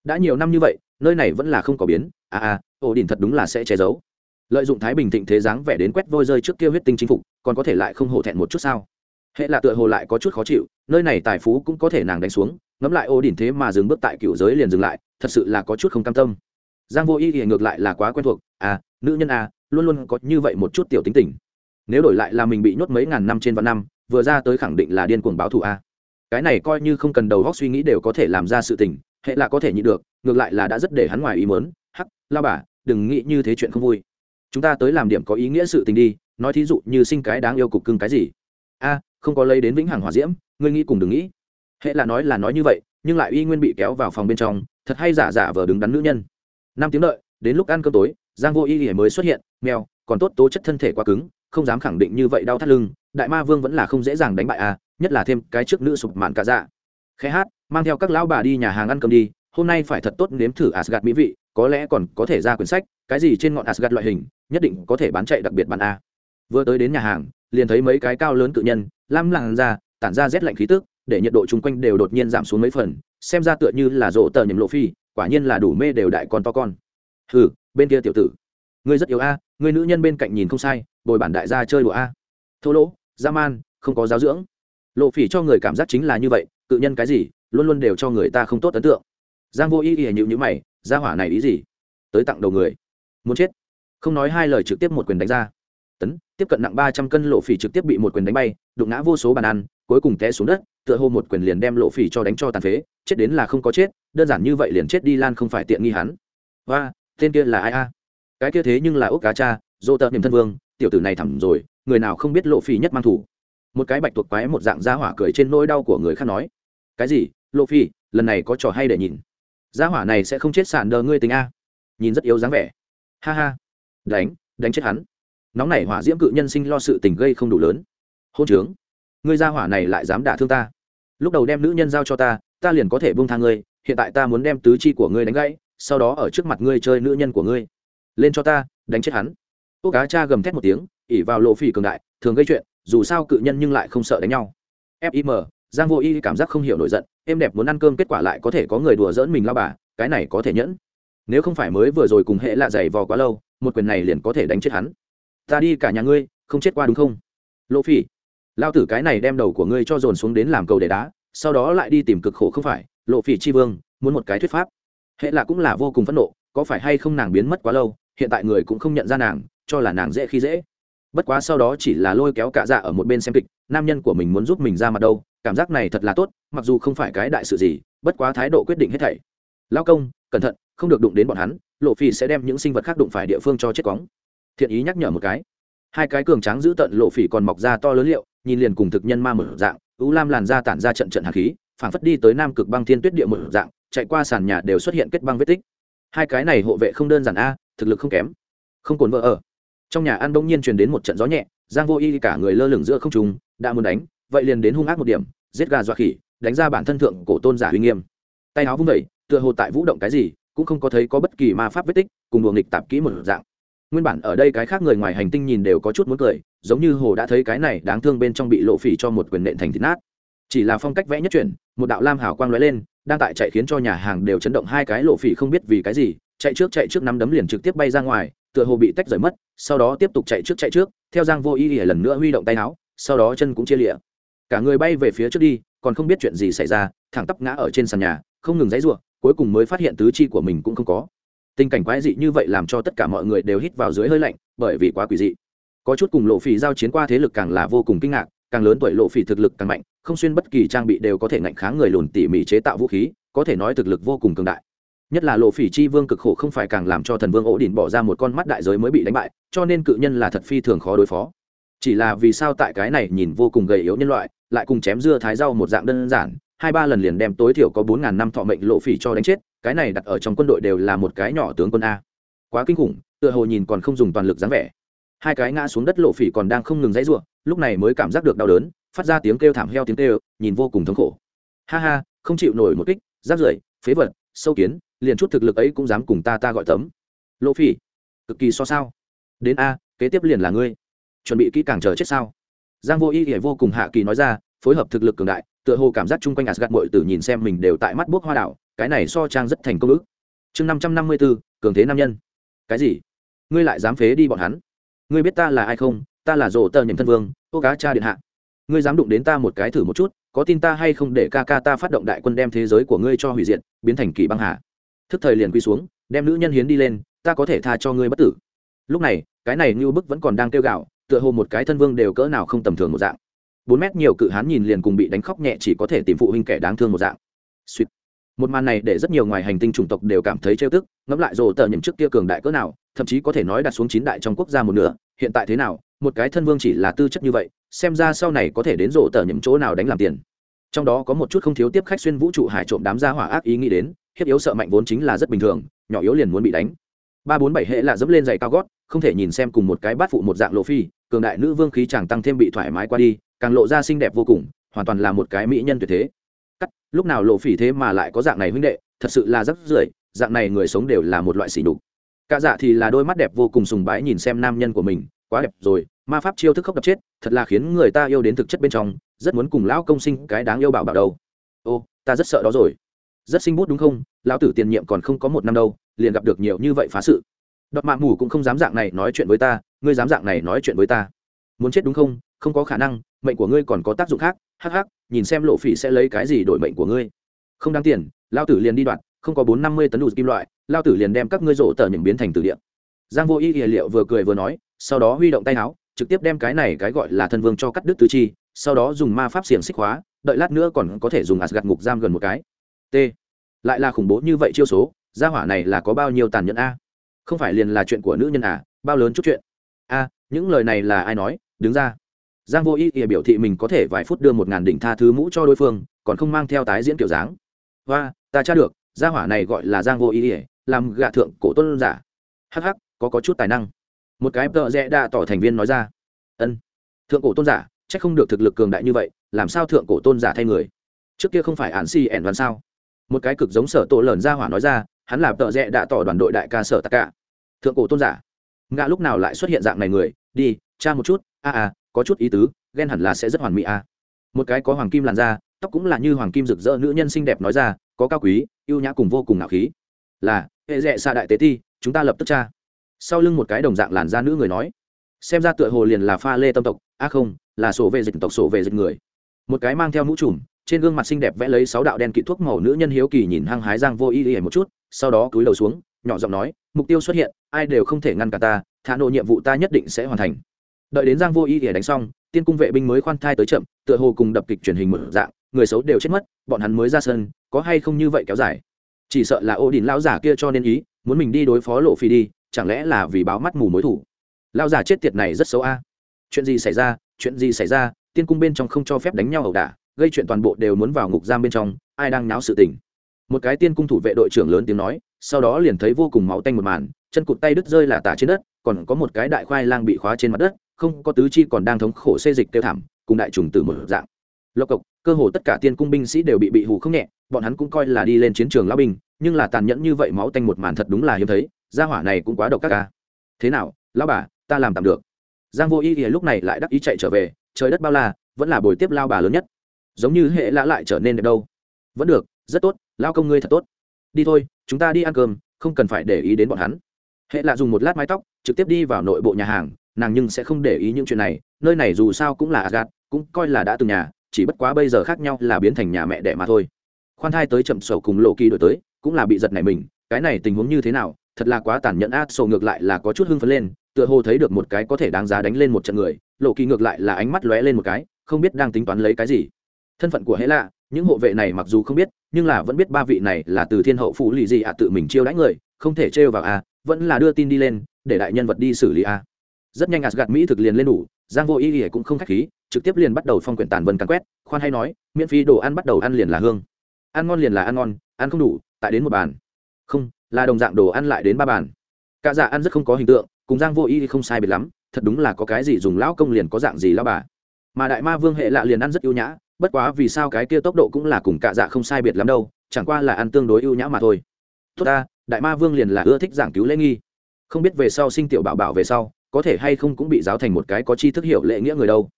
Đã nhiều năm như vậy, nơi này vẫn là không có biến à à ổ đỉnh thật đúng là sẽ che giấu lợi dụng thái bình thịnh thế dáng vẻ đến quét vôi rơi trước kia huyết tinh chính phục, còn có thể lại không hổ thẹn một chút sao? Hệ là tựa hồ lại có chút khó chịu, nơi này tài phú cũng có thể nàng đánh xuống, ngẫm lại ô đỉnh thế mà dừng bước tại cựu giới liền dừng lại, thật sự là có chút không cam tâm. Giang vô y thì ngược lại là quá quen thuộc à nữ nhân à luôn luôn có như vậy một chút tiểu tính tình. Nếu đổi lại là mình bị nhốt mấy ngàn năm trên vạn năm, vừa ra tới khẳng định là điên cuồng báo thù a à. cái này coi như không cần đầu góc suy nghĩ đều có thể làm ra sự tình, hệ là có thể nhịn được, ngược lại là đã rất để hắn ngoài ý mớn hắc, lao bà, đừng nghĩ như thế chuyện không vui chúng ta tới làm điểm có ý nghĩa sự tình đi, nói thí dụ như sinh cái đáng yêu cục cưng cái gì. A, không có lấy đến vĩnh hằng hòa diễm, ngươi nghĩ cùng đừng nghĩ. Hệ là nói là nói như vậy, nhưng lại uy nguyên bị kéo vào phòng bên trong, thật hay giả giả vờ đứng đắn nữ nhân. Năm tiếng đợi, đến lúc ăn cơm tối, giang vô y ỉa mới xuất hiện, mèo, còn tốt tố chất thân thể quá cứng, không dám khẳng định như vậy đau thắt lưng, đại ma vương vẫn là không dễ dàng đánh bại à nhất là thêm cái trước nữ sụp mạn cả dạ. Khẽ hát, mang theo các lão bà đi nhà hàng ăn cơm đi, hôm nay phải thật tốt nếm thử asgad mỹ vị có lẽ còn có thể ra quyển sách, cái gì trên ngọn asgad loại hình, nhất định có thể bán chạy đặc biệt bản a. Vừa tới đến nhà hàng, liền thấy mấy cái cao lớn cự nhân, lam làng ra, tản ra rét lạnh khí tức, để nhiệt độ chung quanh đều đột nhiên giảm xuống mấy phần, xem ra tựa như là rộ tờ nhầm lộ phi, quả nhiên là đủ mê đều đại con to con. Hừ, bên kia tiểu tử, ngươi rất yếu a, ngươi nữ nhân bên cạnh nhìn không sai, bồi bản đại gia chơi đùa a. Thô lỗ, dã man, không có giáo dưỡng. Lộ phỉ cho người cảm giác chính là như vậy, cự nhân cái gì, luôn luôn đều cho người ta không tốt ấn tượng. Giang vô ý ỉa nhịu nhữ mày ra hỏa này ý gì? Tới tặng đầu người. Muốn chết. Không nói hai lời trực tiếp một quyền đánh ra. Tấn, tiếp cận nặng ba trăm cân lộ phỉ trực tiếp bị một quyền đánh bay, đụng ngã vô số bàn ăn, cuối cùng té xuống đất, tựa hồ một quyền liền đem lộ phỉ cho đánh cho tàn phế, chết đến là không có chết, đơn giản như vậy liền chết đi lan không phải tiện nghi hắn. Và tên kia là ai a? Cái kia thế nhưng là ốc cá cha, dô tợ niềm thân vương, tiểu tử này thẳm rồi, người nào không biết lộ phỉ nhất mang thủ. Một cái bạch tuộc quái một dạng gia hỏa cười trên nỗi đau của người khác nói. Cái gì? Lộ phi lần này có trò hay để nhìn gia hỏa này sẽ không chết sàn đờ ngươi tính a. Nhìn rất yếu dáng vẻ. Ha ha. Đánh đánh chết hắn. Nóng nảy hỏa diễm cự nhân sinh lo sự tình gây không đủ lớn. Hôn trướng. Ngươi gia hỏa này lại dám đả thương ta. Lúc đầu đem nữ nhân giao cho ta ta liền có thể buông tha ngươi, hiện tại ta muốn đem tứ chi của ngươi đánh gãy, sau đó ở trước mặt ngươi chơi nữ nhân của ngươi. Lên cho ta, đánh chết hắn. Cô cá cha gầm thét một tiếng, ỉ vào lộ phỉ cường đại, thường gây chuyện, dù sao cự nhân nhưng lại không sợ đánh nhau. Fim giang vô y cảm giác không hiểu nổi giận, em đẹp muốn ăn cơm kết quả lại có thể có người đùa dỡn mình lao bà, cái này có thể nhẫn. Nếu không phải mới vừa rồi cùng hệ lạ dày vò quá lâu, một quyền này liền có thể đánh chết hắn. Ta đi cả nhà ngươi, không chết qua đúng không? Lỗ phỉ lao tử cái này đem đầu của ngươi cho dồn xuống đến làm cầu để đá, sau đó lại đi tìm cực khổ không phải. Lộ phỉ chi vương, muốn một cái thuyết pháp. Hệ lạ cũng là vô cùng phẫn nộ, có phải hay không nàng biến mất quá lâu, hiện tại người cũng không nhận ra nàng, cho là nàng dễ khi dễ. Bất quá sau đó chỉ là lôi kéo cả dạ ở một bên xem kịch, nam nhân của mình muốn giúp mình ra mặt đâu cảm giác này thật là tốt, mặc dù không phải cái đại sự gì, bất quá thái độ quyết định hết thảy. Lao công, cẩn thận, không được đụng đến bọn hắn, lộ phi sẽ đem những sinh vật khác đụng phải địa phương cho chết cóng thiện ý nhắc nhở một cái. Hai cái cường tráng giữ tận lộ phỉ còn mọc ra to lớn liệu, nhìn liền cùng thực nhân ma mở dạng, u lam làn da tản ra trận trận hạt khí, phảng phất đi tới nam cực băng thiên tuyết địa mở dạng, chạy qua sàn nhà đều xuất hiện kết băng vết tích. Hai cái này hộ vệ không đơn giản a, thực lực không kém. Không cồn vợ ở. Trong nhà ăn bỗng nhiên truyền đến một trận gió nhẹ, giang vô y cả người lơ lửng giữa không trung, đã muốn đánh vậy liền đến hung ác một điểm, giết gà dọa khỉ, đánh ra bản thân thượng cổ tôn giả uy nghiêm. Tay áo vung vẩy tựa hồ tại vũ động cái gì, cũng không có thấy có bất kỳ ma pháp vết tích, cùng đùa nghịch tạp kỹ một dạng. Nguyên bản ở đây cái khác người ngoài hành tinh nhìn đều có chút muốn cười, giống như hồ đã thấy cái này đáng thương bên trong bị lộ phỉ cho một quyền nện thành thịt nát. Chỉ là phong cách vẽ nhất chuyển, một đạo lam hào quang lóe lên, đang tại chạy khiến cho nhà hàng đều chấn động hai cái lộ phỉ không biết vì cái gì, chạy trước chạy trước nắm đấm liền trực tiếp bay ra ngoài, tựa hồ bị tách rời mất, sau đó tiếp tục chạy trước chạy trước, theo giang vô ý ỉa lần nữa huy động tay áo, sau đó chân cũng chia lịa cả người bay về phía trước đi, còn không biết chuyện gì xảy ra, thẳng tắp ngã ở trên sàn nhà, không ngừng dãy ruộng cuối cùng mới phát hiện tứ chi của mình cũng không có. Tình cảnh quái dị như vậy làm cho tất cả mọi người đều hít vào dưới hơi lạnh, bởi vì quá quỷ dị. Có chút cùng lộ phỉ giao chiến qua thế lực càng là vô cùng kinh ngạc, càng lớn tuổi lộ phỉ thực lực càng mạnh, không xuyên bất kỳ trang bị đều có thể ngạnh kháng người lùn tỉ mỉ chế tạo vũ khí, có thể nói thực lực vô cùng cường đại. Nhất là lộ phỉ chi vương cực khổ không phải càng làm cho thần vương ổ đỉnh bỏ ra một con mắt đại giới mới bị đánh bại, cho nên cự nhân là thật phi thường khó đối phó chỉ là vì sao tại cái này nhìn vô cùng gầy yếu nhân loại, lại cùng chém dưa thái rau một dạng đơn giản, hai ba lần liền đem tối thiểu có bốn ngàn năm thọ mệnh lộ phỉ cho đánh chết, cái này đặt ở trong quân đội đều là một cái nhỏ tướng quân a. Quá kinh khủng, tựa hồ nhìn còn không dùng toàn lực dáng vẻ. Hai cái ngã xuống đất lộ phỉ còn đang không ngừng dãy ruộng, lúc này mới cảm giác được đau đớn, phát ra tiếng kêu thảm heo tiếng kêu, nhìn vô cùng thống khổ. Ha ha, không chịu nổi một kích giáp rưởi, phế vật, sâu kiến, liền chút thực lực ấy cũng dám cùng ta ta gọi tấm. Lộ phỉ, cực kỳ so sao. Đến a, kế tiếp liền là ngươi chuẩn bị kỹ càng chờ chết sao? Giang vô y thì vô cùng hạ kỳ nói ra, phối hợp thực lực cường đại, tựa hồ cảm giác chung quanh asgad bội tử nhìn xem mình đều tại mắt bốc hoa đảo, cái này so trang rất thành công ước chương năm trăm năm mươi bốn cường thế nam nhân. Cái gì? Ngươi lại dám phế đi bọn hắn? Ngươi biết ta là ai không? Ta là rổ tờ nhầm thân vương, ô cá cha điện hạ. Ngươi dám đụng đến ta một cái thử một chút, có tin ta hay không để ca ca ta phát động đại quân đem thế giới của ngươi cho hủy diệt, biến thành kỳ băng hà. Thức thời liền quy xuống, đem nữ nhân hiến đi lên, ta có thể tha cho ngươi bất tử. Lúc này, cái này như bức vẫn còn đang kêu gạo tựa hồ một cái thân vương đều cỡ nào không tầm thường một dạng. Bốn mét nhiều cự hán nhìn liền cùng bị đánh khóc nhẹ chỉ có thể tìm phụ huynh kẻ đáng thương một dạng. Sweet. một màn này để rất nhiều ngoài hành tinh chủng tộc đều cảm thấy trêu tức, ngẫm lại rồ tờ nhậm trước kia cường đại cỡ nào, thậm chí có thể nói đặt xuống chín đại trong quốc gia một nửa, hiện tại thế nào, một cái thân vương chỉ là tư chất như vậy, xem ra sau này có thể đến rộ tờ nhậm chỗ nào đánh làm tiền. Trong đó có một chút không thiếu tiếp khách xuyên vũ trụ hải trộm đám gia hỏa ác ý nghĩ đến, hiếp yếu sợ mạnh vốn chính là rất bình thường, nhỏ yếu liền muốn bị đánh. Ba bốn bảy hệ là dẫm lên giày cao gót, không thể nhìn xem cùng một cái bát phụ một dạng lộ phi cường đại nữ vương khí chàng tăng thêm bị thoải mái qua đi, càng lộ ra xinh đẹp vô cùng, hoàn toàn là một cái mỹ nhân tuyệt thế. Cắt, lúc nào lộ phỉ thế mà lại có dạng này huynh đệ, thật sự là rất rưởi, dạng này người sống đều là một loại xỉ đục cả dạ thì là đôi mắt đẹp vô cùng sùng bái nhìn xem nam nhân của mình, quá đẹp rồi, ma pháp chiêu thức khóc đập chết, thật là khiến người ta yêu đến thực chất bên trong, rất muốn cùng lão công sinh cái đáng yêu bảo bảo đâu. Ô, ta rất sợ đó rồi. Rất sinh bút đúng không? Lão tử tiền nhiệm còn không có một năm đâu, liền gặp được nhiều như vậy phá sự. Đọt mạng mù cũng không dám dạng này nói chuyện với ta ngươi dám dạng này nói chuyện với ta. Muốn chết đúng không? Không có khả năng, mệnh của ngươi còn có tác dụng khác. Hắc hắc, nhìn xem lộ phỉ sẽ lấy cái gì đổi mệnh của ngươi. Không đáng tiền, lao tử liền đi đoạn, không có bốn năm mươi tấn đủ kim loại, lao tử liền đem các ngươi rổ tờ những biến thành từ điện giang vô y hệ liệu vừa cười vừa nói, sau đó huy động tay áo, trực tiếp đem cái này cái gọi là thân vương cho cắt đứt tứ chi, sau đó dùng ma pháp xiềng xích hóa, đợi lát nữa còn có thể dùng ạt gạt ngục giam gần một cái. T. Lại là khủng bố như vậy chiêu số, gia hỏa này là có bao nhiêu tàn nhẫn a? Không phải liền là chuyện của nữ nhân à bao lớn chút chuyện a những lời này là ai nói? Đứng ra. Giang vô ý ỉa biểu thị mình có thể vài phút đưa một ngàn đỉnh tha thứ mũ cho đối phương còn không mang theo tái diễn kiểu dáng. Và ta tra được gia hỏa này gọi là giang vô ý ỉa làm gạ thượng cổ tôn giả. Hắc hắc, có có chút tài năng. Một cái tợ rẽ đa tỏ thành viên nói ra. Ân. Thượng cổ tôn giả chắc không được thực lực cường đại như vậy làm sao thượng cổ tôn giả thay người? Trước kia không phải ạn si ẻn văn sao? Một cái cực giống sở tổ lờn gia hỏa nói ra hắn là tợ rẽ đa tỏ đoàn đội đại ca sở tất cả. Thượng cổ tôn giả ngã lúc nào lại xuất hiện dạng này người? Đi, cha một chút. A a có chút ý tứ, ghen hẳn là sẽ rất hoàn mỹ a một cái có hoàng kim làn da, tóc cũng là như hoàng kim rực rỡ nữ nhân xinh đẹp nói ra, có cao quý, ưu nhã cùng vô cùng ngạo khí. Là, hệ dẹ xa đại tế ti, chúng ta lập tức tra. Sau lưng một cái đồng dạng làn da nữ người nói, xem ra tựa hồ liền là pha lê tâm tộc, a à không, là sổ về dịch tộc sổ về dịch người. Một cái mang theo mũ trùm, trên gương mặt xinh đẹp vẽ lấy sáu đạo đen kỵ thuốc màu nữ nhân hiếu kỳ nhìn hăng hái giang vô y y một chút, sau đó cúi đầu xuống nhỏ giọng nói, mục tiêu xuất hiện, ai đều không thể ngăn cả ta, thả nộ nhiệm vụ ta nhất định sẽ hoàn thành. Đợi đến giang vô y để đánh xong, tiên cung vệ binh mới khoan thai tới chậm, tựa hồ cùng đập kịch truyền hình mở dạng, người xấu đều chết mất, bọn hắn mới ra sân, có hay không như vậy kéo dài? Chỉ sợ là ô đình lão giả kia cho nên ý, muốn mình đi đối phó lộ phi đi, chẳng lẽ là vì báo mắt mù mối thủ? Lão giả chết tiệt này rất xấu a. Chuyện gì xảy ra, chuyện gì xảy ra, tiên cung bên trong không cho phép đánh nhau ẩu đả, gây chuyện toàn bộ đều muốn vào ngục giam bên trong, ai đang náo sự tình? Một cái tiên cung thủ vệ đội trưởng lớn tiếng nói sau đó liền thấy vô cùng máu tanh một màn, chân cụt tay đứt rơi là tả trên đất, còn có một cái đại khoai lang bị khóa trên mặt đất, không có tứ chi còn đang thống khổ xê dịch tiêu thảm, cùng đại trùng tử một dạng. Lộc cộc, cơ hồ tất cả tiên cung binh sĩ đều bị bị hù không nhẹ, bọn hắn cũng coi là đi lên chiến trường lao binh, nhưng là tàn nhẫn như vậy máu tanh một màn thật đúng là hiếm thấy, gia hỏa này cũng quá độc các ca à. thế nào, lão bà, ta làm tạm được. Giang vô y thì lúc này lại đắc ý chạy trở về, trời đất bao la, vẫn là buổi tiếp lao bà lớn nhất. Giống như hệ lã lại trở nên đẹp đâu. Vẫn được, rất tốt, lao công ngươi thật tốt. Đi thôi chúng ta đi ăn cơm, không cần phải để ý đến bọn hắn. Hệ lạ dùng một lát mái tóc, trực tiếp đi vào nội bộ nhà hàng, nàng nhưng sẽ không để ý những chuyện này, nơi này dù sao cũng là gạt cũng coi là đã từng nhà, chỉ bất quá bây giờ khác nhau là biến thành nhà mẹ đẻ mà thôi. Khoan thai tới chậm sổ cùng lộ kỳ đổi tới, cũng là bị giật này mình, cái này tình huống như thế nào, thật là quá tàn nhẫn át sổ ngược lại là có chút hưng phấn lên, tựa hồ thấy được một cái có thể đáng giá đánh lên một trận người, lộ kỳ ngược lại là ánh mắt lóe lên một cái, không biết đang tính toán lấy cái gì. Thân phận của hễ lạ những hộ vệ này mặc dù không biết nhưng là vẫn biết ba vị này là từ thiên hậu phụ lì gì ạ tự mình chiêu đánh người, không thể trêu vào a, vẫn là đưa tin đi lên, để đại nhân vật đi xử lý a. Rất nhanh gạt mỹ thực liền lên đủ, giang vô ý ỉa cũng không khách khí, trực tiếp liền bắt đầu phong quyển tàn vân càn quét, khoan hay nói, miễn phí đồ ăn bắt đầu ăn liền là hương. Ăn ngon liền là ăn ngon, ăn không đủ, tại đến một bàn. Không, là đồng dạng đồ ăn lại đến ba bàn. Cả dạ ăn rất không có hình tượng, cùng giang vô ý không sai biệt lắm, thật đúng là có cái gì dùng lão công liền có dạng gì lão bà. Mà đại ma vương hệ lạ liền ăn rất yêu nhã bất quá vì sao cái kia tốc độ cũng là cùng cả dạ không sai biệt lắm đâu, chẳng qua là ăn tương đối ưu nhã mà thôi. Tốt ta, đại ma vương liền là ưa thích giảng cứu lễ nghi. Không biết về sau sinh tiểu bảo bảo về sau, có thể hay không cũng bị giáo thành một cái có chi thức hiểu lễ nghĩa người đâu.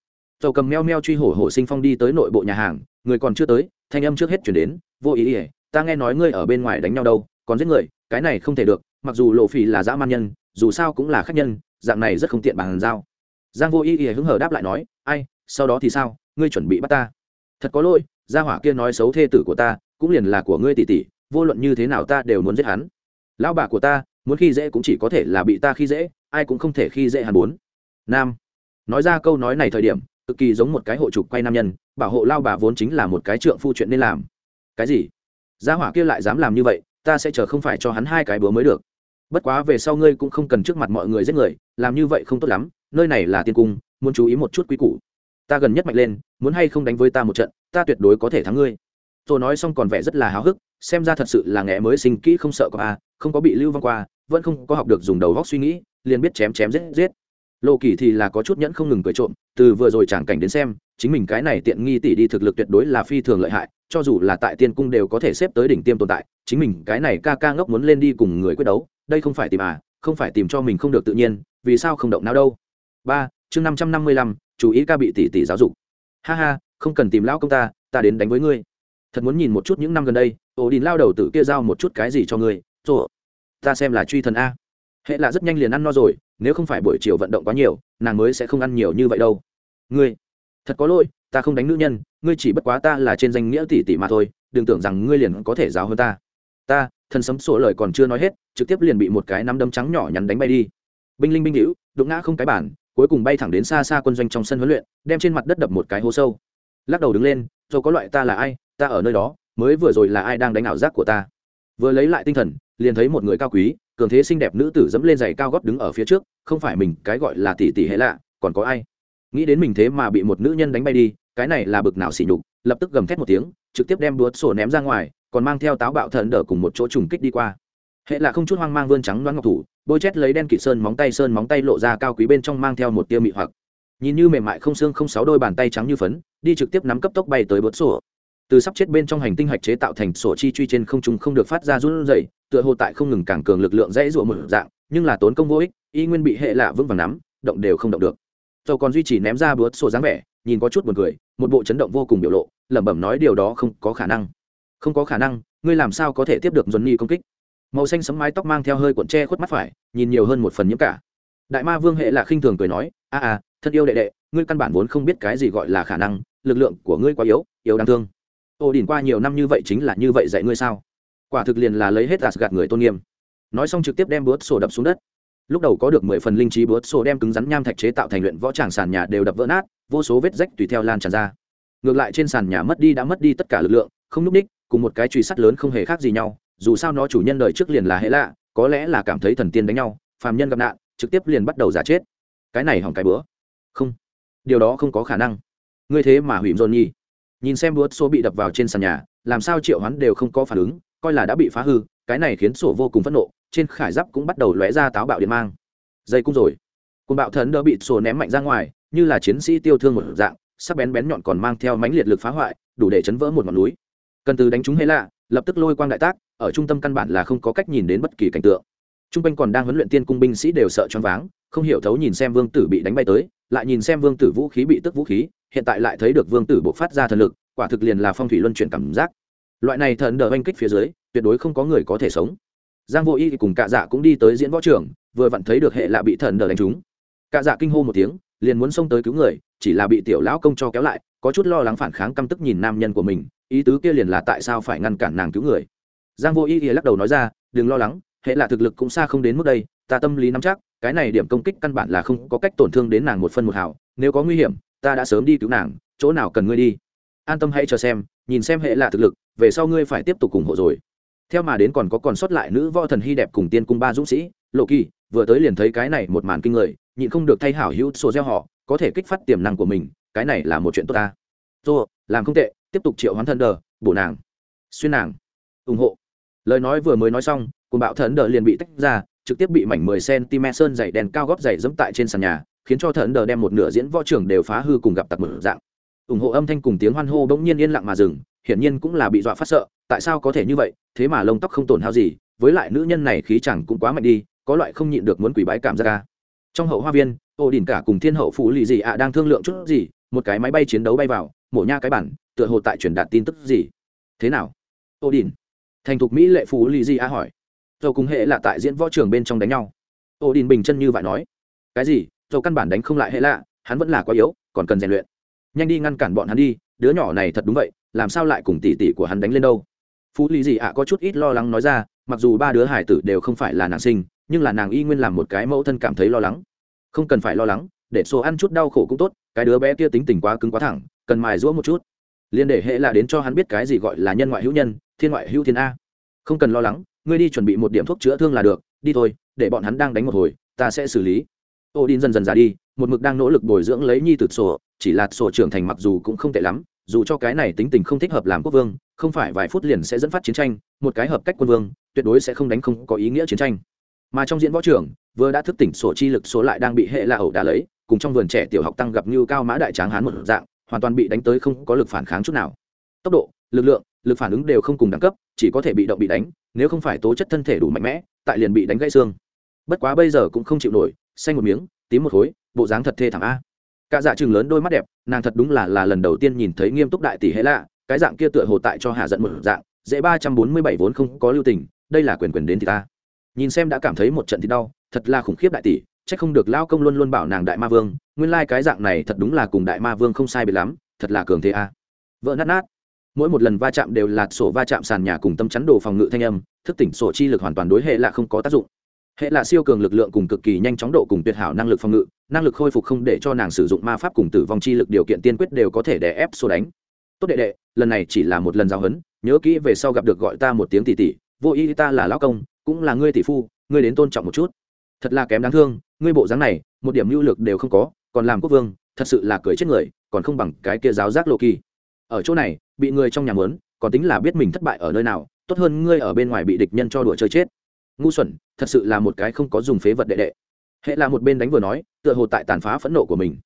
Tàu cầm meo meo truy hổ hổ sinh phong đi tới nội bộ nhà hàng, người còn chưa tới, thanh âm trước hết chuyển đến, vô ý ỉa ta nghe nói ngươi ở bên ngoài đánh nhau đâu, còn giết người, cái này không thể được, mặc dù lộ phỉ là dã man nhân, dù sao cũng là khách nhân, dạng này rất không tiện bằng giao. Giang vô ý ỉa hứng hờ đáp lại nói, ai, sau đó thì sao? Ngươi chuẩn bị bắt ta thật có lỗi, gia hỏa kia nói xấu thê tử của ta, cũng liền là của ngươi tỷ tỷ, vô luận như thế nào ta đều muốn giết hắn. Lão bà của ta, muốn khi dễ cũng chỉ có thể là bị ta khi dễ, ai cũng không thể khi dễ hắn bốn nam. Nói ra câu nói này thời điểm, cực kỳ giống một cái hộ trục quay nam nhân, bảo hộ lao bà vốn chính là một cái trượng phu chuyện nên làm. Cái gì? Gia hỏa kia lại dám làm như vậy, ta sẽ chờ không phải cho hắn hai cái búa mới được. Bất quá về sau ngươi cũng không cần trước mặt mọi người giết người, làm như vậy không tốt lắm, nơi này là tiên cung, muốn chú ý một chút quý củ ta gần nhất mạnh lên, muốn hay không đánh với ta một trận, ta tuyệt đối có thể thắng ngươi. Tôi nói xong còn vẻ rất là háo hức, xem ra thật sự là nghẽ mới sinh kỹ không sợ có a, không có bị lưu vong qua, vẫn không có học được dùng đầu góc suy nghĩ, liền biết chém chém giết giết. Lộ kỳ thì là có chút nhẫn không ngừng cười trộm, từ vừa rồi chẳng cảnh đến xem, chính mình cái này tiện nghi tỷ đi thực lực tuyệt đối là phi thường lợi hại, cho dù là tại tiên cung đều có thể xếp tới đỉnh tiêm tồn tại, chính mình cái này ca ca ngốc muốn lên đi cùng người quyết đấu, đây không phải tìm à không phải tìm cho mình không được tự nhiên, vì sao không động não đâu. Ba, chương năm trăm năm mươi lăm chú ý ca bị tỷ tỷ giáo dục. Ha ha, không cần tìm lão công ta ta đến đánh với ngươi. Thật muốn nhìn một chút những năm gần đây, ổ đình lao đầu tử kia giao một chút cái gì cho ngươi. Rồi ta xem là truy thần a. Hệ là rất nhanh liền ăn no rồi, nếu không phải buổi chiều vận động quá nhiều, nàng mới sẽ không ăn nhiều như vậy đâu. Ngươi, thật có lỗi, ta không đánh nữ nhân, ngươi chỉ bất quá ta là trên danh nghĩa tỷ tỷ mà thôi, đừng tưởng rằng ngươi liền có thể giáo hơn ta. Ta, thần sấm sổ lời còn chưa nói hết, trực tiếp liền bị một cái nắm đấm trắng nhỏ nhắn đánh bay đi. Binh linh binh hữu, đụng ngã không cái bản cuối cùng bay thẳng đến xa xa quân doanh trong sân huấn luyện, đem trên mặt đất đập một cái hố sâu. Lắc đầu đứng lên rồi có loại ta là ai, ta ở nơi đó, mới vừa rồi là ai đang đánh ảo giác của ta? Vừa lấy lại tinh thần, liền thấy một người cao quý, cường thế xinh đẹp nữ tử dẫm lên giày cao gót đứng ở phía trước, không phải mình, cái gọi là tỷ tỷ hệ lạ, còn có ai? Nghĩ đến mình thế mà bị một nữ nhân đánh bay đi, cái này là bực nào xỉ nhục, lập tức gầm thét một tiếng, trực tiếp đem đuốt sổ ném ra ngoài, còn mang theo táo bạo thần đỡ cùng một chỗ trùng kích đi qua hệ là không chút hoang mang vươn trắng đoán ngọc thủ, bôi chét lấy đen kịt sơn móng tay, sơn móng tay lộ ra cao quý bên trong mang theo một tia mị hoặc. Nhìn như mềm mại không xương không sáu đôi bàn tay trắng như phấn, đi trực tiếp nắm cấp tốc bay tới bớt sổ. Từ sắp chết bên trong hành tinh hạch chế tạo thành sổ chi truy trên không trung không được phát ra run rẩy, tựa hồ tại không ngừng càng cường lực lượng dễ dụa một dạng, nhưng là tốn công vô ích, y nguyên bị hệ lạ vững vàng nắm, động đều không động được. Dầu còn duy trì ném ra bớt sổ dáng vẻ, nhìn có chút buồn cười, một bộ chấn động vô cùng biểu lộ, lẩm bẩm nói điều đó không có khả năng. Không có khả năng, ngươi làm sao có thể tiếp được dồn nhi công kích? Màu xanh sấm mái tóc mang theo hơi cuộn tre khuất mắt phải, nhìn nhiều hơn một phần nhiễm cả. Đại ma vương hệ là khinh thường cười nói, a a, thân yêu đệ đệ, ngươi căn bản vốn không biết cái gì gọi là khả năng, lực lượng của ngươi quá yếu yếu đáng thương. Ô đình qua nhiều năm như vậy chính là như vậy dạy ngươi sao? Quả thực liền là lấy hết gạt gạt người tôn nghiêm. Nói xong trực tiếp đem bớt sổ đập xuống đất. Lúc đầu có được mười phần linh trí bớt sổ đem cứng rắn nham thạch chế tạo thành luyện võ tràng sàn nhà đều đập vỡ nát, vô số vết rách tùy theo lan tràn ra. Ngược lại trên sàn nhà mất đi đã mất đi tất cả lực lượng, không núp ních, cùng một cái truy sắt lớn không hề khác gì nhau dù sao nó chủ nhân đời trước liền là hệ lạ, có lẽ là cảm thấy thần tiên đánh nhau, phàm nhân gặp nạn, trực tiếp liền bắt đầu giả chết. Cái này hỏng cái bữa. Không. Điều đó không có khả năng. Ngươi thế mà hủy dồn nhi nhìn xem búa số bị đập vào trên sàn nhà, làm sao triệu hoán đều không có phản ứng, coi là đã bị phá hư, cái này khiến sổ vô cùng phẫn nộ, trên khải giáp cũng bắt đầu lóe ra táo bạo điện mang. Dây cung rồi. Cùng bạo thần đỡ bị sổ ném mạnh ra ngoài, như là chiến sĩ tiêu thương một dạng, sắc bén bén nhọn còn mang theo mánh liệt lực phá hoại, đủ để chấn vỡ một ngọn núi. Cần từ đánh chúng hay lạ lập tức lôi quang đại tác, ở trung tâm căn bản là không có cách nhìn đến bất kỳ cảnh tượng. Trung quanh còn đang huấn luyện tiên cung binh sĩ đều sợ choáng váng, không hiểu thấu nhìn xem vương tử bị đánh bay tới, lại nhìn xem vương tử vũ khí bị tức vũ khí, hiện tại lại thấy được vương tử buộc phát ra thần lực, quả thực liền là phong thủy luân chuyển cảm giác. Loại này thần đờ oanh kích phía dưới, tuyệt đối không có người có thể sống. Giang vô y cùng cạ dạ cũng đi tới diễn võ trưởng vừa vặn thấy được hệ lạ bị thần đờ đánh trúng. Cạ dạ kinh hô một tiếng, liền muốn xông tới cứu người, chỉ là bị tiểu lão công cho kéo lại, có chút lo lắng phản kháng căm tức nhìn nam nhân của mình ý tứ kia liền là tại sao phải ngăn cản nàng cứu người? Giang vô y ý lắc đầu nói ra, đừng lo lắng, hệ là thực lực cũng xa không đến mức đây, ta tâm lý nắm chắc, cái này điểm công kích căn bản là không có cách tổn thương đến nàng một phân một hào, nếu có nguy hiểm, ta đã sớm đi cứu nàng, chỗ nào cần ngươi đi. An tâm hãy chờ xem, nhìn xem hệ là thực lực, về sau ngươi phải tiếp tục ủng hộ rồi. Theo mà đến còn có còn sót lại nữ võ thần hy đẹp cùng tiên cung ba dũng sĩ, lộ kỳ, vừa tới liền thấy cái này một màn kinh người, nhịn không được thay hảo hữu sổ gieo họ, có thể kích phát tiềm năng của mình, cái này là một chuyện tốt ta. Tô làm không tệ tiếp tục triệu hoán thần đờ, bổ nàng, xuyên nàng, ủng hộ. Lời nói vừa mới nói xong cùng bạo thần đờ liền bị tách ra, trực tiếp bị mảnh 10 cm sơn dày đèn cao gót dày dẫm tại trên sàn nhà, khiến cho thần đờ đem một nửa diễn võ trưởng đều phá hư cùng gặp tặc mở dạng. Ủng hộ âm thanh cùng tiếng hoan hô bỗng nhiên yên lặng mà dừng, hiển nhiên cũng là bị dọa phát sợ, tại sao có thể như vậy, thế mà lông tóc không tổn hao gì, với lại nữ nhân này khí chẳng cũng quá mạnh đi, có loại không nhịn được muốn quỷ bái cảm giác ca trong hậu hoa viên ô đỉnh cả cùng thiên hậu phụ lì gì ạ đang thương lượng chút gì, một cái máy bay chiến đấu bay vào mổ nha cái bản, tựa hồ tại truyền đạt tin tức gì? Thế nào? Ô đình. Thành thục mỹ lệ phú lì gì a hỏi. Dầu cùng hệ là tại diễn võ trường bên trong đánh nhau. Ô đình bình chân như vậy nói. Cái gì? Dầu căn bản đánh không lại hệ lạ, hắn vẫn là quá yếu, còn cần rèn luyện. Nhanh đi ngăn cản bọn hắn đi, đứa nhỏ này thật đúng vậy, làm sao lại cùng tỷ tỷ của hắn đánh lên đâu? Phú lì gì ạ có chút ít lo lắng nói ra, mặc dù ba đứa hải tử đều không phải là nàng sinh, nhưng là nàng y nguyên làm một cái mẫu thân cảm thấy lo lắng. Không cần phải lo lắng, để số ăn chút đau khổ cũng tốt, cái đứa bé kia tính tình quá cứng quá thẳng cần mài rũa một chút. Liên để hệ là đến cho hắn biết cái gì gọi là nhân ngoại hữu nhân, thiên ngoại hữu thiên a. Không cần lo lắng, ngươi đi chuẩn bị một điểm thuốc chữa thương là được, đi thôi, để bọn hắn đang đánh một hồi, ta sẽ xử lý. Ô đin dần dần ra đi, một mực đang nỗ lực bồi dưỡng lấy nhi tử sổ, chỉ là sổ trưởng thành mặc dù cũng không tệ lắm, dù cho cái này tính tình không thích hợp làm quốc vương, không phải vài phút liền sẽ dẫn phát chiến tranh, một cái hợp cách quân vương, tuyệt đối sẽ không đánh không có ý nghĩa chiến tranh. Mà trong diễn võ trưởng, vừa đã thức tỉnh sổ chi lực số lại đang bị hệ là ẩu đả lấy, cùng trong vườn trẻ tiểu học tăng gặp như cao mã đại tráng hán một dạng hoàn toàn bị đánh tới không có lực phản kháng chút nào. Tốc độ, lực lượng, lực phản ứng đều không cùng đẳng cấp, chỉ có thể bị động bị đánh, nếu không phải tố chất thân thể đủ mạnh mẽ, tại liền bị đánh gãy xương. Bất quá bây giờ cũng không chịu nổi, xanh một miếng, tím một khối, bộ dáng thật thê thảm a. Cả dạ chừng lớn đôi mắt đẹp, nàng thật đúng là là lần đầu tiên nhìn thấy nghiêm túc đại tỷ hệ lạ, cái dạng kia tựa hồ tại cho hạ giận một dạng, dễ ba trăm bốn mươi bảy vốn không có lưu tình, đây là quyền quyền đến thì ta. Nhìn xem đã cảm thấy một trận thì đau, thật là khủng khiếp đại tỷ chắc không được lao công luôn luôn bảo nàng đại ma vương, nguyên lai、like、cái dạng này thật đúng là cùng đại ma vương không sai biệt lắm, thật là cường thế a. Vỡ nát nát. Mỗi một lần va chạm đều là sổ va chạm sàn nhà cùng tâm chắn đồ phòng ngự thanh âm, thức tỉnh sổ chi lực hoàn toàn đối hệ là không có tác dụng. Hệ là siêu cường lực lượng cùng cực kỳ nhanh chóng độ cùng tuyệt hảo năng lực phòng ngự, năng lực khôi phục không để cho nàng sử dụng ma pháp cùng tử vong chi lực điều kiện tiên quyết đều có thể đè ép sổ đánh. Tốt đệ đệ, lần này chỉ là một lần giao hấn nhớ kỹ về sau gặp được gọi ta một tiếng tỷ tỷ, vô ý ta là lão công, cũng là ngươi tỷ phu, ngươi đến tôn trọng một chút thật là kém đáng thương, ngươi bộ dáng này, một điểm lưu lực đều không có, còn làm quốc vương, thật sự là cười chết người, còn không bằng cái kia giáo giác lộ kỳ. Ở chỗ này, bị người trong nhà mớn còn tính là biết mình thất bại ở nơi nào, tốt hơn ngươi ở bên ngoài bị địch nhân cho đùa chơi chết. Ngu xuẩn, thật sự là một cái không có dùng phế vật đệ đệ. Hệ là một bên đánh vừa nói, tựa hồ tại tàn phá phẫn nộ của mình.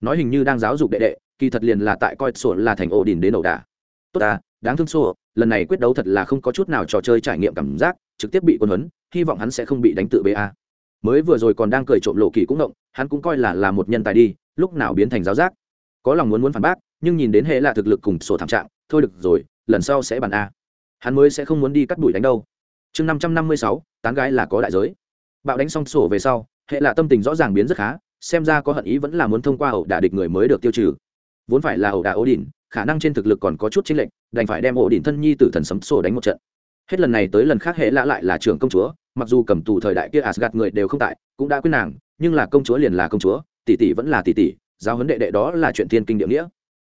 Nói hình như đang giáo dục đệ đệ, kỳ thật liền là tại coi sổ là thành ổ đỉnh đến ẩu đả. Tốt ta, đáng thương sổ, lần này quyết đấu thật là không có chút nào trò chơi trải nghiệm cảm giác, trực tiếp bị quân huấn, hy vọng hắn sẽ không bị đánh tự ba mới vừa rồi còn đang cười trộm lộ kỳ cũng động hắn cũng coi là là một nhân tài đi, lúc nào biến thành giáo giác. Có lòng muốn muốn phản bác, nhưng nhìn đến hệ là thực lực cùng sổ thảm trạng, thôi được rồi, lần sau sẽ bàn a. Hắn mới sẽ không muốn đi cắt đuổi đánh đâu. Chương năm trăm năm mươi sáu, tán gái là có đại giới. Bạo đánh xong sổ về sau, hệ là tâm tình rõ ràng biến rất khá, xem ra có hận ý vẫn là muốn thông qua ẩu đả địch người mới được tiêu trừ. Vốn phải là ẩu đả ổ đỉnh khả năng trên thực lực còn có chút chênh lệch, đành phải đem ổ đỉnh thân nhi tử thần sấm sổ đánh một trận. Hết lần này tới lần khác hệ lạ lại là trưởng công chúa mặc dù cầm tù thời đại kia Asgard người đều không tại, cũng đã quyết nàng, nhưng là công chúa liền là công chúa, tỷ tỷ vẫn là tỷ tỷ, giáo huấn đệ đệ đó là chuyện thiên kinh địa nghĩa.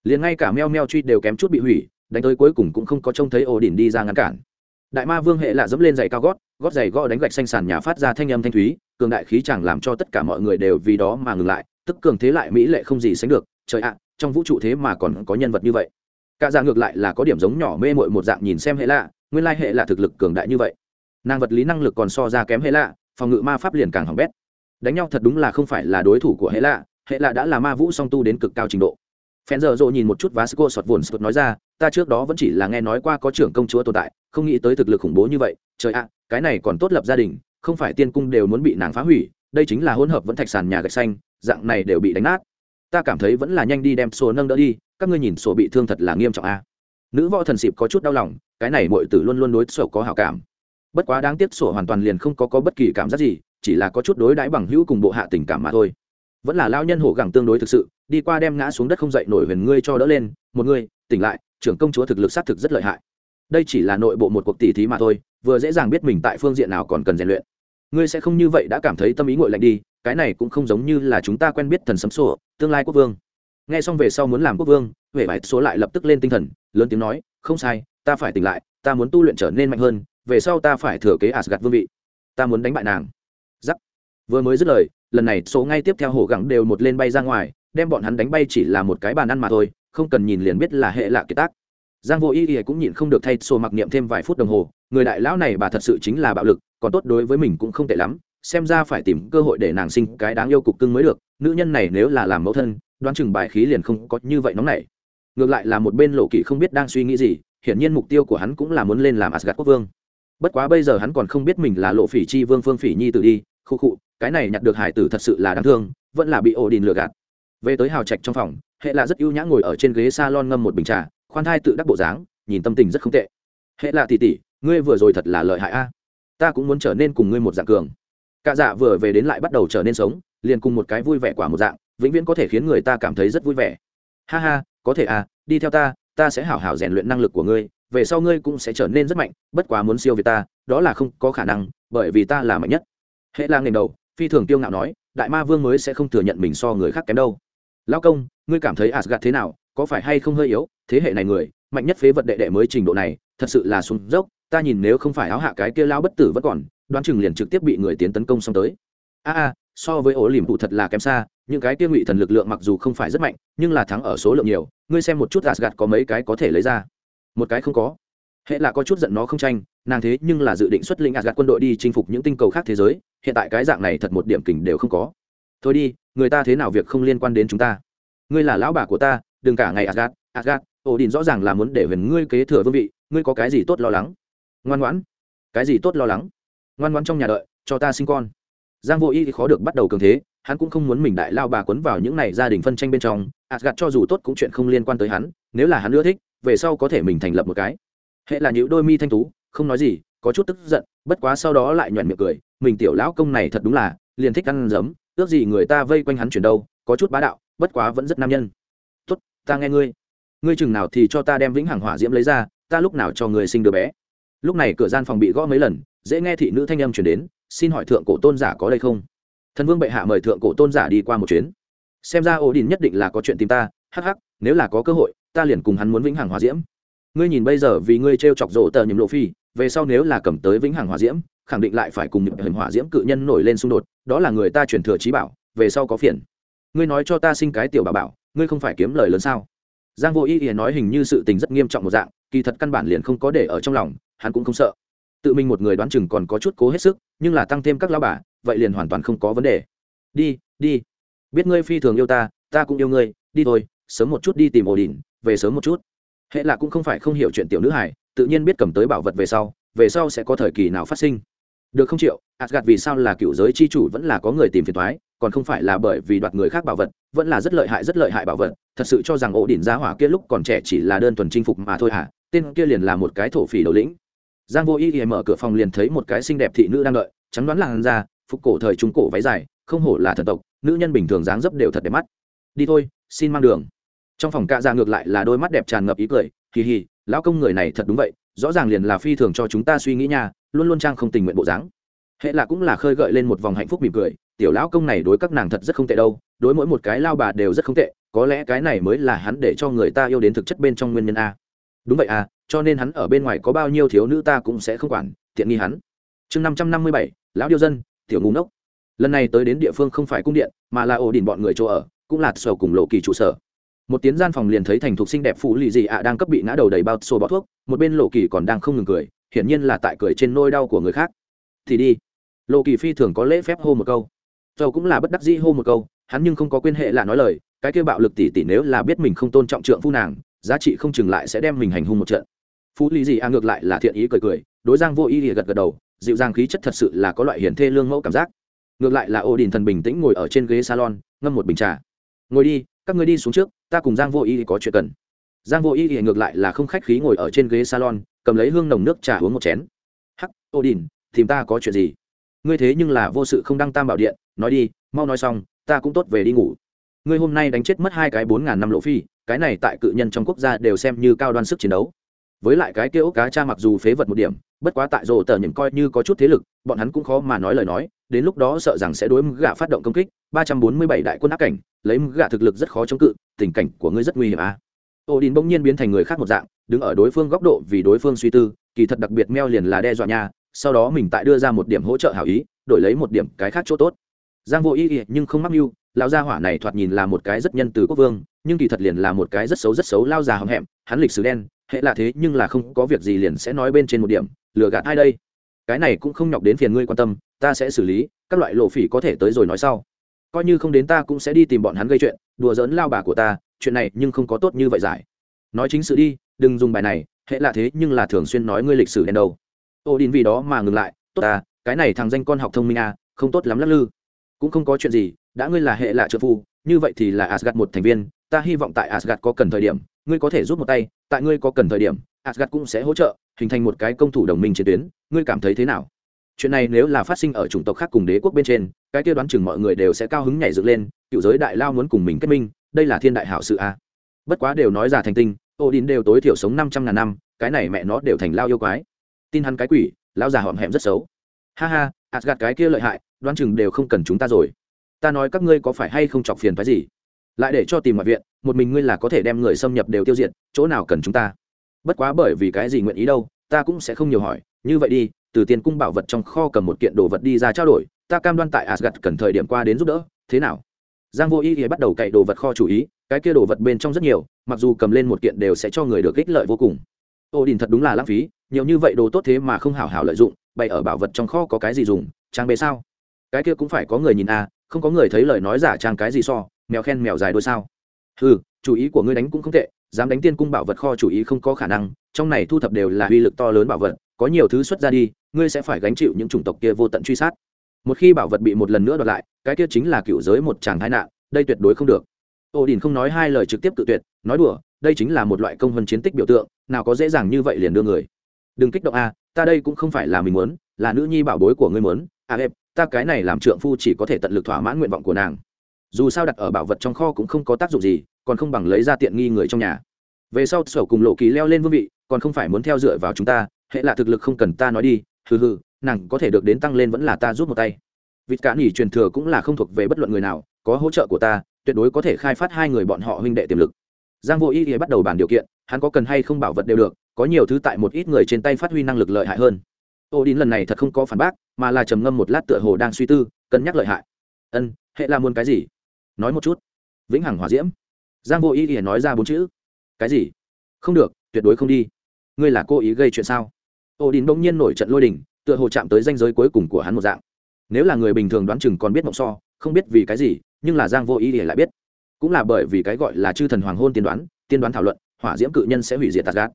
Liền ngay cả meo meo truy đều kém chút bị hủy, đánh tới cuối cùng cũng không có trông thấy ổ đỉnh đi ra ngăn cản. Đại ma vương hệ lạ dẫm lên giày cao gót gót giày gõ đánh gạch xanh sàn nhà phát ra thanh âm thanh thúy, cường đại khí chẳng làm cho tất cả mọi người đều vì đó mà ngừng lại, tức cường thế lại mỹ lệ không gì sánh được, trời ạ, trong vũ trụ thế mà còn có nhân vật như vậy. Cả ra ngược lại là có điểm giống nhỏ mê muội một dạng nhìn xem hệ lạ, nguyên lai hệ lạ thực lực cường đại như vậy nàng vật lý năng lực còn so ra kém hệ lạ, phòng ngự ma pháp liền càng hỏng bét. Đánh nhau thật đúng là không phải là đối thủ của hệ lạ hệ lạ đã là ma vũ song tu đến cực cao trình độ. Phen giờ rộ nhìn một chút vasco sọt vồn sọt nói ra, ta trước đó vẫn chỉ là nghe nói qua có trưởng công chúa tồn tại, không nghĩ tới thực lực khủng bố như vậy. Trời ạ, cái này còn tốt lập gia đình, không phải tiên cung đều muốn bị nàng phá hủy, đây chính là hỗn hợp vẫn thạch sàn nhà gạch xanh, dạng này đều bị đánh nát. Ta cảm thấy vẫn là nhanh đi đem sổ nâng đỡ đi, các ngươi nhìn sổ bị thương thật là nghiêm trọng a. Nữ võ thần xịp có chút đau lòng, cái này mọi tử luôn luôn đối sổ có hảo cảm bất quá đáng tiếc sổ hoàn toàn liền không có có bất kỳ cảm giác gì, chỉ là có chút đối đãi bằng hữu cùng bộ hạ tình cảm mà thôi. Vẫn là lao nhân hổ gẳng tương đối thực sự, đi qua đem ngã xuống đất không dậy nổi huyền ngươi cho đỡ lên, một người tỉnh lại, trưởng công chúa thực lực xác thực rất lợi hại. Đây chỉ là nội bộ một cuộc tỉ thí mà thôi, vừa dễ dàng biết mình tại phương diện nào còn cần rèn luyện. Ngươi sẽ không như vậy đã cảm thấy tâm ý ngội lạnh đi, cái này cũng không giống như là chúng ta quen biết thần sấm sổ, tương lai quốc vương. Nghe xong về sau muốn làm quốc vương, huệ vải số lại lập tức lên tinh thần, lớn tiếng nói, không sai, ta phải tỉnh lại, ta muốn tu luyện trở nên mạnh hơn về sau ta phải thừa kế Asgard vương vị ta muốn đánh bại nàng Rắc. vừa mới dứt lời, lần này số ngay tiếp theo hổ gắng đều một lên bay ra ngoài, đem bọn hắn đánh bay chỉ là một cái bàn ăn mà thôi, không cần nhìn liền biết là hệ lạ kiệt tác giang vô ý ý cũng nhịn không được thay sổ mặc niệm thêm vài phút đồng hồ, người đại lão này bà thật sự chính là bạo lực, còn tốt đối với mình cũng không tệ lắm, xem ra phải tìm cơ hội để nàng sinh cái đáng yêu cục cưng mới được, nữ nhân này nếu là làm mẫu thân, đoán chừng bài khí liền không có như vậy nóng nảy. ngược lại là một bên lộ kỵ không biết đang suy nghĩ gì, hiển nhiên mục tiêu của hắn cũng là muốn lên làm Asgard quốc vương bất quá bây giờ hắn còn không biết mình là lộ phỉ chi vương phương phỉ nhi tử đi, khu khụ cái này nhặt được hải tử thật sự là đáng thương, vẫn là bị ổ đình lừa gạt. Về tới hào trạch trong phòng, hệ là rất ưu nhã ngồi ở trên ghế s a lon ngâm một bình trà, khoan thai tự đắc bộ dáng, nhìn tâm tình rất không tệ. Hệ là tỉ tỉ, ngươi vừa rồi thật là lợi hại a. Ta cũng muốn trở nên cùng ngươi một dạng cường. Cả dạ vừa về đến lại bắt đầu trở nên sống, liền cùng một cái vui vẻ quả một dạng, vĩnh viễn có thể khiến người ta cảm thấy rất vui vẻ. Ha ha, có thể à đi theo ta ta sẽ hảo hảo rèn luyện năng lực của ngươi về sau ngươi cũng sẽ trở nên rất mạnh, bất quá muốn siêu việt ta, đó là không có khả năng, bởi vì ta là mạnh nhất. Hệ lang ngành đầu, phi thường tiêu ngạo nói, đại ma vương mới sẽ không thừa nhận mình so người khác kém đâu. Lao công, ngươi cảm thấy asgad thế nào, có phải hay không hơi yếu? Thế hệ này người, mạnh nhất phế vật đệ đệ mới trình độ này, thật sự là xuống dốc, ta nhìn nếu không phải áo hạ cái kia lao bất tử vẫn còn, đoán chừng liền trực tiếp bị người tiến tấn công xong tới. A a, so với ổ liềm tụ thật là kém xa, những cái kia ngụy thần lực lượng mặc dù không phải rất mạnh, nhưng là thắng ở số lượng nhiều, ngươi xem một chút asgad có mấy cái có thể lấy ra một cái không có. Hệ là có chút giận nó không tranh, nàng thế nhưng là dự định xuất linh gạt quân đội đi chinh phục những tinh cầu khác thế giới, hiện tại cái dạng này thật một điểm kình đều không có. Thôi đi, người ta thế nào việc không liên quan đến chúng ta? Ngươi là lão bà của ta, đừng cả ngày asgad asgad ổ đình rõ ràng là muốn để huyền ngươi kế thừa vương vị, ngươi có cái gì tốt lo lắng? Ngoan ngoãn. Cái gì tốt lo lắng? Ngoan ngoãn trong nhà đợi, cho ta sinh con. Giang vô y thì khó được bắt đầu cường thế, hắn cũng không muốn mình đại lao bà quấn vào những này gia đình phân tranh bên trong asgad cho dù tốt cũng chuyện không liên quan tới hắn, nếu là hắn ưa thích về sau có thể mình thành lập một cái. Hệ là những đôi mi thanh tú, không nói gì, có chút tức giận, bất quá sau đó lại nhoẻn miệng cười, mình tiểu lão công này thật đúng là, liền thích ăn giấm, ước gì người ta vây quanh hắn chuyển đâu, có chút bá đạo, bất quá vẫn rất nam nhân. Tốt, ta nghe ngươi. Ngươi chừng nào thì cho ta đem vĩnh hằng hỏa diễm lấy ra, ta lúc nào cho người sinh đứa bé. Lúc này cửa gian phòng bị gõ mấy lần, dễ nghe thị nữ thanh âm chuyển đến, xin hỏi thượng cổ tôn giả có đây không? Thần vương bệ hạ mời thượng cổ tôn giả đi qua một chuyến. Xem ra ổ đình nhất định là có chuyện tìm ta, hắc hắc, nếu là có cơ hội ta liền cùng hắn muốn vĩnh hằng hòa diễm. Ngươi nhìn bây giờ vì ngươi t r e o chọc rộ tờ nhầm lộ phi, về sau nếu là cầm tới vĩnh hằng hòa diễm, khẳng định lại phải cùng nhậm hình hỏa diễm cự nhân nổi lên xung đột, đó là người ta truyền thừa trí bảo, về sau có phiền. Ngươi nói cho ta sinh cái tiểu bà bảo, ngươi không phải kiếm lời lớn sao? Giang vô ý ý nói hình như sự tình rất nghiêm trọng một dạng, kỳ thật căn bản liền không có để ở trong lòng, hắn cũng không sợ. Tự mình một người đoán chừng còn có chút cố hết sức, nhưng là tăng thêm các lao bà, vậy liền hoàn toàn không có vấn đề. Đi đi. Biết ngươi phi thường yêu ta ta cũng yêu ngươi, đi thôi, sớm một chút đi tìm ổ đỉnh về sớm một chút. Hệ là cũng không phải không hiểu chuyện tiểu nữ hải tự nhiên biết cầm tới bảo vật về sau về sau sẽ có thời kỳ nào phát sinh. Được không chịu gạt vì sao là cựu giới chi chủ vẫn là có người tìm phiền thoái còn không phải là bởi vì đoạt người khác bảo vật, vẫn là rất lợi hại, rất lợi hại bảo vật. Thật sự cho rằng ổ đỉnh giá hỏa kia lúc còn trẻ chỉ là đơn thuần chinh phục mà thôi hả? Tên kia liền là một cái thổ phỉ đầu lĩnh. Giang vô y thì mở cửa phòng liền thấy một cái xinh đẹp thị nữ đang đợi, trắng đoán làn da, phục cổ thời trung cổ váy dài, không hổ là thần tộc, nữ nhân bình thường dáng dấp đều thật đẹp mắt. Đi thôi, xin mang đường trong phòng cạ ra ngược lại là đôi mắt đẹp tràn ngập ý cười kỳ hì, lão công người này thật đúng vậy, rõ ràng liền là phi thường cho chúng ta suy nghĩ nha, luôn luôn trang không tình nguyện bộ dáng. Hệ là cũng là khơi gợi lên một vòng hạnh phúc mỉm cười, tiểu lão công này đối các nàng thật rất không tệ đâu, đối mỗi một cái lao bà đều rất không tệ, có lẽ cái này mới là hắn để cho người ta yêu đến thực chất bên trong nguyên nhân a. Đúng vậy à cho nên hắn ở bên ngoài có bao nhiêu thiếu nữ ta cũng sẽ không quản, tiện nghi hắn. Chương năm trăm năm mươi bảy, lão điêu dân, tiểu ngu ngốc. Lần này tới đến địa phương không phải cung điện, mà là ổ đỉnh bọn người chỗ ở, cũng là sở cùng lộ kỳ trụ sở một tiếng gian phòng liền thấy thành thục xinh đẹp phụ lì dị ạ đang cấp bị ngã đầu đầy bao xô bó thuốc, một bên lộ kỳ còn đang không ngừng cười, hiển nhiên là tại cười trên nôi đau của người khác. Thì đi. Lộ kỳ phi thường có lễ phép hô một câu. Dầu cũng là bất đắc dĩ hô một câu, hắn nhưng không có quên hệ là nói lời, cái kêu bạo lực tỉ tỉ nếu là biết mình không tôn trọng trượng phu nàng, giá trị không chừng lại sẽ đem mình hành hung một trận. Phú lý gì a ngược lại là thiện ý cười cười, đối giang vô ý thì gật gật đầu, dịu dàng khí chất thật sự là có loại hiển thê lương mẫu cảm giác. Ngược lại là ô đình thần bình tĩnh ngồi ở trên ghế salon, ngâm một bình trà. Ngồi đi, các người đi xuống trước ta cùng giang vô Y có chuyện cần. Giang vô Y thì ngược lại là không khách khí ngồi ở trên ghế salon, cầm lấy hương nồng nước trà uống một chén. Hắc, ô đình tìm ta có chuyện gì? Ngươi thế nhưng là vô sự không đăng tam bảo điện, nói đi, mau nói xong, ta cũng tốt về đi ngủ. Ngươi hôm nay đánh chết mất hai cái bốn ngàn năm lộ phi, cái này tại cự nhân trong quốc gia đều xem như cao đoan sức chiến đấu. Với lại cái kia ốc cá cha mặc dù phế vật một điểm, bất quá tại rổ tờ nhầm coi như có chút thế lực, bọn hắn cũng khó mà nói lời nói đến lúc đó sợ rằng sẽ đối mức gạ phát động công kích ba trăm bốn mươi bảy đại quân áp cảnh lấy mức gạ thực lực rất khó chống cự tình cảnh của ngươi rất nguy hiểm à. ô đình bỗng nhiên biến thành người khác một dạng đứng ở đối phương góc độ vì đối phương suy tư kỳ thật đặc biệt meo liền là đe dọa nha sau đó mình tại đưa ra một điểm hỗ trợ hảo ý đổi lấy một điểm cái khác chỗ tốt giang vô ý, ý nhưng không mắc mưu lão gia hỏa này thoạt nhìn là một cái rất nhân từ quốc vương nhưng kỳ thật liền là một cái rất xấu rất xấu lao già hậm hẹm hắn lịch sử đen hệ là thế nhưng là không có việc gì liền sẽ nói bên trên một điểm lừa gạt ai đây cái này cũng không nhọc đến phiền ngươi quan tâm ta sẽ xử lý, các loại lộ phỉ có thể tới rồi nói sau. Coi như không đến ta cũng sẽ đi tìm bọn hắn gây chuyện, đùa giỡn lao bà của ta, chuyện này nhưng không có tốt như vậy giải. Nói chính sự đi, đừng dùng bài này, hệ là thế nhưng là thường xuyên nói ngươi lịch sử đen đâu ô đin vì đó mà ngừng lại, tốt ta, cái này thằng danh con học thông minh à không tốt lắm lắc lư. Cũng không có chuyện gì, đã ngươi là hệ lạ trợ phu, như vậy thì là asgad một thành viên, ta hy vọng tại asgad có cần thời điểm, ngươi có thể giúp một tay, tại ngươi có cần thời điểm asgad cũng sẽ hỗ trợ, hình thành một cái công thủ đồng minh chiến tuyến, ngươi cảm thấy thế nào? Chuyện này nếu là phát sinh ở chủng tộc khác cùng đế quốc bên trên, cái kia đoán chừng mọi người đều sẽ cao hứng nhảy dựng lên, cựu giới đại lao muốn cùng mình kết minh, đây là thiên đại hảo sự a. Bất quá đều nói giả thành tinh ô odin đều tối thiểu sống năm trăm ngàn năm, cái này mẹ nó đều thành lao yêu quái. Tin hắn cái quỷ lao già họm hẹm rất xấu. Ha ha asgad cái kia lợi hại, đoán chừng đều không cần chúng ta rồi. Ta nói các ngươi có phải hay không chọc phiền phái gì? Lại để cho tìm mọi viện, một mình ngươi là có thể đem người xâm nhập đều tiêu diệt, chỗ nào cần chúng ta? Bất quá bởi vì cái gì nguyện ý đâu, ta cũng sẽ không nhiều hỏi, như vậy đi từ tiền cung bảo vật trong kho cầm một kiện đồ vật đi ra trao đổi, ta cam đoan tại asgad cần thời điểm qua đến giúp đỡ, thế nào? Giang vô ý thì bắt đầu cậy đồ vật kho chủ ý, cái kia đồ vật bên trong rất nhiều, mặc dù cầm lên một kiện đều sẽ cho người được ích lợi vô cùng. Ô đình thật đúng là lãng phí, nhiều như vậy đồ tốt thế mà không hảo hảo lợi dụng, bày ở bảo vật trong kho có cái gì dùng, trang bê sao? Cái kia cũng phải có người nhìn à không có người thấy lời nói giả trang cái gì so, mèo khen mèo dài đôi sao? Ừ chủ ý của ngươi đánh cũng không tệ, dám đánh tiên cung bảo vật kho chủ ý không có khả năng, trong này thu thập đều là uy lực to lớn bảo vật có nhiều thứ xuất ra đi, ngươi sẽ phải gánh chịu những chủng tộc kia vô tận truy sát. Một khi bảo vật bị một lần nữa đoạt lại, cái kia chính là cựu giới một chàng tai nạn, đây tuyệt đối không được. Ô đình không nói hai lời trực tiếp tự tuyệt, nói đùa, đây chính là một loại công vân chiến tích biểu tượng, nào có dễ dàng như vậy liền đưa người. Đừng kích động a, ta đây cũng không phải là mình muốn, là nữ nhi bảo bối của ngươi muốn. À em ta cái này làm trượng phu chỉ có thể tận lực thỏa mãn nguyện vọng của nàng. Dù sao đặt ở bảo vật trong kho cũng không có tác dụng gì, còn không bằng lấy ra tiện nghi người trong nhà. Về sau sở cùng lộ kỳ leo lên vương vị, còn không phải muốn theo dựa vào chúng ta hệ là thực lực không cần ta nói đi, hừ hừ, nàng có thể được đến tăng lên vẫn là ta rút một tay. Vịt cả nghỉ truyền thừa cũng là không thuộc về bất luận người nào, có hỗ trợ của ta, tuyệt đối có thể khai phát hai người bọn họ huynh đệ tiềm lực. Giang vô ý ý bắt đầu bàn điều kiện, hắn có cần hay không bảo vật đều được, có nhiều thứ tại một ít người trên tay phát huy năng lực lợi hại hơn. Ô đín lần này thật không có phản bác, mà là trầm ngâm một lát tựa hồ đang suy tư, cân nhắc lợi hại. Ân, hệ là muốn cái gì? Nói một chút. Vĩnh hằng hòa diễm. Giang vô ý ý nói ra bốn chữ. Cái gì? Không được, tuyệt đối không đi. Ngươi là cô ý gây chuyện sao? Ô đình bỗng nhiên nổi trận lôi đình, tựa hồ chạm tới danh giới cuối cùng của hắn một dạng. Nếu là người bình thường đoán chừng còn biết mộng so, không biết vì cái gì, nhưng là giang vô ý thì lại biết. Cũng là bởi vì cái gọi là chư thần hoàng hôn tiên đoán tiên đoán thảo luận, hỏa diễm cự nhân sẽ hủy diệt tạt gác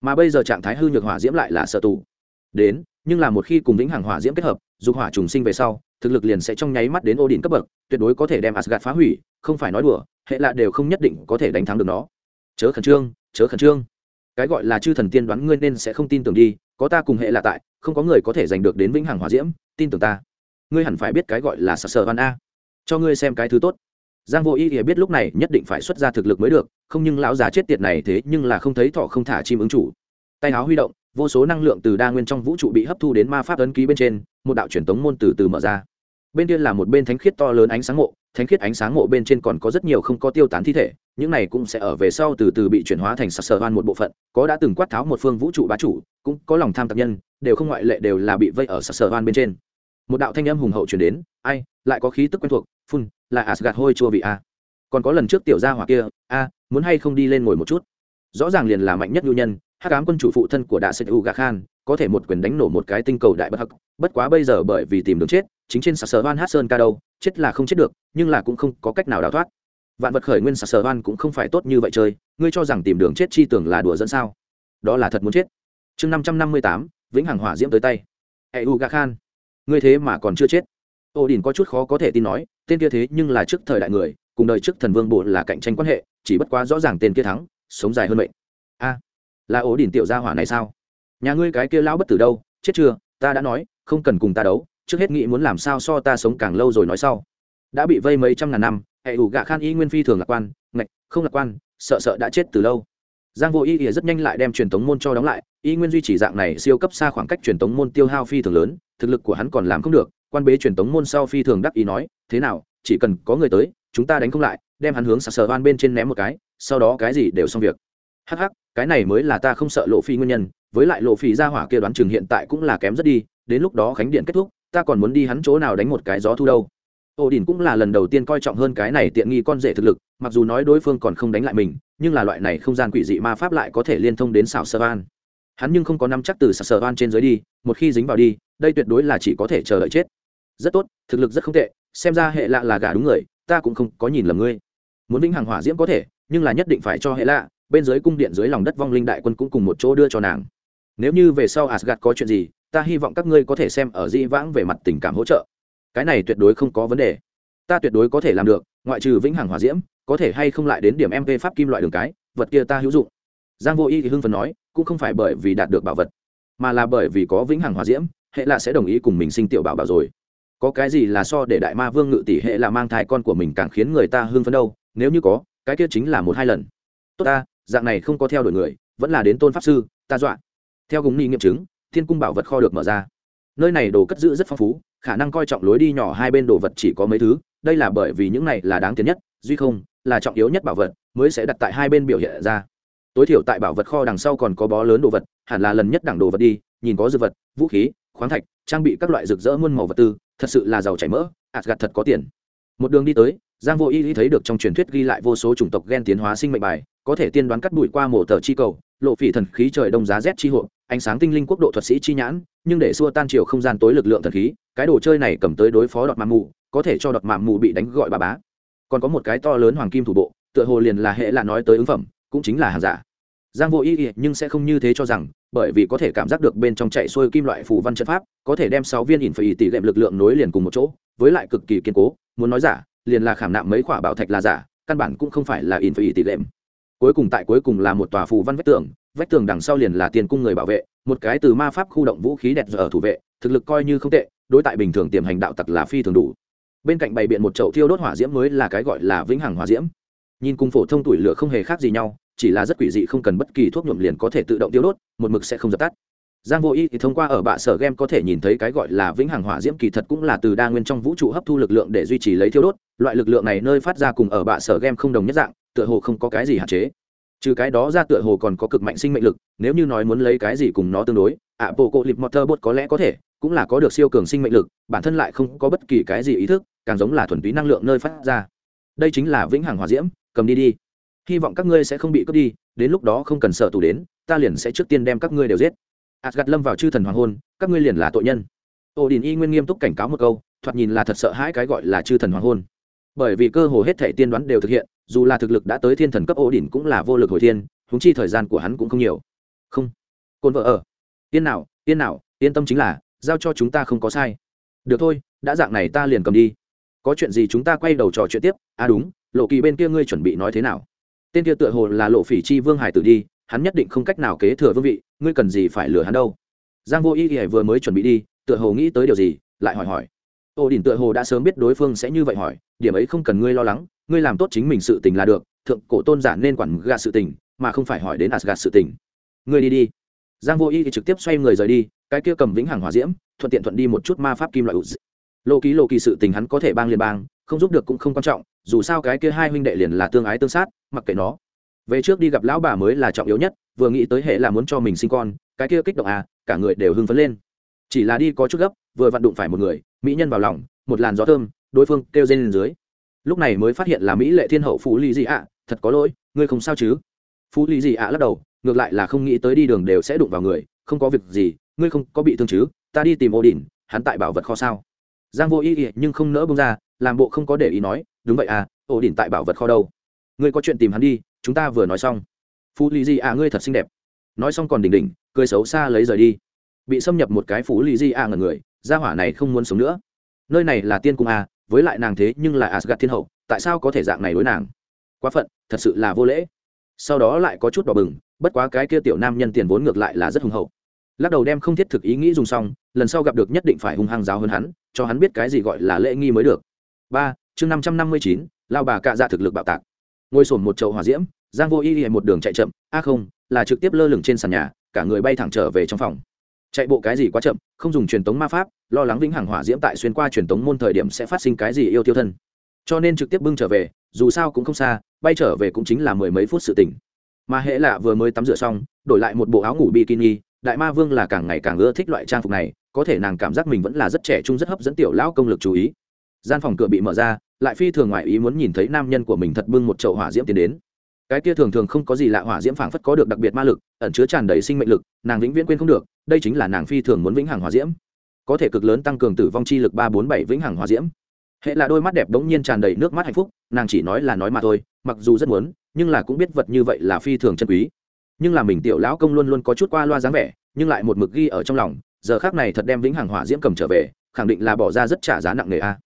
mà bây giờ trạng thái hư nhược hỏa diễm lại là sợ tù. Đến, nhưng là một khi cùng vĩnh hằng hỏa diễm kết hợp, dục hỏa trùng sinh về sau, thực lực liền sẽ trong nháy mắt đến ô đỉnh cấp bậc, tuyệt đối có thể đem asgad phá hủy, không phải nói đùa, hệ lạ đều không nhất định có thể đánh thắng được nó. Chớ khẩn trương, chớ khẩn trương. Cái gọi là chư thần tiên đoán ngươi nên sẽ không tin tưởng đi có ta cùng hệ là tại, không có người có thể giành được đến vĩnh hằng hỏa diễm, tin tưởng ta. Ngươi hẳn phải biết cái gọi là sợ sợ văn a. Cho ngươi xem cái thứ tốt. Giang vô ý thì biết lúc này nhất định phải xuất ra thực lực mới được, không nhưng lão già chết tiệt này thế nhưng là không thấy thọ không thả chim ứng chủ. Tay áo huy động, vô số năng lượng từ đa nguyên trong vũ trụ bị hấp thu đến ma pháp ấn ký bên trên, một đạo truyền tống môn từ từ mở ra bên kia là một bên thánh khiết to lớn ánh sáng mộ, thánh khiết ánh sáng mộ bên trên còn có rất nhiều không có tiêu tán thi thể, những này cũng sẽ ở về sau từ từ bị chuyển hóa thành sặc sờ hoan một bộ phận, có đã từng quát tháo một phương vũ trụ bá chủ, cũng có lòng tham tập nhân, đều không ngoại lệ đều là bị vây ở sặc sờ hoan bên trên. Một đạo thanh âm hùng hậu chuyển đến, ai, lại có khí tức quen thuộc, phun, là asgad hôi chua vị a. Còn có lần trước tiểu gia hỏa kia, a, muốn hay không đi lên ngồi một chút? Rõ ràng liền là mạnh nhất nhu nhân, hắc ám quân chủ phụ thân của đại sệt u gà khan có thể một quyền đánh nổ một cái tinh cầu đại bất hắc, bất quá bây giờ bởi vì tìm đường chết chính trên sạc sờ van hát sơn ca đâu, chết là không chết được, nhưng là cũng không có cách nào đào thoát. Vạn vật khởi nguyên sạc sờ van cũng không phải tốt như vậy chơi, ngươi cho rằng tìm đường chết chi tưởng là đùa dẫn sao? Đó là thật muốn chết. Chương năm trăm năm mươi tám, vĩnh hằng hỏa diễm tới tay. Hệ u gà khan, ngươi thế mà còn chưa chết. Ô đình có chút khó có thể tin nói, tên kia thế nhưng là trước thời đại người, cùng đời trước thần vương bộ là cạnh tranh quan hệ, chỉ bất quá rõ ràng tên kia thắng, sống dài hơn mệnh. A, là ổ đỉnh tiểu gia hỏa này sao? Nhà ngươi cái kia lão bất tử đâu, chết chưa? Ta đã nói, không cần cùng ta đấu trước hết nghĩ muốn làm sao so ta sống càng lâu rồi nói sau. Đã bị vây mấy trăm ngàn năm, hệ ủ gạ khan y nguyên phi thường lạc quan, ngạch, không lạc quan, sợ sợ đã chết từ lâu. Giang vô y ỉa rất nhanh lại đem truyền thống môn cho đóng lại, y nguyên duy trì dạng này siêu cấp xa khoảng cách truyền thống môn tiêu hao phi thường lớn, thực lực của hắn còn làm không được, quan bế truyền thống môn sau phi thường đắc ý nói, thế nào, chỉ cần có người tới, chúng ta đánh không lại, đem hắn hướng sạc sờ van bên trên ném một cái, sau đó cái gì đều xong việc. Hắc hắc, cái này mới là ta không sợ lộ phi nguyên nhân, với lại lộ phi ra hỏa kia đoán chừng hiện tại cũng là kém rất đi, đến lúc đó khánh điện kết thúc ta còn muốn đi hắn chỗ nào đánh một cái gió thu đâu. Ổ đỉnh cũng là lần đầu tiên coi trọng hơn cái này tiện nghi con rể thực lực, mặc dù nói đối phương còn không đánh lại mình, nhưng là loại này không gian quỷ dị ma pháp lại có thể liên thông đến xảo sơ van hắn nhưng không có nắm chắc từ xảo sơ van trên dưới đi, một khi dính vào đi, đây tuyệt đối là chỉ có thể chờ đợi chết. Rất tốt, thực lực rất không tệ, xem ra hệ lạ là gà đúng người, ta cũng không có nhìn lầm ngươi. Muốn vĩnh hằng hỏa diễm có thể, nhưng là nhất định phải cho hệ lạ, bên dưới cung điện dưới lòng đất vong linh đại quân cũng cùng một chỗ đưa cho nàng. Nếu như về sau asgad có chuyện gì ta hy vọng các ngươi có thể xem ở di vãng về mặt tình cảm hỗ trợ. Cái này tuyệt đối không có vấn đề. Ta tuyệt đối có thể làm được, ngoại trừ vĩnh hằng hỏa diễm, có thể hay không lại đến điểm mp pháp kim loại đường cái, vật kia ta hữu dụng. Giang vô y thì hưng phần nói, cũng không phải bởi vì đạt được bảo vật, mà là bởi vì có vĩnh hằng hỏa diễm, hệ là sẽ đồng ý cùng mình sinh tiểu bảo bảo rồi. Có cái gì là so để đại ma vương ngự tỷ hệ là mang thai con của mình càng khiến người ta hưng phấn đâu, nếu như có, cái kia chính là một hai lần. Tốt ta, dạng này không có theo đuổi người, vẫn là đến tôn pháp sư, ta dọa. Theo cùng ni nghiệm chứng thiên cung bảo vật kho được mở ra. Nơi này đồ cất giữ rất phong phú, khả năng coi trọng lối đi nhỏ hai bên đồ vật chỉ có mấy thứ, đây là bởi vì những này là đáng tiền nhất, duy không, là trọng yếu nhất bảo vật, mới sẽ đặt tại hai bên biểu hiện ra. Tối thiểu tại bảo vật kho đằng sau còn có bó lớn đồ vật, hẳn là lần nhất đẳng đồ vật đi, nhìn có dư vật, vũ khí, khoáng thạch, trang bị các loại rực rỡ muôn màu vật tư, thật sự là giàu chảy mỡ ạt gạt thật có tiền. Một đường đi tới giang vô y thấy được trong truyền thuyết ghi lại vô số chủng tộc gen tiến hóa sinh mệnh bài, có thể tiên đoán cắt đuổi qua mổ tờ chi cầu, lộ phỉ thần khí trời đông giá rét chi hộ ánh sáng tinh linh quốc độ thuật sĩ chi nhãn, nhưng để xua tan chiều không gian tối lực lượng thần khí, cái đồ chơi này cầm tới đối phó đọt mạng mù, có thể cho đọt mạng mù bị đánh gọi bà bá. Còn có một cái to lớn hoàng kim thủ bộ, tựa hồ liền là hệ là nói tới ứng phẩm, cũng chính là hàng giả. Giang vô ý nhưng sẽ không như thế cho rằng, bởi vì có thể cảm giác được bên trong chạy xuôi kim loại phù văn trận pháp, có thể đem sáu viên ỉn phải tỷ lệm lực lượng nối liền cùng một chỗ, với lại cực kỳ kiên cố, muốn nói giả liền là khảm nạm mấy quả bảo thạch là giả, căn bản cũng không phải là in phải tỷ lệm. Cuối cùng tại cuối cùng là một tòa phù văn vách tường vách tường đằng sau liền là tiền cung người bảo vệ, một cái từ ma pháp khu động vũ khí đẹp ở thủ vệ, thực lực coi như không tệ, đối tại bình thường tiềm hành đạo tặc là phi thường đủ. Bên cạnh bày biện một chậu thiêu đốt hỏa diễm mới là cái gọi là vĩnh hằng hỏa diễm. Nhìn cùng phổ thông tuổi lửa không hề khác gì nhau, chỉ là rất quỷ dị không cần bất kỳ thuốc nhuộm liền có thể tự động tiêu đốt, một mực sẽ không dập tắt giang vô y thì thông qua ở bạ sở game có thể nhìn thấy cái gọi là vĩnh hằng hỏa diễm kỳ thật cũng là từ đa nguyên trong vũ trụ hấp thu lực lượng để duy trì lấy thiêu đốt, loại lực lượng này nơi phát ra cùng ở bạ sở game không đồng nhất dạng, tựa hồ không có cái gì hạn chế. Trừ cái đó ra tựa hồ còn có cực mạnh sinh mệnh lực, nếu như nói muốn lấy cái gì cùng nó tương đối, ạ, bộ cộ lịp motor bot có lẽ có thể, cũng là có được siêu cường sinh mệnh lực, bản thân lại không có bất kỳ cái gì ý thức, càng giống là thuần túy năng lượng nơi phát ra. Đây chính là vĩnh hằng hỏa diễm, cầm đi đi. Hy vọng các ngươi sẽ không bị cướp đi, đến lúc đó không cần sợ tù đến, ta liền sẽ trước tiên đem các ngươi đều giết. Asgard lâm vào chư thần hoàng hôn, các ngươi liền là tội nhân. Odin đình y nguyên nghiêm túc cảnh cáo một câu, thoạt nhìn là thật sợ hãi cái gọi là chư thần hoàng hôn. Bởi vì cơ hồ hết thảy tiên đoán đều thực hiện, dù là thực lực đã tới thiên thần cấp Odin cũng là vô lực hồi thiên, huống chi thời gian của hắn cũng không nhiều. Không. Côn vợ ở. Tiên nào tiên nào, yên tâm chính là, giao cho chúng ta không có sai. Được thôi, đã dạng này ta liền cầm đi. Có chuyện gì chúng ta quay đầu trò chuyện tiếp. À đúng, lộ kỳ bên kia ngươi chuẩn bị nói thế nào? Tên kia tựa hồ là lộ phỉ chi vương hải tử đi hắn nhất định không cách nào kế thừa vương vị, ngươi cần gì phải lừa hắn đâu? Giang vô y y vừa mới chuẩn bị đi, tựa hồ nghĩ tới điều gì, lại hỏi hỏi. Ô đình tựa hồ đã sớm biết đối phương sẽ như vậy hỏi, điểm ấy không cần ngươi lo lắng, ngươi làm tốt chính mình sự tình là được, thượng cổ tôn giả nên quản gạt sự tình, mà không phải hỏi đến asgad sự tình. Ngươi đi đi. Giang vô y thì trực tiếp xoay người rời đi, cái kia cầm vĩnh hằng hỏa diễm, thuận tiện thuận đi một chút ma pháp kim loại ụt lộ ký lộ kỳ sự tình hắn có thể bang liên bang, không giúp được cũng không quan trọng, dù sao cái kia hai huynh đệ liền là tương ái tương sát, mặc kệ nó về trước đi gặp lão bà mới là trọng yếu nhất, vừa nghĩ tới hệ là muốn cho mình sinh con, cái kia kích động à cả người đều hưng phấn lên. Chỉ là đi có chút gấp, vừa vặn đụng phải một người, mỹ nhân vào lòng, một làn gió thơm, đối phương kêu rên lên dưới. Lúc này mới phát hiện là mỹ lệ thiên hậu phú lý dị ạ, thật có lỗi, ngươi không sao chứ? Phú lý dị ạ lắc đầu, ngược lại là không nghĩ tới đi đường đều sẽ đụng vào người, không có việc gì, ngươi không có bị thương chứ, ta đi tìm ô đình hắn tại bảo vật kho sao? Giang vô ý ý nhưng không nỡ bông ra, làm bộ không có để ý nói, đúng vậy à ổ đỉnh tại bảo vật kho đâu? Ngươi có chuyện tìm hắn đi chúng ta vừa nói xong. Phú lý di à ngươi thật xinh đẹp. Nói xong còn đỉnh đỉnh, cười xấu xa lấy rời đi. Bị xâm nhập một cái phú lý di à ngần người, gia hỏa này không muốn sống nữa. Nơi này là tiên cung à với lại nàng thế nhưng là asgad thiên hậu, tại sao có thể dạng này đối nàng? Quá phận, thật sự là vô lễ. Sau đó lại có chút đỏ bừng, bất quá cái kia tiểu nam nhân tiền vốn ngược lại là rất hùng hậu. Lắc đầu đem không thiết thực ý nghĩ dùng xong, lần sau gặp được nhất định phải hung hăng giáo hơn hắn, cho hắn biết cái gì gọi là lễ nghi mới được. Ba, chương năm trăm năm mươi chín, lao bà cạ dạ thực lực bạo tạc ngồi sổn một chậu hỏa diễm, giang vô y hiện một đường chạy chậm, a không, là trực tiếp lơ lửng trên sàn nhà, cả người bay thẳng trở về trong phòng. Chạy bộ cái gì quá chậm, không dùng truyền tống ma pháp, lo lắng vĩnh hằng hỏa diễm tại xuyên qua truyền tống môn thời điểm sẽ phát sinh cái gì yêu tiêu thân. Cho nên trực tiếp bưng trở về, dù sao cũng không xa, bay trở về cũng chính là mười mấy phút sự tỉnh. Mà hệ lạ vừa mới tắm rửa xong, đổi lại một bộ áo ngủ bikini, đại ma vương là càng ngày càng ưa thích loại trang phục này, có thể nàng cảm giác mình vẫn là rất trẻ trung rất hấp dẫn tiểu lão công lực chú ý gian phòng cửa bị mở ra, lại phi thường ngoại ý muốn nhìn thấy nam nhân của mình thật bưng một chậu hỏa diễm tiến đến. Cái kia thường thường không có gì lạ hỏa diễm phảng phất có được đặc biệt ma lực, ẩn chứa tràn đầy sinh mệnh lực, nàng vĩnh viễn quên không được, đây chính là nàng phi thường muốn vĩnh hằng hỏa diễm. Có thể cực lớn tăng cường tử vong chi lực ba bốn bảy vĩnh hằng hỏa diễm. Hệ là đôi mắt đẹp đống nhiên tràn đầy nước mắt hạnh phúc, nàng chỉ nói là nói mà thôi, mặc dù rất muốn, nhưng là cũng biết vật như vậy là phi thường chân quý. Nhưng là mình tiểu lão công luôn luôn có chút qua loa dáng vẻ, nhưng lại một mực ghi ở trong lòng, giờ khác này thật đem vĩnh hằng hỏa diễm cầm trở về, khẳng định là bỏ ra rất trả giá nặng nề a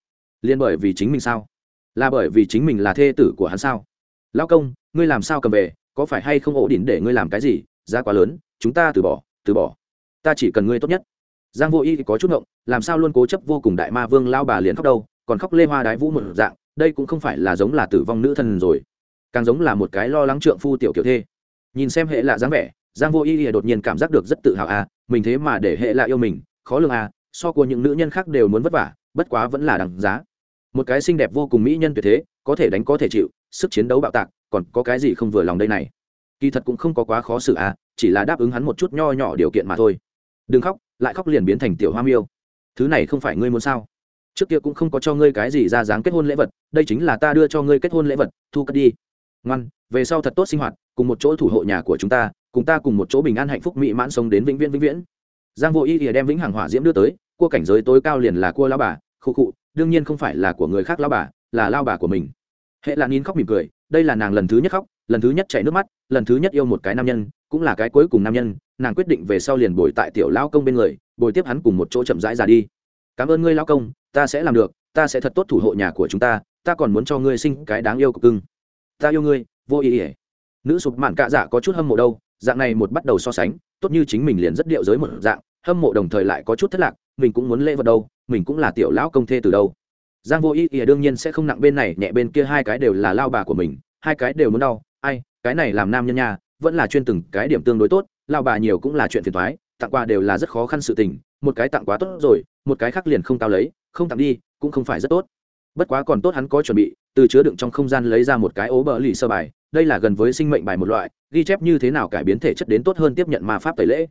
liên bởi vì chính mình sao? Là bởi vì chính mình là thê tử của hắn sao? Lão công, ngươi làm sao cầm về? Có phải hay không ổ đỉnh để ngươi làm cái gì? Giá quá lớn, chúng ta từ bỏ từ bỏ. Ta chỉ cần ngươi tốt nhất. Giang vô y có chút ngộng, làm sao luôn cố chấp vô cùng đại ma vương lao bà liền khóc đâu, còn khóc lê hoa đái vũ một dạng, đây cũng không phải là giống là tử vong nữ thần rồi. Càng giống là một cái lo lắng trượng phu tiểu kiểu thê. Nhìn xem hệ lạ dáng vẻ, giang vô y thì đột nhiên cảm giác được rất tự hào à mình thế mà để hệ lạ yêu mình, khó lường à so của những nữ nhân khác đều muốn vất vả, bất quá vẫn là đằng giá một cái xinh đẹp vô cùng mỹ nhân tuyệt thế, có thể đánh có thể chịu, sức chiến đấu bạo tạc, còn có cái gì không vừa lòng đây này? Kỳ thật cũng không có quá khó xử à chỉ là đáp ứng hắn một chút nho nhỏ điều kiện mà thôi. Đừng khóc, lại khóc liền biến thành tiểu hoa miêu. Thứ này không phải ngươi muốn sao? Trước kia cũng không có cho ngươi cái gì ra dáng kết hôn lễ vật, đây chính là ta đưa cho ngươi kết hôn lễ vật, thu cất đi. Ngoan, về sau thật tốt sinh hoạt, cùng một chỗ thủ hộ nhà của chúng ta, cùng ta cùng một chỗ bình an hạnh phúc mỹ mãn sống đến vĩnh viễn vĩnh viễn. Giang vô y thì đem vĩnh hằng hỏa diễm đưa tới, cua cảnh giới tối cao liền là cua lão bà, khụ khụ đương nhiên không phải là của người khác lao bà, là lao bà của mình. Hệ là nín khóc mỉm cười, đây là nàng lần thứ nhất khóc, lần thứ nhất chảy nước mắt, lần thứ nhất yêu một cái nam nhân, cũng là cái cuối cùng nam nhân, nàng quyết định về sau liền bồi tại tiểu lao công bên người, bồi tiếp hắn cùng một chỗ chậm rãi ra đi. Cảm ơn ngươi lao công, ta sẽ làm được, ta sẽ thật tốt thủ hộ nhà của chúng ta ta còn muốn cho ngươi sinh cái đáng yêu của cưng. Ta yêu ngươi, vô ý ỉa. Nữ sụp mạn cạ dạ có chút hâm mộ đâu, dạng này một bắt đầu so sánh, tốt như chính mình liền rất điệu giới một dạng, hâm mộ đồng thời lại có chút thất lạc mình cũng muốn lễ vật đâu, mình cũng là tiểu lão công thê từ đâu. Giang vô ý ỉa đương nhiên sẽ không nặng bên này, nhẹ bên kia hai cái đều là lao bà của mình, hai cái đều muốn đau. Ai, cái này làm nam nhân nha, vẫn là chuyên từng cái điểm tương đối tốt, lao bà nhiều cũng là chuyện phiền thoái tặng quà đều là rất khó khăn sự tình, một cái tặng quá tốt rồi, một cái khác liền không tao lấy, không tặng đi, cũng không phải rất tốt. Bất quá còn tốt hắn có chuẩn bị, từ chứa đựng trong không gian lấy ra một cái ố bờ lì sơ bài, đây là gần với sinh mệnh bài một loại, ghi chép như thế nào cải biến thể chất đến tốt hơn tiếp nhận ma pháp tẩy lễ.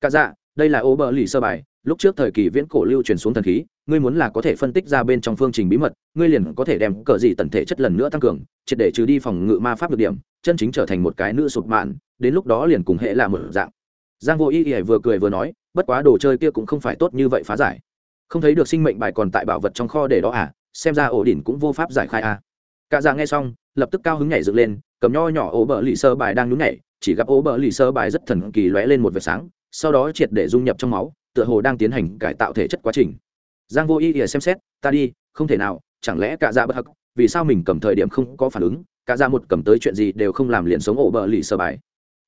Cả dạ đây là ô bờ lì sơ bài. Lúc trước thời kỳ viễn cổ lưu truyền xuống thần khí, ngươi muốn là có thể phân tích ra bên trong phương trình bí mật, ngươi liền có thể đem cờ gì tần thể chất lần nữa tăng cường, triệt để trừ đi phòng ngự ma pháp được điểm, chân chính trở thành một cái nữ sụp mạn, đến lúc đó liền cùng hệ là một dạng. Giang vô ý ỉa vừa cười vừa nói, bất quá đồ chơi kia cũng không phải tốt như vậy phá giải. Không thấy được sinh mệnh bài còn tại bảo vật trong kho để đó à xem ra ổ đỉnh cũng vô pháp giải khai à. cả dạ nghe xong, lập tức cao hứng nhảy dựng lên, cầm nho nhỏ ố bờ lì sơ bài đang nhún nhảy, chỉ gặp ố bờ lì sơ bài rất thần kỳ lóe lên một vệt sáng sau đó triệt để dung nhập trong máu, tựa hồ đang tiến hành cải tạo thể chất quá trình. Giang vô ý ỉa xem xét, ta đi, không thể nào, chẳng lẽ cả dạ bất hắc, vì sao mình cầm thời điểm không có phản ứng, cả dạ một cầm tới chuyện gì đều không làm liền sống ổ bờ lì sơ bài.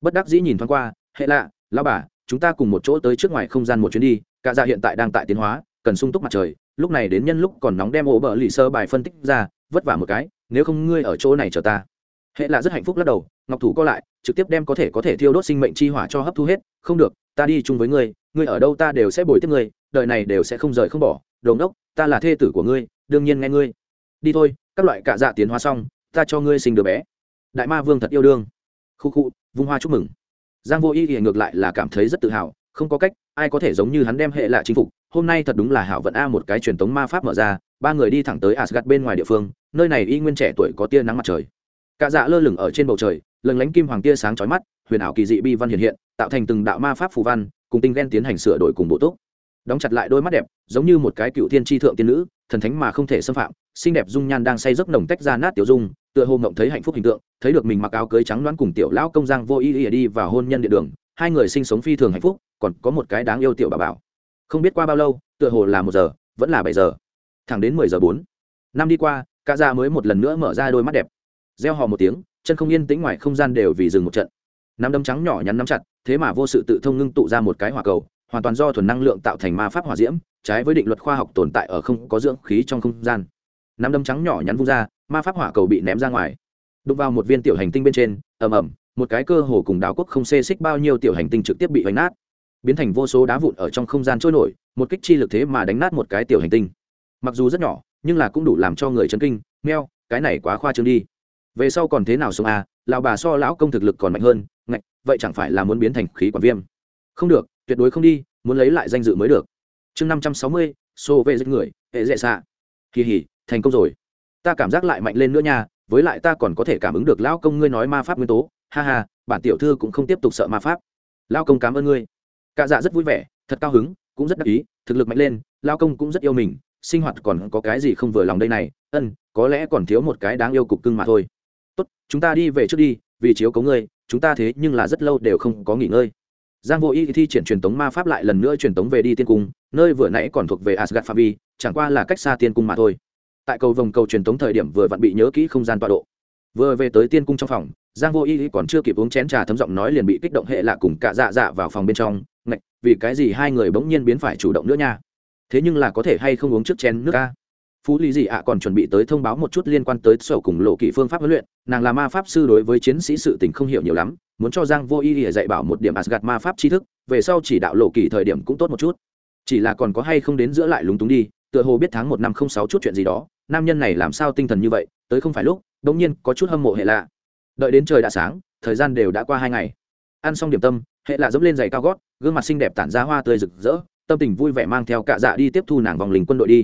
Bất đắc dĩ nhìn thoáng qua, hệ lạ lao bà, chúng ta cùng một chỗ tới trước ngoài không gian một chuyến đi, cả dạ hiện tại đang tại tiến hóa, cần sung túc mặt trời, lúc này đến nhân lúc còn nóng đem ổ bờ lì sơ bài phân tích ra, vất vả một cái, nếu không ngươi ở chỗ này chờ ta hệ là rất hạnh phúc lắc đầu, ngọc thủ co lại, trực tiếp đem có thể có thể thiêu đốt sinh mệnh chi hỏa cho hấp thu hết, không được, ta đi chung với ngươi ngươi ở đâu ta đều sẽ bồi tiếp ngươi, đời này đều sẽ không rời không bỏ đồn đốc ta là thê tử của ngươi, đương nhiên nghe ngươi. Đi thôi, các loại cạ dạ tiến hóa xong, ta cho ngươi sinh đứa bé. Đại ma vương thật yêu đương. Khu khu, vung hoa chúc mừng. Giang vô y thì ngược lại là cảm thấy rất tự hào, không có cách, ai có thể giống như hắn đem hệ lạ chinh phục, hôm nay thật đúng là hảo vận a một cái truyền thống ma pháp mở ra, ba người đi thẳng tới asgad bên ngoài địa phương, nơi này y nguyên trẻ tuổi có tia nắng mặt trời cạ dạ lơ lửng ở trên bầu trời lừng lánh kim hoàng tia sáng chói mắt, huyền ảo kỳ dị bi văn hiện hiện, tạo thành từng đạo ma pháp phù văn, cùng tinh ghen tiến hành sửa đổi cùng bộ tốt đóng chặt lại đôi mắt đẹp, giống như một cái cựu thiên tri thượng tiên nữ, thần thánh mà không thể xâm phạm, xinh đẹp dung nhan đang say giấc nồng tách ra nát tiểu dung, tựa hồ mộng thấy hạnh phúc hình tượng, thấy được mình mặc áo cưới trắng đoán cùng tiểu lão công giang vô ý ý đi vào hôn nhân địa đường, hai người sinh sống phi thường hạnh phúc, còn có một cái đáng yêu tiểu bà bảo. Không biết qua bao lâu, tựa hồ là một giờ, vẫn là bảy giờ. Thẳng đến mười giờ bốn. Năm đi qua, cả dạ mới một lần nữa mở ra đôi mắt đẹp gieo hò một tiếng, chân không yên tĩnh ngoài không gian đều vì dừng một trận. Nắm đấm trắng nhỏ nhắn nắm chặt, thế mà vô sự tự thông ngưng tụ ra một cái hỏa cầu, hoàn toàn do thuần năng lượng tạo thành ma pháp hỏa diễm, trái với định luật khoa học tồn tại ở không có dưỡng khí trong không gian. Nắm đấm trắng nhỏ nhắn vung ra, ma pháp hỏa cầu bị ném ra ngoài. Đụng vào một viên tiểu hành tinh bên trên, ầm ầm, một cái cơ hồ cùng đảo quốc không xê xích bao nhiêu tiểu hành tinh trực tiếp bị vánh nát. Biến thành vô số đá vụn ở trong không gian trôi nổi, một kích chi lực thế mà đánh nát một cái tiểu hành tinh. Mặc dù rất nhỏ, nhưng là cũng đủ làm cho người chấn kinh, meo, cái này quá khoa trương đi về sau còn thế nào sống à? Lão bà so lão công thực lực còn mạnh hơn, ngạch, vậy chẳng phải là muốn biến thành khí quản viêm? Không được, tuyệt đối không đi, muốn lấy lại danh dự mới được. Chương năm trăm sáu mươi, xô về giết người, hệ dễ xạ. Kỳ hỉ, thành công rồi. Ta cảm giác lại mạnh lên nữa nha, với lại ta còn có thể cảm ứng được lão công ngươi nói ma pháp nguyên tố. Ha ha, bản tiểu thư cũng không tiếp tục sợ ma pháp. Lão công cảm ơn ngươi. Cả dạ rất vui vẻ, thật cao hứng, cũng rất đắc ý, thực lực mạnh lên, lão công cũng rất yêu mình, sinh hoạt còn có cái gì không vừa lòng đây này, ân, có lẽ còn thiếu một cái đáng yêu cục cưng mà thôi tốt, chúng ta đi về trước đi, vì chiếu cấu ngươi, chúng ta thế nhưng là rất lâu đều không có nghỉ ngơi. Giang vô y thi triển truyền tống ma pháp lại lần nữa truyền tống về đi tiên cung, nơi vừa nãy còn thuộc về asgad phạm vi, chẳng qua là cách xa tiên cung mà thôi. Tại cầu vòng cầu truyền tống thời điểm vừa vặn bị nhớ kỹ không gian tọa độ. Vừa về tới tiên cung trong phòng, giang vô y còn chưa kịp uống chén trà thấm giọng nói liền bị kích động hệ lạ cùng cả dạ dạ vào phòng bên trong, ngạch, vì cái gì hai người bỗng nhiên biến phải chủ động nữa nha? Thế nhưng là có thể hay không uống trước chén nước ca phú lý dị ạ còn chuẩn bị tới thông báo một chút liên quan tới sổ cùng lộ kỷ phương pháp huấn luyện. Nàng là ma pháp sư đối với chiến sĩ sự tình không hiểu nhiều lắm, muốn cho giang vô y dạy bảo một điểm asgad ma pháp tri thức, về sau chỉ đạo lộ kỷ thời điểm cũng tốt một chút. Chỉ là còn có hay không đến giữa lại lúng túng đi, tựa hồ biết tháng một năm không sáu chút chuyện gì đó, nam nhân này làm sao tinh thần như vậy, tới không phải lúc đ ỗ n g nhiên có chút hâm mộ hệ lạ. Đợi đến trời đã sáng, thời gian đều đã qua hai ngày. Ăn xong điểm tâm, hệ lạ dẫm lên giày cao gót, gương mặt xinh đẹp tản ra hoa tươi rực rỡ, tâm tình vui vẻ mang theo cạ dạ đi tiếp thu nàng vòng lính quân đội đi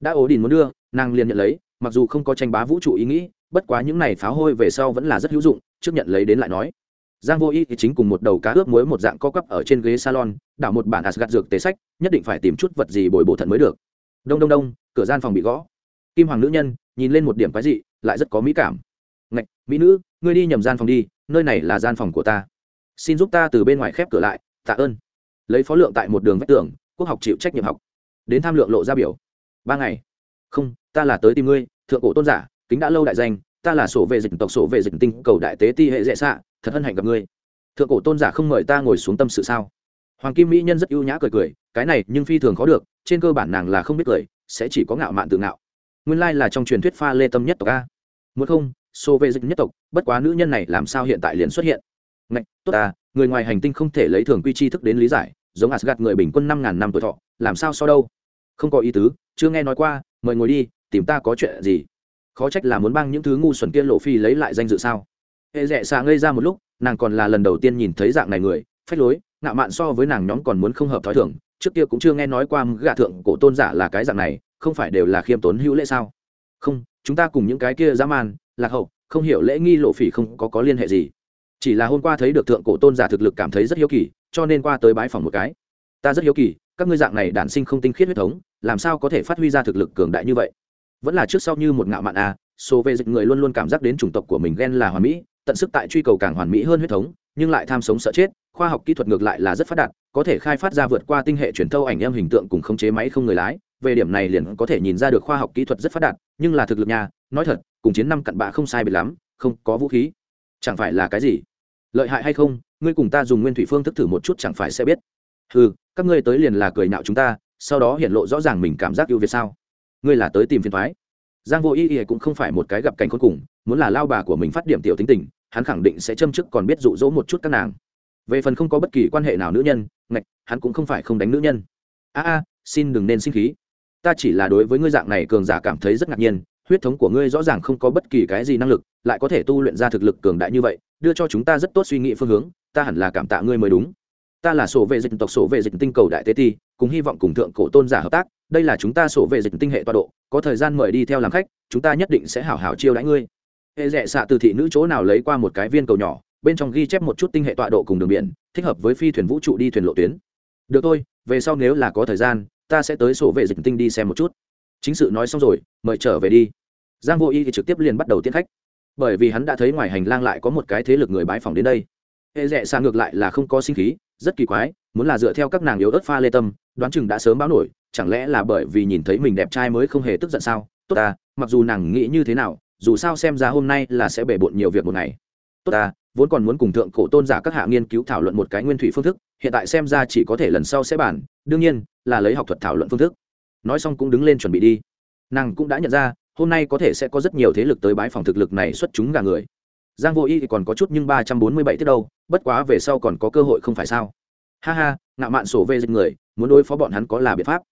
đã ố đình muốn đưa, nàng liền nhận lấy, mặc dù không có tranh bá vũ trụ ý nghĩ, bất quá những này pháo hôi về sau vẫn là rất hữu dụng, trước nhận lấy đến lại nói. Giang vô y thì chính cùng một đầu cá ướp muối một dạng co quắp ở trên ghế salon, đảo một bản asgad dược tế sách, nhất định phải tìm chút vật gì bồi bổ thận mới được. Đông đông đông, cửa gian phòng bị gõ. Kim hoàng nữ nhân, nhìn lên một điểm cái gì lại rất có mỹ cảm. Ngạch, mỹ nữ, ngươi đi nhầm gian phòng đi, nơi này là gian phòng của ta. Xin giúp ta từ bên ngoài khép cửa lại, tạ ơn. Lấy phó lượng tại một đường vách tường, quốc học chịu trách nhiệm học. Đến tham lượng lộ ra biểu ba ngày. Không, ta là tới tìm ngươi, thượng cổ tôn giả, kính đã lâu đại danh, ta là sổ về dịch tộc sổ về dịch tinh cầu đại tế ti hệ dễ xạ, thật hân hạnh gặp ngươi. Thượng cổ tôn giả không mời ta ngồi xuống tâm sự sao? Hoàng kim mỹ nhân rất ưu nhã cười cười, cái này nhưng phi thường khó được, trên cơ bản nàng là không biết cười, sẽ chỉ có ngạo mạn tự ngạo. Nguyên lai là trong truyền thuyết pha lê tâm nhất tộc a. Muốn không, sổ về dịch nhất tộc, bất quá nữ nhân này làm sao hiện tại liền xuất hiện? Ngạch, tốt ta, người ngoài hành tinh không thể lấy thường quy tri thức đến lý giải, giống asgad người bình quân năm ngàn năm tuổi thọ, làm sao so đâu? Không có ý tứ chưa nghe nói qua, mời ngồi đi, tìm ta có chuyện gì? Khó trách là muốn băng những thứ ngu xuẩn kia lộ phi lấy lại danh dự sao? Hệ rẽ xạ ngây ra một lúc, nàng còn là lần đầu tiên nhìn thấy dạng này người, phách lối, ngạo mạn so với nàng nhóm còn muốn không hợp thói thường, trước kia cũng chưa nghe nói qua gạ thượng cổ tôn giả là cái dạng này, không phải đều là khiêm tốn hữu lễ sao? Không, chúng ta cùng những cái kia dã man, lạc hậu, không hiểu lễ nghi lộ phỉ không có có liên hệ gì. Chỉ là hôm qua thấy được thượng cổ tôn giả thực lực cảm thấy rất hiếu kỳ, cho nên qua tới bái phòng một cái. Ta rất hiếu kỳ, các ngươi dạng này đản sinh không tinh khiết huyết thống làm sao có thể phát huy ra thực lực cường đại như vậy? Vẫn là trước sau như một ngạo mạn a à, số về dịch người luôn luôn cảm giác đến chủng tộc của mình ghen là hoàn mỹ tận sức tại truy cầu càng hoàn mỹ hơn huyết thống nhưng lại tham sống sợ chết khoa học kỹ thuật ngược lại là rất phát đạt có thể khai phát ra vượt qua tinh hệ truyền thâu ảnh em hình tượng cùng khống chế máy không người lái về điểm này liền có thể nhìn ra được khoa học kỹ thuật rất phát đạt nhưng là thực lực nhà nói thật cùng chiến năm cặn bạ không sai biệt lắm không có vũ khí. Chẳng phải là cái gì? Lợi hại hay không? Ngươi cùng ta dùng nguyên thủy phương thức thử một chút chẳng phải sẽ biết. Ừ các ngươi tới liền là cười nạo chúng ta sau đó hiện lộ rõ ràng mình cảm giác ưu việt sao? Ngươi là tới tìm phiền thoái. Giang vô ý ý cũng không phải một cái gặp cảnh khốn cùng, muốn là lao bà của mình phát điểm tiểu tính tình, hắn khẳng định sẽ châm chức còn biết dụ dỗ một chút các nàng. Về phần không có bất kỳ quan hệ nào nữ nhân, ngạch, hắn cũng không phải không đánh nữ nhân. A a, xin đừng nên sinh khí. Ta chỉ là đối với ngươi dạng này cường giả cảm thấy rất ngạc nhiên, huyết thống của ngươi rõ ràng không có bất kỳ cái gì năng lực, lại có thể tu luyện ra thực lực cường đại như vậy, đưa cho chúng ta rất tốt suy nghĩ phương hướng, ta hẳn là cảm tạ ngươi mới đúng. Ta là sổ vệ dịch tộc sổ vệ dịch tinh cầu đại tế ti cùng hy vọng cùng thượng cổ tôn giả hợp tác, đây là chúng ta sổ vệ dịch tinh hệ tọa độ, có thời gian mời đi theo làm khách, chúng ta nhất định sẽ hảo hảo chiêu đãi ngươi. Hệ rẽ xạ từ thị nữ chỗ nào lấy qua một cái viên cầu nhỏ, bên trong ghi chép một chút tinh hệ tọa độ cùng đường biển, thích hợp với phi thuyền vũ trụ đi thuyền lộ tuyến. Được thôi, về sau nếu là có thời gian, ta sẽ tới sổ vệ dịch tinh đi xem một chút. Chính sự nói xong rồi, mời trở về đi. Giang vô y thì trực tiếp liền bắt đầu tiến khách. Bởi vì hắn đã thấy ngoài hành lang lại có một cái thế lực người bái phòng đến đây hệ rẽ xa ngược lại là không có sinh khí, rất kỳ quái, muốn là dựa theo các nàng yếu ớt pha lê tâm, đoán chừng đã sớm báo nổi, chẳng lẽ là bởi vì nhìn thấy mình đẹp trai mới không hề tức giận sao? Tốt ta, mặc dù nàng nghĩ như thế nào, dù sao xem ra hôm nay là sẽ bể bộn nhiều việc một ngày. Tốt ta, vốn còn muốn cùng thượng cổ tôn giả các hạ nghiên cứu thảo luận một cái nguyên thủy phương thức, hiện tại xem ra chỉ có thể lần sau sẽ bàn, đương nhiên, là lấy học thuật thảo luận phương thức. Nói xong cũng đứng lên chuẩn bị đi. Nàng cũng đã nhận ra, hôm nay có thể sẽ có rất nhiều thế lực tới bái phòng thực lực này xuất chúng gà người giang vô y thì còn có chút nhưng ba trăm bốn mươi bảy tiết đâu, bất quá về sau còn có cơ hội không phải sao? Ha ha ngạo mạn sổ về dịch người, muốn đối phó bọn hắn có là biện pháp.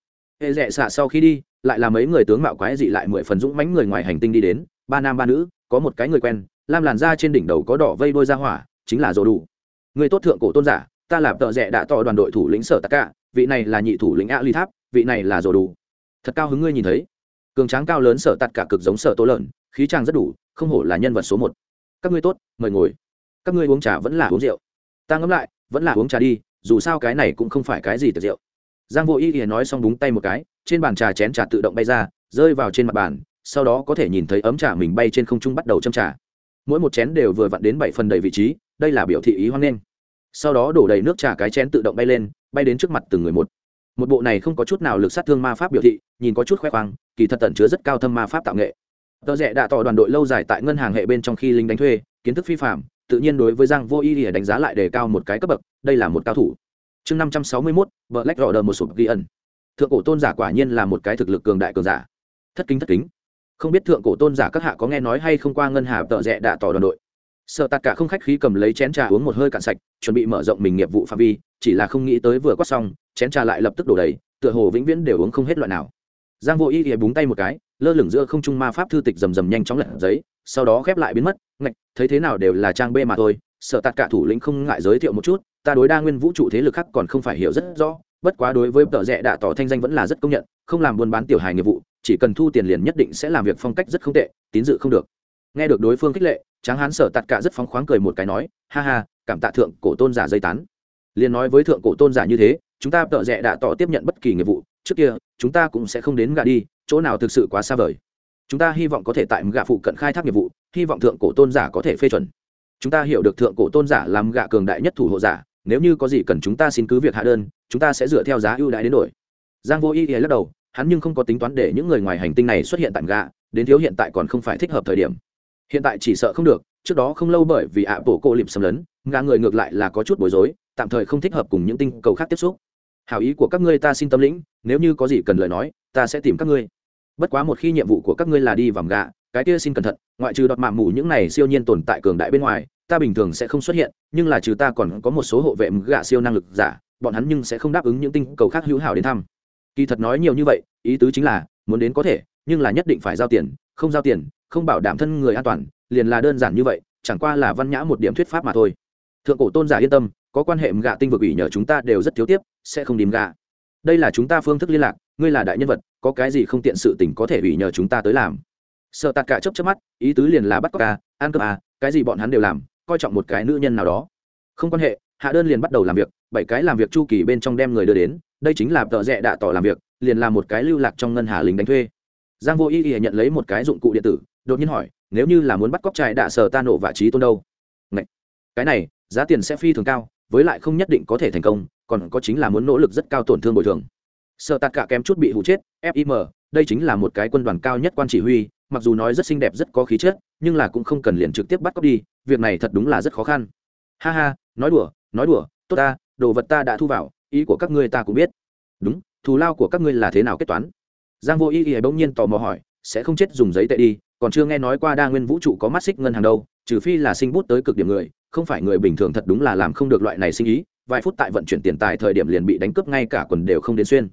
Hệ rẽ xạ sau khi đi, lại là mấy người tướng mạo quái dị lại mười phần dũng mánh người ngoài hành tinh đi đến, ba nam ba nữ, có một cái người quen, lam làn da trên đỉnh đầu có đỏ vây đôi ra hỏa, chính là rồ đủ. Người tốt thượng cổ tôn giả, ta là tợ rẽ đã tỏ đoàn đội thủ lĩnh sở tất cả, vị này là nhị thủ lĩnh a ly tháp, vị này là rồ đủ. Thật cao hứng ngươi nhìn thấy. Cường tráng cao lớn sở tạt cả cực giống sở tố lợn, khí trang rất đủ, không hổ là nhân vật số một các ngươi tốt, mời ngồi. Các ngươi uống trà vẫn là uống rượu. Ta ngẫm lại, vẫn là uống trà đi, dù sao cái này cũng không phải cái gì tiệc rượu giang vô ý thì nói xong búng tay một cái, trên bàn trà chén trà tự động bay ra, rơi vào trên mặt bàn, sau đó có thể nhìn thấy ấm trà mình bay trên không trung bắt đầu châm trà. Mỗi một chén đều vừa vặn đến bảy phần đầy vị trí, đây là biểu thị ý hoan nghênh. Sau đó đổ đầy nước trà cái chén tự động bay lên, bay đến trước mặt từng người một. Một bộ này không có chút nào lực sát thương ma pháp biểu thị, nhìn có chút khoe khoang, kỳ thật tận chứa rất cao thâm ma pháp tạo nghệ tờ rẽ đã tỏ đoàn đội lâu dài tại ngân hàng hệ bên trong khi lính đánh thuê, kiến thức phi phạm tự nhiên đối với giang vô ý để đánh giá lại đề cao một cái cấp bậc, đây là một cao thủ. Chương năm trăm sáu mươi mốt, vợ lách rõ đờ một sụp ghi ẩn. Thượng cổ tôn giả quả nhiên là một cái thực lực cường đại cường giả. Thất kính thất kính. Không biết thượng cổ tôn giả các hạ có nghe nói hay không qua ngân hà tợ rẽ đạ tỏ đoàn đội. Sợ tạt cả không khách khí cầm lấy chén trà uống một hơi cạn sạch, chuẩn bị mở rộng mình nghiệp vụ phạm vi, chỉ là không nghĩ tới vừa quát xong, chén trà lại lập tức đổ đầy, tựa hồ vĩnh viễn đều uống không hết loại nào. Giang vô ý thì búng tay một cái lơ lửng giữa không trung ma pháp thư tịch rầm rầm nhanh chóng lật giấy, sau đó khép lại biến mất, ngạch, thấy thế nào đều là trang b mà thôi, sợ tạt cả thủ lĩnh không ngại giới thiệu một chút, ta đối đa nguyên vũ trụ thế lực khác còn không phải hiểu rất rõ, bất quá đối với tờ rẽ đạ tỏ thanh danh vẫn là rất công nhận, không làm buôn bán tiểu hài nghiệp vụ, chỉ cần thu tiền liền nhất định sẽ làm việc phong cách rất không tệ, tín dự không được. Nghe được đối phương khích lệ, tráng hán sở tạt cả rất phóng khoáng cười một cái nói, ha ha, cảm tạ thượng cổ tôn giả dây tán. Liền nói với thượng cổ tôn giả như thế, chúng ta tợ rẽ đã tỏ tiếp nhận bất kỳ nghiệp vụ, trước kia, chúng ta cũng sẽ không đến gà đi chỗ nào thực sự quá xa vời. Chúng ta hy vọng có thể tại gạ phụ cận khai thác nghiệp vụ, hy vọng thượng cổ tôn giả có thể phê chuẩn. Chúng ta hiểu được thượng cổ tôn giả làm gạ cường đại nhất thủ hộ giả, nếu như có gì cần chúng ta xin cứ việc hạ đơn, chúng ta sẽ dựa theo giá ưu đãi đến đổi. Giang vô ý ý lắc đầu, hắn nhưng không có tính toán để những người ngoài hành tinh này xuất hiện tại gạ đến thiếu hiện tại còn không phải thích hợp thời điểm. Hiện tại chỉ sợ không được, trước đó không lâu bởi vì ạ bộ cô lịp xâm lấn gạ người ngược lại là có chút bối rối, tạm thời không thích hợp cùng những tinh cầu khác tiếp xúc. Hảo ý của các ngươi ta xin tâm lĩnh, nếu như có gì cần lời nói, ta sẽ tìm các ngươi bất quá một khi nhiệm vụ của các ngươi là đi vòng gạ, cái kia xin cẩn thận, ngoại trừ đọt mạng mủ những này siêu nhiên tồn tại cường đại bên ngoài, ta bình thường sẽ không xuất hiện, nhưng là trừ ta còn có một số hộ vệ gạ siêu năng lực giả, bọn hắn nhưng sẽ không đáp ứng những tinh cầu khác hữu hảo đến thăm. Kỳ thật nói nhiều như vậy, ý tứ chính là, muốn đến có thể, nhưng là nhất định phải giao tiền, không giao tiền, không bảo đảm thân người an toàn, liền là đơn giản như vậy, chẳng qua là văn nhã một điểm thuyết pháp mà thôi. Thượng cổ tôn giả yên tâm, có quan hệ gạ tinh vực ủy nhờ chúng ta đều rất thiếu tiếp, sẽ không đìm gạ. Đây là chúng ta phương thức liên lạc ngươi là đại nhân vật, có cái gì không tiện sự tình có thể ủy nhờ chúng ta tới làm? Sợ tạt cả chấp chấp mắt, ý tứ liền là bắt cóc ca ăn cơm à cái gì bọn hắn đều làm, coi trọng một cái nữ nhân nào đó. Không quan hệ, hạ đơn liền bắt đầu làm việc, bảy cái làm việc chu kỳ bên trong đem người đưa đến, đây chính là tợ rẽ đạ tỏ làm việc, liền là một cái lưu lạc trong ngân hà lính đánh thuê. Giang vô ý ý nhận lấy một cái dụng cụ điện tử, đột nhiên hỏi, nếu như là muốn bắt cóc trai đạ sở ta nổ và trí tôn đâu? Ngậy! cái này, giá tiền sẽ phi thường cao, với lại không nhất định có thể thành công, còn có chính là muốn nỗ lực rất cao tổn thương bồi thường sợ tạt cả kém chút bị hụ chết fim đây chính là một cái quân đoàn cao nhất quan chỉ huy, mặc dù nói rất xinh đẹp, rất có khí chất, nhưng là cũng không cần liền trực tiếp bắt cóc đi, việc này thật đúng là rất khó khăn. Ha ha, nói đùa nói đùa, tốt ta, đồ vật ta đã thu vào, ý của các ngươi ta cũng biết. Đúng, thù lao của các ngươi là thế nào kết toán? Giang vô ý ý bỗng nhiên tò mò hỏi, sẽ không chết dùng giấy tệ đi, còn chưa nghe nói qua đa nguyên vũ trụ có mắt xích ngân hàng đâu, trừ phi là sinh bút tới cực điểm người, không phải người bình thường thật đúng là làm không được loại này sinh ý, vài phút tại vận chuyển tiền tài thời điểm liền bị đánh cướp ngay cả quần đều không đến xuyên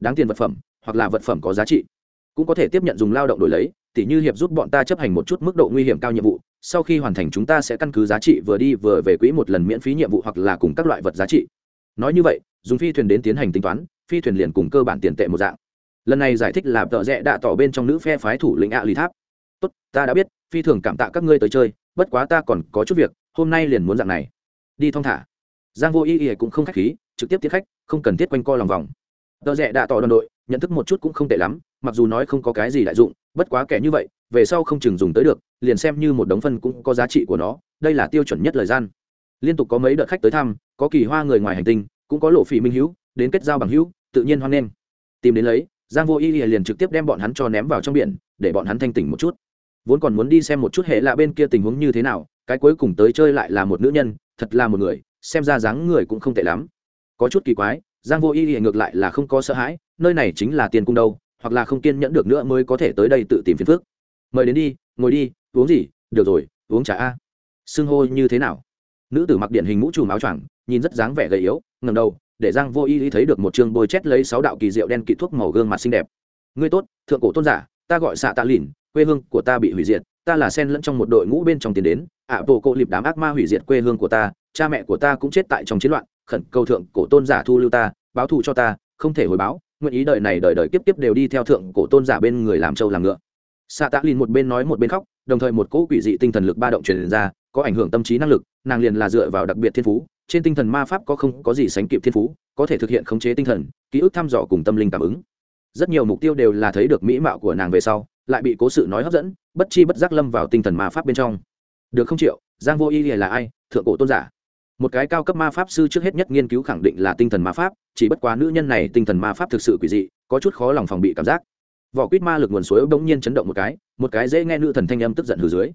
đáng tiền vật phẩm, hoặc là vật phẩm có giá trị. Cũng có thể tiếp nhận dùng lao động đổi lấy, tỉ như hiệp giúp bọn ta chấp hành một chút mức độ nguy hiểm cao nhiệm vụ, sau khi hoàn thành chúng ta sẽ căn cứ giá trị vừa đi vừa về quỹ một lần miễn phí nhiệm vụ hoặc là cùng các loại vật giá trị. Nói như vậy, dùng phi thuyền đến tiến hành tính toán, phi thuyền liền cùng cơ bản tiền tệ một dạng. Lần này giải thích là tợ rẽ đạ tỏ bên trong nữ phe phái thủ lĩnh ạ lý tháp. Tốt, ta đã biết, phi thường cảm tạ các ngươi tới chơi, bất quá ta còn có chút việc, hôm nay liền muốn dạng này. Đi thong thả. Giang vô ý ý cũng không khách khí, trực tiếp tiếp khách, không cần thiết quanh co lòng vòng tờ rẽ đạ tỏ đoàn đội, nhận thức một chút cũng không tệ lắm, mặc dù nói không có cái gì đại dụng, bất quá kẻ như vậy, về sau không chừng dùng tới được, liền xem như một đống phân cũng có giá trị của nó, đây là tiêu chuẩn nhất lời gian. Liên tục có mấy đợt khách tới thăm, có kỳ hoa người ngoài hành tinh, cũng có lộ phỉ minh hữu, đến kết giao bằng hữu, tự nhiên hoan nghênh. Tìm đến lấy, giang vô y liền trực tiếp đem bọn hắn cho ném vào trong biển, để bọn hắn thanh tỉnh một chút. Vốn còn muốn đi xem một chút hệ lạ bên kia tình huống như thế nào, cái cuối cùng tới chơi lại là một nữ nhân, thật là một người, xem ra dáng người cũng không tệ lắm. Có chút kỳ quái giang vô y ngược lại là không có sợ hãi, nơi này chính là tiền cung đâu, hoặc là không kiên nhẫn được nữa mới có thể tới đây tự tìm phiền phức. mời đến đi, ngồi đi, uống gì, được rồi, uống trà a. Xưng hô như thế nào? Nữ tử mặc điển hình mũ trùm áo choàng, nhìn rất dáng vẻ gầy yếu ngầm đầu, để giang vô y thấy được một chương bôi chét lấy sáu đạo kỳ diệu đen kỵ thuốc màu gương mặt xinh đẹp. Ngươi tốt, thượng cổ tôn giả, ta gọi xạ tạ lìn, quê hương của ta bị hủy diệt, ta là sen lẫn trong một đội ngũ bên trong tiền đến, ạ, bộ cộ lịp đám ác ma hủy diệt quê hương của ta, cha mẹ của ta cũng chết tại trong chiến loạn khẩn cầu thượng cổ tôn giả thu lưu ta, báo thù cho ta, không thể hồi báo, nguyện ý đời này đời đời kiếp kiếp đều đi theo thượng cổ tôn giả bên người làm trâu làm ngựa. Xạ tạ lìn một bên nói một bên khóc, đồng thời một cỗ quỷ dị tinh thần lực ba động truyền ra, có ảnh hưởng tâm trí năng lực, nàng liền là dựa vào đặc biệt thiên phú, trên tinh thần ma pháp có không có gì sánh kịp thiên phú, có thể thực hiện khống chế tinh thần, ký ức thăm dò cùng tâm linh cảm ứng. Rất nhiều mục tiêu đều là thấy được mỹ mạo của nàng về sau, lại bị cố sự nói hấp dẫn, bất chi bất giác lâm vào tinh thần ma pháp bên trong. Được không chịu giang vô y là ai, thượng cổ tôn giả? Một cái cao cấp ma pháp sư trước hết nhất nghiên cứu khẳng định là tinh thần ma pháp, chỉ bất quá nữ nhân này tinh thần ma pháp thực sự quỷ dị, có chút khó lòng phòng bị cảm giác. Vỏ quýt ma lực nguồn suối bỗng nhiên chấn động một cái một cái dễ nghe nữ thần thanh âm tức giận hừ dưới.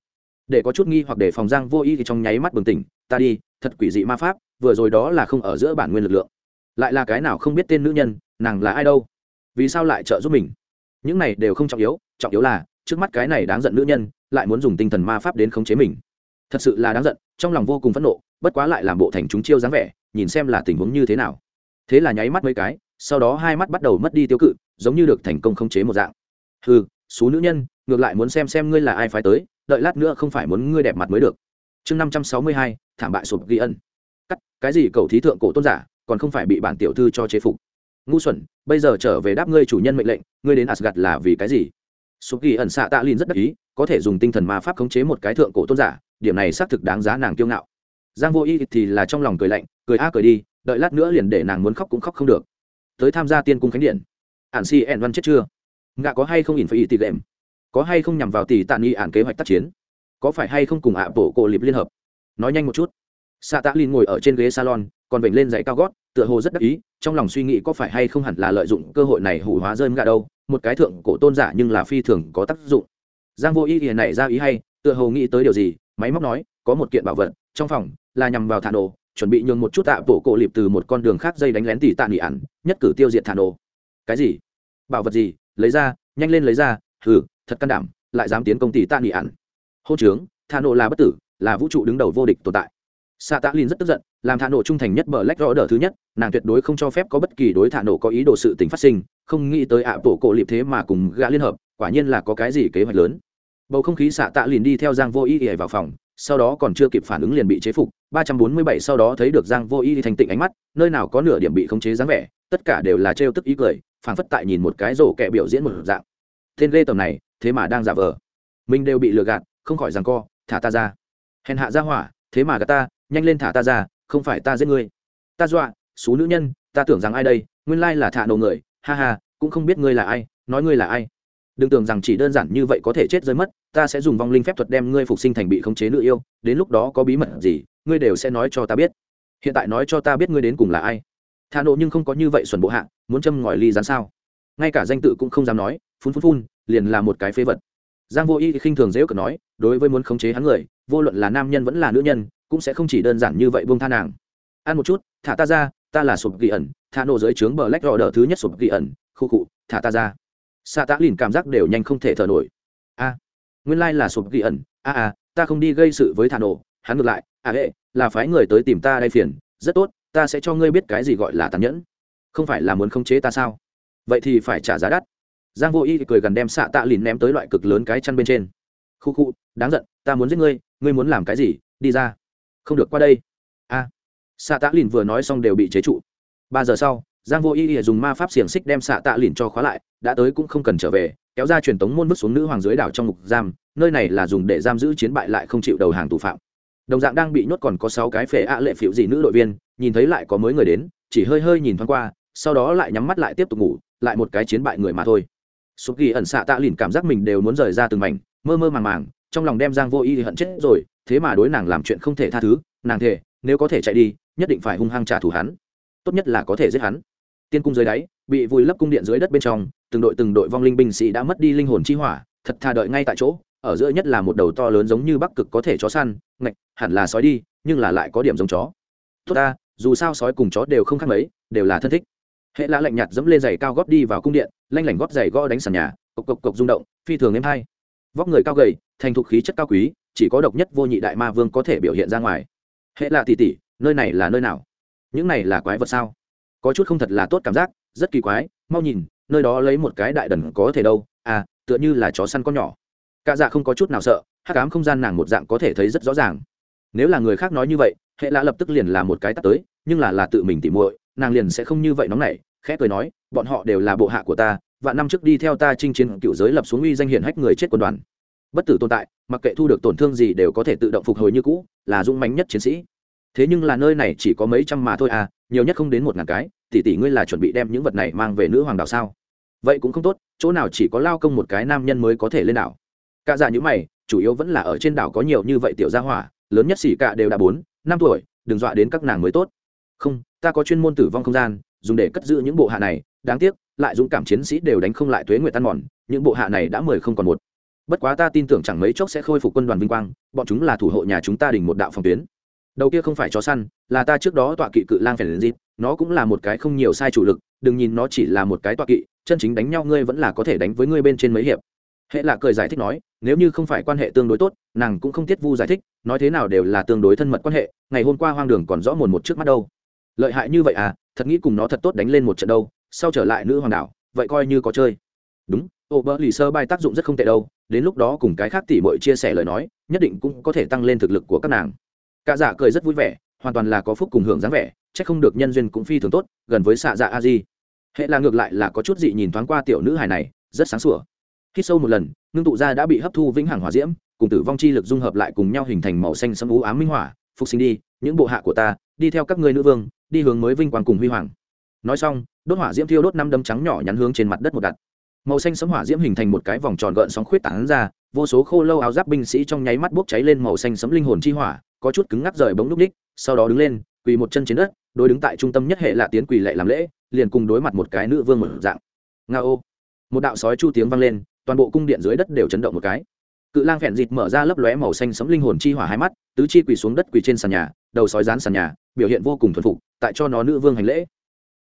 Để có chút nghi hoặc để phòng giang vô y thì trong nháy mắt bừng tỉnh, ta đi, thật quỷ dị ma pháp, vừa rồi đó là không ở giữa bản nguyên lực lượng. Lại là cái nào không biết tên nữ nhân, nàng là ai đâu? Vì sao lại trợ giúp mình? Những này đều không trọng yếu trọng yếu là, trước mắt cái này đáng giận nữ nhân, lại muốn dùng tinh thần ma pháp đến khống chế mình. Thật sự là đáng giận, trong lòng vô cùng phẫn nộ bất quá lại làm bộ thành chúng chiêu dáng vẻ, nhìn xem là tình huống như thế nào. Thế là nháy mắt mấy cái, sau đó hai mắt bắt đầu mất đi tiêu cự, giống như được thành công khống chế một dạng. Hừ số nữ nhân, ngược lại muốn xem xem ngươi là ai phải tới, đợi lát nữa không phải muốn ngươi đẹp mặt mới được. Chương năm trăm sáu mươi hai, thảm bại sụp ghi ân. Cắt, cái gì cầu thí thượng cổ tôn giả, còn không phải bị bản tiểu thư cho chế phục. Ngu xuẩn, bây giờ trở về đáp ngươi chủ nhân mệnh lệnh, ngươi đến asgad là vì cái gì? Sụp ghi ẩn xạ tạ lin rất đắc ý, có thể dùng tinh thần ma pháp khống chế một cái thượng cổ tôn giả, điểm này xác thực đáng giá nàng kiêu ngạo giang vô y thì là trong lòng cười lạnh, cười a cười đi, đợi lát nữa liền để nàng muốn khóc cũng khóc không được. Tới tham gia tiên cung khánh điện. Ản si ẻn văn chết chưa? Ngạ có hay không ỉn phải y tỷ lệm có hay không nhằm vào tỷ tạ nghi ản kế hoạch tác chiến? Có phải hay không cùng ạ bộ cổ liệp liên hợp? Nói nhanh một chút. Xạ tạ lin ngồi ở trên ghế salon, còn vểnh lên giày cao gót, tựa hồ rất đắc ý, trong lòng suy nghĩ có phải hay không hẳn là lợi dụng cơ hội này hủ hóa rơi gà đâu, một cái thượng cổ tôn giả nhưng là phi thường có tác dụng. Giang vô ý hiện này ra ý hay, tựa hồ nghĩ tới điều gì, máy móc nói, có một kiện bảo vật, trong phòng là nhằm vào thả nổ, chuẩn bị nhường một chút tạ bộ cổ liệp từ một con đường khác dây đánh lén tỷ tạ nghỉ ản, nhất cử tiêu diệt thả nổ. Cái gì? Bảo vật gì? Lấy ra, nhanh lên lấy ra, hừ, thật can đảm, lại dám tiến công tỷ tạ nghỉ ản. Hô trướng, thả nổ là bất tử, là vũ trụ đứng đầu vô địch tồn tại. Xạ tạ lin rất tức giận, làm thả nổ trung thành nhất bờ lách rõ đờ thứ nhất, nàng tuyệt đối không cho phép có bất kỳ đối thả nổ có ý đồ sự tình phát sinh, không nghĩ tới ạ bộ cổ liệp thế mà cùng gã liên hợp, quả nhiên là có cái gì kế hoạch lớn. Bầu không khí xạ tạ liền đi theo giang vô ý ỉa vào phòng sau đó còn chưa kịp phản ứng liền bị chế phục, ba trăm bốn mươi bảy sau đó thấy được giang vô ý thành tịnh ánh mắt, nơi nào có nửa điểm bị khống chế dáng vẻ, tất cả đều là trêu tức ý cười, phảng phất tại nhìn một cái rổ kẹ biểu diễn một dạng. Tên lê tầm này, thế mà đang giả vờ. Mình đều bị lừa gạt, không khỏi rằng co, thả ta ra. Hèn hạ ra hỏa, thế mà gạt ta, nhanh lên thả ta ra, không phải ta giết ngươi. Ta dọa, xú nữ nhân, ta tưởng rằng ai đây, nguyên lai là thả nổ người, ha ha, cũng không biết ngươi là ai, nói ngươi là ai đừng tưởng rằng chỉ đơn giản như vậy có thể chết rơi mất, ta sẽ dùng vong linh phép thuật đem ngươi phục sinh thành bị khống chế nữ yêu, đến lúc đó có bí mật gì, ngươi đều sẽ nói cho ta biết. Hiện tại nói cho ta biết ngươi đến cùng là ai. Thà nộ nhưng không có như vậy xuẩn bộ hạ, muốn châm ngòi ly rán sao? Ngay cả danh tự cũng không dám nói, phun phun phun, liền là một cái phế vật. Giang vô y khinh thường dễ cợt nói, đối với muốn khống chế hắn người, vô luận là nam nhân vẫn là nữ nhân, cũng sẽ không chỉ đơn giản như vậy buông tha nàng. Ăn một chút, thả ta ra, ta là sụp ghi ẩn thà nộ dưới trướng bờ lách rọ đờ thứ nhất sụp ghi ẩn, khu cụ thả ta ra xạ tạ lìn cảm giác đều nhanh không thể thở nổi. A, nguyên lai là sụp ghi ẩn. A a, ta không đi gây sự với thả nổ. Hắn ngược lại. À hệ, là phái người tới tìm ta đây phiền. Rất tốt, ta sẽ cho ngươi biết cái gì gọi là tàn nhẫn. Không phải là muốn khống chế ta sao? Vậy thì phải trả giá đắt. Giang vô y cười gần đem xạ tạ lìn ném tới loại cực lớn cái chăn bên trên. Khu khu, đáng giận, ta muốn giết ngươi ngươi muốn làm cái gì? Đi ra. Không được qua đây. A, xạ tạ lìn vừa nói xong đều bị chế trụ. Ba giờ sau giang vô y dùng ma pháp xiềng xích đem xạ tạ lìn cho khóa lại, đã tới cũng không cần trở về, kéo ra truyền tống môn bước xuống nữ hoàng dưới đảo trong ngục giam, nơi này là dùng để giam giữ chiến bại lại không chịu đầu hàng tù phạm. Đồng dạng đang bị nhốt còn có sáu cái phệ ạ lệ phiệu dị nữ đội viên, nhìn thấy lại có mới người đến, chỉ hơi hơi nhìn thoáng qua, sau đó lại nhắm mắt lại tiếp tục ngủ, lại một cái chiến bại người mà thôi. Sụp ghi ẩn xạ tạ lìn cảm giác mình đều muốn rời ra từng mảnh, mơ mơ màng màng, trong lòng đem giang vô y hận chết rồi, thế mà đối nàng làm chuyện không thể tha thứ, nàng thề, nếu có thể chạy đi, nhất định phải hung hăng trả thù hắn. Tốt nhất là có thể giết hắn tiên cung dưới đáy, bị vùi lấp cung điện dưới đất bên trong, từng đội từng đội vong linh binh sĩ đã mất đi linh hồn chi hỏa, thật thà đợi ngay tại chỗ, ở giữa nhất là một đầu to lớn giống như bắc cực có thể chó săn, ngạch, hẳn là sói đi, nhưng là lại có điểm giống chó. Tốt ta, dù sao sói cùng chó đều không khác mấy, đều là thân thích. Hệ lã lạnh nhạt dẫm lên giày cao gót đi vào cung điện, lanh lảnh gót giày gõ đánh sàn nhà, cộc cộc cộc rung động, phi thường êm hay. Vóc người cao gầy, thành thục khí chất cao quý, chỉ có độc nhất vô nhị đại ma vương có thể biểu hiện ra ngoài. Hệ lạ tỉ tỉ, nơi này là nơi nào? Những này là quái vật sao? Có chút không thật là tốt cảm giác, rất kỳ quái, mau nhìn, nơi đó lấy một cái đại đần có thể đâu à tựa như là chó săn con nhỏ. Cả dạ không có chút nào sợ hát cám không gian nàng một dạng có thể thấy rất rõ ràng. Nếu là người khác nói như vậy, hệ lạ lập tức liền là một cái tắt tới, nhưng là là tự mình tỉ muội, nàng liền sẽ không như vậy nóng nảy, khẽ cười nói, bọn họ đều là bộ hạ của ta và năm trước đi theo ta chinh chiến cựu giới lập xuống uy danh hiển hách người chết quân đoàn. Bất tử tồn tại, mặc kệ thu được tổn thương gì đều có thể tự động phục hồi như cũ, là dũng mánh nhất chiến sĩ thế nhưng là nơi này chỉ có mấy trăm mà thôi à nhiều nhất không đến một ngàn cái, tỷ tỷ ngươi là chuẩn bị đem những vật này mang về nữ hoàng đảo sao? Vậy cũng không tốt, chỗ nào chỉ có lao công một cái nam nhân mới có thể lên đảo. Cả dạ những mày, chủ yếu vẫn là ở trên đảo có nhiều như vậy tiểu gia hỏa, lớn nhất xỉ cả đều đã bốn, năm tuổi, đừng dọa đến các nàng mới tốt. Không, ta có chuyên môn tử vong không gian, dùng để cất giữ những bộ hạ này, đáng tiếc, lại dũng cảm chiến sĩ đều đánh không lại thuế nguyệt tan mòn, những bộ hạ này đã mười không còn một. Bất quá ta tin tưởng chẳng mấy chốc sẽ khôi phục quân đoàn vinh quang, bọn chúng là thủ hộ nhà chúng ta đỉnh một đạo phòng tuyến đầu kia không phải chó săn, là ta trước đó tọa kỵ cự lang phèn dịp nó cũng là một cái không nhiều sai chủ lực, đừng nhìn nó chỉ là một cái tọa kỵ, chân chính đánh nhau ngươi vẫn là có thể đánh với ngươi bên trên mấy hiệp. Hệ là cười giải thích nói, nếu như không phải quan hệ tương đối tốt, nàng cũng không tiết vu giải thích, nói thế nào đều là tương đối thân mật quan hệ, ngày hôm qua hoang đường còn rõ mồn một trước mắt đâu. Lợi hại như vậy à thật nghĩ cùng nó thật tốt đánh lên một trận đâu, sau trở lại nữ hoàng đảo, vậy coi như có chơi. Đúng ô bơ lì sơ bay tác dụng rất không tệ đâu, đến lúc đó cùng cái khác tỉ mội chia sẻ lời nói, nhất định cũng có thể tăng lên thực lực của các nàng cả dạ cười rất vui vẻ, hoàn toàn là có phúc cùng hưởng dáng vẻ c h ắ c không được nhân duyên cũng phi thường tốt, gần với xạ dạ a di. Hệ là ngược lại là có chút dị nhìn thoáng qua tiểu nữ hài này, rất sáng sủa. Khi sâu một lần, ngưng tụ ra đã bị hấp thu vĩnh hằng hỏa diễm, cùng tử vong chi lực dung hợp lại cùng nhau hình thành màu xanh sẫm ú ám minh hỏa, phục sinh đi, những bộ hạ của ta, đi theo các ngươi nữ vương, đi hướng mới vinh quang cùng huy hoàng. Nói xong, đốt hỏa diễm thiêu đốt năm đấm trắng nhỏ nhắn hướng trên mặt đất một đặt. Màu xanh sấm hỏa diễm hình thành một cái vòng tròn gợn sóng khuyết tảng ra, vô số khô lâu áo giáp binh sĩ trong nháy mắt bốc cháy lên màu xanh sấm linh hồn chi hỏa có chút cứng ngắc rời bóng núc ních sau đó đứng lên, quỳ một chân trên đất, đối đứng tại trung tâm nhất hệ là tiến quỳ lệ làm lễ, liền cùng đối mặt một cái nữ vương một dạng. Nga ô. Một đạo sói chu tiếng vang lên, toàn bộ cung điện dưới đất đều chấn động một cái. Cự lang phèn dịt mở ra lấp lóe màu xanh sấm linh hồn chi hỏa hai mắt, tứ chi quỳ xuống đất quỳ trên sàn nhà, đầu sói rán sàn nhà, biểu hiện vô cùng thuần phục, tại cho nó nữ vương hành lễ.